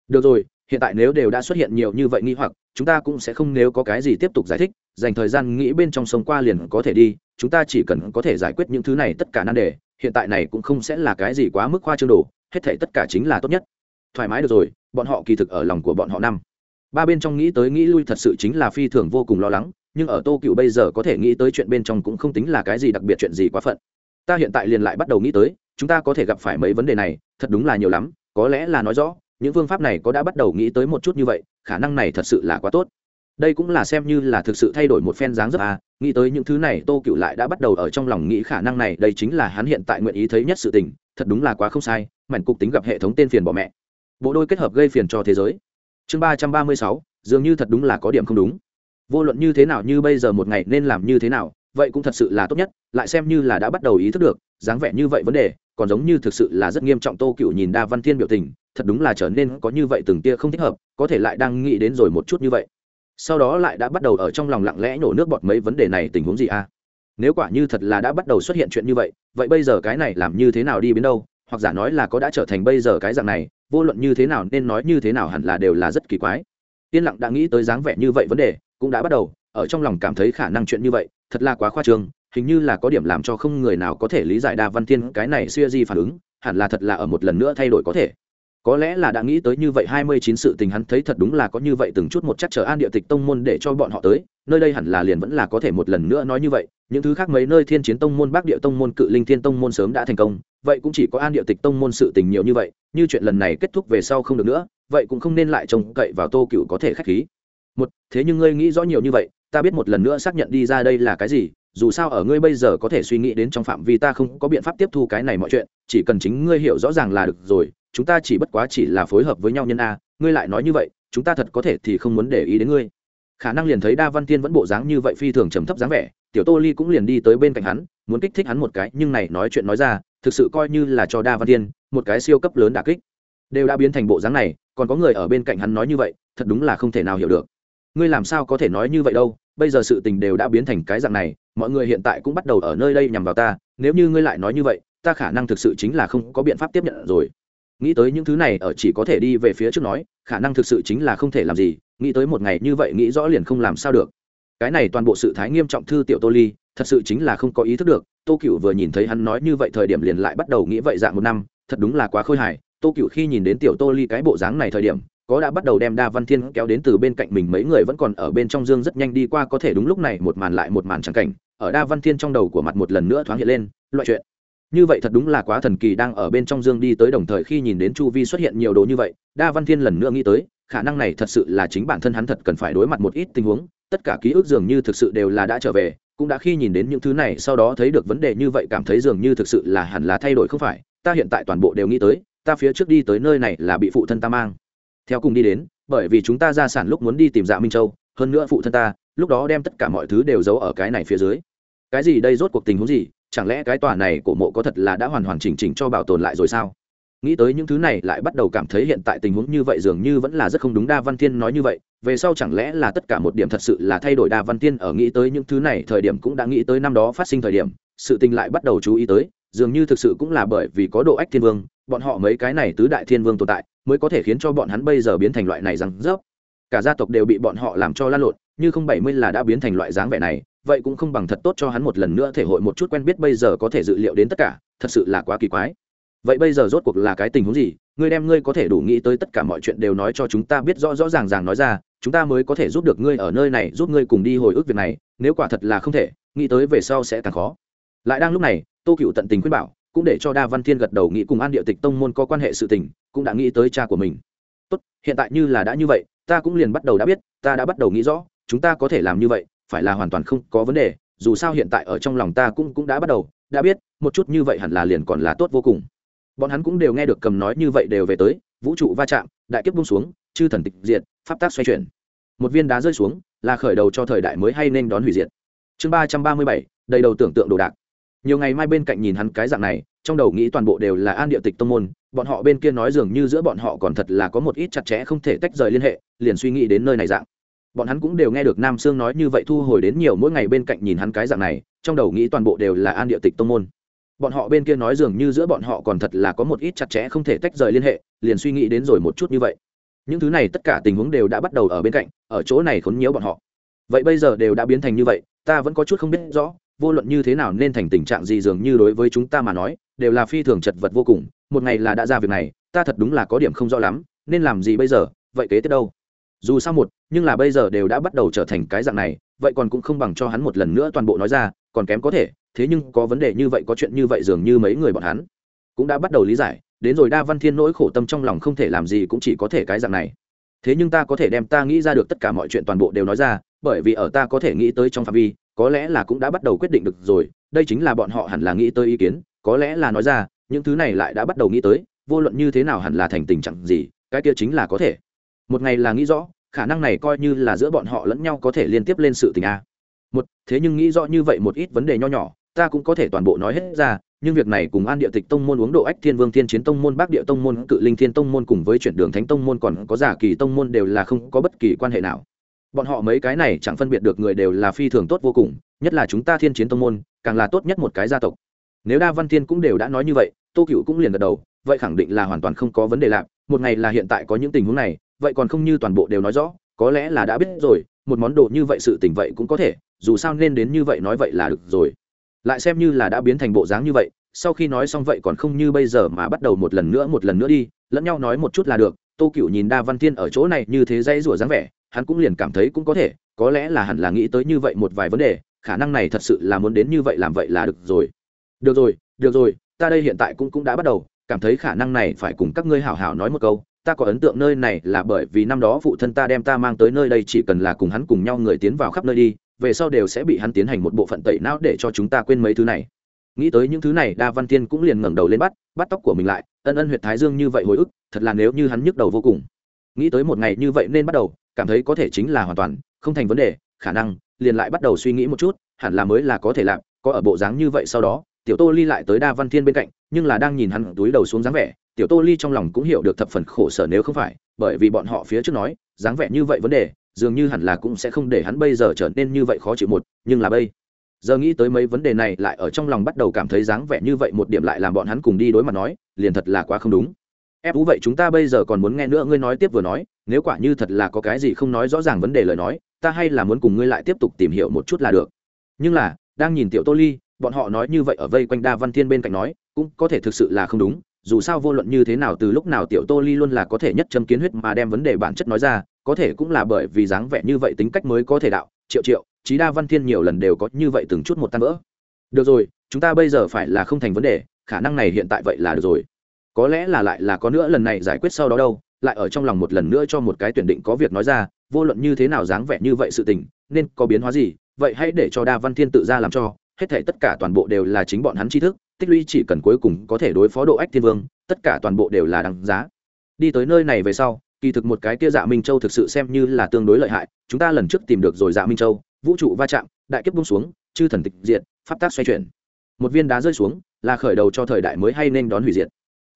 Được rồi, hiện tại nếu đều đã xuất hiện nhiều như vậy nghi hoặc, chúng ta cũng sẽ không nếu có cái gì tiếp tục giải thích, dành thời gian nghĩ bên trong sông qua liền có thể đi, chúng ta chỉ cần có thể giải quyết những thứ này tất cả nan đề, hiện tại này cũng không sẽ là cái gì quá mức khoa trương đồ, hết thảy tất cả chính là tốt nhất. Thoải mái được rồi, bọn họ kỳ thực ở lòng của bọn họ năm ba bên trong nghĩ tới nghĩ lui thật sự chính là phi thường vô cùng lo lắng, nhưng ở tô cựu bây giờ có thể nghĩ tới chuyện bên trong cũng không tính là cái gì đặc biệt chuyện gì quá phận. Ta hiện tại liền lại bắt đầu nghĩ tới, chúng ta có thể gặp phải mấy vấn đề này, thật đúng là nhiều lắm, có lẽ là nói rõ, những phương pháp này có đã bắt đầu nghĩ tới một chút như vậy, khả năng này thật sự là quá tốt. Đây cũng là xem như là thực sự thay đổi một phen dáng dấp à nghĩ tới những thứ này tô cựu lại đã bắt đầu ở trong lòng nghĩ khả năng này, đây chính là hắn hiện tại nguyện ý thấy nhất sự tình, thật đúng là quá không sai, mảnh cục tính gặp hệ thống tên phiền bỏ mẹ. Bộ đôi kết hợp gây phiền cho thế giới chương ba trăm ba mươi sáu, dường như thật đúng là có điểm không đúng. Vô luận như thế nào như bây giờ một ngày nên làm như thế nào, vậy cũng thật sự là tốt nhất, lại xem như là đã bắt đầu ý thức được, dáng vẻ như vậy vấn đề, còn giống như thực sự là rất nghiêm trọng tô cựu nhìn đa văn thiên biểu tình, thật đúng là trở nên có như vậy từng tia không thích hợp, có thể lại đang nghĩ đến rồi một chút như vậy. Sau đó lại đã bắt đầu ở trong lòng lặng lẽ nhổ nước bọt mấy vấn đề này tình huống gì a à? nếu quả như thật là đã bắt đầu xuất hiện chuyện như vậy vậy bây giờ cái này làm như thế nào đi biến đâu? Hoặc giả nói là có đã trở thành bây giờ cái dạng này vô luận như thế nào nên nói như thế nào hẳn là đều là rất kỳ quái. Yên lặng đã nghĩ tới dáng vẻ như vậy vấn đề, cũng đã bắt đầu, ở trong lòng cảm thấy khả năng chuyện như vậy, thật là quá khoa trương, hình như là có điểm làm cho không người nào có thể lý giải đa văn thiên cái này xuya di phản ứng, hẳn là thật là ở một lần nữa thay đổi có thể. Có lẽ là đã nghĩ tới như vậy hai mươi chín sự tình hắn thấy thật đúng là có như vậy từng chút một chắc trở an địa tịch tông môn để cho bọn họ tới, nơi đây hẳn là liền vẫn là có thể một lần nữa nói như vậy những thứ khác mấy nơi thiên chiến tông môn, bắc địa tông môn, cự linh thiên tông môn sớm đã thành công. Vậy cũng chỉ có an địa tịch tông môn sự tình nhiều như vậy, như chuyện lần này kết thúc về sau không được nữa, vậy cũng không nên lại trông cậy vào tô cựu có thể khách khí. Một, thế nhưng ngươi nghĩ rõ nhiều như vậy, ta biết một lần nữa xác nhận đi ra đây là cái gì, dù sao ở ngươi bây giờ có thể suy nghĩ đến trong phạm vi ta không có biện pháp tiếp thu cái này mọi chuyện, chỉ cần chính ngươi hiểu rõ ràng là được rồi, chúng ta chỉ bất quá chỉ là phối hợp với nhau nhân a, ngươi lại nói như vậy, chúng ta thật có thể thì không muốn để ý đến ngươi. Khả năng liền thấy đa văn tiên vẫn bộ dáng như vậy phi thường trầm thấp dáng vẻ tiểu tô ly cũng liền đi tới bên cạnh hắn, muốn kích thích hắn một cái, nhưng này nói chuyện nói ra, thực sự coi như là cho đa văn tiên một cái siêu cấp lớn đà kích. Đều đã biến thành bộ dáng này, còn có người ở bên cạnh hắn nói như vậy, thật đúng là không thể nào hiểu được. Ngươi làm sao có thể nói như vậy đâu, bây giờ sự tình đều đã biến thành cái dạng này, mọi người hiện tại cũng bắt đầu ở nơi đây nhằm vào ta, nếu như ngươi lại nói như vậy, ta khả năng thực sự chính là không có biện pháp tiếp nhận rồi. Nghĩ tới những thứ này, ở chỉ có thể đi về phía trước nói, khả năng thực sự chính là không thể làm gì, nghĩ tới một ngày như vậy, nghĩ rõ liền không làm sao được cái này toàn bộ sự thái nghiêm trọng thư tiểu tô ly, thật sự chính là không có ý thức được, tô cựu vừa nhìn thấy hắn nói như vậy thời điểm liền lại bắt đầu nghĩ vậy dạng một năm, thật đúng là quá khôi hài, tô cựu khi nhìn đến tiểu tô ly cái bộ dáng này thời điểm, có đã bắt đầu đem đa văn thiên kéo đến từ bên cạnh mình mấy người vẫn còn ở bên trong dương rất nhanh đi qua, có thể đúng lúc này một màn lại một màn trắng cảnh, ở đa văn thiên trong đầu của mặt một lần nữa thoáng hiện lên, loại chuyện. Như vậy thật đúng là quá thần kỳ đang ở bên trong dương đi tới đồng thời khi nhìn đến chu vi xuất hiện nhiều đồ như vậy, đa văn thiên lần nữa nghĩ tới, khả năng này thật sự là chính bản thân hắn thật cần phải đối mặt một ít tình huống tất cả ký ức dường như thực sự đều là đã trở về, cũng đã khi nhìn đến những thứ này, sau đó thấy được vấn đề như vậy, cảm thấy dường như thực sự là hẳn là thay đổi không phải. Ta hiện tại toàn bộ đều nghĩ tới, ta phía trước đi tới nơi này là bị phụ thân ta mang. Theo cùng đi đến, bởi vì chúng ta ra sản lúc muốn đi tìm dạ minh châu, hơn nữa phụ thân ta, lúc đó đem tất cả mọi thứ đều giấu ở cái này phía dưới. Cái gì đây rốt cuộc tình huống gì? Chẳng lẽ cái tòa này của mộ có thật là đã hoàn hoàn chỉnh chỉnh cho bảo tồn lại rồi sao? Nghĩ tới những thứ này lại bắt đầu cảm thấy hiện tại tình huống như vậy dường như vẫn là rất không đúng đa văn thiên nói như vậy. Về sau chẳng lẽ là tất cả một điểm thật sự là thay đổi đa văn thiên ở nghĩ tới những thứ này thời điểm cũng đã nghĩ tới năm đó phát sinh thời điểm, sự tình lại bắt đầu chú ý tới, dường như thực sự cũng là bởi vì có độ ách thiên vương, bọn họ mấy cái này tứ đại thiên vương tồn tại, mới có thể khiến cho bọn hắn bây giờ biến thành loại này rằng rớp. Cả gia tộc đều bị bọn họ làm cho lan lộn, như không bảy mươi là đã biến thành loại dáng vẻ này, vậy cũng không bằng thật tốt cho hắn một lần nữa thể hội một chút quen biết bây giờ có thể dự liệu đến tất cả, thật sự là quá kỳ quái vậy bây giờ rốt cuộc là cái tình huống gì? Ngươi đem ngươi có thể đủ nghĩ tới tất cả mọi chuyện đều nói cho chúng ta biết rõ rõ ràng ràng nói ra, chúng ta mới có thể giúp được ngươi ở nơi này, giúp ngươi cùng đi hồi ức việc này, nếu quả thật là không thể, nghĩ tới về sau sẽ càng khó. Lại đang lúc này, tô cựu tận tình khuyên bảo, cũng để cho đa văn thiên gật đầu nghĩ cùng an địa tịch tông môn có quan hệ sự tình, cũng đã nghĩ tới cha của mình. Tốt, hiện tại như là đã như vậy, ta cũng liền bắt đầu đã biết, ta đã bắt đầu nghĩ rõ, chúng ta có thể làm như vậy, phải là hoàn toàn không có vấn đề, dù sao hiện tại ở trong lòng ta cũng cũng đã bắt đầu, đã biết, một chút như vậy hẳn là liền còn là tốt vô cùng bọn hắn cũng đều nghe được cầm nói như vậy đều về tới, vũ trụ va chạm, đại kiếp bung xuống, chư thần tịch diệt, pháp tác xoay chuyển. Một viên đá rơi xuống, là khởi đầu cho thời đại mới hay nên đón hủy diệt. Chương ba trăm ba mươi bảy, đầy đầu tưởng tượng đồ đạc. Nhiều ngày mai bên cạnh nhìn hắn cái dạng này, trong đầu nghĩ toàn bộ đều là an địa tịch tông môn, bọn họ bên kia nói dường như giữa bọn họ còn thật là có một ít chặt chẽ không thể tách rời liên hệ, liền suy nghĩ đến nơi này dạng. Bọn hắn cũng đều nghe được nam sương nói như vậy thu hồi đến nhiều mỗi ngày bên cạnh nhìn hắn cái dạng này, trong đầu nghĩ toàn bộ đều là an địa tịch tông môn bọn họ bên kia nói dường như giữa bọn họ còn thật là có một ít chặt chẽ không thể tách rời liên hệ, liền suy nghĩ đến rồi một chút như vậy. Những thứ này tất cả tình huống đều đã bắt đầu ở bên cạnh, ở chỗ này khốn nhiễu bọn họ. Vậy bây giờ đều đã biến thành như vậy, ta vẫn có chút không biết rõ, vô luận như thế nào nên thành tình trạng gì dường như đối với chúng ta mà nói, đều là phi thường chật vật vô cùng, một ngày là đã ra việc này, ta thật đúng là có điểm không rõ lắm, nên làm gì bây giờ, vậy kế tiếp đâu? Dù sao một, nhưng là bây giờ đều đã bắt đầu trở thành cái dạng này, vậy còn cũng không bằng cho hắn một lần nữa toàn bộ nói ra, còn kém có thể thế nhưng có vấn đề như vậy, có chuyện như vậy dường như mấy người bọn hắn cũng đã bắt đầu lý giải. Đến rồi đa văn thiên nỗi khổ tâm trong lòng không thể làm gì cũng chỉ có thể cái dạng này. Thế nhưng ta có thể đem ta nghĩ ra được tất cả mọi chuyện toàn bộ đều nói ra, bởi vì ở ta có thể nghĩ tới trong phạm vi, có lẽ là cũng đã bắt đầu quyết định được rồi. Đây chính là bọn họ hẳn là nghĩ tới ý kiến, có lẽ là nói ra, những thứ này lại đã bắt đầu nghĩ tới, vô luận như thế nào hẳn là thành tình trạng gì, cái kia chính là có thể. Một ngày là nghĩ rõ, khả năng này coi như là giữa bọn họ lẫn nhau có thể liên tiếp lên sự tình a một, thế nhưng nghĩ rõ như vậy một ít vấn đề nho nhỏ, ta cũng có thể toàn bộ nói hết ra, nhưng việc này cùng an địa tịch tông môn uống độ ách thiên vương thiên chiến tông môn bắc địa tông môn, cự linh thiên tông môn cùng với chuyển đường thánh tông môn còn có giả kỳ tông môn đều là không có bất kỳ quan hệ nào. Bọn họ mấy cái này chẳng phân biệt được người đều là phi thường tốt vô cùng, nhất là chúng ta thiên chiến tông môn, càng là tốt nhất một cái gia tộc. Nếu đa văn thiên cũng đều đã nói như vậy, tô cựu cũng liền gật đầu, vậy khẳng định là hoàn toàn không có vấn đề lạc một ngày là hiện tại có những tình huống này, vậy còn không như toàn bộ đều nói rõ, có lẽ là đã biết rồi, một món đồ như vậy sự tình vậy cũng có thể dù sao nên đến như vậy nói vậy là được rồi. Lại xem như là đã biến thành bộ dáng như vậy, sau khi nói xong vậy còn không như bây giờ mà bắt đầu một lần nữa một lần nữa đi, lẫn nhau nói một chút là được, tô cựu nhìn đa văn thiên ở chỗ này như thế dây rủa dáng vẻ, hắn cũng liền cảm thấy cũng có thể, có lẽ là hẳn là nghĩ tới như vậy một vài vấn đề, khả năng này thật sự là muốn đến như vậy làm vậy là được rồi. Được rồi được rồi, ta đây hiện tại cũng cũng đã bắt đầu, cảm thấy khả năng này phải cùng các ngươi hảo hảo nói một câu, ta có ấn tượng nơi này là bởi vì năm đó phụ thân ta đem ta mang tới nơi đây chỉ cần là cùng hắn cùng nhau người tiến vào khắp nơi đi về sau đều sẽ bị hắn tiến hành một bộ phận tẩy não để cho chúng ta quên mấy thứ này. Nghĩ tới những thứ này, đa văn tiên cũng liền ngẩng đầu lên bắt bắt tóc của mình lại, ân ân huyệt thái dương như vậy hồi ức, thật là nếu như hắn nhức đầu vô cùng. Nghĩ tới một ngày như vậy nên bắt đầu, cảm thấy có thể chính là hoàn toàn, không thành vấn đề, khả năng, liền lại bắt đầu suy nghĩ một chút, hẳn là mới là có thể làm, có ở bộ dáng như vậy sau đó, tiểu tô ly lại tới đa văn thiên bên cạnh, nhưng là đang nhìn hắn túi đầu xuống dáng vẻ, tiểu tô ly trong lòng cũng hiểu được thập phần khổ sở nếu không phải, bởi vì bọn họ phía trước nói, dáng vẻ như vậy vấn đề dường như hẳn là cũng sẽ không để hắn bây giờ trở nên như vậy khó chịu một, nhưng là bây giờ nghĩ tới mấy vấn đề này lại ở trong lòng bắt đầu cảm thấy dáng vẻ như vậy một điểm lại làm bọn hắn cùng đi đối mặt nói, liền thật là quá không đúng. Ép ú vậy chúng ta bây giờ còn muốn nghe nữa, ngươi nói tiếp vừa nói, nếu quả như thật là có cái gì không nói rõ ràng vấn đề lời nói, ta hay là muốn cùng ngươi lại tiếp tục tìm hiểu một chút là được. Nhưng là, đang nhìn tiểu tô ly, bọn họ nói như vậy ở vây quanh đa văn thiên bên cạnh nói, cũng có thể thực sự là không đúng, dù sao vô luận như thế nào từ lúc nào tiểu tô ly luôn là có thể nhất châm kiến huyết mà đem vấn đề bản chất nói ra có thể cũng là bởi vì dáng vẻ như vậy tính cách mới có thể đạo, triệu triệu trí đa văn thiên nhiều lần đều có như vậy từng chút một tan vỡ. Được rồi, chúng ta bây giờ phải là không thành vấn đề, khả năng này hiện tại vậy là được rồi. Có lẽ là lại là có nữa lần này giải quyết sau đó đâu, lại ở trong lòng một lần nữa cho một cái tuyển định có việc nói ra, vô luận như thế nào dáng vẻ như vậy sự tình, nên có biến hóa gì, vậy hãy để cho đa văn thiên tự ra làm cho, hết thể tất cả toàn bộ đều là chính bọn hắn tri thức, tích lũy chỉ cần cuối cùng có thể đối phó độ ách thiên vương, tất cả toàn bộ đều là đằng giá. Đi tới nơi này về sau kỳ thực một cái kia dạ minh châu thực sự xem như là tương đối lợi hại, chúng ta lần trước tìm được rồi dạ minh châu, vũ trụ va chạm, đại kiếp bung xuống, chư thần tịch diệt, pháp tác xoay chuyển. Một viên đá rơi xuống, là khởi đầu cho thời đại mới hay nên đón hủy diệt.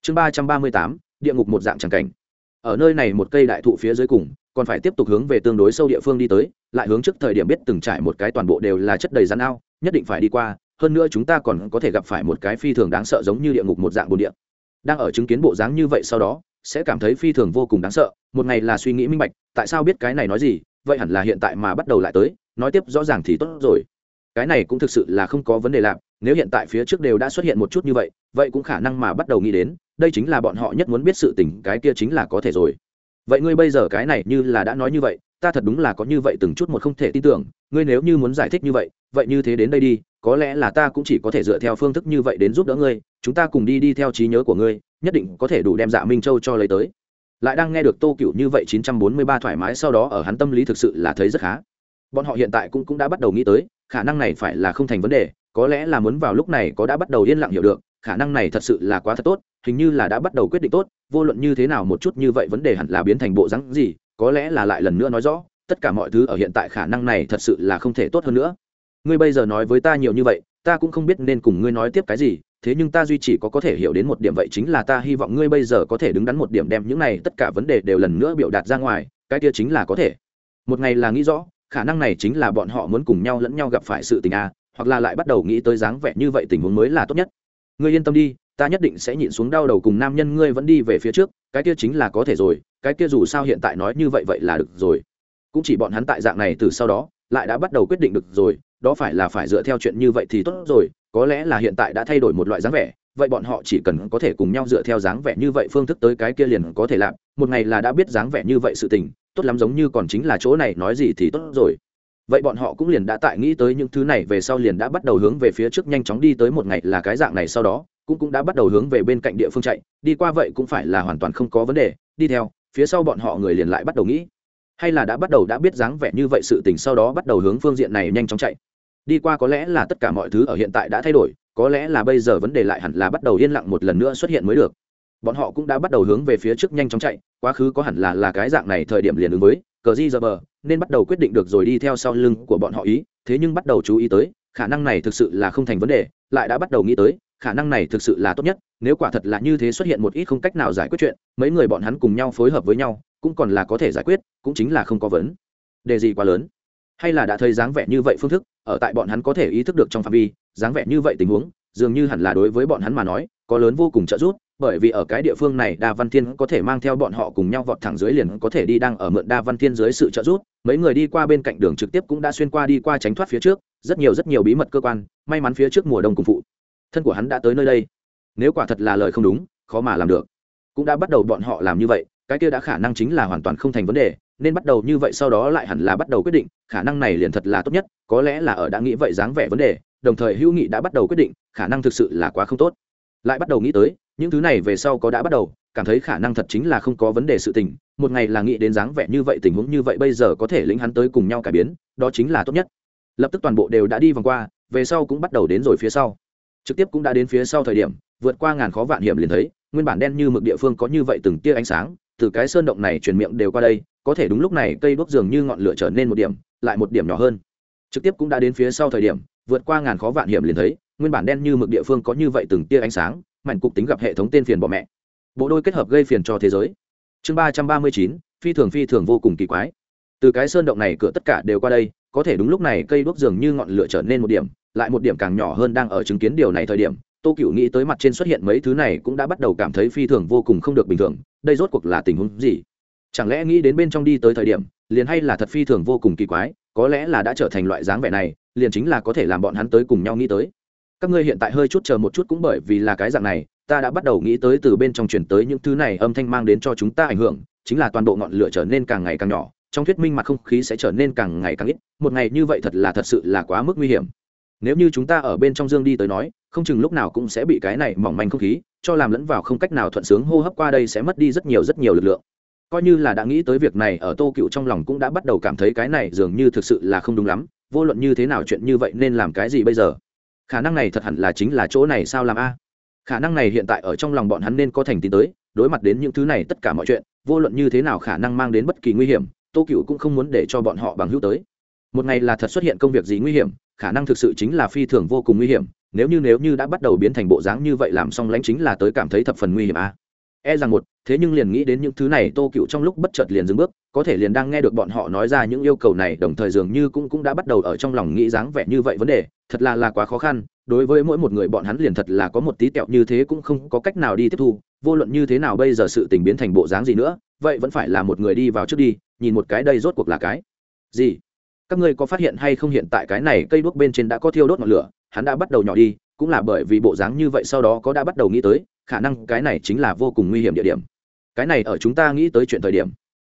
Chương ba trăm ba mươi tám, địa ngục một dạng tràng cảnh. Ở nơi này một cây đại thụ phía dưới cùng, còn phải tiếp tục hướng về tương đối sâu địa phương đi tới, lại hướng trước thời điểm biết từng trải một cái toàn bộ đều là chất đầy rắn ao, nhất định phải đi qua, hơn nữa chúng ta còn có thể gặp phải một cái phi thường đáng sợ giống như địa ngục một dạng bồn địa. Đang ở chứng kiến bộ dáng như vậy sau đó sẽ cảm thấy phi thường vô cùng đáng sợ. Một ngày là suy nghĩ minh bạch, tại sao biết cái này nói gì, vậy hẳn là hiện tại mà bắt đầu lại tới, nói tiếp rõ ràng thì tốt rồi. Cái này cũng thực sự là không có vấn đề làm nếu hiện tại phía trước đều đã xuất hiện một chút như vậy vậy cũng khả năng mà bắt đầu nghĩ đến, đây chính là bọn họ nhất muốn biết sự tình, cái kia chính là có thể rồi. Vậy ngươi bây giờ cái này như là đã nói như vậy, ta thật đúng là có như vậy từng chút một không thể tin tưởng, ngươi nếu như muốn giải thích như vậy vậy như thế đến đây đi, có lẽ là ta cũng chỉ có thể dựa theo phương thức như vậy đến giúp đỡ ngươi, chúng ta cùng đi đi theo trí nhớ của ngươi nhất định có thể đủ đem dạ minh châu cho lấy tới. Lại đang nghe được tô cựu như vậy 943 thoải mái sau đó ở hắn tâm lý thực sự là thấy rất khá. Bọn họ hiện tại cũng cũng đã bắt đầu nghĩ tới, khả năng này phải là không thành vấn đề, có lẽ là muốn vào lúc này có đã bắt đầu yên lặng hiểu được, khả năng này thật sự là quá thật tốt, hình như là đã bắt đầu quyết định tốt, vô luận như thế nào một chút như vậy vấn đề hẳn là biến thành bộ rắn gì, có lẽ là lại lần nữa nói rõ, tất cả mọi thứ ở hiện tại khả năng này thật sự là không thể tốt hơn nữa. Ngươi bây giờ nói với ta nhiều như vậy, ta cũng không biết nên cùng ngươi nói tiếp cái gì thế nhưng ta duy chỉ có có thể hiểu đến một điểm vậy chính là ta hy vọng ngươi bây giờ có thể đứng đắn một điểm đem những này tất cả vấn đề đều lần nữa biểu đạt ra ngoài, cái kia chính là có thể. Một ngày là nghĩ rõ, khả năng này chính là bọn họ muốn cùng nhau lẫn nhau gặp phải sự tình à hoặc là lại bắt đầu nghĩ tới dáng vẻ như vậy tình huống mới là tốt nhất. Ngươi yên tâm đi, ta nhất định sẽ nhịn xuống đau đầu cùng nam nhân ngươi vẫn đi về phía trước, cái kia chính là có thể rồi, cái kia dù sao hiện tại nói như vậy vậy là được rồi. Cũng chỉ bọn hắn tại dạng này từ sau đó, lại đã bắt đầu quyết định được rồi, đó phải là phải dựa theo chuyện như vậy thì tốt rồi có lẽ là hiện tại đã thay đổi một loại dáng vẻ, vậy bọn họ chỉ cần có thể cùng nhau dựa theo dáng vẻ như vậy phương thức tới cái kia liền có thể làm, một ngày là đã biết dáng vẻ như vậy sự tình, tốt lắm giống như còn chính là chỗ này nói gì thì tốt rồi. Vậy bọn họ cũng liền đã tại nghĩ tới những thứ này về sau liền đã bắt đầu hướng về phía trước nhanh chóng đi tới một ngày là cái dạng này sau đó, cũng cũng đã bắt đầu hướng về bên cạnh địa phương chạy, đi qua vậy cũng phải là hoàn toàn không có vấn đề, đi theo, phía sau bọn họ người liền lại bắt đầu nghĩ. Hay là đã bắt đầu đã biết dáng vẻ như vậy sự tình sau đó bắt đầu hướng phương diện này nhanh chóng chạy đi qua có lẽ là tất cả mọi thứ ở hiện tại đã thay đổi, có lẽ là bây giờ vấn đề lại hẳn là bắt đầu yên lặng một lần nữa xuất hiện mới được. Bọn họ cũng đã bắt đầu hướng về phía trước nhanh chóng chạy, quá khứ có hẳn là là cái dạng này thời điểm liền ứng với, cờ di giờ bờ, nên bắt đầu quyết định được rồi đi theo sau lưng của bọn họ ý, thế nhưng bắt đầu chú ý tới, khả năng này thực sự là không thành vấn đề, lại đã bắt đầu nghĩ tới, khả năng này thực sự là tốt nhất, nếu quả thật là như thế xuất hiện một ít không cách nào giải quyết chuyện, mấy người bọn hắn cùng nhau phối hợp với nhau, cũng còn là có thể giải quyết, cũng chính là không có vấn đề gì quá lớn. Hay là đã thấy dáng vẻ như vậy phương thức ở tại bọn hắn có thể ý thức được trong phạm vi, dáng vẻ như vậy tình huống, dường như hẳn là đối với bọn hắn mà nói, có lớn vô cùng trợ giúp, bởi vì ở cái địa phương này, đa văn thiên có thể mang theo bọn họ cùng nhau vọt thẳng dưới liền có thể đi đang ở mượn đa văn thiên dưới sự trợ giúp. Mấy người đi qua bên cạnh đường trực tiếp cũng đã xuyên qua đi qua tránh thoát phía trước, rất nhiều rất nhiều bí mật cơ quan, may mắn phía trước mùa đông cùng phụ. Thân của hắn đã tới nơi đây. Nếu quả thật là lời không đúng, khó mà làm được. Cũng đã bắt đầu bọn họ làm như vậy, cái kia đã khả năng chính là hoàn toàn không thành vấn đề nên bắt đầu như vậy sau đó lại hẳn là bắt đầu quyết định, khả năng này liền thật là tốt nhất, có lẽ là ở đã nghĩ vậy dáng vẻ vấn đề, đồng thời hữu nghị đã bắt đầu quyết định, khả năng thực sự là quá không tốt. Lại bắt đầu nghĩ tới, những thứ này về sau có đã bắt đầu, cảm thấy khả năng thật chính là không có vấn đề sự tình, một ngày là nghĩ đến dáng vẻ như vậy tình huống như vậy bây giờ có thể lĩnh hắn tới cùng nhau cải biến, đó chính là tốt nhất. Lập tức toàn bộ đều đã đi vòng qua, về sau cũng bắt đầu đến rồi phía sau. Trực tiếp cũng đã đến phía sau thời điểm, vượt qua ngàn khó vạn hiểm liền thấy, nguyên bản đen như mực địa phương có như vậy từng tia ánh sáng, từ cái sơn động này truyền miệng đều qua đây có thể đúng lúc này cây đuốc dường như ngọn lửa trở nên một điểm, lại một điểm nhỏ hơn. Trực tiếp cũng đã đến phía sau thời điểm, vượt qua ngàn khó vạn hiểm liền thấy, nguyên bản đen như mực địa phương có như vậy từng tia ánh sáng mạnh cục tính gặp hệ thống tên phiền bỏ mẹ. Bộ đôi kết hợp gây phiền cho thế giới. Chương ba trăm ba mươi chín, phi thường phi thường vô cùng kỳ quái. Từ cái sơn động này cửa tất cả đều qua đây, có thể đúng lúc này cây đuốc dường như ngọn lửa trở nên một điểm, lại một điểm càng nhỏ hơn đang ở chứng kiến điều này thời điểm, tô cựu nghĩ tới mặt trên xuất hiện mấy thứ này cũng đã bắt đầu cảm thấy phi thường vô cùng không được bình thường, đây rốt cuộc là tình huống gì? Chẳng lẽ nghĩ đến bên trong đi tới thời điểm, liền hay là thật phi thường vô cùng kỳ quái, có lẽ là đã trở thành loại dáng vẻ này, liền chính là có thể làm bọn hắn tới cùng nhau nghĩ tới. Các ngươi hiện tại hơi chút chờ một chút cũng bởi vì là cái dạng này, ta đã bắt đầu nghĩ tới từ bên trong chuyển tới những thứ này âm thanh mang đến cho chúng ta ảnh hưởng, chính là toàn bộ ngọn lửa trở nên càng ngày càng nhỏ, trong thuyết minh mặt không khí sẽ trở nên càng ngày càng ít, một ngày như vậy thật là thật sự là quá mức nguy hiểm. Nếu như chúng ta ở bên trong dương đi tới nói, không chừng lúc nào cũng sẽ bị cái này mỏng manh không khí, cho làm lẫn vào không cách nào thuận sướng hô hấp qua đây sẽ mất đi rất nhiều rất nhiều lực lượng coi như là đã nghĩ tới việc này ở tô cựu trong lòng cũng đã bắt đầu cảm thấy cái này dường như thực sự là không đúng lắm, vô luận như thế nào chuyện như vậy nên làm cái gì bây giờ? Khả năng này thật hẳn là chính là chỗ này sao làm a? Khả năng này hiện tại ở trong lòng bọn hắn nên có thành tín tới, đối mặt đến những thứ này tất cả mọi chuyện, vô luận như thế nào khả năng mang đến bất kỳ nguy hiểm, tô cựu cũng không muốn để cho bọn họ bằng hữu tới. Một ngày là thật xuất hiện công việc gì nguy hiểm, khả năng thực sự chính là phi thường vô cùng nguy hiểm, nếu như nếu như đã bắt đầu biến thành bộ dáng như vậy làm xong lãnh chính là tới cảm thấy thập phần nguy hiểm a e rằng một, thế nhưng liền nghĩ đến những thứ này tô cựu trong lúc bất chợt liền dừng bước, có thể liền đang nghe được bọn họ nói ra những yêu cầu này, đồng thời dường như cũng cũng đã bắt đầu ở trong lòng nghĩ dáng vẻ như vậy vấn đề, thật là là quá khó khăn, đối với mỗi một người bọn hắn liền thật là có một tí tẹo như thế cũng không có cách nào đi tiếp thu, vô luận như thế nào bây giờ sự tình biến thành bộ dáng gì nữa, vậy vẫn phải là một người đi vào trước đi, nhìn một cái đây rốt cuộc là cái gì. Các ngươi có phát hiện hay không hiện tại cái này cây đuốc bên trên đã có thiêu đốt ngọn lửa, hắn đã bắt đầu nhỏ đi, cũng là bởi vì bộ dáng như vậy sau đó có đã bắt đầu nghĩ tới khả năng cái này chính là vô cùng nguy hiểm địa điểm. Cái này ở chúng ta nghĩ tới chuyện thời điểm,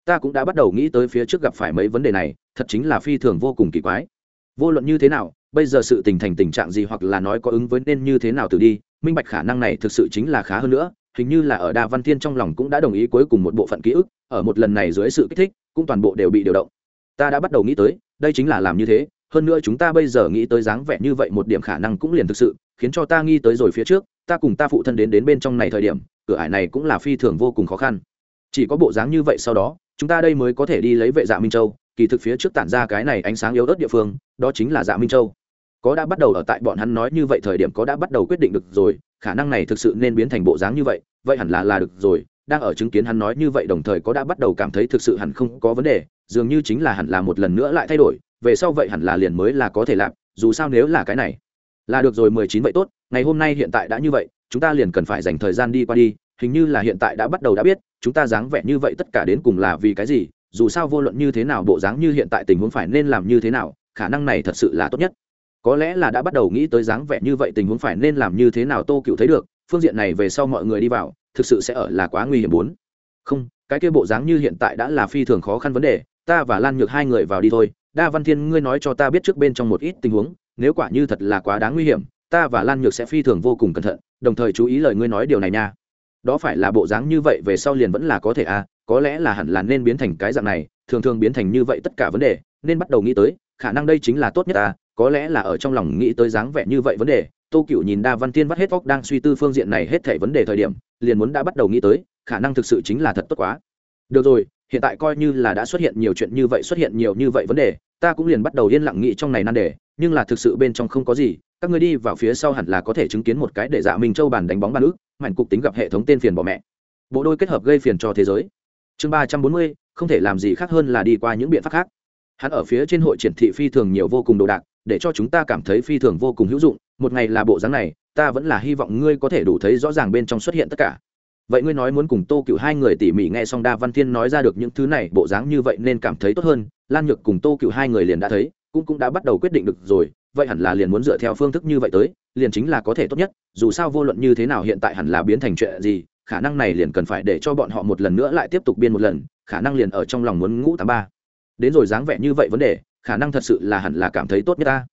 ta cũng đã bắt đầu nghĩ tới phía trước gặp phải mấy vấn đề này, thật chính là phi thường vô cùng kỳ quái. Vô luận như thế nào, bây giờ sự tình thành tình trạng gì hoặc là nói có ứng với nên như thế nào từ đi, minh bạch khả năng này thực sự chính là khá hơn nữa, hình như là ở đa văn thiên trong lòng cũng đã đồng ý cuối cùng một bộ phận ký ức, ở một lần này dưới sự kích thích, cũng toàn bộ đều bị điều động. Ta đã bắt đầu nghĩ tới, đây chính là làm như thế hơn nữa chúng ta bây giờ nghĩ tới dáng vẻ như vậy một điểm khả năng cũng liền thực sự, khiến cho ta nghi tới rồi phía trước, ta cùng ta phụ thân đến đến bên trong này thời điểm, cửa ải này cũng là phi thường vô cùng khó khăn. Chỉ có bộ dáng như vậy sau đó, chúng ta đây mới có thể đi lấy vệ dạ minh châu, kỳ thực phía trước tản ra cái này ánh sáng yếu ớt địa phương, đó chính là dạ minh châu. Có đã bắt đầu ở tại bọn hắn nói như vậy thời điểm có đã bắt đầu quyết định được rồi, khả năng này thực sự nên biến thành bộ dáng như vậy vậy hẳn là là được rồi, đang ở chứng kiến hắn nói như vậy đồng thời có đã bắt đầu cảm thấy thực sự hẳn không có vấn đề, dường như chính là hẳn là một lần nữa lại thay đổi về sau vậy hẳn là liền mới là có thể làm, dù sao nếu là cái này, là được rồi, mười chín vậy tốt, ngày hôm nay hiện tại đã như vậy, chúng ta liền cần phải dành thời gian đi qua đi, hình như là hiện tại đã bắt đầu đã biết, chúng ta dáng vẻ như vậy tất cả đến cùng là vì cái gì, dù sao vô luận như thế nào, bộ dáng như hiện tại tình huống phải nên làm như thế nào, khả năng này thật sự là tốt nhất. Có lẽ là đã bắt đầu nghĩ tới dáng vẻ như vậy tình huống phải nên làm như thế nào tô cựu thấy được, phương diện này về sau mọi người đi vào, thực sự sẽ ở là quá nguy hiểm bốn. Không, cái kia bộ dáng như hiện tại đã là phi thường khó khăn vấn đề, ta và lan nhược hai người vào đi thôi đa văn thiên, ngươi nói cho ta biết trước bên trong một ít tình huống, nếu quả như thật là quá đáng nguy hiểm, ta và lan nhược sẽ phi thường vô cùng cẩn thận, đồng thời chú ý lời ngươi nói điều này nha. Đó phải là bộ dáng như vậy về sau liền vẫn là có thể à có lẽ là hẳn là nên biến thành cái dạng này, thường thường biến thành như vậy tất cả vấn đề, nên bắt đầu nghĩ tới, khả năng đây chính là tốt nhất à có lẽ là ở trong lòng nghĩ tới dáng vẻ như vậy vấn đề. Tô cựu nhìn đa văn thiên vắt hết vóc đang suy tư phương diện này hết thể vấn đề thời điểm, liền muốn đã bắt đầu nghĩ tới, khả năng thực sự chính là thật tốt quá. Được rồi hiện tại coi như là đã xuất hiện nhiều chuyện như vậy, xuất hiện nhiều như vậy vấn đề, ta cũng liền bắt đầu yên lặng nghĩ trong này nan đề, nhưng là thực sự bên trong không có gì, các ngươi đi vào phía sau hẳn là có thể chứng kiến một cái để dạ minh châu bàn đánh bóng bàn ước mạnh cục tính gặp hệ thống tên phiền bỏ mẹ. Bộ đôi kết hợp gây phiền cho thế giới. Chương ba trăm bốn mươi, không thể làm gì khác hơn là đi qua những biện pháp khác. Hắn ở phía trên hội triển thị phi thường nhiều vô cùng đồ đạc, để cho chúng ta cảm thấy phi thường vô cùng hữu dụng, một ngày là bộ dáng này, ta vẫn là hy vọng ngươi có thể đủ thấy rõ ràng bên trong xuất hiện tất cả vậy ngươi nói muốn cùng tô cựu hai người tỉ mỉ nghe xong đa văn thiên nói ra được những thứ này, bộ dáng như vậy nên cảm thấy tốt hơn. Lan nhược cùng tô cựu hai người liền đã thấy, cũng cũng đã bắt đầu quyết định được rồi. Vậy hẳn là liền muốn dựa theo phương thức như vậy tới, liền chính là có thể tốt nhất. Dù sao vô luận như thế nào hiện tại hẳn là biến thành chuyện gì, khả năng này liền cần phải để cho bọn họ một lần nữa lại tiếp tục biên một lần, khả năng liền ở trong lòng muốn ngũ tám ba. Đến rồi dáng vẻ như vậy vấn đề, khả năng thật sự là hẳn là cảm thấy tốt nhất ta.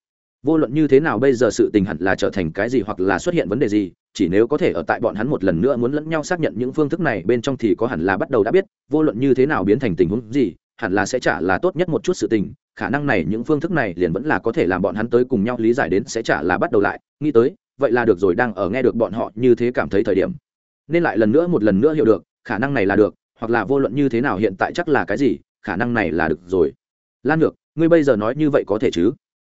Vô luận như thế nào bây giờ sự tình hẳn là trở thành cái gì hoặc là xuất hiện vấn đề gì chỉ nếu có thể ở tại bọn hắn một lần nữa muốn lẫn nhau xác nhận những phương thức này, bên trong thì có hẳn là bắt đầu đã biết, vô luận như thế nào biến thành tình huống gì, hẳn là sẽ trả là tốt nhất một chút sự tình. Khả năng này, những phương thức này liền vẫn là có thể làm bọn hắn tới cùng nhau, lý giải đến sẽ trả là bắt đầu lại. Nghĩ tới, vậy là được rồi, đang ở nghe được bọn họ như thế cảm thấy thời điểm. Nên lại lần nữa một lần nữa hiểu được, khả năng này là được, hoặc là vô luận như thế nào hiện tại chắc là cái gì, khả năng này là được rồi. Lan ngược ngươi bây giờ nói như vậy có thể chứ?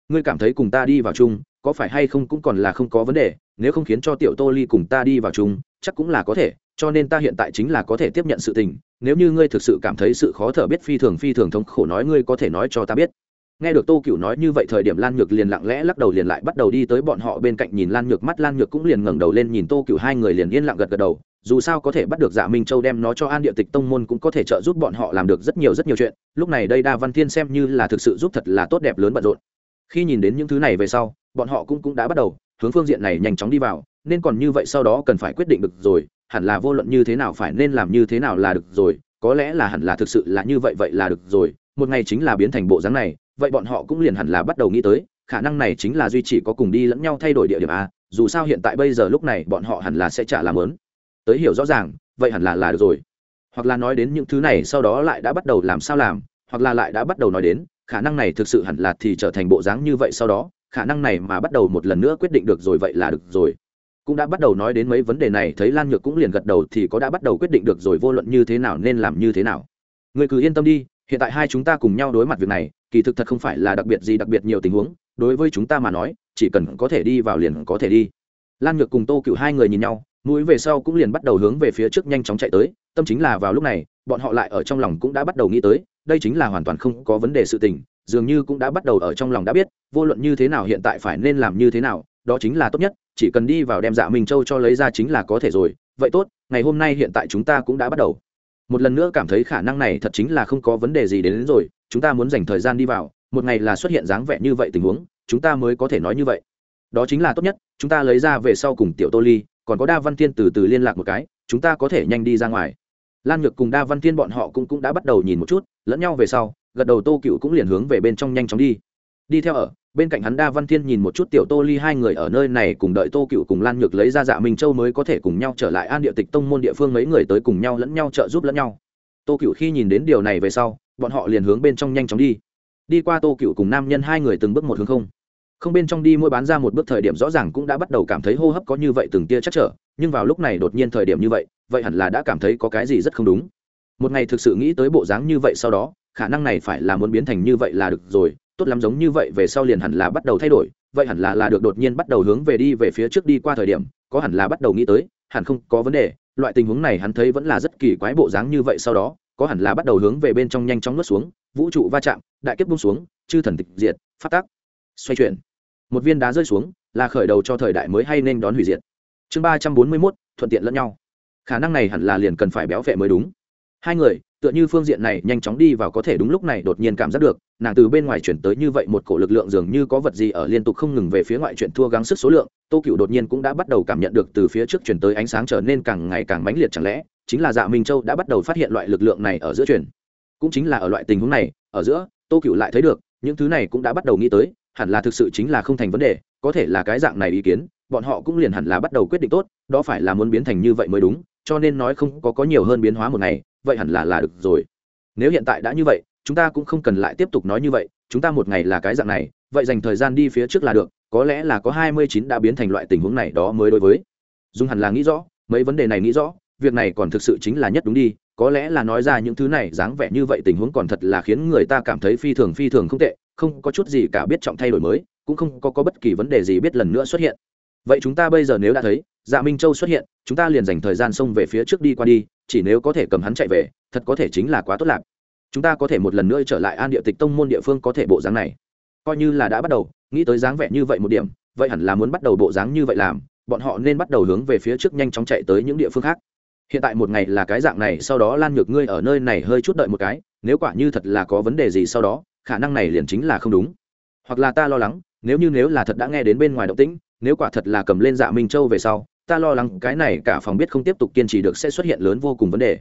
Ngươi cảm thấy cùng ta đi vào chung, có phải hay không cũng còn là không có vấn đề nếu không khiến cho tiểu tô ly cùng ta đi vào chung, chắc cũng là có thể, cho nên ta hiện tại chính là có thể tiếp nhận sự tình. Nếu như ngươi thực sự cảm thấy sự khó thở biết phi thường phi thường thống khổ nói ngươi có thể nói cho ta biết. Nghe được tô cựu nói như vậy thời điểm lan nhược liền lặng lẽ lắc đầu liền lại bắt đầu đi tới bọn họ bên cạnh nhìn lan nhược mắt, lan nhược cũng liền ngẩng đầu lên nhìn tô cựu hai người liền yên lặng gật gật đầu. Dù sao có thể bắt được dạ minh châu đem nó cho an địa tịch tông môn cũng có thể trợ giúp bọn họ làm được rất nhiều rất nhiều chuyện. Lúc này đây đa văn thiên xem như là thực sự giúp thật là tốt đẹp lớn bận rộn. Khi nhìn đến những thứ này về sau, bọn họ cũng cũng đã bắt đầu hướng phương diện này nhanh chóng đi vào, nên còn như vậy sau đó cần phải quyết định được rồi, hẳn là vô luận như thế nào phải nên làm như thế nào là được rồi, có lẽ là hẳn là thực sự là như vậy vậy là được rồi, một ngày chính là biến thành bộ dáng này, vậy bọn họ cũng liền hẳn là bắt đầu nghĩ tới, khả năng này chính là duy chỉ có cùng đi lẫn nhau thay đổi địa điểm a, dù sao hiện tại bây giờ lúc này bọn họ hẳn là sẽ trả làm lớn. Tới hiểu rõ ràng, vậy hẳn là là được rồi. Hoặc là nói đến những thứ này sau đó lại đã bắt đầu làm sao làm, hoặc là lại đã bắt đầu nói đến, khả năng này thực sự hẳn là thì trở thành bộ dáng như vậy sau đó khả năng này mà bắt đầu một lần nữa quyết định được rồi vậy là được rồi. Cũng đã bắt đầu nói đến mấy vấn đề này, thấy lan nhược cũng liền gật đầu thì có đã bắt đầu quyết định được rồi, vô luận như thế nào nên làm như thế nào. Người cứ yên tâm đi, hiện tại hai chúng ta cùng nhau đối mặt việc này, kỳ thực thật không phải là đặc biệt gì đặc biệt nhiều tình huống, đối với chúng ta mà nói, chỉ cần có thể đi vào liền có thể đi. Lan nhược cùng tô cựu hai người nhìn nhau, mũi về sau cũng liền bắt đầu hướng về phía trước nhanh chóng chạy tới, tâm chính là vào lúc này, bọn họ lại ở trong lòng cũng đã bắt đầu nghĩ tới, đây chính là hoàn toàn không có vấn đề sự tình dường như cũng đã bắt đầu ở trong lòng đã biết vô luận như thế nào hiện tại phải nên làm như thế nào đó chính là tốt nhất chỉ cần đi vào đem dạ minh châu cho lấy ra chính là có thể rồi. Vậy tốt ngày hôm nay hiện tại chúng ta cũng đã bắt đầu. Một lần nữa cảm thấy khả năng này thật chính là không có vấn đề gì đến, đến rồi chúng ta muốn dành thời gian đi vào một ngày là xuất hiện dáng vẻ như vậy tình huống chúng ta mới có thể nói như vậy. Đó chính là tốt nhất chúng ta lấy ra về sau cùng tiểu tô ly còn có đa văn thiên từ từ liên lạc một cái chúng ta có thể nhanh đi ra ngoài. Lan nhược cùng đa văn thiên bọn họ cũng cũng đã bắt đầu nhìn một chút lẫn nhau về sau gật đầu tô cựu cũng liền hướng về bên trong nhanh chóng đi. Đi theo ở, bên cạnh hắn đa văn thiên nhìn một chút tiểu tô ly hai người ở nơi này cùng đợi tô cựu cùng lan nhược lấy ra dạ minh châu mới có thể cùng nhau trở lại an địa tịch tông môn địa phương mấy người tới cùng nhau lẫn nhau trợ giúp lẫn nhau. Tô cựu khi nhìn đến điều này về sau, bọn họ liền hướng bên trong nhanh chóng đi. Đi qua tô cựu cùng nam nhân hai người từng bước một hướng không. Không bên trong đi mỗi bán ra một bước thời điểm rõ ràng cũng đã bắt đầu cảm thấy hô hấp có như vậy từng tia chắc trở, nhưng vào lúc này đột nhiên thời điểm như vậy vậy hẳn là đã cảm thấy có cái gì rất không đúng. Một ngày thực sự nghĩ tới bộ dáng như vậy sau đó khả năng này phải là muốn biến thành như vậy là được rồi, tốt lắm giống như vậy về sau liền hẳn là bắt đầu thay đổi, vậy hẳn là là được đột nhiên bắt đầu hướng về đi về phía trước đi qua thời điểm, có hẳn là bắt đầu nghĩ tới, hẳn không có vấn đề, loại tình huống này hắn thấy vẫn là rất kỳ quái bộ dáng như vậy sau đó, có hẳn là bắt đầu hướng về bên trong nhanh chóng nuốt xuống, vũ trụ va chạm, đại kiếp bung xuống, chư thần tịch diệt, phát tác, xoay chuyển. Một viên đá rơi xuống, là khởi đầu cho thời đại mới hay nên đón hủy diệt. Chương ba trăm bốn mươi mốt, thuận tiện lẫn nhau. Khả năng này hẳn là liền cần phải béo phệ mới đúng hai người, tựa như phương diện này nhanh chóng đi vào có thể đúng lúc này đột nhiên cảm giác được, nàng từ bên ngoài chuyển tới như vậy một cổ lực lượng dường như có vật gì ở liên tục không ngừng về phía ngoại chuyển thua gắng sức số lượng, tô cựu đột nhiên cũng đã bắt đầu cảm nhận được từ phía trước chuyển tới ánh sáng trở nên càng ngày càng mãnh liệt chẳng lẽ, chính là dạ minh châu đã bắt đầu phát hiện loại lực lượng này ở giữa chuyển. Cũng chính là ở loại tình huống này, ở giữa, tô cựu lại thấy được, những thứ này cũng đã bắt đầu nghĩ tới, hẳn là thực sự chính là không thành vấn đề, có thể là cái dạng này ý kiến, bọn họ cũng liền hẳn là bắt đầu quyết định tốt, đó phải là muốn biến thành như vậy mới đúng cho nên nói không có có nhiều hơn biến hóa một ngày vậy hẳn là là được rồi. Nếu hiện tại đã như vậy chúng ta cũng không cần lại tiếp tục nói như vậy chúng ta một ngày là cái dạng này vậy dành thời gian đi phía trước là được có lẽ là có hai mươi chín đã biến thành loại tình huống này đó mới đối với. Dung hẳn là nghĩ rõ mấy vấn đề này nghĩ rõ việc này còn thực sự chính là nhất đúng đi có lẽ là nói ra những thứ này dáng vẻ như vậy tình huống còn thật là khiến người ta cảm thấy phi thường phi thường không tệ không có chút gì cả biết trọng thay đổi mới cũng không có, có bất kỳ vấn đề gì biết lần nữa xuất hiện vậy chúng ta bây giờ nếu đã thấy dạ minh châu xuất hiện, chúng ta liền dành thời gian xông về phía trước đi qua đi, chỉ nếu có thể cầm hắn chạy về, thật có thể chính là quá tốt lạc. Chúng ta có thể một lần nữa trở lại an địa tịch tông môn địa phương có thể bộ dáng này. Coi như là đã bắt đầu, nghĩ tới dáng vẻ như vậy một điểm, vậy hẳn là muốn bắt đầu bộ dáng như vậy làm, bọn họ nên bắt đầu hướng về phía trước nhanh chóng chạy tới những địa phương khác. Hiện tại một ngày là cái dạng này, sau đó lan nhược ngươi ở nơi này hơi chút đợi một cái, nếu quả như thật là có vấn đề gì sau đó, khả năng này liền chính là không đúng. Hoặc là ta lo lắng, nếu như nếu là thật đã nghe đến bên ngoài động tĩnh nếu quả thật là cầm lên dạ minh châu về sau, ta lo lắng cái này cả phòng biết không tiếp tục kiên trì được sẽ xuất hiện lớn vô cùng vấn đề.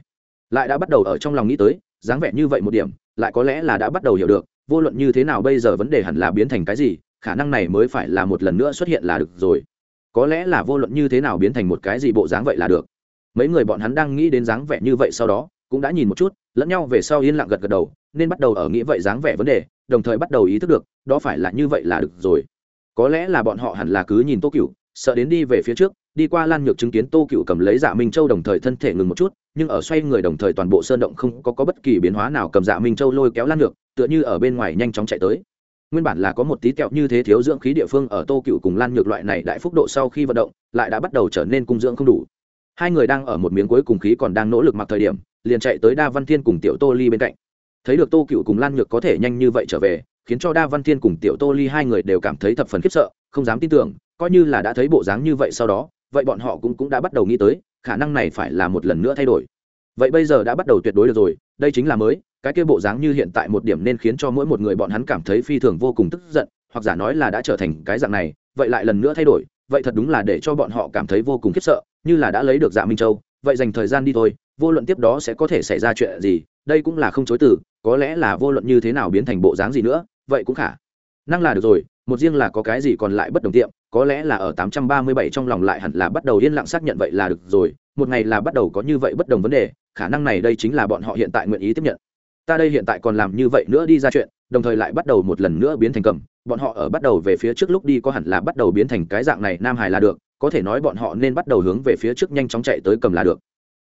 Lại đã bắt đầu ở trong lòng nghĩ tới, dáng vẻ như vậy một điểm, lại có lẽ là đã bắt đầu hiểu được, vô luận như thế nào bây giờ vấn đề hẳn là biến thành cái gì, khả năng này mới phải là một lần nữa xuất hiện là được rồi. Có lẽ là vô luận như thế nào biến thành một cái gì bộ dáng vậy là được. Mấy người bọn hắn đang nghĩ đến dáng vẻ như vậy sau đó, cũng đã nhìn một chút, lẫn nhau về sau yên lặng gật gật đầu, nên bắt đầu ở nghĩ vậy dáng vẻ vấn đề, đồng thời bắt đầu ý thức được, đó phải là như vậy là được rồi có lẽ là bọn họ hẳn là cứ nhìn tô cựu sợ đến đi về phía trước đi qua lan nhược chứng kiến tô cựu cầm lấy dạ minh châu đồng thời thân thể ngừng một chút nhưng ở xoay người đồng thời toàn bộ sơn động không có, có bất kỳ biến hóa nào cầm dạ minh châu lôi kéo lan nhược tựa như ở bên ngoài nhanh chóng chạy tới. Nguyên bản là có một tí kẹo như thế thiếu dưỡng khí địa phương ở tô cựu cùng lan nhược loại này đại phúc độ sau khi vận động lại đã bắt đầu trở nên cung dưỡng không đủ. Hai người đang ở một miếng cuối cùng khí còn đang nỗ lực mặc thời điểm liền chạy tới đa văn thiên cùng tiểu tô ly bên cạnh. Thấy được tô cựu cùng lan nhược có thể nhanh như vậy trở về khiến cho đa văn thiên cùng tiểu tô ly hai người đều cảm thấy thập phần khiếp sợ, không dám tin tưởng, coi như là đã thấy bộ dáng như vậy sau đó, vậy bọn họ cũng cũng đã bắt đầu nghĩ tới, khả năng này phải là một lần nữa thay đổi. Vậy bây giờ đã bắt đầu tuyệt đối được rồi, đây chính là mới, cái kia bộ dáng như hiện tại một điểm nên khiến cho mỗi một người bọn hắn cảm thấy phi thường vô cùng tức giận, hoặc giả nói là đã trở thành cái dạng này, vậy lại lần nữa thay đổi, vậy thật đúng là để cho bọn họ cảm thấy vô cùng khiếp sợ, như là đã lấy được dạ minh châu, vậy dành thời gian đi thôi, vô luận tiếp đó sẽ có thể xảy ra chuyện gì, đây cũng là không chối từ, có lẽ là vô luận như thế nào biến thành bộ dáng gì nữa vậy cũng khả năng là được rồi, một riêng là có cái gì còn lại bất đồng tiệm, có lẽ là ở 837 trong lòng lại hẳn là bắt đầu yên lặng xác nhận vậy là được rồi, một ngày là bắt đầu có như vậy bất đồng vấn đề, khả năng này đây chính là bọn họ hiện tại nguyện ý tiếp nhận. Ta đây hiện tại còn làm như vậy nữa đi ra chuyện, đồng thời lại bắt đầu một lần nữa biến thành cầm, bọn họ ở bắt đầu về phía trước lúc đi có hẳn là bắt đầu biến thành cái dạng này nam hải là được, có thể nói bọn họ nên bắt đầu hướng về phía trước nhanh chóng chạy tới cầm là được.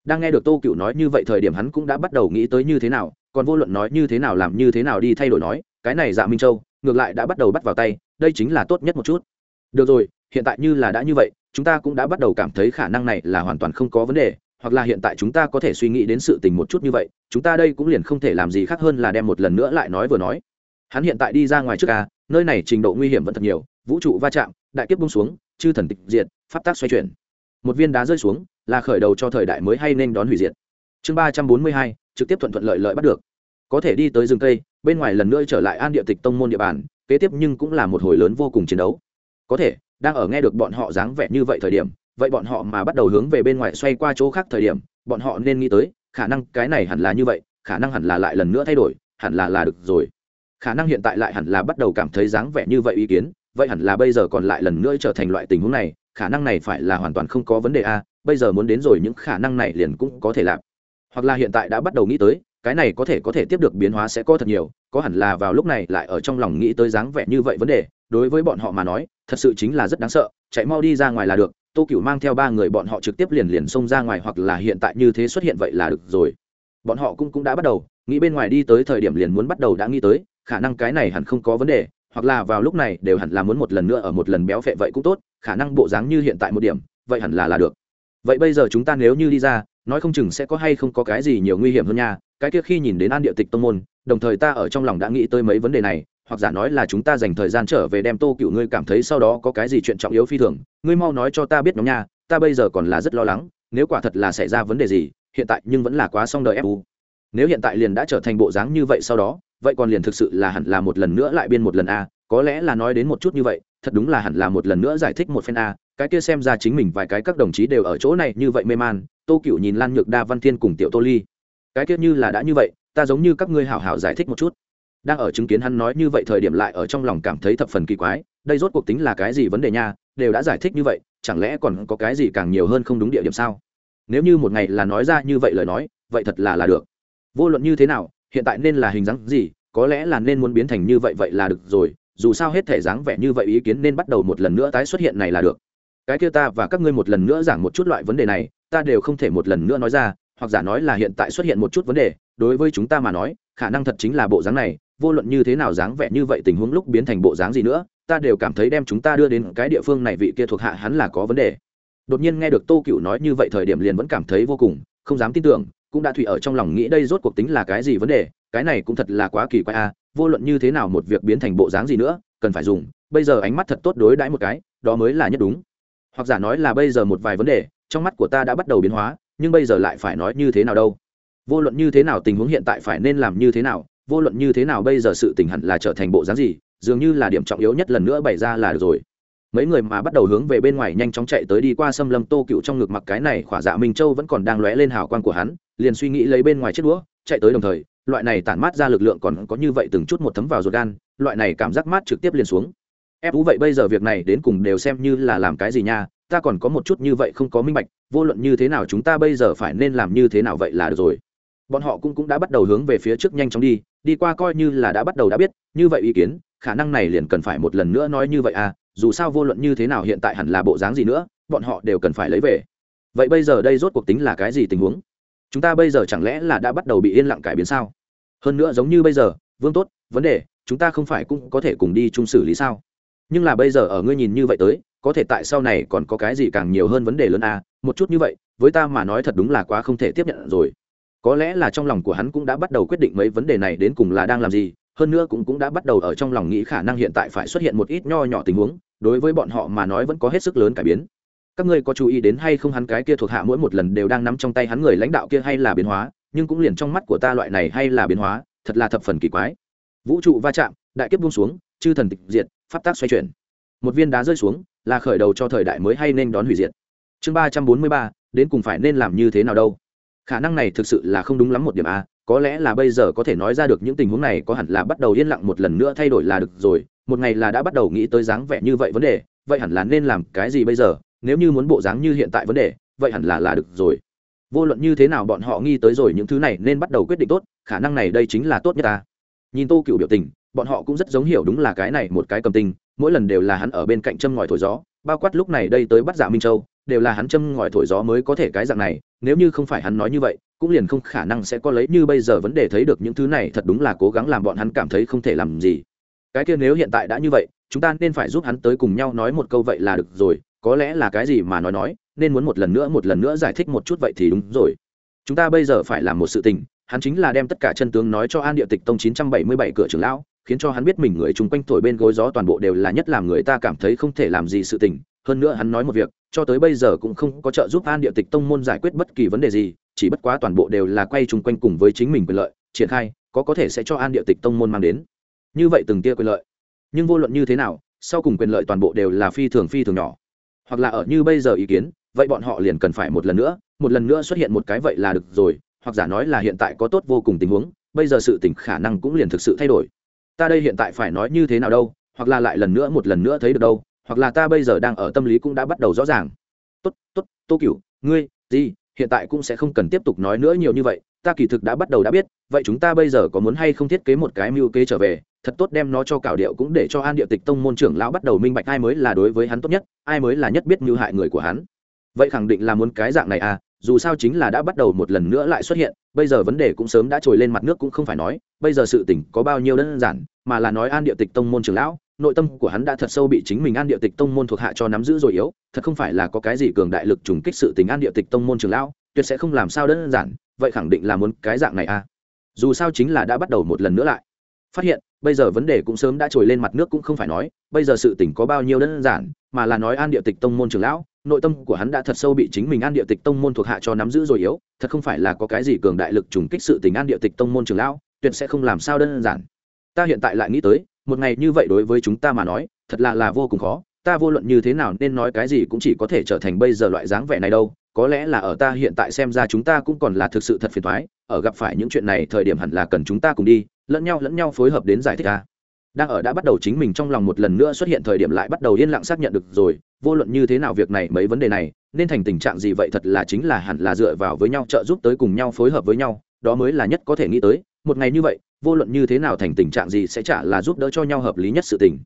Đang nghe được tô cựu nói như vậy thời điểm hắn cũng đã bắt đầu nghĩ tới như thế nào, còn vô luận nói như thế nào làm như thế nào đi thay đổi nói cái này dạ minh châu ngược lại đã bắt đầu bắt vào tay, đây chính là tốt nhất một chút. Được rồi, hiện tại như là đã như vậy, chúng ta cũng đã bắt đầu cảm thấy khả năng này là hoàn toàn không có vấn đề, hoặc là hiện tại chúng ta có thể suy nghĩ đến sự tình một chút như vậy, chúng ta đây cũng liền không thể làm gì khác hơn là đem một lần nữa lại nói vừa nói. Hắn hiện tại đi ra ngoài trước ca nơi này trình độ nguy hiểm vẫn thật nhiều, vũ trụ va chạm, đại kiếp bung xuống, chư thần tịch diệt, pháp tác xoay chuyển. Một viên đá rơi xuống, là khởi đầu cho thời đại mới hay nên đón hủy diệt. Chương ba trăm bốn mươi hai, trực tiếp thuận thuận lợi lợi bắt được. Có thể đi tới rừng cây bên ngoài lần nữa trở lại an địa tịch tông môn địa bàn, kế tiếp nhưng cũng là một hồi lớn vô cùng chiến đấu. Có thể, đang ở nghe được bọn họ dáng vẻ như vậy thời điểm, vậy bọn họ mà bắt đầu hướng về bên ngoài xoay qua chỗ khác thời điểm, bọn họ nên nghĩ tới, khả năng cái này hẳn là như vậy, khả năng hẳn là lại lần nữa thay đổi, hẳn là là được rồi. Khả năng hiện tại lại hẳn là bắt đầu cảm thấy dáng vẻ như vậy ý kiến, vậy hẳn là bây giờ còn lại lần nữa trở thành loại tình huống này, khả năng này phải là hoàn toàn không có vấn đề a, bây giờ muốn đến rồi những khả năng này liền cũng có thể làm. Hoặc là hiện tại đã bắt đầu nghĩ tới cái này có thể có thể tiếp được biến hóa sẽ có thật nhiều, có hẳn là vào lúc này lại ở trong lòng nghĩ tới dáng vẻ như vậy vấn đề, đối với bọn họ mà nói, thật sự chính là rất đáng sợ, chạy mau đi ra ngoài là được, tô cựu mang theo ba người bọn họ trực tiếp liền liền xông ra ngoài hoặc là hiện tại như thế xuất hiện vậy là được rồi. Bọn họ cũng cũng đã bắt đầu, nghĩ bên ngoài đi tới thời điểm liền muốn bắt đầu đã nghĩ tới, khả năng cái này hẳn không có vấn đề, hoặc là vào lúc này đều hẳn là muốn một lần nữa ở một lần béo phệ vậy cũng tốt, khả năng bộ dáng như hiện tại một điểm, vậy hẳn là là được. Vậy bây giờ chúng ta nếu như đi ra, nói không chừng sẽ có hay không có cái gì nhiều nguy hiểm hơn nha cái kia khi nhìn đến an địa tịch tông môn, đồng thời ta ở trong lòng đã nghĩ tới mấy vấn đề này, hoặc giả nói là chúng ta dành thời gian trở về đem tô cựu ngươi cảm thấy sau đó có cái gì chuyện trọng yếu phi thường, ngươi mau nói cho ta biết nhóm nha, ta bây giờ còn là rất lo lắng, nếu quả thật là xảy ra vấn đề gì, hiện tại nhưng vẫn là quá xong đời fu nếu hiện tại liền đã trở thành bộ dáng như vậy sau đó, vậy còn liền thực sự là hẳn là một lần nữa lại biên một lần a, có lẽ là nói đến một chút như vậy, thật đúng là hẳn là một lần nữa giải thích một phen a, cái kia xem ra chính mình vài cái các đồng chí đều ở chỗ này như vậy mê man, tô cựu nhìn lan nhược đa văn thiên cùng tiểu tô ly cái kia như là đã như vậy, ta giống như các ngươi hảo hảo giải thích một chút. Đang ở chứng kiến hắn nói như vậy thời điểm lại ở trong lòng cảm thấy thập phần kỳ quái, đây rốt cuộc tính là cái gì vấn đề nha, đều đã giải thích như vậy, chẳng lẽ còn có cái gì càng nhiều hơn không đúng địa điểm sao? Nếu như một ngày là nói ra như vậy lời nói, vậy thật là là được. Vô luận như thế nào, hiện tại nên là hình dáng gì, có lẽ là nên muốn biến thành như vậy vậy là được rồi, dù sao hết thể dáng vẻ như vậy ý kiến nên bắt đầu một lần nữa tái xuất hiện này là được. Cái kia ta và các ngươi một lần nữa giảng một chút loại vấn đề này, ta đều không thể một lần nữa nói ra hoặc giả nói là hiện tại xuất hiện một chút vấn đề, đối với chúng ta mà nói, khả năng thật chính là bộ dáng này, vô luận như thế nào dáng vẻ như vậy tình huống lúc biến thành bộ dáng gì nữa, ta đều cảm thấy đem chúng ta đưa đến cái địa phương này vị kia thuộc hạ hắn là có vấn đề. Đột nhiên nghe được tô cựu nói như vậy thời điểm liền vẫn cảm thấy vô cùng, không dám tin tưởng, cũng đã thủy ở trong lòng nghĩ đây rốt cuộc tính là cái gì vấn đề, cái này cũng thật là quá kỳ quái a vô luận như thế nào một việc biến thành bộ dáng gì nữa, cần phải dùng, bây giờ ánh mắt thật tốt đối đãi một cái, đó mới là nhất đúng. Hoặc giả nói là bây giờ một vài vấn đề, trong mắt của ta đã bắt đầu biến hóa nhưng bây giờ lại phải nói như thế nào đâu? Vô luận như thế nào tình huống hiện tại phải nên làm như thế nào? Vô luận như thế nào bây giờ sự tình hẳn là trở thành bộ dáng gì? Dường như là điểm trọng yếu nhất lần nữa bày ra là được rồi. Mấy người mà bắt đầu hướng về bên ngoài nhanh chóng chạy tới đi qua xâm lâm tô cựu trong ngực mặc cái này khỏa dạ minh châu vẫn còn đang lóe lên hào quang của hắn, liền suy nghĩ lấy bên ngoài chiếc đũa, chạy tới đồng thời, loại này tản mát ra lực lượng còn có như vậy từng chút một thấm vào ruột gan, loại này cảm giác mát trực tiếp liền xuống. Ép ú vậy bây giờ việc này đến cùng đều xem như là làm cái gì nha, ta còn có một chút như vậy không có minh bạch vô luận như thế nào chúng ta bây giờ phải nên làm như thế nào vậy là được rồi. Bọn họ cũng cũng đã bắt đầu hướng về phía trước nhanh chóng đi đi qua coi như là đã bắt đầu đã biết, như vậy ý kiến, khả năng này liền cần phải một lần nữa nói như vậy à dù sao vô luận như thế nào hiện tại hẳn là bộ dáng gì nữa, bọn họ đều cần phải lấy về. Vậy bây giờ đây rốt cuộc tính là cái gì tình huống? Chúng ta bây giờ chẳng lẽ là đã bắt đầu bị yên lặng cải biến sao? Hơn nữa giống như bây giờ, vương tốt, vấn đề, chúng ta không phải cũng có thể cùng đi chung xử lý sao? Nhưng là bây giờ ở ngươi nhìn như vậy tới, có thể tại sau này còn có cái gì càng nhiều hơn vấn đề lớn à một chút như vậy, với ta mà nói thật đúng là quá không thể tiếp nhận rồi. Có lẽ là trong lòng của hắn cũng đã bắt đầu quyết định mấy vấn đề này đến cùng là đang làm gì, hơn nữa cũng cũng đã bắt đầu ở trong lòng nghĩ khả năng hiện tại phải xuất hiện một ít nho nhỏ tình huống, đối với bọn họ mà nói vẫn có hết sức lớn cải biến. Các ngươi có chú ý đến hay không hắn cái kia thuộc hạ mỗi một lần đều đang nắm trong tay hắn người lãnh đạo kia hay là biến hóa, nhưng cũng liền trong mắt của ta loại này hay là biến hóa, thật là thập phần kỳ quái. Vũ trụ va chạm, đại kiếp buông xuống, chư thần tịch diệt, pháp tác xoay chuyển. Một viên đá rơi xuống, là khởi đầu cho thời đại mới hay nên đón hủy diệt chương ba trăm bốn mươi ba đến cùng phải nên làm như thế nào đâu? Khả năng này thực sự là không đúng lắm một điểm a có lẽ là bây giờ có thể nói ra được những tình huống này có hẳn là bắt đầu yên lặng một lần nữa thay đổi là được rồi một ngày là đã bắt đầu nghĩ tới dáng vẻ như vậy vấn đề vậy hẳn là nên làm cái gì bây giờ? Nếu như muốn bộ dáng như hiện tại vấn đề vậy hẳn là là được rồi. Vô luận như thế nào bọn họ nghi tới rồi những thứ này nên bắt đầu quyết định tốt khả năng này đây chính là tốt nhất ta. Nhìn tô cựu biểu tình bọn họ cũng rất giống hiểu đúng là cái này một cái cầm tình, mỗi lần đều là hắn ở bên cạnh châm ngòi thổi gió bao quát lúc này đây tới bắt giả minh châu đều là hắn châm ngòi thổi gió mới có thể cái dạng này, nếu như không phải hắn nói như vậy, cũng liền không khả năng sẽ có lấy như bây giờ vấn đề thấy được những thứ này thật đúng là cố gắng làm bọn hắn cảm thấy không thể làm gì. Cái kia nếu hiện tại đã như vậy, chúng ta nên phải giúp hắn tới cùng nhau nói một câu vậy là được rồi, có lẽ là cái gì mà nói nói, nên muốn một lần nữa một lần nữa giải thích một chút vậy thì đúng rồi. Chúng ta bây giờ phải làm một sự tình, hắn chính là đem tất cả chân tướng nói cho an địa tịch tông chín trăm bảy mươi bảy cửa trưởng lão, khiến cho hắn biết mình người chung quanh thổi bên gối gió toàn bộ đều là nhất làm người ta cảm thấy không thể làm gì sự tình. Hơn nữa hắn nói một việc cho tới bây giờ cũng không có trợ giúp an địa tịch tông môn giải quyết bất kỳ vấn đề gì, chỉ bất quá toàn bộ đều là quay chung quanh cùng với chính mình quyền lợi, triển khai, có có thể sẽ cho an địa tịch tông môn mang đến. Như vậy từng tia quyền lợi. Nhưng vô luận như thế nào, sau cùng quyền lợi toàn bộ đều là phi thường phi thường nhỏ. Hoặc là ở như bây giờ ý kiến, vậy bọn họ liền cần phải một lần nữa, một lần nữa xuất hiện một cái vậy là được rồi, hoặc giả nói là hiện tại có tốt vô cùng tình huống, bây giờ sự tình khả năng cũng liền thực sự thay đổi. Ta đây hiện tại phải nói như thế nào đâu, hoặc là lại lần nữa một lần nữa thấy được đâu hoặc là ta bây giờ đang ở tâm lý cũng đã bắt đầu rõ ràng. Tốt tốt, tô cửu, ngươi, gì, hiện tại cũng sẽ không cần tiếp tục nói nữa nhiều như vậy, ta kỳ thực đã bắt đầu đã biết, vậy chúng ta bây giờ có muốn hay không thiết kế một cái mưu kế trở về, thật tốt đem nó cho cảo điệu cũng để cho an địa tịch tông môn trưởng lão bắt đầu minh bạch ai mới là đối với hắn tốt nhất, ai mới là nhất biết mưu hại người của hắn. Vậy khẳng định là muốn cái dạng này à dù sao chính là đã bắt đầu một lần nữa lại xuất hiện, bây giờ vấn đề cũng sớm đã trồi lên mặt nước cũng không phải nói, bây giờ sự tỉnh có bao nhiêu đơn giản, mà là nói an địa tịch tông môn trưởng lão nội tâm của hắn đã thật sâu bị chính mình an địa tịch tông môn thuộc hạ cho nắm giữ rồi yếu, thật không phải là có cái gì cường đại lực trùng kích sự tình an địa tịch tông môn trường lão, tuyệt sẽ không làm sao đơn giản, vậy khẳng định là muốn cái dạng này à. Dù sao chính là đã bắt đầu một lần nữa lại. Phát hiện, bây giờ vấn đề cũng sớm đã trồi lên mặt nước cũng không phải nói, bây giờ sự tỉnh có bao nhiêu đơn giản, mà là nói an địa tịch tông môn trường lão, nội tâm của hắn đã thật sâu bị chính mình an địa tịch tông môn thuộc hạ cho nắm giữ rồi yếu, thật không phải là có cái gì cường đại lực trùng kích sự tình an địa tịch tông môn trường lão, tuyệt sẽ không làm sao đơn giản. Ta hiện tại lại nghĩ tới một ngày như vậy đối với chúng ta mà nói, thật là là vô cùng khó. Ta vô luận như thế nào nên nói cái gì cũng chỉ có thể trở thành bây giờ loại dáng vẻ này đâu. Có lẽ là ở ta hiện tại xem ra chúng ta cũng còn là thực sự thật phiền thoái ở gặp phải những chuyện này, thời điểm hẳn là cần chúng ta cùng đi, lẫn nhau lẫn nhau phối hợp đến giải thích ta. Đang ở đã bắt đầu chính mình trong lòng một lần nữa xuất hiện thời điểm lại bắt đầu yên lặng xác nhận được rồi. Vô luận như thế nào việc này, mấy vấn đề này, nên thành tình trạng gì vậy thật là chính là hẳn là dựa vào với nhau, trợ giúp tới cùng nhau, phối hợp với nhau. Đó mới là nhất có thể nghĩ tới. Một ngày như vậy vô luận như thế nào thành tình trạng gì sẽ chả là giúp đỡ cho nhau hợp lý nhất sự tình.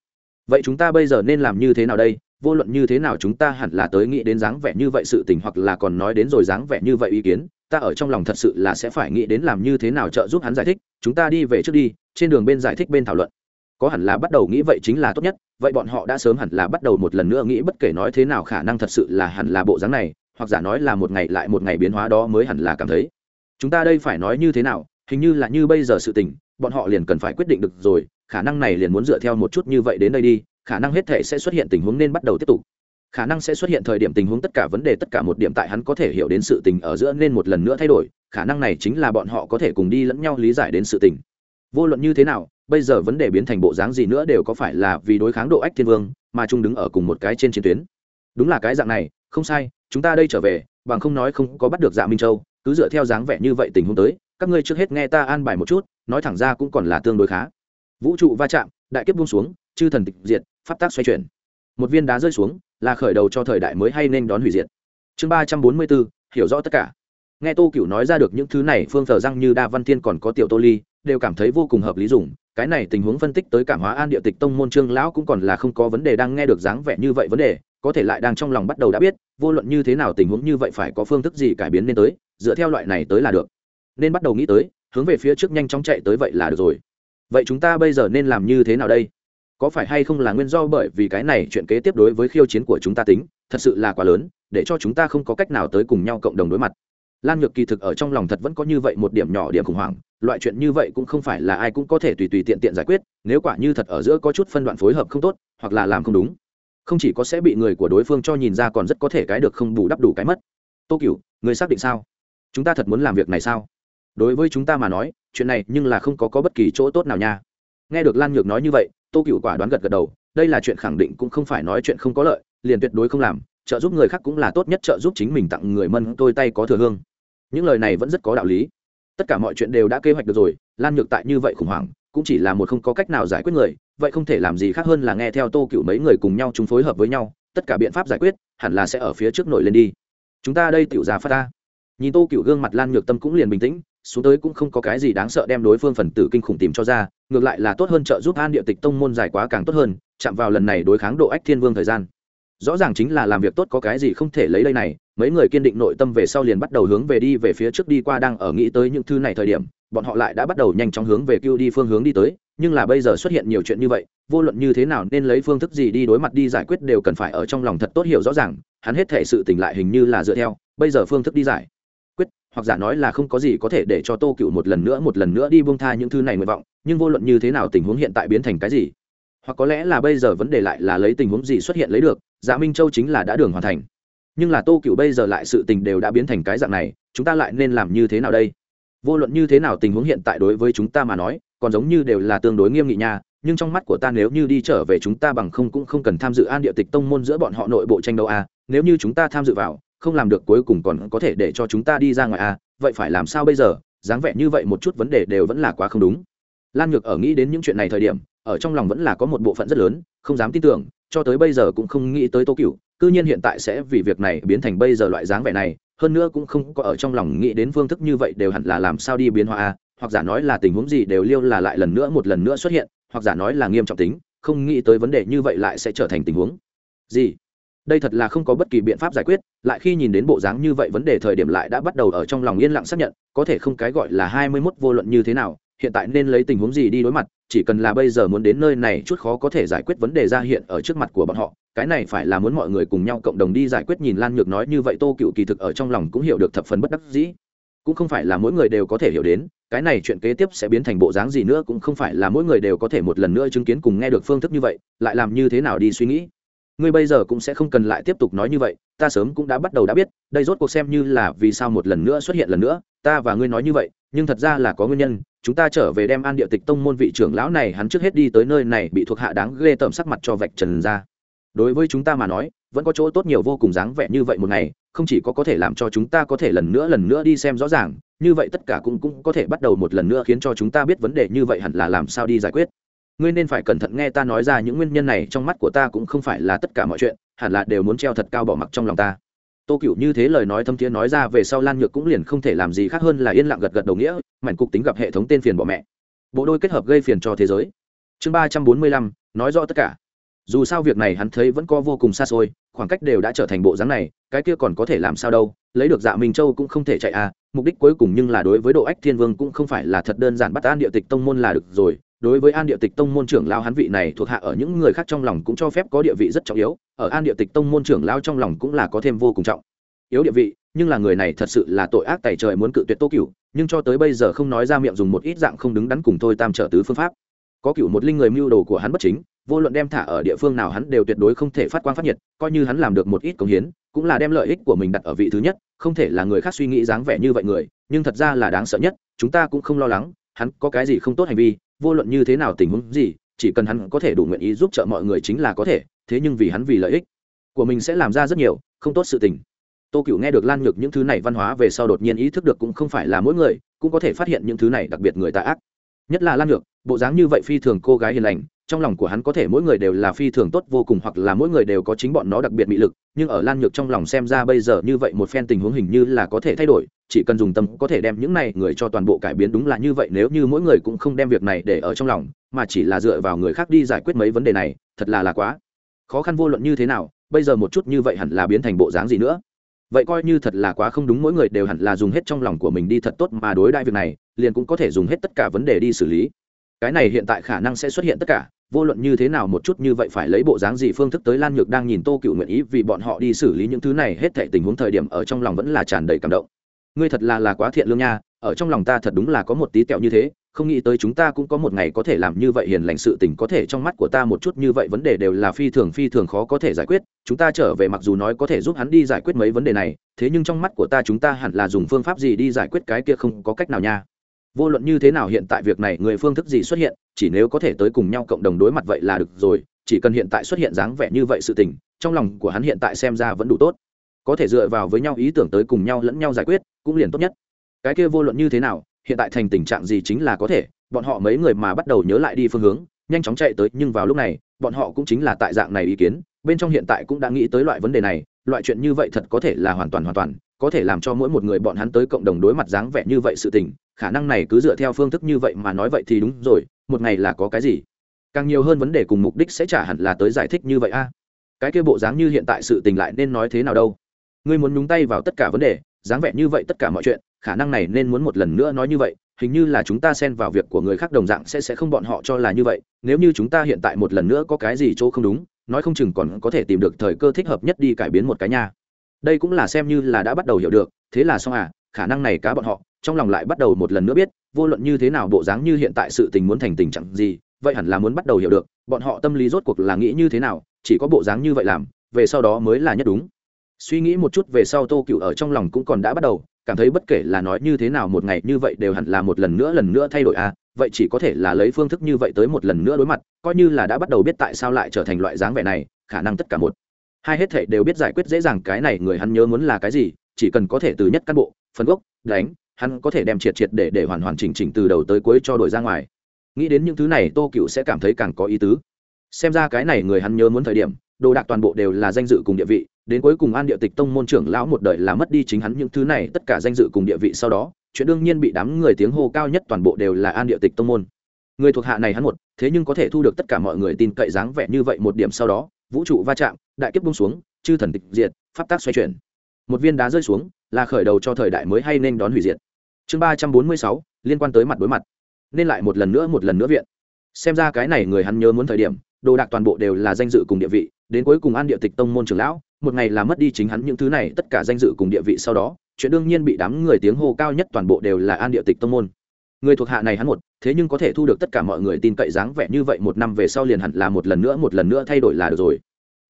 Vậy chúng ta bây giờ nên làm như thế nào đây? Vô luận như thế nào chúng ta hẳn là tới nghĩ đến dáng vẻ như vậy sự tình hoặc là còn nói đến rồi dáng vẻ như vậy ý kiến, ta ở trong lòng thật sự là sẽ phải nghĩ đến làm như thế nào trợ giúp hắn giải thích, chúng ta đi về trước đi, trên đường bên giải thích bên thảo luận. Có hẳn là bắt đầu nghĩ vậy chính là tốt nhất, vậy bọn họ đã sớm hẳn là bắt đầu một lần nữa nghĩ bất kể nói thế nào khả năng thật sự là hẳn là bộ dáng này, hoặc giả nói là một ngày lại một ngày biến hóa đó mới hẳn là cảm thấy. Chúng ta đây phải nói như thế nào, hình như là như bây giờ sự tình bọn họ liền cần phải quyết định được rồi, khả năng này liền muốn dựa theo một chút như vậy đến đây đi, khả năng hết thể sẽ xuất hiện tình huống nên bắt đầu tiếp tục. Khả năng sẽ xuất hiện thời điểm tình huống tất cả vấn đề tất cả một điểm tại hắn có thể hiểu đến sự tình ở giữa nên một lần nữa thay đổi, khả năng này chính là bọn họ có thể cùng đi lẫn nhau lý giải đến sự tình. Vô luận như thế nào, bây giờ vấn đề biến thành bộ dáng gì nữa đều có phải là vì đối kháng độ ách thiên vương, mà chung đứng ở cùng một cái trên chiến tuyến. Đúng là cái dạng này, không sai, chúng ta đây trở về, bằng không nói không có bắt được dạ minh châu, cứ dựa theo dáng vẻ như vậy tình huống tới các ngươi trước hết nghe ta an bài một chút, nói thẳng ra cũng còn là tương đối khá. Vũ trụ va chạm, đại kiếp buông xuống, chư thần tịch diệt, pháp tác xoay chuyển. Một viên đá rơi xuống, là khởi đầu cho thời đại mới hay nên đón hủy diệt. Chương ba trăm bốn mươi bốn, hiểu rõ tất cả. Nghe tô cửu nói ra được những thứ này, phương thờ răng như đa văn thiên còn có tiểu tô ly, đều cảm thấy vô cùng hợp lý dùng. Cái này tình huống phân tích tới cảm hóa an địa tịch tông môn trương lão cũng còn là không có vấn đề đang nghe được dáng vẻ như vậy vấn đề, có thể lại đang trong lòng bắt đầu đã biết, vô luận như thế nào tình huống như vậy phải có phương thức gì cải biến nên tới, dựa theo loại này tới là được nên bắt đầu nghĩ tới, hướng về phía trước nhanh chóng chạy tới vậy là được rồi. Vậy chúng ta bây giờ nên làm như thế nào đây? Có phải hay không là nguyên do bởi vì cái này chuyện kế tiếp đối với khiêu chiến của chúng ta tính, thật sự là quá lớn, để cho chúng ta không có cách nào tới cùng nhau cộng đồng đối mặt. Lan nhược kỳ thực ở trong lòng thật vẫn có như vậy một điểm nhỏ điểm khủng hoảng, loại chuyện như vậy cũng không phải là ai cũng có thể tùy tùy tiện tiện giải quyết, nếu quả như thật ở giữa có chút phân đoạn phối hợp không tốt, hoặc là làm không đúng, không chỉ có sẽ bị người của đối phương cho nhìn ra còn rất có thể cái được không bù đắp đủ cái mất. Tô cựu người xác định sao? Chúng ta thật muốn làm việc này sao? Đối với chúng ta mà nói chuyện này nhưng là không có, có bất kỳ chỗ tốt nào nha. Nghe được lan nhược nói như vậy tô cựu quả đoán gật gật đầu đây là chuyện khẳng định cũng không phải nói chuyện không có lợi liền tuyệt đối không làm trợ giúp người khác cũng là tốt nhất trợ giúp chính mình tặng người mân tôi tay có thừa hương. Những lời này vẫn rất có đạo lý. Tất cả mọi chuyện đều đã kế hoạch được rồi lan nhược tại như vậy khủng hoảng cũng chỉ là một không có cách nào giải quyết người vậy không thể làm gì khác hơn là nghe theo tô cựu mấy người cùng nhau chúng phối hợp với nhau tất cả biện pháp giải quyết hẳn là sẽ ở phía trước nổi lên đi. Chúng ta đây tiểu ra phát ta. Nhìn tô cựu gương mặt lan nhược tâm cũng liền bình tĩnh xuống tới cũng không có cái gì đáng sợ đem đối phương phần tử kinh khủng tìm cho ra, ngược lại là tốt hơn trợ giúp an địa tịch tông môn dài quá càng tốt hơn, chạm vào lần này đối kháng độ ách thiên vương thời gian. Rõ ràng chính là làm việc tốt có cái gì không thể lấy đây này, mấy người kiên định nội tâm về sau liền bắt đầu hướng về đi về phía trước đi qua đang ở nghĩ tới những thứ này thời điểm, bọn họ lại đã bắt đầu nhanh chóng hướng về cưu đi phương hướng đi tới, nhưng là bây giờ xuất hiện nhiều chuyện như vậy, vô luận như thế nào nên lấy phương thức gì đi đối mặt đi giải quyết đều cần phải ở trong lòng thật tốt hiểu rõ ràng, hắn hết thể sự tỉnh lại hình như là dựa theo, bây giờ phương thức đi giải hoặc giả nói là không có gì có thể để cho tô cựu một lần nữa một lần nữa đi buông tha những thứ này nguyện vọng, nhưng vô luận như thế nào tình huống hiện tại biến thành cái gì, hoặc có lẽ là bây giờ vấn đề lại là lấy tình huống gì xuất hiện lấy được dạ minh châu chính là đã đường hoàn thành. Nhưng là tô cựu bây giờ lại sự tình đều đã biến thành cái dạng này, chúng ta lại nên làm như thế nào đây? Vô luận như thế nào tình huống hiện tại đối với chúng ta mà nói, còn giống như đều là tương đối nghiêm nghị nha, nhưng trong mắt của ta nếu như đi trở về chúng ta bằng không cũng không cần tham dự an địa tịch tông môn giữa bọn họ nội bộ tranh đấu à nếu như chúng ta tham dự vào không làm được cuối cùng còn có thể để cho chúng ta đi ra ngoài à vậy phải làm sao bây giờ? Dáng vẻ như vậy một chút vấn đề đều vẫn là quá không đúng. Lan nhược ở nghĩ đến những chuyện này thời điểm, ở trong lòng vẫn là có một bộ phận rất lớn, không dám tin tưởng, cho tới bây giờ cũng không nghĩ tới tô cựu cư nhiên hiện tại sẽ vì việc này biến thành bây giờ loại dáng vẻ này, hơn nữa cũng không có ở trong lòng nghĩ đến phương thức như vậy đều hẳn là làm sao đi biến hóa à hoặc giả nói là tình huống gì đều liêu là lại lần nữa một lần nữa xuất hiện, hoặc giả nói là nghiêm trọng tính, không nghĩ tới vấn đề như vậy lại sẽ trở thành tình huống. Gì? Đây thật là không có bất kỳ biện pháp giải quyết, lại khi nhìn đến bộ dáng như vậy vấn đề thời điểm lại đã bắt đầu ở trong lòng yên lặng xác nhận, có thể không cái gọi là hai mươi mốt vô luận như thế nào, hiện tại nên lấy tình huống gì đi đối mặt, chỉ cần là bây giờ muốn đến nơi này chút khó có thể giải quyết vấn đề ra hiện ở trước mặt của bọn họ, cái này phải là muốn mọi người cùng nhau cộng đồng đi giải quyết nhìn lan nhược nói như vậy tô cựu kỳ thực ở trong lòng cũng hiểu được thập phần bất đắc dĩ. Cũng không phải là mỗi người đều có thể hiểu đến, cái này chuyện kế tiếp sẽ biến thành bộ dáng gì nữa cũng không phải là mỗi người đều có thể một lần nữa chứng kiến cùng nghe được phương thức như vậy, lại làm như thế nào đi suy nghĩ ngươi bây giờ cũng sẽ không cần lại tiếp tục nói như vậy, ta sớm cũng đã bắt đầu đã biết, đây rốt cuộc xem như là vì sao một lần nữa xuất hiện lần nữa, ta và ngươi nói như vậy, nhưng thật ra là có nguyên nhân, chúng ta trở về đem an địa tịch tông môn vị trưởng lão này hắn trước hết đi tới nơi này bị thuộc hạ đáng ghê tởm sắc mặt cho vạch trần ra. Đối với chúng ta mà nói, vẫn có chỗ tốt nhiều vô cùng dáng vẻ như vậy một ngày, không chỉ có có thể làm cho chúng ta có thể lần nữa lần nữa đi xem rõ ràng, như vậy tất cả cũng cũng có thể bắt đầu một lần nữa khiến cho chúng ta biết vấn đề như vậy hẳn là làm sao đi giải quyết ngươi nên phải cẩn thận nghe ta nói ra những nguyên nhân này, trong mắt của ta cũng không phải là tất cả mọi chuyện, hẳn là đều muốn treo thật cao bỏ mặc trong lòng ta. Tô cựu như thế lời nói thâm thiế nói ra về sau lan nhược cũng liền không thể làm gì khác hơn là yên lặng gật gật đầu nghĩa, mảnh cục tính gặp hệ thống tên phiền bỏ mẹ. Bộ đôi kết hợp gây phiền cho thế giới. Chương ba trăm bốn mươi lăm, nói rõ tất cả. Dù sao việc này hắn thấy vẫn có vô cùng xa xôi, khoảng cách đều đã trở thành bộ dáng này, cái kia còn có thể làm sao đâu, lấy được dạ minh châu cũng không thể chạy à mục đích cuối cùng nhưng là đối với độ ách thiên vương cũng không phải là thật đơn giản bắt an địa tịch tông môn là được rồi đối với an địa tịch tông môn trưởng lao hắn vị này thuộc hạ ở những người khác trong lòng cũng cho phép có địa vị rất trọng yếu, ở an địa tịch tông môn trưởng lao trong lòng cũng là có thêm vô cùng trọng. Yếu địa vị, nhưng là người này thật sự là tội ác tài trời muốn cự tuyệt tô cửu, nhưng cho tới bây giờ không nói ra miệng dùng một ít dạng không đứng đắn cùng thôi tam trợ tứ phương pháp. Có cửu một linh người mưu đồ của hắn bất chính, vô luận đem thả ở địa phương nào hắn đều tuyệt đối không thể phát quang phát nhiệt, coi như hắn làm được một ít công hiến, cũng là đem lợi ích của mình đặt ở vị thứ nhất, không thể là người khác suy nghĩ dáng vẻ như vậy người, nhưng thật ra là đáng sợ nhất, chúng ta cũng không lo lắng, hắn có cái gì không tốt hành vi vô luận như thế nào tình huống gì, chỉ cần hắn có thể đủ nguyện ý giúp trợ mọi người chính là có thể, thế nhưng vì hắn vì lợi ích của mình sẽ làm ra rất nhiều, không tốt sự tình. Tô cựu nghe được lan nhược những thứ này văn hóa về sau đột nhiên ý thức được cũng không phải là mỗi người cũng có thể phát hiện những thứ này đặc biệt người tạ ác. Nhất là lan nhược, bộ dáng như vậy phi thường cô gái hiền lành trong lòng của hắn có thể mỗi người đều là phi thường tốt vô cùng hoặc là mỗi người đều có chính bọn nó đặc biệt mị lực, nhưng ở lan nhược trong lòng xem ra bây giờ như vậy một phen tình huống hình như là có thể thay đổi, chỉ cần dùng tâm có thể đem những này người cho toàn bộ cải biến đúng là như vậy, nếu như mỗi người cũng không đem việc này để ở trong lòng, mà chỉ là dựa vào người khác đi giải quyết mấy vấn đề này, thật là là quá. Khó khăn vô luận như thế nào, bây giờ một chút như vậy hẳn là biến thành bộ dáng gì nữa? Vậy coi như thật là quá không đúng, mỗi người đều hẳn là dùng hết trong lòng của mình đi thật tốt mà đối đại việc này, liền cũng có thể dùng hết tất cả vấn đề đi xử lý. Cái này hiện tại khả năng sẽ xuất hiện tất cả vô luận như thế nào một chút như vậy phải lấy bộ dáng gì phương thức tới lan nhược đang nhìn tô cựu nguyện ý vì bọn họ đi xử lý những thứ này hết thệ tình huống thời điểm ở trong lòng vẫn là tràn đầy cảm động. Ngươi thật là là quá thiện lương nha, ở trong lòng ta thật đúng là có một tí tẹo như thế, không nghĩ tới chúng ta cũng có một ngày có thể làm như vậy hiền lành sự tình có thể trong mắt của ta một chút như vậy vấn đề đều là phi thường phi thường khó có thể giải quyết, chúng ta trở về mặc dù nói có thể giúp hắn đi giải quyết mấy vấn đề này, thế nhưng trong mắt của ta chúng ta hẳn là dùng phương pháp gì đi giải quyết cái kia không có cách nào nha vô luận như thế nào hiện tại việc này, người phương thức gì xuất hiện, chỉ nếu có thể tới cùng nhau cộng đồng đối mặt vậy là được rồi, chỉ cần hiện tại xuất hiện dáng vẻ như vậy sự tình, trong lòng của hắn hiện tại xem ra vẫn đủ tốt. Có thể dựa vào với nhau ý tưởng tới cùng nhau lẫn nhau giải quyết, cũng liền tốt nhất. Cái kia vô luận như thế nào, hiện tại thành tình trạng gì chính là có thể, bọn họ mấy người mà bắt đầu nhớ lại đi phương hướng, nhanh chóng chạy tới, nhưng vào lúc này, bọn họ cũng chính là tại dạng này ý kiến, bên trong hiện tại cũng đã nghĩ tới loại vấn đề này, loại chuyện như vậy thật có thể là hoàn toàn hoàn toàn có thể làm cho mỗi một người bọn hắn tới cộng đồng đối mặt dáng vẻ như vậy sự tình, khả năng này cứ dựa theo phương thức như vậy mà nói vậy thì đúng rồi, một ngày là có cái gì? Càng nhiều hơn vấn đề cùng mục đích sẽ trả hẳn là tới giải thích như vậy a. Cái kia bộ dáng như hiện tại sự tình lại nên nói thế nào đâu? Ngươi muốn nhúng tay vào tất cả vấn đề, dáng vẻ như vậy tất cả mọi chuyện, khả năng này nên muốn một lần nữa nói như vậy, hình như là chúng ta xen vào việc của người khác đồng dạng sẽ sẽ không bọn họ cho là như vậy, nếu như chúng ta hiện tại một lần nữa có cái gì chỗ không đúng, nói không chừng còn có thể tìm được thời cơ thích hợp nhất đi cải biến một cái nha đây cũng là xem như là đã bắt đầu hiểu được, thế là xong à khả năng này cá bọn họ, trong lòng lại bắt đầu một lần nữa biết, vô luận như thế nào bộ dáng như hiện tại sự tình muốn thành tình trạng gì, vậy hẳn là muốn bắt đầu hiểu được, bọn họ tâm lý rốt cuộc là nghĩ như thế nào, chỉ có bộ dáng như vậy làm, về sau đó mới là nhất đúng. Suy nghĩ một chút về sau tô cựu ở trong lòng cũng còn đã bắt đầu, cảm thấy bất kể là nói như thế nào một ngày như vậy đều hẳn là một lần nữa lần nữa thay đổi à vậy chỉ có thể là lấy phương thức như vậy tới một lần nữa đối mặt, coi như là đã bắt đầu biết tại sao lại trở thành loại dáng vẻ này, khả năng tất cả một hai hết thể đều biết giải quyết dễ dàng, cái này người hắn nhớ muốn là cái gì, chỉ cần có thể từ nhất cán bộ, phân gốc, đánh, hắn có thể đem triệt triệt để để hoàn hoàn chỉnh chỉnh từ đầu tới cuối cho đổi ra ngoài. Nghĩ đến những thứ này, tô cựu sẽ cảm thấy càng có ý tứ. Xem ra cái này người hắn nhớ muốn thời điểm, đồ đạc toàn bộ đều là danh dự cùng địa vị, đến cuối cùng an địa tịch tông môn trưởng lão một đời là mất đi chính hắn những thứ này, tất cả danh dự cùng địa vị sau đó, chuyện đương nhiên bị đám người tiếng hô cao nhất toàn bộ đều là an địa tịch tông môn. Người thuộc hạ này hắn một, thế nhưng có thể thu được tất cả mọi người tin cậy dáng vẻ như vậy một điểm sau đó vũ trụ va chạm, đại kiếp bung xuống, chư thần tịch diệt, pháp tác xoay chuyển. Một viên đá rơi xuống, là khởi đầu cho thời đại mới hay nên đón hủy diệt. Chương ba trăm bốn mươi sáu, liên quan tới mặt đối mặt. Nên lại một lần nữa một lần nữa viện. Xem ra cái này người hắn nhớ muốn thời điểm, đồ đạc toàn bộ đều là danh dự cùng địa vị, đến cuối cùng an địa tịch tông môn trưởng lão, một ngày là mất đi chính hắn những thứ này, tất cả danh dự cùng địa vị sau đó, chuyện đương nhiên bị đám người tiếng hô cao nhất toàn bộ đều là an địa tịch tông môn người thuộc hạ này hắn một thế nhưng có thể thu được tất cả mọi người tin cậy dáng vẻ như vậy một năm về sau liền hẳn là một lần nữa một lần nữa thay đổi là được rồi.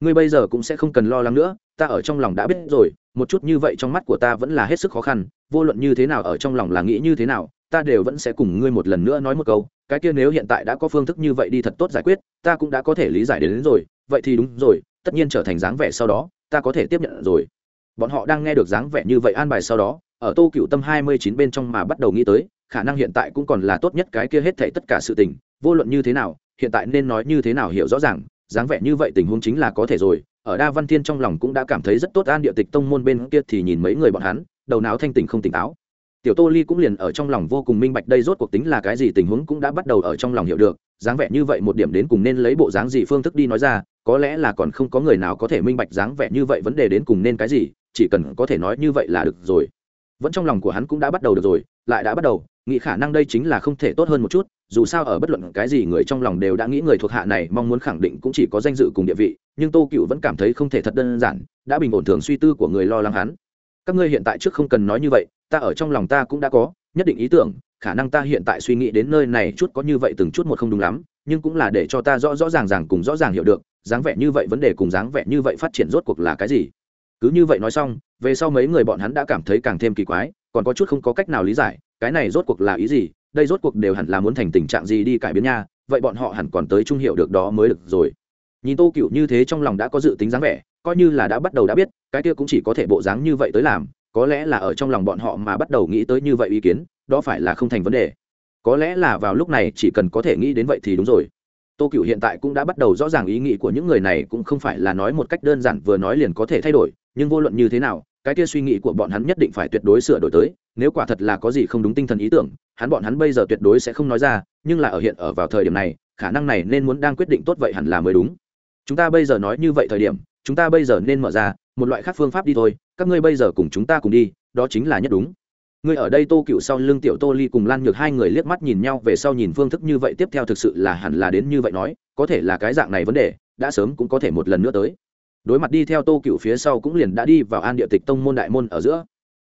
Ngươi bây giờ cũng sẽ không cần lo lắng nữa ta ở trong lòng đã biết rồi một chút như vậy trong mắt của ta vẫn là hết sức khó khăn vô luận như thế nào ở trong lòng là nghĩ như thế nào ta đều vẫn sẽ cùng ngươi một lần nữa nói một câu cái kia nếu hiện tại đã có phương thức như vậy đi thật tốt giải quyết ta cũng đã có thể lý giải đến, đến rồi vậy thì đúng rồi tất nhiên trở thành dáng vẻ sau đó ta có thể tiếp nhận rồi. Bọn họ đang nghe được dáng vẻ như vậy an bài sau đó ở tô cựu tâm hai mươi chín bên trong mà bắt đầu nghĩ tới khả năng hiện tại cũng còn là tốt nhất cái kia hết thảy tất cả sự tình, vô luận như thế nào, hiện tại nên nói như thế nào hiểu rõ ràng, dáng vẻ như vậy tình huống chính là có thể rồi. Ở đa văn thiên trong lòng cũng đã cảm thấy rất tốt, an địa tịch tông môn bên kia thì nhìn mấy người bọn hắn, đầu não thanh tỉnh không tỉnh táo. Tiểu tô ly cũng liền ở trong lòng vô cùng minh bạch đây rốt cuộc tính là cái gì tình huống cũng đã bắt đầu ở trong lòng hiểu được, dáng vẻ như vậy một điểm đến cùng nên lấy bộ dáng gì phương thức đi nói ra, có lẽ là còn không có người nào có thể minh bạch dáng vẻ như vậy vấn đề đến cùng nên cái gì, chỉ cần có thể nói như vậy là được rồi vẫn trong lòng của hắn cũng đã bắt đầu được rồi, lại đã bắt đầu, nghĩ khả năng đây chính là không thể tốt hơn một chút, dù sao ở bất luận cái gì người trong lòng đều đã nghĩ người thuộc hạ này mong muốn khẳng định cũng chỉ có danh dự cùng địa vị, nhưng tô cựu vẫn cảm thấy không thể thật đơn giản, đã bình ổn thường suy tư của người lo lắng hắn. Các ngươi hiện tại trước không cần nói như vậy, ta ở trong lòng ta cũng đã có, nhất định ý tưởng, khả năng ta hiện tại suy nghĩ đến nơi này chút có như vậy từng chút một không đúng lắm, nhưng cũng là để cho ta rõ rõ ràng ràng cùng rõ ràng hiểu được, dáng vẻ như vậy vấn đề cùng dáng vẻ như vậy phát triển rốt cuộc là cái gì. Cứ như vậy nói xong về sau mấy người bọn hắn đã cảm thấy càng thêm kỳ quái, còn có chút không có cách nào lý giải, cái này rốt cuộc là ý gì, đây rốt cuộc đều hẳn là muốn thành tình trạng gì đi cải biến nha, vậy bọn họ hẳn còn tới trung hiệu được đó mới được rồi. Nhìn tô cựu như thế trong lòng đã có dự tính dáng vẻ, coi như là đã bắt đầu đã biết, cái kia cũng chỉ có thể bộ dáng như vậy tới làm, có lẽ là ở trong lòng bọn họ mà bắt đầu nghĩ tới như vậy ý kiến, đó phải là không thành vấn đề. Có lẽ là vào lúc này chỉ cần có thể nghĩ đến vậy thì đúng rồi. Tô cựu hiện tại cũng đã bắt đầu rõ ràng ý nghĩ của những người này, cũng không phải là nói một cách đơn giản vừa nói liền có thể thay đổi nhưng vô luận như thế nào, cái kia suy nghĩ của bọn hắn nhất định phải tuyệt đối sửa đổi tới, nếu quả thật là có gì không đúng tinh thần ý tưởng, hắn bọn hắn bây giờ tuyệt đối sẽ không nói ra, nhưng là ở hiện ở vào thời điểm này, khả năng này nên muốn đang quyết định tốt vậy hẳn là mới đúng. Chúng ta bây giờ nói như vậy thời điểm, chúng ta bây giờ nên mở ra một loại khác phương pháp đi thôi, các ngươi bây giờ cùng chúng ta cùng đi, đó chính là nhất đúng. Ngươi ở đây tô cựu sau lưng tiểu tô ly cùng lan nhược hai người liếc mắt nhìn nhau về sau nhìn phương thức như vậy, tiếp theo thực sự là hẳn là đến như vậy nói, có thể là cái dạng này vấn đề, đã sớm cũng có thể một lần nữa tới đối mặt đi theo tô cựu phía sau cũng liền đã đi vào an địa tịch tông môn đại môn ở giữa.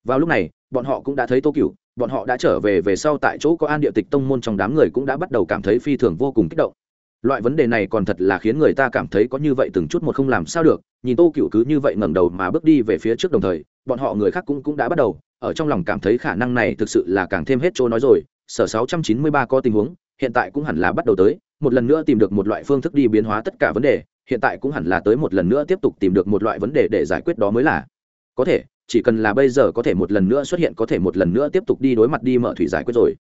Vào lúc này, bọn họ cũng đã thấy tô cựu, bọn họ đã trở về về sau tại chỗ có an địa tịch tông môn trong đám người cũng đã bắt đầu cảm thấy phi thường vô cùng kích động. Loại vấn đề này còn thật là khiến người ta cảm thấy có như vậy từng chút một không làm sao được, nhìn tô cựu cứ như vậy ngẩng đầu mà bước đi về phía trước đồng thời, bọn họ người khác cũng cũng đã bắt đầu, ở trong lòng cảm thấy khả năng này thực sự là càng thêm hết chỗ nói rồi, sở 693 có tình huống, hiện tại cũng hẳn là bắt đầu tới, một lần nữa tìm được một loại phương thức đi biến hóa tất cả vấn đề hiện tại cũng hẳn là tới một lần nữa tiếp tục tìm được một loại vấn đề để giải quyết đó mới là. Có thể, chỉ cần là bây giờ có thể một lần nữa xuất hiện, có thể một lần nữa tiếp tục đi đối mặt đi mở thủy giải quyết rồi.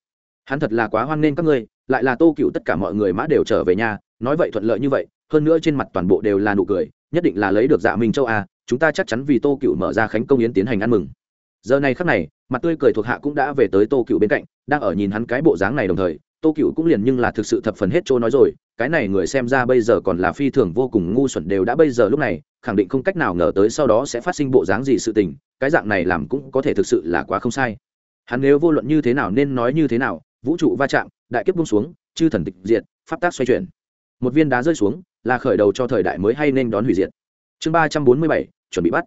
Hắn thật là quá hoan nghênh các ngươi, lại là tô cựu tất cả mọi người mã đều trở về nhà, nói vậy thuận lợi như vậy, hơn nữa trên mặt toàn bộ đều là nụ cười, nhất định là lấy được dạ minh châu a, chúng ta chắc chắn vì tô cựu mở ra khánh công yến tiến hành ăn mừng. Giờ này khắc này, mặt tươi cười thuộc hạ cũng đã về tới tô cựu bên cạnh, đang ở nhìn hắn cái bộ dáng này đồng thời, tô cựu cũng liền nhưng là thực sự thập phần hết trôi nói rồi cái này người xem ra bây giờ còn là phi thường vô cùng ngu xuẩn đều đã bây giờ lúc này, khẳng định không cách nào ngờ tới sau đó sẽ phát sinh bộ dáng gì sự tình, cái dạng này làm cũng có thể thực sự là quá không sai. Hắn nếu vô luận như thế nào nên nói như thế nào, vũ trụ va chạm, đại kiếp bung xuống, chư thần tịch diệt, pháp tác xoay chuyển. Một viên đá rơi xuống, là khởi đầu cho thời đại mới hay nên đón hủy diệt. Chương ba trăm bốn mươi bảy, chuẩn bị bắt.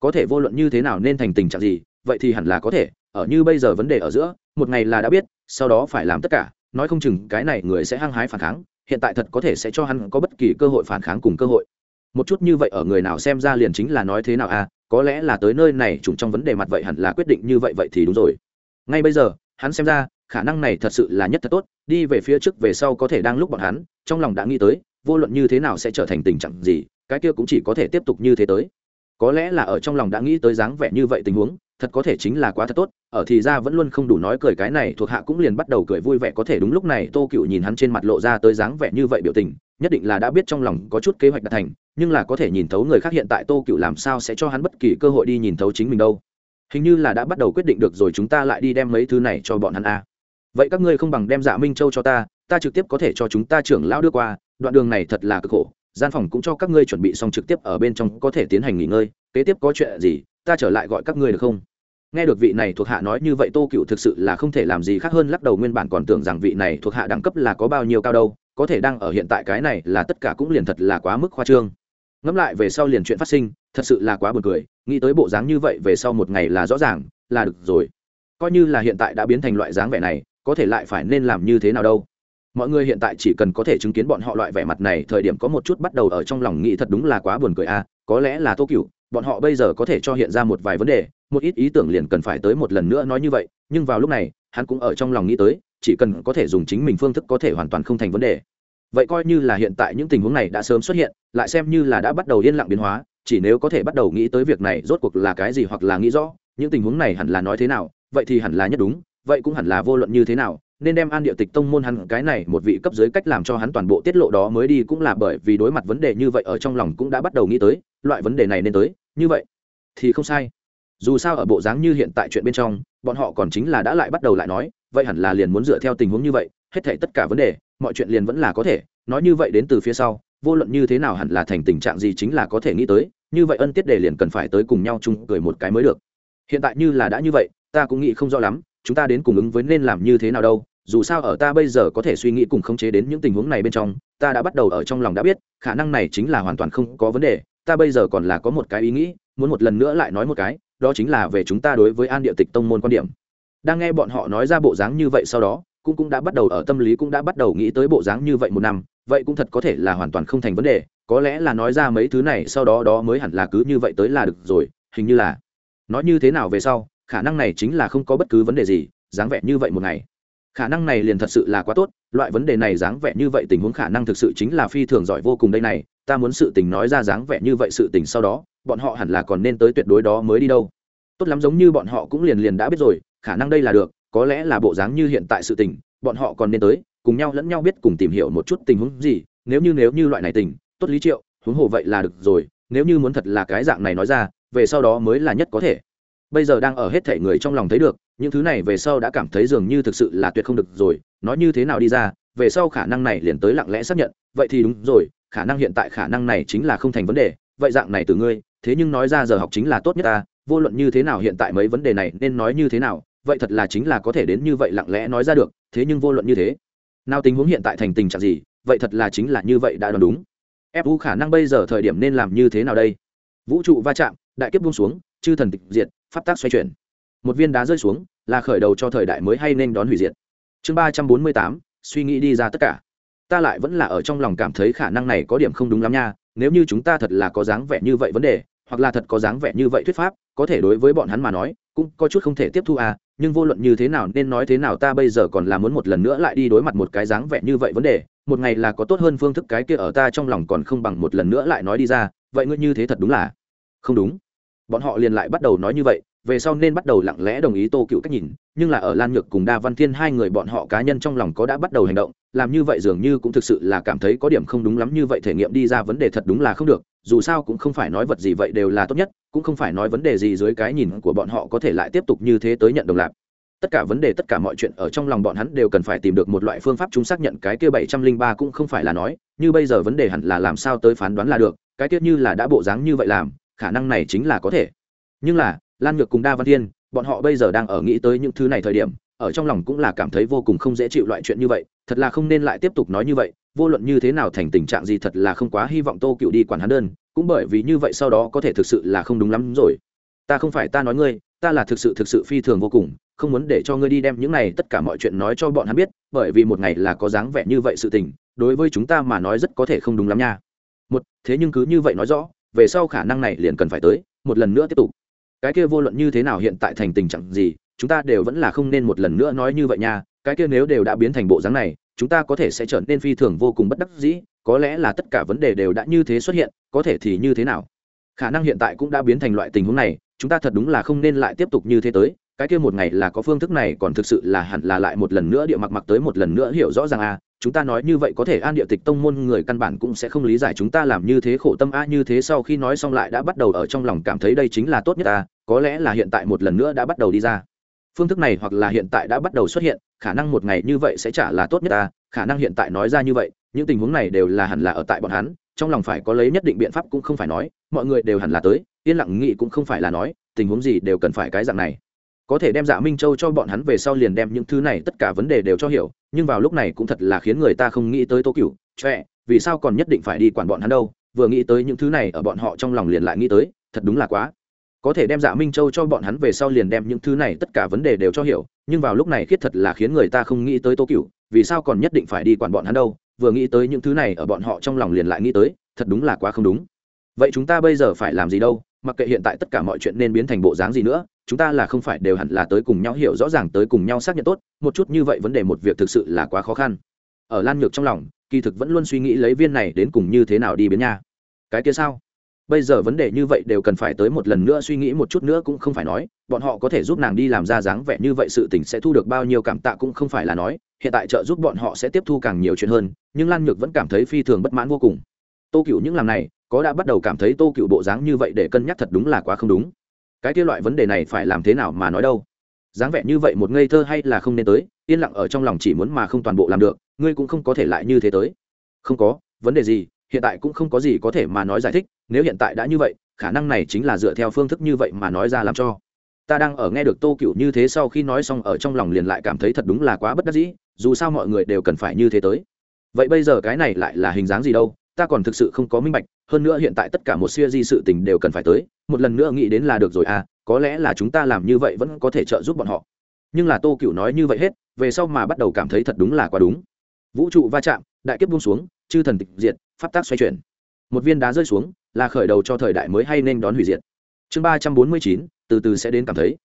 Có thể vô luận như thế nào nên thành tình trạng gì, vậy thì hẳn là có thể, ở như bây giờ vấn đề ở giữa, một ngày là đã biết, sau đó phải làm tất cả, nói không chừng cái này người sẽ hăng hái phản kháng hiện tại thật có thể sẽ cho hắn có bất kỳ cơ hội phản kháng cùng cơ hội. Một chút như vậy ở người nào xem ra liền chính là nói thế nào à có lẽ là tới nơi này trùng trong vấn đề mặt vậy hẳn là quyết định như vậy vậy thì đúng rồi. Ngay bây giờ, hắn xem ra, khả năng này thật sự là nhất thật tốt, đi về phía trước về sau có thể đang lúc bọn hắn, trong lòng đã nghĩ tới, vô luận như thế nào sẽ trở thành tình trạng gì, cái kia cũng chỉ có thể tiếp tục như thế tới có lẽ là ở trong lòng đã nghĩ tới dáng vẻ như vậy tình huống, thật có thể chính là quá thật tốt, ở thì ra vẫn luôn không đủ nói cười cái này thuộc hạ cũng liền bắt đầu cười vui vẻ có thể đúng lúc này tô cựu nhìn hắn trên mặt lộ ra tới dáng vẻ như vậy biểu tình, nhất định là đã biết trong lòng có chút kế hoạch đã thành, nhưng là có thể nhìn thấu người khác hiện tại tô cựu làm sao sẽ cho hắn bất kỳ cơ hội đi nhìn thấu chính mình đâu. Hình như là đã bắt đầu quyết định được rồi chúng ta lại đi đem mấy thứ này cho bọn hắn a vậy các ngươi không bằng đem dạ minh châu cho ta ta trực tiếp có thể cho chúng ta trưởng lão đưa qua, đoạn đường này thật là cực khổ gian phòng cũng cho các ngươi chuẩn bị xong trực tiếp ở bên trong có thể tiến hành nghỉ ngơi, kế tiếp có chuyện gì, ta trở lại gọi các ngươi được không? Nghe được vị này thuộc hạ nói như vậy, tô cựu thực sự là không thể làm gì khác hơn lắc đầu nguyên bản còn tưởng rằng vị này thuộc hạ đẳng cấp là có bao nhiêu cao đâu, có thể đang ở hiện tại cái này là tất cả cũng liền thật là quá mức khoa trương. Ngẫm lại về sau liền chuyện phát sinh, thật sự là quá buồn cười, nghĩ tới bộ dáng như vậy về sau một ngày là rõ ràng, là được rồi. Coi như là hiện tại đã biến thành loại dáng vẻ này, có thể lại phải nên làm như thế nào đâu mọi người hiện tại chỉ cần có thể chứng kiến bọn họ loại vẻ mặt này thời điểm có một chút bắt đầu ở trong lòng nghĩ thật đúng là quá buồn cười a à, có lẽ là tô cựu bọn họ bây giờ có thể cho hiện ra một vài vấn đề một ít ý tưởng liền cần phải tới một lần nữa nói như vậy nhưng vào lúc này hắn cũng ở trong lòng nghĩ tới chỉ cần có thể dùng chính mình phương thức có thể hoàn toàn không thành vấn đề. Vậy coi như là hiện tại những tình huống này đã sớm xuất hiện lại xem như là đã bắt đầu yên lặng biến hóa chỉ nếu có thể bắt đầu nghĩ tới việc này rốt cuộc là cái gì hoặc là nghĩ rõ những tình huống này hẳn là nói thế nào vậy thì hẳn là nhất đúng vậy cũng hẳn là vô luận như thế nào nên đem an địa tịch tông môn hắn cái này một vị cấp dưới cách làm cho hắn toàn bộ tiết lộ đó mới đi cũng là bởi vì đối mặt vấn đề như vậy ở trong lòng cũng đã bắt đầu nghĩ tới, loại vấn đề này nên tới, như vậy thì không sai. Dù sao ở bộ dáng như hiện tại chuyện bên trong, bọn họ còn chính là đã lại bắt đầu lại nói, vậy hẳn là liền muốn dựa theo tình huống như vậy, hết thảy tất cả vấn đề, mọi chuyện liền vẫn là có thể. Nói như vậy đến từ phía sau, vô luận như thế nào hẳn là thành tình trạng gì chính là có thể nghĩ tới, như vậy ân tiết đề liền cần phải tới cùng nhau chung cười một cái mới được. Hiện tại như là đã như vậy, ta cũng nghĩ không rõ lắm, chúng ta đến cùng ứng với nên làm như thế nào đâu dù sao ở ta bây giờ có thể suy nghĩ cùng khống chế đến những tình huống này bên trong, ta đã bắt đầu ở trong lòng đã biết, khả năng này chính là hoàn toàn không có vấn đề, ta bây giờ còn là có một cái ý nghĩ, muốn một lần nữa lại nói một cái, đó chính là về chúng ta đối với an địa tịch tông môn quan điểm. Đang nghe bọn họ nói ra bộ dáng như vậy sau đó, cũng cũng đã bắt đầu ở tâm lý cũng đã bắt đầu nghĩ tới bộ dáng như vậy một năm, vậy cũng thật có thể là hoàn toàn không thành vấn đề, có lẽ là nói ra mấy thứ này sau đó đó mới hẳn là cứ như vậy tới là được rồi, hình như là nói như thế nào về sau, khả năng này chính là không có bất cứ vấn đề gì, dáng vẻ như vậy một ngày khả năng này liền thật sự là quá tốt, loại vấn đề này dáng vẻ như vậy tình huống khả năng thực sự chính là phi thường giỏi vô cùng đây này, ta muốn sự tình nói ra dáng vẻ như vậy sự tình sau đó, bọn họ hẳn là còn nên tới tuyệt đối đó mới đi đâu. Tốt lắm giống như bọn họ cũng liền liền đã biết rồi, khả năng đây là được, có lẽ là bộ dáng như hiện tại sự tình, bọn họ còn nên tới, cùng nhau lẫn nhau biết cùng tìm hiểu một chút tình huống gì, nếu như nếu như loại này tình, tốt lý triệu, huống hồ vậy là được rồi, nếu như muốn thật là cái dạng này nói ra, về sau đó mới là nhất có thể. Bây giờ đang ở hết thể người trong lòng thấy được những thứ này về sau đã cảm thấy dường như thực sự là tuyệt không được rồi, nói như thế nào đi ra, về sau khả năng này liền tới lặng lẽ xác nhận, vậy thì đúng rồi, khả năng hiện tại khả năng này chính là không thành vấn đề, vậy dạng này từ ngươi, thế nhưng nói ra giờ học chính là tốt nhất ta, vô luận như thế nào hiện tại mấy vấn đề này nên nói như thế nào, vậy thật là chính là có thể đến như vậy lặng lẽ nói ra được, thế nhưng vô luận như thế, nào tình huống hiện tại thành tình trạng gì, vậy thật là chính là như vậy đã đoán đúng. Fu khả năng bây giờ thời điểm nên làm như thế nào đây? Vũ trụ va chạm, đại kiếp buông xuống, chư thần tịch diệt, pháp tác xoay chuyển một viên đá rơi xuống, là khởi đầu cho thời đại mới hay nên đón hủy diệt. Chương ba trăm bốn mươi tám, suy nghĩ đi ra tất cả. Ta lại vẫn là ở trong lòng cảm thấy khả năng này có điểm không đúng lắm nha, nếu như chúng ta thật là có dáng vẻ như vậy vấn đề, hoặc là thật có dáng vẻ như vậy thuyết pháp, có thể đối với bọn hắn mà nói, cũng có chút không thể tiếp thu à nhưng vô luận như thế nào nên nói thế nào ta bây giờ còn là muốn một lần nữa lại đi đối mặt một cái dáng vẻ như vậy vấn đề, một ngày là có tốt hơn phương thức cái kia ở ta trong lòng còn không bằng một lần nữa lại nói đi ra, vậy ngươi như thế thật đúng là không đúng. Bọn họ liền lại bắt đầu nói như vậy về sau nên bắt đầu lặng lẽ đồng ý tô cựu cách nhìn, nhưng là ở lan nhược cùng đa văn thiên hai người bọn họ cá nhân trong lòng có đã bắt đầu hành động, làm như vậy dường như cũng thực sự là cảm thấy có điểm không đúng lắm như vậy thể nghiệm đi ra vấn đề thật đúng là không được, dù sao cũng không phải nói vật gì vậy đều là tốt nhất, cũng không phải nói vấn đề gì dưới cái nhìn của bọn họ có thể lại tiếp tục như thế tới nhận đồng lạc. Tất cả vấn đề, tất cả mọi chuyện ở trong lòng bọn hắn đều cần phải tìm được một loại phương pháp chúng xác nhận, cái kia bảy trăm linh ba cũng không phải là nói, như bây giờ vấn đề hẳn là làm sao tới phán đoán là được, cái kia như là đã bộ dáng như vậy làm, khả năng này chính là có thể. Nhưng là lan nhược cùng đa văn thiên, bọn họ bây giờ đang ở nghĩ tới những thứ này thời điểm, ở trong lòng cũng là cảm thấy vô cùng không dễ chịu loại chuyện như vậy, thật là không nên lại tiếp tục nói như vậy, vô luận như thế nào thành tình trạng gì thật là không quá hy vọng tô cựu đi quản hắn đơn, cũng bởi vì như vậy sau đó có thể thực sự là không đúng lắm rồi. Ta không phải ta nói ngươi, ta là thực sự thực sự phi thường vô cùng, không muốn để cho ngươi đi đem những này tất cả mọi chuyện nói cho bọn hắn biết, bởi vì một ngày là có dáng vẻ như vậy sự tình, đối với chúng ta mà nói rất có thể không đúng lắm nha. Một, thế nhưng cứ như vậy nói rõ, về sau khả năng này liền cần phải tới, một lần nữa tiếp tục cái kia vô luận như thế nào hiện tại thành tình trạng gì, chúng ta đều vẫn là không nên một lần nữa nói như vậy nha. Cái kia nếu đều đã biến thành bộ dáng này, chúng ta có thể sẽ trở nên phi thường vô cùng bất đắc dĩ, có lẽ là tất cả vấn đề đều đã như thế xuất hiện, có thể thì như thế nào? Khả năng hiện tại cũng đã biến thành loại tình huống này, chúng ta thật đúng là không nên lại tiếp tục như thế tới. Cái kia một ngày là có phương thức này, còn thực sự là hẳn là lại một lần nữa địa mặc mặc tới một lần nữa hiểu rõ ràng a chúng ta nói như vậy có thể an địa tịch tông môn người căn bản cũng sẽ không lý giải chúng ta làm như thế khổ tâm a như thế sau khi nói xong lại đã bắt đầu ở trong lòng cảm thấy đây chính là tốt nhất ta, có lẽ là hiện tại một lần nữa đã bắt đầu đi ra. Phương thức này hoặc là hiện tại đã bắt đầu xuất hiện, khả năng một ngày như vậy sẽ trả là tốt nhất ta, khả năng hiện tại nói ra như vậy, những tình huống này đều là hẳn là ở tại bọn hắn, trong lòng phải có lấy nhất định biện pháp cũng không phải nói, mọi người đều hẳn là tới, yên lặng nghị cũng không phải là nói, tình huống gì đều cần phải cái dạng này có thể đem dạ minh châu cho bọn hắn về sau liền đem những thứ này tất cả vấn đề đều cho hiểu, nhưng vào lúc này cũng thật là khiến người ta không nghĩ tới tô cựu trệ vì sao còn nhất định phải đi quản bọn hắn đâu, vừa nghĩ tới những thứ này ở bọn họ trong lòng liền lại nghĩ tới, thật đúng là quá. Có thể đem dạ minh châu cho bọn hắn về sau liền đem những thứ này tất cả vấn đề đều cho hiểu, nhưng vào lúc này khiết thật là khiến người ta không nghĩ tới tô cựu vì sao còn nhất định phải đi quản bọn hắn đâu, vừa nghĩ tới những thứ này ở bọn họ trong lòng liền lại nghĩ tới, thật đúng là quá không đúng. Vậy chúng ta bây giờ phải làm gì đâu? Mặc kệ hiện tại tất cả mọi chuyện nên biến thành bộ dáng gì nữa, chúng ta là không phải đều hẳn là tới cùng nhau hiểu rõ ràng, tới cùng nhau xác nhận tốt, một chút như vậy vấn đề một việc thực sự là quá khó khăn. Ở lan nhược trong lòng, kỳ thực vẫn luôn suy nghĩ lấy viên này đến cùng như thế nào đi biến nha. Cái kia sao? Bây giờ vấn đề như vậy đều cần phải tới một lần nữa suy nghĩ một chút nữa cũng không phải nói, bọn họ có thể giúp nàng đi làm ra dáng vẻ như vậy sự tình sẽ thu được bao nhiêu cảm tạ cũng không phải là nói, hiện tại trợ giúp bọn họ sẽ tiếp thu càng nhiều chuyện hơn, nhưng lan nhược vẫn cảm thấy phi thường bất mãn vô cùng. Tô cựu những làm này có đã bắt đầu cảm thấy tô cựu bộ dáng như vậy để cân nhắc thật đúng là quá không đúng. Cái kia loại vấn đề này phải làm thế nào mà nói đâu? Dáng vẻ như vậy một ngây thơ hay là không nên tới, yên lặng ở trong lòng chỉ muốn mà không toàn bộ làm được, ngươi cũng không có thể lại như thế tới. Không có, vấn đề gì, hiện tại cũng không có gì có thể mà nói giải thích, nếu hiện tại đã như vậy, khả năng này chính là dựa theo phương thức như vậy mà nói ra làm cho. Ta đang ở nghe được tô cựu như thế sau khi nói xong ở trong lòng liền lại cảm thấy thật đúng là quá bất đắc dĩ, dù sao mọi người đều cần phải như thế tới. Vậy bây giờ cái này lại là hình dáng gì đâu? Ta còn thực sự không có minh bạch, hơn nữa hiện tại tất cả một siêu di sự tình đều cần phải tới, một lần nữa nghĩ đến là được rồi à có lẽ là chúng ta làm như vậy vẫn có thể trợ giúp bọn họ. Nhưng là tô cựu nói như vậy hết, về sau mà bắt đầu cảm thấy thật đúng là quá đúng. Vũ trụ va chạm, đại kiếp buông xuống, chư thần tịch diệt, pháp tác xoay chuyển. Một viên đá rơi xuống, là khởi đầu cho thời đại mới hay nên đón hủy diệt. Chương ba trăm bốn mươi chín, từ từ sẽ đến cảm thấy.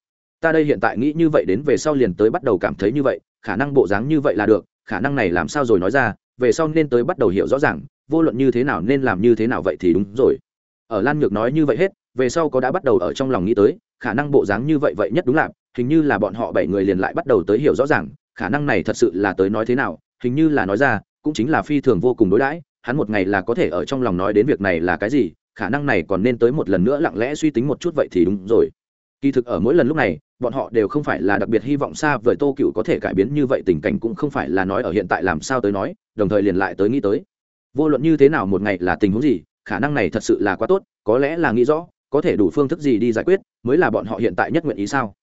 Ta đây hiện tại nghĩ như vậy đến về sau liền tới bắt đầu cảm thấy như vậy, khả năng bộ dáng như vậy là được, khả năng này làm sao rồi nói ra, về sau nên tới bắt đầu hiểu rõ ràng vô luận như thế nào nên làm như thế nào vậy thì đúng rồi. Ở lan nhược nói như vậy hết, về sau có đã bắt đầu ở trong lòng nghĩ tới, khả năng bộ dáng như vậy vậy nhất đúng là, hình như là bọn họ bảy người liền lại bắt đầu tới hiểu rõ ràng, khả năng này thật sự là tới nói thế nào, hình như là nói ra, cũng chính là phi thường vô cùng đối đãi, hắn một ngày là có thể ở trong lòng nói đến việc này là cái gì, khả năng này còn nên tới một lần nữa lặng lẽ suy tính một chút vậy thì đúng rồi. Kỳ thực ở mỗi lần lúc này, bọn họ đều không phải là đặc biệt hy vọng xa vời tô cựu có thể cải biến như vậy, tình cảnh cũng không phải là nói ở hiện tại làm sao tới nói, đồng thời liền lại tới nghĩ tới vô luận như thế nào một ngày là tình huống gì, khả năng này thật sự là quá tốt, có lẽ là nghĩ rõ, có thể đủ phương thức gì đi giải quyết, mới là bọn họ hiện tại nhất nguyện ý sao?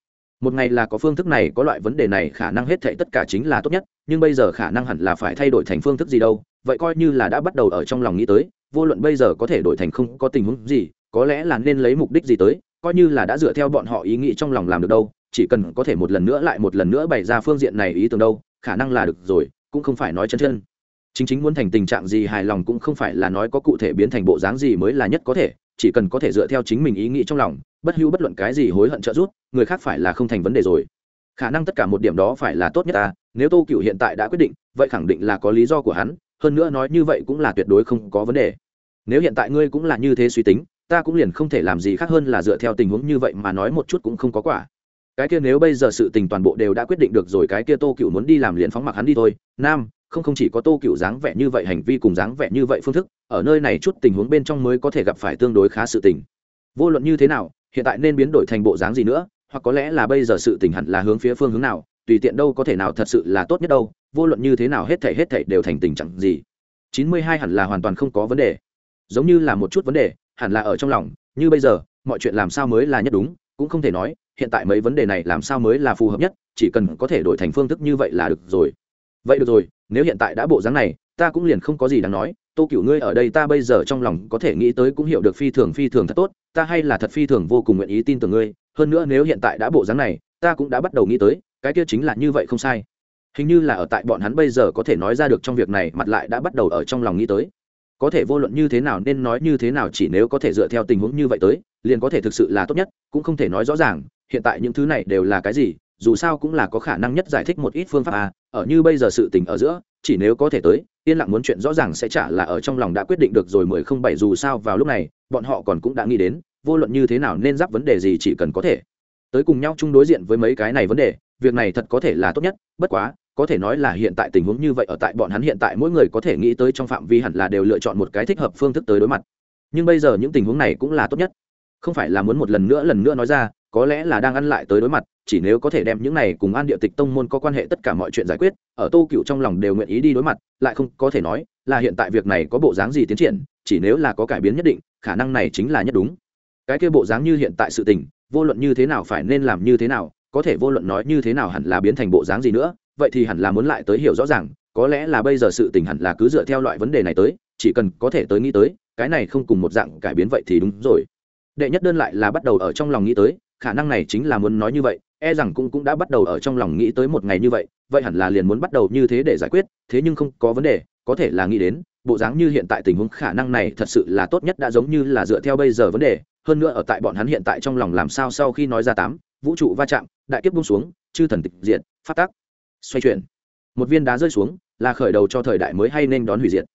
Một ngày là có phương thức này, có loại vấn đề này khả năng hết thệ tất cả chính là tốt nhất, nhưng bây giờ khả năng hẳn là phải thay đổi thành phương thức gì đâu, vậy coi như là đã bắt đầu ở trong lòng nghĩ tới, vô luận bây giờ có thể đổi thành không có tình huống gì, có lẽ là nên lấy mục đích gì tới, coi như là đã dựa theo bọn họ ý nghĩ trong lòng làm được đâu, chỉ cần có thể một lần nữa lại một lần nữa bày ra phương diện này ý tưởng đâu, khả năng là được rồi, cũng không phải nói chân chân chính chính muốn thành tình trạng gì hài lòng cũng không phải là nói có cụ thể biến thành bộ dáng gì mới là nhất có thể, chỉ cần có thể dựa theo chính mình ý nghĩ trong lòng, bất hữu bất luận cái gì hối hận trợ giúp, người khác phải là không thành vấn đề rồi. Khả năng tất cả một điểm đó phải là tốt nhất ta, nếu tô cựu hiện tại đã quyết định, vậy khẳng định là có lý do của hắn, hơn nữa nói như vậy cũng là tuyệt đối không có vấn đề. Nếu hiện tại ngươi cũng là như thế suy tính, ta cũng liền không thể làm gì khác hơn là dựa theo tình huống như vậy mà nói một chút cũng không có quả. Cái kia nếu bây giờ sự tình toàn bộ đều đã quyết định được rồi, cái kia tô cựu muốn đi làm liền phóng mặc hắn đi thôi. Nam không không chỉ có tô cựu dáng vẻ như vậy hành vi cùng dáng vẻ như vậy phương thức, ở nơi này chút tình huống bên trong mới có thể gặp phải tương đối khá sự tình. Vô luận như thế nào, hiện tại nên biến đổi thành bộ dáng gì nữa, hoặc có lẽ là bây giờ sự tình hẳn là hướng phía phương hướng nào, tùy tiện đâu có thể nào thật sự là tốt nhất đâu, vô luận như thế nào hết thể hết thể đều thành tình trạng gì. Chín mươi hai hẳn là hoàn toàn không có vấn đề. Giống như là một chút vấn đề, hẳn là ở trong lòng, như bây giờ, mọi chuyện làm sao mới là nhất đúng, cũng không thể nói, hiện tại mấy vấn đề này làm sao mới là phù hợp nhất, chỉ cần có thể đổi thành phương thức như vậy là được rồi vậy được rồi, nếu hiện tại đã bộ dáng này, ta cũng liền không có gì đáng nói. Tô cựu ngươi ở đây ta bây giờ trong lòng có thể nghĩ tới cũng hiểu được phi thường phi thường thật tốt, ta hay là thật phi thường vô cùng nguyện ý tin tưởng ngươi. Hơn nữa nếu hiện tại đã bộ dáng này, ta cũng đã bắt đầu nghĩ tới, cái kia chính là như vậy không sai. Hình như là ở tại bọn hắn bây giờ có thể nói ra được trong việc này, mặt lại đã bắt đầu ở trong lòng nghĩ tới. Có thể vô luận như thế nào nên nói như thế nào chỉ nếu có thể dựa theo tình huống như vậy tới, liền có thể thực sự là tốt nhất, cũng không thể nói rõ ràng, hiện tại những thứ này đều là cái gì dù sao cũng là có khả năng nhất giải thích một ít phương pháp à ở như bây giờ sự tình ở giữa, chỉ nếu có thể tới, yên lặng muốn chuyện rõ ràng sẽ trả là ở trong lòng đã quyết định được rồi mười không bảy dù sao vào lúc này, bọn họ còn cũng đã nghĩ đến, vô luận như thế nào nên giáp vấn đề gì chỉ cần có thể. Tới cùng nhau chung đối diện với mấy cái này vấn đề, việc này thật có thể là tốt nhất, bất quá, có thể nói là hiện tại tình huống như vậy ở tại bọn hắn hiện tại mỗi người có thể nghĩ tới trong phạm vi hẳn là đều lựa chọn một cái thích hợp phương thức tới đối mặt. Nhưng bây giờ những tình huống này cũng là tốt nhất. Không phải là muốn một lần nữa lần nữa nói ra, có lẽ là đang ăn lại tới đối mặt chỉ nếu có thể đem những này cùng an địa tịch tông môn có quan hệ tất cả mọi chuyện giải quyết, ở tô cựu trong lòng đều nguyện ý đi đối mặt, lại không có thể nói là hiện tại việc này có bộ dáng gì tiến triển, chỉ nếu là có cải biến nhất định, khả năng này chính là nhất đúng. Cái kia bộ dáng như hiện tại sự tình, vô luận như thế nào phải nên làm như thế nào, có thể vô luận nói như thế nào hẳn là biến thành bộ dáng gì nữa, vậy thì hẳn là muốn lại tới hiểu rõ ràng, có lẽ là bây giờ sự tình hẳn là cứ dựa theo loại vấn đề này tới, chỉ cần có thể tới nghĩ tới, cái này không cùng một dạng cải biến vậy thì đúng rồi. Đệ nhất đơn lại là bắt đầu ở trong lòng nghĩ tới, khả năng này chính là muốn nói như vậy e rằng cũng cũng đã bắt đầu ở trong lòng nghĩ tới một ngày như vậy vậy hẳn là liền muốn bắt đầu như thế để giải quyết, thế nhưng không có vấn đề, có thể là nghĩ đến, bộ dáng như hiện tại tình huống khả năng này thật sự là tốt nhất đã giống như là dựa theo bây giờ vấn đề, hơn nữa ở tại bọn hắn hiện tại trong lòng làm sao sau khi nói ra tám, vũ trụ va chạm, đại kiếp bung xuống, chư thần tịch diện phát tác xoay chuyển. Một viên đá rơi xuống, là khởi đầu cho thời đại mới hay nên đón hủy diệt.